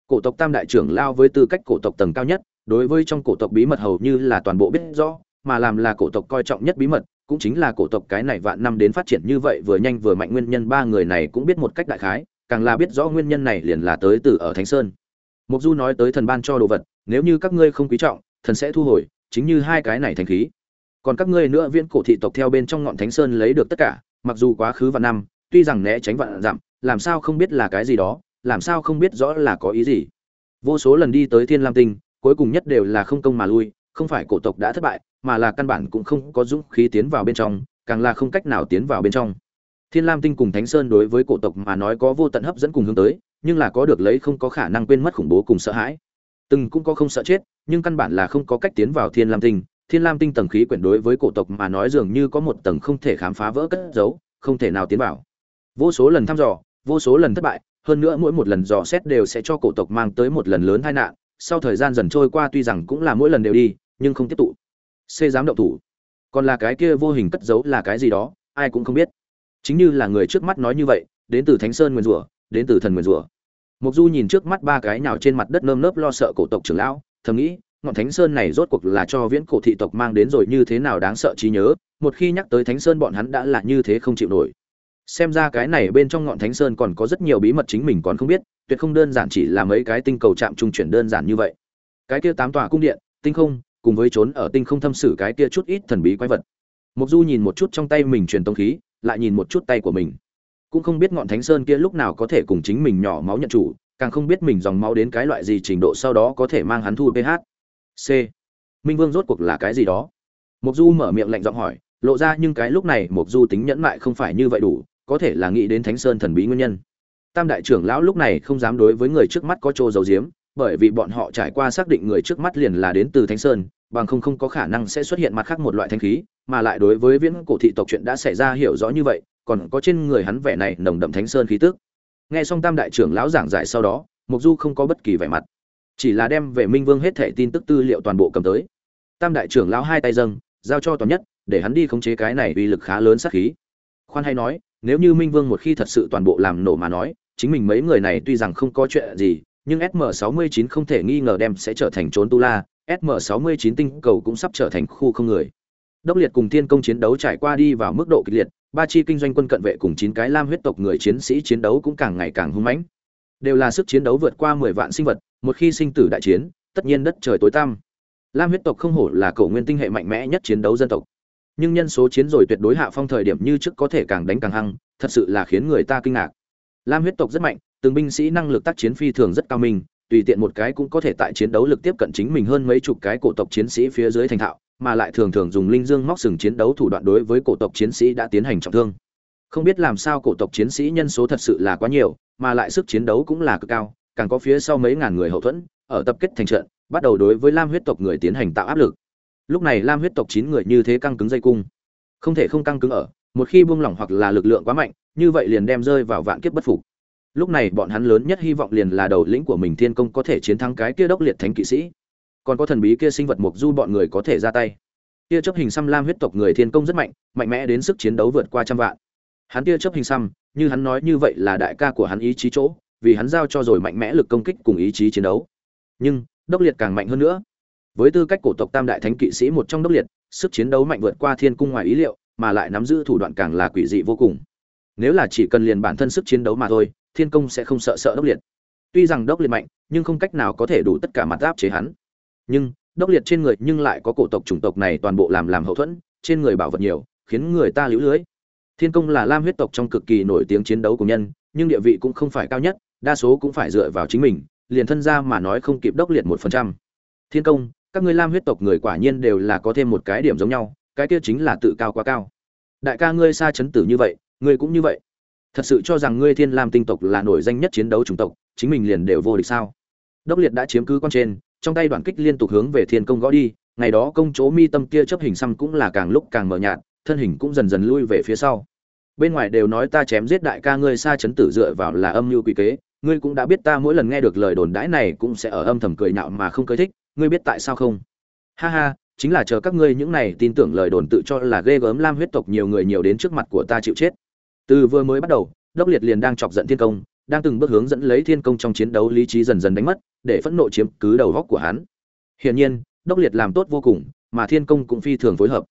Cổ tộc tam đại trưởng lao với tư cách cổ tộc tầng cao nhất, đối với trong cổ tộc bí mật hầu như là toàn bộ biết rõ, mà làm là cổ tộc coi trọng nhất bí mật, cũng chính là cổ tộc cái này vạn năm đến phát triển như vậy vừa nhanh vừa mạnh nguyên nhân ba người này cũng biết một cách đại khái, càng là biết rõ nguyên nhân này liền là tới từ ở thánh sơn. Mục du nói tới thần ban cho đồ vật, nếu như các ngươi không quý trọng, thần sẽ thu hồi, chính như hai cái này thành khí. Còn các ngươi nữa viên cổ thị tộc theo bên trong ngọn thánh sơn lấy được tất cả mặc dù quá khứ vạn năm, tuy rằng né tránh vạn dặm, làm sao không biết là cái gì đó, làm sao không biết rõ là có ý gì. Vô số lần đi tới thiên lam tinh, cuối cùng nhất đều là không công mà lui, không phải cổ tộc đã thất bại, mà là căn bản cũng không có dũng khí tiến vào bên trong, càng là không cách nào tiến vào bên trong. Thiên lam tinh cùng thánh sơn đối với cổ tộc mà nói có vô tận hấp dẫn cùng hướng tới, nhưng là có được lấy không có khả năng quên mất khủng bố cùng sợ hãi. Từng cũng có không sợ chết, nhưng căn bản là không có cách tiến vào thiên lam tinh thiên lam tinh tầng khí quyển đối với cổ tộc mà nói dường như có một tầng không thể khám phá vỡ cất giấu, không thể nào tiến vào. Vô số lần thăm dò, vô số lần thất bại, hơn nữa mỗi một lần dò xét đều sẽ cho cổ tộc mang tới một lần lớn tai nạn. Sau thời gian dần trôi qua tuy rằng cũng là mỗi lần đều đi, nhưng không tiếp tụ. Xê dám động thủ. Còn là cái kia vô hình cất giấu là cái gì đó, ai cũng không biết. Chính như là người trước mắt nói như vậy, đến từ thánh sơn nguyên rủa đến từ thần nguyên rủa mục du nhìn trước mắt ba cái nào trên mặt đất nơm nớp lo sợ cổ tộc trưởng lão, thầm nghĩ ngọn thánh sơn này rốt cuộc là cho viễn cổ thị tộc mang đến rồi như thế nào đáng sợ trí nhớ, một khi nhắc tới thánh sơn bọn hắn đã là như thế không chịu nổi. Xem ra cái này bên trong ngọn thánh sơn còn có rất nhiều bí mật chính mình còn không biết, tuyệt không đơn giản chỉ là mấy cái tinh cầu chạm trung chuyển đơn giản như vậy. Cái kia tám tòa cung điện, tinh không, cùng với trốn ở tinh không thâm sử cái kia chút ít thần bí quái vật. Mục du nhìn một chút trong tay mình truyền tông khí, lại nhìn một chút tay của mình. Cũng không biết ngọn thánh sơn kia lúc nào có thể cùng chính mình nhỏ máu nhận chủ, càng không biết mình dòng máu đến cái loại gì trình độ sau đó có thể mang hắn thu ph c. Minh vương rốt cuộc là cái gì đó? Mục du mở miệng lạnh giọng hỏi, lộ ra nhưng cái lúc này mục du tính nhẫn mại không phải như vậy đủ, có thể là nghĩ đến thánh sơn thần bí nguyên nhân. Tam đại trưởng lão lúc này không dám đối với người trước mắt có trô dầu diếm bởi vì bọn họ trải qua xác định người trước mắt liền là đến từ thánh sơn, bằng không không có khả năng sẽ xuất hiện mặt khác một loại thanh khí, mà lại đối với viễn cổ thị tộc chuyện đã xảy ra hiểu rõ như vậy, còn có trên người hắn vẻ này nồng đậm thánh sơn khí tức. Nghe xong tam đại trưởng lão giảng giải sau đó mục du không có bất kỳ vẻ mặt chỉ là đem về minh vương hết thẻ tin tức tư liệu toàn bộ cầm tới. Tam đại trưởng lão hai tay dâng, giao cho toàn nhất, để hắn đi khống chế cái này uy lực khá lớn sát khí. Khoan hay nói, nếu như minh vương một khi thật sự toàn bộ làm nổ mà nói, chính mình mấy người này tuy rằng không có chuyện gì, nhưng sm 69 không thể nghi ngờ đem sẽ trở thành trốn tu la sm 69 tinh cầu cũng sắp trở thành khu không người. Đốc liệt cùng thiên công chiến đấu trải qua đi vào mức độ kịch liệt, ba chi kinh doanh quân cận vệ cùng chín cái lam huyết tộc người chiến sĩ chiến đấu cũng càng ngày càng hung mãnh. Đều là sức chiến đấu vượt qua mười vạn sinh vật một khi sinh tử đại chiến, tất nhiên đất trời tối tăm. Lam huyết tộc không hổ là cầu nguyên tinh hệ mạnh mẽ nhất chiến đấu dân tộc. Nhưng nhân số chiến rồi tuyệt đối hạ phong thời điểm như trước có thể càng đánh càng hăng, thật sự là khiến người ta kinh ngạc. Lam huyết tộc rất mạnh, từng binh sĩ năng lực tác chiến phi thường rất cao minh, tùy tiện một cái cũng có thể tại chiến đấu lực tiếp cận chính mình hơn mấy chục cái cổ tộc chiến sĩ phía dưới thành thạo, mà lại thường thường dùng linh dương móc sừng chiến đấu thủ đoạn đối với cổ tộc chiến sĩ đã tiến hành trọng thương. Không biết làm sao cổ tộc chiến sĩ nhân số thật sự là quá nhiều, mà lại sức chiến đấu cũng là cực cao càng có phía sau mấy ngàn người hậu thuẫn, ở tập kết thành trận, bắt đầu đối với lam huyết tộc người tiến hành tạo áp lực. Lúc này lam huyết tộc chín người như thế căng cứng dây cung. Không thể không căng cứng ở, một khi buông lỏng hoặc là lực lượng quá mạnh, như vậy liền đem rơi vào vạn kiếp bất phục. Lúc này bọn hắn lớn nhất hy vọng liền là đầu lĩnh của mình thiên công có thể chiến thắng cái kia đốc liệt thánh kỵ sĩ. Còn có thần bí kia sinh vật mục du bọn người có thể ra tay. Tia chấp hình xăm lam huyết tộc người thiên công rất mạnh mạnh mẽ đến sức chiến đấu vượt qua trăm vạn. Hắn tia chấp hình xăm, như hắn nói như vậy là đại ca của hắn ý chí chỗ vì hắn giao cho rồi mạnh mẽ lực công kích cùng ý chí chiến đấu. Nhưng, đốc liệt càng mạnh hơn nữa. Với tư cách cổ tộc tam đại thánh kỵ sĩ một trong đốc liệt, sức chiến đấu mạnh vượt qua thiên cung ngoài ý liệu, mà lại nắm giữ thủ đoạn càng là quỷ dị vô cùng. Nếu là chỉ cần liền bản thân sức chiến đấu mà thôi, thiên công sẽ không sợ sợ đốc liệt. Tuy rằng đốc liệt mạnh, nhưng không cách nào có thể đủ tất cả mặt áp chế hắn. Nhưng, đốc liệt trên người nhưng lại có cổ tộc chủng tộc này toàn bộ làm làm hậu thuẫn, trên người bảo vật nhiều, khiến người ta lũ lưới. Thiên công là lam huyết tộc trong cực kỳ nổi tiếng chiến đấu của nhân, nhưng địa vị cũng không phải cao nhất đa số cũng phải dựa vào chính mình, liền thân ra mà nói không kịp đốc liệt một phần trăm. Thiên công, các ngươi lam huyết tộc người quả nhiên đều là có thêm một cái điểm giống nhau, cái kia chính là tự cao quá cao. Đại ca ngươi xa chấn tử như vậy, ngươi cũng như vậy. Thật sự cho rằng ngươi thiên lam tinh tộc là nổi danh nhất chiến đấu chủng tộc, chính mình liền đều vô địch sao? Đốc liệt đã chiếm cứ con trên, trong tay đoàn kích liên tục hướng về thiên công gõ đi, ngày đó công chỗ mi tâm kia chấp hình xăm cũng là càng lúc càng mờ nhạt, thân hình cũng dần dần lui về phía sau. Bên ngoài đều nói ta chém giết đại ca ngươi xa chấn tử dựa vào là âm mưu quỷ kế ngươi cũng đã biết ta mỗi lần nghe được lời đồn đãi này cũng sẽ ở âm thầm cười nhạo mà không cười thích, ngươi biết tại sao không? Ha ha, chính là chờ các ngươi những này tin tưởng lời đồn tự cho là ghê gớm lam huyết tộc nhiều người nhiều đến trước mặt của ta chịu chết. Từ vừa mới bắt đầu, đốc liệt liền đang chọc giận thiên công, đang từng bước hướng dẫn lấy thiên công trong chiến đấu lý trí dần dần đánh mất, để phẫn nộ chiếm cứ đầu góc của hắn. Hiển nhiên, đốc liệt làm tốt vô cùng, mà thiên công cũng phi thường phối hợp.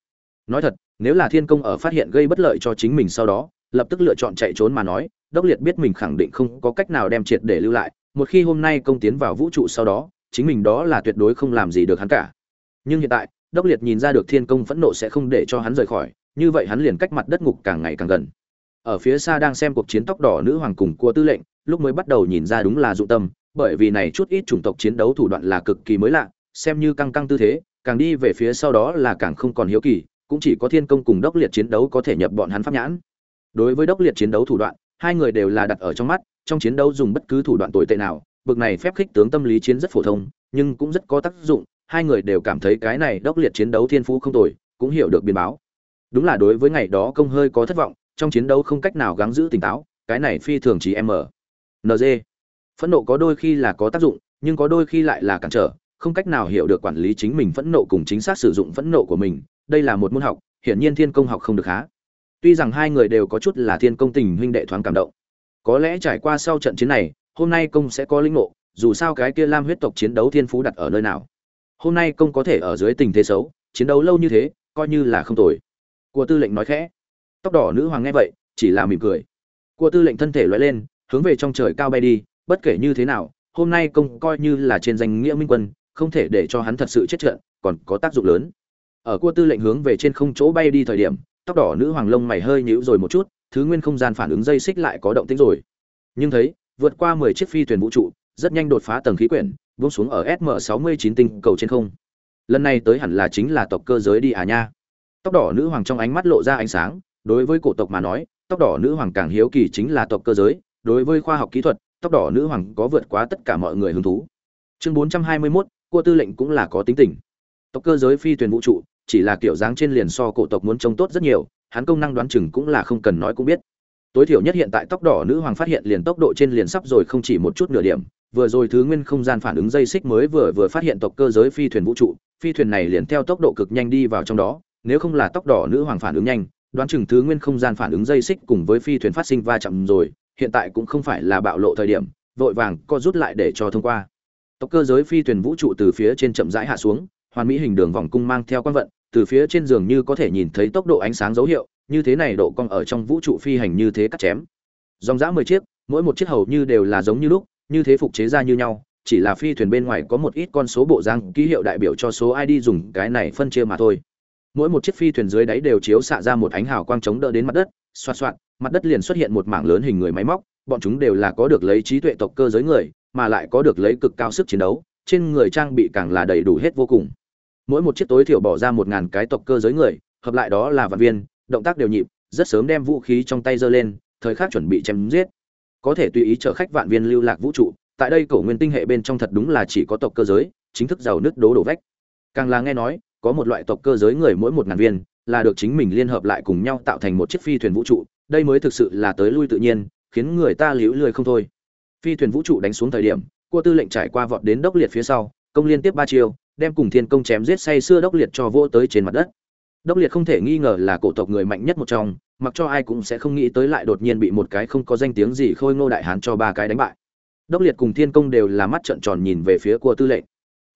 Nói thật, nếu là thiên công ở phát hiện gây bất lợi cho chính mình sau đó, lập tức lựa chọn chạy trốn mà nói đốc liệt biết mình khẳng định không có cách nào đem triệt để lưu lại, một khi hôm nay công tiến vào vũ trụ sau đó, chính mình đó là tuyệt đối không làm gì được hắn cả. Nhưng hiện tại, đốc liệt nhìn ra được thiên công phẫn nộ sẽ không để cho hắn rời khỏi, như vậy hắn liền cách mặt đất ngục càng ngày càng gần. Ở phía xa đang xem cuộc chiến tóc đỏ nữ hoàng cùng Cua tư lệnh, lúc mới bắt đầu nhìn ra đúng là dụng tâm, bởi vì này chút ít chủng tộc chiến đấu thủ đoạn là cực kỳ mới lạ, xem như căng căng tư thế, càng đi về phía sau đó là càng không còn hiếu kỳ, cũng chỉ có thiên công cùng đốc liệt chiến đấu có thể nhập bọn hắn pháp nhãn. Đối với đốc liệt chiến đấu thủ đoạn hai người đều là đặt ở trong mắt, trong chiến đấu dùng bất cứ thủ đoạn tồi tệ nào, bực này phép khích tướng tâm lý chiến rất phổ thông, nhưng cũng rất có tác dụng, hai người đều cảm thấy cái này đốc liệt chiến đấu thiên phú không tồi, cũng hiểu được biến báo đúng là đối với ngày đó công hơi có thất vọng, trong chiến đấu không cách nào gắng giữ tỉnh táo, cái này phi thường chỉ mở. Ng. phẫn nộ có đôi khi là có tác dụng, nhưng có đôi khi lại là cản trở, không cách nào hiểu được quản lý chính mình phẫn nộ cùng chính xác sử dụng phẫn nộ của mình, đây là một môn học, hiển nhiên thiên công học không được khá tuy rằng hai người đều có chút là thiên công tình huynh đệ thoáng cảm động. Có lẽ trải qua sau trận chiến này, hôm nay công sẽ có linh ngộ, dù sao cái kia lam huyết tộc chiến đấu thiên phú đặt ở nơi nào. Hôm nay công có thể ở dưới tình thế xấu, chiến đấu lâu như thế, coi như là không tồi. Của tư lệnh nói khẽ. Tóc đỏ nữ hoàng nghe vậy, chỉ là mỉm cười. Của tư lệnh thân thể loại lên, hướng về trong trời cao bay đi, bất kể như thế nào, hôm nay công coi như là trên danh nghĩa minh quân, không thể để cho hắn thật sự chết trận, còn có tác dụng lớn. Ở cua tư lệnh hướng về trên không chỗ bay đi thời điểm tóc đỏ nữ hoàng lông mày hơi nhíu rồi một chút thứ nguyên không gian phản ứng dây xích lại có động tĩnh rồi. Nhưng thấy vượt qua mười chiếc phi thuyền vũ trụ rất nhanh đột phá tầng khí quyển buông xuống ở sm sáu mươi chín tinh cầu trên không. Lần này tới hẳn là chính là tộc cơ giới đi à nha. Tóc đỏ nữ hoàng trong ánh mắt lộ ra ánh sáng đối với cổ tộc mà nói tóc đỏ nữ hoàng càng hiếu kỳ chính là tộc cơ giới đối với khoa học kỹ thuật tóc đỏ nữ hoàng có vượt quá tất cả mọi người hứng thú. Chương bốn trăm hai mươi 421, cua tư lệnh cũng là có tính tình. Tộc cơ giới phi thuyền vũ trụ chỉ là kiểu dáng trên liền so cổ tộc muốn trông tốt rất nhiều, hắn công năng đoán chừng cũng là không cần nói cũng biết. Tối thiểu nhất hiện tại tóc đỏ nữ hoàng phát hiện liền tốc độ trên liền sắp rồi không chỉ một chút nửa điểm, vừa rồi thứ nguyên không gian phản ứng dây xích mới vừa vừa phát hiện tộc cơ giới phi thuyền vũ trụ, phi thuyền này liền theo tốc độ cực nhanh đi vào trong đó, nếu không là tóc đỏ nữ hoàng phản ứng nhanh, đoán chừng thứ nguyên không gian phản ứng dây xích cùng với phi thuyền phát sinh va chạm rồi, hiện tại cũng không phải là bạo lộ thời điểm, vội vàng co rút lại để cho thông qua. Tộc cơ giới phi thuyền vũ trụ từ phía trên chậm rãi hạ xuống, hoàn mỹ hình đường vòng cung mang theo quan vận từ phía trên giường như có thể nhìn thấy tốc độ ánh sáng dấu hiệu, như thế này độ cong ở trong vũ trụ phi hành như thế cắt chém. Dòng dã mười chiếc, mỗi một chiếc hầu như đều là giống như lúc, như thế phục chế ra như nhau, chỉ là phi thuyền bên ngoài có một ít con số bộ răng ký hiệu đại biểu cho số id dùng cái này phân chia mà thôi. Mỗi một chiếc phi thuyền dưới đáy đều chiếu xạ ra một ánh hào quang chống đỡ đến mặt đất xoa xoạt, mặt đất liền xuất hiện một mảng lớn hình người máy móc, bọn chúng đều là có được lấy trí tuệ tộc cơ giới người, mà lại có được lấy cực cao sức chiến đấu, trên người trang bị càng là đầy đủ hết vô cùng mỗi một chiếc tối thiểu bỏ ra một ngàn cái tộc cơ giới người, hợp lại đó là vạn viên, động tác đều nhịp, rất sớm đem vũ khí trong tay giơ lên, thời khắc chuẩn bị chém giết. Có thể tùy ý chở khách vạn viên lưu lạc vũ trụ, tại đây cổ nguyên tinh hệ bên trong thật đúng là chỉ có tộc cơ giới, chính thức giàu nứt đố đổ vách. Càng là nghe nói, có một loại tộc cơ giới người mỗi một ngàn viên, là được chính mình liên hợp lại cùng nhau tạo thành một chiếc phi thuyền vũ trụ, đây mới thực sự là tới lui tự nhiên, khiến người ta liễu lười không thôi. Phi thuyền vũ trụ đánh xuống thời điểm, cua tư lệnh trải qua vọt đến đốc liệt phía sau, công liên tiếp ba chiêu đem cùng thiên công chém giết say xưa đốc liệt cho vỗ tới trên mặt đất. Đốc liệt không thể nghi ngờ là cổ tộc người mạnh nhất một trong, mặc cho ai cũng sẽ không nghĩ tới lại đột nhiên bị một cái không có danh tiếng gì khôi ngô đại hán cho ba cái đánh bại. Đốc liệt cùng thiên công đều là mắt trợn tròn nhìn về phía của tư lệnh.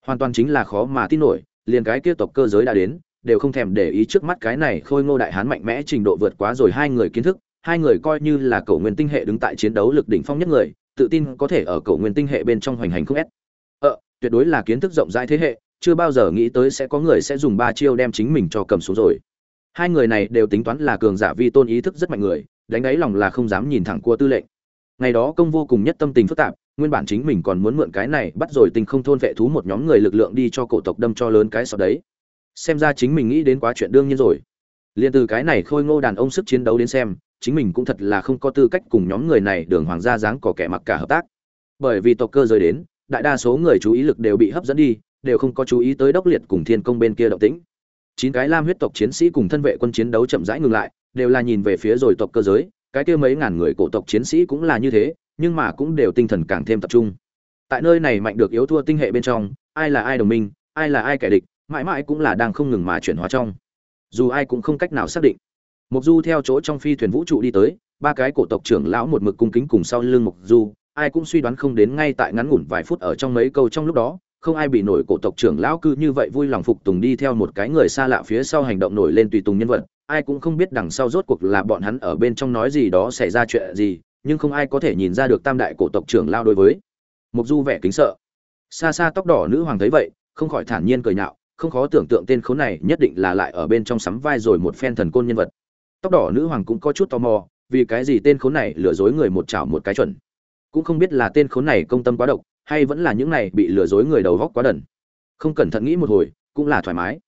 Hoàn toàn chính là khó mà tin nổi, liền cái kia tộc cơ giới đã đến, đều không thèm để ý trước mắt cái này khôi ngô đại hán mạnh mẽ trình độ vượt quá rồi hai người kiến thức, hai người coi như là cổ nguyên tinh hệ đứng tại chiến đấu lực đỉnh phong nhất người, tự tin có thể ở cổ nguyên tinh hệ bên trong hoành hành không ép. Ờ tuyệt đối là kiến thức rộng rãi thế hệ chưa bao giờ nghĩ tới sẽ có người sẽ dùng ba chiêu đem chính mình cho cầm xuống rồi. Hai người này đều tính toán là cường giả vi tôn ý thức rất mạnh người, đánh đáy lòng là không dám nhìn thẳng cua tư lệnh. Ngày đó công vô cùng nhất tâm tình phức tạp, nguyên bản chính mình còn muốn mượn cái này bắt rồi tình không thôn vệ thú một nhóm người lực lượng đi cho cổ tộc đâm cho lớn cái sau đấy. Xem ra chính mình nghĩ đến quá chuyện đương nhiên rồi. Liền từ cái này khôi ngô đàn ông sức chiến đấu đến xem, chính mình cũng thật là không có tư cách cùng nhóm người này đường hoàng gia dáng có kẻ mặc cả hợp tác. Bởi vì tộc cơ rời đến, đại đa số người chú ý lực đều bị hấp dẫn đi đều không có chú ý tới đốc liệt cùng thiên công bên kia động tĩnh. Chín cái lam huyết tộc chiến sĩ cùng thân vệ quân chiến đấu chậm rãi ngừng lại, đều là nhìn về phía rồi tộc cơ giới, cái kia mấy ngàn người cổ tộc chiến sĩ cũng là như thế, nhưng mà cũng đều tinh thần càng thêm tập trung. Tại nơi này mạnh được yếu thua tinh hệ bên trong, ai là ai đồng minh, ai là ai kẻ địch, mãi mãi cũng là đang không ngừng mà chuyển hóa trong. Dù ai cũng không cách nào xác định. Mục du theo chỗ trong phi thuyền vũ trụ đi tới, ba cái cổ tộc trưởng lão một mực cung kính cùng sau lưng mục du, ai cũng suy đoán không đến ngay tại ngắn ngủn vài phút ở trong mấy câu trong lúc đó không ai bị nổi cổ tộc trưởng lão cư như vậy vui lòng phục tùng đi theo một cái người xa lạ phía sau hành động nổi lên tùy tùng nhân vật. Ai cũng không biết đằng sau rốt cuộc là bọn hắn ở bên trong nói gì đó xảy ra chuyện gì, nhưng không ai có thể nhìn ra được tam đại cổ tộc trưởng lao đối với. Mục du vẻ kính sợ. Xa xa tóc đỏ nữ hoàng thấy vậy, không khỏi thản nhiên cười nhạo, không khó tưởng tượng tên khốn này nhất định là lại ở bên trong sắm vai rồi một phen thần côn nhân vật. Tóc đỏ nữ hoàng cũng có chút tò mò, vì cái gì tên khốn này lừa dối người một chảo một cái chuẩn. Cũng không biết là tên khốn này công tâm quá độc hay vẫn là những này bị lừa dối người đầu góc quá đần. Không cẩn thận nghĩ một hồi, cũng là thoải mái.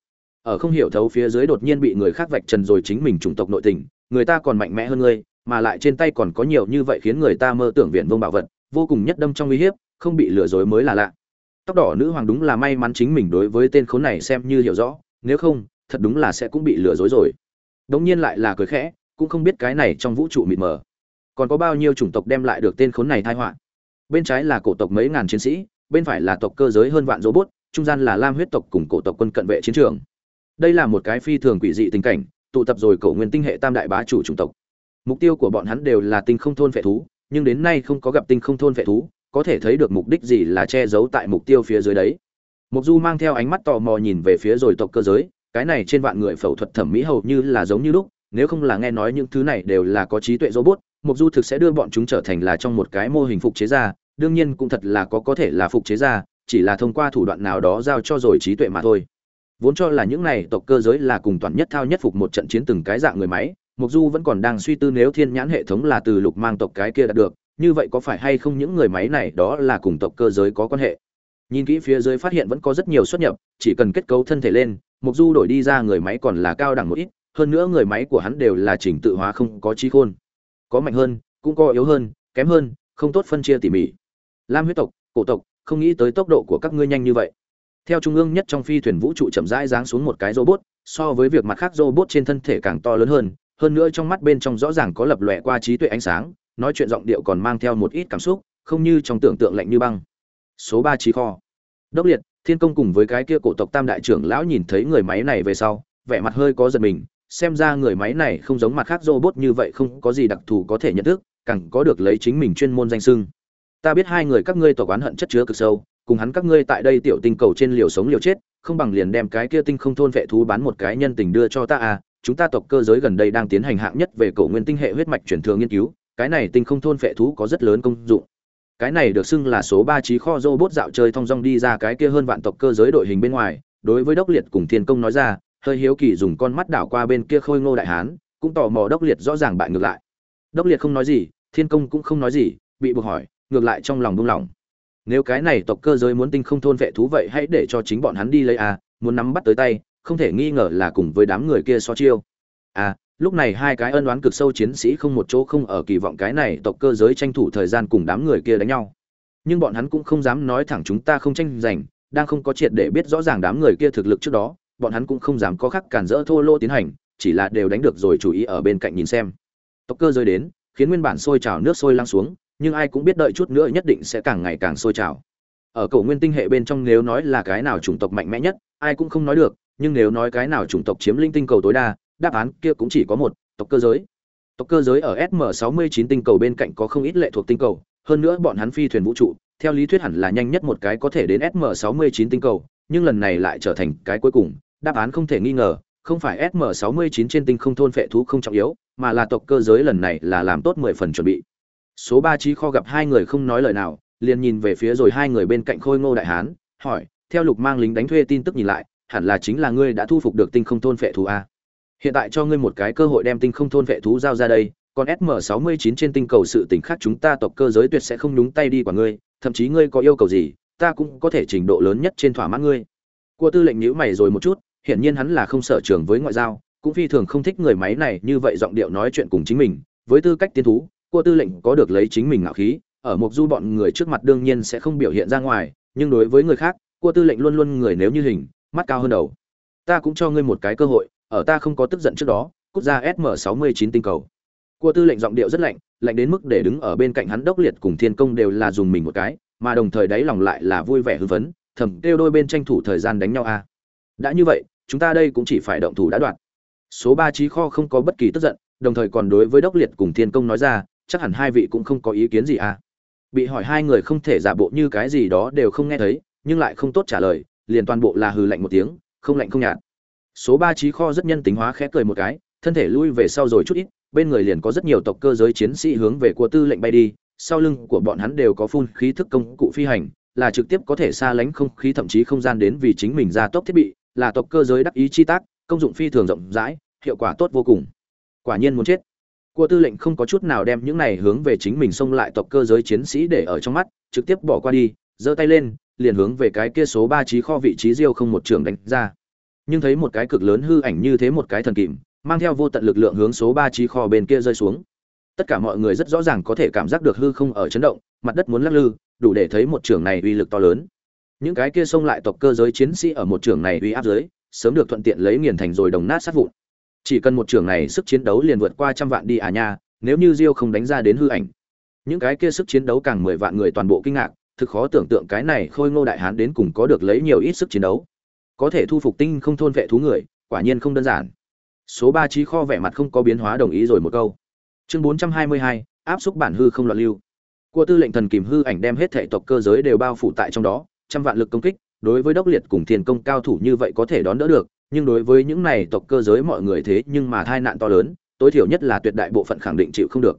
Ở không hiểu thấu phía dưới đột nhiên bị người khác vạch trần rồi chính mình chủng tộc nội tình, người ta còn mạnh mẽ hơn ngươi, mà lại trên tay còn có nhiều như vậy khiến người ta mơ tưởng viện vông bảo vật, vô cùng nhất đâm trong uy hiếp, không bị lừa dối mới là lạ. Tóc đỏ nữ hoàng đúng là may mắn chính mình đối với tên khốn này xem như hiểu rõ, nếu không, thật đúng là sẽ cũng bị lừa dối rồi. Đống nhiên lại là cười khẽ, cũng không biết cái này trong vũ trụ mịt mờ. Còn có bao nhiêu chủng tộc đem lại được tên khốn này thai họa? Bên trái là cổ tộc mấy ngàn chiến sĩ, bên phải là tộc cơ giới hơn vạn robot, trung gian là lam huyết tộc cùng cổ tộc quân cận vệ chiến trường. Đây là một cái phi thường quỷ dị tình cảnh, tụ tập rồi cổ nguyên tinh hệ tam đại bá chủ chủng tộc. Mục tiêu của bọn hắn đều là tinh không thôn phệ thú, nhưng đến nay không có gặp tinh không thôn phệ thú, có thể thấy được mục đích gì là che giấu tại mục tiêu phía dưới đấy. Mục du mang theo ánh mắt tò mò nhìn về phía rồi tộc cơ giới, cái này trên vạn người phẫu thuật thẩm mỹ hầu như là giống như lúc, nếu không là nghe nói những thứ này đều là có trí tuệ robot mục du thực sẽ đưa bọn chúng trở thành là trong một cái mô hình phục chế ra đương nhiên cũng thật là có có thể là phục chế ra chỉ là thông qua thủ đoạn nào đó giao cho rồi trí tuệ mà thôi. Vốn cho là những này tộc cơ giới là cùng toàn nhất thao nhất phục một trận chiến từng cái dạng người máy mục du vẫn còn đang suy tư nếu thiên nhãn hệ thống là từ lục mang tộc cái kia đạt được, như vậy có phải hay không những người máy này đó là cùng tộc cơ giới có quan hệ? Nhìn kỹ phía dưới phát hiện vẫn có rất nhiều xuất nhập, chỉ cần kết cấu thân thể lên mục du đổi đi ra người máy còn là cao đẳng một ít, hơn nữa người máy của hắn đều là chỉnh tự hóa không có trí khôn có mạnh hơn, cũng có yếu hơn, kém hơn, không tốt phân chia tỉ mỉ. Lam huyết tộc, cổ tộc, không nghĩ tới tốc độ của các ngươi nhanh như vậy. Theo trung ương nhất trong phi thuyền vũ trụ chậm rãi giáng xuống một cái robot, so với việc mặt khác robot trên thân thể càng to lớn hơn hơn nữa trong mắt bên trong rõ ràng có lập lòe qua trí tuệ ánh sáng, nói chuyện giọng điệu còn mang theo một ít cảm xúc, không như trong tưởng tượng lạnh như băng. Số ba trí kho. Đốc liệt, thiên công cùng với cái kia cổ tộc tam đại trưởng lão nhìn thấy người máy này về sau, vẻ mặt hơi có giật mình xem ra người máy này không giống mặt khác robot như vậy không có gì đặc thù có thể nhận thức, càng có được lấy chính mình chuyên môn danh sưng ta biết hai người các ngươi tổ quán hận chất chứa cực sâu, cùng hắn các ngươi tại đây tiểu tinh cầu trên liều sống liều chết, không bằng liền đem cái kia tinh không thôn vệ thú bán một cái nhân tình đưa cho ta à chúng ta tộc cơ giới gần đây đang tiến hành hạng nhất về cổ nguyên tinh hệ huyết mạch truyền thừa nghiên cứu, cái này tinh không thôn vệ thú có rất lớn công dụng. Cái này được xưng là số ba trí kho robot dạo chơi thong dong đi ra cái kia hơn vạn tộc cơ giới đội hình bên ngoài, đối với đốc liệt cùng thiên công nói ra hơi hiếu kỳ dùng con mắt đảo qua bên kia khôi ngô đại hán, cũng tò mò đốc liệt rõ ràng bại ngược lại. Đốc liệt không nói gì, thiên công cũng không nói gì, bị buộc hỏi, ngược lại trong lòng buông lòng nếu cái này tộc cơ giới muốn tinh không thôn vệ thú vậy hãy để cho chính bọn hắn đi lấy a muốn nắm bắt tới tay, không thể nghi ngờ là cùng với đám người kia so chiêu. À lúc này hai cái ân oán cực sâu chiến sĩ không một chỗ không ở kỳ vọng cái này tộc cơ giới tranh thủ thời gian cùng đám người kia đánh nhau. Nhưng bọn hắn cũng không dám nói thẳng chúng ta không tranh giành, đang không có triệt để biết rõ ràng đám người kia thực lực trước đó bọn hắn cũng không dám có khắc cản rỡ thô lô tiến hành, chỉ là đều đánh được rồi chú ý ở bên cạnh nhìn xem. Tộc cơ giới đến, khiến nguyên bản sôi trào nước sôi lăng xuống, nhưng ai cũng biết đợi chút nữa nhất định sẽ càng ngày càng sôi trào. Ở cổ nguyên tinh hệ bên trong nếu nói là cái nào chủng tộc mạnh mẽ nhất, ai cũng không nói được, nhưng nếu nói cái nào chủng tộc chiếm linh tinh cầu tối đa, đáp án kia cũng chỉ có một, tộc cơ giới. Tộc cơ giới ở sm 69 tinh cầu bên cạnh có không ít lệ thuộc tinh cầu, hơn nữa bọn hắn phi thuyền vũ trụ, theo lý thuyết hẳn là nhanh nhất một cái có thể đến sm 69 tinh cầu, nhưng lần này lại trở thành cái cuối cùng đáp án không thể nghi ngờ, không phải sm 69 trên tinh không thôn phệ thú không trọng yếu, mà là tộc cơ giới lần này là làm tốt 10 phần chuẩn bị. Số ba trí kho gặp hai người không nói lời nào, liền nhìn về phía rồi hai người bên cạnh khôi ngô đại hán, hỏi, theo lục mang lính đánh thuê tin tức nhìn lại, hẳn là chính là ngươi đã thu phục được tinh không thôn phệ thú a? Hiện tại cho ngươi một cái cơ hội đem tinh không thôn phệ thú giao ra đây, còn sm 69 trên tinh cầu sự tình khác chúng ta tộc cơ giới tuyệt sẽ không nhúng tay đi của ngươi, thậm chí ngươi có yêu cầu gì, ta cũng có thể trình độ lớn nhất trên thỏa mãn ngươi. Cua tư lệnh nhíu mày rồi một chút hiển nhiên hắn là không sở trường với ngoại giao, cũng phi thường không thích người máy này như vậy giọng điệu nói chuyện cùng chính mình. Với tư cách tiên thú, cua tư lệnh có được lấy chính mình ngạo khí, ở mục du bọn người trước mặt đương nhiên sẽ không biểu hiện ra ngoài, nhưng đối với người khác, cua tư lệnh luôn luôn người nếu như hình, mắt cao hơn đầu. Ta cũng cho ngươi một cái cơ hội, ở ta không có tức giận trước đó, cút ra sm 69 tinh cầu. Cua tư lệnh giọng điệu rất lạnh lạnh đến mức để đứng ở bên cạnh hắn đốc liệt cùng thiên công đều là dùng mình một cái, mà đồng thời đáy lòng lại là vui vẻ hưng phấn, thầm kêu đôi bên tranh thủ thời gian đánh nhau a. Đã như vậy chúng ta đây cũng chỉ phải động thủ đã đoạt. Số ba trí kho không có bất kỳ tức giận, đồng thời còn đối với đốc liệt cùng thiên công nói ra, chắc hẳn hai vị cũng không có ý kiến gì à. Bị hỏi hai người không thể giả bộ như cái gì đó đều không nghe thấy, nhưng lại không tốt trả lời, liền toàn bộ là hừ lạnh một tiếng, không lạnh không nhạt. Số ba trí kho rất nhân tính hóa khẽ cười một cái, thân thể lui về sau rồi chút ít, bên người liền có rất nhiều tộc cơ giới chiến sĩ hướng về của tư lệnh bay đi, sau lưng của bọn hắn đều có phun khí thức công cụ phi hành, là trực tiếp có thể xa lánh không khí thậm chí không gian đến vì chính mình ra tốc thiết bị là tộc cơ giới đắc ý chi tác công dụng phi thường rộng rãi hiệu quả tốt vô cùng quả nhiên muốn chết Cua tư lệnh không có chút nào đem những này hướng về chính mình xông lại tộc cơ giới chiến sĩ để ở trong mắt, trực tiếp bỏ qua đi, giơ tay lên, liền hướng về cái kia số ba trí kho vị trí diêu không một trường đánh ra. Nhưng thấy một cái cực lớn hư ảnh như thế một cái thần kìm, mang theo vô tận lực lượng hướng số ba trí kho bên kia rơi xuống. Tất cả mọi người rất rõ ràng có thể cảm giác được hư không ở chấn động, mặt đất muốn lắc lư, đủ để thấy một trường này uy lực to lớn. Những cái kia xông lại tộc cơ giới chiến sĩ ở một trường này uy áp dưới, sớm được thuận tiện lấy nghiền thành rồi đồng nát sát vụn. Chỉ cần một trường này sức chiến đấu liền vượt qua trăm vạn đi à nha nếu như diêu không đánh ra đến hư ảnh. Những cái kia sức chiến đấu càng mười vạn người toàn bộ kinh ngạc thực khó tưởng tượng cái này khôi ngô đại hán đến cùng có được lấy nhiều ít sức chiến đấu. Có thể thu phục tinh không thôn vệ thú người quả nhiên không đơn giản. Số ba trí kho vẻ mặt không có biến hóa đồng ý rồi một câu. Chương bốn trăm hai mươi hai áp xúc bản hư không loạn lưu. Cua tư lệnh thần kìm hư ảnh đem hết thể tộc cơ giới đều bao phủ tại trong đó trăm vạn lực công kích đối với đốc liệt cùng thiên công cao thủ như vậy có thể đón đỡ được nhưng đối với những này tộc cơ giới mọi người thế nhưng mà tai nạn to lớn, tối thiểu nhất là tuyệt đại bộ phận khẳng định chịu không được.